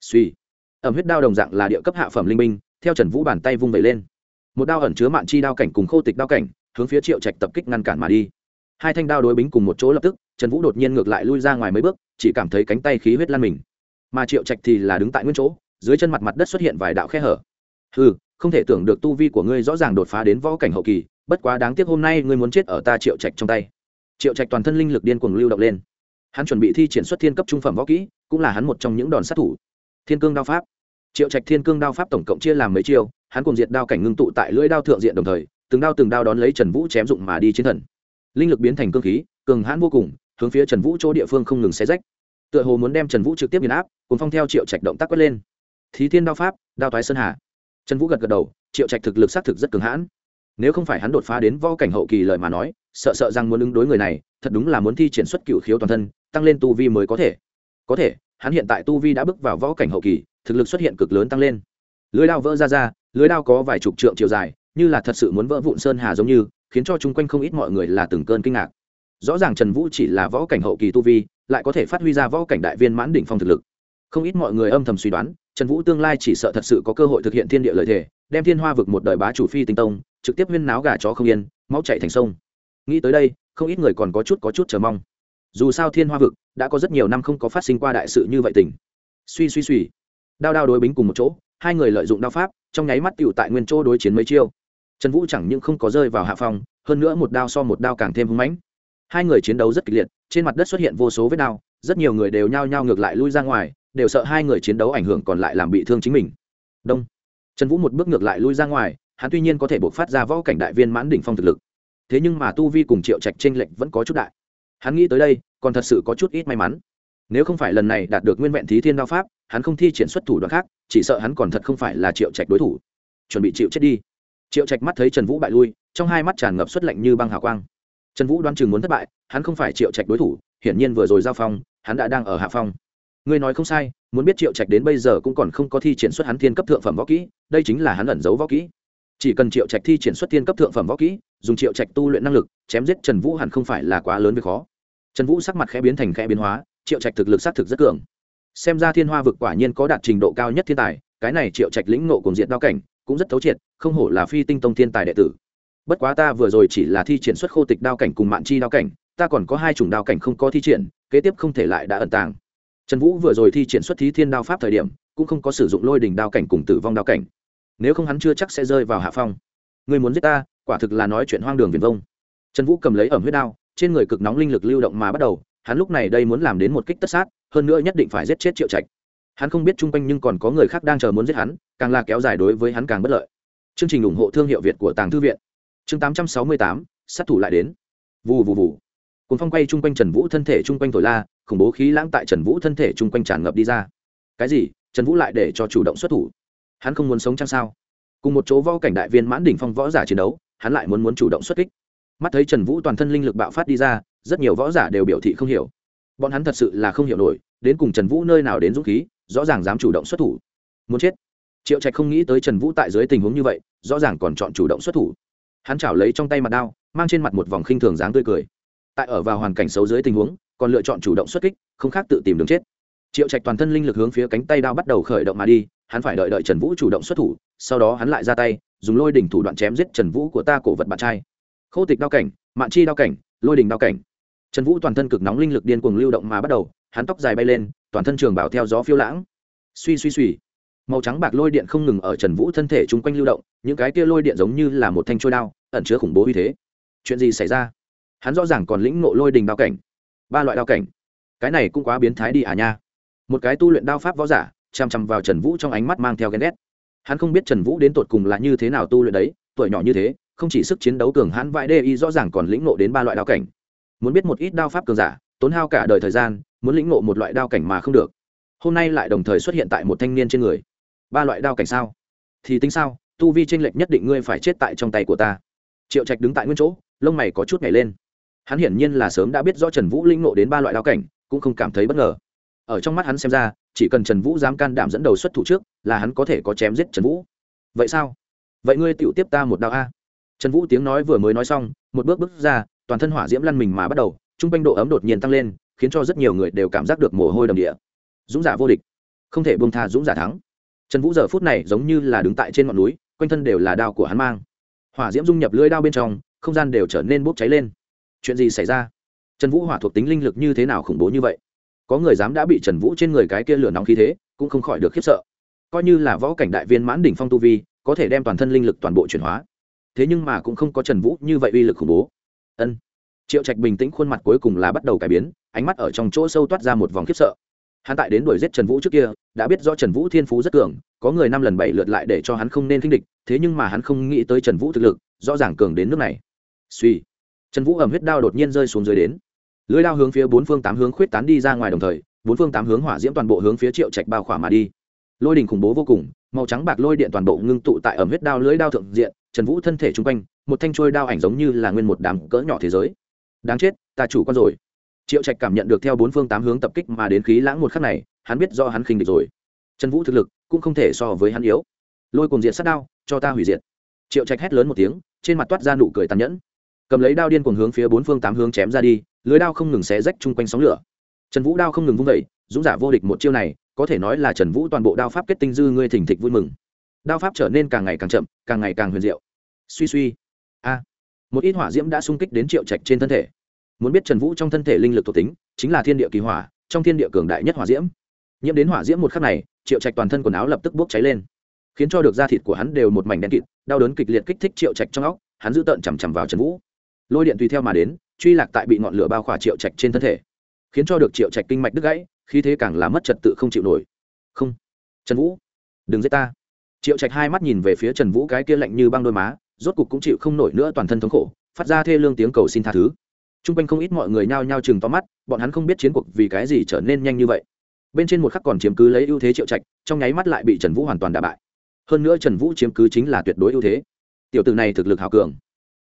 Suy. Ẩm huyết đao đồng dạng là địa cấp hạ phẩm linh minh, theo trần vũ bàn tay vung vẩy lên. Một đao ẩn chứa mạn chi đao cảnh cùng khô tịch đao cảnh, hướng phía triệu trạch tập kích ngăn cản mà đi. Hai thanh đao đối bính cùng một chỗ lập tức trần vũ đột nhiên ngược lại lui ra ngoài mấy bước, chỉ cảm thấy cánh tay khí huyết lan mình. Mà triệu trạch thì là đứng tại nguyên chỗ, dưới chân mặt mặt đất xuất hiện vài đạo khe hở. Ừ không thể tưởng được tu vi của ngươi rõ ràng đột phá đến võ cảnh hậu kỳ, bất quá đáng tiếc hôm nay ngươi muốn chết ở ta triệu trạch trong tay. Triệu trạch toàn thân linh lực điên cuồng lưu động lên. Hắn chuẩn bị thi triển xuất thiên cấp trung phẩm võ kỹ, cũng là hắn một trong những đòn sát thủ. Thiên cương đao pháp. Triệu trạch thiên cương đao pháp tổng cộng chia làm mấy chiêu, hắn cùng diệt đao cảnh ngưng tụ tại lưỡi đao thượng diện đồng thời, từng đao từng đao đón lấy trần vũ chém dụng mà đi chiến thần. Linh lực biến thành cương khí, cường hãn vô cùng hướng phía trần vũ chỗ địa phương không ngừng xé rách. Tựa hồ muốn đem trần vũ trực tiếp nghiền áp cùng phong theo triệu trạch động tác quất lên. Thí thiên đao pháp, đao thoái sơn hà. Trần vũ gật gật đầu, triệu trạch thực lực xác thực rất cường hãn. Nếu không phải hắn đột phá đến võ cảnh hậu kỳ lời mà nói, sợ sợ rằng muốn ứng đối người này, thật đúng là muốn thi triển xuất cựu khiếu toàn thân, tăng lên tu vi mới có thể. Có thể, hắn hiện tại tu vi đã bước vào võ cảnh hậu kỳ, thực lực xuất hiện cực lớn tăng lên. Lưới đao vỡ ra ra, lưới đao có vài chục trượng chiều dài, như là thật sự muốn vỡ vụn sơn hà giống như, khiến cho chung quanh không ít mọi người là từng cơn kinh ngạc rõ ràng trần vũ chỉ là võ cảnh hậu kỳ tu vi, lại có thể phát huy ra võ cảnh đại viên mãn đỉnh phong thực lực. Không ít mọi người âm thầm suy đoán, trần vũ tương lai chỉ sợ thật sự có cơ hội thực hiện thiên địa lợi thể đem thiên hoa vực một đời bá chủ phi tinh tông, trực tiếp huyên náo gà chó không yên, máu chạy thành sông. Nghĩ tới đây, không ít người còn có chút có chút chờ mong. Dù sao thiên hoa vực đã có rất nhiều năm không có phát sinh qua đại sự như vậy tình. Suy suy suy. Đao đao đối bính cùng một chỗ, hai người lợi dụng đao pháp, trong nháy mắt tựu tại nguyên chỗ đối chiến mấy chiêu. Trần vũ chẳng những không có rơi vào hạ phòng hơn nữa một đao so một đao càng thêm hưng mãnh hai người chiến đấu rất kịch liệt, trên mặt đất xuất hiện vô số vết đao rất nhiều người đều nhao nhao ngược lại lui ra ngoài, đều sợ hai người chiến đấu ảnh hưởng còn lại làm bị thương chính mình. Đông. Trần vũ một bước ngược lại lui ra ngoài, hắn tuy nhiên có thể buộc phát ra võ cảnh đại viên mãn đỉnh phong thực lực. Thế nhưng mà tu vi cùng triệu trạch tranh lệch vẫn có chút đại. Hắn nghĩ tới đây, còn thật sự có chút ít may mắn. Nếu không phải lần này đạt được nguyên vẹn thí thiên đao pháp, hắn không thi triển xuất thủ đoạn khác, chỉ sợ hắn còn thật không phải là triệu trạch đối thủ. Chuẩn bị chịu chết đi. Triệu trạch mắt thấy trần vũ bại lui, trong hai mắt tràn ngập xuất lạnh như băng hào quang trần vũ đoan chừng muốn thất bại, hắn không phải triệu trạch đối thủ, hiển nhiên vừa rồi giao phong, hắn đã đang ở hạ phong. Ngươi nói không sai, muốn biết triệu trạch đến bây giờ cũng còn không có thi triển xuất hắn thiên cấp thượng phẩm võ kỹ, đây chính là hắn ẩn giấu võ kỹ. Chỉ cần triệu trạch thi triển xuất thiên cấp thượng phẩm võ kỹ, dùng triệu trạch tu luyện năng lực, chém giết trần vũ hẳn không phải là quá lớn việc khó. Trần vũ sắc mặt khẽ biến thành khẽ biến hóa, triệu trạch thực lực xác thực rất cường. Xem ra thiên hoa vực quả nhiên có đạt trình độ cao nhất thiên tài, cái này triệu trạch lĩnh nộ cùng diện đao cảnh, cũng rất thấu triệt, không hổ là phi tinh tông thiên tài đệ tử bất quá ta vừa rồi chỉ là thi triển xuất khô tịch đao cảnh cùng mạn chi đao cảnh, ta còn có hai chủng đao cảnh không có thi triển, kế tiếp không thể lại đã ẩn tàng. Trần vũ vừa rồi thi triển xuất thí thiên đao pháp thời điểm, cũng không có sử dụng lôi đình đao cảnh cùng tử vong đao cảnh. Nếu không hắn chưa chắc sẽ rơi vào hạ phong. Người muốn giết ta, quả thực là nói chuyện hoang đường viền vông. Trần vũ cầm lấy ẩm huyết đao, trên người cực nóng linh lực lưu động mà bắt đầu, hắn lúc này đây muốn làm đến một kích tất sát, hơn nữa nhất định phải giết chết triệu trạch. Hắn không biết chung quanh nhưng còn có người khác đang chờ muốn giết hắn, càng là kéo dài đối với hắn càng bất lợi. Chương trình ủng hộ thương hiệu việt của tàng thư viện chương tám trăm sáu mươi tám, sát thủ lại đến. Vù vù vù. Cùng phong quay chung quanh trần vũ thân thể chung quanh thổi la, khủng bố khí lãng tại trần vũ thân thể chung quanh tràn ngập đi ra. Cái gì? Trần vũ lại để cho chủ động xuất thủ. Hắn không muốn sống chăng sao? Cùng một chỗ võ cảnh đại viên mãn đỉnh phong võ giả chiến đấu, hắn lại muốn muốn chủ động xuất kích. Mắt thấy trần vũ toàn thân linh lực bạo phát đi ra, rất nhiều võ giả đều biểu thị không hiểu. Bọn hắn thật sự là không hiểu nổi, đến cùng trần vũ nơi nào đến dũng khí, rõ ràng dám chủ động xuất thủ. Muốn chết. Triệu trạch không nghĩ tới trần vũ tại dưới tình huống như vậy, rõ ràng còn chọn chủ động xuất thủ hắn chảo lấy trong tay mặt đao, mang trên mặt một vòng khinh thường dáng tươi cười. Tại ở vào hoàn cảnh xấu dưới tình huống, còn lựa chọn chủ động xuất kích, không khác tự tìm đường chết. Triệu trạch toàn thân linh lực hướng phía cánh tay đao bắt đầu khởi động mà đi, hắn phải đợi đợi trần vũ chủ động xuất thủ, sau đó hắn lại ra tay, dùng lôi đỉnh thủ đoạn chém giết trần vũ của ta cổ vật bạn trai. Khô tịch đao cảnh, mạn chi đao cảnh, lôi đỉnh đao cảnh. Trần vũ toàn thân cực nóng linh lực điên cuồng lưu động mà bắt đầu, hắn tóc dài bay lên, toàn thân trường bảo theo gió phiêu lãng. Suy suy suy màu trắng bạc lôi điện không ngừng ở trần vũ thân thể chung quanh lưu động, những cái kia lôi điện giống như là một thanh trôi đao, ẩn chứa khủng bố uy thế. Chuyện gì xảy ra? Hắn rõ ràng còn lĩnh nộ lôi đình đao cảnh. Ba loại đao cảnh. Cái này cũng quá biến thái đi à nha. Một cái tu luyện đao pháp võ giả chằm chằm vào trần vũ trong ánh mắt mang theo ghen ghét. Hắn không biết trần vũ đến tột cùng là như thế nào tu luyện đấy, tuổi nhỏ như thế, không chỉ sức chiến đấu cường hãn vãi đê y rõ ràng còn lĩnh nộ đến ba loại đao cảnh. Muốn biết một ít đao pháp cường giả, tốn hao cả đời thời gian, muốn lĩnh nộ một loại đao cảnh mà không được. Hôm nay lại đồng thời xuất hiện tại một thanh niên trên người ba loại đao cảnh sao? Thì tính sao? Tu vi tranh lệch nhất định ngươi phải chết tại trong tay của ta. Triệu trạch đứng tại nguyên chỗ, lông mày có chút nhảy lên. Hắn hiển nhiên là sớm đã biết rõ trần vũ linh nộ đến ba loại đao cảnh, cũng không cảm thấy bất ngờ. Ở trong mắt hắn xem ra, chỉ cần trần vũ dám can đảm dẫn đầu xuất thủ trước, là hắn có thể có chém giết trần vũ. Vậy sao? Vậy ngươi tựu tiếp ta một đao a. Trần vũ tiếng nói vừa mới nói xong, một bước bước ra, toàn thân hỏa diễm lăn mình mà bắt đầu t r u n g quanh độ ấm đột nhiên tăng lên, khiến cho rất nhiều người đều cảm giác được mồ hôi đầm địa. Dũng giả vô địch. Không thể buông tha dũng giả thắng trần vũ giờ phút này giống như là đứng tại trên ngọn núi, quanh thân đều là đao của hắn mang. Hỏa diễm dung nhập lưỡi đao bên trong, không gian đều trở nên bốc cháy lên. Chuyện gì xảy ra? Trần vũ hỏa thuộc tính linh lực như thế nào khủng bố như vậy? Có người dám đã bị trần vũ trên người cái kia lửa nóng khí thế, cũng không khỏi được khiếp sợ. Coi như là võ cảnh đại viên mãn đỉnh phong tu vi, có thể đem toàn thân linh lực toàn bộ chuyển hóa. Thế nhưng mà cũng không có trần vũ như vậy uy lực khủng bố. Ân. Triệu trạch bình tĩnh khuôn mặt cuối cùng là bắt đầu cải biến, ánh mắt ở trong chỗ sâu toát ra một vòng khiếp sợ hắn tại đến đuổi giết trần vũ trước kia, đã biết rõ trần vũ thiên phú rất cường, có người năm lần bảy lượt lại để cho hắn không nên khinh địch, thế nhưng mà hắn không nghĩ tới trần vũ thực lực, rõ ràng cường đến nước này. Suy. Trần vũ ẩm huyết đao đột nhiên rơi xuống dưới đến. Lưới đao hướng phía bốn phương tám hướng khuyết tán đi ra ngoài đồng thời, bốn phương tám hướng hỏa diễm toàn bộ hướng phía triệu trạch bao khỏa mà đi. Lôi đình khủng bố vô cùng, màu trắng bạc lôi điện toàn bộ ngưng tụ tại ẩm huyết đao lưới đao thượng diện, trần vũ thân thể chung quanh, một thanh trôi đao ảnh giống như là nguyên một đám cỡ nhỏ thế giới. Đáng chết, ta chủ con rồi triệu trạch cảm nhận được theo bốn phương tám hướng tập kích mà đến khí lãng một khắc này, hắn biết do hắn khinh địch rồi. Trần vũ thực lực cũng không thể so với hắn yếu. Lôi cùng diện sát đao, cho ta hủy diệt. Triệu trạch hét lớn một tiếng, trên mặt toát ra nụ cười tàn nhẫn. Cầm lấy đao điên cuồng hướng phía bốn phương tám hướng chém ra đi, lưới đao không ngừng xé rách chung quanh sóng lửa. Trần vũ đao không ngừng vung vẩy dũng giả vô địch một chiêu này, có thể nói là trần vũ toàn bộ đao pháp kết tinh dư ngươi thỉnh thịch vui mừng. Đao pháp trở nên càng ngày càng chậm, càng ngày càng huyền diệu. Suy suy. A. Một ít hỏa diễm đã xung kích đến triệu trạch trên thân thể muốn biết trần vũ trong thân thể linh lực thuộc tính, chính là thiên địa kỳ hỏa, trong thiên địa cường đại nhất hỏa diễm. Nhiễm đến hỏa diễm một khắc này, triệu trạch toàn thân quần áo lập tức bốc cháy lên. Khiến cho được da thịt của hắn đều một mảnh đen kịt, đau đớn kịch liệt kích thích triệu trạch trong óc, hắn giữ tợn chằm chằm vào trần vũ. Lôi điện tùy theo mà đến, truy lạc tại bị ngọn lửa bao khỏa triệu trạch trên thân thể. Khiến cho được triệu trạch kinh mạch đứt gãy khi thế càng là mất trật tự không chịu nổi. Không. Trần vũ, đừng giết ta. Triệu trạch hai mắt nhìn về phía trần vũ cái kia lạnh như băng đôi má, rốt cục cũng chịu không nổi nữa toàn thân thống khổ, phát ra thê lương tiếng cầu xin tha thứ t r u n g quanh không ít mọi người nhao nhao chừng to mắt, bọn hắn không biết chiến cuộc vì cái gì trở nên nhanh như vậy. Bên trên một khắc còn chiếm cứ lấy ưu thế triệu trạch, trong nháy mắt lại bị trần vũ hoàn toàn đả bại. Hơn nữa trần vũ chiếm cứ chính là tuyệt đối ưu thế. Tiểu t ử này thực lực hào cường,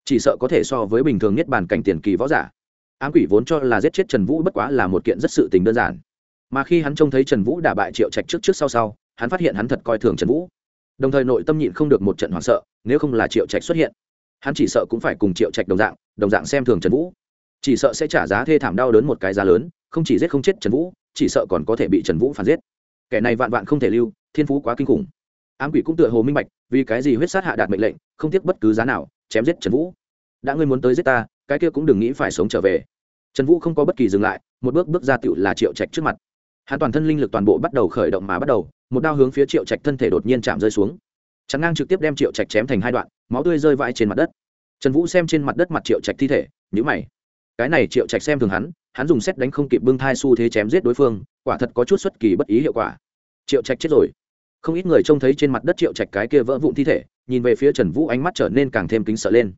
chỉ sợ có thể so với bình thường nhất bàn cảnh tiền kỳ võ giả. Ám quỷ vốn cho là giết chết trần vũ bất quá là một kiện rất sự tình đơn giản. Mà khi hắn trông thấy trần vũ đả bại triệu trạch trước trước sau sau, hắn phát hiện hắn thật coi thường trần vũ. Đồng thời nội tâm nhịn không được một trận hoảng sợ, nếu không là triệu trạch xuất hiện, hắn chỉ sợ cũng phải cùng triệu trạch đồng dạng đồng dạng xem thường trần vũ chỉ sợ sẽ trả giá thê thảm đau đớn một cái giá lớn, không chỉ giết không chết trần vũ, chỉ sợ còn có thể bị trần vũ phản giết. Kẻ này vạn vạn không thể lưu, thiên phú quá kinh khủng. Ám quỷ cũng tựa hồ minh bạch, vì cái gì huyết sát hạ đạt mệnh lệnh, không tiếc bất cứ giá nào, chém giết trần vũ. Đã ngươi muốn tới giết ta, cái kia cũng đừng nghĩ phải sống trở về. Trần vũ không có bất kỳ dừng lại, một bước bước ra tựu là triệu trạch trước mặt. Hắn toàn thân linh lực toàn bộ bắt đầu khởi động mà bắt đầu, một đao hướng phía triệu trạch thân thể đột nhiên chạm rơi xuống. Chắn ngang trực tiếp đem triệu trạch chém thành hai đoạn, máu tươi rơi vãi trên mặt đất. Trần vũ xem trên mặt đất mặt triệu trạch thi thể nhữ mày cái này triệu trạch xem thường hắn hắn dùng xét đánh không kịp bưng thai xu thế chém giết đối phương, quả thật có chút xuất kỳ bất ý hiệu quả. Triệu trạch chết rồi. Không ít người trông thấy trên mặt đất triệu trạch cái kia vỡ vụn thi thể, nhìn về phía trần vũ ánh mắt trở nên càng thêm kính sợ lên.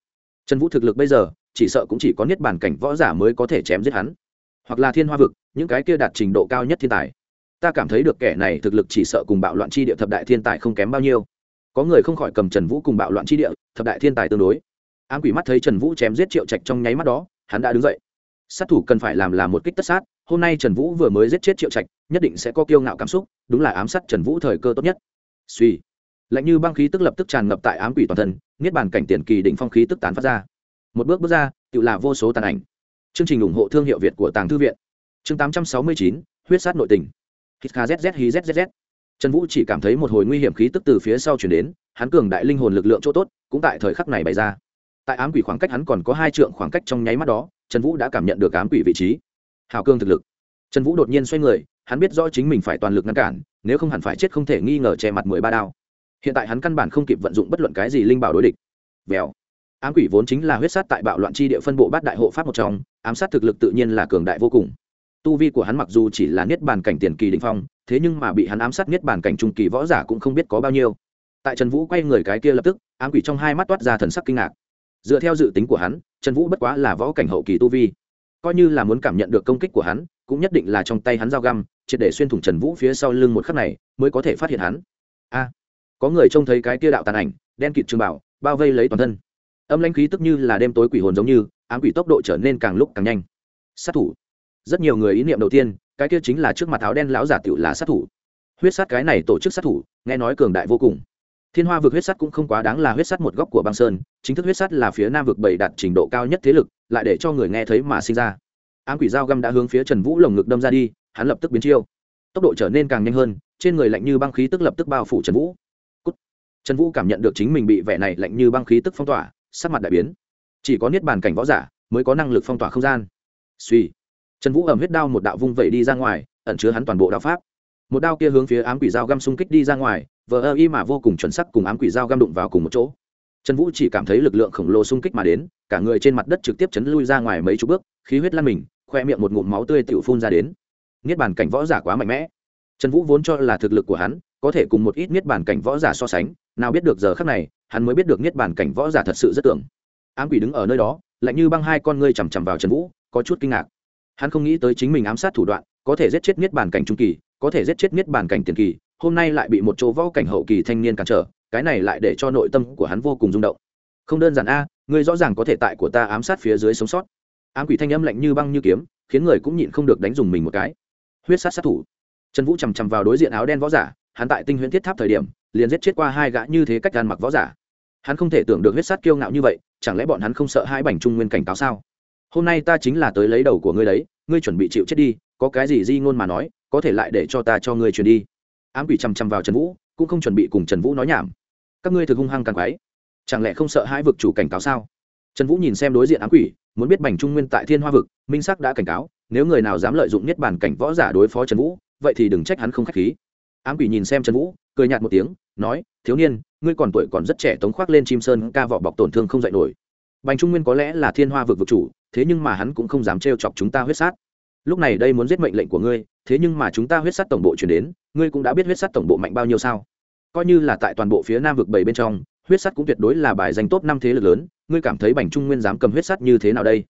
Trần vũ thực lực bây giờ, chỉ sợ cũng chỉ có niết bản cảnh võ giả mới có thể chém giết hắn. Hoặc là thiên hoa vực, những cái kia đạt trình độ cao nhất thiên tài. Ta cảm thấy được kẻ này thực lực chỉ sợ cùng bạo loạn chi địa thập đại thiên tài không kém bao nhiêu. Có người không khỏi cầm trần vũ cùng bạo loạn chi địa, thập đại thiên tài tương đối. Ám quỷ mắt thấy trần vũ chém giết triệu trạch trong nháy mắt đó hắn đã đứng dậy. Sát thủ cần phải làm là một kích tất sát, hôm nay trần vũ vừa mới giết chết triệu trạch, nhất định sẽ có kiêu ngạo cảm xúc, đúng là ám sát trần vũ thời cơ tốt nhất. Suy. Lạnh như băng khí tức lập tức tràn ngập tại ám quỷ toàn thân, niết bàn cảnh tiền kỳ đỉnh phong khí tức tán phát ra. Một bước bước ra tự là vô số tàn ảnh. Chương trình ủng hộ thương hiệu việt của tàng thư viện. Chương tám trăm sáu mươi chín, huyết sát nội tình. Hít zzz trần vũ chỉ cảm thấy một hồi nguy hiểm khí tức từ phía sau chuyển đến, hắn cường đại linh hồn lực lượng chỗ tốt, cũng tại thời khắc này bày ra tại ám quỷ khoảng cách hắn còn có hai trượng khoảng cách trong nháy mắt đó, trần vũ đã cảm nhận được ám quỷ vị trí. Hào cương thực lực. Trần vũ đột nhiên xoay người, hắn biết rõ chính mình phải toàn lực ngăn cản, nếu không hẳn phải chết không thể nghi ngờ che mặt mười ba đao. Hiện tại hắn căn bản không kịp vận dụng bất luận cái gì linh bảo đối địch. Vèo. Ám quỷ vốn chính là huyết sát tại bạo loạn chi địa phân bộ bát đại hộ pháp một trong, ám sát thực lực tự nhiên là cường đại vô cùng. Tu vi của hắn mặc dù chỉ là niết bàn cảnh tiền kỳ đình phong, thế nhưng mà bị hắn ám sát niết bàn cảnh trung kỳ võ giả cũng không biết có bao nhiêu. Tại trần vũ quay người cái kia lập tức, ám quỷ trong hai mắt toát ra thần sắc kinh ngạc dựa theo dự tính của hắn, trần vũ bất quá là võ cảnh hậu kỳ tu vi. Coi như là muốn cảm nhận được công kích của hắn, cũng nhất định là trong tay hắn dao găm, triệt để xuyên thủng trần vũ phía sau lưng một khắc này, mới có thể phát hiện hắn. A! Có người trông thấy cái kia đạo tàn ảnh, đen kịt trường bảo, bao vây lấy toàn thân. Âm lãnh khí tức như là đêm tối quỷ hồn giống như, ám quỷ tốc độ trở nên càng lúc càng nhanh. Sát thủ. Rất nhiều người ý niệm đầu tiên, cái kia chính là trước mặt áo đen lão giả tiểu là sát thủ. Huyết sát cái này tổ chức sát thủ, nghe nói cường đại vô cùng thiên hoa vực huyết sắt cũng không quá đáng là huyết sắt một góc của băng sơn, chính thức huyết sắt là phía nam vực bảy đạt trình độ cao nhất thế lực, lại để cho người nghe thấy mà sinh ra. Ám quỷ dao găm đã hướng phía trần vũ lồng ngực đâm ra đi, hắn lập tức biến chiêu. Tốc độ trở nên càng nhanh hơn, trên người lạnh như băng khí tức lập tức bao phủ trần vũ. Cút. trần vũ cảm nhận được chính mình bị vẻ này lạnh như băng khí tức phong tỏa, sắc mặt đại biến. Chỉ có niết bàn cảnh võ giả mới có năng lực phong tỏa không gian. Suy. Trần vũ ẩm huyết đao một đạo vung vẩy đi ra ngoài, ẩn chứa hắn toàn bộ đạo pháp. Một đao kia hướng phía ám quỷ dao găm xung kích đi ra ngoài vờ ơ y mà vô cùng chuẩn sắc cùng ám quỷ dao găm đụng vào cùng một chỗ. Trần vũ chỉ cảm thấy lực lượng khổng lồ xung kích mà đến, cả người trên mặt đất trực tiếp chấn lui ra ngoài mấy chục bước, khí huyết lan mình, khoe miệng một ngụm máu tươi tự phun ra đến. Niết bàn cảnh võ giả quá mạnh mẽ. Trần vũ vốn cho là thực lực của hắn có thể cùng một ít niết bàn cảnh võ giả so sánh, nào biết được giờ khắc này, hắn mới biết được niết bàn cảnh võ giả thật sự rất tưởng ám quỷ đứng ở nơi đó, lạnh như băng hai con ngươi chằm chằm vào trần vũ, có chút kinh ngạc. Hắn không nghĩ tới chính mình ám sát thủ đoạn, có thể giết chết niết bàn cảnh trung kỳ, có thể giết chết niết bàn cảnh tiền kỳ hôm nay lại bị một chỗ võ cảnh hậu kỳ thanh niên cản trở, cái này lại để cho nội tâm của hắn vô cùng rung động. Không đơn giản a, ngươi rõ ràng có thể tại của ta ám sát phía dưới sống sót. Ám quỷ thanh âm lạnh như băng như kiếm, khiến người cũng nhịn không được đánh dùng mình một cái. Huyết sát sát thủ. Trần vũ chằm chằm vào đối diện áo đen võ giả, hắn tại tinh huyễn thiết tháp thời điểm, liền giết chết qua hai gã như thế cách gan mặc võ giả. Hắn không thể tưởng được huyết sát kiêu ngạo như vậy, chẳng lẽ bọn hắn không sợ hai bảnh trung nguyên cảnh cáo sao? Hôm nay ta chính là tới lấy đầu của ngươi đấy, ngươi chuẩn bị chịu chết đi, có cái gì di ngôn mà nói, có thể lại để cho ta cho ngươi truyền đi ám quỷ chằm chằm vào trần vũ, cũng không chuẩn bị cùng trần vũ nói nhảm. Các ngươi thực hung hăng càng quái. Chẳng lẽ không sợ hai vực chủ cảnh cáo sao? Trần vũ nhìn xem đối diện ám quỷ, muốn biết bành trung nguyên tại thiên hoa vực, minh sắc đã cảnh cáo, nếu người nào dám lợi dụng nhất bản cảnh võ giả đối phó trần vũ, vậy thì đừng trách hắn không k h á c h khí. Ám quỷ nhìn xem trần vũ, cười nhạt một tiếng, nói, thiếu niên, ngươi còn tuổi còn rất trẻ tống khoác lên chim sơn ca vỏ bọc tổn thương không dạy nổi. Bành trung nguyên có lẽ là thiên hoa vực vực chủ, thế nhưng mà hắn cũng không dám trêu chọc chúng ta huyết sát. Lúc này đây muốn giết mệnh lệnh của ngươi, thế nhưng mà chúng ta huyết sát tổng bộ chuyển đến ngươi cũng đã biết huyết sắt tổng bộ mạnh bao nhiêu sao? Coi như là tại toàn bộ phía nam vực bảy bên trong, huyết sắt cũng tuyệt đối là bài danh top năm thế lực lớn, ngươi cảm thấy bành trung nguyên dám cầm huyết sắt như thế nào đây?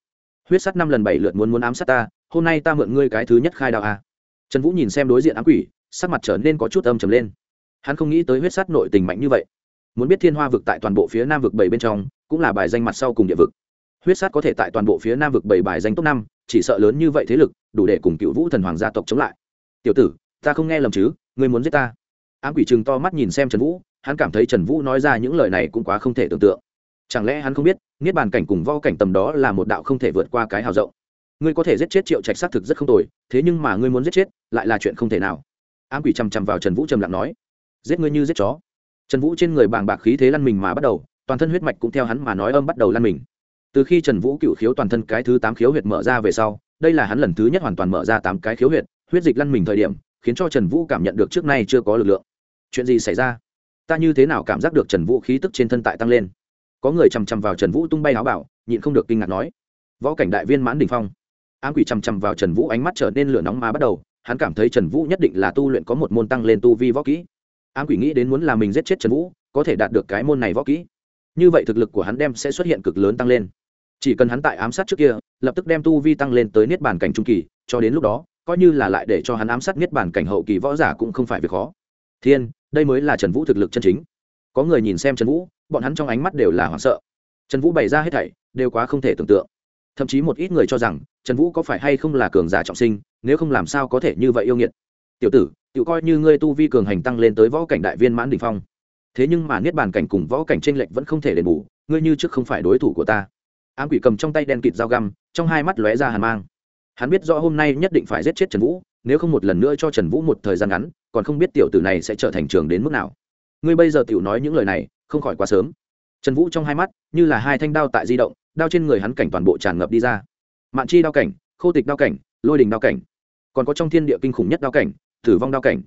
Huyết sắt năm lần bảy lượt muốn muốn ám sát ta, hôm nay ta mượn ngươi cái thứ nhất khai đạo a. Trần vũ nhìn xem đối diện ám quỷ, sắc mặt trở nên có chút âm trầm lên. Hắn không nghĩ tới huyết sắt nội tình mạnh như vậy. Muốn biết thiên hoa vực tại toàn bộ phía nam vực bảy bên trong, cũng là bài danh mặt sau cùng địa vực. Huyết sắt có thể tại toàn bộ phía nam vực bảy bài danh top năm, chỉ sợ lớn như vậy thế lực, đủ để cùng cựu vũ thần hoàng gia tộc chống lại. Tiểu tử ta không nghe lầm chứ, ngươi muốn giết ta. Ám quỷ chừng to mắt nhìn xem trần vũ, hắn cảm thấy trần vũ nói ra những lời này cũng quá không thể tưởng tượng. Chẳng lẽ hắn không biết, niết bàn cảnh cùng vo cảnh tầm đó là một đạo không thể vượt qua cái hào rộng? Ngươi có thể giết chết triệu trạch xác thực rất không tồi, thế nhưng mà ngươi muốn giết chết, lại là chuyện không thể nào. Ám quỷ chằm chằm vào trần vũ trầm lặng nói, giết ngươi như giết chó. Trần vũ trên người bàng bạc khí thế lăn mình mà bắt đầu, toàn thân huyết mạch cũng theo hắn mà nói âm bắt đầu lăn mình. Từ khi trần vũ cựu khiếu toàn thân cái thứ tám khiếu huyệt mở ra về sau, đây là hắn lần thứ nhất hoàn toàn mở ra tám cái khiếu huyệt, huyết dịch lăn mình thời điểm khiến cho trần vũ cảm nhận được trước nay chưa có lực lượng. Chuyện gì xảy ra? Ta như thế nào cảm giác được trần vũ khí tức trên thân tại tăng lên? Có người chằm chằm vào trần vũ tung bay áo bảo, nhịn không được kinh ngạc nói. Võ cảnh đại viên mãn đình phong. Ám quỷ chằm chằm vào trần vũ ánh mắt trở nên lửa nóng mà bắt đầu, hắn cảm thấy trần vũ nhất định là tu luyện có một môn tăng lên tu vi võ kỹ. Ám quỷ nghĩ đến muốn là mình giết chết trần vũ, có thể đạt được cái môn này võ kỹ. Như vậy thực lực của hắn đem sẽ xuất hiện cực lớn tăng lên. Chỉ cần hắn tại ám sát trước kia, lập tức đem tu vi tăng lên tới niết bàn cảnh trung kỳ, cho đến lúc đó coi như là lại để cho hắn ám sát niết bàn cảnh hậu kỳ võ giả cũng không phải việc khó. Thiên, đây mới là trần vũ thực lực chân chính. Có người nhìn xem trần vũ, bọn hắn trong ánh mắt đều là hoảng sợ. Trần vũ bày ra hết thảy, đều quá không thể tưởng tượng. Thậm chí một ít người cho rằng, trần vũ có phải hay không là cường giả trọng sinh, nếu không làm sao có thể như vậy yêu nghiệt. Tiểu tử tự coi như ngươi tu vi cường hành tăng lên tới võ cảnh đại viên mãn đ ỉ n h phong. Thế nhưng mà niết bàn cảnh cùng võ cảnh t r ê n lệch vẫn không thể đền bù, ngươi như trước không phải đối thủ của ta. Ám quỷ cầm trong tay đen kịt dao găm, trong hai mắt lóe ra hàn mang hắn biết rõ hôm nay nhất định phải giết chết trần vũ, nếu không một lần nữa cho trần vũ một thời gian ngắn, còn không biết tiểu tử này sẽ trở thành trường đến mức nào. Ngươi bây giờ tiểu nói những lời này, không khỏi quá sớm. Trần vũ trong hai mắt, như là hai thanh đao tại di động, đao trên người hắn cảnh toàn bộ tràn ngập đi ra. Mạn chi đao cảnh, khô tịch đao cảnh, lôi đình đao cảnh, còn có trong thiên địa kinh khủng nhất đao cảnh, tử vong đao cảnh.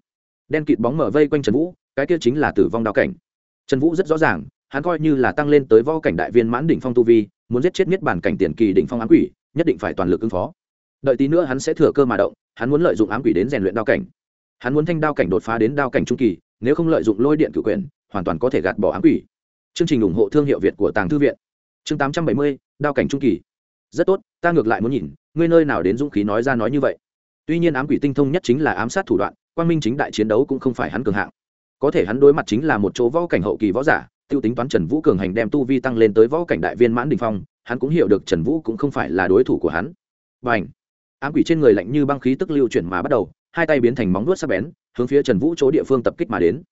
Đen kịt bóng mở vây quanh trần vũ, cái kia chính là tử vong đao cảnh. Trần vũ rất rõ ràng, hắn coi như là tăng lên tới võ cảnh đại viên mãn đỉnh phong tu vi, muốn giết chết miết bản cảnh tiền kỳ đỉnh phong ám quỷ, nhất định phải toàn lực ứng phó đợi tí nữa hắn sẽ thừa cơ mà động, hắn muốn lợi dụng ám quỷ đến rèn luyện đao cảnh. Hắn muốn thanh đao cảnh đột phá đến đao cảnh trung kỳ, nếu không lợi dụng lôi điện cử quyền, hoàn toàn có thể gạt bỏ ám quỷ. Chương trình ủng hộ thương hiệu việt của tàng thư viện. Chương tám trăm bảy mươi, đao cảnh trung kỳ. Rất tốt, ta ngược lại muốn nhìn, ngươi nơi nào đến dũng khí nói ra nói như vậy. Tuy nhiên ám quỷ tinh thông nhất chính là ám sát thủ đoạn quan minh chính đại chiến đấu cũng không phải hắn cường hạng. Có thể hắn đối mặt chính là một chỗ võ cảnh hậu kỳ võ giả t i ê u tính toán trần vũ cường hành đem tu vi tăng lên tới võ cảnh đại viên mãn đình phong, hắn cũng hiểu được trần vũ cũng không phải là đối thủ của hắn. Và ảnh ám quỷ trên người lạnh như băng khí tức lưu chuyển mà bắt đầu, hai tay biến thành móng vuốt sắc bén, hướng phía trần vũ chỗ địa phương tập kích mà đến.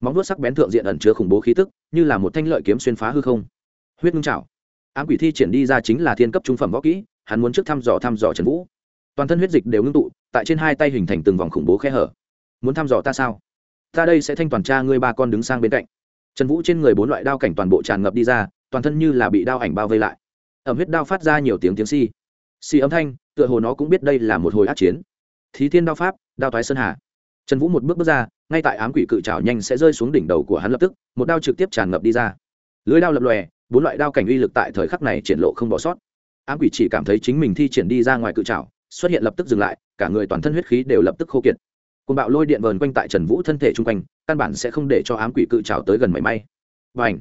Móng vuốt sắc bén thượng diện ẩn chứa khủng bố khí tức, như là một thanh lợi kiếm xuyên phá hư không. Huyết ngưng trào ám quỷ thi triển đi ra chính là thiên cấp trung phẩm võ kỹ, hắn muốn trước thăm dò thăm dò trần vũ. Toàn thân huyết dịch đều ngưng tụ, tại trên hai tay hình thành từng vòng khủng bố khe hở. Muốn thăm dò ta sao? Ta đây sẽ thanh toàn tra ngươi ba con đứng sang bên cạnh. Trần vũ trên người bốn loại đao cảnh toàn bộ tràn ngập đi ra, toàn thân như là bị đao ảnh bao vây lại. Ẩm huyết đao phát ra nhiều tiếng tiếng si xì âm thanh, tựa hồ nó cũng biết đây là một hồi át chiến. Thí thiên đao pháp, đao thoái sơn hà. Trần vũ một bước bước ra, ngay tại ám quỷ cự trào nhanh sẽ rơi xuống đỉnh đầu của hắn lập tức, một đao trực tiếp tràn ngập đi ra. Lưới đao lập lòe, bốn loại đao cảnh uy lực tại thời khắc này triển lộ không bỏ sót. Ám quỷ chỉ cảm thấy chính mình thi triển đi ra ngoài cự trào xuất hiện lập tức dừng lại, cả người toàn thân huyết khí đều lập tức khô kiệt. Côn bạo lôi điện vờn quanh tại trần vũ thân thể chung quanh, căn bản sẽ không để cho ám quỷ cự trào tới gần mảy may. Và ảnh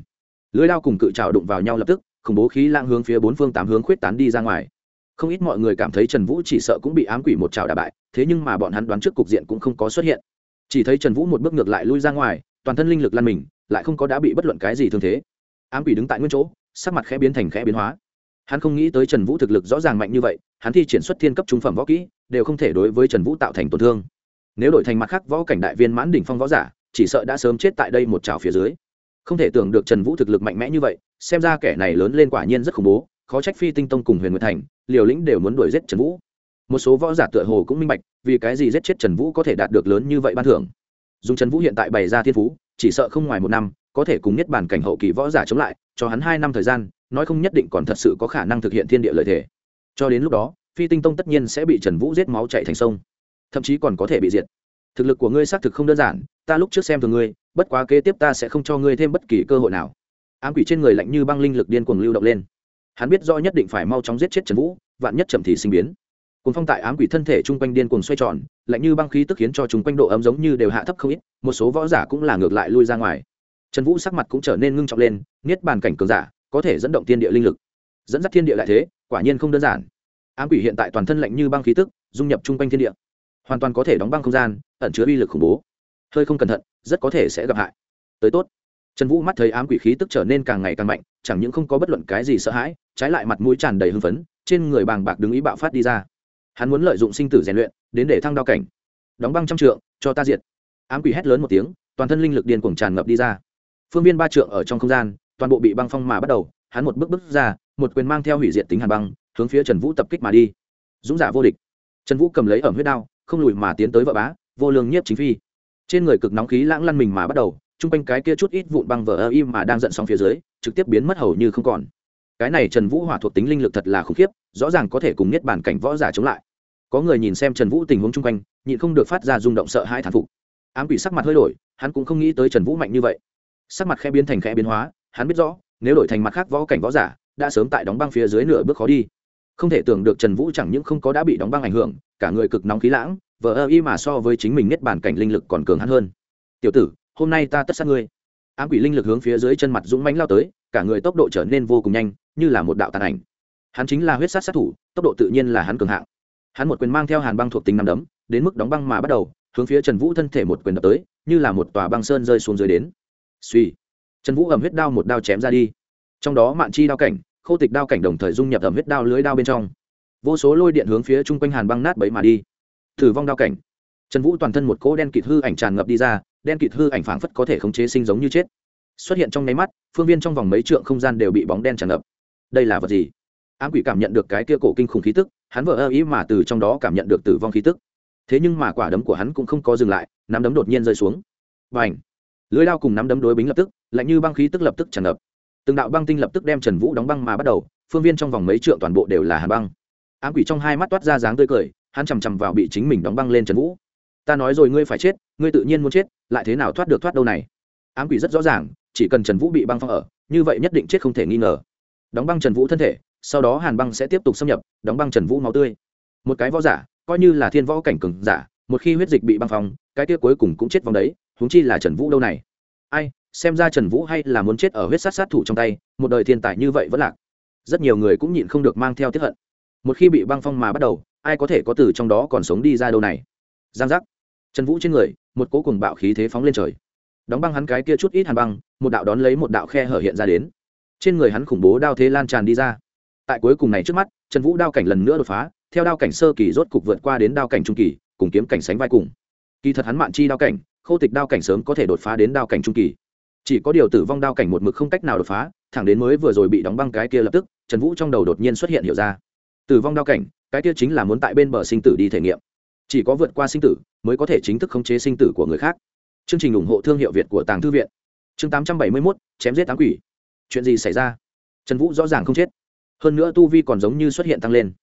lưới đao cùng cự trào đụng vào nhau lập tức, khủng bố khí lang hướng phía bốn phương tám hướng khuyết tán đi ra ngoài không ít mọi người cảm thấy trần vũ chỉ sợ cũng bị ám quỷ một trào đà bại, thế nhưng mà bọn hắn đoán trước cục diện cũng không có xuất hiện. Chỉ thấy trần vũ một bước ngược lại lui ra ngoài, toàn thân linh lực lan mình, lại không có đã bị bất luận cái gì thương thế. Ám quỷ đứng tại nguyên chỗ, sắc mặt khẽ biến thành khẽ biến hóa. Hắn không nghĩ tới trần vũ thực lực rõ ràng mạnh như vậy, hắn thi triển xuất thiên cấp trung phẩm võ kỹ, đều không thể đối với trần vũ tạo thành tổn thương. Nếu đổi thành mặt khác võ cảnh đại viên mãn đỉnh phong võ giả, chỉ sợ đã sớm chết tại đây một trào phía dưới. Không thể tưởng được trần vũ thực lực mạnh mẽ như vậy, xem ra kẻ này lớn lên quả nhiên rất khủng bố khó trách phi tinh tông cùng huyền nguyệt thành, liều lĩnh đều muốn đuổi giết trần vũ. Một số võ giả tựa hồ cũng minh bạch, vì cái gì giết chết trần vũ có thể đạt được lớn như vậy ban thưởng. Dùng trần vũ hiện tại bày ra thiên phú, chỉ sợ không ngoài một năm, có thể cùng nhất bản cảnh hậu kỳ võ giả chống lại, cho hắn hai năm thời gian, nói không nhất định còn thật sự có khả năng thực hiện thiên địa lợi thể cho đến lúc đó, phi tinh tông tất nhiên sẽ bị trần vũ giết máu chạy thành sông, thậm chí còn có thể bị diệt. Thực lực của ngươi xác thực không đơn giản, ta lúc trước xem thường ngươi, bất quá kế tiếp ta sẽ không cho ngươi thêm bất kỳ cơ hội nào. Ám quỷ trên người lạnh như băng linh lực điên cuồng lưu động lên hắn biết do nhất định phải mau chóng giết chết trần vũ, vạn nhất chậm thì sinh biến. Cuốn phong tại ám quỷ thân thể chung quanh điên cuồng xoay tròn, lạnh như băng khí tức khiến cho chúng quanh độ ấm giống như đều hạ thấp không ít, một số võ giả cũng là ngược lại lui ra ngoài. Trần vũ sắc mặt cũng trở nên ngưng trọng lên, niết bàn cảnh cường giả, có thể dẫn động thiên địa linh lực. Dẫn dắt thiên địa lại thế, quả nhiên không đơn giản. Ám quỷ hiện tại toàn thân lạnh như băng khí tức, dung nhập chung quanh thiên địa. Hoàn toàn có thể đóng băng không gian, ẩn chứa uy lực khủng bố. Hơi không cẩn thận, rất có thể sẽ gặp hại. Tới tốt. Trần vũ mắt thấy ám quỷ khí tức trở nên càng ngày càng mạnh, chẳng những không có bất luận cái gì sợ hãi trái lại mặt mũi tràn đầy hưng phấn, trên người bàng bạc đứng ý bạo phát đi ra. Hắn muốn lợi dụng sinh tử rèn luyện, đến để thăng đao cảnh. Đóng băng trăm trượng, cho ta diệt. Ám quỷ hét lớn một tiếng, toàn thân linh lực điên cuồng tràn ngập đi ra. Phương viên ba trượng ở trong không gian, toàn bộ bị băng phong mà bắt đầu, hắn một bước bước ra, một quyền mang theo hủy diệt tính hàn băng, hướng phía trần vũ tập kích mà đi. Dũng giả vô địch. Trần vũ cầm lấy ẩm huyết đao, không lùi mà tiến tới vợ bá, vô lương nhiếp chính phi. Trên người cực nóng khí lãng lăn mình mà bắt đầu, chung quanh cái kia chút ít vụn băng vỡ ơ im mà đang giận sóng phía dưới, trực tiếp biến mất hầu như không còn cái này trần vũ hỏa thuộc tính linh lực thật là khủng khiếp, rõ ràng có thể cùng nhất bản cảnh võ giả chống lại. Có người nhìn xem trần vũ tình huống chung quanh, nhịn không được phát ra rung động sợ hai thán phục. Ám quỷ sắc mặt hơi đổi, hắn cũng không nghĩ tới trần vũ mạnh như vậy. Sắc mặt khẽ biến thành khẽ biến hóa, hắn biết rõ, nếu đổi thành mặt khác võ cảnh võ giả, đã sớm tại đóng băng phía dưới nửa bước khó đi. Không thể tưởng được trần vũ chẳng những không có đã bị đóng băng ảnh hưởng, cả người cực nóng khí lãng, vờ ơ y mà so với chính mình nhất bản cảnh linh lực còn cường hắn hơn. Tiểu tử, hôm nay ta tất sát ngươi. Ám quỷ linh lực hướng phía dưới chân mặt dũng mánh lao tới, cả người tốc độ trở nên vô cùng nhanh như là một đạo tàn ảnh. Hắn chính là huyết sát sát thủ, tốc độ tự nhiên là hắn cường hạng. Hắn một quyền mang theo hàn băng thuộc tính nằm đấm, đến mức đóng băng mà bắt đầu, hướng phía trần vũ thân thể một quyền đập tới, như là một tòa băng sơn rơi xuống dưới đến. Suy trần vũ ẩm huyết đao một đao chém ra đi. Trong đó mạn chi đao cảnh, khô tịch đao cảnh đồng thời dung nhập ẩm huyết đao lưới đao bên trong. Vô số lôi điện hướng phía chung quanh hàn băng nát bấy mà đi. Thử vong đao cảnh. Trần vũ toàn thân một cỗ đen kịt hư ảnh tràn ngập đi ra, đen kịt hư ảnh phảng phất có thể khống chế sinh giống như chết. Xuất hiện trong nháy mắt, phương viên trong vòng mấy trượng không gian đều bị bóng đen tràn ngập đây là vật gì? Ám quỷ cảm nhận được cái kia cổ kinh khủng khí tức, hắn vỡ ơ ý mà từ trong đó cảm nhận được tử vong khí tức. Thế nhưng mà quả đấm của hắn cũng không có dừng lại, nắm đấm đột nhiên rơi xuống. Và ảnh lưới lao cùng nắm đấm đối bính lập tức, lạnh như băng khí tức lập tức tràn ngập. Từng đạo băng tinh lập tức đem trần vũ đóng băng mà bắt đầu, phương viên trong vòng mấy trượng toàn bộ đều là hà băng. Ám quỷ trong hai mắt toát ra dáng tươi cười, hắn chằm chằm vào bị chính mình đóng băng lên trần vũ. Ta nói rồi ngươi phải chết, ngươi tự nhiên muốn chết, lại thế nào thoát được thoát đâu này? Ám quỷ rất rõ ràng, chỉ cần trần vũ bị băng phong ở, như vậy nhất định chết không thể nghi ngờ đóng băng trần vũ thân thể, sau đó hàn băng sẽ tiếp tục xâm nhập, đóng băng trần vũ máu tươi. Một cái võ giả, coi như là thiên võ cảnh cường giả, một khi huyết dịch bị băng phong cái kia cuối cùng cũng chết vòng đấy, huống chi là trần vũ đâu này? Ai, xem ra trần vũ hay là muốn chết ở huyết sát sát thủ trong tay, một đời thiên tài như vậy vẫn lạc. Rất nhiều người cũng nhịn không được mang theo tiếp hận. Một khi bị băng phong mà bắt đầu, ai có thể có từ trong đó còn sống đi ra đâu này? Giang giác. Trần vũ trên người, một cố cùng bạo khí thế phóng lên trời. Đóng băng hắn cái kia chút ít hàn băng, một đạo đón lấy một đạo khe hở hiện ra đến trên người hắn khủng bố đao thế lan tràn đi ra. Tại cuối cùng này trước mắt, trần vũ đao cảnh lần nữa đột phá, theo đao cảnh sơ kỳ rốt cục vượt qua đến đao cảnh trung kỳ, cùng kiếm cảnh sánh vai cùng. Kỳ thật hắn mạn chi đao cảnh khâu tịch đao cảnh sớm có thể đột phá đến đao cảnh trung kỳ. Chỉ có điều tử vong đao cảnh một mực không cách nào đột phá, thẳng đến mới vừa rồi bị đóng băng cái kia lập tức, trần vũ trong đầu đột nhiên xuất hiện hiểu ra. Tử vong đao cảnh, cái kia chính là muốn tại bên bờ sinh tử đi thể nghiệm. Chỉ có vượt qua sinh tử, mới có thể chính thức khống chế sinh tử của người khác. Chương trình ủng hộ thương hiệu việt của tàng thư viện. Chương tám trăm bảy mươi mốt, chém giết tám quỷ chuyện gì xảy ra? Trần vũ rõ ràng không chết. Hơn nữa tu vi còn giống như xuất hiện tăng lên.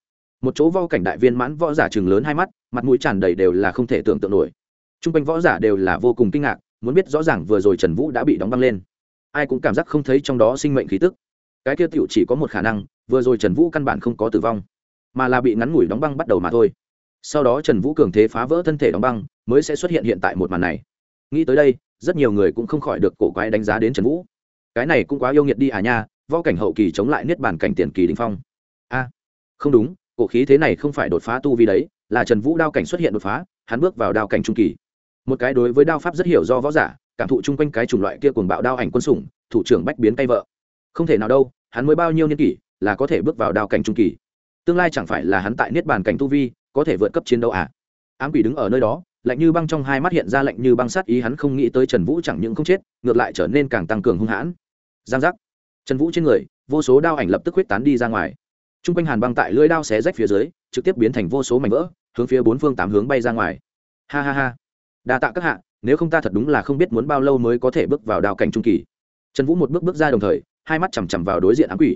Một chỗ vo cảnh đại viên mãn võ giả chừng lớn hai mắt, mặt mũi tràn đầy đều là không thể tưởng tượng nổi. T r u n g quanh võ giả đều là vô cùng kinh ngạc, muốn biết rõ ràng vừa rồi trần vũ đã bị đóng băng lên. Ai cũng cảm giác không thấy trong đó sinh mệnh khí tức. Cái kia tựu chỉ có một khả năng, vừa rồi trần vũ căn bản không có tử vong, mà là bị ngắn ngủi đóng băng bắt đầu mà thôi. Sau đó trần vũ cường thế phá vỡ thân thể đóng băng, mới sẽ xuất hiện hiện tại một màn này. Nghĩ tới đây, rất nhiều người cũng không khỏi được cổ quái đánh giá đến trần vũ cái này cũng quá yêu nghiệt đi à nha, võ cảnh hậu kỳ chống lại niết bàn cảnh tiền kỳ đình phong. A, không đúng, cổ khí thế này không phải đột phá tu vi đấy, là trần vũ đao cảnh xuất hiện đột phá, hắn bước vào đao cảnh trung kỳ. Một cái đối với đao pháp rất hiểu do võ giả, cảm thụ chung quanh cái chủng loại kia cuồng bạo đao ảnh quân sủng, thủ trưởng bách biến tay vợ. Không thể nào đâu, hắn mới bao nhiêu niên kỷ, là có thể bước vào đao cảnh trung kỳ. Tương lai chẳng phải là hắn tại niết bàn cảnh tu vi, có thể vượt cấp chiến đấu à? Ám quỷ đứng ở nơi đó, lạnh như băng trong hai mắt hiện ra lạnh như băng sát ý, hắn không nghĩ tới trần vũ chẳng những không chết, ngược lại trở nên càng tăng cường hung hãn giang giác. Trần vũ trên người, vô số đao ảnh lập tức huyết tán đi ra ngoài. T r u n g quanh hàn băng tại lưỡi đao xé rách phía dưới, trực tiếp biến thành vô số mảnh vỡ, hướng phía bốn phương tám hướng bay ra ngoài. Ha ha ha. Đa tạ các hạ, nếu không ta thật đúng là không biết muốn bao lâu mới có thể bước vào đao cảnh trung kỳ. Trần vũ một bước bước ra đồng thời, hai mắt chằm chằm vào đối diện ám quỷ.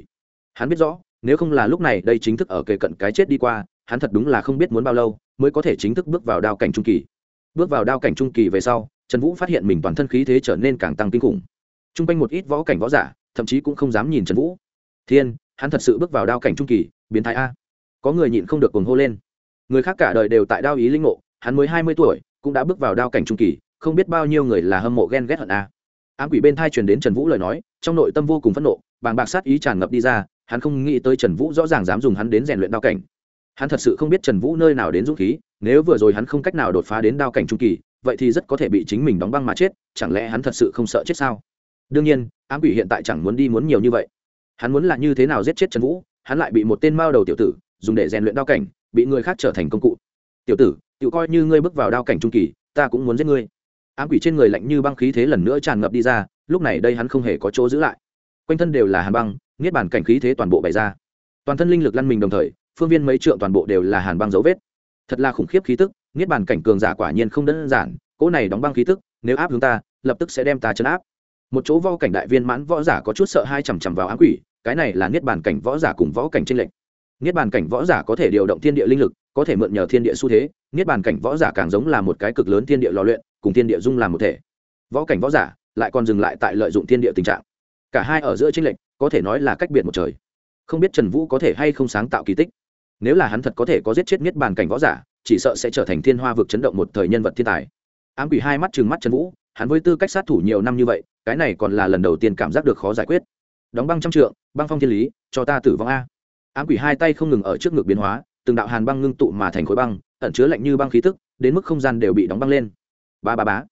Hắn biết rõ, nếu không là lúc này đây chính thức ở kề cận cái chết đi qua, hắn thật đúng là không biết muốn bao lâu mới có thể chính thức bước vào đao cảnh trung kỳ. Bước vào đao cảnh trung kỳ về sau, trần vũ phát hiện mình toàn thân khí thế trở nên càng tăng kinh khủng t r u n g quanh một ít võ cảnh võ giả, thậm chí cũng không dám nhìn trần vũ. Thiên, hắn thật sự bước vào đao cảnh trung kỳ, biến thái a. Có người nhịn không được cuồng hô lên. Người khác cả đời đều tại đao ý linh ngộ, hắn mới hai mươi tuổi, cũng đã bước vào đao cảnh trung kỳ, không biết bao nhiêu người là hâm mộ ghen ghét hận a. Ám quỷ bên thai truyền đến trần vũ lời nói, trong nội tâm vô cùng phẫn nộ, bàng bạc sát ý tràn ngập đi ra, hắn không nghĩ tới trần vũ rõ ràng dám dùng hắn đến rèn luyện đao cảnh. Hắn thật sự không biết trần vũ nơi nào đến dũng khí, nếu vừa rồi hắn không cách nào đột phá đến đao cảnh trung kỳ, vậy thì rất có thể bị chính mình đóng băng mà chết, chẳng lẽ hắn thật sự không sợ chết sao? Đương nhiên, ám quỷ hiện tại chẳng muốn đi muốn nhiều như vậy. Hắn muốn là như thế nào giết chết trần vũ, hắn lại bị một tên mao đầu tiểu tử dùng để rèn luyện đao cảnh, bị người khác trở thành công cụ. Tiểu tử tự coi như ngươi bước vào đao cảnh trung kỳ, ta cũng muốn giết ngươi. Ám quỷ trên người lạnh như băng khí thế lần nữa tràn ngập đi ra, lúc này đây hắn không hề có chỗ giữ lại. Quanh thân đều là hàn băng, niết bản cảnh khí thế toàn bộ bày ra. Toàn thân linh lực lăn mình đồng thời, phương viên mấy trượng toàn bộ đều là hàn băng dấu vết. Thật là khủng khiếp khí tức, niết bản cảnh cường giả quả nhiên không đơn giản, cỗ này đóng băng khí tức, nếu áp hướng ta, lập tức sẽ đem ta chấn áp một chỗ vo cảnh đại viên mãn võ giả có chút sợ hai chằm chằm vào ám quỷ, cái này là niết bàn cảnh võ giả cùng võ cảnh tranh lệch. Niết bàn cảnh võ giả có thể điều động thiên địa linh lực, có thể mượn nhờ thiên địa xu thế, niết bàn cảnh võ giả càng giống là một cái cực lớn thiên địa lò luyện, cùng thiên địa dung làm một thể. Võ cảnh võ giả lại còn dừng lại tại lợi dụng thiên địa tình trạng. Cả hai ở giữa tranh lệch, có thể nói là cách biệt một trời. Không biết trần vũ có thể hay không sáng tạo kỳ tích. Nếu là hắn thật có thể có giết chết niết bàn cảnh võ giả, chỉ sợ sẽ trở thành thiên hoa vực chấn động một thời nhân vật thiên tài. Ám quỷ hai mắt chừng mắt trần vũ, hắn với tư cách sát thủ nhiều năm như vậy cái này còn là lần đầu tiên cảm giác được khó giải quyết. Đóng băng trăm trượng, băng phong thiên lý, cho ta tử vong a. Ám quỷ hai tay không ngừng ở trước ngực biến hóa, từng đạo hàn băng ngưng tụ mà thành khối băng, ẩn chứa lạnh như băng khí tức, đến mức không gian đều bị đóng băng lên. Ba ba bá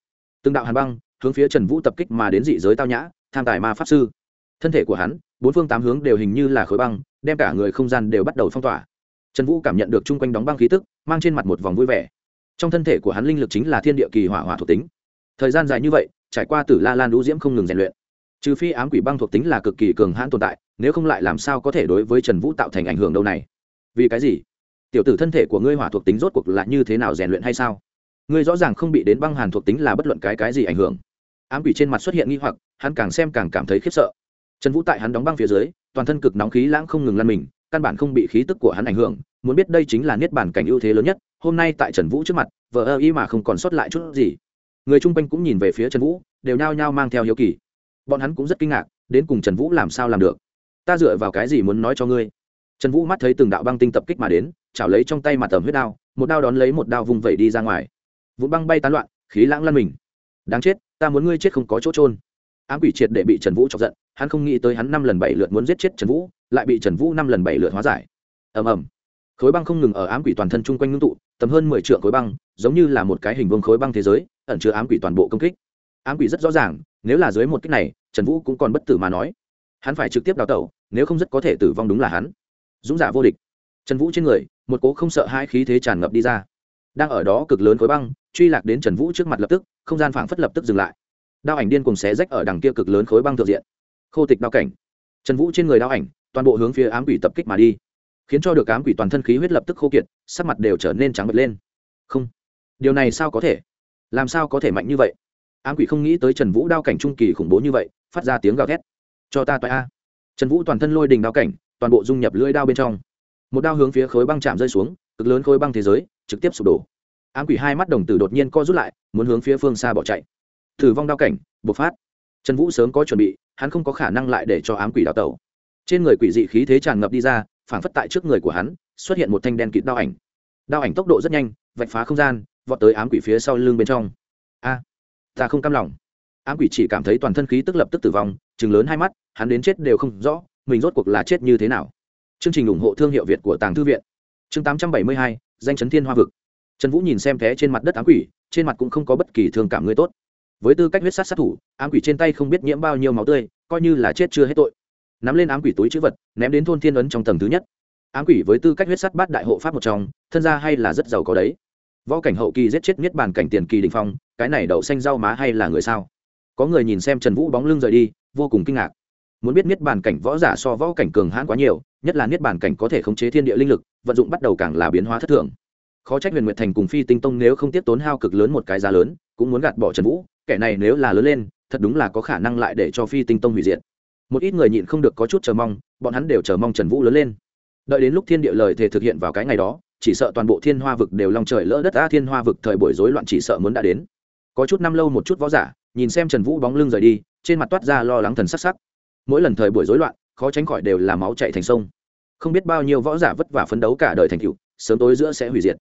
từng đạo hàn băng, hướng phía trần vũ tập kích mà đến dị giới tao nhã, tham tài ma pháp sư. Thân thể của hắn, bốn phương tám hướng đều hình như là khối băng, đem cả người không gian đều bắt đầu phong tỏa. Trần vũ cảm nhận được chung quanh đóng băng khí tức, mang trên mặt một vòng vui vẻ. Trong thân thể của hắn linh lực chính là thiên địa kỳ hỏa hỏa thuộc tính thời gian dài như vậy, trải qua tử la lan đũ diễm không ngừng rèn luyện. Trừ phi ám quỷ băng thuộc tính là cực kỳ cường hãn tồn tại, nếu không lại làm sao có thể đối với trần vũ tạo thành ảnh hưởng đâu này? Vì cái gì? Tiểu tử thân thể của ngươi hỏa thuộc tính rốt cuộc là như thế nào rèn luyện hay sao? Ngươi rõ ràng không bị đến băng hàn thuộc tính là bất luận cái cái gì ảnh hưởng. Ám quỷ trên mặt xuất hiện nghi hoặc, hắn càng xem càng cảm thấy khiếp sợ. Trần vũ tại hắn đóng băng phía dưới, toàn thân cực nóng khí lãng không ngừng lăn mình, căn bản không bị khí tức của hắn ảnh hưởng, muốn biết đây chính là niết bản cảnh ưu thế lớn nhất, hôm nay tại trần vũ trước mặt vợ ơ y mà không còn sót lại chút gì người chung quanh cũng nhìn về phía trần vũ, đều nhao nhao mang theo hiếu kỳ. Bọn hắn cũng rất kinh ngạc, đến cùng trần vũ làm sao làm được? Ta dựa vào cái gì muốn nói cho ngươi? Trần vũ mắt thấy từng đạo băng tinh tập kích mà đến, chảo lấy trong tay mặt tầm huyết đao, một đao đón lấy một đao vùng vẩy đi ra ngoài. Vụ băng bay tán loạn, khí lãng lăn mình. Đáng chết, ta muốn ngươi chết không có chỗ trôn ám quỷ triệt để bị trần vũ chọc giận, hắn không nghĩ tới hắn năm lần bảy lượt muốn giết chết trần vũ, lại bị trần vũ năm lần bảy lượt hóa giải. Ầm ầm. Khối băng không ngừng ở ám quỷ toàn thân chung quanh ngưng tụ, tầm hơn mười triệu khối băng, giống như là một cái hình vương khối băng thế giới ẩn chứa ám quỷ toàn bộ công kích. Ám quỷ rất rõ ràng, nếu là dưới một kích này, trần vũ cũng còn bất tử mà nói. Hắn phải trực tiếp đào tẩu, nếu không rất có thể tử vong đúng là hắn. Dũng giả vô địch. Trần vũ trên người, một cố không sợ hai khí thế tràn ngập đi ra. Đang ở đó cực lớn khối băng, truy lạc đến trần vũ trước mặt lập tức, không gian phảng phất lập tức dừng lại. Đao ảnh điên cùng xé rách ở đằng kia cực lớn khối băng thượng diện. Khô tịch đao cảnh. Trần vũ trên người đao ảnh, toàn bộ hướng phía ám quỷ tập kích mà đi. Khiến cho được ám quỷ toàn thân khí huyết lập tức khô kiệt, sắc mặt đều trở nên trắng bật lên. Không. Điều này sao có thể? Làm sao có thể mạnh như vậy? Ám quỷ không nghĩ tới trần vũ đao cảnh trung kỳ khủng bố như vậy, phát ra tiếng gào thét. Cho ta toại a. Trần vũ toàn thân lôi đình đao cảnh, toàn bộ dung nhập lưỡi đao bên trong. Một đao hướng phía khối băng chạm rơi xuống, cực lớn khối băng thế giới, trực tiếp sụp đổ. Ám quỷ hai mắt đồng tử đột nhiên co rút lại, muốn hướng phía phương xa bỏ chạy. Thử vong đao cảnh, bộc phát. Trần vũ sớm có chuẩn bị, hắn không có khả năng lại để cho ám quỷ đào tẩu. Trên người quỷ dị khí thế tràn ngập đi ra, phảng phất tại trước người của hắn, xuất hiện một thanh đen kịt đao ảnh. Đao ảnh tốc độ rất nhanh, vạch phá không gian vọt tới ám quỷ phía sau lưng bên trong. A, ta không cam lòng. Ám quỷ chỉ cảm thấy toàn thân khí tức lập tức tử vong chừng lớn hai mắt, hắn đến chết đều không rõ, mình rốt cuộc là chết như thế nào. Chương trình ủng hộ thương hiệu việt của tàng thư viện. Chương tám trăm bảy mươi hai, danh chấn thiên hoa vực. Trần vũ nhìn xem thế trên mặt đất ám quỷ, trên mặt cũng không có bất kỳ thương cảm người tốt. Với tư cách huyết sát sát thủ, ám quỷ trên tay không biết nhiễm bao nhiêu máu tươi, coi như là chết chưa hết tội. Nắm lên ám quỷ túi chữ vật, ném đến thôn thiên ấn trong tầng thứ nhất. Ám quỷ với tư cách huyết sát bát đại hộ pháp một trong, thân gia hay là rất giàu có đấy võ cảnh hậu kỳ giết chết Niết bàn cảnh tiền kỳ đình phong, cái này đậu xanh rau má hay là người sao? Có người nhìn xem trần vũ bóng lưng rời đi, vô cùng kinh ngạc. Muốn biết niết bàn cảnh võ giả so võ cảnh cường hãn quá nhiều, nhất là niết bàn cảnh có thể khống chế thiên địa linh lực, vận dụng bắt đầu càng là biến hóa thất thường. Khó trách huyền nguyệt thành cùng phi tinh tông nếu không tiếp tốn hao cực lớn một cái giá lớn, cũng muốn gạt bỏ trần vũ, kẻ này nếu là lớn lên, thật đúng là có khả năng lại để cho phi tinh tông hủy diệt. Một ít người nhịn không được có chút chờ mong, bọn hắn đều chờ mong trần vũ lớn lên. Đợi đến lúc thiên địa lời thể thực hiện vào cái ngày đó chỉ sợ toàn bộ thiên hoa vực đều long trời lỡ đất a thiên hoa vực thời buổi rối loạn chỉ sợ muốn đã đến. Có chút năm lâu một chút võ giả, nhìn xem trần vũ bóng lưng rời đi, trên mặt toát ra lo lắng thần sắc sắc. Mỗi lần thời buổi rối loạn, khó tránh khỏi đều là máu chạy thành sông. Không biết bao nhiêu võ giả vất vả phấn đấu cả đời thành cựu sớm tối giữa sẽ hủy diệt.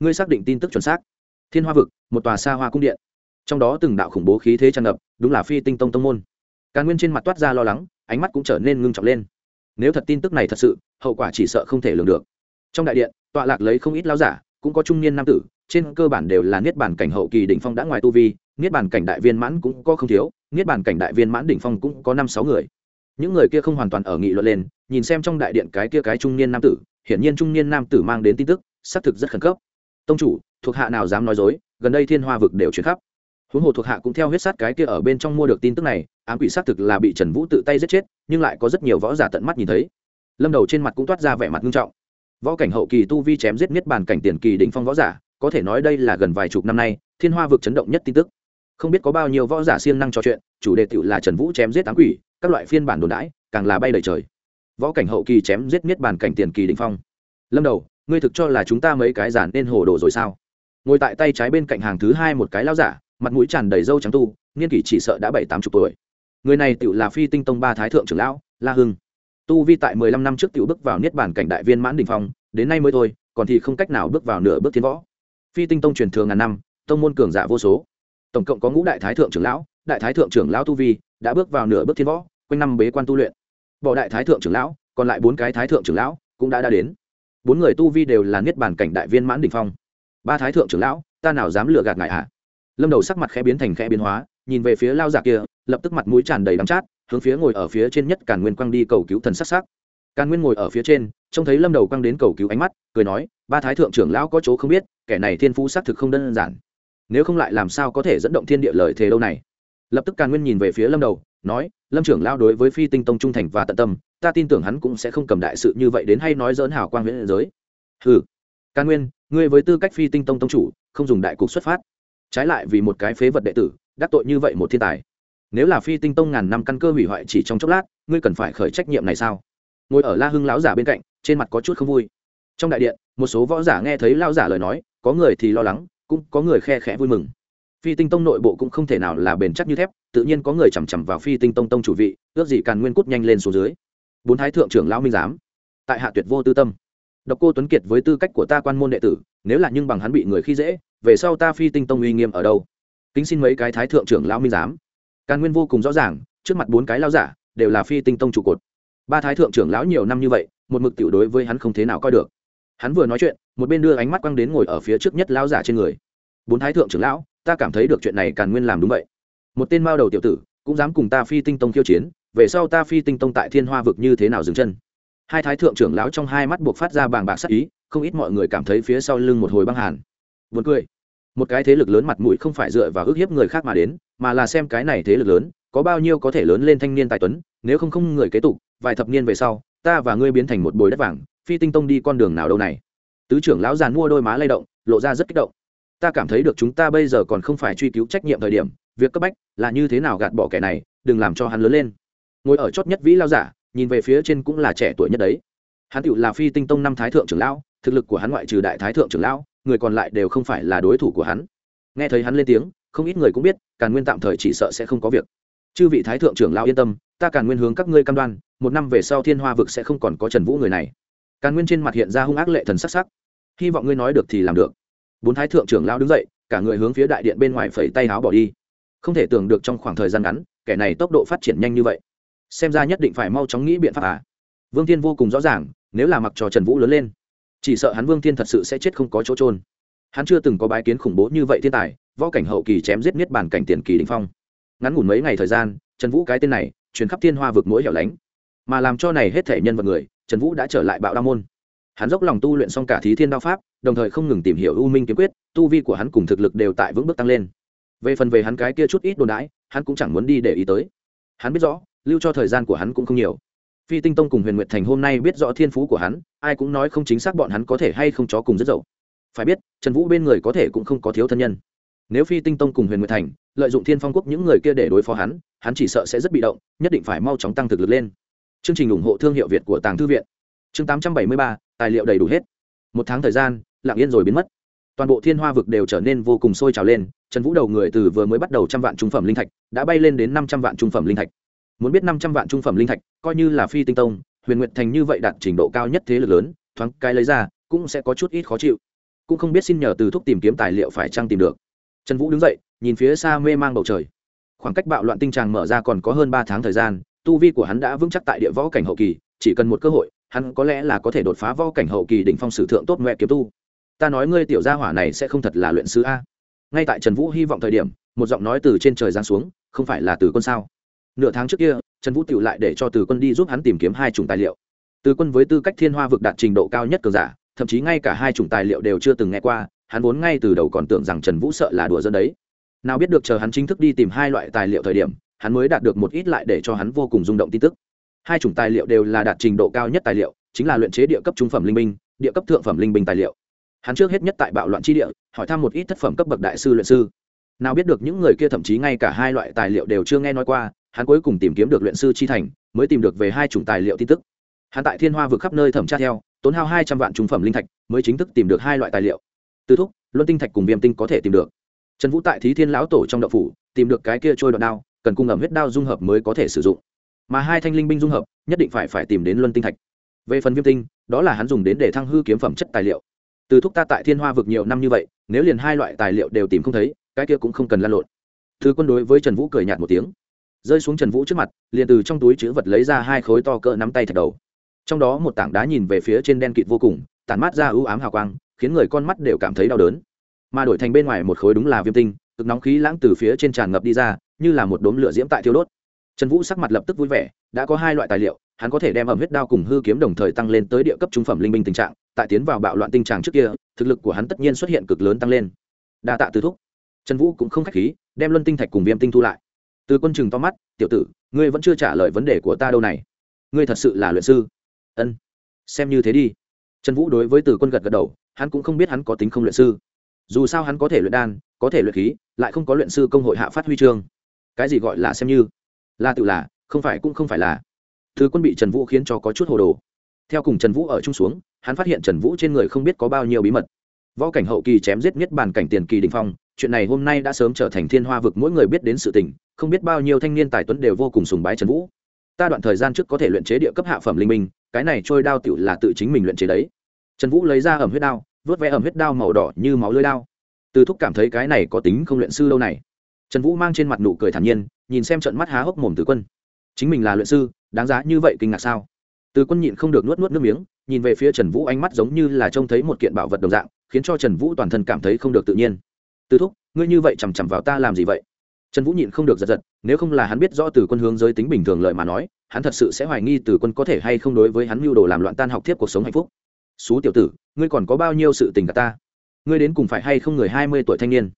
Ngươi xác định tin tức chuẩn xác. Thiên hoa vực, một tòa xa hoa cung điện. Trong đó từng đạo khủng bố khí thế tràn ngập, đúng là phi tinh tông tông môn. Càn nguyên trên mặt toát ra lo lắng, ánh mắt cũng trở nên ngưng trọng lên. Nếu thật tin tức này thật sự, hậu quả chỉ sợ không thể lường được trong đại điện, tọa lạc lấy không ít lao giả, cũng có trung niên nam tử, trên cơ bản đều là niết bản cảnh hậu kỳ đỉnh phong đã ngoài tu vi, niết bản cảnh đại viên mãn cũng có không thiếu, niết bản cảnh đại viên mãn đỉnh phong cũng có năm sáu người. Những người kia không hoàn toàn ở nghị luận lên, nhìn xem trong đại điện cái kia cái trung niên nam tử, hiển nhiên trung niên nam tử mang đến tin tức, xác thực rất khẩn cấp. Tông chủ, thuộc hạ nào dám nói dối, gần đây thiên hoa vực đều chuyển khắp. Huống hồ thuộc hạ cũng theo huyết sát cái kia ở bên trong mua được tin tức này, ám quỷ xác thực là bị trần vũ tự tay giết chết, nhưng lại có rất nhiều võ giả tận mắt nhìn thấy. Lâm đầu trên mặt cũng toát ra vẻ mặt nghiêm trọng võ cảnh hậu kỳ tu vi chém giết miết bàn cảnh tiền kỳ đỉnh phong võ giả, có thể nói đây là gần vài chục năm nay, thiên hoa vực chấn động nhất tin tức. Không biết có bao nhiêu võ giả siêng năng trò chuyện, chủ đề tựu là trần vũ chém giết tám quỷ, các loại phiên bản đồn đãi, càng là bay đầy trời. Võ cảnh hậu kỳ chém giết miết bàn cảnh tiền kỳ đỉnh phong. Lâm đầu, ngươi thực cho là chúng ta mấy cái giản nên hồ đồ rồi sao? Ngồi tại tay trái bên cạnh hàng thứ hai một cái lao giả, mặt mũi tràn đầy râu trắng tu, niên kỷ chỉ sợ đã bảy tám chục tuổi. Người này tựu là phi tinh tông ba thái thượng trưởng lão, la hưng tu vi tại mười lăm năm trước tiểu bước vào niết bàn cảnh đại viên mãn đỉnh phong, đến nay mới thôi, còn thì không cách nào bước vào nửa bước thiên võ. Phi tinh tông truyền thường ngàn năm, tông môn cường giả vô số. Tổng cộng có ngũ đại thái thượng trưởng lão, đại thái thượng trưởng lão tu vi đã bước vào nửa bước thiên võ, quanh năm bế quan tu luyện. Bỏ đại thái thượng trưởng lão, còn lại bốn cái thái thượng trưởng lão cũng đã đã đến. Bốn người tu vi đều là niết bàn cảnh đại viên mãn đỉnh phong. Ba thái thượng trưởng lão, ta nào dám lừa gạt ngài ạ? lâm đầu sắc mặt khẽ biến thành khẽ biến hóa, nhìn về phía lao giả kia, lập tức mặt mũi tràn đầy đắng chát hướng phía ngồi ở phía trên nhất càn nguyên quang đi cầu cứu thần sắc sắc. Càn nguyên ngồi ở phía trên, trông thấy lâm đầu quang đến cầu cứu ánh mắt, cười nói, ba thái thượng trưởng lão có chỗ không biết, kẻ này thiên phú xác thực không đơn giản. Nếu không lại làm sao có thể dẫn động thiên địa lời thế đâu này? Lập tức càn nguyên nhìn về phía lâm đầu, nói, lâm trưởng lao đối với phi tinh tông trung thành và tận tâm, ta tin tưởng hắn cũng sẽ không cầm đại sự như vậy đến hay nói dỡn hào quang huyện giới. Ừ càn nguyên, ngươi với tư cách phi tinh tông tông chủ, không dùng đại cục xuất phát. Trái lại vì một cái phế vật đệ tử, đắc tội như vậy một thiên tài nếu là phi tinh tông ngàn năm căn cơ hủy hoại chỉ trong chốc lát, ngươi cần phải khởi trách nhiệm này sao? Ngồi ở la hưng lão giả bên cạnh, trên mặt có chút không vui. Trong đại điện, một số võ giả nghe thấy lão giả lời nói, có người thì lo lắng, cũng có người khe khẽ vui mừng. Phi tinh tông nội bộ cũng không thể nào là bền chắc như thép, tự nhiên có người chằm chằm vào phi tinh tông tông chủ vị, ước gì càn nguyên cút nhanh lên xuống dưới. Bốn thái thượng trưởng lão minh giám, tại hạ tuyệt vô tư tâm. Độc cô tuấn kiệt với tư cách của ta quan môn đệ tử, nếu là nhưng bằng hắn bị người khi dễ, về sau ta phi tinh tông uy nghiêm ở đâu? Kính xin mấy cái thái thượng trưởng lão minh giám càn nguyên vô cùng rõ ràng, trước mặt bốn cái lao giả đều là phi tinh tông trụ cột. Ba thái thượng trưởng lão nhiều năm như vậy, một mực tiểu đối với hắn không thế nào coi được. Hắn vừa nói chuyện, một bên đưa ánh mắt quăng đến ngồi ở phía trước nhất lao giả trên người. Bốn thái thượng trưởng lão, ta cảm thấy được chuyện này càn nguyên làm đúng vậy. Một tên mao đầu tiểu tử, cũng dám cùng ta phi tinh tông khiêu chiến, về sau ta phi tinh tông tại thiên hoa vực như thế nào dừng chân? Hai thái thượng trưởng lão trong hai mắt buộc phát ra bàng bạc sắc ý, không ít mọi người cảm thấy phía sau lưng một hồi băng hàn. Buồn cười. Một cái thế lực lớn mặt mũi không phải dựa vào ước hiếp người khác mà đến, mà là xem cái này thế lực lớn, có bao nhiêu có thể lớn lên thanh niên tài tuấn, nếu không không người kế tục, vài thập niên về sau, ta và ngươi biến thành một bồi đất vàng, phi tinh tông đi con đường nào đâu này. Tứ trưởng lão giàn mua đôi má lay động, lộ ra rất kích động. Ta cảm thấy được chúng ta bây giờ còn không phải truy cứu trách nhiệm thời điểm, việc cấp bách là như thế nào gạt bỏ kẻ này, đừng làm cho hắn lớn lên. Ngồi ở chót nhất vĩ lao giả, nhìn về phía trên cũng là trẻ tuổi nhất đấy. hắn tựu là phi tinh tông năm thái thượng trưởng lão thực lực của hắn ngoại trừ đại thái thượng trưởng lão người còn lại đều không phải là đối thủ của hắn. Nghe thấy hắn lên tiếng, không ít người cũng biết, càn nguyên tạm thời chỉ sợ sẽ không có việc. Chư vị thái thượng trưởng lão yên tâm, ta càn nguyên hướng các ngươi cam đoan, một năm về sau thiên hoa vực sẽ không còn có trần vũ người này. Càn nguyên trên mặt hiện ra hung ác lệ thần sắc sắc. Hy vọng ngươi nói được thì làm được. Bốn thái thượng trưởng lão đứng dậy, cả người hướng phía đại điện bên ngoài phẩy tay áo bỏ đi. Không thể tưởng được trong khoảng thời gian ngắn, kẻ này tốc độ phát triển nhanh như vậy. Xem ra nhất định phải mau chóng nghĩ biện pháp à. Vương thiên vô cùng rõ ràng, nếu là mặc cho trần vũ lớn lên chỉ sợ hắn vương thiên thật sự sẽ chết không có chỗ trôn hắn chưa từng có bái kiến khủng bố như vậy thiên tài, võ cảnh hậu kỳ chém giết miết bàn cảnh tiền kỳ đình phong. Ngắn ngủn mấy ngày thời gian, trần vũ cái tên này chuyển khắp thiên hoa vực mỗi hẻo lánh. Mà làm cho này hết thể nhân vật người, trần vũ đã trở lại bạo đa môn. Hắn dốc lòng tu luyện xong cả thí thiên đao pháp, đồng thời không ngừng tìm hiểu u minh kiếm quyết, tu vi của hắn cùng thực lực đều tại vững bước tăng lên. Về phần về hắn cái kia chút ít đồn đãi, hắn cũng chẳng muốn đi để ý tới. Hắn biết rõ, lưu cho thời gian của hắn cũng không nhiều phi tinh tông cùng huyền nguyệt thành hôm nay biết rõ thiên phú của hắn, ai cũng nói không chính xác bọn hắn có thể hay không chó cùng rất dậu. Phải biết, trần vũ bên người có thể cũng không có thiếu thân nhân. Nếu phi tinh tông cùng huyền nguyệt thành lợi dụng thiên phong quốc những người kia để đối phó hắn hắn chỉ sợ sẽ rất bị động, nhất định phải mau chóng tăng thực lực lên. Chương trình ủng hộ thương hiệu việt của tàng thư viện. Chương tám trăm bảy mươi ba, tài liệu đầy đủ hết. Một tháng thời gian, lặng yên rồi biến mất. Toàn bộ thiên hoa vực đều trở nên vô cùng sôi trào lên, trần vũ đầu người từ vừa mới bắt đầu trăm vạn trung phẩm linh thạch, đã bay lên đến năm trăm vạn trung phẩm linh thạch muốn biết năm trăm vạn trung phẩm linh thạch, coi như là phi tinh tông, huyền nguyệt thành như vậy đạt trình độ cao nhất thế lực lớn, thoáng cái lấy ra, cũng sẽ có chút ít khó chịu. Cũng không biết xin nhờ từ thúc tìm kiếm tài liệu phải chăng tìm được. Trần vũ đứng dậy, nhìn phía xa mê mang bầu trời. Khoảng cách bạo loạn tinh tràng mở ra còn có hơn ba tháng thời gian, tu vi của hắn đã vững chắc tại địa võ cảnh hậu kỳ, chỉ cần một cơ hội, hắn có lẽ là có thể đột phá võ cảnh hậu kỳ đỉnh phong sử thượng tốt mẹ kiếm tu. Ta nói ngươi tiểu gia hỏa này sẽ không thật là luyện sư a. Ngay tại trần vũ hy vọng thời điểm, một giọng nói từ trên trời giáng xuống, không phải là từ con sao? Nửa tháng trước kia trần vũ tựu lại để cho từ quân đi giúp hắn tìm kiếm hai chủng tài liệu. Từ quân với tư cách thiên hoa vực đạt trình độ cao nhất cường giả thậm chí ngay cả hai chủng tài liệu đều chưa từng nghe qua hắn vốn ngay từ đầu còn tưởng rằng trần vũ sợ là đùa dân đấy. Nào biết được chờ hắn chính thức đi tìm hai loại tài liệu thời điểm hắn mới đạt được một ít lại để cho hắn vô cùng rung động tin tức. Hai chủng tài liệu đều là đạt trình độ cao nhất tài liệu chính là luyện chế địa cấp trung phẩm linh minh, địa cấp thượng phẩm linh minh tài liệu. Hắn trước hết nhất tại bạo loạn tri địa hỏi thăm một ít thất phẩm cấp bậc đại sư luyện sư. Nào biết được những người kia thậm chí ngay cả hai loại tài liệu đều chưa nghe nói qua hắn cuối cùng tìm kiếm được luyện sư chi thành, mới tìm được về hai chủng tài liệu tin tức. Hắn tại thiên hoa vực khắp nơi thẩm tra theo, tốn hao hai trăm vạn trung phẩm linh thạch, mới chính thức tìm được hai loại tài liệu. Từ thúc, luân tinh thạch cùng viêm tinh có thể tìm được. Trần vũ tại thí thiên lão tổ trong đậu phủ, tìm được cái kia trôi đoạn đao, cần cung ẩm huyết đao dung hợp mới có thể sử dụng. Mà hai thanh linh binh dung hợp, nhất định phải phải tìm đến luân tinh thạch. Về phần viêm tinh, đó là hắn dùng đến để thăng hư kiếm phẩm chất tài liệu. Từ thúc ta tại thiên hoa vực nhiều năm như vậy, nếu liền hai loại tài liệu đều tìm không thấy, cái kia cũng không cần lan lộn. Thứ quân đối với trần vũ cười nhạt một tiếng rơi xuống trần vũ trước mặt, liền từ trong túi chữ vật lấy ra hai khối to cỡ nắm tay thạch đầu. Trong đó một tảng đá nhìn về phía trên đen kịt vô cùng, tản mát ra ưu ám hào quang, khiến người con mắt đều cảm thấy đau đớn. Mà đổi thành bên ngoài một khối đúng là viêm tinh, cực nóng khí lãng từ phía trên tràn ngập đi ra, như là một đốm lửa diễm tại thiêu đốt. Trần vũ sắc mặt lập tức vui vẻ, đã có hai loại tài liệu, hắn có thể đem ẩm huyết đao cùng hư kiếm đồng thời tăng lên tới địa cấp trung phẩm linh binh tình trạng, tại tiến vào bạo loạn tinh trạng trước kia, thực lực của hắn tất nhiên xuất hiện cực lớn tăng lên. Đa tạ từ thúc. Trần vũ cũng không khách khí, đem luân tinh thạch cùng viêm tinh thu lại từ quân chừng to mắt, tiểu tử, ngươi vẫn chưa trả lời vấn đề của ta đâu này. Ngươi thật sự là luyện sư. Ân, xem như thế đi. Trần vũ đối với từ quân gật gật đầu, hắn cũng không biết hắn có tính không luyện sư. Dù sao hắn có thể luyện đan, có thể luyện khí, lại không có luyện sư công hội hạ phát huy chương. Cái gì gọi là xem như? Là tự là, không phải cũng không phải là. Thứ quân bị trần vũ khiến cho có chút hồ đồ. Theo cùng trần vũ ở chung xuống, hắn phát hiện trần vũ trên người không biết có bao nhiêu bí mật. Võ cảnh hậu kỳ chém giết nhất bàn cảnh tiền kỳ đình phong, chuyện này hôm nay đã sớm trở thành thiên hoa vực, mỗi người biết đến sự tình không biết bao nhiêu thanh niên tài tuấn đều vô cùng sùng bái trần vũ. Ta đoạn thời gian trước có thể luyện chế địa cấp hạ phẩm linh minh, cái này trôi đao tựu là tự chính mình luyện chế đấy. Trần vũ lấy ra ẩm huyết đao, vớt vẽ ẩm huyết đao màu đỏ như máu lưới đao. Từ thúc cảm thấy cái này có tính không luyện sư lâu này. Trần vũ mang trên mặt nụ cười thản nhiên, nhìn xem trận mắt há hốc mồm từ quân. Chính mình là luyện sư, đáng giá như vậy kinh ngạc sao? Từ quân nhịn không được nuốt nuốt nước miếng, nhìn về phía trần vũ ánh mắt giống như là trông thấy một kiện bảo vật đồng dạng, khiến cho trần vũ toàn thân cảm thấy không được tự nhiên. Từ thúc, ngươi như vậy chằm chằm vào ta làm gì vậy? Trần vũ nhịn không được giật giật, nếu không là hắn biết rõ từ quân hướng giới tính bình thường lợi mà nói, hắn thật sự sẽ hoài nghi từ quân có thể hay không đối với hắn mưu đồ làm loạn tan học tiếp cuộc sống hạnh phúc. Xú tiểu tử, ngươi còn có bao nhiêu sự tình cả ta? Ngươi đến cùng phải hay không người hai mươi tuổi thanh niên?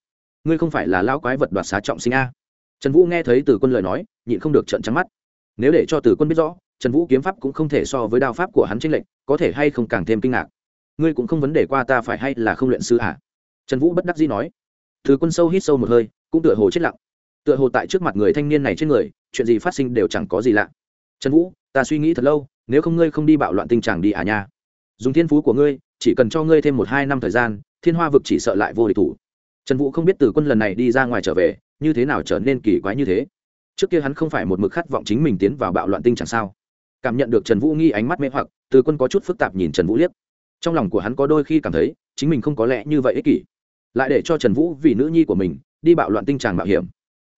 Ngươi không phải là lão quái vật đoạt xá trọng sinh a? Trần vũ nghe thấy từ quân lời nói, nhịn không được trợn trắng mắt. Nếu để cho từ quân biết rõ, trần vũ kiếm pháp cũng không thể so với đao pháp của hắn tranh lệch, có thể hay không càng thêm kinh ngạc. Ngươi cũng không vấn đề qua ta phải hay là không luyện sư hả trần vũ bất đắc dĩ nói. Từ quân sâu hít sâu một hơi, cũng tựa hồ chết lặng tựa hồ tại trước mặt người thanh niên này trên người, chuyện gì phát sinh đều chẳng có gì lạ. Trần vũ, ta suy nghĩ thật lâu, nếu không ngươi không đi bạo loạn tinh trạng đi à nha. Dùng thiên phú của ngươi, chỉ cần cho ngươi thêm một hai năm thời gian, thiên hoa vực chỉ sợ lại vô địch thủ. Trần vũ không biết từ quân lần này đi ra ngoài trở về, như thế nào trở nên kỳ quái như thế. Trước kia hắn không phải một mực khát vọng chính mình tiến vào bạo loạn tinh chẳng sao? Cảm nhận được trần vũ nghi ánh mắt mê hoặc, từ quân có chút phức tạp nhìn trần vũ liếc. Trong lòng của hắn có đôi khi cảm thấy, chính mình không có lẽ như vậy ích kỷ. Lại để cho trần vũ vì nữ nhi của mình, đi bạo loạn tinh tràng mạo hiểm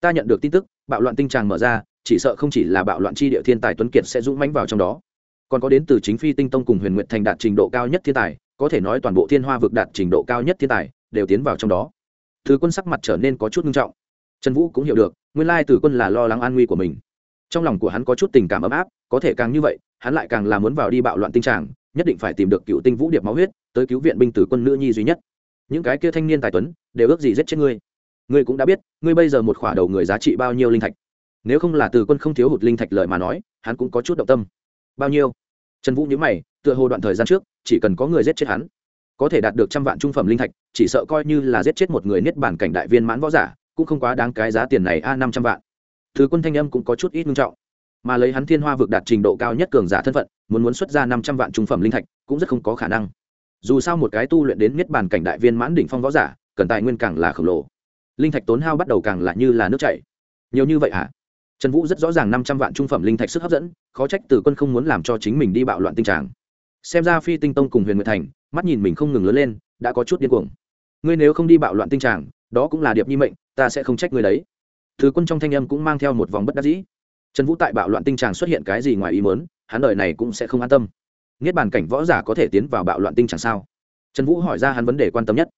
ta nhận được tin tức, bạo loạn tinh tràng mở ra, chỉ sợ không chỉ là bạo loạn chi địa thiên tài tuấn kiệt sẽ dũng mãnh vào trong đó. Còn có đến từ chính phi tinh tông cùng huyền nguyện thành đạt trình độ cao nhất thiên tài, có thể nói toàn bộ thiên hoa vực đạt trình độ cao nhất thiên tài, đều tiến vào trong đó. Thứ quân sắc mặt trở nên có chút nghiêm trọng. Trần vũ cũng hiểu được, nguyên lai từ quân là lo lắng an nguy của mình. Trong lòng của hắn có chút tình cảm ấm áp, có thể càng như vậy, hắn lại càng là muốn vào đi bạo loạn tinh tràng, nhất định phải tìm được cựu tinh vũ điệp máu huyết, tới cứu viện binh tử quân nữ nhi duy nhất. Những cái kia thanh niên tài tuấn, đều ước gì giết chết ngươi. Ngươi cũng đã biết ngươi bây giờ một khỏa đầu người giá trị bao nhiêu linh thạch? Nếu không là từ quân không thiếu hụt linh thạch lời mà nói, hắn cũng có chút động tâm. Bao nhiêu? Trần vũ nhớ mày, tựa hồ đoạn thời gian trước, chỉ cần có người giết chết hắn, có thể đạt được trăm vạn trung phẩm linh thạch, chỉ sợ coi như là giết chết một người niết bản cảnh đại viên mãn võ giả, cũng không quá đáng cái giá tiền này a, năm trăm vạn. Thứ quân thanh âm cũng có chút ít nghiêm trọng, mà lấy hắn thiên hoa vực đạt trình độ cao nhất cường giả thân phận, muốn muốn xuất ra năm trăm vạn trung phẩm linh thạch, cũng rất không có khả năng. Dù sao một cái tu luyện đến niết bản cảnh đại viên mãn đỉnh phong võ giả, cần tài nguyên càng là khổng lồ linh thạch tốn hao bắt đầu càng lạ như là nước chảy. Nhiều như vậy hả? Trần vũ rất rõ ràng năm trăm vạn trung phẩm linh thạch sức hấp dẫn khó trách từ quân không muốn làm cho chính mình đi bạo loạn tinh trạng. xem ra phi tinh tông cùng huyền nguyệt thành mắt nhìn mình không ngừng lớn lên đã có chút điên cuồng. Ngươi nếu không đi bạo loạn tinh trạng, đó cũng là điệp nhi mệnh ta sẽ không trách ngươi đấy. Thứ quân trong thanh âm cũng mang theo một vòng bất đắc dĩ. Trần vũ tại bạo loạn tinh tràng xuất hiện cái gì ngoài ý mớn hắn đời này cũng sẽ không an tâm. Niết bàn cảnh võ giả có thể tiến vào bạo loạn tinh tràng sao? Trần vũ hỏi ra hắn vấn đề quan tâm nhất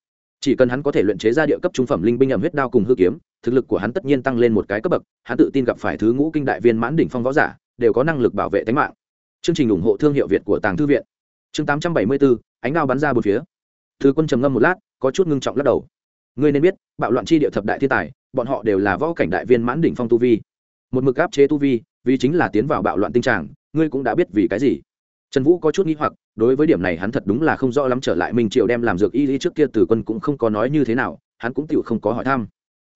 chỉ cần hắn có thể luyện chế ra địa cấp trung phẩm linh binh ẩm huyết đao cùng hư kiếm, thực lực của hắn tất nhiên tăng lên một cái cấp bậc, hắn tự tin gặp phải thứ ngũ kinh đại viên mãn đỉnh phong võ giả, đều có năng lực bảo vệ tính mạng. Chương trình ủng hộ thương hiệu việt của tàng thư viện. Chương tám trăm bảy mươi bốn ánh đao bắn ra bốn phía. Thứ quân trầm ngâm một lát, có chút ngưng trọng lắc đầu. Ngươi nên biết, bạo loạn chi địa thập đại thiên tài, bọn họ đều là võ cảnh đại viên mãn đỉnh phong tu vi. Một mực áp chế tu vi, vì chính là tiến vào bạo loạn tinh trạng. ngươi cũng đã biết vì cái gì trần vũ có chút nghĩ hoặc, đối với điểm này hắn thật đúng là không rõ lắm trở lại mình triệu đem làm dược y lý trước kia từ quân cũng không có nói như thế nào, hắn cũng tựu không có hỏi thăm.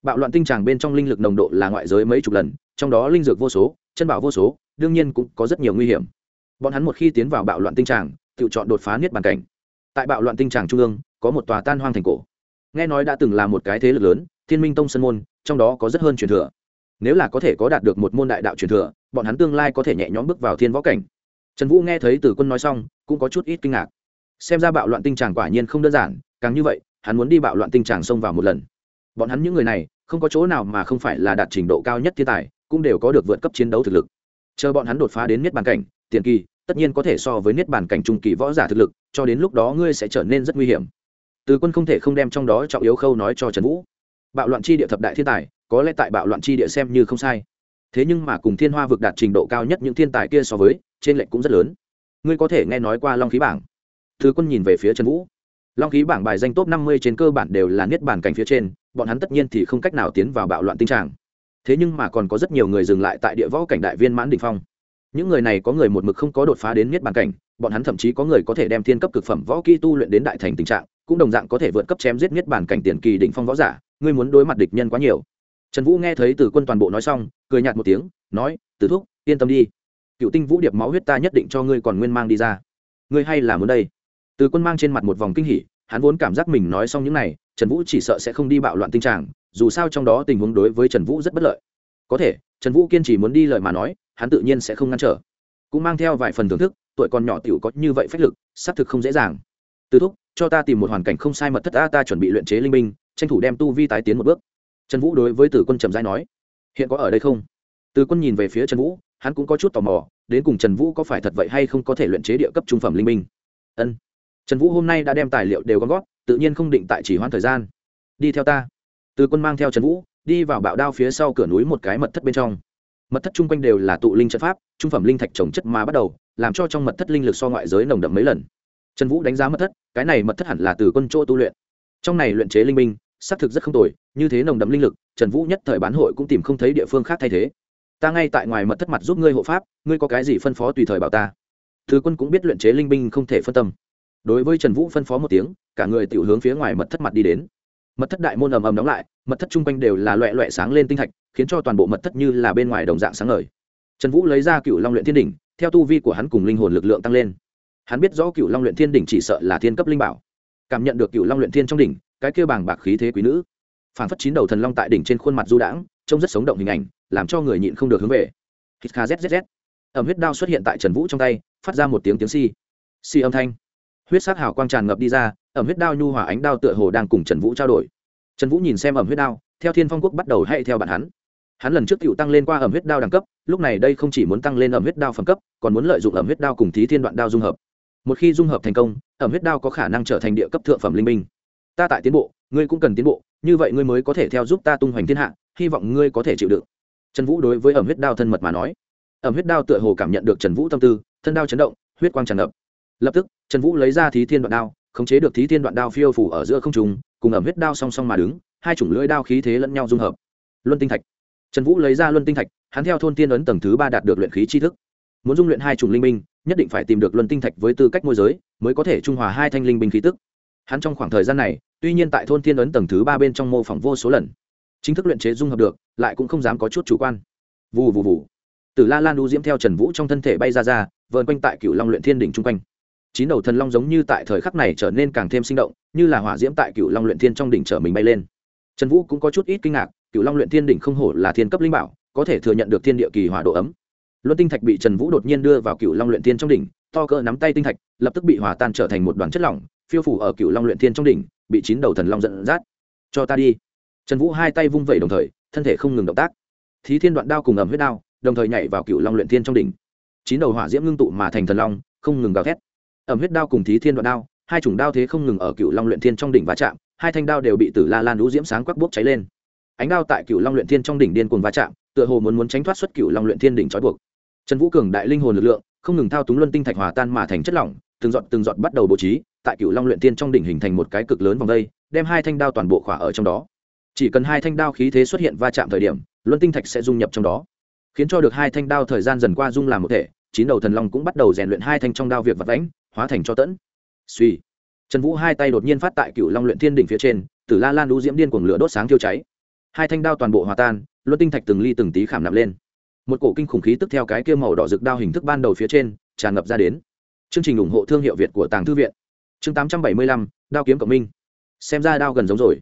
Bạo loạn tinh tràng bên trong linh lực nồng độ là ngoại giới mấy chục lần, trong đó linh dược vô số, chân bảo vô số, đương nhiên cũng có rất nhiều nguy hiểm. Bọn hắn một khi tiến vào bạo loạn tinh tràng tự chọn đột phá niết bàn cảnh. Tại bạo loạn tinh tràng trung ương, có một tòa tan hoang thành cổ. Nghe nói đã từng là một cái thế lực lớn, thiên minh tông sân môn, trong đó có rất hơn truyền thừa. Nếu là có thể có đạt được một môn đại đạo truyền thừa, bọn hắn tương lai có thể nhẹ nhõm bước vào thiên võ cảnh trần vũ nghe thấy từ quân nói xong, cũng có chút ít kinh ngạc. Xem ra bạo loạn tinh tràng quả nhiên không đơn giản, càng như vậy, hắn muốn đi bạo loạn tinh tràng xông vào một lần. Bọn hắn những người này, không có chỗ nào mà không phải là đạt trình độ cao nhất thiên tài, cũng đều có được vượt cấp chiến đấu thực lực. Chờ bọn hắn đột phá đến niết bàn cảnh, tiền kỳ, tất nhiên có thể so với niết bàn cảnh trung kỳ võ giả thực lực, cho đến lúc đó ngươi sẽ trở nên rất nguy hiểm. Từ quân không thể không đem trong đó trọng yếu khâu nói cho trần vũ. Bạo loạn chi địa thập đại thiên tài, có lẽ tại bạo loạn chi địa xem như không sai thế nhưng mà cùng thiên hoa vực đạt trình độ cao nhất những thiên tài kia so với, trên lệnh cũng rất lớn. Ngươi có thể nghe nói qua long khí bảng. Thứ quân nhìn về phía trần vũ. Long khí bảng bài danh top năm mươi trên cơ bản đều là niết bàn cảnh phía trên, bọn hắn tất nhiên thì không cách nào tiến vào bạo loạn tinh trạng. Thế nhưng mà còn có rất nhiều người dừng lại tại địa võ cảnh đại viên mãn đỉnh phong. Những người này có người một mực không có đột phá đến niết bàn cảnh, bọn hắn thậm chí có người có thể đem thiên cấp cực phẩm võ kỹ tu luyện đến đại thành tình trạng, cũng đồng dạng có thể vượt cấp chém giết niết bàn cảnh tiền kỳ đỉnh phong võ giả, ngươi muốn đối mặt địch nhân quá nhiều trần vũ nghe thấy từ quân toàn bộ nói xong, cười nhạt một tiếng, nói, từ thúc, yên tâm đi. Cựu tinh vũ điệp máu huyết ta nhất định cho ngươi còn nguyên mang đi ra. Ngươi hay là muốn đây? Từ quân mang trên mặt một vòng kinh hỉ, hắn vốn cảm giác mình nói xong những này, trần vũ chỉ sợ sẽ không đi bạo loạn tinh trạng. dù sao trong đó tình huống đối với trần vũ rất bất lợi. Có thể, trần vũ kiên trì muốn đi lời mà nói, hắn tự nhiên sẽ không ngăn trở. Cũng mang theo vài phần thưởng thức, tuổi còn nhỏ t i ể u có như vậy phách lực, xác thực không dễ dàng. Từ thúc, cho ta tìm một hoàn cảnh không sai mật thất ta ta chuẩn bị luyện chế linh minh tranh thủ đem tu vi tái tiến một bước trần vũ đối với tử quân trầm giai nói hiện có ở đây không? Tử quân nhìn về phía trần vũ hắn cũng có chút tò mò đến cùng trần vũ có phải thật vậy hay không có thể luyện chế địa cấp trung phẩm linh minh? Ân. Trần vũ hôm nay đã đem tài liệu đều gom góp, tự nhiên không định tại chỉ hoãn thời gian. Đi theo ta. Từ quân mang theo trần vũ đi vào bạo đao phía sau cửa núi một cái mật thất bên trong. Mật thất chung quanh đều là tụ linh trận pháp trung phẩm linh thạch trồng chất mà bắt đầu làm cho trong mật thất linh lực so ngoại giới nồng đậm mấy lần. Trần vũ đánh giá mật thất cái này mật thất hẳn là từ quân chỗ tu luyện. Trong này luyện chế linh minh xác thực rất không tồi, như thế nồng đậm linh lực, trần vũ nhất thời bán hội cũng tìm không thấy địa phương khác thay thế. Ta ngay tại ngoài mật thất mặt giúp ngươi hộ pháp, ngươi có cái gì phân phó tùy thời bảo ta. Thứ quân cũng biết luyện chế linh binh không thể phân tâm. Đối với trần vũ phân phó một tiếng, cả người tự hướng phía ngoài mật thất mặt đi đến. Mật thất đại môn ầm ầm đóng lại, mật thất chung quanh đều là loẹ loẹ sáng lên tinh thạch, khiến cho toàn bộ mật thất như là bên ngoài đồng dạng sáng ngời. Trần vũ lấy ra cựu long luyện thiên đỉnh, theo tu vi của hắn cùng linh hồn lực lượng tăng lên. Hắn biết rõ cựu long luyện thiên đỉnh chỉ sợ là thiên cấp linh bảo. Cảm nhận được cựu long luyện thiên trong đỉnh cái kia bàng bạc khí thế quý nữ. Phản phất chín đầu thần long tại đỉnh trên khuôn mặt du đãng, trông rất sống động hình ảnh, làm cho người nhịn không được hướng về. Hít kha zzz ẩm huyết đao xuất hiện tại trần vũ trong tay, phát ra một tiếng tiếng si si âm thanh. Huyết sát hào quang tràn ngập đi ra, ẩm huyết đao nhu hòa ánh đao tựa hồ đang cùng trần vũ trao đổi. Trần vũ nhìn xem ẩm huyết đao, theo thiên phong quốc bắt đầu hay theo bạn hắn. Hắn lần trước cựu tăng lên qua ẩm huyết đao đẳng cấp, lúc này đây không chỉ muốn tăng lên ẩm huyết đao phẩm cấp, còn muốn lợi dụng ẩm huyết đao cùng thí thiên đoạn đao dung hợp. Một khi dung hợp thành công, ẩm huyết đao có khả năng trở thành địa cấp thượng phẩm linh minh ta tại tiến bộ, ngươi cũng cần tiến bộ, như vậy ngươi mới có thể theo giúp ta tung hoành thiên hạ, hy vọng ngươi có thể chịu đựng. Trần vũ đối với ẩm huyết đao thân mật mà nói. Ẩm huyết đao tựa hồ cảm nhận được trần vũ tâm tư, thân đao chấn động, huyết quang tràn ngập. Lập tức, trần vũ lấy ra thí thiên đoạn đao, khống chế được thí thiên đoạn đao phiêu phủ ở giữa không trùng cùng ẩm huyết đao song song mà đứng, hai chủng lưỡi đao khí thế lẫn nhau dung hợp. Luân tinh thạch. Trần vũ lấy ra luân tinh thạch, hắn theo thôn tiên ấn tầng thứ ba đạt được luyện khí tri thức. Muốn dung luyện hai chủng linh minh, nhất định phải tìm được luân tinh thạch với tư cách môi giới, mới có thể trung hòa hai thanh linh binh khí tức. Hắn trong khoảng thời gian này tuy nhiên tại thôn thiên ấn tầng thứ ba bên trong mô phỏng vô số lần, chính thức luyện chế dung hợp được, lại cũng không dám có chút chủ quan. Vù vù vù. Từ la lan u diễm theo trần vũ trong thân thể bay ra ra, vờn quanh tại cựu long luyện thiên đỉnh chung quanh. Chín đầu thần long giống như tại thời khắc này trở nên càng thêm sinh động, như là hỏa diễm tại cựu long luyện thiên trong đỉnh trở mình bay lên. Trần vũ cũng có chút ít kinh ngạc cựu long luyện thiên đỉnh không hổ là thiên cấp linh bảo, có thể thừa nhận được thiên địa kỳ hỏa độ ấm. Luân tinh thạch bị trần vũ đột nhiên đưa vào cựu long luyện thiên trong đỉnh, to cỡ nắm tay tinh thạch, lập tức bị hòa tan trở thành một đoàn chất lỏng phiêu phủ ở cựu long luyện thiên trong đỉnh, bị chín đầu thần long dẫn dắt. Cho ta đi. Trần vũ hai tay vung vẩy đồng thời, thân thể không ngừng động tác. Thí thiên đoạn đao cùng ẩm huyết đao, đồng thời nhảy vào cựu long luyện thiên trong đỉnh. Chín đầu hỏa diễm ngưng tụ mà thành thần long, không ngừng gào thét. Ẩm huyết đao cùng thí thiên đoạn đao, hai chủng đao thế không ngừng ở cựu long luyện thiên trong đỉnh va chạm, hai thanh đao đều bị tử la lan lũ diễm sáng quắc bốc cháy lên. Ánh đao tại cựu long luyện thiên trong đỉnh điên cuồng va chạm, tựa hồ muốn muốn tránh thoát xuất cựu long luyện thiên đỉnh trói buộc. Trần vũ cường đại linh hồn lực lượng, không ngừng thao túng luân tinh thạch hòa tan mà thành chất lỏng, từng giọt từng giọt bắt đầu bố trí tại cựu long luyện thiên trong đỉnh hình thành một cái cực lớn vòng đây, đem hai thanh đao toàn bộ khỏa ở trong đó. Chỉ cần hai thanh đao khí thế xuất hiện va chạm thời điểm, luân tinh thạch sẽ dung nhập trong đó, khiến cho được hai thanh đao thời gian dần qua dung làm một thể, chín đầu thần long cũng bắt đầu rèn luyện hai thanh trong đao việc vật đánh hóa thành cho tẫn. Suy. Trần vũ hai tay đột nhiên phát tại cựu long luyện thiên đỉnh phía trên, tử la lan đũ diễm điên cuồng lửa đốt sáng thiêu cháy. Hai thanh đao toàn bộ hòa tan, luân tinh thạch từng ly từng tí khảm nạp lên. Một cổ kinh khủng khí tức theo cái kia màu đỏ rực đao hình thức ban đầu phía trên, tràn ngập ra đến. Chương trình ủng hộ thương hiệu việt của tàng thư viện chương tám trăm bảy mươi lăm, đao kiếm cộng minh. Xem ra đao gần giống rồi.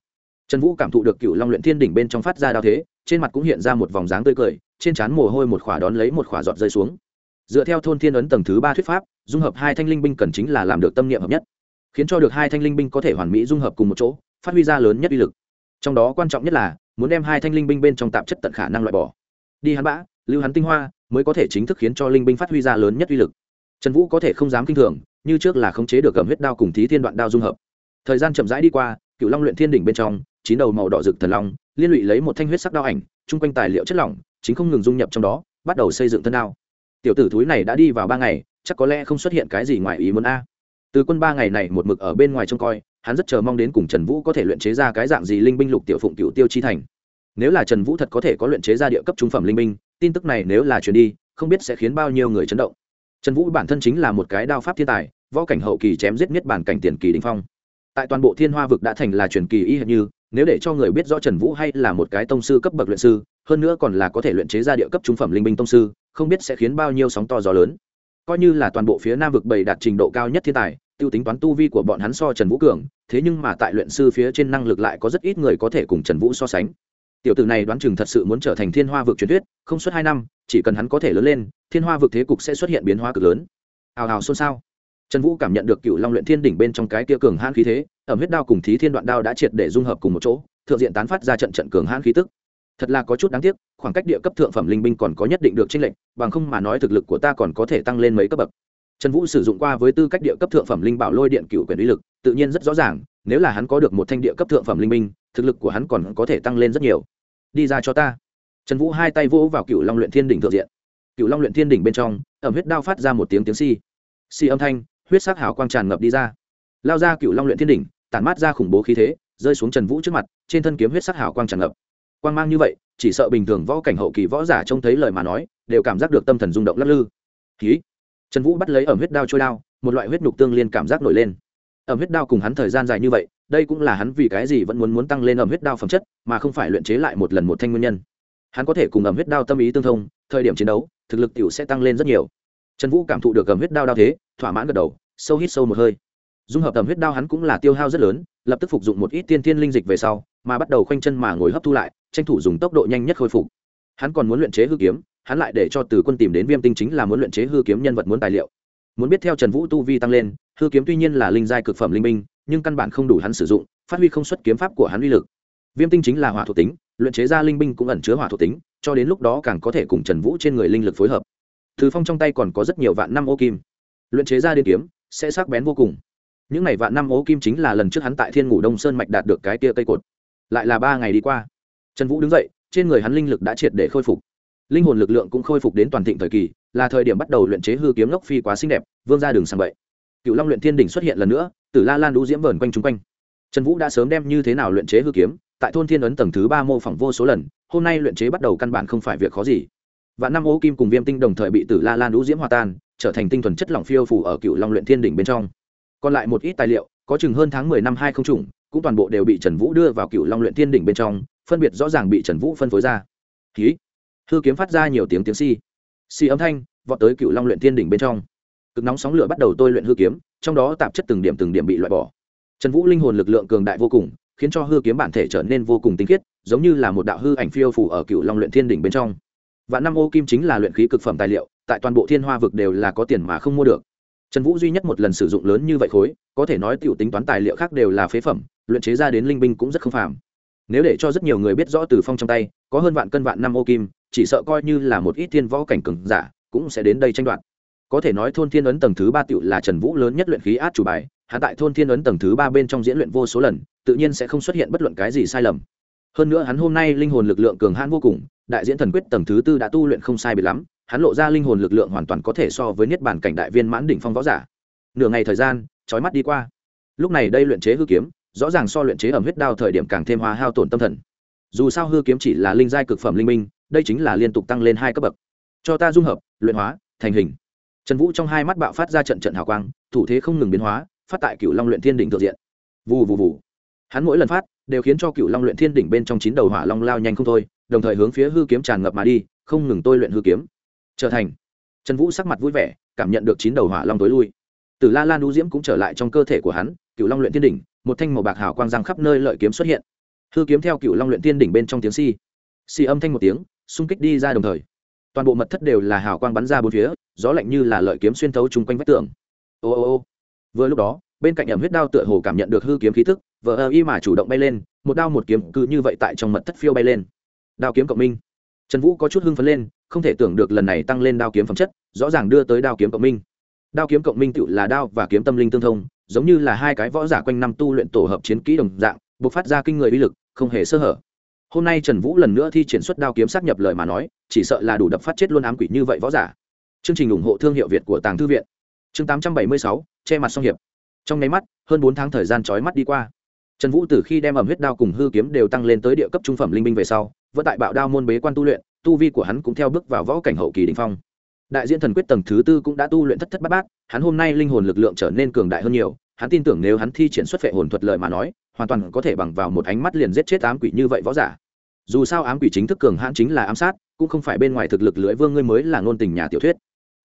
Trần vũ cảm thụ được cựu long luyện thiên đỉnh bên trong phát ra đao thế, trên mặt cũng hiện ra một vòng dáng tươi cười, trên trán mồ hôi một khỏa đón lấy một khỏa giọt rơi xuống. Dựa theo thôn thiên ấn tầng thứ ba thuyết pháp, dung hợp hai thanh linh binh cần chính là làm được tâm niệm hợp nhất, khiến cho được hai thanh linh binh có thể hoàn mỹ dung hợp cùng một chỗ, phát huy ra lớn nhất uy lực. Trong đó quan trọng nhất là, muốn đem hai thanh linh binh bên trong tạp chất tận khả năng loại bỏ. Đi hắn bã, lưu hắn tinh hoa, mới có thể chính thức khiến cho linh binh phát huy ra lớn nhất uy lực trần vũ có thể không dám kinh thường, như trước là khống chế được cầm huyết đao cùng thí thiên đoạn đao dung hợp. Thời gian chậm rãi đi qua cựu long luyện thiên đỉnh bên trong, chín đầu màu đỏ rực thần long, liên lụy lấy một thanh huyết sắc đao ảnh, chung quanh tài liệu chất lỏng, chính không ngừng dung nhập trong đó, bắt đầu xây dựng thân đao. Tiểu tử thúi này đã đi vào ba ngày, chắc có lẽ không xuất hiện cái gì ngoài ý muốn a. Từ quân ba ngày này một mực ở bên ngoài trông coi, hắn rất chờ mong đến cùng trần vũ có thể luyện chế ra cái dạng gì linh binh lục tiểu phụng cựu tiêu chi thành. Nếu là trần vũ thật có thể có luyện chế ra địa cấp trung phẩm linh binh, tin tức này nếu là truyền đi, không biết sẽ khiến bao nhiêu người chấn động trần vũ bản thân chính là một cái đao pháp thiên tài, võ cảnh hậu kỳ chém giết nhất bản cảnh tiền kỳ đình phong. Tại toàn bộ thiên hoa vực đã thành là truyền kỳ y hệt như, nếu để cho người biết rõ trần vũ hay là một cái tông sư cấp bậc luyện sư, hơn nữa còn là có thể luyện chế ra địa cấp trung phẩm linh binh tông sư, không biết sẽ khiến bao nhiêu sóng to gió lớn. Coi như là toàn bộ phía nam vực bày đạt trình độ cao nhất thiên tài, tiêu tính toán tu vi của bọn hắn so trần vũ cường, thế nhưng mà tại luyện sư phía trên năng lực lại có rất ít người có thể cùng trần vũ so sánh tiểu tử này đoán chừng thật sự muốn trở thành thiên hoa vực truyền thuyết, không suốt hai năm, chỉ cần hắn có thể lớn lên, thiên hoa vực thế cục sẽ xuất hiện biến hóa cực lớn. Hào hào xôn xao. Trần vũ cảm nhận được cựu long luyện thiên đỉnh bên trong cái kia cường hãn khí thế, ẩm huyết đao cùng thí thiên đoạn đao đã triệt để dung hợp cùng một chỗ, thượng diện tán phát ra trận trận cường hãn khí tức. Thật là có chút đáng tiếc, khoảng cách địa cấp thượng phẩm linh binh còn có nhất định được tranh lệnh bằng không mà nói thực lực của ta còn có thể tăng lên mấy cấp bậc. Trần vũ sử dụng qua với tư cách địa cấp thượng phẩm linh bảo lôi điện cựu quyền uy lực, tự nhiên rất rõ ràng, nếu là hắn có được một thanh địa cấp thượng phẩm linh binh, thực lực của hắn còn có thể tăng lên rất nhiều đi ra cho ta. Trần vũ hai tay vỗ vào cựu long luyện thiên đỉnh thượng diện. Cựu long luyện thiên đỉnh bên trong, ẩm huyết đao phát ra một tiếng tiếng si si âm thanh, huyết sắc hào quang tràn ngập đi ra. Lao ra cựu long luyện thiên đỉnh, tản mát ra khủng bố khí thế, rơi xuống trần vũ trước mặt, trên thân kiếm huyết sắc hào quang tràn ngập. Quang mang như vậy, chỉ sợ bình thường võ cảnh hậu kỳ võ giả trông thấy lời mà nói, đều cảm giác được tâm thần rung động lắc lư. Ký trần vũ bắt lấy ẩm huyết đao trôi đao, một loại huyết nhục tương liên cảm giác nổi lên. Ẩm huyết đao cùng hắn thời gian dài như vậy đây cũng là hắn vì cái gì vẫn muốn muốn tăng lên ẩm huyết đao phẩm chất, mà không phải luyện chế lại một lần một thanh nguyên nhân. Hắn có thể cùng ẩm huyết đao tâm ý tương thông, thời điểm chiến đấu, thực lực t i ể u sẽ tăng lên rất nhiều. Trần vũ cảm thụ được ẩm huyết đao đao thế, thỏa mãn gật đầu, sâu hít sâu một hơi. Dung hợp ẩm huyết đao hắn cũng là tiêu hao rất lớn, lập tức phục dụng một ít tiên thiên linh dịch về sau, mà bắt đầu khoanh chân mà ngồi hấp thu lại, tranh thủ dùng tốc độ nhanh nhất khôi phục. Hắn còn muốn luyện chế hư kiếm, hắn lại để cho từ quân tìm đến viêm tinh chính là muốn luyện chế hư kiếm nhân vật muốn tài liệu. Muốn biết theo trần vũ tu vi tăng lên, hư kiếm tuy nhiên là linh giai cực phẩm linh minh nhưng căn bản không đủ hắn sử dụng, phát huy không xuất kiếm pháp của hắn uy lực. Viêm tinh chính là hỏa thuộc tính, luyện chế ra linh binh cũng ẩn chứa hỏa thuộc tính, cho đến lúc đó càng có thể cùng trần vũ trên người linh lực phối hợp. Thứ phong trong tay còn có rất nhiều vạn năm ô kim. Luyện chế ra điên kiếm, sẽ sắc bén vô cùng. Những ngày vạn năm ô kim chính là lần trước hắn tại thiên ngủ đông sơn mạch đạt được cái tia cây cột. Lại là ba ngày đi qua, trần vũ đứng dậy, trên người hắn linh lực đã triệt để khôi phục. Linh hồn lực lượng cũng khôi phục đến toàn thịnh thời kỳ, là thời điểm bắt đầu luyện chế hư kiếm lốc phi quá xinh đẹp, vương ra đường sang vậy cựu long luyện thiên đỉnh xuất hiện lần nữa tử la lan đũ diễm vờn quanh chung quanh. Trần vũ đã sớm đem như thế nào luyện chế hư kiếm, tại thôn thiên ấn tầng thứ ba mô phỏng vô số lần, hôm nay luyện chế bắt đầu căn bản không phải việc khó gì. Và năm ô kim cùng viêm tinh đồng thời bị tử la lan đũ diễm hòa tan, trở thành tinh thuần chất lỏng phiêu phủ ở cựu long luyện thiên đỉnh bên trong. Còn lại một ít tài liệu, có chừng hơn tháng mười năm hai không trùng, cũng toàn bộ đều bị trần vũ đưa vào cựu long luyện thiên đỉnh bên trong, phân biệt rõ ràng bị trần vũ phân phối ra. Ký hư kiếm phát ra nhiều tiếng tiếng si si âm thanh, vọt tới cựu long luyện thiên đỉnh bên trong. Cực nóng sóng lửa bắt đầu tôi luyện hư kiếm trong đó tạp chất từng điểm từng điểm bị loại bỏ. Trần vũ linh hồn lực lượng cường đại vô cùng, khiến cho hư kiếm bản thể trở nên vô cùng tinh khiết, giống như là một đạo hư ảnh phiêu phủ ở cựu long luyện thiên đỉnh bên trong. Và năm ô kim chính là luyện khí cực phẩm tài liệu, tại toàn bộ thiên hoa vực đều là có tiền mà không mua được. Trần vũ duy nhất một lần sử dụng lớn như vậy khối, có thể nói t i ể u tính toán tài liệu khác đều là phế phẩm, luyện chế ra đến linh binh cũng rất không phàm. Nếu để cho rất nhiều người biết rõ từ phong trong tay, có hơn vạn cân vạn năm ô kim, chỉ sợ coi như là một ít thiên võ cảnh cừng giả, cũng sẽ đến đây tranh đoạt có thể nói thôn thiên ấn tầng thứ ba tựu là trần vũ lớn nhất luyện khí át chủ bài hạ tại thôn thiên ấn tầng thứ ba bên trong diễn luyện vô số lần, tự nhiên sẽ không xuất hiện bất luận cái gì sai lầm. Hơn nữa hắn hôm nay linh hồn lực lượng cường hãn vô cùng, đại diễn thần quyết tầng thứ tư đã tu luyện không sai bị lắm, hắn lộ ra linh hồn lực lượng hoàn toàn có thể so với niết bản cảnh đại viên mãn đỉnh phong võ giả. Nửa ngày thời gian trói mắt đi qua. Lúc này đây luyện chế hư kiếm, rõ ràng so luyện chế ẩm huyết đao thời điểm càng thêm hoa hao tổn tâm thần. Dù sao hư kiếm chỉ là linh giai cực phẩm linh minh, đây chính là liên tục tăng lên hai cấp bậc. Cho ta dung hợp, luyện hóa, thành hình trần vũ trong hai mắt bạo phát ra trận trận hào quang, thủ thế không ngừng biến hóa, phát tại cựu long luyện thiên đỉnh thượng diện. Vù vù vù. Hắn mỗi lần phát, đều khiến cho cựu long luyện thiên đỉnh bên trong chín đầu hỏa long lao nhanh không thôi, đồng thời hướng phía hư kiếm tràn ngập mà đi, không ngừng tôi luyện hư kiếm. Trở thành. Trần vũ sắc mặt vui vẻ, cảm nhận được chín đầu hỏa long tối lui. Từ la lan đu diễm cũng trở lại trong cơ thể của hắn cựu long luyện thiên đỉnh, một thanh màu bạc hào quang răng khắp nơi lợi kiếm xuất hiện. Hư kiếm theo cựu long luyện thiên đỉnh bên trong tiếng si si âm thanh một tiếng, xung kích đi ra đồng thời. Toàn bộ mật thất đều là hào quang bắn ra bốn phía gió lạnh như là lợi kiếm xuyên thấu chung quanh vách tường. Ô ô ô. Vừa lúc đó, bên cạnh ẩm huyết đao tựa hồ cảm nhận được hư kiếm khí thức vờ ơ y mà chủ động bay lên, một đao một kiếm cứ như vậy tại trong mật thất phiêu bay lên. Đao kiếm cộng minh. Trần vũ có chút hưng phấn lên, không thể tưởng được lần này tăng lên đao kiếm phẩm chất, rõ ràng đưa tới đao kiếm cộng minh. Đao kiếm cộng minh tự là đao và kiếm tâm linh tương thông, giống như là hai cái võ giả quanh năm tu luyện tổ hợp chiến kỹ đồng dạng buộc phát ra kinh người uy lực, không hề sơ hở. Hôm nay trần vũ lần nữa thi triển xuất đao kiếm xác nhập lời mà nói, chỉ sợ là đủ đập phát chết luôn ám quỷ như vậy võ giả chương trình ủng hộ thương hiệu việt của tàng thư viện. Chương tám trăm bảy mươi sáu, che mặt song hiệp. Trong nháy mắt, hơn bốn tháng thời gian trói mắt đi qua. Trần vũ từ khi đem ẩm huyết đao cùng hư kiếm đều tăng lên tới địa cấp trung phẩm linh binh về sau, vẫn tại bạo đao môn bế quan tu luyện, tu vi của hắn cũng theo bước vào võ cảnh hậu kỳ đình phong. Đại diễn thần quyết tầng thứ tư cũng đã tu luyện thất thất bát bát, hắn hôm nay linh hồn lực lượng trở nên cường đại hơn nhiều, hắn tin tưởng nếu hắn thi triển xuất phệ hồn thuật lợi mà nói, hoàn toàn có thể bằng vào một ánh mắt liền giết chết ám quỷ như vậy võ giả. Dù sao ám quỷ chính thức cường hãn chính là ám sát, cũng không phải bên ngoài thực lực lưỡi vương ngươi mới là ngôn tình nhà tiểu thuyết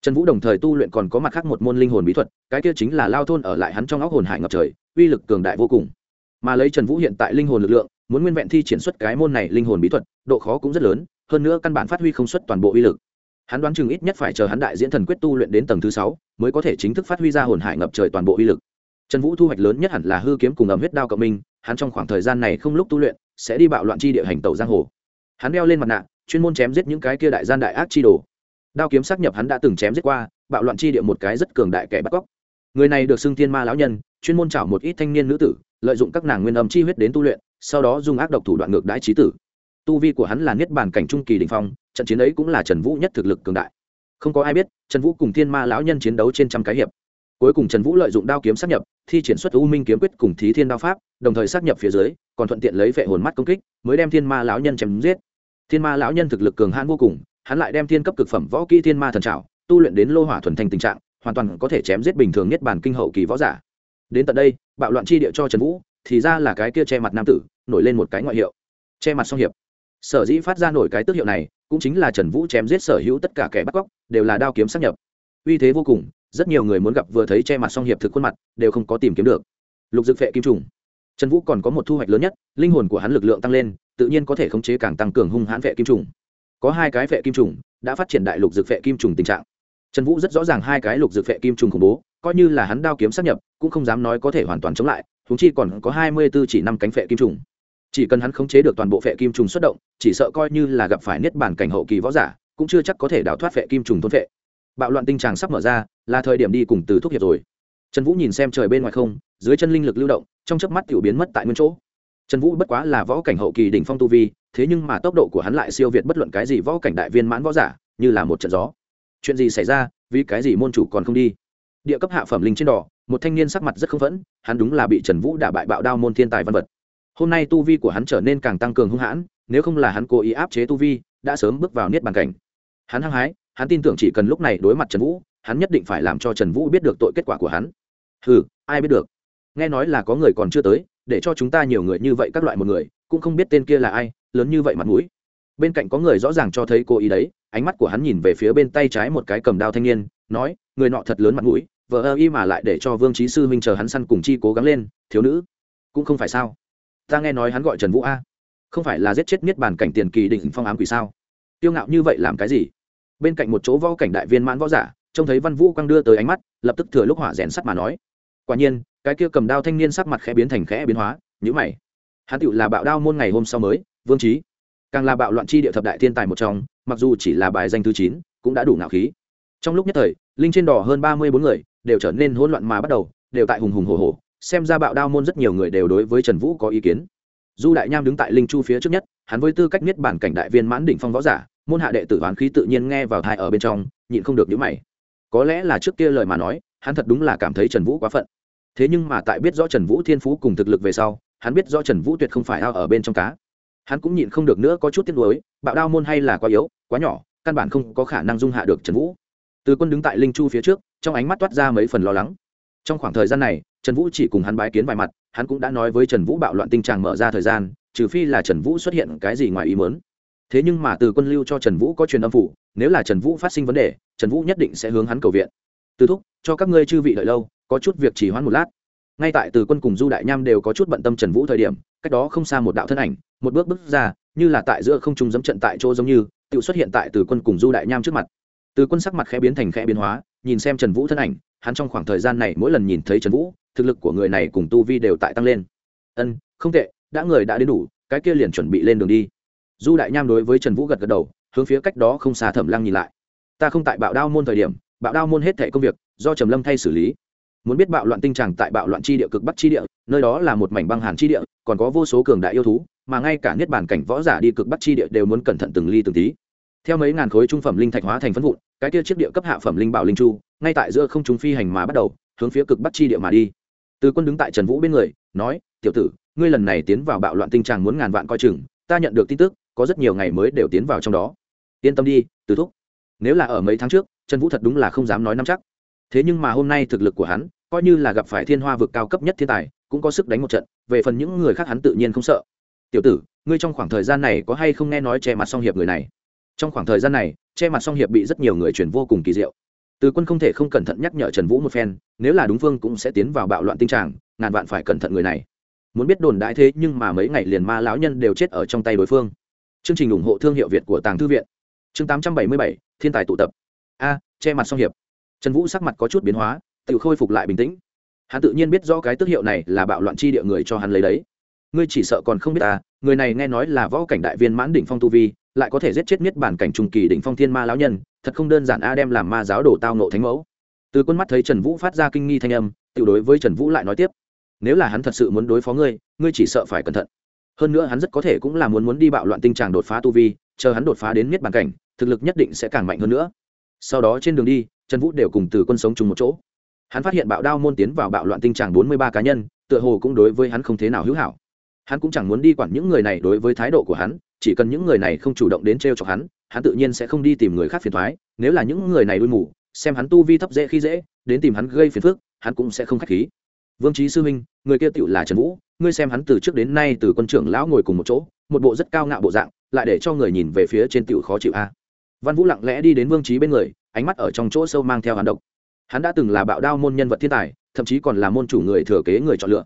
trần vũ đồng thời tu luyện còn có mặt khác một môn linh hồn bí thuật, cái kia chính là lao thôn ở lại hắn trong óc hồn hải ngập trời, uy lực cường đại vô cùng. Mà lấy trần vũ hiện tại linh hồn lực lượng, muốn nguyên vẹn thi triển xuất cái môn này linh hồn bí thuật, độ khó cũng rất lớn, hơn nữa căn bản phát huy không xuất toàn bộ uy lực. Hắn đoán chừng ít nhất phải chờ hắn đại diễn thần quyết tu luyện đến tầng thứ sáu mới có thể chính thức phát huy ra hồn hải ngập trời toàn bộ uy lực. Trần vũ thu hoạch lớn nhất hẳn là hư kiếm cùng ẩm huyết đao cộng minh, hắn trong khoảng thời gian này không lúc tu luyện, sẽ đi bạo loạn chi địa hành tẩu giang hồ. Hắn đeo lên mặt nạ, chuyên môn chém giết những cái kia đại gian đại ác chi đồ đao kiếm xác nhập hắn đã từng chém giết qua, bạo loạn chi địa một cái rất cường đại kẻ bắt cóc. Người này được xưng thiên ma lão nhân, chuyên môn chảo một ít thanh niên nữ tử, lợi dụng các nàng nguyên âm chi huyết đến tu luyện, sau đó dùng ác độc thủ đoạn ngược đãi trí tử. Tu vi của hắn là niết bàn cảnh trung kỳ đình phong, trận chiến ấy cũng là trần vũ nhất thực lực cường đại. Không có ai biết, trần vũ cùng thiên ma lão nhân chiến đấu trên trăm cái hiệp. Cuối cùng trần vũ lợi dụng đao kiếm sát nhập, thi triển xuất u minh kiếm quyết cùng thí thiên đao pháp, đồng thời sát nhập phía dưới, còn thuận tiện lấy vệ hồn mắt công kích, mới đem thiên ma lão nhân chém giết. Thiên ma lão nhân thực lực cường hãn vô cùng hắn lại đem thiên cấp cực phẩm võ kỹ thiên ma thần trảo, tu luyện đến lô hỏa thuần thành tình trạng, hoàn toàn có thể chém giết bình thường nhất bản kinh hậu kỳ võ giả. Đến tận đây, bạo loạn chi địa cho trần vũ, thì ra là cái kia che mặt nam tử, nổi lên một cái ngoại hiệu. Che mặt song hiệp. Sở dĩ phát ra nổi cái tước hiệu này, cũng chính là trần vũ chém giết sở hữu tất cả kẻ bắt cóc, đều là đao kiếm xác nhập. Uy thế vô cùng, rất nhiều người muốn gặp vừa thấy che mặt song hiệp thực khuôn mặt, đều không có tìm kiếm được. Lục dực phệ kim trùng. Trần vũ còn có một thu hoạch lớn nhất, linh hồn của hắn lực lượng tăng lên, tự nhiên có thể khống chế càng tăng cường hung hãn phệ kim trùng có hai cái phệ kim trùng, đã phát triển đại lục dược phệ kim trùng tình trạng. Trần vũ rất rõ ràng hai cái lục dược phệ kim trùng khủng bố, coi như là hắn đao kiếm sắp nhập, cũng không dám nói có thể hoàn toàn chống lại thúng chi còn có hai mươi b ố chỉ năm cánh phệ kim trùng. Chỉ cần hắn khống chế được toàn bộ phệ kim trùng xuất động, chỉ sợ coi như là gặp phải niết bản cảnh hậu kỳ võ giả, cũng chưa chắc có thể đào thoát phệ kim trùng thôn phệ bạo loạn tinh tràng sắp mở ra, là thời điểm đi cùng từ thúc hiệp rồi. Trần vũ nhìn xem trời bên ngoài không, dưới chân linh lực lưu động, trong chớp mắt tiểu biến mất tại nguyên chỗ trần vũ bất quá là võ cảnh hậu kỳ đỉnh phong tu vi, thế nhưng mà tốc độ của hắn lại siêu việt bất luận cái gì võ cảnh đại viên mãn võ giả, như là một trận gió. Chuyện gì xảy ra, vì cái gì môn chủ còn không đi? Địa cấp hạ phẩm linh trên đỏ, một thanh niên sắc mặt rất không phẫn, hắn đúng là bị trần vũ đả bại bạo đao môn thiên tài văn vật. Hôm nay tu vi của hắn trở nên càng tăng cường hung hãn, nếu không là hắn cố ý áp chế tu vi, đã sớm bước vào niết bàn cảnh. Hắn hăng hái, hắn tin tưởng chỉ cần lúc này đối mặt trần vũ, hắn nhất định phải làm cho trần vũ biết được tội kết quả của hắn. Ừ ai biết được? Nghe nói là có người còn chưa tới để cho chúng ta nhiều người như vậy các loại một người, cũng không biết tên kia là ai, lớn như vậy mặt mũi. Bên cạnh có người rõ ràng cho thấy cô ý đấy, ánh mắt của hắn nhìn về phía bên tay trái một cái cầm đao thanh niên, nói, người nọ thật lớn mặt mũi vợ ơ y mà lại để cho vương trí sư huynh chờ hắn săn cùng chi cố gắng lên, thiếu nữ. Cũng không phải sao. Ta nghe nói hắn gọi trần vũ a. Không phải là giết chết miết bàn cảnh tiền kỳ định phong ám quỷ sao? Tiêu ngạo như vậy làm cái gì? Bên cạnh một chỗ võ cảnh đại viên mãn võ giả, trông thấy văn vũ quang đưa tới ánh mắt, lập tức thừa lúc hỏa rèn sắt mà nói. Quả nhiên cái kia cầm đao thanh niên sắc mặt khẽ biến thành khẽ biến hóa nhữ mày. Hắn tựu là bạo đao môn ngày hôm sau mới, vương trí. Càng là bạo loạn chi địa thập đại thiên tài một trong, mặc dù chỉ là bài danh thứ chín, cũng đã đủ nạo khí. Trong lúc nhất thời, linh trên đỏ hơn ba mươi bốn người đều trở nên hỗn loạn mà bắt đầu, đều tại hùng hùng hồ hồ xem ra bạo đao môn rất nhiều người đều đối với trần vũ có ý kiến. Du đại nham đứng tại linh chu phía trước nhất, hắn với tư cách niết bản cảnh đại viên mãn đỉnh phong võ giả, môn hạ đệ tử hoán khí tự nhiên nghe vào thai ở bên trong, nhịn không được nhữ mày. Có lẽ là trước kia lời mà nói, hắn thật đúng là cảm thấy trần vũ quá phận thế nhưng mà tại biết rõ trần vũ thiên phú cùng thực lực về sau, hắn biết rõ trần vũ tuyệt không phải ao ở bên trong cá. Hắn cũng nhịn không được nữa có chút tiếc nuối, bạo đao môn hay là quá yếu, quá nhỏ, căn bản không có khả năng dung hạ được trần vũ. Từ quân đứng tại linh chu phía trước, trong ánh mắt toát ra mấy phần lo lắng. Trong khoảng thời gian này, trần vũ chỉ cùng hắn bái kiến vài mặt, hắn cũng đã nói với trần vũ bạo loạn tình trạng mở ra thời gian, trừ phi là trần vũ xuất hiện cái gì ngoài ý mớn thế nhưng mà từ quân lưu cho trần vũ có truyền âm phủ, nếu là trần vũ phát sinh vấn đề, trần vũ nhất định sẽ hướng hắn cầu viện. Từ thúc, cho các ngươi chư vị đợi lâu có chút việc chỉ hoãn một lát. Ngay tại từ quân cùng du đại nham đều có chút bận tâm trần vũ thời điểm, cách đó không xa một đạo thân ảnh, một bước bước ra, như là tại giữa không trung dẫm trận tại chỗ giống như tự xuất hiện tại từ quân cùng du đại nham trước mặt. Từ quân sắc mặt khẽ biến thành khẽ biến hóa, nhìn xem trần vũ thân ảnh, hắn trong khoảng thời gian này mỗi lần nhìn thấy trần vũ, thực lực của người này cùng tu vi đều tại tăng lên. Ân, không tệ, đã người đã đến đủ, cái kia liền chuẩn bị lên đường đi. Du đại nham đối với trần vũ gật gật đầu, hướng phía cách đó không xa thẩm lăng nhìn lại. Ta không tại bạo đao môn thời điểm, bạo đao môn hết thẻ công việc, do trầm lâm thay xử lý muốn biết bạo loạn tinh tràng tại bạo loạn chi địa cực bắc chi địa, nơi đó là một mảnh băng hàn chi địa, còn có vô số cường đại yêu thú, mà ngay cả niết bản cảnh võ giả đi cực bắc chi địa đều muốn cẩn thận từng ly từng tí. Theo mấy ngàn khối trung phẩm linh thạch hóa thành phân vụn, cái kia chiếc địa cấp hạ phẩm linh bảo linh chu, ngay tại giữa không chúng phi hành mà bắt đầu, hướng phía cực bắc chi địa mà đi. Từ quân đứng tại trần vũ bên người, nói, tiểu tử, ngươi lần này tiến vào bạo loạn tinh tràng muốn ngàn vạn coi chừng, ta nhận được tin tức, có rất nhiều ngày mới đều tiến vào trong đó. Yên tâm đi, từ thúc. Nếu là ở mấy tháng trước, trần vũ thật đúng là không dám nói năm chắc thế nhưng mà hôm nay thực lực của hắn, coi như là gặp phải thiên hoa vực cao cấp nhất thiên tài, cũng có sức đánh một trận, về phần những người khác hắn tự nhiên không sợ. Tiểu tử, ngươi trong khoảng thời gian này có hay không nghe nói che mặt song hiệp người này? Trong khoảng thời gian này, che mặt song hiệp bị rất nhiều người truyền vô cùng kỳ diệu. Từ quân không thể không cẩn thận nhắc nhở trần vũ một phen, nếu là đúng phương cũng sẽ tiến vào bạo loạn tinh trạng ngàn vạn phải cẩn thận người này. Muốn biết đồn đại thế nhưng mà mấy ngày liền ma lão nhân đều chết ở trong tay đối phương. Chương trình ủng hộ thương hiệu việt của tàng thư viện. Chương tám trăm bảy mươi bảy, thiên tài tụ tập. A, che mặt song hiệp trần vũ sắc mặt có chút biến hóa, tự khôi phục lại bình tĩnh. Hắn tự nhiên biết rõ cái tước hiệu này là bạo loạn chi địa người cho hắn lấy đấy. Ngươi chỉ sợ còn không biết ta, người này nghe nói là võ cảnh đại viên mãn đỉnh phong tu vi, lại có thể giết chết miết bản cảnh trung kỳ đỉnh phong thiên ma lão nhân, thật không đơn giản a đem làm ma giáo đổ tao nộ thánh mẫu. Từ quân mắt thấy trần vũ phát ra kinh nghi thanh âm, tự đối với trần vũ lại nói tiếp. Nếu là hắn thật sự muốn đối phó ngươi ngươi chỉ sợ phải cẩn thận. Hơn nữa hắn rất có thể cũng là muốn muốn đi bạo loạn tinh tràng đột phá tu vi, chờ hắn đột phá đến miết bản cảnh, thực lực nhất định sẽ càng mạnh hơn nữa. Sau đó trên đường đi trần vũ đều cùng từ quân sống chung một chỗ. Hắn phát hiện bạo đao môn tiến vào bạo loạn tinh trạng bốn mươi ba cá nhân, tựa hồ cũng đối với hắn không thế nào hữu hảo. Hắn cũng chẳng muốn đi quản những người này đối với thái độ của hắn, chỉ cần những người này không chủ động đến t r e o chọc hắn hắn tự nhiên sẽ không đi tìm người khác phiền thoái nếu là những người này đuôi mù, xem hắn tu vi thấp dễ khi dễ, đến tìm hắn gây phiền phức, hắn cũng sẽ không k h á c h khí. Vương trí sư minh, người kia tựu là trần vũ, ngươi xem hắn từ trước đến nay từ quân trưởng lão ngồi cùng một chỗ, một bộ rất cao ngạo bộ dạng, lại để cho người nhìn về phía trên tựu khó chịu a. Văn vũ lặng lẽ đi đến vương trí bên người ánh mắt ở trong chỗ sâu mang theo hàn độc. Hắn đã từng là bạo đao môn nhân vật thiên tài, thậm chí còn là môn chủ người thừa kế người chọn lựa.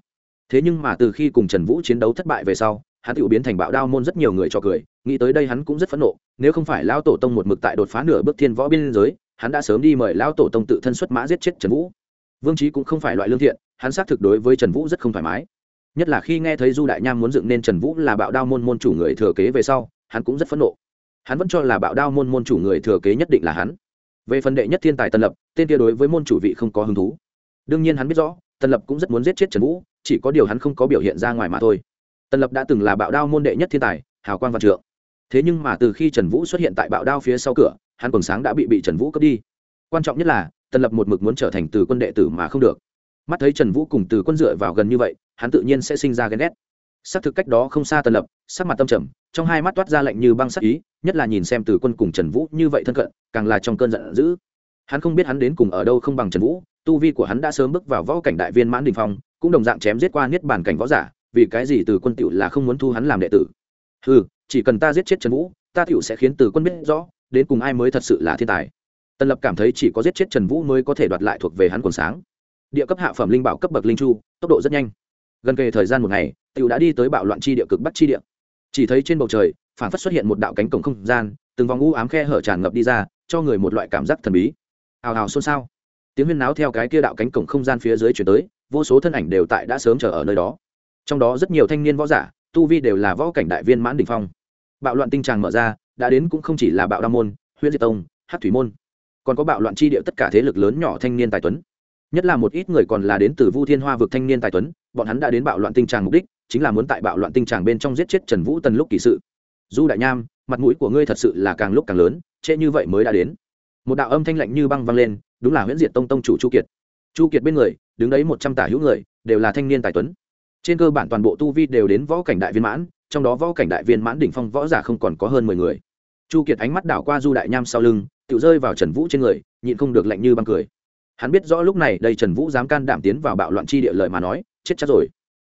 Thế nhưng mà từ khi cùng trần vũ chiến đấu thất bại về sau, hắn tự biến thành bạo đao môn rất nhiều người cho cười, nghĩ tới đây hắn cũng rất phẫn nộ, nếu không phải lão tổ tông một mực tại đột phá nửa bước thiên võ biên giới, hắn đã sớm đi mời lão tổ tông tự thân xuất mã giết chết trần vũ. Vương trí cũng không phải loại lương thiện, hắn xác thực đối với trần vũ rất không thoải mái. Nhất là khi nghe thấy du đại nham muốn dựng nên trần vũ là bạo đao môn môn chủ người thừa kế về sau, hắn cũng rất phẫn nộ. Hắn vẫn cho là bạo đao môn môn chủ người thừa kế nhất định là hắn về phần đệ nhất thiên tài tân lập, tên kia đối với môn chủ vị không có hứng thú. Đương nhiên hắn biết rõ tân lập cũng rất muốn giết chết trần vũ, chỉ có điều hắn không có biểu hiện ra ngoài mà thôi. Tân lập đã từng là bạo đao môn đệ nhất thiên tài, hào quang văn trượng. Thế nhưng mà từ khi trần vũ xuất hiện tại bạo đao phía sau cửa, hắn còn sáng đã bị bị trần vũ cướp đi. Quan trọng nhất là tân lập một mực muốn trở thành từ quân đệ tử mà không được. Mắt thấy trần vũ cùng từ quân dựa vào gần như vậy, hắn tự nhiên sẽ sinh ra ghen ghét. Xác thực cách đó không xa tân lập, sắc mặt tâm trầm trong hai mắt toát ra lạnh như băng sắc ý, nhất là nhìn xem từ quân cùng trần vũ như vậy thân cận, càng là trong cơn giận dữ. Hắn không biết hắn đến cùng ở đâu không bằng trần vũ, tu vi của hắn đã sớm bước vào võ cảnh đại viên mãn đình phong, cũng đồng dạng chém giết qua niết bàn cảnh võ giả, vì cái gì từ quân tựu là không muốn thu hắn làm đệ tử? Ừ chỉ cần ta giết chết trần vũ, ta tựu sẽ khiến từ quân biết rõ, đến cùng ai mới thật sự là thiên tài. Tân lập cảm thấy chỉ có giết chết trần vũ mới có thể đoạt lại thuộc về hắn còn sáng. Địa cấp hạ phẩm linh bảo cấp bậc linh chu, tốc độ rất nhanh. Gần kề thời gian một ngày tựu đã đi tới bạo loạn chi địa cực bắc chi địa chỉ thấy trên bầu trời phản phất xuất hiện một đạo cánh cổng không gian, từng vòng u ám khe hở tràn ngập đi ra, cho người một loại cảm giác thần bí. Hào hào xôn xao. Tiếng huyên náo theo cái kia đạo cánh cổng không gian phía dưới chuyển tới, vô số thân ảnh đều tại đã sớm chờ ở nơi đó. Trong đó rất nhiều thanh niên võ giả, tu vi đều là võ cảnh đại viên mãn đình phong. Bạo loạn tinh tràng mở ra, đã đến cũng không chỉ là bạo đa môn huyện diệt tông hát thủy môn. Còn có bạo loạn chi địa tất cả thế lực lớn nhỏ thanh niên tài tuấn. Nhất là một ít người còn là đến từ vu thiên hoa vực thanh niên tài tuấn bọn hắn đã đến bạo loạn tinh tràng mục đích, chính là muốn tại bạo loạn tinh tràng bên trong giết chết trần vũ tần lúc kỳ sự. Du đại nham, mặt mũi của ngươi thật sự là càng lúc càng lớn, trễ như vậy mới đã đến. Một đạo âm thanh lạnh như băng vang lên, đúng là huyễn diệt tông tông chủ chu kiệt. Chu kiệt bên người, đứng đấy một trăm tả hữu người, đều là thanh niên tài tuấn. Trên cơ bản toàn bộ tu vi đều đến võ cảnh đại viên mãn, trong đó võ cảnh đại viên mãn đỉnh phong võ giả không còn có hơn mười người. Chu kiệt ánh mắt đảo qua du đại nham sau lưng, tự rơi vào trần vũ trên người, nhịn không được lạnh như băng cười. Hắn biết rõ lúc này đây trần vũ dám can đảm tiến vào bạo loạn chi địa lợi mà nói chết chắc rồi.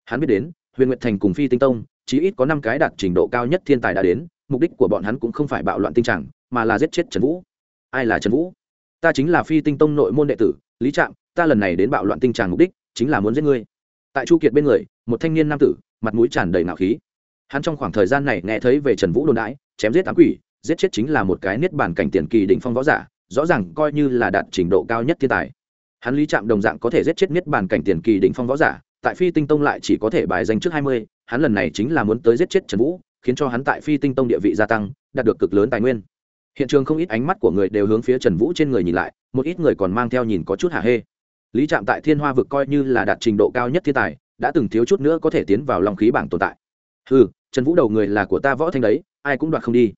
Hắn biết đến, huyền nguyệt thành cùng phi tinh tông, chí ít có năm cái đạt trình độ cao nhất thiên tài đã đến, mục đích của bọn hắn cũng không phải bạo loạn tinh trạng mà là giết chết trần vũ. Ai là trần vũ? Ta chính là phi tinh tông nội môn đệ tử, lý trạm, ta lần này đến bạo loạn tinh trạng mục đích chính là muốn giết ngươi. Tại chu kiệt bên người, một thanh niên nam tử, mặt mũi tràn đầy nạo khí. Hắn trong khoảng thời gian này nghe thấy về trần vũ đồn đãi, chém giết ám quỷ, giết chết chính là một cái niết bản cảnh tiền kỳ đỉnh phong võ giả, rõ ràng coi như là đạt trình độ cao nhất thiên tài. Hắn lý trạm đồng dạng có thể giết chết niết bản cảnh tiền kỳ đỉnh phong võ giả tại phi tinh tông lại chỉ có thể bài danh trước hai mươi, hắn lần này chính là muốn tới giết chết trần vũ, khiến cho hắn tại phi tinh tông địa vị gia tăng, đạt được cực lớn tài nguyên. Hiện trường không ít ánh mắt của người đều hướng phía trần vũ trên người nhìn lại, một ít người còn mang theo nhìn có chút hạ hê. Lý trạm tại thiên hoa vực coi như là đạt trình độ cao nhất thiên tài, đã từng thiếu chút nữa có thể tiến vào lòng khí bảng tồn tại. Ừ trần vũ đầu người là của ta võ thanh đấy, ai cũng đoạt không đi.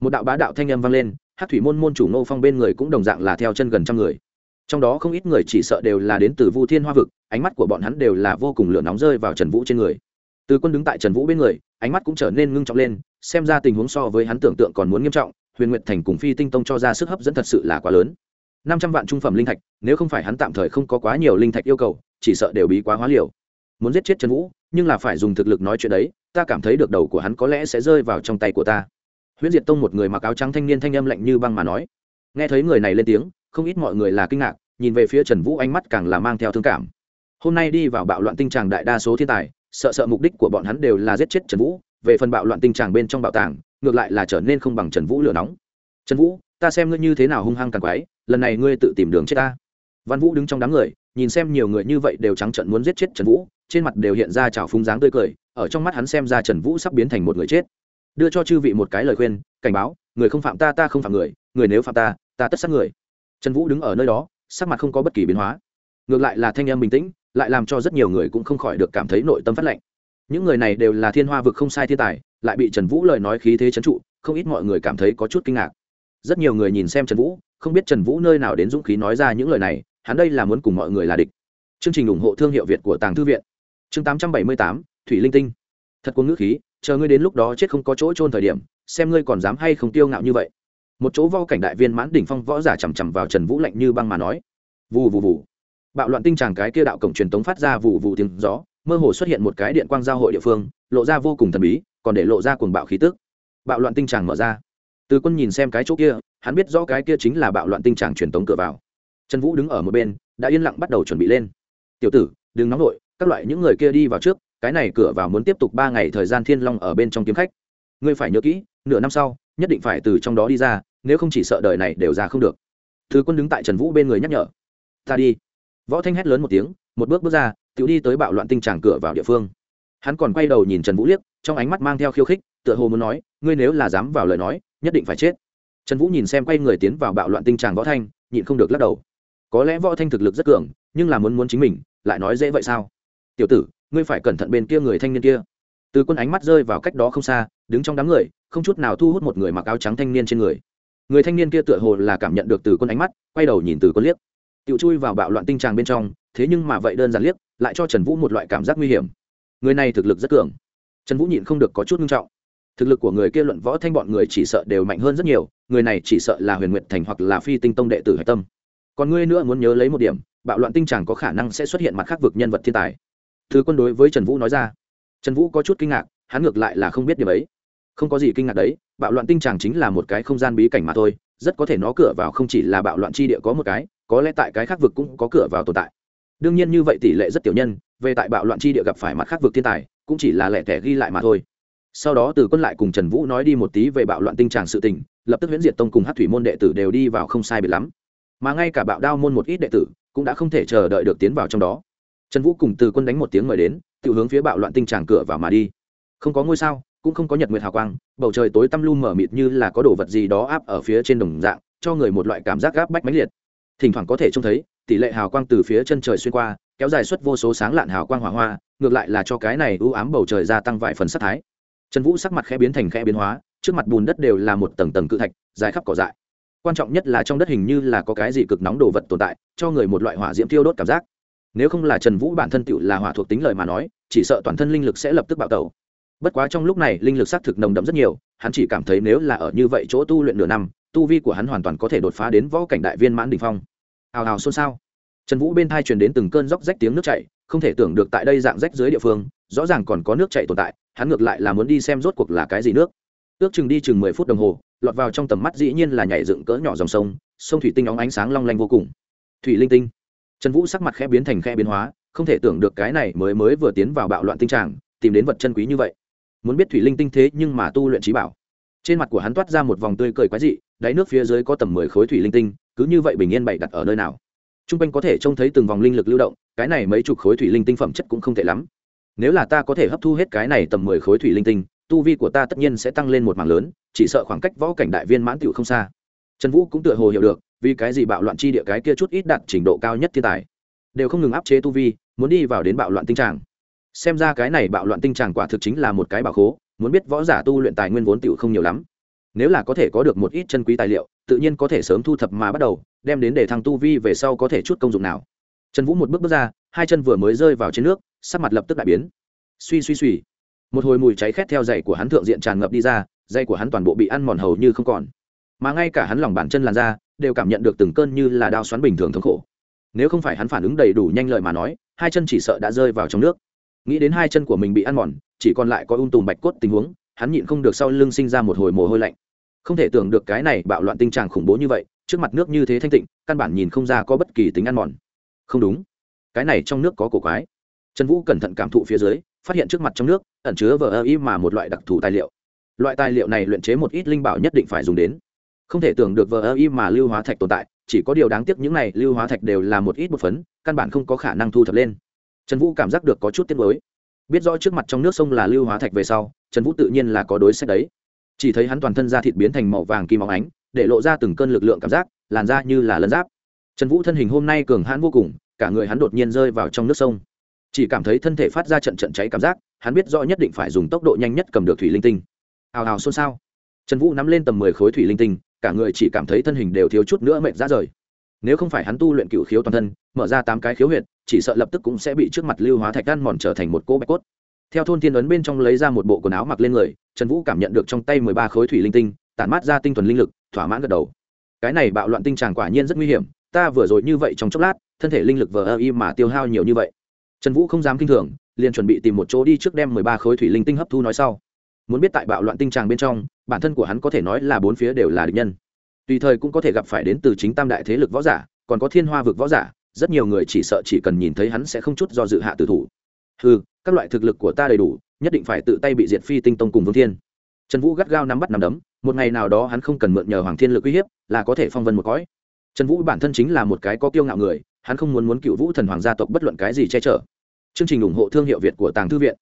Một đạo bá đạo thanh âm vang lên hát thủy môn môn chủ ngô phong bên người cũng đồng dạng là theo chân gần trăm người trong đó không ít người chỉ sợ đều là đến từ vu thiên hoa vực, ánh mắt của bọn hắn đều là vô cùng lửa nóng rơi vào trần vũ trên người. Từ quân đứng tại trần vũ bên người, ánh mắt cũng trở nên ngưng trọng lên, xem ra tình huống so với hắn tưởng tượng còn muốn nghiêm trọng, huyền nguyệt thành cùng phi tinh tông cho ra sức hấp dẫn thật sự là quá lớn. Năm trăm vạn trung phẩm linh thạch, nếu không phải hắn tạm thời không có quá nhiều linh thạch yêu cầu, chỉ sợ đều bí quá hóa liều. Muốn giết chết trần vũ, nhưng là phải dùng thực lực nói chuyện đấy, ta cảm thấy được đầu của hắn có lẽ sẽ rơi vào trong tay của ta. Huyễn diệt tông một người mặc áo trắng thanh niên thanh âm lạnh như băng mà nói. Nghe thấy người này lên tiếng không ít mọi người là kinh ngạc, nhìn về phía trần vũ ánh mắt càng là mang theo thương cảm. Hôm nay đi vào bạo loạn tinh tràng đại đa số thiên tài, sợ sợ mục đích của bọn hắn đều là giết chết trần vũ, về phần bạo loạn tinh tràng bên trong bảo tàng, ngược lại là trở nên không bằng trần vũ lửa nóng. Trần vũ, ta xem ngươi như thế nào hung hăng càng quái, lần này ngươi tự tìm đường chết ta. Văn vũ đứng trong đám người, nhìn xem nhiều người như vậy đều trắng trận muốn giết chết trần vũ, trên mặt đều hiện ra trào phúng dáng tươi cười, ở trong mắt hắn xem ra trần vũ sắp biến thành một người chết. Đưa cho chư vị một cái lời khuyên, cảnh báo, người không phạm ta ta không phạm người người nếu phạm ta ta tất sát người trần vũ đứng ở nơi đó, sắc mặt không có bất kỳ biến hóa. Ngược lại là thanh em bình tĩnh, lại làm cho rất nhiều người cũng không khỏi được cảm thấy nội tâm phát lạnh. Những người này đều là thiên hoa vực không sai thiên tài, lại bị trần vũ lời nói khí thế trấn trụ, không ít mọi người cảm thấy có chút kinh ngạc. Rất nhiều người nhìn xem trần vũ, không biết trần vũ nơi nào đến dũng khí nói ra những lời này, hắn đây là muốn cùng mọi người là địch. Chương trình ủng hộ thương hiệu việt của tàng thư viện. Chương tám trăm bảy mươi tám, thủy linh tinh. Thật quân ngữ khí, chờ ngươi đến lúc đó chết không có chỗ trôn thời điểm, xem ngươi còn dám hay không tiêu ngạo như vậy một chỗ vo cảnh đại viên mãn đỉnh phong võ giả chằm chằm vào trần vũ lạnh như băng mà nói, vù vù vù. Bạo loạn tinh tràng cái kia đạo cổng truyền tống phát ra vù vù tiếng gió, mơ hồ xuất hiện một cái điện quang giao hội địa phương, lộ ra vô cùng thần bí, còn để lộ ra cuồng bạo khí tức. Bạo loạn tinh tràng mở ra. Từ quân nhìn xem cái chỗ kia, hắn biết rõ cái kia chính là bạo loạn tinh tràng truyền tống cửa vào. Trần vũ đứng ở một bên, đã yên lặng bắt đầu chuẩn bị lên. Tiểu tử, đừng nóng nổi các loại những người kia đi vào trước, cái này cửa vào muốn tiếp tục ba ngày thời gian thiên long ở bên trong kiếm khách. Ngươi phải nhớ kỹ, nửa năm sau nhất định phải từ trong đó đi ra, nếu không chỉ sợ đời này đều ra không được. Thứ quân đứng tại trần vũ bên người nhắc nhở. Ta đi. Võ thanh hét lớn một tiếng, một bước bước ra tự đi tới bạo loạn tinh tràng cửa vào địa phương. Hắn còn quay đầu nhìn trần vũ liếc, trong ánh mắt mang theo khiêu khích, tựa hồ muốn nói, ngươi nếu là dám vào lời nói, nhất định phải chết. Trần vũ nhìn xem quay người tiến vào bạo loạn tinh tràng võ thanh, nhịn không được lắc đầu. Có lẽ võ thanh thực lực rất cường, nhưng là muốn muốn chính mình, lại nói dễ vậy sao? Tiểu tử, ngươi phải cẩn thận bên kia người thanh niên kia. Từ quân ánh mắt rơi vào cách đó không xa, đứng trong đám người không chút nào thu hút một người mặc áo trắng thanh niên trên người. Người thanh niên kia tựa hồ là cảm nhận được từ quân ánh mắt, quay đầu nhìn từ quân liếc. Tiểu chui vào bạo loạn tinh tràng bên trong, thế nhưng mà vậy đơn giản liếc, lại cho trần vũ một loại cảm giác nguy hiểm. Người này thực lực rất cường. Trần vũ nhịn không được có chút nghiêm trọng. Thực lực của người kia luận võ thanh bọn người chỉ sợ đều mạnh hơn rất nhiều, người này chỉ sợ là huyền nguyệt thành hoặc là phi tinh tông đệ tử hạch tâm. Còn ngươi nữa muốn nhớ lấy một điểm, bạo loạn tinh tràng có khả năng sẽ xuất hiện mặt khác vực nhân vật thiên tài. Thứ quân đối với trần vũ nói ra. Trần vũ có chút kinh ngạc, hắn ngược lại là không biết điều ấy không có gì kinh ngạc đấy, bạo loạn tinh tràng chính là một cái không gian bí cảnh mà thôi, rất có thể nó cửa vào không chỉ là bạo loạn chi địa có một cái, có lẽ tại cái khác vực cũng có cửa vào tồn tại. Đương nhiên như vậy tỷ lệ rất tiểu nhân, về tại bạo loạn chi địa gặp phải mặt khác vực thiên tài, cũng chỉ là lẻ tẻ ghi lại mà thôi. Sau đó từ quân lại cùng trần vũ nói đi một tí về bạo loạn tinh tràng sự tình, lập tức huyễn diệt tông cùng hát thủy môn đệ tử đều đi vào không sai biệt lắm. Mà ngay cả bạo đao môn một ít đệ tử cũng đã không thể chờ đợi được tiến vào trong đó. Trần vũ cùng từ quân đánh một tiếng mời đến, tự hướng phía bạo loạn tinh tràng cửa vào mà đi. Không có ngôi sao cũng không có nhật nguyệt hào quang, bầu trời tối tăm lu mở mịt như là có đồ vật gì đó áp ở phía trên đồng dạng, cho người một loại cảm giác gáp bách mãnh liệt. Thỉnh thoảng có thể trông thấy, tỷ lệ hào quang từ phía chân trời xuyên qua, kéo dài suốt vô số sáng lạn hào quang hỏa hoa, ngược lại là cho cái này ưu ám bầu trời gia tăng vài phần sắc thái. Trần vũ sắc mặt khẽ biến thành khẽ biến hóa, trước mặt bùn đất đều là một tầng tầng cự thạch, dài khắp cỏ dại. Quan trọng nhất là trong đất hình như là có cái gì cực nóng đồ vật tồn tại, cho người một loại hỏa diễm thiêu đốt cảm giác. Nếu không là trần vũ bản thân tựu là hỏa thuộc tính lời mà nói, chỉ sợ toàn thân linh lực sẽ lập tức bạo tẩu bất quá trong lúc này linh lực xác thực nồng đậm rất nhiều, hắn chỉ cảm thấy nếu là ở như vậy chỗ tu luyện nửa năm, tu vi của hắn hoàn toàn có thể đột phá đến võ cảnh đại viên mãn đ ỉ n h phong. Hào hào xôn xao. Trần vũ bên thai truyền đến từng cơn róc rách tiếng nước chảy, không thể tưởng được tại đây dạng rách dưới địa phương, rõ ràng còn có nước chảy tồn tại, hắn ngược lại là muốn đi xem rốt cuộc là cái gì nước. Ước chừng đi chừng mười phút đồng hồ, lọt vào trong tầm mắt dĩ nhiên là nhảy dựng cỡ nhỏ dòng sông sông thủy tinh óng ánh sáng long lanh vô cùng. Thủy linh tinh. Trần vũ sắc mặt khẽ biến thành khẽ biến hóa, không thể tưởng được cái này mới mới vừa tiến vào bạo loạn tinh tràng tìm đến vật chân quý như vậy muốn biết thủy linh tinh thế nhưng mà tu luyện trí bảo. Trên mặt của hắn toát ra một vòng tươi cười quái dị, đáy nước phía dưới có tầm mười khối thủy linh tinh, cứ như vậy bình yên bày đặt ở nơi nào. T r u n g quanh có thể trông thấy từng vòng linh lực lưu động, cái này mấy chục khối thủy linh tinh phẩm chất cũng không t ệ lắm. Nếu là ta có thể hấp thu hết cái này tầm mười khối thủy linh tinh, tu vi của ta tất nhiên sẽ tăng lên một mảng lớn, chỉ sợ khoảng cách võ cảnh đại viên mãn t không xa. Trần vũ cũng tựa hồ hiểu được, vì cái gì bạo loạn chi địa cái kia chút ít đạt trình độ cao nhất thiên tài, đều không ngừng áp chế tu vi, muốn đi vào đến bạo loạn tinh trạng xem ra cái này bạo loạn tinh tràng quả thực chính là một cái bảo khố, muốn biết võ giả tu luyện tài nguyên vốn tựu không nhiều lắm. Nếu là có thể có được một ít chân quý tài liệu, tự nhiên có thể sớm thu thập mà bắt đầu, đem đến để thằng tu vi về sau có thể chút công dụng nào. Trần vũ một bước bước ra, hai chân vừa mới rơi vào trên nước, sắc mặt lập tức đại biến. Suy suy suy. Một hồi mùi cháy khét theo dày của hắn thượng diện tràn ngập đi ra, dây của hắn toàn bộ bị ăn mòn hầu như không còn. Mà ngay cả hắn lòng bàn chân làn ra đều cảm nhận được từng cơn như là đao xoắn bình thường thống khổ. Nếu không phải hắn phản ứng đầy đủ nhanh lợi mà nói, hai chân chỉ sợ đã rơi vào trong nước nghĩ đến hai chân của mình bị ăn mòn, chỉ còn lại có ung tùm bạch cốt tình huống, hắn nhịn không được sau lưng sinh ra một hồi mồ hôi lạnh. Không thể tưởng được cái này bạo loạn tình trạng khủng bố như vậy, trước mặt nước như thế thanh tịnh, căn bản nhìn không ra có bất kỳ tính ăn mòn. Không đúng. Cái này trong nước có cổ quái. Trần vũ cẩn thận cảm thụ phía dưới, phát hiện trước mặt trong nước, ẩn chứa vờ ơ y mà một loại đặc thù tài liệu. Loại tài liệu này luyện chế một ít linh bảo nhất định phải dùng đến. Không thể tưởng được vờ ơ y mà lưu hóa thạch tồn tại, chỉ có điều đáng tiếc những này lưu hóa thạch đều là một ít một phấn, căn bản không có khả năng thu thập lên trần vũ cảm giác được có chút tiết mới biết rõ trước mặt trong nước sông là lưu hóa thạch về sau, trần vũ tự nhiên là có đối sách đấy. Chỉ thấy hắn toàn thân da thịt biến thành màu vàng kim óng ánh, để lộ ra từng cơn lực lượng cảm giác, làn da như là lân giáp. Trần vũ thân hình hôm nay cường hãn vô cùng, cả người hắn đột nhiên rơi vào trong nước sông. Chỉ cảm thấy thân thể phát ra trận trận cháy cảm giác, hắn biết rõ nhất định phải dùng tốc độ nhanh nhất cầm được thủy linh tinh. Hào hào xôn xao. Trần vũ nắm lên tầm mười khối thủy linh tinh, cả người chỉ cảm thấy thân hình đều thiếu chút nữa mệt ra rời nếu không phải hắn tu luyện cựu khiếu toàn thân, mở ra tám cái khiếu huyệt, chỉ sợ lập tức cũng sẽ bị trước mặt lưu hóa thạch gan mòn trở thành một cỗ bạch cốt. Theo thôn thiên ấn bên trong lấy ra một bộ quần áo mặc lên người, trần vũ cảm nhận được trong tay mười ba khối thủy linh tinh, tản mát ra tinh thuần linh lực, thỏa mãn gật đầu. Cái này bạo loạn tinh tràng quả nhiên rất nguy hiểm, ta vừa rồi như vậy trong chốc lát, thân thể linh lực vờ ơ y mà tiêu hao nhiều như vậy. Trần vũ không dám kinh thường, liền chuẩn bị tìm một chỗ đi trước đem mười ba khối thủy linh tinh hấp thu nói sau. Muốn biết tại bạo loạn tinh tràng bên trong, bản thân của hắn có thể nói là bốn phía đều là địch nhân tùy thời cũng có thể gặp phải đến từ chính tam đại thế lực võ giả, còn có thiên hoa vực võ giả, rất nhiều người chỉ sợ chỉ cần nhìn thấy hắn sẽ không chút do dự hạ tử thủ. Ừ các loại thực lực của ta đầy đủ, nhất định phải tự tay bị diệt phi tinh tông cùng vương thiên. Trần vũ gắt gao nắm bắt nắm đấm, một ngày nào đó hắn không cần mượn nhờ hoàng thiên lực uy hiếp, là có thể phong vân một cõi. Trần vũ bản thân chính là một cái có kiêu ngạo người, hắn không muốn muốn cựu vũ thần hoàng gia tộc bất luận cái gì che chở. Chương trình ủng hộ thương hiệu việt của tàng thư viện.